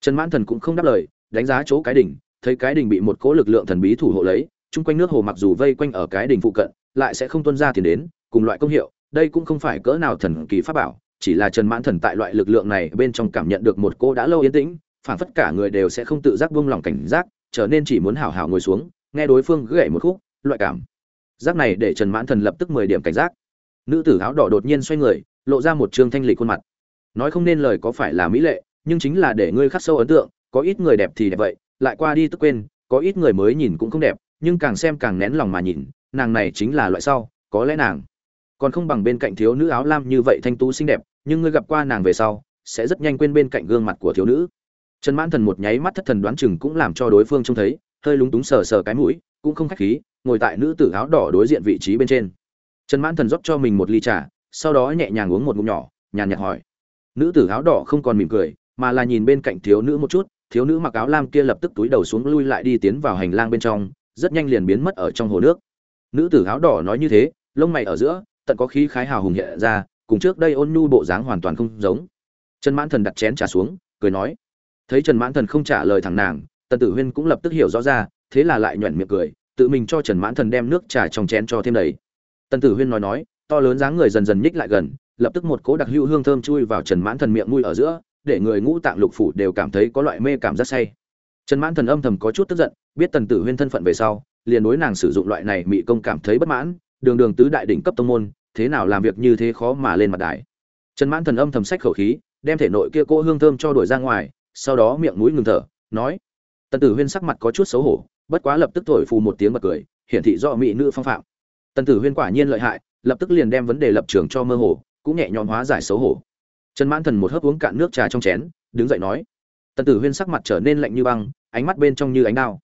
Trần mãn thần cũng không đáp lời, đánh giá chỗ cái đỉnh, thấy cái đỉnh bị một cỗ lực lượng thần bí thủ hộ lấy, chung quanh nước hồ mặc dù vây quanh ở cái đỉnh phụ cận, lại sẽ không tuân ra tiền đến, cùng loại công hiệu, đây cũng không phải cỡ nào thần kỳ pháp bảo chỉ là trần mãn thần tại loại lực lượng này bên trong cảm nhận được một cô đã lâu yên tĩnh phản phất cả người đều sẽ không tự giác buông lỏng cảnh giác, trở nên chỉ muốn hào hào ngồi xuống, nghe đối phương gãy một khúc, loại cảm giác này để trần mãn thần lập tức mười điểm cảnh giác. Nữ tử áo đỏ đột nhiên xoay người, lộ ra một trương thanh lịch khuôn mặt. Nói không nên lời có phải là mỹ lệ, nhưng chính là để ngươi khắc sâu ấn tượng, có ít người đẹp thì đẹp vậy, lại qua đi tức quên, có ít người mới nhìn cũng không đẹp, nhưng càng xem càng nén lòng mà nhìn, nàng này chính là loại sau, có lẽ nàng còn không bằng bên cạnh thiếu nữ áo lam như vậy thanh tú xinh đẹp, nhưng ngươi gặp qua nàng về sau, sẽ rất nhanh quên bên cạnh gương mặt của thiếu nữ. Trần mãn thần một nháy mắt thất thần đoán chừng cũng làm cho đối phương trông thấy, hơi lúng túng sờ sờ cái mũi, cũng không khách khí, ngồi tại nữ tử áo đỏ đối diện vị trí bên trên. Trần mãn thần rót cho mình một ly trà, sau đó nhẹ nhàng uống một ngụm nhỏ, nhàn nhạt hỏi. Nữ tử áo đỏ không còn mỉm cười, mà là nhìn bên cạnh thiếu nữ một chút, thiếu nữ mặc áo lam kia lập tức túi đầu xuống lui lại đi tiến vào hành lang bên trong, rất nhanh liền biến mất ở trong hồ nước. Nữ tử áo đỏ nói như thế, lông mày ở giữa tận có khí khái hào hùng hiện ra, cùng trước đây ôn nhu bộ dáng hoàn toàn không giống. Trần mãn thần đặt chén trà xuống, cười nói, thấy trần mãn thần không trả lời thẳng nàng, tần tử huyên cũng lập tức hiểu rõ ra, thế là lại nhoẻn miệng cười, tự mình cho trần mãn thần đem nước trà trong chén cho thêm đầy. Tần tử huyên nói nói, to lớn dáng người dần dần nhích lại gần, lập tức một cỗ đặc hữu hương thơm chui vào trần mãn thần miệng mũi ở giữa, để người ngũ tạng lục phủ đều cảm thấy có loại mê cảm rất say. Trần mãn thần âm thầm có chút tức giận, biết tần tử huyên thân phận về sau, liền đối nàng sử dụng loại này mị công cảm thấy bất mãn đường đường tứ đại đỉnh cấp tông môn, thế nào làm việc như thế khó mà lên mặt đài. Trần mãn thần âm thầm sách khẩu khí, đem thể nội kia cô hương thơm cho đuổi ra ngoài, sau đó miệng mũi ngừng thở, nói, tần tử huyên sắc mặt có chút xấu hổ, bất quá lập tức thổi phù một tiếng bật cười, hiển thị do mỹ nữ phong phạm. Tần tử huyên quả nhiên lợi hại, lập tức liền đem vấn đề lập trường cho mơ hồ, cũng nhẹ nhõm hóa giải xấu hổ. Trần mãn thần một hớp uống cạn nước trà trong chén, đứng dậy nói, tần tử huyên sắc mặt trở nên lạnh như băng, ánh mắt bên trong như ánh đao.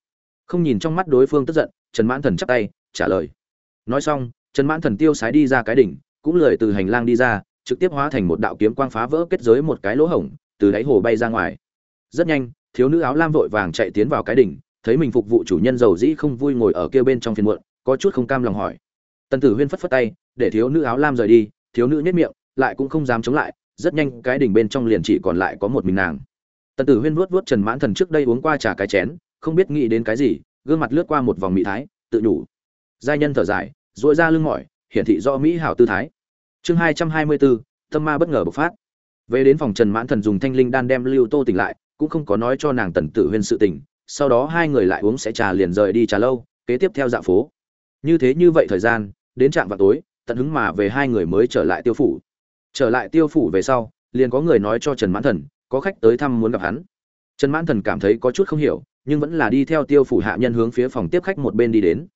Không nhìn trong mắt đối phương tức giận, trần mãn thần chắp tay, trả lời nói xong, trần mãn thần tiêu sái đi ra cái đỉnh, cũng lười từ hành lang đi ra, trực tiếp hóa thành một đạo kiếm quang phá vỡ kết giới một cái lỗ hổng, từ đáy hồ bay ra ngoài. Rất nhanh, thiếu nữ áo lam vội vàng chạy tiến vào cái đỉnh, thấy mình phục vụ chủ nhân giàu dĩ không vui ngồi ở kia bên trong phiền muộn, có chút không cam lòng hỏi. Tần tử huyên phất phất tay, để thiếu nữ áo lam rời đi, thiếu nữ nhất miệng, lại cũng không dám chống lại, rất nhanh, cái đỉnh bên trong liền chỉ còn lại có một mình nàng. Tần tử huyên vuốt vuốt trần mãn thần trước đây uống qua trà cái chén, không biết nghĩ đến cái gì, gương mặt lướt qua một vòng mỹ thái, tự nhủ giai nhân thở dài dội ra lưng mỏi, hiển thị do mỹ hảo tư thái. Chương hai trăm hai mươi bốn, tâm ma bất ngờ bộc phát. Về đến phòng trần mãn thần dùng thanh linh đan đem lưu tô tỉnh lại, cũng không có nói cho nàng tần tử huyên sự tình, sau đó hai người lại uống sẽ trà liền rời đi trà lâu, kế tiếp theo dạ phố. Như thế như vậy thời gian, đến trạm vào tối, tận hứng mà về hai người mới trở lại tiêu phủ. Trở lại tiêu phủ về sau, liền có người nói cho trần mãn thần, có khách tới thăm muốn gặp hắn. Trần mãn thần cảm thấy có chút không hiểu, nhưng vẫn là đi theo tiêu phủ hạ nhân hướng phía phòng tiếp khách một bên đi đến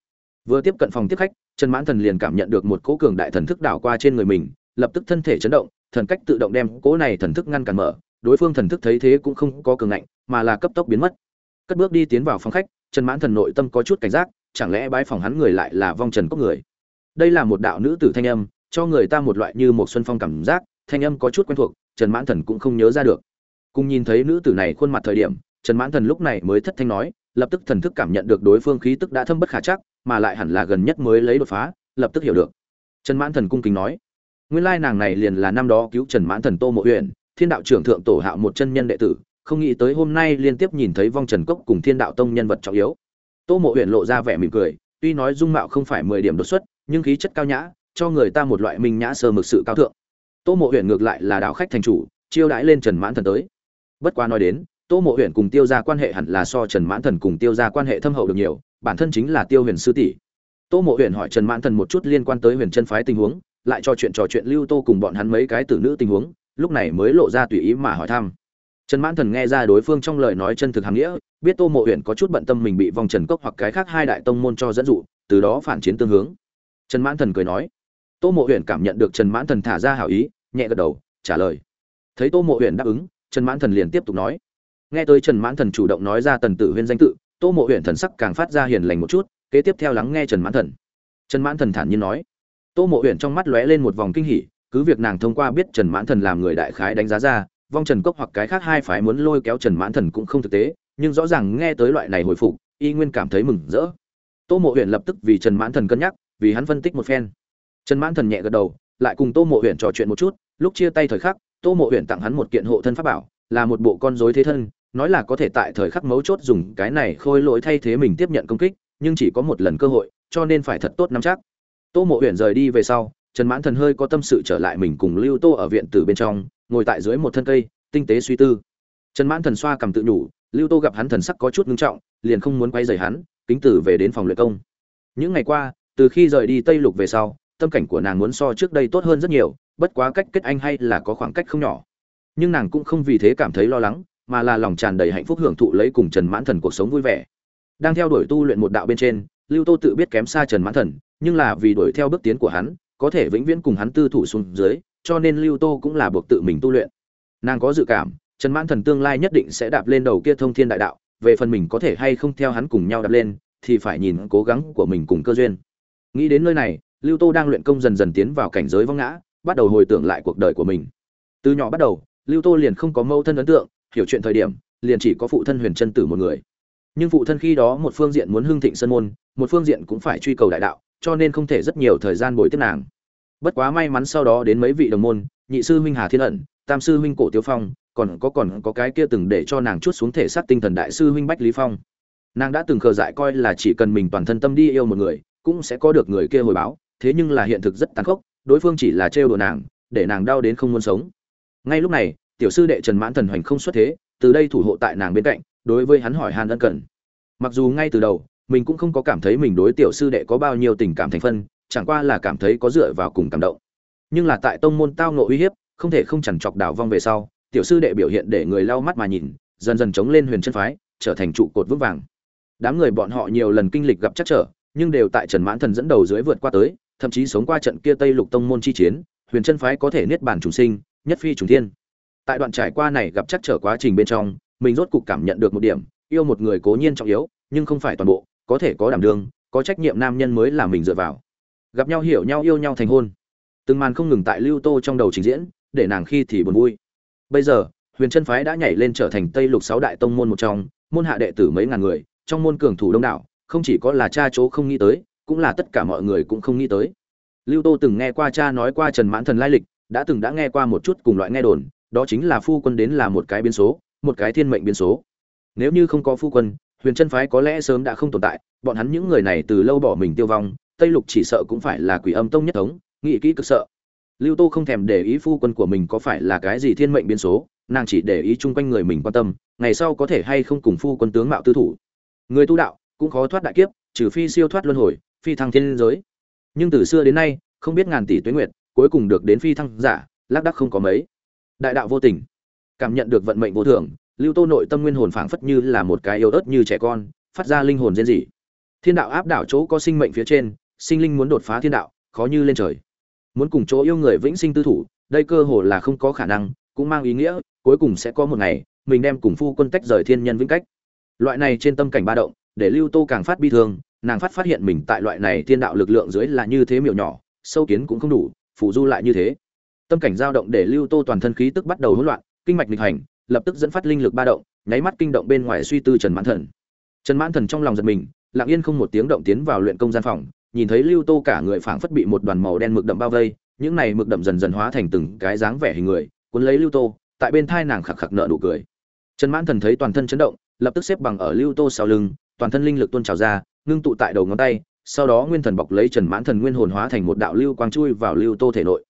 vừa tiếp cận phòng tiếp khách, trần mãn thần liền cảm nhận được một cỗ cường đại thần thức đảo qua trên người mình, lập tức thân thể chấn động, thần cách tự động đem cỗ này thần thức ngăn cản mở, đối phương thần thức thấy thế cũng không có cường ngạnh, mà là cấp tốc biến mất. Cất bước đi tiến vào phòng khách, trần mãn thần nội tâm có chút cảnh giác, chẳng lẽ bái phòng hắn người lại là vong trần cốc người? Đây là một đạo nữ tử thanh âm, cho người ta một loại như một xuân phong cảm giác, thanh âm có chút quen thuộc, trần mãn thần cũng không nhớ ra được. Cùng nhìn thấy nữ tử này khuôn mặt thời điểm, trần mãn thần lúc này mới thất thanh nói, lập tức thần thức cảm nhận được đối phương khí tức đã thâm bất khả chắc mà lại hẳn là gần nhất mới lấy đột phá, lập tức hiểu được. Trần mãn thần cung kính nói, nguyên lai nàng này liền là năm đó cứu trần mãn thần tô mộ huyện thiên đạo trưởng thượng tổ hạo một chân nhân đệ tử, không nghĩ tới hôm nay liên tiếp nhìn thấy vong trần cốc cùng thiên đạo tông nhân vật trọng yếu. Tô mộ huyện lộ ra vẻ mỉm cười, tuy nói dung mạo không phải mười điểm đột xuất, nhưng khí chất cao nhã, cho người ta một loại minh nhã sơ mực sự cao thượng. Tô mộ huyện ngược lại là đạo khách thành chủ, chiêu đãi lên trần mãn thần tới. Bất quá nói đến, tô mộ huyện cùng tiêu ra quan hệ hẳn là so trần mãn thần cùng tiêu ra quan hệ thâm hậu được nhiều bản thân chính là tiêu huyền sư tỷ. Tô mộ huyền hỏi trần mãn thần một chút liên quan tới huyền chân phái tình huống, lại cho chuyện trò chuyện lưu tô cùng bọn hắn mấy cái tử nữ tình huống, lúc này mới lộ ra tùy ý mà hỏi thăm. Trần mãn thần nghe ra đối phương trong lời nói chân thực hàm nghĩa, biết tô mộ huyền có chút bận tâm mình bị vòng trần cốc hoặc cái khác hai đại tông môn cho dẫn dụ, từ đó phản chiến tương hướng. Trần mãn thần cười nói. Tô mộ huyền cảm nhận được trần mãn thần thả ra hảo ý, nhẹ gật đầu, trả lời. Thấy tô mộ huyền đáp ứng, trần mãn thần liền tiếp tục nói. Nghe tới trần mãn thần chủ động nói ra tần tử huyên danh tự tô mộ huyện thần sắc càng phát ra hiền lành một chút, kế tiếp theo lắng nghe trần mãn thần. Trần mãn thần thản nhiên nói. Tô mộ huyện trong mắt lóe lên một vòng kinh hỉ, cứ việc nàng thông qua biết trần mãn thần làm người đại khái đánh giá ra, vong trần cốc hoặc cái khác hai phái muốn lôi kéo trần mãn thần cũng không thực tế, nhưng rõ ràng nghe tới loại này hồi phục, y nguyên cảm thấy mừng rỡ. Tô mộ huyện lập tức vì trần mãn thần cân nhắc, vì hắn phân tích một phen. Trần mãn thần nhẹ gật đầu, lại cùng tô mộ huyện trò chuyện một chút, lúc chia tay thời khắc, tô mộ huyện tặng hắn một kiện hộ thân pháp bảo, là một bộ con rối thế thân nói là có thể tại thời khắc mấu chốt dùng cái này khôi lỗi thay thế mình tiếp nhận công kích, nhưng chỉ có một lần cơ hội, cho nên phải thật tốt nắm chắc. Tô mộ huyện rời đi về sau, trần mãn thần hơi có tâm sự trở lại mình cùng lưu tô ở viện từ bên trong, ngồi tại dưới một thân cây, tinh tế suy tư. Trần mãn thần xoa cầm tự nhủ, lưu tô gặp hắn thần sắc có chút ngưng trọng, liền không muốn quay rời hắn, kính tử về đến phòng luyện công. Những ngày qua, từ khi rời đi tây lục về sau, tâm cảnh của nàng muốn so trước đây tốt hơn rất nhiều, bất quá cách kết anh hay là có khoảng cách không nhỏ. Nhưng nàng cũng không vì thế cảm thấy lo lắng mà là lòng tràn đầy hạnh phúc hưởng thụ lấy cùng trần mãn thần cuộc sống vui vẻ. Đang theo đuổi tu luyện một đạo bên trên, lưu tô tự biết kém xa trần mãn thần, nhưng là vì đuổi theo bước tiến của hắn, có thể vĩnh viễn cùng hắn tư thủ xuống dưới, cho nên lưu tô cũng là buộc tự mình tu luyện. Nàng có dự cảm, trần mãn thần tương lai nhất định sẽ đạp lên đầu kia thông thiên đại đạo, về phần mình có thể hay không theo hắn cùng nhau đạp lên, thì phải nhìn cố gắng của mình cùng cơ duyên. Nghĩ đến nơi này, lưu tô đang luyện công dần dần tiến vào cảnh giới vong ngã, bắt đầu hồi tưởng lại cuộc đời của mình. Từ nhỏ bắt đầu, lưu tô liền không có mâu thân ấn tượng hiểu chuyện thời điểm, liền chỉ có phụ thân huyền chân tử một người. Nhưng phụ thân khi đó một phương diện muốn hưng thịnh sân môn, một phương diện cũng phải truy cầu đại đạo, cho nên không thể rất nhiều thời gian bồi tiếp nàng. Bất quá may mắn sau đó đến mấy vị đồng môn, nhị sư huynh hà thiên ẩn, tam sư huynh cổ tiêu phong, còn có còn có cái kia từng để cho nàng chút xuống thể xác tinh thần đại sư huynh bách lý phong. Nàng đã từng khờ dại coi là chỉ cần mình toàn thân tâm đi yêu một người, cũng sẽ có được người kia hồi báo, thế nhưng là hiện thực rất tàn khốc, đối phương chỉ là trêu đùa nàng, để nàng đau đến không muốn sống. Ngay lúc này tiểu sư đệ trần mãn thần hoành không xuất thế, từ đây thủ hộ tại nàng bên cạnh, đối với hắn hỏi han ân cần. Mặc dù ngay từ đầu, mình cũng không có cảm thấy mình đối tiểu sư đệ có bao nhiêu tình cảm thành phân, chẳng qua là cảm thấy có dựa vào cùng cảm động. Nhưng là tại tông môn tao ngộ uy hiếp, không thể không chẳng chọc đảo vong về sau, tiểu sư đệ biểu hiện để người lau mắt mà nhìn, dần dần chống lên huyền chân phái, trở thành trụ cột vững vàng. Đám người bọn họ nhiều lần kinh lịch gặp chắc trở, nhưng đều tại trần mãn thần dẫn đầu dưới vượt qua tới, thậm chí sống qua trận kia tây lục tông môn chi chiến, huyền chân phái có thể niết bàn trùng sinh, nhất phi trùng thiên tại đoạn trải qua này gặp chắc trở quá trình bên trong, mình rốt cục cảm nhận được một điểm, yêu một người cố nhiên trọng yếu, nhưng không phải toàn bộ, có thể có đảm đương, có trách nhiệm nam nhân mới là mình dựa vào. Gặp nhau hiểu nhau yêu nhau thành hôn. Từng màn không ngừng tại lưu tô trong đầu trình diễn, để nàng khi thì buồn vui. Bây giờ, huyền chân phái đã nhảy lên trở thành tây lục sáu đại tông môn một trong, môn hạ đệ tử mấy ngàn người, trong môn cường thủ đông đảo, không chỉ có là cha chỗ không nghĩ tới, cũng là tất cả mọi người cũng không nghĩ tới. Lưu tô từng nghe qua cha nói qua trần mãn thần lai lịch, đã từng đã nghe qua một chút cùng loại nghe đồn đó chính là phu quân đến là một cái biến số, một cái thiên mệnh biến số. Nếu như không có phu quân, huyền chân phái có lẽ sớm đã không tồn tại, bọn hắn những người này từ lâu bỏ mình tiêu vong, tây lục chỉ sợ cũng phải là quỷ âm tông nhất thống, nghĩ kỹ cực sợ. Lưu tô không thèm để ý phu quân của mình có phải là cái gì thiên mệnh biến số, nàng chỉ để ý chung quanh người mình quan tâm, ngày sau có thể hay không cùng phu quân tướng mạo tư thủ. Người tu đạo, cũng khó thoát đại kiếp, trừ phi siêu thoát luân hồi, phi thăng thiên giới. Nhưng từ xưa đến nay, không biết ngàn tỷ tuế nguyệt, cuối cùng được đến phi thăng giả, lác đắc không có mấy đại đạo vô tình. Cảm nhận được vận mệnh vô thường, lưu tô nội tâm nguyên hồn phảng phất như là một cái yếu ớt như trẻ con, phát ra linh hồn rên dị. thiên đạo áp đảo chỗ có sinh mệnh phía trên, sinh linh muốn đột phá thiên đạo, khó như lên trời. Muốn cùng chỗ yêu người vĩnh sinh tư thủ, đây cơ hồ là không có khả năng, cũng mang ý nghĩa, cuối cùng sẽ có một ngày, mình đem cùng phu quân tách rời thiên nhân vĩnh cách. Loại này trên tâm cảnh ba động, để lưu tô càng phát bi thương, nàng phát phát hiện mình tại loại này thiên đạo lực lượng dưới là như thế miểu nhỏ, sâu kiến cũng không đủ, phụ du lại như thế tâm cảnh dao động để lưu tô toàn thân khí tức bắt đầu hỗn loạn, kinh mạch nghịch hành, lập tức dẫn phát linh lực ba động, nháy mắt kinh động bên ngoài suy tư trần mãn thần. Trần mãn thần trong lòng giật mình, lặng yên không một tiếng động tiến vào luyện công gian phòng, nhìn thấy lưu tô cả người phảng phất bị một đoàn màu đen mực đậm bao vây, những này mực đậm dần dần hóa thành từng cái dáng vẻ hình người, cuốn lấy lưu tô, tại bên thai nàng khạc khạc nợ nụ cười. Trần mãn thần thấy toàn thân chấn động, lập tức xếp bằng ở lưu tô sau lưng, toàn thân linh lực tuôn trào ra, ngưng tụ tại đầu ngón tay, sau đó nguyên thần bọc lấy trần mãn thần nguyên hồn hóa thành một đạo lưu quang chui vào lưu tô thể nội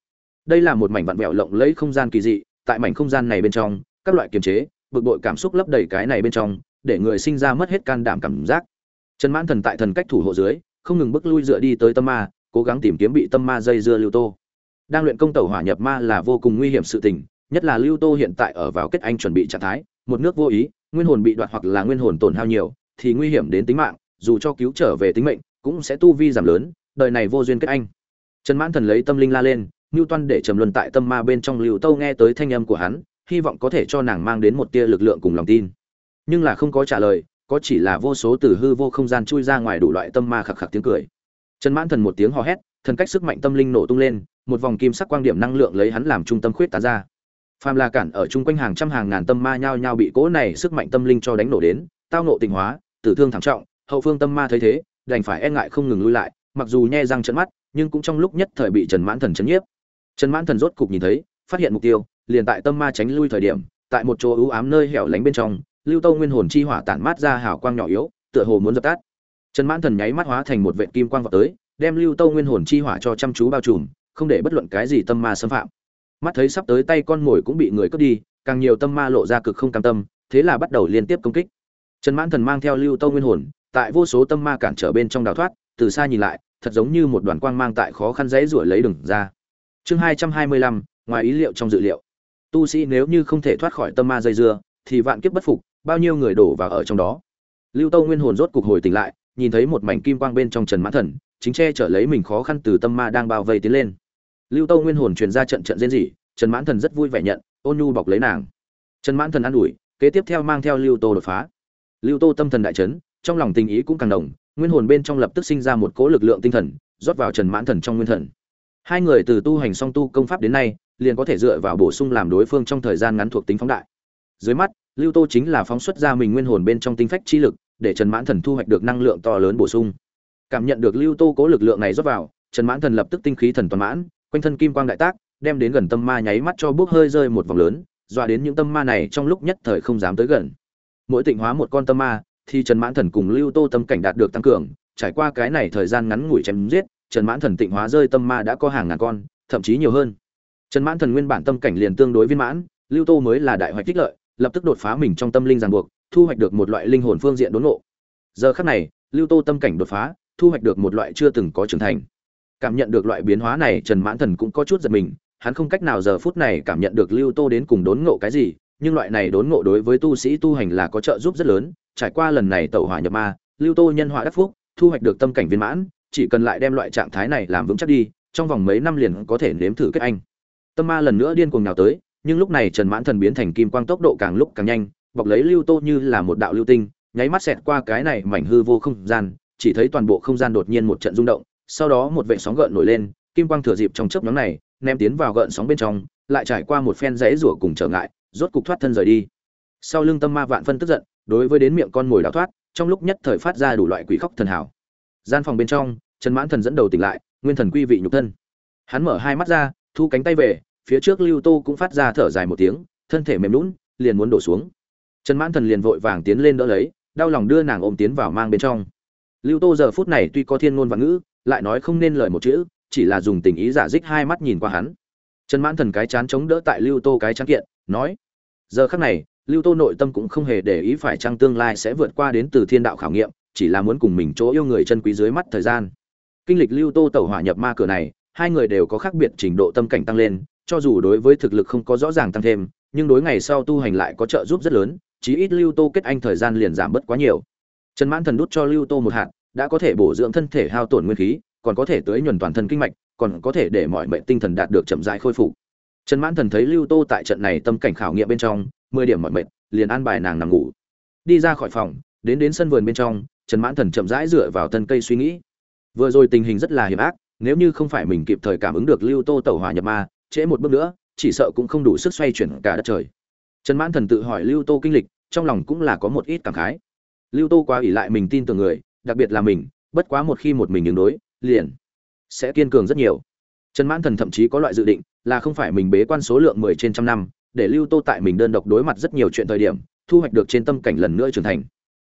đây là một mảnh vặn vẹo lộng lấy không gian kỳ dị, tại mảnh không gian này bên trong, các loại kiềm chế, bực bội cảm xúc lấp đầy cái này bên trong, để người sinh ra mất hết can đảm cảm giác. Trần mãn thần tại thần cách thủ hộ dưới, không ngừng bước lui dựa đi tới tâm ma, cố gắng tìm kiếm bị tâm ma dây dưa lưu tô. Đang luyện công tẩu hỏa nhập ma là vô cùng nguy hiểm sự tình, nhất là lưu tô hiện tại ở vào kết anh chuẩn bị trạng thái, một nước vô ý, nguyên hồn bị đoạt hoặc là nguyên hồn tổn hao nhiều, thì nguy hiểm đến tính mạng, dù cho cứu trở về tính mệnh, cũng sẽ tu vi giảm lớn, đời này vô duyên kết anh. Trần mãn thần lấy tâm linh la lên ngưu toan để trầm luân tại tâm ma bên trong lưu Tâu nghe tới thanh âm của hắn, hy vọng có thể cho nàng mang đến một tia lực lượng cùng lòng tin. Nhưng là không có trả lời, có chỉ là vô số từ hư vô không gian chui ra ngoài đủ loại tâm ma khặc khặc tiếng cười. Trần mãn thần một tiếng hò hét, thần cách sức mạnh tâm linh nổ tung lên, một vòng kim sắc quang điểm năng lượng lấy hắn làm trung tâm khuyết tán ra. Phàm là cản ở chung quanh hàng trăm hàng ngàn tâm ma nhao nhao bị cỗ này sức mạnh tâm linh cho đánh nổ đến, tao nộ tình hóa, tử thương thảm trọng, hậu phương tâm ma thấy thế, đành phải e ngại không ngừng lui lại, mặc dù nhe răng trợn mắt, nhưng cũng trong lúc nhất thời bị trần mãn thần chấn nhiếp trần mãn thần rốt cục nhìn thấy, phát hiện mục tiêu, liền tại tâm ma tránh lui thời điểm, tại một chỗ ưu ám nơi hẻo lánh bên trong, lưu tâu nguyên hồn chi hỏa tản mát ra hào quang nhỏ yếu, tựa hồ muốn dập tắt. Trần mãn thần nháy mắt hóa thành một vệ kim quang vào tới, đem lưu tâu nguyên hồn chi hỏa cho chăm chú bao trùm, không để bất luận cái gì tâm ma xâm phạm. Mắt thấy sắp tới tay con mồi cũng bị người cướp đi, càng nhiều tâm ma lộ ra cực không cam tâm, thế là bắt đầu liên tiếp công kích. Trần mãn thần mang theo lưu tâu nguyên hồn, tại vô số tâm ma cản trở bên trong đào thoát, từ xa nhìn lại, thật giống như một đoàn quang mang tại khó khăn dãy ruổi lấy đừng ra chương hai trăm hai mươi lăm, ngoài ý liệu trong dự liệu. Tu sĩ nếu như không thể thoát khỏi tâm ma dây dưa, thì vạn kiếp bất phục, bao nhiêu người đổ vào ở trong đó. Lưu tâu nguyên hồn rốt cục hồi tỉnh lại, nhìn thấy một mảnh kim quang bên trong trần mãn thần, chính che chở lấy mình khó khăn từ tâm ma đang bao vây tiến lên. Lưu tâu nguyên hồn truyền ra trận trận diễn dị trần mãn thần rất vui vẻ nhận, ôn nhu bọc lấy nàng. Trần mãn thần an ủi, kế tiếp theo mang theo lưu tô đột phá. Lưu tô tâm thần đại chấn, trong lòng tình ý cũng càng đồng nguyên hồn bên trong lập tức sinh ra một cỗ lực lượng tinh thần, rót vào trần mãn thần trong nguyên thần hai người từ tu hành song tu công pháp đến nay, liền có thể dựa vào bổ sung làm đối phương trong thời gian ngắn thuộc tính phóng đại. Dưới mắt, lưu tô chính là phóng xuất ra mình nguyên hồn bên trong tinh phách chi lực, để trần mãn thần thu hoạch được năng lượng to lớn bổ sung. Cảm nhận được lưu tô cố lực lượng này rót vào, trần mãn thần lập tức tinh khí thần toàn mãn, quanh thân kim quang đại tác, đem đến gần tâm ma nháy mắt cho bước hơi rơi một vòng lớn, dọa đến những tâm ma này trong lúc nhất thời không dám tới gần. Mỗi tịnh hóa một con tâm ma, thì trần mãn thần cùng lưu tô tâm cảnh đạt được tăng cường, trải qua cái này thời gian ngắn ngủi chém giết trần mãn thần tịnh hóa rơi tâm ma đã có hàng ngàn con, thậm chí nhiều hơn. Trần mãn thần nguyên bản tâm cảnh liền tương đối viên mãn, lưu tô mới là đại hoạch tích lợi, lập tức đột phá mình trong tâm linh ràng buộc, thu hoạch được một loại linh hồn phương diện đốn ngộ. Giờ khắc này, lưu tô tâm cảnh đột phá, thu hoạch được một loại chưa từng có trưởng thành. Cảm nhận được loại biến hóa này, trần mãn thần cũng có chút giật mình, hắn không cách nào giờ phút này cảm nhận được lưu tô đến cùng đốn ngộ cái gì, nhưng loại này đốn ngộ đối với tu sĩ tu hành là có trợ giúp rất lớn, trải qua lần này tẩu hỏa nhập ma, lưu tô nhân họa đắc phúc, thu hoạch được tâm cảnh viên mãn chỉ cần lại đem loại trạng thái này làm vững chắc đi, trong vòng mấy năm liền có thể nếm thử kết anh. Tâm ma lần nữa điên cuồng nào tới, nhưng lúc này trần mãn thần biến thành kim quang tốc độ càng lúc càng nhanh, bọc lấy lưu tô như là một đạo lưu tinh, nháy mắt xẹt qua cái này mảnh hư vô không gian, chỉ thấy toàn bộ không gian đột nhiên một trận rung động, sau đó một vệ sóng gợn nổi lên, kim quang thừa dịp trong chớp nhóm này, ném tiến vào gợn sóng bên trong, lại trải qua một phen rẽ rủa cùng trở ngại, rốt cục thoát thân rời đi. Sau lưng tâm ma vạn phân tức giận, đối với đến miệng con mồi đào thoát, trong lúc nhất thời phát ra đủ loại quỷ khóc thần hảo gian phòng bên trong, trần mãn thần dẫn đầu tỉnh lại, nguyên thần quy vị nhục thân. Hắn mở hai mắt ra, thu cánh tay về, phía trước lưu tô cũng phát ra thở dài một tiếng, thân thể mềm lún liền muốn đổ xuống. Trần mãn thần liền vội vàng tiến lên đỡ lấy, đau lòng đưa nàng ôm tiến vào mang bên trong. Lưu tô giờ phút này tuy có thiên ngôn và ngữ, lại nói không nên lời một chữ, chỉ là dùng tình ý giả dích hai mắt nhìn qua hắn. Trần mãn thần cái chán chống đỡ tại lưu tô cái chán kiện, nói, giờ khắc này, lưu tô nội tâm cũng không hề để ý phải chăng tương lai sẽ vượt qua đến từ thiên đạo khảo nghiệm chỉ là muốn cùng mình chỗ yêu người chân quý dưới mắt thời gian. Kinh lịch lưu tô tẩu hỏa nhập ma cửa này, hai người đều có khác biệt trình độ tâm cảnh tăng lên, cho dù đối với thực lực không có rõ ràng tăng thêm, nhưng đối ngày sau tu hành lại có trợ giúp rất lớn, chí ít lưu tô kết anh thời gian liền giảm bớt quá nhiều. Trần mãn thần đút cho lưu tô một hạt, đã có thể bổ dưỡng thân thể hao tổn nguyên khí, còn có thể tưới nhuần toàn thân kinh mạch, còn có thể để mọi mệnh tinh thần đạt được chậm rãi khôi phục. Trần mãn thần thấy lưu tô tại trận này tâm cảnh khảo nghiệm bên trong, mười điểm mọi mệnh, liền an bài nàng nằm ngủ. Đi ra khỏi phòng, đến đến sân vườn bên trong trần mãn thần chậm rãi dựa vào thân cây suy nghĩ. Vừa rồi tình hình rất là hiểm ác, nếu như không phải mình kịp thời cảm ứng được lưu tô tẩu hỏa nhập ma, trễ một bước nữa, chỉ sợ cũng không đủ sức xoay chuyển cả đất trời. Trần mãn thần tự hỏi lưu tô kinh lịch, trong lòng cũng là có một ít cảm khái. Lưu tô quá ỷ lại mình tin tưởng người, đặc biệt là mình, bất quá một khi một mình đứng đối, liền sẽ kiên cường rất nhiều. Trần mãn thần thậm chí có loại dự định, là không phải mình bế quan số lượng mười trên trăm năm, để lưu tô tại mình đơn độc đối mặt rất nhiều chuyện thời điểm, thu hoạch được trên tâm cảnh lần nữa trưởng thành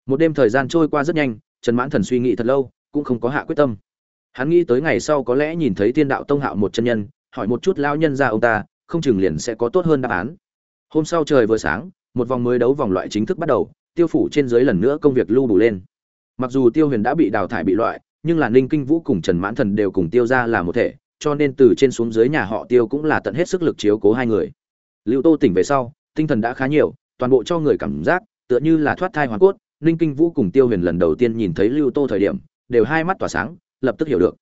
một đêm thời gian trôi qua rất nhanh, trần mãn thần suy nghĩ thật lâu, cũng không có hạ quyết tâm. Hắn nghĩ tới ngày sau có lẽ nhìn thấy thiên đạo tông hạo một chân nhân, hỏi một chút lao nhân ra ông ta, không chừng liền sẽ có tốt hơn đáp án. Hôm sau trời vừa sáng, một vòng mới đấu vòng loại chính thức bắt đầu, tiêu phủ trên dưới lần nữa công việc lưu đủ lên. Mặc dù tiêu huyền đã bị đào thải bị loại, nhưng là ninh kinh vũ cùng trần mãn thần đều cùng tiêu ra là một thể, cho nên từ trên xuống dưới nhà họ tiêu cũng là tận hết sức lực chiếu cố hai người. Lưu tô tỉnh về sau, tinh thần đã khá nhiều, toàn bộ cho người cảm giác, tựa như là thoát thai hoàn cốt ninh kinh vũ cùng tiêu huyền lần đầu tiên nhìn thấy lưu tô thời điểm, đều hai mắt tỏa sáng, lập tức hiểu được.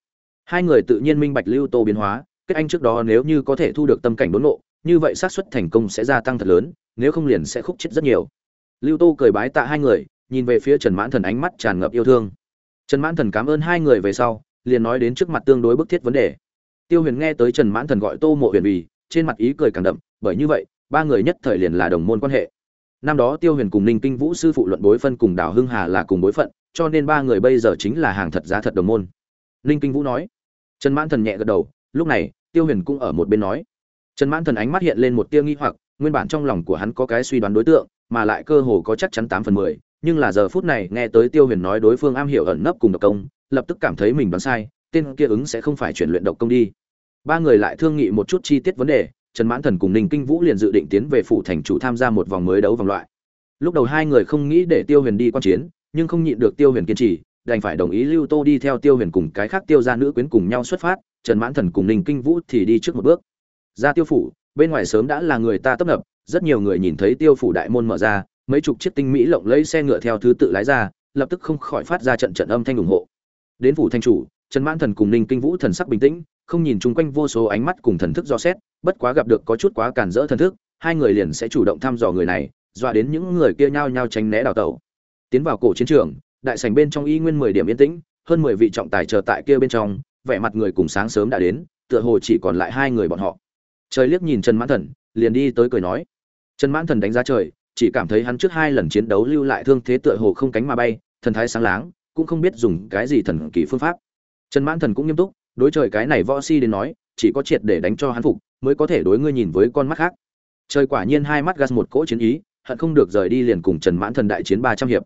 Hai người tự nhiên minh bạch lưu tô biến hóa, kết anh trước đó nếu như có thể thu được tâm cảnh đốn ngộ, như vậy xác suất thành công sẽ gia tăng thật lớn, nếu không liền sẽ khúc chết rất nhiều. Lưu tô cười bái tạ hai người, nhìn về phía trần mãn thần ánh mắt tràn ngập yêu thương. Trần mãn thần cảm ơn hai người về sau, liền nói đến trước mặt tương đối bức thiết vấn đề. Tiêu huyền nghe tới trần mãn thần gọi tô mộ huyền vì, trên mặt ý cười càng đậm, bởi như vậy, ba người nhất thời liền là đồng môn quan hệ năm đó tiêu huyền cùng ninh kinh vũ sư phụ luận bối phân cùng đào hưng hà là cùng bối phận, cho nên ba người bây giờ chính là hàng thật giá thật đồng môn. Ninh kinh vũ nói. Trần mãn thần nhẹ gật đầu, lúc này, tiêu huyền cũng ở một bên nói. Trần mãn thần ánh mắt hiện lên một tia nghi hoặc, nguyên bản trong lòng của hắn có cái suy đoán đối tượng, mà lại cơ hồ có chắc chắn tám phần mười, nhưng là giờ phút này nghe tới tiêu huyền nói đối phương am hiểu ẩn nấp cùng độc công, lập tức cảm thấy mình đoán sai, tên kia ứng sẽ không phải chuyển luyện độc công đi. Ba người lại thương nghị một chút chi tiết vấn đề trần mãn thần cùng ninh kinh vũ liền dự định tiến về phủ thành chủ tham gia một vòng mới đấu vòng loại. Lúc đầu hai người không nghĩ để tiêu huyền đi quan chiến, nhưng không nhịn được tiêu huyền kiên trì, đành phải đồng ý lưu tô đi theo tiêu huyền cùng cái khác tiêu ra nữ quyến cùng nhau xuất phát, trần mãn thần cùng ninh kinh vũ thì đi trước một bước. Ra tiêu phủ, bên ngoài sớm đã là người ta tấp nập, rất nhiều người nhìn thấy tiêu phủ đại môn mở ra, mấy chục chiếc tinh mỹ lộng lấy xe ngựa theo thứ tự lái ra, lập tức không khỏi phát ra trận trận âm thanh ủng hộ. Đến phủ thanh chủ trần mãn thần cùng ninh kinh vũ thần sắc bình tĩnh, không nhìn chung quanh vô số ánh mắt cùng thần thức do xét, bất quá gặp được có chút quá cản rỡ thần thức, hai người liền sẽ chủ động thăm dò người này, dọa đến những người kia nhao nhao tránh né đào tẩu. Tiến vào cổ chiến trường, đại sảnh bên trong y nguyên mười điểm yên tĩnh, hơn mười vị trọng tài chờ tại kia bên trong, vẻ mặt người cùng sáng sớm đã đến, tựa hồ chỉ còn lại hai người bọn họ. Trời liếc nhìn trần mãn thần, liền đi tới cười nói. Trần mãn thần đánh giá trời, chỉ cảm thấy hắn trước hai lần chiến đấu lưu lại thương thế tựa hồ không cánh mà bay, thần thái sáng láng, cũng không biết dùng cái gì thần kỳ phương pháp trần mãn thần cũng nghiêm túc, đối trời cái này võ si đến nói, chỉ có triệt để đánh cho hắn phục, mới có thể đối ngươi nhìn với con mắt khác. Trời quả nhiên hai mắt gas một cỗ chiến ý, hận không được rời đi liền cùng trần mãn thần đại chiến ba trăm hiệp.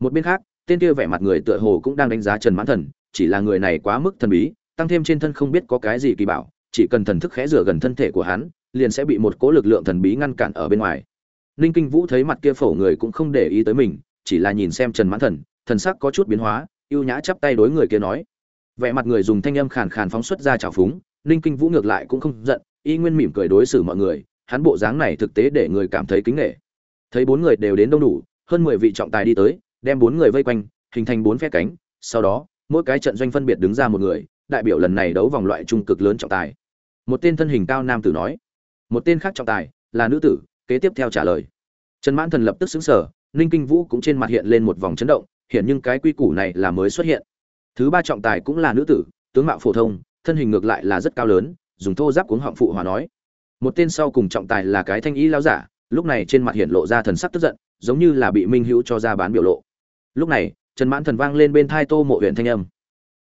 Một bên khác, tên kia vẻ mặt người tựa hồ cũng đang đánh giá trần mãn thần, chỉ là người này quá mức thần bí, tăng thêm trên thân không biết có cái gì kỳ bảo, chỉ cần thần thức khẽ rửa gần thân thể của hắn, liền sẽ bị một cỗ lực lượng thần bí ngăn cản ở bên ngoài. Ninh kinh vũ thấy mặt kia phổ người cũng không để ý tới mình, chỉ là nhìn xem trần mãn thần thần sắc có chút biến hóa, ưu nhã chắp tay đối người kia nói vẻ mặt người dùng thanh âm khàn khàn phóng xuất ra trào phúng, ninh kinh vũ ngược lại cũng không giận, y nguyên mỉm cười đối xử mọi người, hắn bộ dáng này thực tế để người cảm thấy kính nghệ thấy bốn người đều đến đông đủ, hơn mười vị trọng tài đi tới, đem bốn người vây quanh, hình thành bốn phe cánh, sau đó, mỗi cái trận doanh phân biệt đứng ra một người, đại biểu lần này đấu vòng loại trung cực lớn trọng tài. Một tên thân hình cao nam tử nói, một tên khác trọng tài, là nữ tử. Kế tiếp theo trả lời. Trần mãn thần lập tức xứng sở ninh kinh vũ cũng trên mặt hiện lên một vòng chấn động hiện nhưng cái quy củ này là mới xuất hiện thứ ba trọng tài cũng là nữ tử, tướng mạo phổ thông, thân hình ngược lại là rất cao lớn, dùng thô giáp cuống họng phụ hòa nói. Một tên sau cùng trọng tài là cái thanh ý lao giả, lúc này trên mặt hiện lộ ra thần sắc tức giận, giống như là bị minh hữu cho ra bán biểu lộ. Lúc này, trần mãn thần vang lên bên thai tô mộ huyện thanh âm.